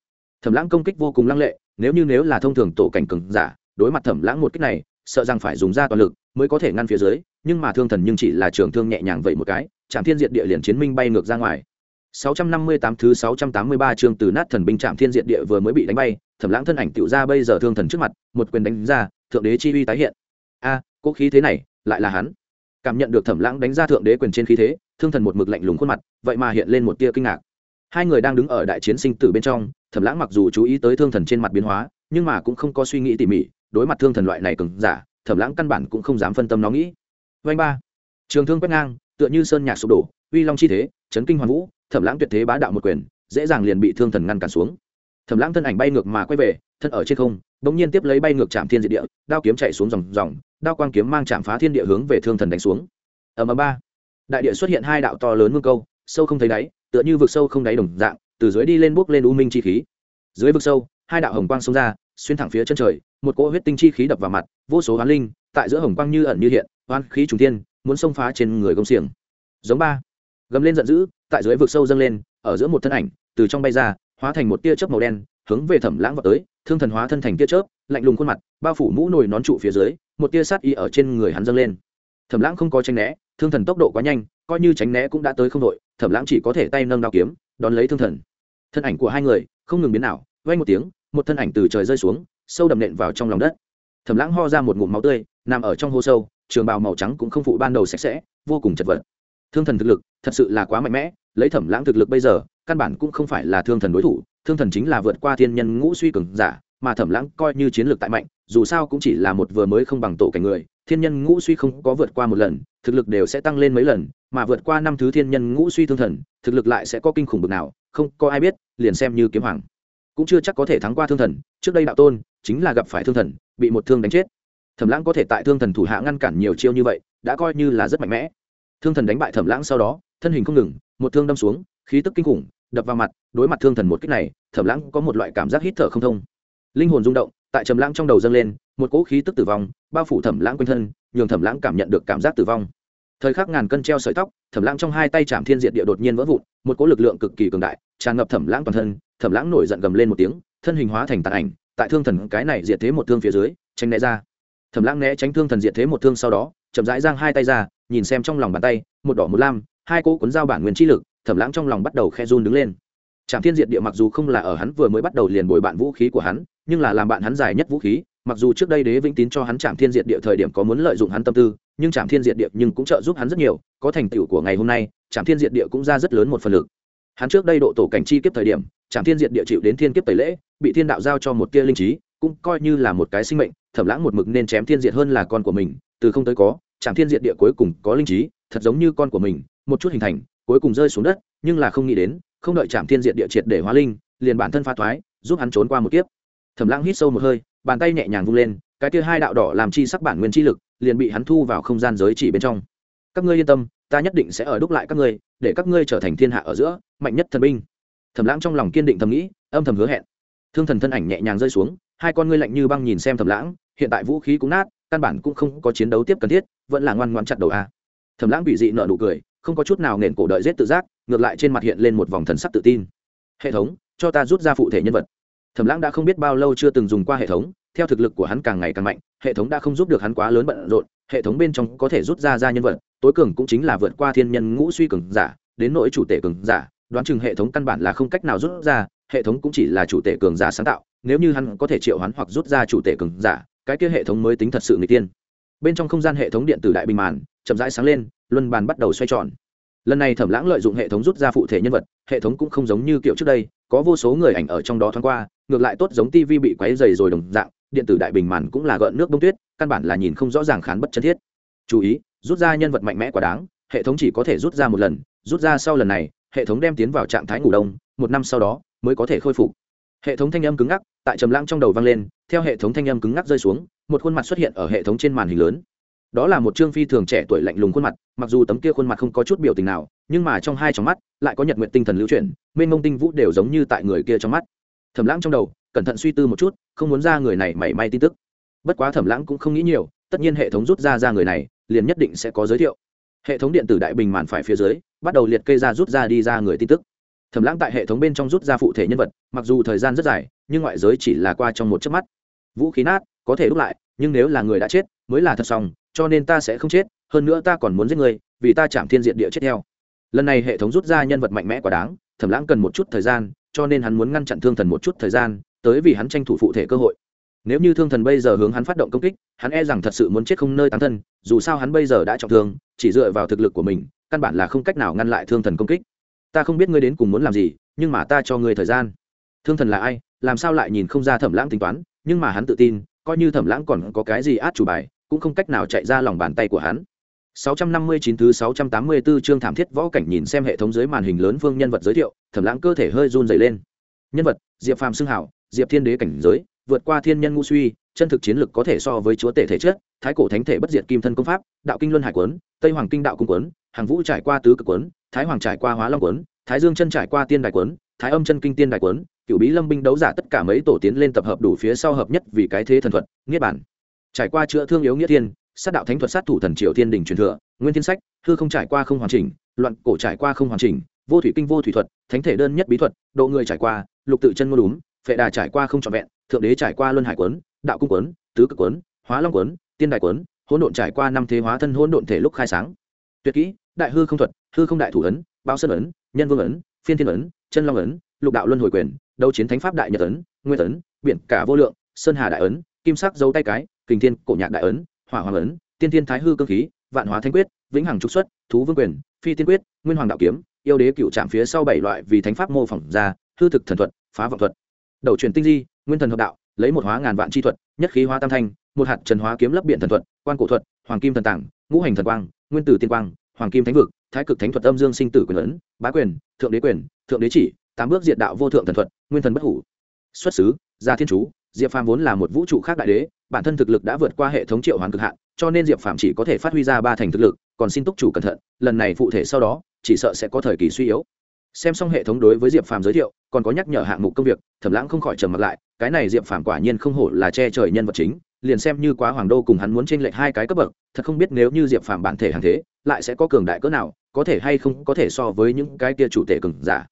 thẩm lãng công kích vô cùng lăng lệ nếu như nếu là thông thường tổ cảnh cường giả đối mặt thẩm lãng một kích này sợ rằng phải dùng ra toàn lực mới có thể ngăn phía dưới nhưng mà thương thần nhưng chỉ là trường thương nhẹ nhàng vậy một cái trạm thiên diệt địa liền chiến minh bay ngược ra ngoài. 658 thứ 683 chương từ nát thần binh trạm thiên diệt địa vừa mới bị đánh bay thẩm lãng thân ảnh tựu ra bây giờ thương thần trước mặt một quyền đánh ra thượng đế chi uy tái hiện. A à, cố khí thế này lại là hắn. Cảm nhận được thẩm lãng đánh ra thượng đế quyền trên khí thế thương thần một mực lạnh lùng khuôn mặt vậy mà hiện lên một tia kinh ngạc hai người đang đứng ở đại chiến sinh tử bên trong, thẩm lãng mặc dù chú ý tới thương thần trên mặt biến hóa, nhưng mà cũng không có suy nghĩ tỉ mỉ, đối mặt thương thần loại này cứng giả, thẩm lãng căn bản cũng không dám phân tâm nó nghĩ. Vanh ba. Trường thương quét ngang, tựa như sơn nhạc sụp đổ, uy long chi thế, chấn kinh hoàn vũ, thẩm lãng tuyệt thế bá đạo một quyền, dễ dàng liền bị thương thần ngăn cản xuống. Thẩm lãng thân ảnh bay ngược mà quay về, thân ở trên không bỗng nhiên tiếp lấy bay ngược chạm thiên diệt địa, đao kiếm chạy xuống dòng dòng, đao quang kiếm mang chạm phá thiên địa hướng về thương thần đánh xuống. Ầm ầm ba. Đại địa xuất hiện hai đạo to lớn mương câu, sâu không thấy đáy tựa như vực sâu không đáy đồng dạng, từ dưới đi lên bước lên u minh chi khí. Dưới vực sâu, hai đạo hồng quang xông ra, xuyên thẳng phía chân trời, một cỗ huyết tinh chi khí đập vào mặt, vô số hoán linh, tại giữa hồng quang như ẩn như hiện, hoán khí trùng tiên muốn xông phá trên người công xiềng. Giống ba. Gầm lên giận dữ, tại dưới vực sâu dâng lên, ở giữa một thân ảnh, từ trong bay ra, hóa thành một tia chớp màu đen, hướng về thẩm lãng vào tới, thương thần hóa thân thành tia chớp, lạnh lùng khuôn mặt, bao phủ mũ nồi nón trụ phía dưới, một tia sát y ở trên người hắn dâng lên. Thẩm lãng không có tranh né, thương thần tốc độ quá nhanh coi như tránh né cũng đã tới không đội, thẩm lãng chỉ có thể tay nâng đao kiếm, đón lấy thương thần. Thân ảnh của hai người không ngừng biến nào vay một tiếng, một thân ảnh từ trời rơi xuống, sâu đầm nện vào trong lòng đất. Thẩm lãng ho ra một ngụm máu tươi, nằm ở trong hô sâu, trường bào màu trắng cũng không phụ ban đầu sạch sẽ, vô cùng chật vật. Thương thần thực lực thật sự là quá mạnh mẽ, lấy thẩm lãng thực lực bây giờ, căn bản cũng không phải là thương thần đối thủ, thương thần chính là vượt qua thiên nhân ngũ suy cường giả, mà thẩm lãng coi như chiến lược tại mạnh, dù sao cũng chỉ là một vừa mới không bằng tổ cảnh người thiên nhân ngũ suy không có vượt qua một lần, thực lực đều sẽ tăng lên mấy lần, mà vượt qua năm thứ thiên nhân ngũ suy thương thần, thực lực lại sẽ có kinh khủng bực nào, không có ai biết, liền xem như kiếm hoàng. Cũng chưa chắc có thể thắng qua thương thần, trước đây đạo tôn chính là gặp phải thương thần, bị một thương đánh chết. Thẩm lãng có thể tại thương thần thủ hạ ngăn cản nhiều chiêu như vậy, đã coi như là rất mạnh mẽ. Thương thần đánh bại thẩm lãng sau đó, thân hình không ngừng, một thương đâm xuống, khí tức kinh khủng, đập vào mặt, đối mặt thương thần một cách này, thẩm lãng có một loại cảm giác hít thở không thông. Linh hồn rung động, tại trầm lãng trong đầu dâng lên một cỗ khí tức tử vong, bao phủ thẩm lãng quanh thân, nhường thẩm lãng cảm nhận được cảm giác tử vong. Thời khắc ngàn cân treo sợi tóc, thẩm lãng trong hai tay chạm thiên diện địa đột nhiên vỡ vụn, một cỗ lực lượng cực kỳ cường đại, tràn ngập thẩm lãng toàn thân, thẩm lãng nổi giận gầm lên một tiếng, thân hình hóa thành tàn ảnh, tại thương thần cái này diệt thế một thương phía dưới, tránh né ra. Thẩm lãng né tránh thương thần diệt thế một thương sau đó, chậm rãi giang hai tay ra, nhìn xem trong lòng bàn tay, một đỏ một lam, hai cỗ cuốn dao bản nguyên chi lực, thẩm lãng trong lòng bắt đầu khe run đứng lên. Trạm thiên diệt địa mặc dù không là ở hắn vừa mới bắt đầu liền bồi bạn vũ khí của hắn, nhưng là làm bạn hắn dài nhất vũ khí mặc dù trước đây đế vĩnh tín cho hắn trạm thiên diệt địa thời điểm có muốn lợi dụng hắn tâm tư, nhưng trạm thiên diệt địa nhưng cũng trợ giúp hắn rất nhiều, có thành tựu của ngày hôm nay trạm thiên diệt địa cũng ra rất lớn một phần lực. Hắn trước đây độ tổ cảnh chi kiếp thời điểm trạm thiên diệt địa chịu đến thiên kiếp tẩy lễ, bị thiên đạo giao cho một tia linh trí, cũng coi như là một cái sinh mệnh, thẩm lãng một mực nên chém thiên diệt hơn là con của mình, từ không tới có trạm thiên diệt địa cuối cùng có linh trí, thật giống như con của mình, một chút hình thành, cuối cùng rơi xuống đất, nhưng là không nghĩ đến, không đợi trạm thiên diệt địa triệt để hóa linh, liền bản thân pha thoái, giúp hắn trốn qua một kiếp. Thẩm lãng hít sâu một hơi bàn tay nhẹ nhàng vung lên, cái kia hai đạo đỏ làm chi sắc bản nguyên chi lực liền bị hắn thu vào không gian giới chỉ bên trong. Các ngươi yên tâm, ta nhất định sẽ ở đúc lại các ngươi, để các ngươi trở thành thiên hạ ở giữa, mạnh nhất thần binh. Thẩm lãng trong lòng kiên định thầm nghĩ, âm thầm hứa hẹn. Thương thần thân ảnh nhẹ nhàng rơi xuống, hai con ngươi lạnh như băng nhìn xem thẩm lãng, hiện tại vũ khí cũng nát, căn bản cũng không có chiến đấu tiếp cần thiết, vẫn là ngoan ngoan chặt đầu a. Thẩm lãng bị dị nợ nụ cười, không có chút nào nền cổ đợi giết tự giác, ngược lại trên mặt hiện lên một vòng thần sắc tự tin. Hệ thống, cho ta rút ra phụ thể nhân vật thẩm lãng đã không biết bao lâu chưa từng dùng qua hệ thống, theo thực lực của hắn càng ngày càng mạnh, hệ thống đã không giúp được hắn quá lớn bận rộn, hệ thống bên trong có thể rút ra ra nhân vật, tối cường cũng chính là vượt qua thiên nhân ngũ suy cường giả, đến nỗi chủ tể cường giả, đoán chừng hệ thống căn bản là không cách nào rút ra, hệ thống cũng chỉ là chủ tể cường giả sáng tạo, nếu như hắn có thể triệu hắn hoặc rút ra chủ tể cường giả, cái kia hệ thống mới tính thật sự người tiên. Bên trong không gian hệ thống điện tử đại bình màn, chậm rãi sáng lên, luân bàn bắt đầu xoay tròn. Lần này thẩm lãng lợi dụng hệ thống rút ra phụ thể nhân vật, hệ thống cũng không giống như kiểu trước đây, có vô số người ảnh ở trong đó thoáng qua ngược lại tốt giống tv bị quấy dày rồi đồng dạng, điện tử đại bình màn cũng là gợn nước bông tuyết, căn bản là nhìn không rõ ràng khán bất chân thiết. Chú ý, rút ra nhân vật mạnh mẽ quá đáng, hệ thống chỉ có thể rút ra một lần, rút ra sau lần này, hệ thống đem tiến vào trạng thái ngủ đông, một năm sau đó mới có thể khôi phục. Hệ thống thanh âm cứng ngắc, tại trầm lãng trong đầu vang lên, theo hệ thống thanh âm cứng ngắc rơi xuống, một khuôn mặt xuất hiện ở hệ thống trên màn hình lớn. Đó là một trương phi thường trẻ tuổi lạnh lùng khuôn mặt, mặc dù tấm kia khuôn mặt không có chút biểu tình nào, nhưng mà trong hai trong mắt lại có nhật nguyện tinh thần lưu chuyển, mênh mông tinh vũ đều giống như tại người kia trong mắt thẩm lãng trong đầu, cẩn thận suy tư một chút, không muốn ra người này mảy may tin tức. Bất quá thẩm lãng cũng không nghĩ nhiều, tất nhiên hệ thống rút ra ra người này, liền nhất định sẽ có giới thiệu. Hệ thống điện tử đại bình màn phải phía dưới, bắt đầu liệt kê ra rút ra đi ra người tin tức. Thẩm lãng tại hệ thống bên trong rút ra phụ thể nhân vật, mặc dù thời gian rất dài, nhưng ngoại giới chỉ là qua trong một chớp mắt. Vũ khí nát, có thể đúc lại, nhưng nếu là người đã chết, mới là thật xong, cho nên ta sẽ không chết, hơn nữa ta còn muốn giết người, vì ta chạm thiên diện địa chết theo. Lần này hệ thống rút ra nhân vật mạnh mẽ quá đáng, thẩm lãng cần một chút thời gian cho nên hắn muốn ngăn chặn thương thần một chút thời gian tới vì hắn tranh thủ phụ thể cơ hội. Nếu như thương thần bây giờ hướng hắn phát động công kích hắn e rằng thật sự muốn chết không nơi tán thân dù sao hắn bây giờ đã trọng thương chỉ dựa vào thực lực của mình căn bản là không cách nào ngăn lại thương thần công kích. Ta không biết ngươi đến cùng muốn làm gì nhưng mà ta cho ngươi thời gian. Thương thần là ai làm sao lại nhìn không ra thẩm lãng tính toán nhưng mà hắn tự tin coi như thẩm lãng còn có cái gì át chủ bài cũng không cách nào chạy ra lòng bàn tay của hắn. 659 thứ 684 chương thảm thiết võ cảnh nhìn xem hệ thống dưới màn hình lớn vương nhân vật giới thiệu, Thẩm Lãng cơ thể hơi run rẩy lên. Nhân vật: Diệp Phàm xưng hảo, Diệp Thiên Đế cảnh giới, vượt qua thiên nhân ngu suy, chân thực chiến lực có thể so với chúa tể thể chất, thái cổ thánh thể bất diệt kim thân công pháp, đạo kinh luân hải quấn, tây hoàng kinh đạo cung quấn, hàng vũ trải qua tứ cực quấn, thái hoàng trải qua hóa long quấn, thái dương chân trải qua tiên đại quấn, thái âm chân kinh tiên đại quấn, cựu bí lâm binh đấu giả tất cả mấy tổ tiến lên tập hợp đủ phía sau hợp nhất vì cái thế thần thuật, niết bản. Trải qua chữa thương yếu nghĩa thiên, sát đạo thánh thuật sát thủ thần triệu thiên đình truyền thừa, nguyên thiên sách, hư không trải qua không hoàn chỉnh, loạn cổ trải qua không hoàn chỉnh, vô thủy kinh vô thủy thuật, thánh thể đơn nhất bí thuật, độ người trải qua, lục tự chân ngôn đúng, phệ đà trải qua không trọn vẹn, thượng đế trải qua luân hải quấn, đạo cung quấn, tứ cực quấn, hóa long quấn, tiên đại quấn, hỗn độn trải qua năm thế hóa thân hỗn độn thể lúc khai sáng. Tuyệt kỹ, đại hư không thuật, hư không đại thủ ấn, bao sơn ấn, nhân vương ấn, phiên thiên ấn, chân long ấn, lục đạo luân hồi quyền, đấu chiến thánh pháp đại nhật ấn, nguyên ấn, biển cả vô lượng, sơn hà đại ấn, kim sắc dấu tay cái, kình thiên cổ nhạc đại ấn, hỏa hoàng ấn, tiên thiên thái hư cơ khí, vạn hóa thánh quyết, vĩnh hằng trục xuất, thú vương quyền, phi tiên quyết, nguyên hoàng đạo kiếm, yêu đế cựu trạm phía sau bảy loại vì thánh pháp mô phỏng ra, hư thực thần thuật, phá vọng thuật. Đầu truyền tinh di, nguyên thần hợp đạo, lấy một hóa ngàn vạn chi thuật, nhất khí hóa tam thanh, một hạt trần hóa kiếm lấp biện thần thuật, quan cổ thuật, hoàng kim thần tảng, ngũ hành thần quang, nguyên tử tiên quang, hoàng kim thánh vực, thái cực thánh thuật âm dương sinh tử quyền lớn, bá quyền, thượng đế quyền, thượng đế chỉ, tám bước diệt đạo vô thượng thần thuật, nguyên thần bất hủ. Xuất xứ, gia thiên chú, Diệp Phàm vốn là một vũ trụ khác đại đế, bản thân thực lực đã vượt qua hệ thống triệu hoàn cực hạn, cho nên Diệp Phàm chỉ có thể phát huy ra ba thành thực lực, còn xin túc chủ cẩn thận, lần này phụ thể sau đó, chỉ sợ sẽ có thời kỳ suy yếu. Xem xong hệ thống đối với Diệp Phàm giới thiệu, còn có nhắc nhở hạng mục công việc, Thẩm Lãng không khỏi trầm mặt lại, cái này Diệp Phàm quả nhiên không hổ là che trời nhân vật chính, liền xem như quá hoàng đô cùng hắn muốn chênh lệch hai cái cấp bậc, thật không biết nếu như Diệp Phàm bản thể hàng thế, lại sẽ có cường đại cỡ nào, có thể hay không có thể so với những cái kia chủ tể cường giả.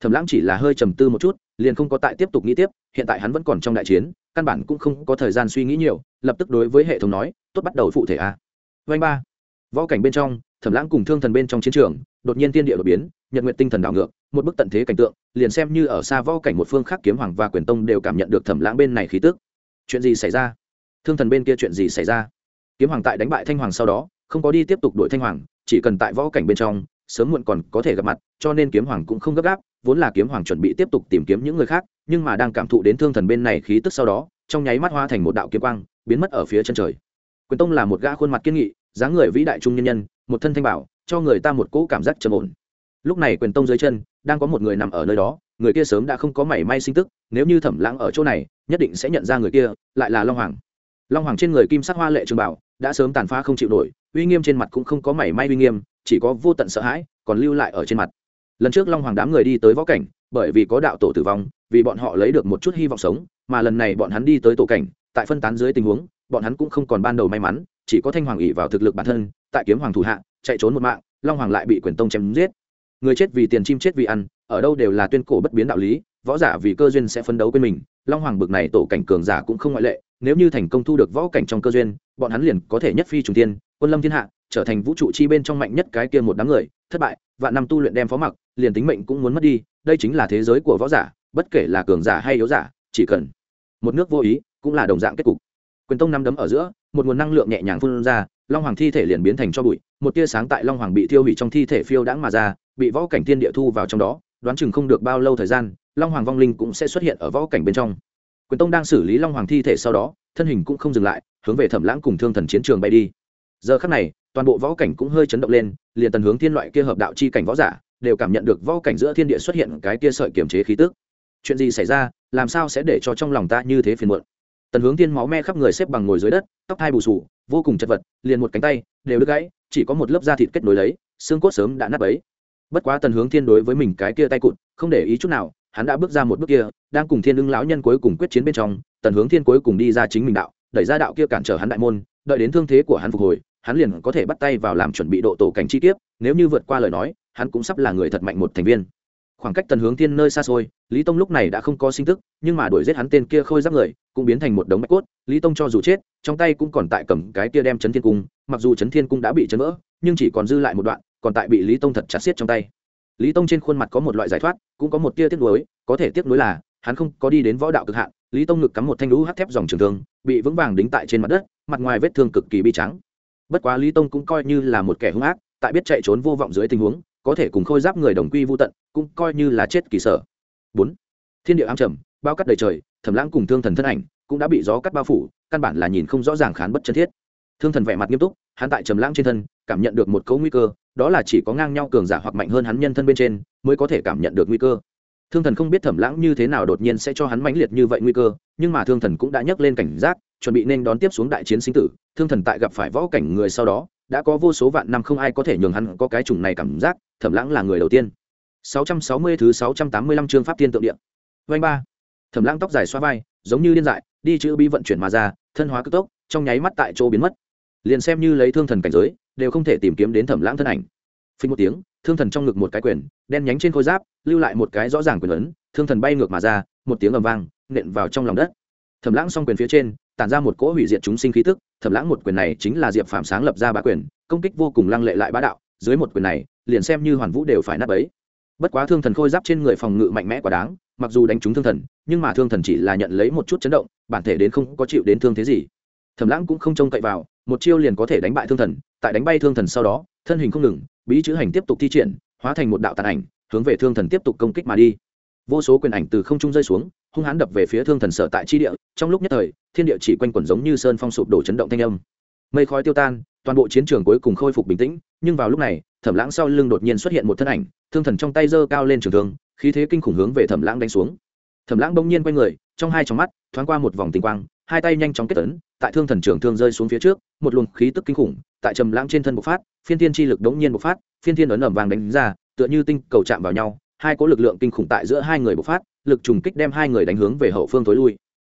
Thẩm Lãng chỉ là hơi trầm tư một chút, liền không có tại tiếp tục nghĩ tiếp, hiện tại hắn vẫn còn trong đại chiến, căn bản cũng không có thời gian suy nghĩ nhiều, lập tức đối với hệ thống nói, tốt bắt đầu phụ thể a. Vành ba. Võ cảnh bên trong, Thẩm Lãng cùng Thương Thần bên trong chiến trường, đột nhiên tiên địa đột biến, nhật nguyệt tinh thần đảo ngược, một bức tận thế cảnh tượng, liền xem như ở xa võ cảnh một phương khác kiếm hoàng và quyền tông đều cảm nhận được Thẩm Lãng bên này khí tức. Chuyện gì xảy ra? Thương Thần bên kia chuyện gì xảy ra? Kiếm hoàng tại đánh bại Thanh hoàng sau đó, không có đi tiếp tục đuổi Thanh hoàng, chỉ cần tại võ cảnh bên trong, sớm muộn còn có thể gặp mặt, cho nên kiếm hoàng cũng không gấp gáp, vốn là kiếm hoàng chuẩn bị tiếp tục tìm kiếm những người khác, nhưng mà đang cảm thụ đến thương thần bên này khí tức sau đó, trong nháy mắt hóa thành một đạo kiếm quang, biến mất ở phía chân trời. Quyền Tông là một gã khuôn mặt kiên nghị, dáng người vĩ đại trung nhân nhân, một thân thanh bảo, cho người ta một cỗ cảm giác trầm ổn. Lúc này Quyền Tông dưới chân, đang có một người nằm ở nơi đó, người kia sớm đã không có mảy may sinh tức, nếu như Thẩm Lãng ở chỗ này, nhất định sẽ nhận ra người kia, lại là Long Hoàng. Long Hoàng trên người kim sắc hoa lệ trường bảo, đã sớm tàn phá không chịu nổi, uy nghiêm trên mặt cũng không có mảy may uy nghiêm, chỉ có vô tận sợ hãi, còn lưu lại ở trên mặt lần trước long hoàng đám người đi tới võ cảnh bởi vì có đạo tổ tử vong vì bọn họ lấy được một chút hy vọng sống mà lần này bọn hắn đi tới tổ cảnh tại phân tán dưới tình huống bọn hắn cũng không còn ban đầu may mắn chỉ có thanh hoàng ỉ vào thực lực bản thân tại kiếm hoàng thủ hạ chạy trốn một mạng, long hoàng lại bị quyền tông chém giết. Người chết vì tiền, chim chết vì ăn, ở đâu đều là tuyên cổ bất biến đạo lý, võ giả vì cơ duyên sẽ phấn đấu quên mình. Long hoàng bực này tổ cảnh cường giả cũng không ngoại lệ, nếu như thành công thu được võ cảnh trong cơ duyên, bọn hắn liền có thể nhất phi trùng tiên quân lâm thiên hạ, trở thành vũ trụ chi bên trong mạnh nhất cái kia một đám người, thất bại, vạn năm tu luyện đem phó mặc, liền tính mệnh cũng muốn mất đi, đây chính là thế giới của võ giả, bất kể là cường giả hay yếu giả, chỉ cần một nước vô ý cũng là đồng dạng kết cục. Quyền tông nắm đấm ở giữa, một nguồn năng lượng nhẹ nhàng phun ra long hoàng thi thể liền biến thành cho bụi, một tia sáng tại long hoàng bị tiêu hủy trong thi thể phiêu đãng mà ra, bị võ cảnh thiên địa thu vào trong đó, đoán chừng không được bao lâu thời gian, long hoàng vong linh cũng sẽ xuất hiện ở võ cảnh bên trong. Quyền tông đang xử lý long hoàng thi thể sau đó, thân hình cũng không dừng lại, hướng về thẩm lãng cùng thương thần chiến trường bay đi. Giờ khắc này, toàn bộ võ cảnh cũng hơi chấn động lên, liền tần hướng thiên loại kia hợp đạo chi cảnh võ giả, đều cảm nhận được võ cảnh giữa thiên địa xuất hiện cái kia sợi kiềm chế khí tức. Chuyện gì xảy ra, làm sao sẽ để cho trong lòng ta như thế phiền muộn? Tần hướng thiên máu me khắp người xếp bằng ngồi dưới đất, tóc hai bù sù vô cùng chật vật, liền một cánh tay đều đứt gãy, chỉ có một lớp da thịt kết nối lấy, xương cốt sớm đã nát ấy bất quá tần hướng thiên đối với mình cái kia tay cụt, không để ý chút nào, hắn đã bước ra một bước kia, đang cùng thiên ưng lão nhân cuối cùng quyết chiến bên trong, tần hướng thiên cuối cùng đi ra chính mình đạo, đẩy ra đạo kia cản trở hắn đại môn, đợi đến thương thế của hắn phục hồi, hắn liền có thể bắt tay vào làm chuẩn bị độ tổ cảnh chi tiết nếu như vượt qua lời nói, hắn cũng sắp là người thật mạnh một thành viên khoảng cách tần hướng thiên nơi xa xôi, lý tông lúc này đã không có sinh tức, nhưng mà đuổi giết hắn tên kia khôi giáp người, cũng biến thành một đống bạch cốt. Lý tông cho dù chết, trong tay cũng còn tại cầm cái kia đem chấn thiên cung, mặc dù chấn thiên cung đã bị chấn vỡ, nhưng chỉ còn dư lại một đoạn, còn tại bị lý tông thật chặt xiết trong tay. Lý tông trên khuôn mặt có một loại giải thoát, cũng có một tia tiếc nuối, có thể tiếc nuối là, hắn không có đi đến võ đạo cực hạn, lý tông ngực cắm một thanh lũ hắt thép dòng trường thương, bị vững vàng đính tại trên mặt đất, mặt ngoài vết thương cực kỳ bi trắng. Bất quá lý tông cũng coi như là một kẻ hung ác, tại biết chạy trốn vô vọng dưới tình huống có thể cùng khôi giáp người đồng quy vô tận, cũng coi như là chết kỳ sở. Bốn, thiên địa ám trầm, bao cắt đầy trời thẩm lãng cùng thương thần thân ảnh cũng đã bị gió cắt bao phủ, căn bản là nhìn không rõ ràng khán bất chân thiết. Thương thần vẻ mặt nghiêm túc, hắn tại trầm lãng trên thân, cảm nhận được một cấu nguy cơ, đó là chỉ có ngang nhau cường giả hoặc mạnh hơn hắn nhân thân bên trên, mới có thể cảm nhận được nguy cơ. Thương thần không biết thẩm lãng như thế nào đột nhiên sẽ cho hắn mãnh liệt như vậy nguy cơ, nhưng mà thương thần cũng đã nhấc lên cảnh giác, chuẩn bị nên đón tiếp xuống đại chiến sinh tử. Thương thần tại gặp phải võ cảnh người sau đó đã có vô số vạn năm không ai có thể nhường hắn có cái chủng này cảm giác, thẩm lãng là người đầu tiên. 660 thứ 685 chương pháp tiên tượng địa. Vanh ba. Thẩm lãng tóc dài xoa vai, giống như điên dại, đi chữ bi vận chuyển mà ra, thân hóa cực tốc, trong nháy mắt tại chỗ biến mất. Liền xem như lấy thương thần cảnh giới, đều không thể tìm kiếm đến thẩm lãng thân ảnh. Phình một tiếng, thương thần trong ngực một cái quyền, đen nhánh trên khôi giáp, lưu lại một cái rõ ràng quyền ấn, thương thần bay ngược mà ra, một tiếng ầm vang, nện vào trong lòng đất. Thẩm lãng s quyền phía trên tản ra một cỗ hủy diệt chúng sinh khí tức, thẩm lãng một quyền này chính là diệp phạm sáng lập ra bá quyền, công kích vô cùng lăng lệ lại bá đạo, dưới một quyền này, liền xem như hoàn vũ đều phải nát bấy. Bất quá thương thần khôi giáp trên người phòng ngự mạnh mẽ quá đáng, mặc dù đánh trúng thương thần, nhưng mà thương thần chỉ là nhận lấy một chút chấn động, bản thể đến không có chịu đến thương thế gì. Thẩm lãng cũng không trông cậy vào, một chiêu liền có thể đánh bại thương thần, tại đánh bay thương thần sau đó, thân hình không ngừng, bí chữ hành tiếp tục thi triển, hóa thành một đạo tàn ảnh, hướng về thương thần tiếp tục công kích mà đi. Vô số quyền ảnh từ không trung rơi xuống hung hãn đập về phía thương thần sở tại chi địa, trong lúc nhất thời, thiên địa chỉ quanh quẩn giống như sơn phong sụp đổ chấn động thanh âm. Mây khói tiêu tan, toàn bộ chiến trường cuối cùng khôi phục bình tĩnh, nhưng vào lúc này, thẩm lãng sau lưng đột nhiên xuất hiện một thân ảnh, thương thần trong tay giơ cao lên trường thương, khí thế kinh khủng hướng về thẩm lãng đánh xuống. Thẩm lãng bỗng nhiên quay người, trong hai trong mắt, thoáng qua một vòng tinh quang, hai tay nhanh chóng kết tấn tại thương thần trường thương rơi xuống phía trước, một luồng khí tức kinh khủng, tại trầm lãng trên thân bộc phát, phiên thiên chi lực đống nhiên bộc phát, phiên thiên ấn ẩm vàng đánh ra, tựa như tinh cầu chạm vào nhau, hai cỗ lực lượng kinh khủng tại giữa hai người bộc phát lực trùng kích đem hai người đánh hướng về hậu phương tối lui.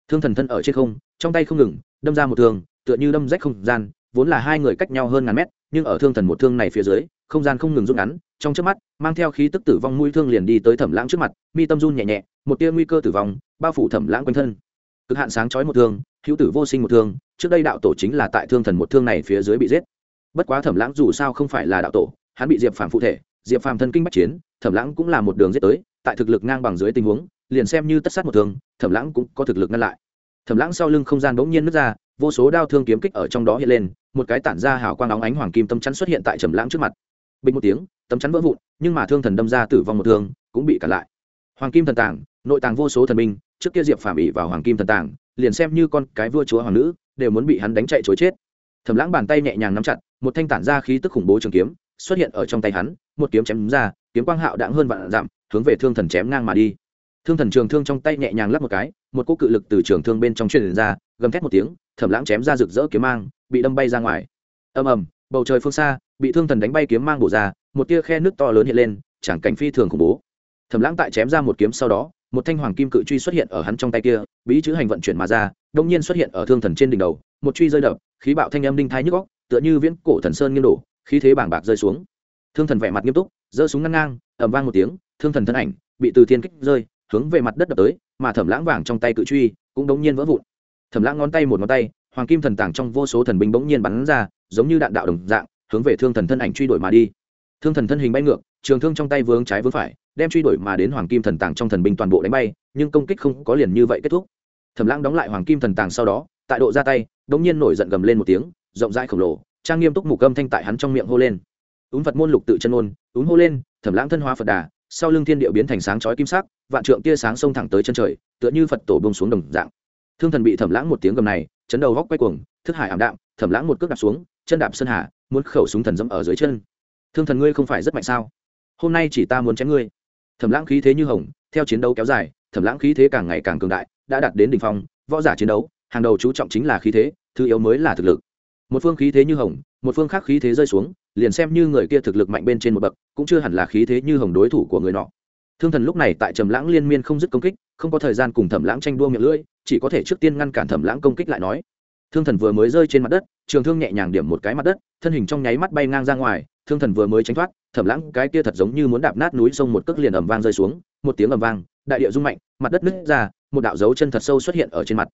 Thương thần thân ở trên không, trong tay không ngừng, đâm ra một thương, tựa như đâm rách không gian, vốn là hai người cách nhau hơn ngàn mét, nhưng ở thương thần một thương này phía dưới, không gian không ngừng rút ngắn, trong trước mắt, mang theo khí tức tử vong mũi thương liền đi tới thẩm lãng trước mặt, mi tâm run nhẹ nhẹ, một tia nguy cơ tử vong, bao phủ thẩm lãng quanh thân. Cực hạn sáng chói một thương, hữu tử vô sinh một thương, trước đây đạo tổ chính là tại thương thần một thương này phía dưới bị giết. Bất quá thẩm lãng dù sao không phải là đạo tổ, hắn bị diệp phàm phụ thể, diệp phàm thân kinh bách chiến, thẩm lãng cũng là một đường giết tới tại thực lực ngang bằng dưới tình huống, liền xem như tất sát một thương, thẩm lãng cũng có thực lực ngăn lại. Thẩm lãng sau lưng không gian bỗng nhiên nứt ra, vô số đao thương kiếm kích ở trong đó hiện lên, một cái tản ra hào quang óng ánh hoàng kim tâm chắn xuất hiện tại trầm lãng trước mặt. Bình một tiếng tấm chắn vỡ vụn, nhưng mà thương thần đâm ra tử vong một thương, cũng bị cản lại. Hoàng kim thần tàng, nội tàng vô số thần minh trước kia diệp phàm ỉ vào hoàng kim thần tàng, liền xem như con cái vua chúa hoàng nữ, đều muốn bị hắn đánh chạy chối chết. Thẩm lãng bàn tay nhẹ nhàng nắm chặt, một thanh tản ra khí tức khủng bố trường kiếm, xuất hiện ở trong tay hắn, một kiếm chém ra, kiếm quang hạo đãng hơn vạn dặm hướng về thương thần chém ngang mà đi. Thương thần trường thương trong tay nhẹ nhàng lắp một cái, một cỗ cự lực từ trường thương bên trong truyền ra, gầm thét một tiếng, thẩm lãng chém ra rực rỡ kiếm mang, bị đâm bay ra ngoài. Ầm ầm, bầu trời phương xa, bị thương thần đánh bay kiếm mang bổ ra, một tia khe nước to lớn hiện lên, chẳng cảnh phi thường khủng bố. Thẩm lãng tại chém ra một kiếm sau đó, một thanh hoàng kim cự truy xuất hiện ở hắn trong tay kia, bí chữ hành vận chuyển mà ra đông nhiên xuất hiện ở thương thần trên đỉnh đầu, một truy rơi đập, khí bạo thanh âm đinh thai nhức góc tựa như viễn cổ thần sơn nghiêng đổ, khí thế bảng bạc rơi xuống. Thương thần vẻ mặt nghiêm túc, giơ súng ngăn ngang ẩm vang một tiếng thương thần thân ảnh, bị từ thiên kích rơi, hướng về mặt đất đập tới, mà thẩm lãng vàng trong tay cự truy cũng đống nhiên vỡ vụn. Thẩm lãng ngón tay một ngón tay, hoàng kim thần tàng trong vô số thần binh bỗng nhiên bắn ra, giống như đạn đạo đồng dạng, hướng về thương thần thân ảnh truy đuổi mà đi. Thương thần thân hình bay ngược, trường thương trong tay vướng trái vướng phải, đem truy đuổi mà đến hoàng kim thần tàng trong thần binh toàn bộ đánh bay, nhưng công kích không có liền như vậy kết thúc. Thẩm lãng đóng lại hoàng kim thần tàng sau đó, tại độ ra tay, đống nhiên nổi giận gầm lên một tiếng, rộng rãi khổng lồ, trang nghiêm túc mục âm thanh tại hắn trong miệng hô lên. Úng phật môn lục tự chân ôn úng hô lên, thẩm lãng thân hóa phật đà sau lưng thiên địa biến thành sáng chói kim sắc, vạn trượng tia sáng xông thẳng tới chân trời, tựa như phật tổ buông xuống đồng dạng. Thương thần bị thẩm lãng một tiếng gầm này, chấn đầu góc quay cuồng, thức hải ảm đạm, thẩm lãng một cước đạp xuống, chân đạp sơn hà, muốn khẩu súng thần dẫm ở dưới chân. Thương thần ngươi không phải rất mạnh sao? Hôm nay chỉ ta muốn chém ngươi. Thẩm lãng khí thế như hồng, theo chiến đấu kéo dài, thẩm lãng khí thế càng ngày càng cường đại, đã đạt đến đỉnh phong, võ giả chiến đấu, hàng đầu chú trọng chính là khí thế, thứ yếu mới là thực lực một phương khí thế như hồng, một phương khác khí thế rơi xuống, liền xem như người kia thực lực mạnh bên trên một bậc, cũng chưa hẳn là khí thế như hồng đối thủ của người nọ. Thương thần lúc này tại trầm lãng liên miên không dứt công kích, không có thời gian cùng thẩm lãng tranh đua miệng lưỡi, chỉ có thể trước tiên ngăn cản thẩm lãng công kích lại nói. Thương thần vừa mới rơi trên mặt đất, trường thương nhẹ nhàng điểm một cái mặt đất, thân hình trong nháy mắt bay ngang ra ngoài, thương thần vừa mới tránh thoát, thẩm lãng cái kia thật giống như muốn đạp nát núi sông một cước liền ầm vang rơi xuống, một tiếng ầm vang, đại địa rung mạnh, mặt đất nứt ra, một đạo dấu chân thật sâu xuất hiện ở trên mặt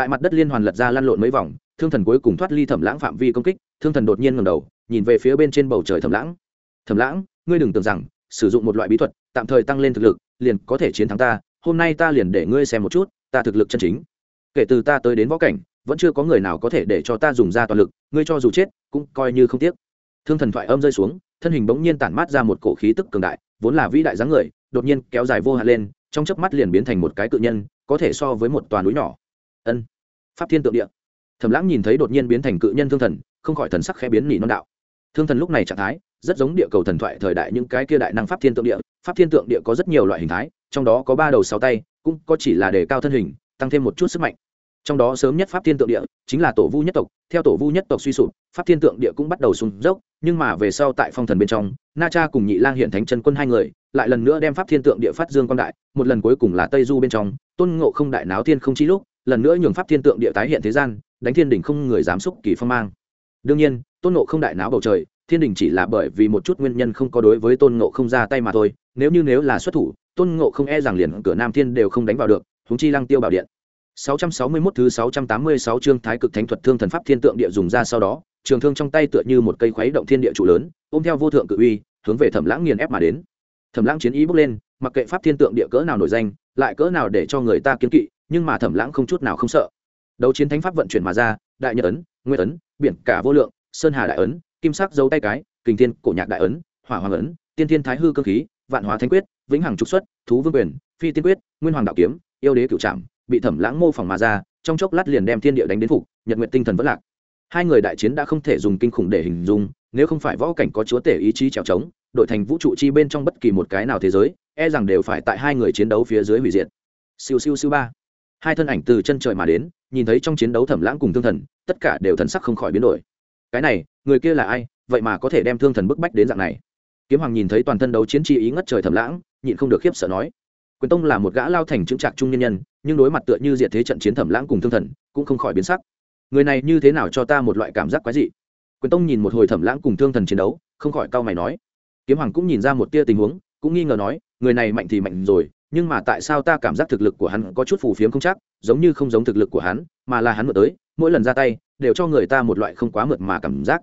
tại mặt đất liên hoàn lật ra lăn lộn mấy vòng, thương thần cuối cùng thoát ly thẩm lãng phạm vi công kích, thương thần đột nhiên ngầm đầu, nhìn về phía bên trên bầu trời thẩm lãng. Thẩm lãng, ngươi đừng tưởng rằng sử dụng một loại bí thuật tạm thời tăng lên thực lực, liền có thể chiến thắng ta, hôm nay ta liền để ngươi xem một chút, ta thực lực chân chính. Kể từ ta tới đến võ cảnh, vẫn chưa có người nào có thể để cho ta dùng ra toàn lực, ngươi cho dù chết, cũng coi như không tiếc. Thương thần thoại âm rơi xuống, thân hình bỗng nhiên tản mát ra một cổ khí tức cường đại, vốn là vĩ đại dáng người, đột nhiên kéo dài vô hạn lên, trong chớp mắt liền biến thành một cái cự nhân, có thể so với một toàn núi nhỏ ân. Pháp thiên tượng địa. Thầm lãng nhìn thấy đột nhiên biến thành cự nhân thương thần, không khỏi thần sắc khẽ biến nỉ non đạo. Thương thần lúc này trạng thái, rất giống địa cầu thần thoại thời đại những cái kia đại năng pháp thiên tượng địa. Pháp thiên tượng địa có rất nhiều loại hình thái, trong đó có ba đầu sáu tay, cũng có chỉ là đề cao thân hình, tăng thêm một chút sức mạnh. Trong đó sớm nhất pháp thiên tượng địa chính là tổ vu nhất tộc, theo tổ vu nhất tộc suy sụp, pháp thiên tượng địa cũng bắt đầu sụn dốc, nhưng mà về sau tại phong thần bên trong, na cha cùng nhị lang hiện thánh chân quân hai người, lại lần nữa đem pháp thiên tượng địa phát dương quan đại, một lần cuối cùng là tây du bên trong, tôn ngộ không đại náo thiên không chi lúc lần nữa nhường pháp thiên tượng địa tái hiện thế gian đánh thiên đình không người dám xúc kỳ phong mang đương nhiên tôn ngộ không đại náo bầu trời thiên đình chỉ là bởi vì một chút nguyên nhân không có đối với tôn ngộ không ra tay mà thôi nếu như nếu là xuất thủ tôn ngộ không e rằng liền cửa nam thiên đều không đánh vào được húng chi lăng tiêu bảo điện 661 thứ 686 chương Thái cực thánh thuật thương thần pháp thiên tượng địa dùng ra sau đó, trường thương trong tay tựa như một cây khuấy động thiên địa trụ lớn, ôm theo vô thượng cự uy, hướng về Thẩm Lãng nghiền ép mà đến. Thẩm Lãng chiến ý bốc lên, mặc kệ pháp thiên tượng địa cỡ nào nổi danh, lại cỡ nào để cho người ta kiến kỵ, nhưng mà Thẩm Lãng không chút nào không sợ. Đấu chiến thánh pháp vận chuyển mà ra, đại nhật ấn, nguyên ấn, biển cả vô lượng, sơn hà đại ấn, kim sắc dấu tay cái, kình thiên, cổ nhạc đại ấn, hỏa hoàng ấn, tiên thiên thái hư cơ khí, vạn hóa thánh quyết, vĩnh hằng trục xuất, thú vương quyền, phi tiên quyết, nguyên hoàng đạo kiếm, yêu đế cửu trạm bị thẩm lãng mô phỏng mà ra trong chốc lát liền đem thiên địa đánh đến phục nhật nguyện tinh thần vất lạc. Hai người đại chiến đã không thể dùng kinh khủng để hình dung nếu không phải võ cảnh có chúa tể ý chí trèo trống đội thành vũ trụ chi bên trong bất kỳ một cái nào thế giới e rằng đều phải tại hai người chiến đấu phía dưới hủy diệt. Siêu siêu siêu ba hai thân ảnh từ chân trời mà đến, nhìn thấy trong chiến đấu thẩm lãng cùng thương thần, tất cả đều thần sắc không khỏi biến đổi. Cái này, người kia là ai? Vậy mà có thể đem thương thần bức bách đến dạng này. Kiếm hoàng nhìn thấy toàn thân đấu chiến chi ý ngất trời thẩm lãng, nhịn không được khiếp sợ nói, quyền tông là một gã lao thành chứng trạc trung nhân nhân, nhưng đối mặt tựa như diệt thế trận chiến thẩm lãng cùng thương thần, cũng không khỏi biến sắc. Người này như thế nào cho ta một loại cảm giác quái dị? Quyền tông nhìn một hồi thẩm lãng cùng thương thần chiến đấu, không khỏi cau mày nói. Kiếm hoàng cũng nhìn ra một tia tình huống, cũng nghi ngờ nói, người này mạnh thì mạnh rồi nhưng mà tại sao ta cảm giác thực lực của hắn có chút phù phiếm không chắc, giống như không giống thực lực của hắn, mà là hắn mượn tới, mỗi lần ra tay, đều cho người ta một loại không quá mượt mà cảm giác.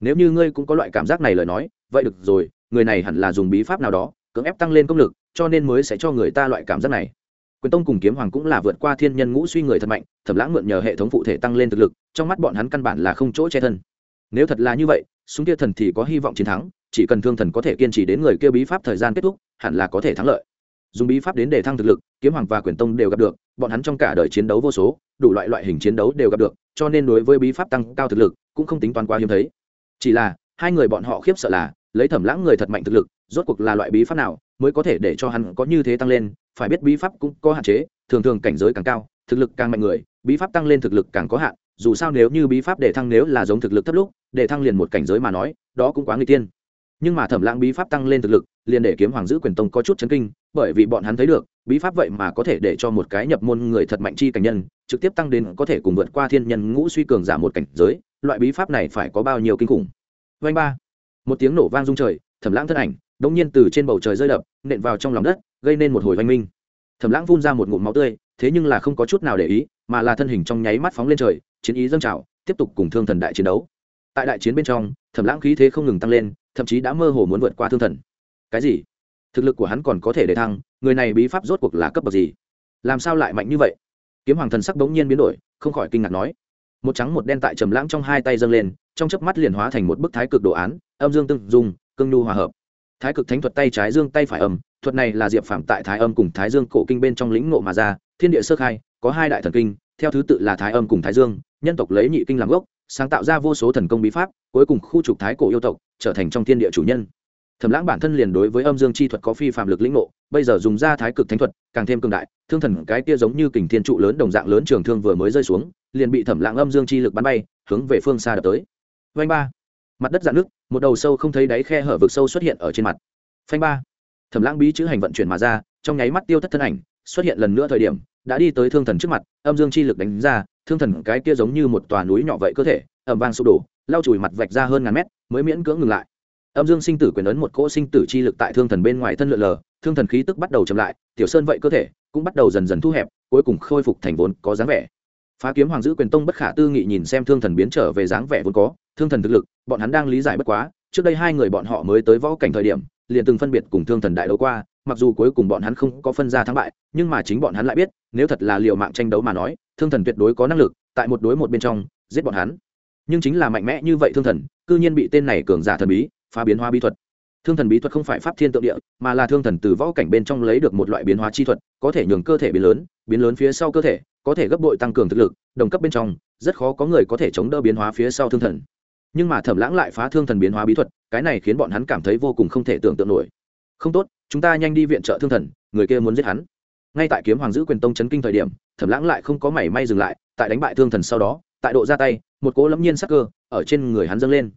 Nếu như ngươi cũng có loại cảm giác này lời nói, vậy được rồi, người này hẳn là dùng bí pháp nào đó, cưỡng ép tăng lên công lực, cho nên mới sẽ cho người ta loại cảm giác này. Quyền tông cùng kiếm hoàng cũng là vượt qua thiên nhân ngũ suy người thật mạnh, thẩm lãng mượn nhờ hệ thống phụ thể tăng lên thực lực, trong mắt bọn hắn căn bản là không chỗ che thân. Nếu thật là như vậy súng kia thần thì có hy vọng chiến thắng, chỉ cần thương thần có thể kiên trì đến người kia bí pháp thời gian kết thúc, hẳn là có thể thắng lợi dùng bí pháp đến để thăng thực lực, kiếm hoàng và quyền tông đều gặp được, bọn hắn trong cả đời chiến đấu vô số, đủ loại loại hình chiến đấu đều gặp được, cho nên đối với bí pháp tăng cao thực lực cũng không tính toán quá hiếm thấy. Chỉ là, hai người bọn họ khiếp sợ là, lấy thẩm lãng người thật mạnh thực lực, rốt cuộc là loại bí pháp nào mới có thể để cho hắn có như thế tăng lên, phải biết bí pháp cũng có hạn chế, thường thường cảnh giới càng cao, thực lực càng mạnh người, bí pháp tăng lên thực lực càng có hạn, dù sao nếu như bí pháp để thăng nếu là giống thực lực thấp lúc, để thăng liền một cảnh giới mà nói, đó cũng quá người tiên nhưng mà thẩm lãng bí pháp tăng lên thực lực, liền để kiếm hoàng giữ quyền tông có chút chấn kinh, bởi vì bọn hắn thấy được, bí pháp vậy mà có thể để cho một cái nhập môn người thật mạnh chi cảnh nhân, trực tiếp tăng đến có thể cùng vượt qua thiên nhân ngũ suy cường giả một cảnh giới, loại bí pháp này phải có bao nhiêu kinh khủng. Vanh ba. Một tiếng nổ vang rung trời, thẩm lãng thân ảnh đống nhiên từ trên bầu trời rơi đập, nện vào trong lòng đất, gây nên một hồi vanh minh. Thẩm lãng phun ra một ngụm máu tươi, thế nhưng là không có chút nào để ý, mà là thân hình trong nháy mắt phóng lên trời, chiến ý dâng trào, tiếp tục cùng thương thần đại chiến đấu tại đại chiến bên trong, thẩm lãng khí thế không ngừng tăng lên, thậm chí đã mơ hồ muốn vượt qua thương thần. Cái gì? Thực lực của hắn còn có thể để thăng, người này bí pháp rốt cuộc là cấp bậc gì? Làm sao lại mạnh như vậy? Kiếm hoàng thần sắc bỗng nhiên biến đổi, không khỏi kinh ngạc nói. Một trắng một đen tại trầm lãng trong hai tay dâng lên, trong chớp mắt liền hóa thành một bức thái cực đồ án, âm dương tương dung, cương nhu hòa hợp. Thái cực thánh thuật tay trái dương tay phải âm, thuật này là diệp phạm tại thái âm cùng thái dương cổ kinh bên trong lĩnh ngộ mà ra, thiên địa sơ khai, có hai đại thần kinh, theo thứ tự là thái âm cùng thái dương, nhân tộc lấy nhị kinh làm gốc sáng tạo ra vô số thần công bí pháp, cuối cùng khu trục thái cổ yêu tộc, trở thành trong thiên địa chủ nhân. Thẩm lãng bản thân liền đối với âm dương chi thuật có phi phạm lực lĩnh ngộ, bây giờ dùng ra thái cực thánh thuật, càng thêm cường đại, thương thần cái kia giống như kình thiên trụ lớn đồng dạng lớn trường thương vừa mới rơi xuống, liền bị thẩm lãng âm dương chi lực bắn bay, hướng về phương xa đập tới. Vanh ba. Mặt đất dạn nước một đầu sâu không thấy đáy khe hở vực sâu xuất hiện ở trên mặt. Phanh ba. Thẩm lãng bí chữ hành vận chuyển mà ra, trong nháy mắt tiêu thất thân ảnh, xuất hiện lần nữa thời điểm, đã đi tới thương thần trước mặt, âm dương chi lực đánh ra thương thần cái kia giống như một tòa núi nhỏ vậy cơ thể ẩm vang sụp đổ, lau chùi mặt vạch ra hơn ngàn mét, mới miễn cưỡng ngừng lại. Âm dương sinh tử quyền ấn một cỗ sinh tử chi lực tại thương thần bên ngoài thân lượn lờ, thương thần khí tức bắt đầu chậm lại, tiểu sơn vậy cơ thể cũng bắt đầu dần dần thu hẹp, cuối cùng khôi phục thành vốn có dáng vẻ. Phá kiếm hoàng giữ quyền tông bất khả tư nghị nhìn xem thương thần biến trở về dáng vẻ vốn có, thương thần thực lực, bọn hắn đang lý giải bất quá, trước đây hai người bọn họ mới tới võ cảnh thời điểm, liền từng phân biệt cùng thương thần đại đấu qua mặc dù cuối cùng bọn hắn không có phân ra thắng bại, nhưng mà chính bọn hắn lại biết, nếu thật là liệu mạng tranh đấu mà nói, thương thần tuyệt đối có năng lực, tại một đối một bên trong, giết bọn hắn. Nhưng chính là mạnh mẽ như vậy thương thần, cư nhiên bị tên này cường giả thần bí, phá biến hóa bí thuật. Thương thần bí thuật không phải pháp thiên tượng địa, mà là thương thần từ võ cảnh bên trong lấy được một loại biến hóa chi thuật, có thể nhường cơ thể biến lớn biến lớn phía sau cơ thể, có thể gấp bội tăng cường thực lực, đồng cấp bên trong, rất khó có người có thể chống đỡ biến hóa phía sau thương thần. Nhưng mà thẩm lãng lại phá thương thần biến hóa bí thuật, cái này khiến bọn hắn cảm thấy vô cùng không thể tưởng tượng nổi. Không tốt chúng ta nhanh đi viện trợ thương thần, người kia muốn giết hắn. Ngay tại kiếm hoàng giữ quyền tông chấn kinh thời điểm, thẩm lãng lại không có mảy may dừng lại, tại đánh bại thương thần sau đó, tại độ ra tay, một cỗ lẫm nhiên sắc cơ ở trên người hắn dâng lên.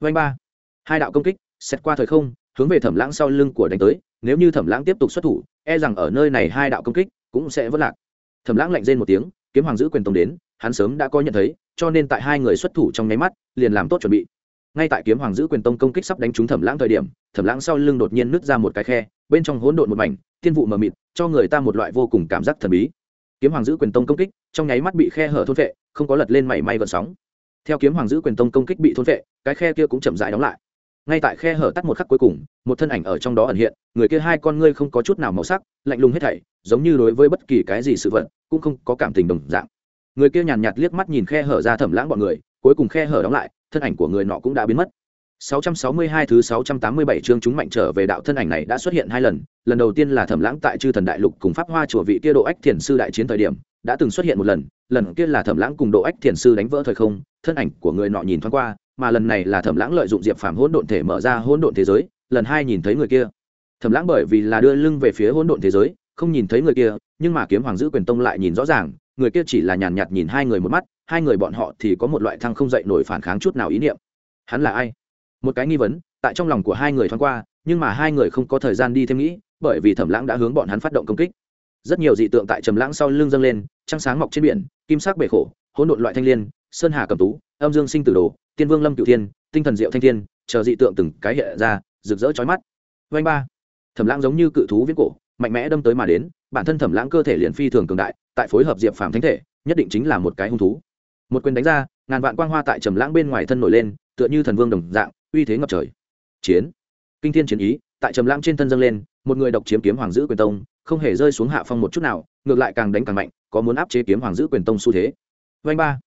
Vanh ba. Hai đạo công kích xét qua thời không, hướng về thẩm lãng sau lưng của đánh tới, nếu như thẩm lãng tiếp tục xuất thủ e rằng ở nơi này hai đạo công kích cũng sẽ vất lạc. Thẩm lãng lạnh rên một tiếng, kiếm hoàng giữ quyền tông đến, hắn sớm đã có nhận thấy, cho nên tại hai người xuất thủ trong nháy mắt, liền làm tốt chuẩn bị ngay tại kiếm hoàng giữ quyền tông công kích sắp đánh trúng thẩm lãng thời điểm, thẩm lãng sau lưng đột nhiên nứt ra một cái khe, bên trong hỗn độn một mảnh tiên vụ mờ mịt, cho người ta một loại vô cùng cảm giác thần bí. Kiếm hoàng giữ quyền tông công kích, trong nháy mắt bị khe hở thôn vệ không có lật lên mảy may gợn sóng. Theo kiếm hoàng giữ quyền tông công kích bị thôn vệ cái khe kia cũng chậm rãi đóng lại. Ngay tại khe hở tắt một khắc cuối cùng, một thân ảnh ở trong đó ẩn hiện, người kia hai con ngươi không có chút nào màu sắc, lạnh lùng hết thảy, giống như đối với bất kỳ cái gì sự vật, cũng không có cảm tình đồng dạng. Người kia nhàn nhạt liếc mắt nhìn khe hở ra thẩm lãng bọn người, cuối cùng khe hở đóng lại thân ảnh của người nọ cũng đã biến mất. 662 thứ 687 chương chúng mạnh trở về đạo thân ảnh này đã xuất hiện hai lần, lần đầu tiên là Thẩm Lãng tại Chư Thần Đại Lục cùng Pháp Hoa chùa vị kia độ ách thiền sư đại chiến thời điểm, đã từng xuất hiện một lần, lần kia là Thẩm Lãng cùng độ ách thiền sư đánh vỡ thời không, thân ảnh của người nọ nhìn thoáng qua, mà lần này là Thẩm Lãng lợi dụng Diệp Phàm hỗn độn thể mở ra hỗn độn thế giới, lần hai nhìn thấy người kia. Thẩm Lãng bởi vì là đưa lưng về phía hỗn độn thế giới, không nhìn thấy người kia, nhưng mà Kiếm Hoàng giữ quyền tông lại nhìn rõ ràng, người kia chỉ là nhàn nhạt nhìn hai người một mắt, hai người bọn họ thì có một loại thăng không dậy nổi phản kháng chút nào ý niệm. Hắn là ai? một cái nghi vấn tại trong lòng của hai người thoáng qua nhưng mà hai người không có thời gian đi thêm nghĩ bởi vì thẩm lãng đã hướng bọn hắn phát động công kích rất nhiều dị tượng tại trầm lãng sau lưng dâng lên trăng sáng mọc trên biển kim sắc bể khổ hỗn độn loại thanh liên sơn hà cầm tú âm dương sinh tử đồ tiên vương lâm cửu thiên tinh thần diệu thanh thiên chờ dị tượng từng cái hiện ra rực rỡ chói mắt vanh ba thẩm lãng giống như cự thú viết cổ mạnh mẽ đâm tới mà đến, bản thân thẩm lãng cơ thể liền phi thường cường đại, tại phối hợp diệp phàm thánh thể, nhất định chính là một cái hung thú. Một quyền đánh ra, ngàn vạn quang hoa tại trầm lãng bên ngoài thân nổi lên, tựa như thần vương đồng dạng, uy thế ngập trời. Chiến. Kinh thiên chiến ý, tại trầm lãng trên thân dâng lên, một người độc chiếm kiếm hoàng giữ quyền tông, không hề rơi xuống hạ phong một chút nào, ngược lại càng đánh càng mạnh, có muốn áp chế kiếm hoàng giữ quyền tông xu thế. Vanh ba.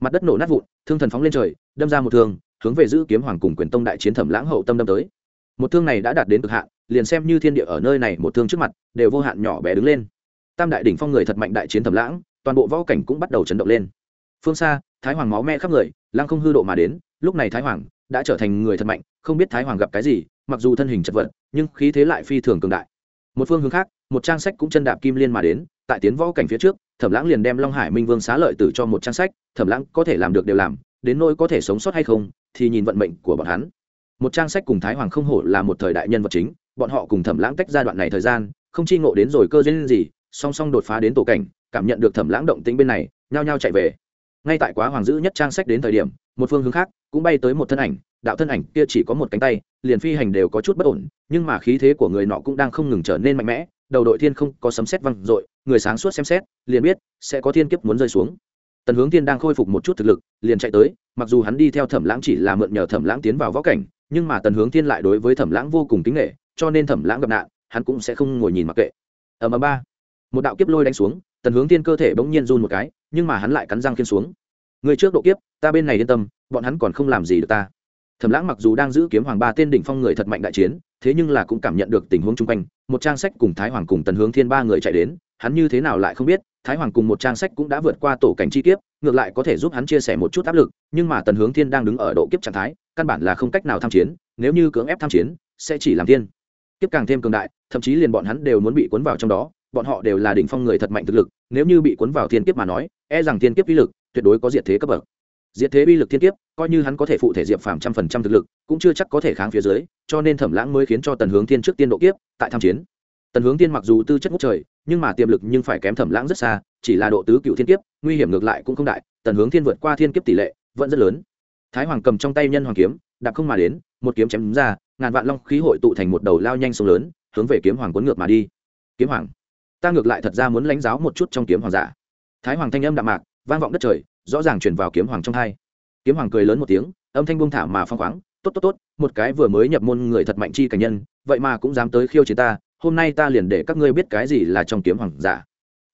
Mặt đất nổ nát vụn, thương thần phóng lên trời, đâm ra một thương, hướng về giữ kiếm hoàng cùng quyền tông đại chiến thẩm lãng hậu tâm đâm tới một thương này đã đạt đến cực hạn, liền xem như thiên địa ở nơi này một thương trước mặt, đều vô hạn nhỏ bé đứng lên. Tam đại đỉnh phong người thật mạnh đại chiến thẩm lãng, toàn bộ võ cảnh cũng bắt đầu chấn động lên. Phương xa, thái hoàng máu me khắp người, lăng không hư độ mà đến, lúc này thái hoàng đã trở thành người thật mạnh, không biết thái hoàng gặp cái gì, mặc dù thân hình chật vật, nhưng khí thế lại phi thường cường đại. Một phương hướng khác, một trang sách cũng chân đạp kim liên mà đến, tại tiến võ cảnh phía trước, thẩm lãng liền đem long hải minh vương xá lợi tử cho một trang sách, thẩm lãng có thể làm được đều làm, đến nỗi có thể sống sót hay không, thì nhìn vận mệnh của bọn hắn một trang sách cùng thái hoàng không hổ là một thời đại nhân vật chính, bọn họ cùng thẩm lãng tách giai đoạn này thời gian, không chi ngộ đến rồi cơ duyên gì, song song đột phá đến tổ cảnh, cảm nhận được thẩm lãng động tĩnh bên này, nhao nhao chạy về. Ngay tại quá hoàng giữ nhất trang sách đến thời điểm, một phương hướng khác cũng bay tới một thân ảnh, đạo thân ảnh kia chỉ có một cánh tay, liền phi hành đều có chút bất ổn, nhưng mà khí thế của người nọ cũng đang không ngừng trở nên mạnh mẽ, đầu đội thiên không có sấm sét văng dội, người sáng suốt xem xét, liền biết sẽ có thiên kiếp muốn rơi xuống. Tần hướng thiên đang khôi phục một chút thực lực, liền chạy tới, mặc dù hắn đi theo thẩm lãng chỉ là mượn nhờ thẩm lãng tiến vào võ cảnh nhưng mà tần hướng thiên lại đối với thẩm lãng vô cùng kính nghệ, cho nên thẩm lãng gặp nạn, hắn cũng sẽ không ngồi nhìn mặc kệ. Ở mà ba. Một đạo kiếp lôi đánh xuống, tần hướng thiên cơ thể bỗng nhiên run một cái, nhưng mà hắn lại cắn răng khiên xuống. Người trước độ kiếp, ta bên này yên tâm, bọn hắn còn không làm gì được ta. Thẩm lãng mặc dù đang giữ kiếm hoàng ba tên đỉnh phong người thật mạnh đại chiến, thế nhưng là cũng cảm nhận được tình huống chung quanh, một trang sách cùng thái hoàng cùng tần hướng thiên ba người chạy đến, hắn như thế nào lại không biết thái hoàng cùng một trang sách cũng đã vượt qua tổ cảnh chi kiếp, ngược lại có thể giúp hắn chia sẻ một chút áp lực, nhưng mà tần hướng thiên đang đứng ở độ kiếp trạng thái, căn bản là không cách nào tham chiến, nếu như cưỡng ép tham chiến, sẽ chỉ làm thiên. Kiếp càng thêm cường đại, thậm chí liền bọn hắn đều muốn bị cuốn vào trong đó, bọn họ đều là đỉnh phong người thật mạnh thực lực, nếu như bị cuốn vào thiên kiếp mà nói e rằng thiên kiếp uy lực tuyệt đối có diệt thế cấp bậc. Diệt thế uy lực thiên kiếp, coi như hắn có thể phụ thể diệp phàm trăm phần trăm thực lực, cũng chưa chắc có thể kháng phía dưới, cho nên thẩm lãng mới khiến cho tần hướng thiên trước tiên độ kiếp, tại tham chiến. Tần hướng thiên mặc dù tư chất ngút trời nhưng mà tiềm lực nhưng phải kém thẩm lãng rất xa, chỉ là độ tứ cựu thiên kiếp, nguy hiểm ngược lại cũng không đại, tần hướng thiên vượt qua thiên kiếp tỷ lệ vẫn rất lớn. Thái hoàng cầm trong tay nhân hoàng kiếm, đạp không mà đến, một kiếm chém ra, ngàn vạn long khí hội tụ thành một đầu lao nhanh sông lớn, hướng về kiếm hoàng cuốn ngược mà đi. Kiếm hoàng, ta ngược lại thật ra muốn lãnh giáo một chút trong kiếm hoàng giả. Thái hoàng thanh âm đạm mạc, vang vọng đất trời, rõ ràng chuyển vào kiếm hoàng trong hai. Kiếm hoàng cười lớn một tiếng, âm thanh buông thả mà phong khoáng, tốt tốt tốt, một cái vừa mới nhập môn người thật mạnh chi cảnh nhân, vậy mà cũng dám tới khiêu chiến ta hôm nay ta liền để các ngươi biết cái gì là trong kiếm hoàng giả.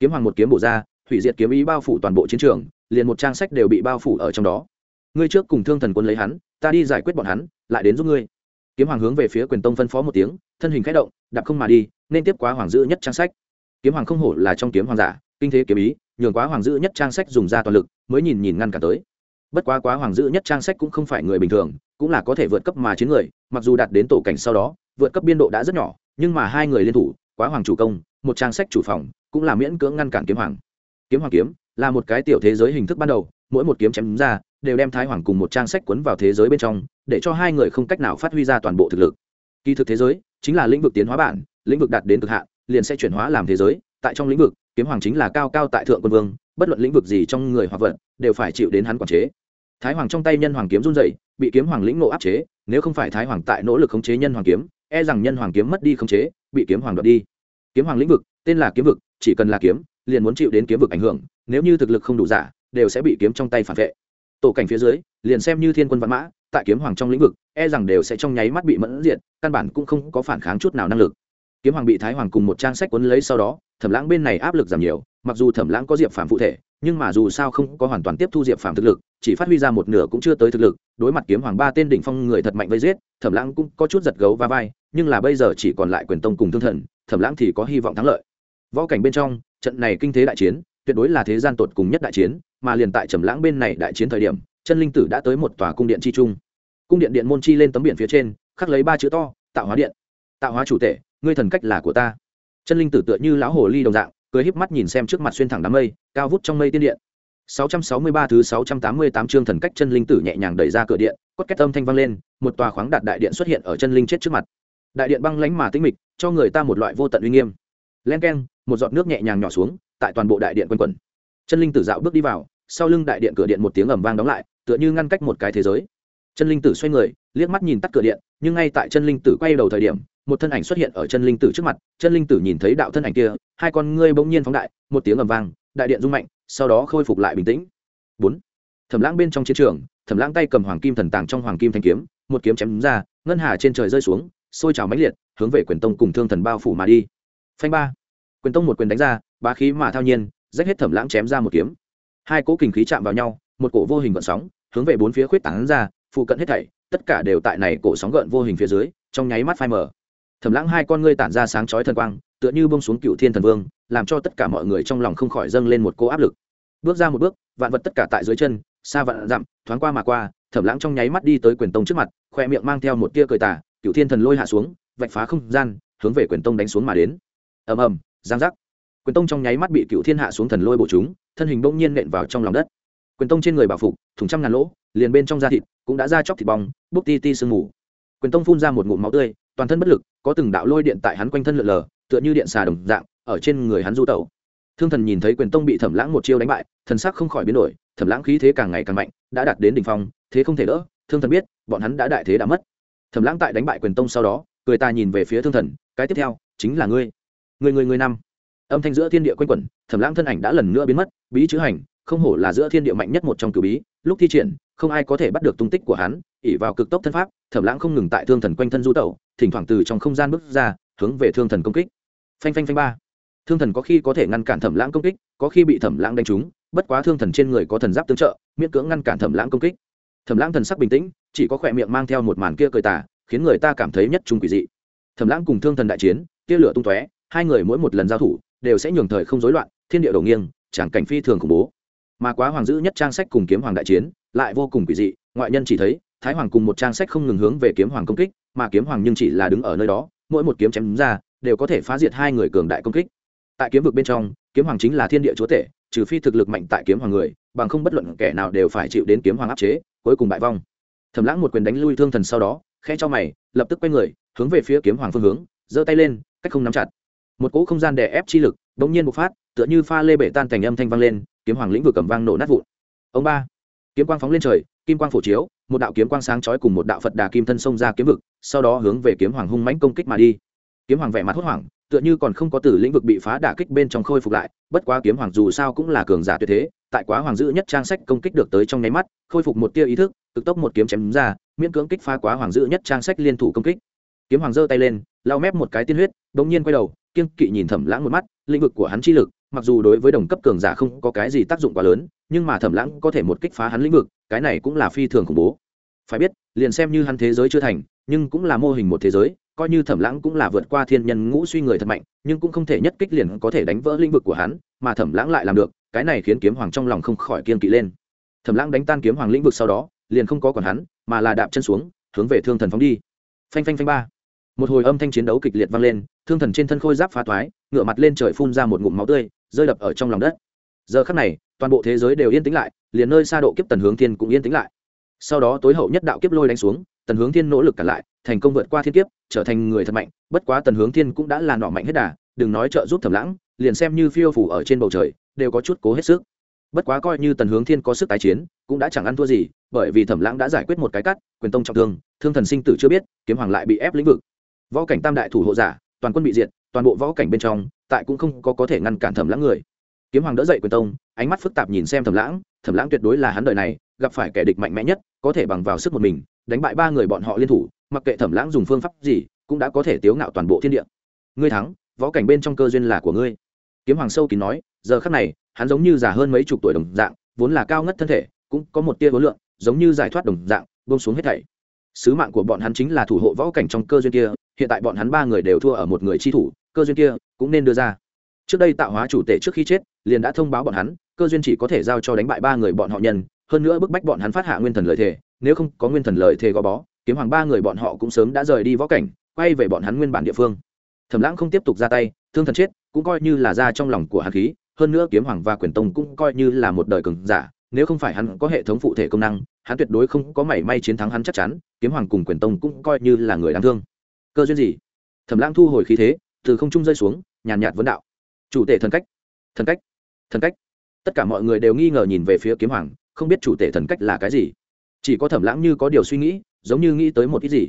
Kiếm hoàng một kiếm bổ ra, hủy diệt kiếm ý bao phủ toàn bộ chiến trường, liền một trang sách đều bị bao phủ ở trong đó. Ngươi trước cùng thương thần quân lấy hắn, ta đi giải quyết bọn hắn, lại đến giúp ngươi. Kiếm hoàng hướng về phía quyền tông phân phó một tiếng, thân hình k h ẽ động, đạp không mà đi, nên tiếp quá hoàng dữ nhất trang sách. Kiếm hoàng không hổ là trong kiếm hoàng giả, kinh thế kiếm ý, nhường quá hoàng dữ nhất trang sách dùng ra toàn lực, mới nhìn nhìn ngăn cả tới. Bất quá quá hoàng dữ nhất trang sách cũng không phải người bình thường, cũng là có thể vượt cấp mà chiến người, mặc dù đạt đến tổ cảnh sau đó, vượt cấp biên độ đã rất nhỏ nhưng mà hai người liên thủ, quá hoàng chủ công, một trang sách chủ phòng, cũng là miễn cưỡng ngăn cản kiếm hoàng. Kiếm hoàng kiếm là một cái tiểu thế giới hình thức ban đầu, mỗi một kiếm chém ra, đều đem thái hoàng cùng một trang sách quấn vào thế giới bên trong, để cho hai người không cách nào phát huy ra toàn bộ thực lực. Kỳ thực thế giới chính là lĩnh vực tiến hóa bản, lĩnh vực đạt đến cực hạn, liền sẽ chuyển hóa làm thế giới. Tại trong lĩnh vực, kiếm hoàng chính là cao cao tại thượng quân vương, bất luận lĩnh vực gì trong người hoặc vận đều phải chịu đến hắn quản chế. Thái hoàng trong tay nhân hoàng kiếm run dậy bị kiếm hoàng lĩnh nộ áp chế, nếu không phải thái hoàng tại nỗ lực khống chế nhân hoàng kiếm e rằng nhân hoàng kiếm mất đi khống chế, bị kiếm hoàng đoạt đi. Kiếm hoàng lĩnh vực, tên là kiếm vực, chỉ cần là kiếm, liền muốn chịu đến kiếm vực ảnh hưởng, nếu như thực lực không đủ giả, đều sẽ bị kiếm trong tay phản vệ. Tổ cảnh phía dưới, liền xem như thiên quân văn mã, tại kiếm hoàng trong lĩnh vực e rằng đều sẽ trong nháy mắt bị mẫn diện căn bản cũng không có phản kháng chút nào năng lực. Kiếm hoàng bị thái hoàng cùng một trang sách quấn lấy sau đó, thẩm lãng bên này áp lực giảm nhiều, mặc dù thẩm lãng có diệp phàm phụ thể, nhưng mà dù sao không có hoàn toàn tiếp thu diệp phàm thực lực, chỉ phát huy ra một nửa cũng chưa tới thực lực, đối mặt kiếm hoàng ba tên đỉnh phong người thật mạnh vây giết, thẩm lãng cũng có chút giật gấu va vai nhưng là bây giờ chỉ còn lại quyền tông cùng thương thần, thẩm lãng thì có hy vọng thắng lợi. Võ cảnh bên trong, trận này kinh thế đại chiến, tuyệt đối là thế gian tột cùng nhất đại chiến, mà liền tại trầm lãng bên này đại chiến thời điểm, chân linh tử đã tới một tòa cung điện chi trung. Cung điện điện môn chi lên tấm biển phía trên, khắc lấy ba chữ to, tạo hóa điện. Tạo hóa chủ tể, ngươi thần cách là của ta. Chân linh tử tựa như lão hồ ly đồng dạng, cười híp mắt nhìn xem trước mặt xuyên thẳng đám mây, cao vút trong mây tiên điện. 663 thứ 688 chương thần cách chân linh tử nhẹ nhàng đẩy ra cửa điện, cốt két âm thanh vang lên, một tòa khoáng đạt đại điện xuất hiện ở chân linh chết trước mặt đại điện băng lãnh mà tĩnh mịch, cho người ta một loại vô tận uy nghiêm. Len keng, một giọt nước nhẹ nhàng nhỏ xuống, tại toàn bộ đại điện quanh quẩn. Chân linh tử dạo bước đi vào, sau lưng đại điện cửa điện một tiếng ầm vang đóng lại, tựa như ngăn cách một cái thế giới. Chân linh tử xoay người, liếc mắt nhìn tắt cửa điện, nhưng ngay tại chân linh tử quay đầu thời điểm, một thân ảnh xuất hiện ở chân linh tử trước mặt. Chân linh tử nhìn thấy đạo thân ảnh kia, hai con ngươi bỗng nhiên phóng đại, một tiếng ầm vang, đại điện rung mạnh, sau đó khôi phục lại bình tĩnh. Bốn. Thẩm lãng bên trong chiến trường, thẩm lãng tay cầm hoàng kim thần tàng trong hoàng kim thanh kiếm, một kiếm chém ra, ngân hà trên trời rơi xuống sôi trào mãnh liệt, hướng về quyền tông cùng thương thần bao phủ mà đi. Phanh ba. Quyền tông một quyền đánh ra, bá khí mà thao nhiên, rách hết thẩm lãng chém ra một kiếm. Hai cỗ kình khí chạm vào nhau, một cổ vô hình gợn sóng, hướng về bốn phía khuyết tảng ra, phụ cận hết thảy, tất cả đều tại này cổ sóng gợn vô hình phía dưới, trong nháy mắt phai mờ. Thẩm lãng hai con ngươi tản ra sáng chói thần quang, tựa như bông xuống cựu thiên thần vương, làm cho tất cả mọi người trong lòng không khỏi dâng lên một cô áp lực. Bước ra một bước, vạn vật tất cả tại dưới chân, xa vạn dặm, thoáng qua mà qua, thẩm lãng trong nháy mắt đi tới quyền tông trước mặt, khoe miệng mang theo một tia cười tả cựu thiên thần lôi hạ xuống, vạch phá không gian, hướng về quyền tông đánh xuống mà đến. Ầm ầm, giang giác. Quyền tông trong nháy mắt bị cựu thiên hạ xuống thần lôi bổ chúng, thân hình bỗng nhiên nện vào trong lòng đất. Quyền tông trên người bảo phục, thủng trăm ngàn lỗ, liền bên trong da thịt cũng đã ra chóc thịt bong, bốc ti ti sương mù. Quyền tông phun ra một ngụm máu tươi, toàn thân bất lực, có từng đạo lôi điện tại hắn quanh thân lượn lờ, tựa như điện xà đồng dạng, ở trên người hắn du tẩu. Thương thần nhìn thấy quyền tông bị thẩm lãng một chiêu đánh bại, thần sắc không khỏi biến đổi, thẩm lãng khí thế càng ngày càng mạnh, đã đạt đến đỉnh phong, thế không thể đỡ, thương thần biết, bọn hắn đã đại thế đã mất thẩm lãng tại đánh bại quyền tông sau đó, cười ta nhìn về phía thương thần, cái tiếp theo, chính là ngươi. Người người người năm. Âm thanh giữa thiên địa quanh quẩn thẩm lãng thân ảnh đã lần nữa biến mất, bí chữ hành, không hổ là giữa thiên địa mạnh nhất một trong cử bí, lúc thi triển, không ai có thể bắt được tung tích của hắn ỉ vào cực tốc thân pháp thẩm lãng không ngừng tại thương thần quanh thân du tẩu, thỉnh thoảng từ trong không gian bước ra, hướng về thương thần công kích. Phanh phanh phanh ba. Thương thần có khi có thể ngăn cản thẩm lãng công kích, có khi bị thẩm lãng đánh trúng, bất quá thương thần trên người có thần giáp tương trợ, miễn cưỡng ngăn cản thẩm lãng công kích thẩm lãng thần sắc bình tĩnh, chỉ có khỏe miệng mang theo một màn kia cười tả khiến người ta cảm thấy nhất trung quỷ dị. Thẩm lãng cùng thương thần đại chiến tia lửa tung tóe, hai người mỗi một lần giao thủ, đều sẽ nhường thời không rối loạn, thiên địa đổ nghiêng, chẳng cảnh phi thường khủng bố. Mà quá hoàng dữ nhất trang sách cùng kiếm hoàng đại chiến, lại vô cùng quỷ dị, ngoại nhân chỉ thấy, thái hoàng cùng một trang sách không ngừng hướng về kiếm hoàng công kích, mà kiếm hoàng nhưng chỉ là đứng ở nơi đó, mỗi một kiếm chém ra, đều có thể phá diệt hai người cường đại công kích. Tại kiếm vực bên trong, kiếm hoàng chính là thiên địa chúa tể, trừ phi thực lực mạnh tại kiếm hoàng người, bằng không bất luận kẻ nào đều phải chịu đến kiếm hoàng áp chế cuối cùng bại vong. Thầm lãng một quyền đánh lui thương thần sau đó khe cho mày, lập tức quay người, hướng về phía kiếm hoàng phương hướng, giơ tay lên, cách không nắm chặt. Một cỗ không gian đè ép chi lực đ nhiên bộc phát, tựa như pha lê bể tan thành âm thanh vang lên, kiếm hoàng lĩnh vực cầm vang nổ nát vụn. Ông ba, kiếm quang phóng lên trời, kim quang phổ chiếu, một đạo kiếm quang sáng chói cùng một đạo phật đà kim thân xông ra kiếm vực, sau đó hướng về kiếm hoàng hung mãnh công kích mà đi. Kiếm hoàng vẻ mặt hốt hoảng, tựa như còn không có từ lĩnh vực bị phá đả kích bên trong khôi phục lại, bất quá kiếm hoàng dù sao cũng là cường giả tuyệt thế tại quá hoàng dữ nhất trang sách công kích được tới trong nháy mắt, khôi phục một tia ý thức, cực tốc một kiếm chém ra, miễn cưỡng kích phá quá hoàng dữ nhất trang sách liên thủ công kích. Kiếm hoàng giơ tay lên lao mép một cái tiên huyết bỗng nhiên quay đầu kiên kỵ nhìn thẩm lãng một mắt, lĩnh vực của hắn chi lực, mặc dù đối với đồng cấp cường giả không có cái gì tác dụng quá lớn, nhưng mà thẩm lãng có thể một kích phá hắn lĩnh vực, cái này cũng là phi thường khủng bố. Phải biết, liền xem như hắn thế giới chưa thành, nhưng cũng là mô hình một thế giới, coi như thẩm lãng cũng là vượt qua thiên nhân ngũ suy người thật mạnh, nhưng cũng không thể nhất kích liền có thể đánh vỡ lĩnh vực của hắn, mà thẩm lãng lại làm được cái này khiến kiếm hoàng trong lòng không khỏi kiên kỵ lên. Thẩm lãng đánh tan kiếm hoàng lĩnh vực sau đó, liền không có còn hắn, mà là đạp chân xuống, hướng về thương thần phóng đi. Phanh phanh phanh ba. Một hồi âm thanh chiến đấu kịch liệt vang lên, thương thần trên thân khôi giáp phá thoái ngựa mặt lên trời phun ra một ngụm máu tươi, rơi đập ở trong lòng đất. Giờ khắc này, toàn bộ thế giới đều yên tĩnh lại, liền nơi xa độ kiếp tần hướng thiên cũng yên tĩnh lại. Sau đó tối hậu nhất đạo kiếp lôi đánh xuống, tần hướng thiên nỗ lực cản lại, thành công vượt qua thiên kiếp, trở thành người thật mạnh, bất quá tần hướng thiên cũng đã là nọ mạnh hết đà, đừng nói trợ giúp thẩm lãng liền xem như phiêu phủ ở trên bầu trời, đều có chút cố hết sức. Bất quá coi như tần hướng thiên có sức tái chiến, cũng đã chẳng ăn thua gì, bởi vì thẩm lãng đã giải quyết một cái cắt, quyền tông trọng thương thương thần sinh tử chưa biết, kiếm hoàng lại bị ép lĩnh vực. Võ cảnh tam đại thủ hộ giả, toàn quân bị diệt, toàn bộ võ cảnh bên trong, tại cũng không có có thể ngăn cản thẩm lãng người. Kiếm hoàng đỡ dậy quyền tông, ánh mắt phức tạp nhìn xem thẩm lãng thẩm lãng tuyệt đối là hắn đời này, gặp phải kẻ địch mạnh mẽ nhất, có thể bằng vào sức một mình, đánh bại ba người bọn họ liên thủ, mặc kệ thẩm lãng dùng phương pháp gì, cũng đã có thể tiếu ngạo toàn bộ thiên địa. Ngươi thắng, võ cảnh bên trong cơ duyên là của ngươi kiếm hoàng sâu kín nói, giờ khắc này, hắn giống như già hơn mấy chục tuổi đồng dạng, vốn là cao ngất thân thể, cũng có một tia hối lượng giống như giải thoát đồng dạng bông xuống hết thảy. Sứ mạng của bọn hắn chính là thủ hộ võ cảnh trong cơ duyên kia, hiện tại bọn hắn ba người đều thua ở một người chi thủ, cơ duyên kia cũng nên đưa ra. Trước đây tạo hóa chủ tể trước khi chết, liền đã thông báo bọn hắn, cơ duyên chỉ có thể giao cho đánh bại ba người bọn họ nhân, hơn nữa bức bách bọn hắn phát hạ nguyên thần lời thề, nếu không có nguyên thần lời thề gò bó, kiếm hoàng ba người bọn họ cũng sớm đã rời đi võ cảnh, quay về bọn hắn nguyên bản địa phương. Thẩm lãng không tiếp tục ra tay, thương thần chết cũng coi như là ra trong lòng của hắn khí, hơn nữa kiếm hoàng và quyền tông cũng coi như là một đời cường giả, nếu không phải hắn có hệ thống phụ thể công năng, hắn tuyệt đối không có mảy may chiến thắng hắn chắc chắn, kiếm hoàng cùng quyền tông cũng coi như là người đáng thương. Cơ duyên gì? Thẩm lãng thu hồi khí thế, từ không trung rơi xuống, nhàn nhạt vấn đạo. Chủ tể thần cách thần cách thần cách. Tất cả mọi người đều nghi ngờ nhìn về phía kiếm hoàng, không biết chủ tể thần cách là cái gì. Chỉ có thẩm lãng như có điều suy nghĩ, giống như nghĩ tới một ít gì.